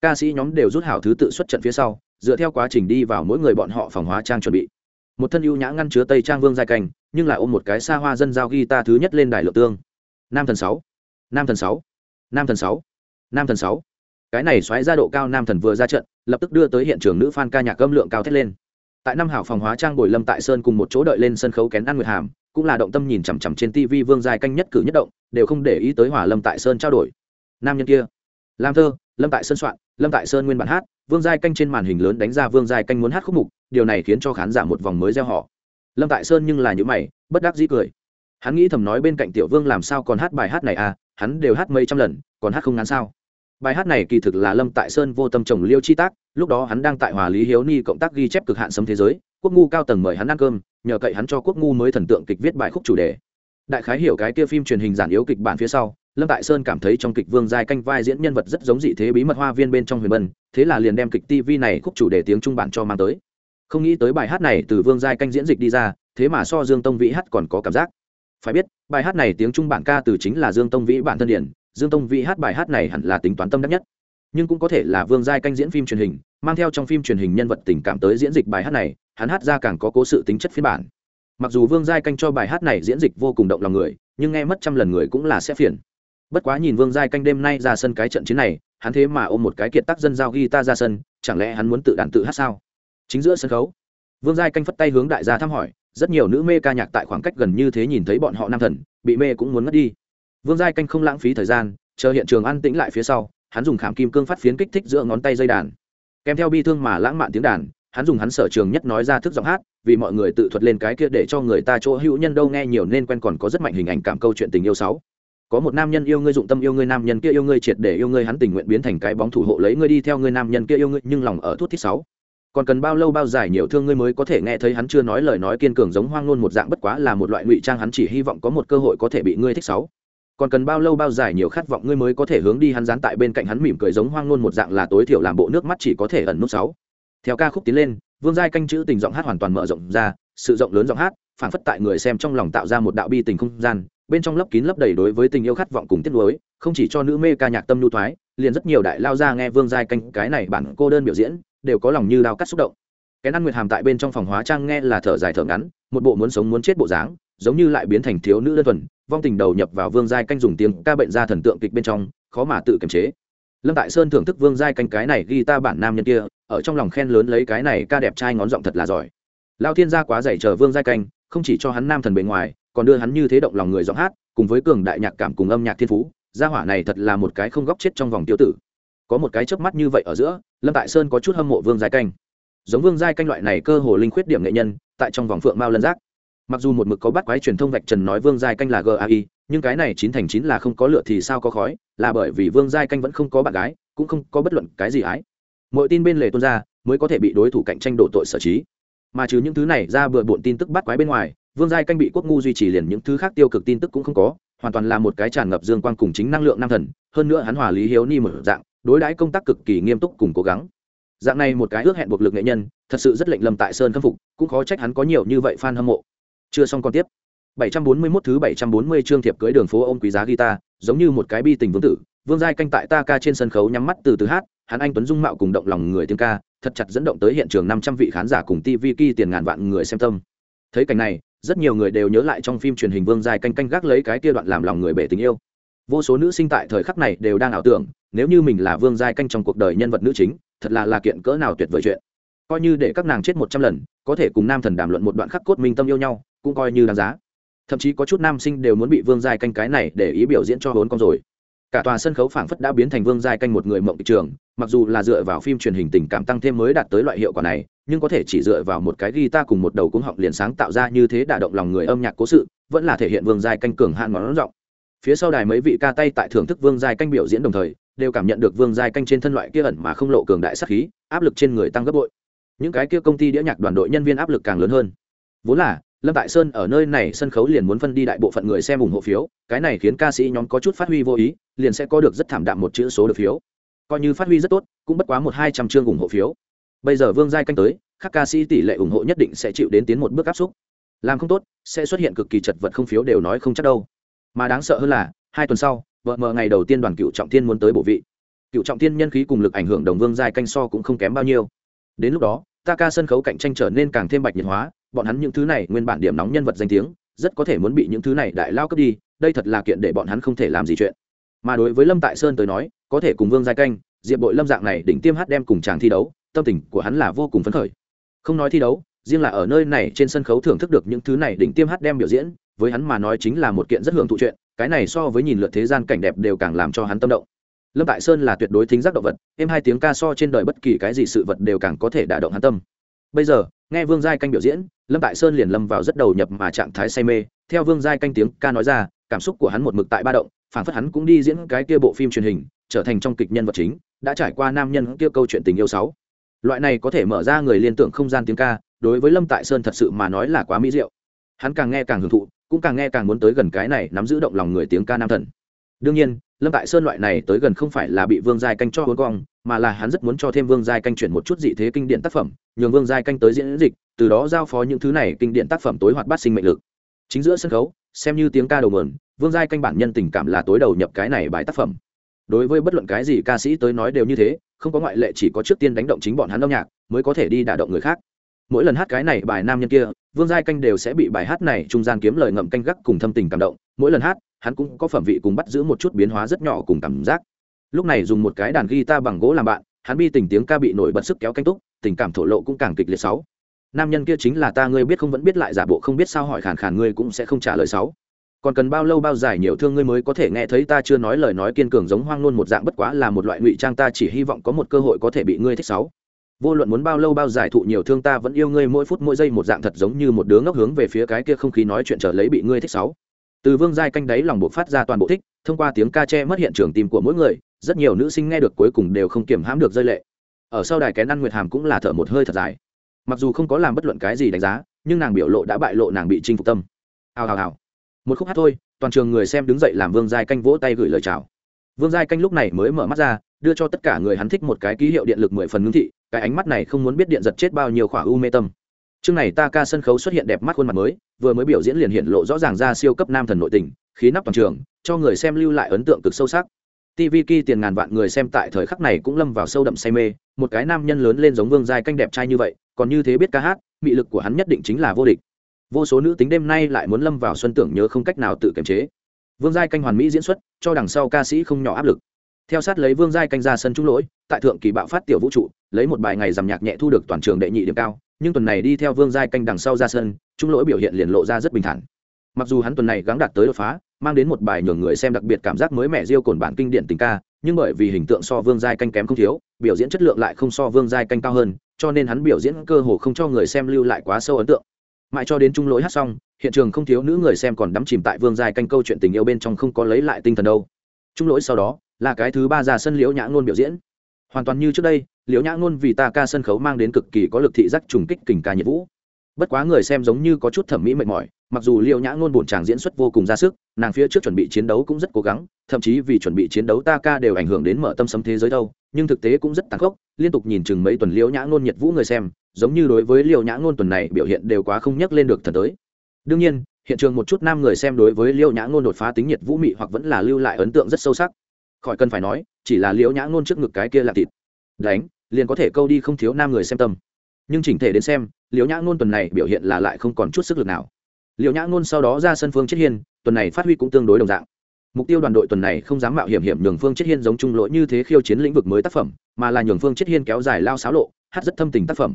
[SPEAKER 1] Ca sĩ nhóm đều rút hảo thứ tự xuất trận phía sau, dựa theo quá trình đi vào mỗi người bọn họ phòng hóa trang chuẩn bị. Một thân ưu nhã ngăn chứa tây trang vương dài cành nhưng lại ôm một cái xa hoa dân giao guitar thứ nhất lên đài lượng tương. Nam thần sáu. Nam thần sáu. Nam thần sáu. Nam thần sáu cái này xoáy ra độ cao nam thần vừa ra trận, lập tức đưa tới hiện trường nữ fan ca nhạc âm lượng cao thét lên. Tại năm hảo phòng hóa trang bồi lâm tại sơn cùng một chỗ đợi lên sân khấu kén ăn nguyệt hàm, cũng là động tâm nhìn chằm chằm trên tv vương giai canh nhất cử nhất động, đều không để ý tới hỏa lâm tại sơn trao đổi. Nam nhân kia làm thơ, lâm tại sơn soạn, lâm tại sơn nguyên bản hát, vương giai canh trên màn hình lớn đánh ra vương giai canh muốn hát khúc mục, điều này khiến cho khán giả một vòng mới gieo họ. Lâm tại sơn nhưng là những mày, bất đắc dĩ cười. Hắn nghĩ thầm nói bên cạnh tiểu vương làm sao còn hát bài hát này à hắn đều hát mấy trăm lần, còn hát không ngắn sao? Bài hát này kỳ thực là lâm tại sơn vô tâm trồng liêu chi tác, lúc đó hắn đang tại hòa lý hiếu ni cộng tác ghi chép cực hạn sấm thế giới, quốc ngu cao tầng mời hắn ăn cơm, nhờ cậy hắn cho quốc ngu mới thần tượng kịch viết bài khúc chủ đề. Đại khái hiểu cái kia phim truyền hình giản yếu kịch bản phía sau, lâm tại sơn cảm thấy trong kịch vương giai canh vai diễn nhân vật rất giống dị thế bí mật hoa viên bên trong huyền bân, thế là liền đem kịch tv này khúc chủ đề tiếng trung bản cho mang tới. Không nghĩ tới bài hát này từ vương giai canh diễn dịch đi ra, thế mà so dương tông vĩ hát còn có cảm giác. Phải biết, bài hát này tiếng trung bản ca từ chính là dương tông vĩ bản thân điển dương tông vĩ hát bài hát này hẳn là tính toán tâm đắc nhất. Nhưng cũng có thể là vương giai canh diễn phim truyền hình, mang theo trong phim truyền hình nhân vật tình cảm tới diễn dịch bài hát này, hắn hát ra càng có cố sự tính chất phiên bản. Mặc dù vương giai canh cho bài hát này diễn dịch vô cùng động lòng người, nhưng nghe mất trăm lần người cũng là sẽ phiền. Bất quá nhìn vương giai canh đêm nay ra sân cái trận chiến này, hắn thế mà ôm một cái kiệt tác dân giao guitar ra sân, chẳng lẽ hắn muốn tự đàn tự hát sao? Chính giữa sân khấu, vương giai canh phất tay hướng đại gia thăm hỏi, rất nhiều nữ mê ca nhạc tại khoảng cách gần như thế nhìn thấy bọn họ nam thần, bị mê cũng muốn mất đi vương giai canh không lãng phí thời gian, chờ hiện trường an tĩnh lại phía sau, hắn dùng khảm kim cương phát phiến kích thích giữa ngón tay dây đàn. Kèm theo bi thương mà lãng mạn tiếng đàn, hắn dùng hắn sở trường nhất nói ra thức giọng hát, vì mọi người tự thuật lên cái kia để cho người ta chỗ hữu nhân đâu nghe nhiều nên quen còn có rất mạnh hình ảnh cảm câu chuyện tình yêu sáu. Có một nam nhân yêu ngươi dụng tâm yêu ngươi, nam nhân kia yêu ngươi triệt để yêu ngươi, hắn tình nguyện biến thành cái bóng thủ hộ lấy ngươi đi theo ngươi, nam nhân kia yêu ngươi, nhưng lòng ở thuốc thiết sáu. Còn cần bao lâu bao dài nhiều thương ngươi mới có thể nghe thấy hắn chưa nói lời nói kiên cường giống hoang ngôn một dạng bất quá là một loại ngụy trang, hắn chỉ hy vọng có một cơ hội có thể bị ngươi thích sáu còn cần bao lâu bao dài nhiều khát vọng ngươi mới có thể hướng đi hắn dán tại bên cạnh hắn mỉm cười giống hoang ngôn một dạng là tối thiểu làm bộ nước mắt chỉ có thể ẩn nút sáu. Theo ca khúc tiến lên, vương giai canh chữ tình giọng hát hoàn toàn mở rộng ra, sự rộng lớn giọng hát phản phất tại người xem trong lòng tạo ra một đạo bi tình không gian, bên trong lấp kín lấp đầy đối với tình yêu khát vọng cùng tiết lối không chỉ cho nữ mê ca nhạc tâm nhu thoái, liền rất nhiều đại lao ra nghe vương giai canh cái này bản cô đơn biểu diễn, đều có lòng như đao cắt xúc động. Cái ăn nguyệt hàm tại bên trong phòng hóa trang nghe là thở dài thở ngắn, một bộ muốn sống muốn chết bộ dáng giống như lại biến thành thiếu nữ đơn thuần, vong tình đầu nhập vào vương giai canh dùng tiếng ca bệnh ra thần tượng kịch bên trong, khó mà tự kiềm chế. Lâm tại sơn thưởng thức vương giai canh cái này ghi ta bản nam nhân kia, ở trong lòng khen lớn lấy cái này ca đẹp trai ngón giọng thật là giỏi. Lao thiên gia quá dạy chờ vương giai canh, không chỉ cho hắn nam thần bề ngoài, còn đưa hắn như thế động lòng người giọng hát, cùng với cường đại nhạc cảm cùng âm nhạc thiên phú, gia hỏa này thật là một cái không góc chết trong vòng tiêu tử. Có một cái chớp mắt như vậy ở giữa, lâm tại sơn có chút hâm mộ vương giai canh. Giống vương giai canh loại này cơ hồ linh khuyết điểm nghệ nhân, tại trong vòng phượng mao lân giác mặc dù một mực có bắt quái truyền thông vạch trần nói vương giai canh là gai nhưng cái này chín thành chín là không có lựa thì sao có khói, là bởi vì vương giai canh vẫn không có bạn gái, cũng không có bất luận cái gì ái. Mọi tin bên lề tuôn ra, mới có thể bị đối thủ cạnh tranh đổ tội sở trí. Mà trừ những thứ này ra bừa bộn tin tức bắt quái bên ngoài, vương giai canh bị quốc ngu duy trì liền những thứ khác tiêu cực tin tức cũng không có, hoàn toàn là một cái tràn ngập dương quang cùng chính năng lượng nam thần, hơn nữa hắn hòa lý hiếu ni mở dạng, đối đãi công tác cực kỳ nghiêm túc cùng cố gắng. Dạng này một cái ước hẹn buộc lực nghệ nhân, thật sự rất lệnh lâm tại sơn khâm phục, cũng khó trách hắn có nhiều như vậy fan hâm mộ chưa xong còn tiếp. 741 thứ 740 chương thiệp cưới đường phố ôm quý giá guitar, giống như một cái bi tình vương tử, vương giai canh tại ta ca trên sân khấu nhắm mắt từ từ hát, hắn anh tuấn dung mạo cùng động lòng người tiếng ca, thật chặt dẫn động tới hiện trường 500 vị khán giả cùng tv ki tiền ngàn vạn người xem tâm. Thấy cảnh này, rất nhiều người đều nhớ lại trong phim truyền hình vương giai canh canh gác lấy cái kia đoạn làm lòng người bể tình yêu. Vô số nữ sinh tại thời khắc này đều đang ảo tưởng, nếu như mình là vương giai canh trong cuộc đời nhân vật nữ chính, thật là là kiện cỡ nào tuyệt vời chuyện. Coi như để các nàng chết một trăm lần, có thể cùng nam thần đàm luận một đoạn khắc cốt minh tâm yêu nhau cũng coi như đáng giá. Thậm chí có chút nam sinh đều muốn bị vương giai canh cái này để ý biểu diễn cho bốn con rồi. Cả tòa sân khấu phảng phất đã biến thành vương giai canh một người mộng thị trường, mặc dù là dựa vào phim truyền hình tình cảm tăng thêm mới đạt tới loại hiệu quả này, nhưng có thể chỉ dựa vào một cái guitar cùng một đầu cuống họng liền sáng tạo ra như thế đả động lòng người âm nhạc cố sự, vẫn là thể hiện vương giai canh cường hạn ngón rộng. Phía sau đài mấy vị ca tay tại thưởng thức vương giai canh biểu diễn đồng thời, đều cảm nhận được vương giai canh trên thân loại kia ẩn mà không lộ cường đại sắc khí, áp lực trên người tăng gấp bội. Những cái kia công ty đĩa nhạc đoàn đội nhân viên áp lực càng lớn hơn. Vốn là lâm tại sơn ở nơi này sân khấu liền muốn phân đi đại bộ phận người xem ủng hộ phiếu, cái này khiến ca sĩ nhóm có chút phát huy vô ý, liền sẽ có được rất thảm đạm một chữ số được phiếu. Coi như phát huy rất tốt, cũng bất quá một hai trăm chương ủng hộ phiếu. Bây giờ vương giai canh tới, các ca sĩ tỷ lệ ủng hộ nhất định sẽ chịu đến tiến một bước áp xúc. Làm không tốt, sẽ xuất hiện cực kỳ chật vật không phiếu đều nói không chắc đâu. Mà đáng sợ hơn là, hai tuần sau, vợ mờ ngày đầu tiên đoàn cựu trọng thiên muốn tới bộ vị. Cựu trọng thiên nhân khí cùng lực ảnh hưởng đồng vương giai canh so cũng không kém bao nhiêu. Đến lúc đó, ta ca sân khấu cạnh tranh trở nên càng thêm bạch nhiệt hóa bọn hắn những thứ này nguyên bản điểm nóng nhân vật danh tiếng, rất có thể muốn bị những thứ này đại lao cấp đi, đây thật là kiện để bọn hắn không thể làm gì chuyện. Mà đối với lâm tại sơn tới nói, có thể cùng vương giai canh, diệp bội lâm dạng này đỉnh tiêm hát đem cùng chàng thi đấu, tâm tình của hắn là vô cùng phấn khởi. Không nói thi đấu, riêng là ở nơi này trên sân khấu thưởng thức được những thứ này đỉnh tiêm hát đem biểu diễn, với hắn mà nói chính là một kiện rất hưởng thụ chuyện, cái này so với nhìn lượt thế gian cảnh đẹp đều càng làm cho hắn tâm động. Lâm tại sơn là tuyệt đối thính giác động vật em hai tiếng ca so trên đời bất kỳ cái gì sự vật đều càng có thể đả động hắn tâm. Bây giờ nghe vương giai canh biểu diễn, lâm tại sơn liền lâm vào rất đầu nhập mà trạng thái say mê. Theo vương giai canh tiếng ca nói ra, cảm xúc của hắn một mực tại ba động phản phất hắn cũng đi diễn cái kia bộ phim truyền hình, trở thành trong kịch nhân vật chính, đã trải qua nam nhân kia câu chuyện tình yêu sáu. Loại này có thể mở ra người liên tưởng không gian tiếng ca, đối với lâm tại sơn thật sự mà nói là quá mỹ diệu. Hắn càng nghe càng hưởng thụ, cũng càng nghe càng muốn tới gần cái này nắm giữ động lòng người tiếng ca nam thần. Đương nhiên, lâm tại sơn loại này tới gần không phải là bị vương giai canh cho hôn cong mà là hắn rất muốn cho thêm vương giai canh chuyển một chút dị thế kinh điển tác phẩm, nhường vương giai canh tới diễn dịch, từ đó giao phó những thứ này kinh điển tác phẩm tối hoạt bát sinh mệnh lực. Chính giữa sân khấu, xem như tiếng ca đầu mườn, vương giai canh bản nhân tình cảm là tối đầu nhập cái này bài tác phẩm. Đối với bất luận cái gì ca sĩ tới nói đều như thế, không có ngoại lệ chỉ có trước tiên đánh động chính bọn hắn âm nhạc, mới có thể đi đả động người khác. Mỗi lần hát cái này bài nam nhân kia, vương giai canh đều sẽ bị bài hát này trung gian kiếm lời ngậm canh gắc cùng thâm tình cảm động. Mỗi lần hát, hắn cũng có phẩm vị cùng bắt giữ một chút biến hóa rất nhỏ cùng cảm giác lúc này dùng một cái đàn guitar bằng gỗ làm bạn, hắn bi tình tiếng ca bị nổi bật sức kéo canh túc, tình cảm thổ lộ cũng càng kịch liệt sáu. Nam nhân kia chính là ta, ngươi biết không vẫn biết lại giả bộ không biết sao hỏi khàn khàn, ngươi cũng sẽ không trả lời sáu. Còn cần bao lâu bao dài nhiều thương ngươi mới có thể nghe thấy ta chưa nói lời nói kiên cường giống hoang nôn một dạng bất quá là một loại ngụy trang, ta chỉ hy vọng có một cơ hội có thể bị ngươi thích sáu. Vô luận muốn bao lâu bao dài thụ nhiều thương ta vẫn yêu ngươi, mỗi phút mỗi giây một dạng thật giống như một đứa ngốc hướng về phía cái kia không khí nói chuyện trở lấy bị ngươi thích sáu. Từ vương giai canh đáy lòng buộc phát ra toàn bộ thích, thông qua tiếng ca che mất hiện trường tim của mỗi người rất nhiều nữ sinh nghe được cuối cùng đều không kiểm hãm được rơi lệ. Ở sau đài kén ăn nguyệt hàm cũng là thở một hơi thật dài. Mặc dù không có làm bất luận cái gì đánh giá, nhưng nàng biểu lộ đã bại lộ nàng bị chinh phục tâm. Hào hào hào. Một khúc hát thôi, toàn trường người xem đứng dậy làm vương giai canh vỗ tay gửi lời chào. Vương giai canh lúc này mới mở mắt ra, đưa cho tất cả người hắn thích một cái ký hiệu điện lực mười phần ngưng thị, cái ánh mắt này không muốn biết điện giật chết bao nhiêu khỏa u mê tâm. Chương này ta ca sân khấu xuất hiện đẹp mắt khuôn mặt mới, vừa mới biểu diễn liền hiện lộ rõ ràng ra siêu cấp nam thần nội tình, khí nắp toàn trường, cho người xem lưu lại ấn tượng cực sâu sắc tv ki tiền ngàn vạn người xem tại thời khắc này cũng lâm vào sâu đậm say mê, một cái nam nhân lớn lên giống vương giai canh đẹp trai như vậy, còn như thế biết ca hát, mị lực của hắn nhất định chính là vô địch. Vô số nữ tính đêm nay lại muốn lâm vào xuân tưởng nhớ không cách nào tự kiềm chế. Vương giai canh hoàn mỹ diễn xuất, cho đằng sau ca sĩ không nhỏ áp lực. Theo sát lấy vương giai canh ra sân trung lỗi, tại thượng kỳ bạo phát tiểu vũ trụ, lấy một bài ngày dằm nhạc nhẹ thu được toàn trường đệ nhị điểm cao, nhưng tuần này đi theo vương giai canh đằng sau ra sân, trung lỗi biểu hiện liền lộ ra rất bình thản mặc dù hắn tuần này gắng đạt tới đột phá, mang đến một bài nhường người xem đặc biệt cảm giác mới mẻ riêu cồn bản kinh điển tình ca, nhưng bởi vì hình tượng so vương giai canh kém không thiếu, biểu diễn chất lượng lại không so vương giai canh cao hơn, cho nên hắn biểu diễn cơ hồ không cho người xem lưu lại quá sâu ấn tượng. Mãi cho đến trung lỗi hát xong, hiện trường không thiếu nữ người xem còn đắm chìm tại vương giai canh câu chuyện tình yêu bên trong không có lấy lại tinh thần đâu. Trung lỗi sau đó, là cái thứ ba ra sân liễu nhã ngôn biểu diễn. Hoàn toàn như trước đây, liễu nhã ngôn vì ta ca sân khấu mang đến cực kỳ có lực thị giác trùng kích kình ca nhiệt vũ. Bất quá người xem giống như có chút thẩm mỹ mệt mỏi mặc dù liễu nhã ngôn bổn chàng diễn xuất vô cùng ra sức, nàng phía trước chuẩn bị chiến đấu cũng rất cố gắng, thậm chí vì chuẩn bị chiến đấu ta ca đều ảnh hưởng đến mở tâm sấm thế giới đâu, nhưng thực tế cũng rất tàn khốc, liên tục nhìn chừng mấy tuần liễu nhã ngôn nhiệt vũ người xem, giống như đối với liễu nhã ngôn tuần này biểu hiện đều quá không nhắc lên được thần tới. Đương nhiên, hiện trường một chút nam người xem đối với liễu nhã ngôn đột phá tính nhiệt vũ mị hoặc vẫn là lưu lại ấn tượng rất sâu sắc. Khỏi cần phải nói, chỉ là liễu nhã ngôn trước ngực cái kia là thịt. Đánh, liền có thể câu đi không thiếu nam người xem tâm. Nhưng chỉnh thể đến xem liễu nhã ngôn tuần này biểu hiện là lại không còn chút sức lực nào liệu nhã ngôn sau đó ra sân phương chết hiên, tuần này phát huy cũng tương đối đồng dạng. Mục tiêu đoàn đội tuần này không dám mạo hiểm hiểm nhường phương chết hiên giống trung lỗi như thế khiêu chiến lĩnh vực mới tác phẩm, mà là nhường phương chết hiên kéo dài lao xáo lộ, hát rất thâm tình tác phẩm.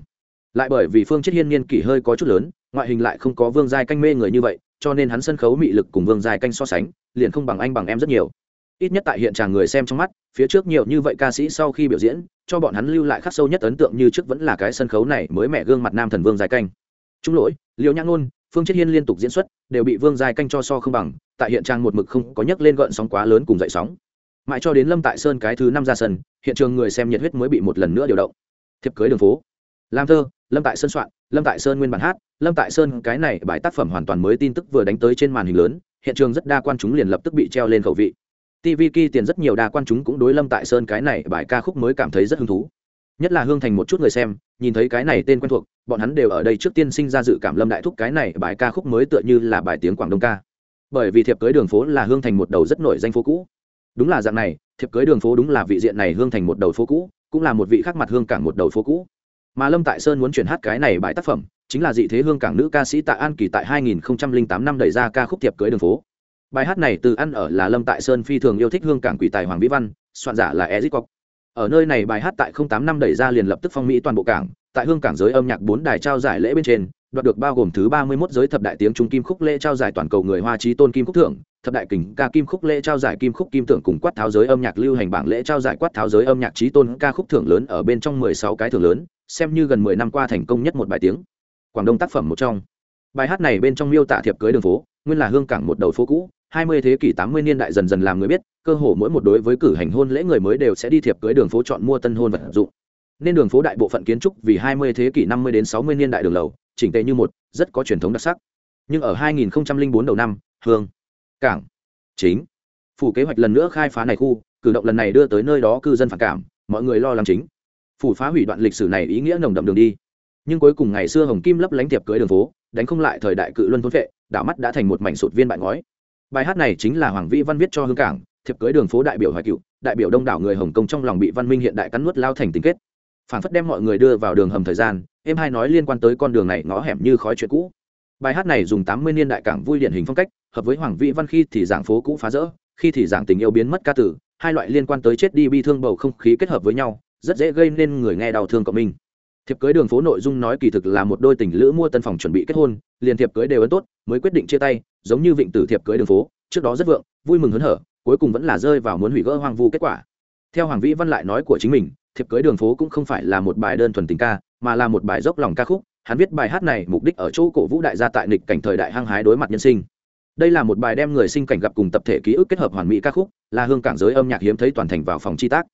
[SPEAKER 1] Lại bởi vì phương chết hiên niên kỷ hơi có chút lớn, ngoại hình lại không có vương giai canh mê người như vậy, cho nên hắn sân khấu mị lực cùng vương giai canh so sánh, liền không bằng anh bằng em rất nhiều. Ít nhất tại hiện tràng người xem trong mắt, phía trước nhiều như vậy ca sĩ sau khi biểu diễn, cho bọn hắn lưu lại khắc sâu nhất ấn tượng như trước vẫn là cái sân khấu này mới mẹ gương mặt nam thần vương giai canh. Trung lỗi liều nhã ngôn phương chết hiên liên tục diễn xuất, đều bị vương giai canh cho so không bằng, tại hiện trang một mực không có nhấc lên gợn sóng quá lớn cùng dậy sóng. Mãi cho đến lâm tại sơn cái thứ năm ra sân, hiện trường người xem nhiệt huyết mới bị một lần nữa điều động. Thiệp cưới đường phố. Lam thơ, lâm tại sơn soạn, lâm tại sơn nguyên bản hát, lâm tại sơn cái này bài tác phẩm hoàn toàn mới tin tức vừa đánh tới trên màn hình lớn, hiện trường rất đa quan chúng liền lập tức bị treo lên khẩu vị. Tv ki tiền rất nhiều đa quan chúng cũng đối lâm tại sơn cái này bài ca khúc mới cảm thấy rất hứng thú. Nhất là hương thành một chút người xem nhìn thấy cái này tên quen thuộc, bọn hắn đều ở đây trước tiên sinh ra dự cảm lâm đại thúc cái này bài ca khúc mới tựa như là bài tiếng quảng đông ca. Bởi vì thiệp cưới đường phố là hương thành một đầu rất nổi danh phố cũ. Đúng là dạng này, thiệp cưới đường phố đúng là vị diện này hương thành một đầu phố cũ, cũng là một vị khác mặt hương cảng một đầu phố cũ. Mà lâm tại sơn muốn chuyển hát cái này bài tác phẩm, chính là dị thế hương cảng nữ ca sĩ tạ an kỳ tại 2008 năm đẩy ra ca khúc thiệp cưới đường phố. Bài hát này từ ăn ở là lâm tại sơn phi thường yêu thích hương cảng quỷ tài hoàng vĩ văn, soạn giả là ezit cọc ở nơi này bài hát tại 08 năm đẩy ra liền lập tức phong mỹ toàn bộ cảng, tại hương cảng giới âm nhạc bốn đài trao giải lễ bên trên, đoạt được bao gồm thứ 31 giới thập đại tiếng trung kim khúc lễ trao giải toàn cầu người hoa trí tôn kim khúc thưởng, thập đại kình ca kim khúc lễ trao giải kim khúc kim thưởng cùng quát tháo giới âm nhạc lưu hành bảng lễ trao giải quát tháo giới âm nhạc trí tôn ca khúc thưởng lớn ở bên trong 16 cái thưởng lớn, xem như gần 10 năm qua thành công nhất một bài tiếng. Quảng đông tác phẩm một trong. Bài hát này bên trong miêu tả thiệp cưới đường phố, nguyên là hương cảng một đầu phố cũ 20 thế kỷ 80 niên đại dần dần làm người biết, cơ hồ mỗi một đối với cử hành hôn lễ người mới đều sẽ đi thiệp cưới đường phố chọn mua tân hôn vật dụng. nên đường phố đại bộ phận kiến trúc vì 20 thế kỷ 50 đến 60 niên đại đường lầu chỉnh tề như một rất có truyền thống đặc sắc. Nhưng ở 2004 đầu năm hương cảng chính phủ kế hoạch lần nữa khai phá này khu cử động lần này đưa tới nơi đó cư dân phản cảm mọi người lo lắng chính. Phủ phá hủy đoạn lịch sử này ý nghĩa nồng đậm đường đi. Nhưng cuối cùng ngày xưa hồng kim lấp lánh thiệp cưới đường phố đánh không lại thời đại cự luân thốn vệ đảo mắt đã thành một mảnh sụt viên bại ngói bài hát này chính là hoàng vĩ văn viết cho hương cảng, thiệp cưới đường phố đại biểu hoài cựu, đại biểu đông đảo người hồng kông trong lòng bị văn minh hiện đại cắn nuốt lao thành tình kết. Phản phất đem mọi người đưa vào đường hầm thời gian em hai nói liên quan tới con đường này ngõ hẻm như khói chuyện cũ. Bài hát này dùng tám mươi niên đại cảng vui điển hình phong cách, hợp với hoàng vĩ văn khi thì giảng phố cũ phá rỡ, khi thì giảng tình yêu biến mất ca tử, hai loại liên quan tới chết đi bi thương bầu không khí kết hợp với nhau, rất dễ gây nên người nghe đau thương cộng minh. Thiệp cưới đường phố nội dung nói kỳ thực là một đôi tình lữ mua tân phòng chuẩn bị kết hôn, liền thiệp cưới đều ấn tốt, mới quyết định chia tay giống như vịnh tử thiệp cưới đường phố, trước đó rất vượng, vui mừng hớn hở, cuối cùng vẫn là rơi vào muốn hủy gỡ hoang vu kết quả. Theo hoàng vĩ văn lại nói của chính mình, thiệp cưới đường phố cũng không phải là một bài đơn thuần tình ca, mà là một bài dốc lòng ca khúc. Hắn viết bài hát này mục đích ở chỗ cổ vũ đại gia tại nịch cảnh thời đại hăng hái đối mặt nhân sinh. Đây là một bài đem người sinh cảnh gặp cùng tập thể ký ức kết hợp hoàn mỹ ca khúc, là hương cảng giới âm nhạc hiếm thấy toàn thành vào phòng chi tác.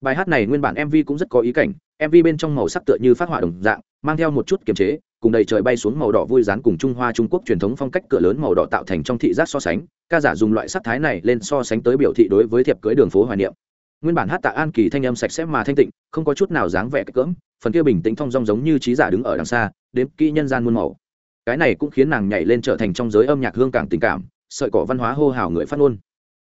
[SPEAKER 1] Bài hát này nguyên bản mv cũng rất có ý cảnh mv bên trong màu sắc tựa như phát họa đồng dạng, mang theo một chút kiềm chế cùng đầy trời bay xuống màu đỏ vui rán cùng trung hoa trung quốc truyền thống phong cách cửa lớn màu đỏ tạo thành trong thị giác so sánh, ca giả dùng loại sắc thái này lên so sánh tới biểu thị đối với thiệp cưới đường phố hoài niệm. Nguyên bản hát tạ an kỳ thanh âm sạch sẽ mà thanh tịnh, không có chút nào dáng vẻ cưỡng phần kia bình tĩnh thong dong giống như trí giả đứng ở đằng xa, đếm kỹ nhân gian muôn màu. Cái này cũng khiến nàng nhảy lên trở thành trong giới âm nhạc hương cảng tình cảm, sợi cỏ văn hóa hô hào người phát ngôn.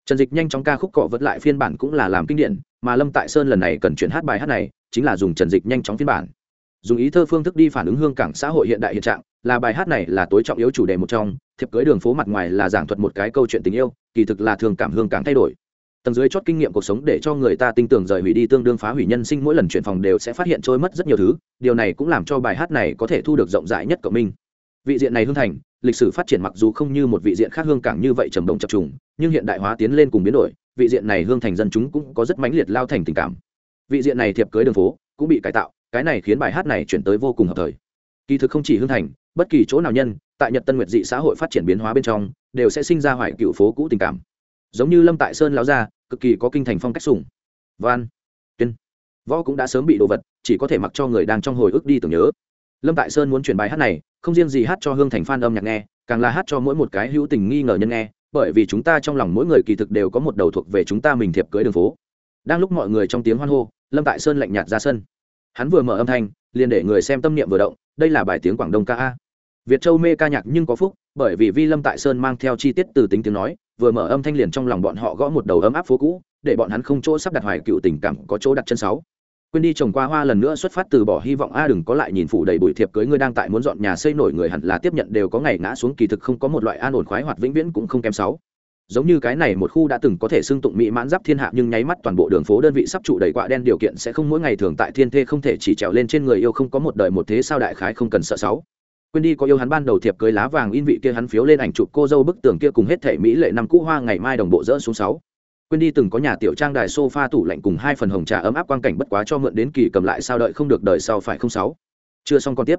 [SPEAKER 1] Trần dịch nhanh chóng ca khúc cọ vật lại phiên bản cũng là làm kinh điển, mà lâm tại sơn lần này cần chuyển hát bài hát này, chính là dùng trần dịch nhanh chóng phiên bản dùng ý thơ phương thức đi phản ứng hương cảng xã hội hiện đại hiện trạng, là bài hát này là tối trọng yếu chủ đề một trong, thiệp cưới đường phố mặt ngoài là giảng thuật một cái câu chuyện tình yêu, kỳ thực là thường cảm hương cảng thay đổi. Tầng dưới chót kinh nghiệm cuộc sống để cho người ta tin tưởng rời hủy đi tương đương phá hủy nhân sinh mỗi lần chuyển phòng đều sẽ phát hiện trôi mất rất nhiều thứ, điều này cũng làm cho bài hát này có thể thu được rộng rãi nhất cộng minh. Vị diện này hương thành, lịch sử phát triển mặc dù không như một vị diện khác hương cảng như vậy trầm đồng chập trùng, nhưng hiện đại hóa tiến lên cùng biến đổi, vị diện này hương thành dân chúng cũng có rất mãnh liệt lao thành tình cảm. Vị diện này thiệp cưới đường phố cũng bị cải tạo cái này khiến bài hát này chuyển tới vô cùng hợp thời. Kỳ thực không chỉ hương thành, bất kỳ chỗ nào nhân, tại nhật tân nguyệt dị xã hội phát triển biến hóa bên trong, đều sẽ sinh ra hoài cựu phố cũ tình cảm. Giống như lâm tại sơn lão gia, cực kỳ có kinh thành phong cách sùng. Van tuyên, võ cũng đã sớm bị đồ vật, chỉ có thể mặc cho người đang trong hồi ức đi tưởng nhớ. Lâm tại sơn muốn truyền bài hát này, không riêng gì hát cho hương thành phan âm nhạc nghe, càng là hát cho mỗi một cái hữu tình nghi ngờ nhân nghe, bởi vì chúng ta trong lòng mỗi người kỳ thực đều có một đầu thuộc về chúng ta mình thiệp cưới đường phố. Đang lúc mọi người trong tiếng hoan hô, lâm tại sơn lạnh nhạt ra sân hắn vừa mở âm thanh, liền để người xem tâm niệm vừa động, đây là bài tiếng quảng đông ca a. Việt châu mê ca nhạc nhưng có phúc, bởi vì vi lâm tại sơn mang theo chi tiết từ tính tiếng nói, vừa mở âm thanh liền trong lòng bọn họ gõ một đầu ấm áp phố cũ, để bọn hắn không chỗ sắp đặt hoài cựu tình cảm có chỗ đặt chân sáu. Quên đi trồng qua hoa lần nữa xuất phát từ bỏ hy vọng a, đừng có lại nhìn phủ đầy bụi thiệp cưới ngươi đang tại muốn dọn nhà xây nổi người hẳn là tiếp nhận đều có ngày ngã xuống kỳ thực không có một loại an ổn khoái hoạt vĩnh viễn cũng không kém sáu giống như cái này một khu đã từng có thể xưng tụng mỹ mãn giáp thiên hạ, nhưng nháy mắt toàn bộ đường phố đơn vị sắp trụ đầy quạ đen điều kiện sẽ không mỗi ngày thường tại thiên thê không thể chỉ trèo lên trên người yêu không có một đời một thế sao đại khái không cần sợ sáu. Quên đi có yêu hắn ban đầu thiệp cưới lá vàng in vị kia hắn phiếu lên ảnh chụp cô dâu bức tường kia cùng hết thể mỹ lệ năm cũ hoa ngày mai đồng bộ rỡ xuống sáu. Quên đi từng có nhà tiểu trang đài sofa tủ lạnh cùng hai phần hồng trà ấm áp quang cảnh bất quá cho mượn đến kỳ cầm lại sao đợi không được đời sau phải không sáu. Chưa xong còn tiếp.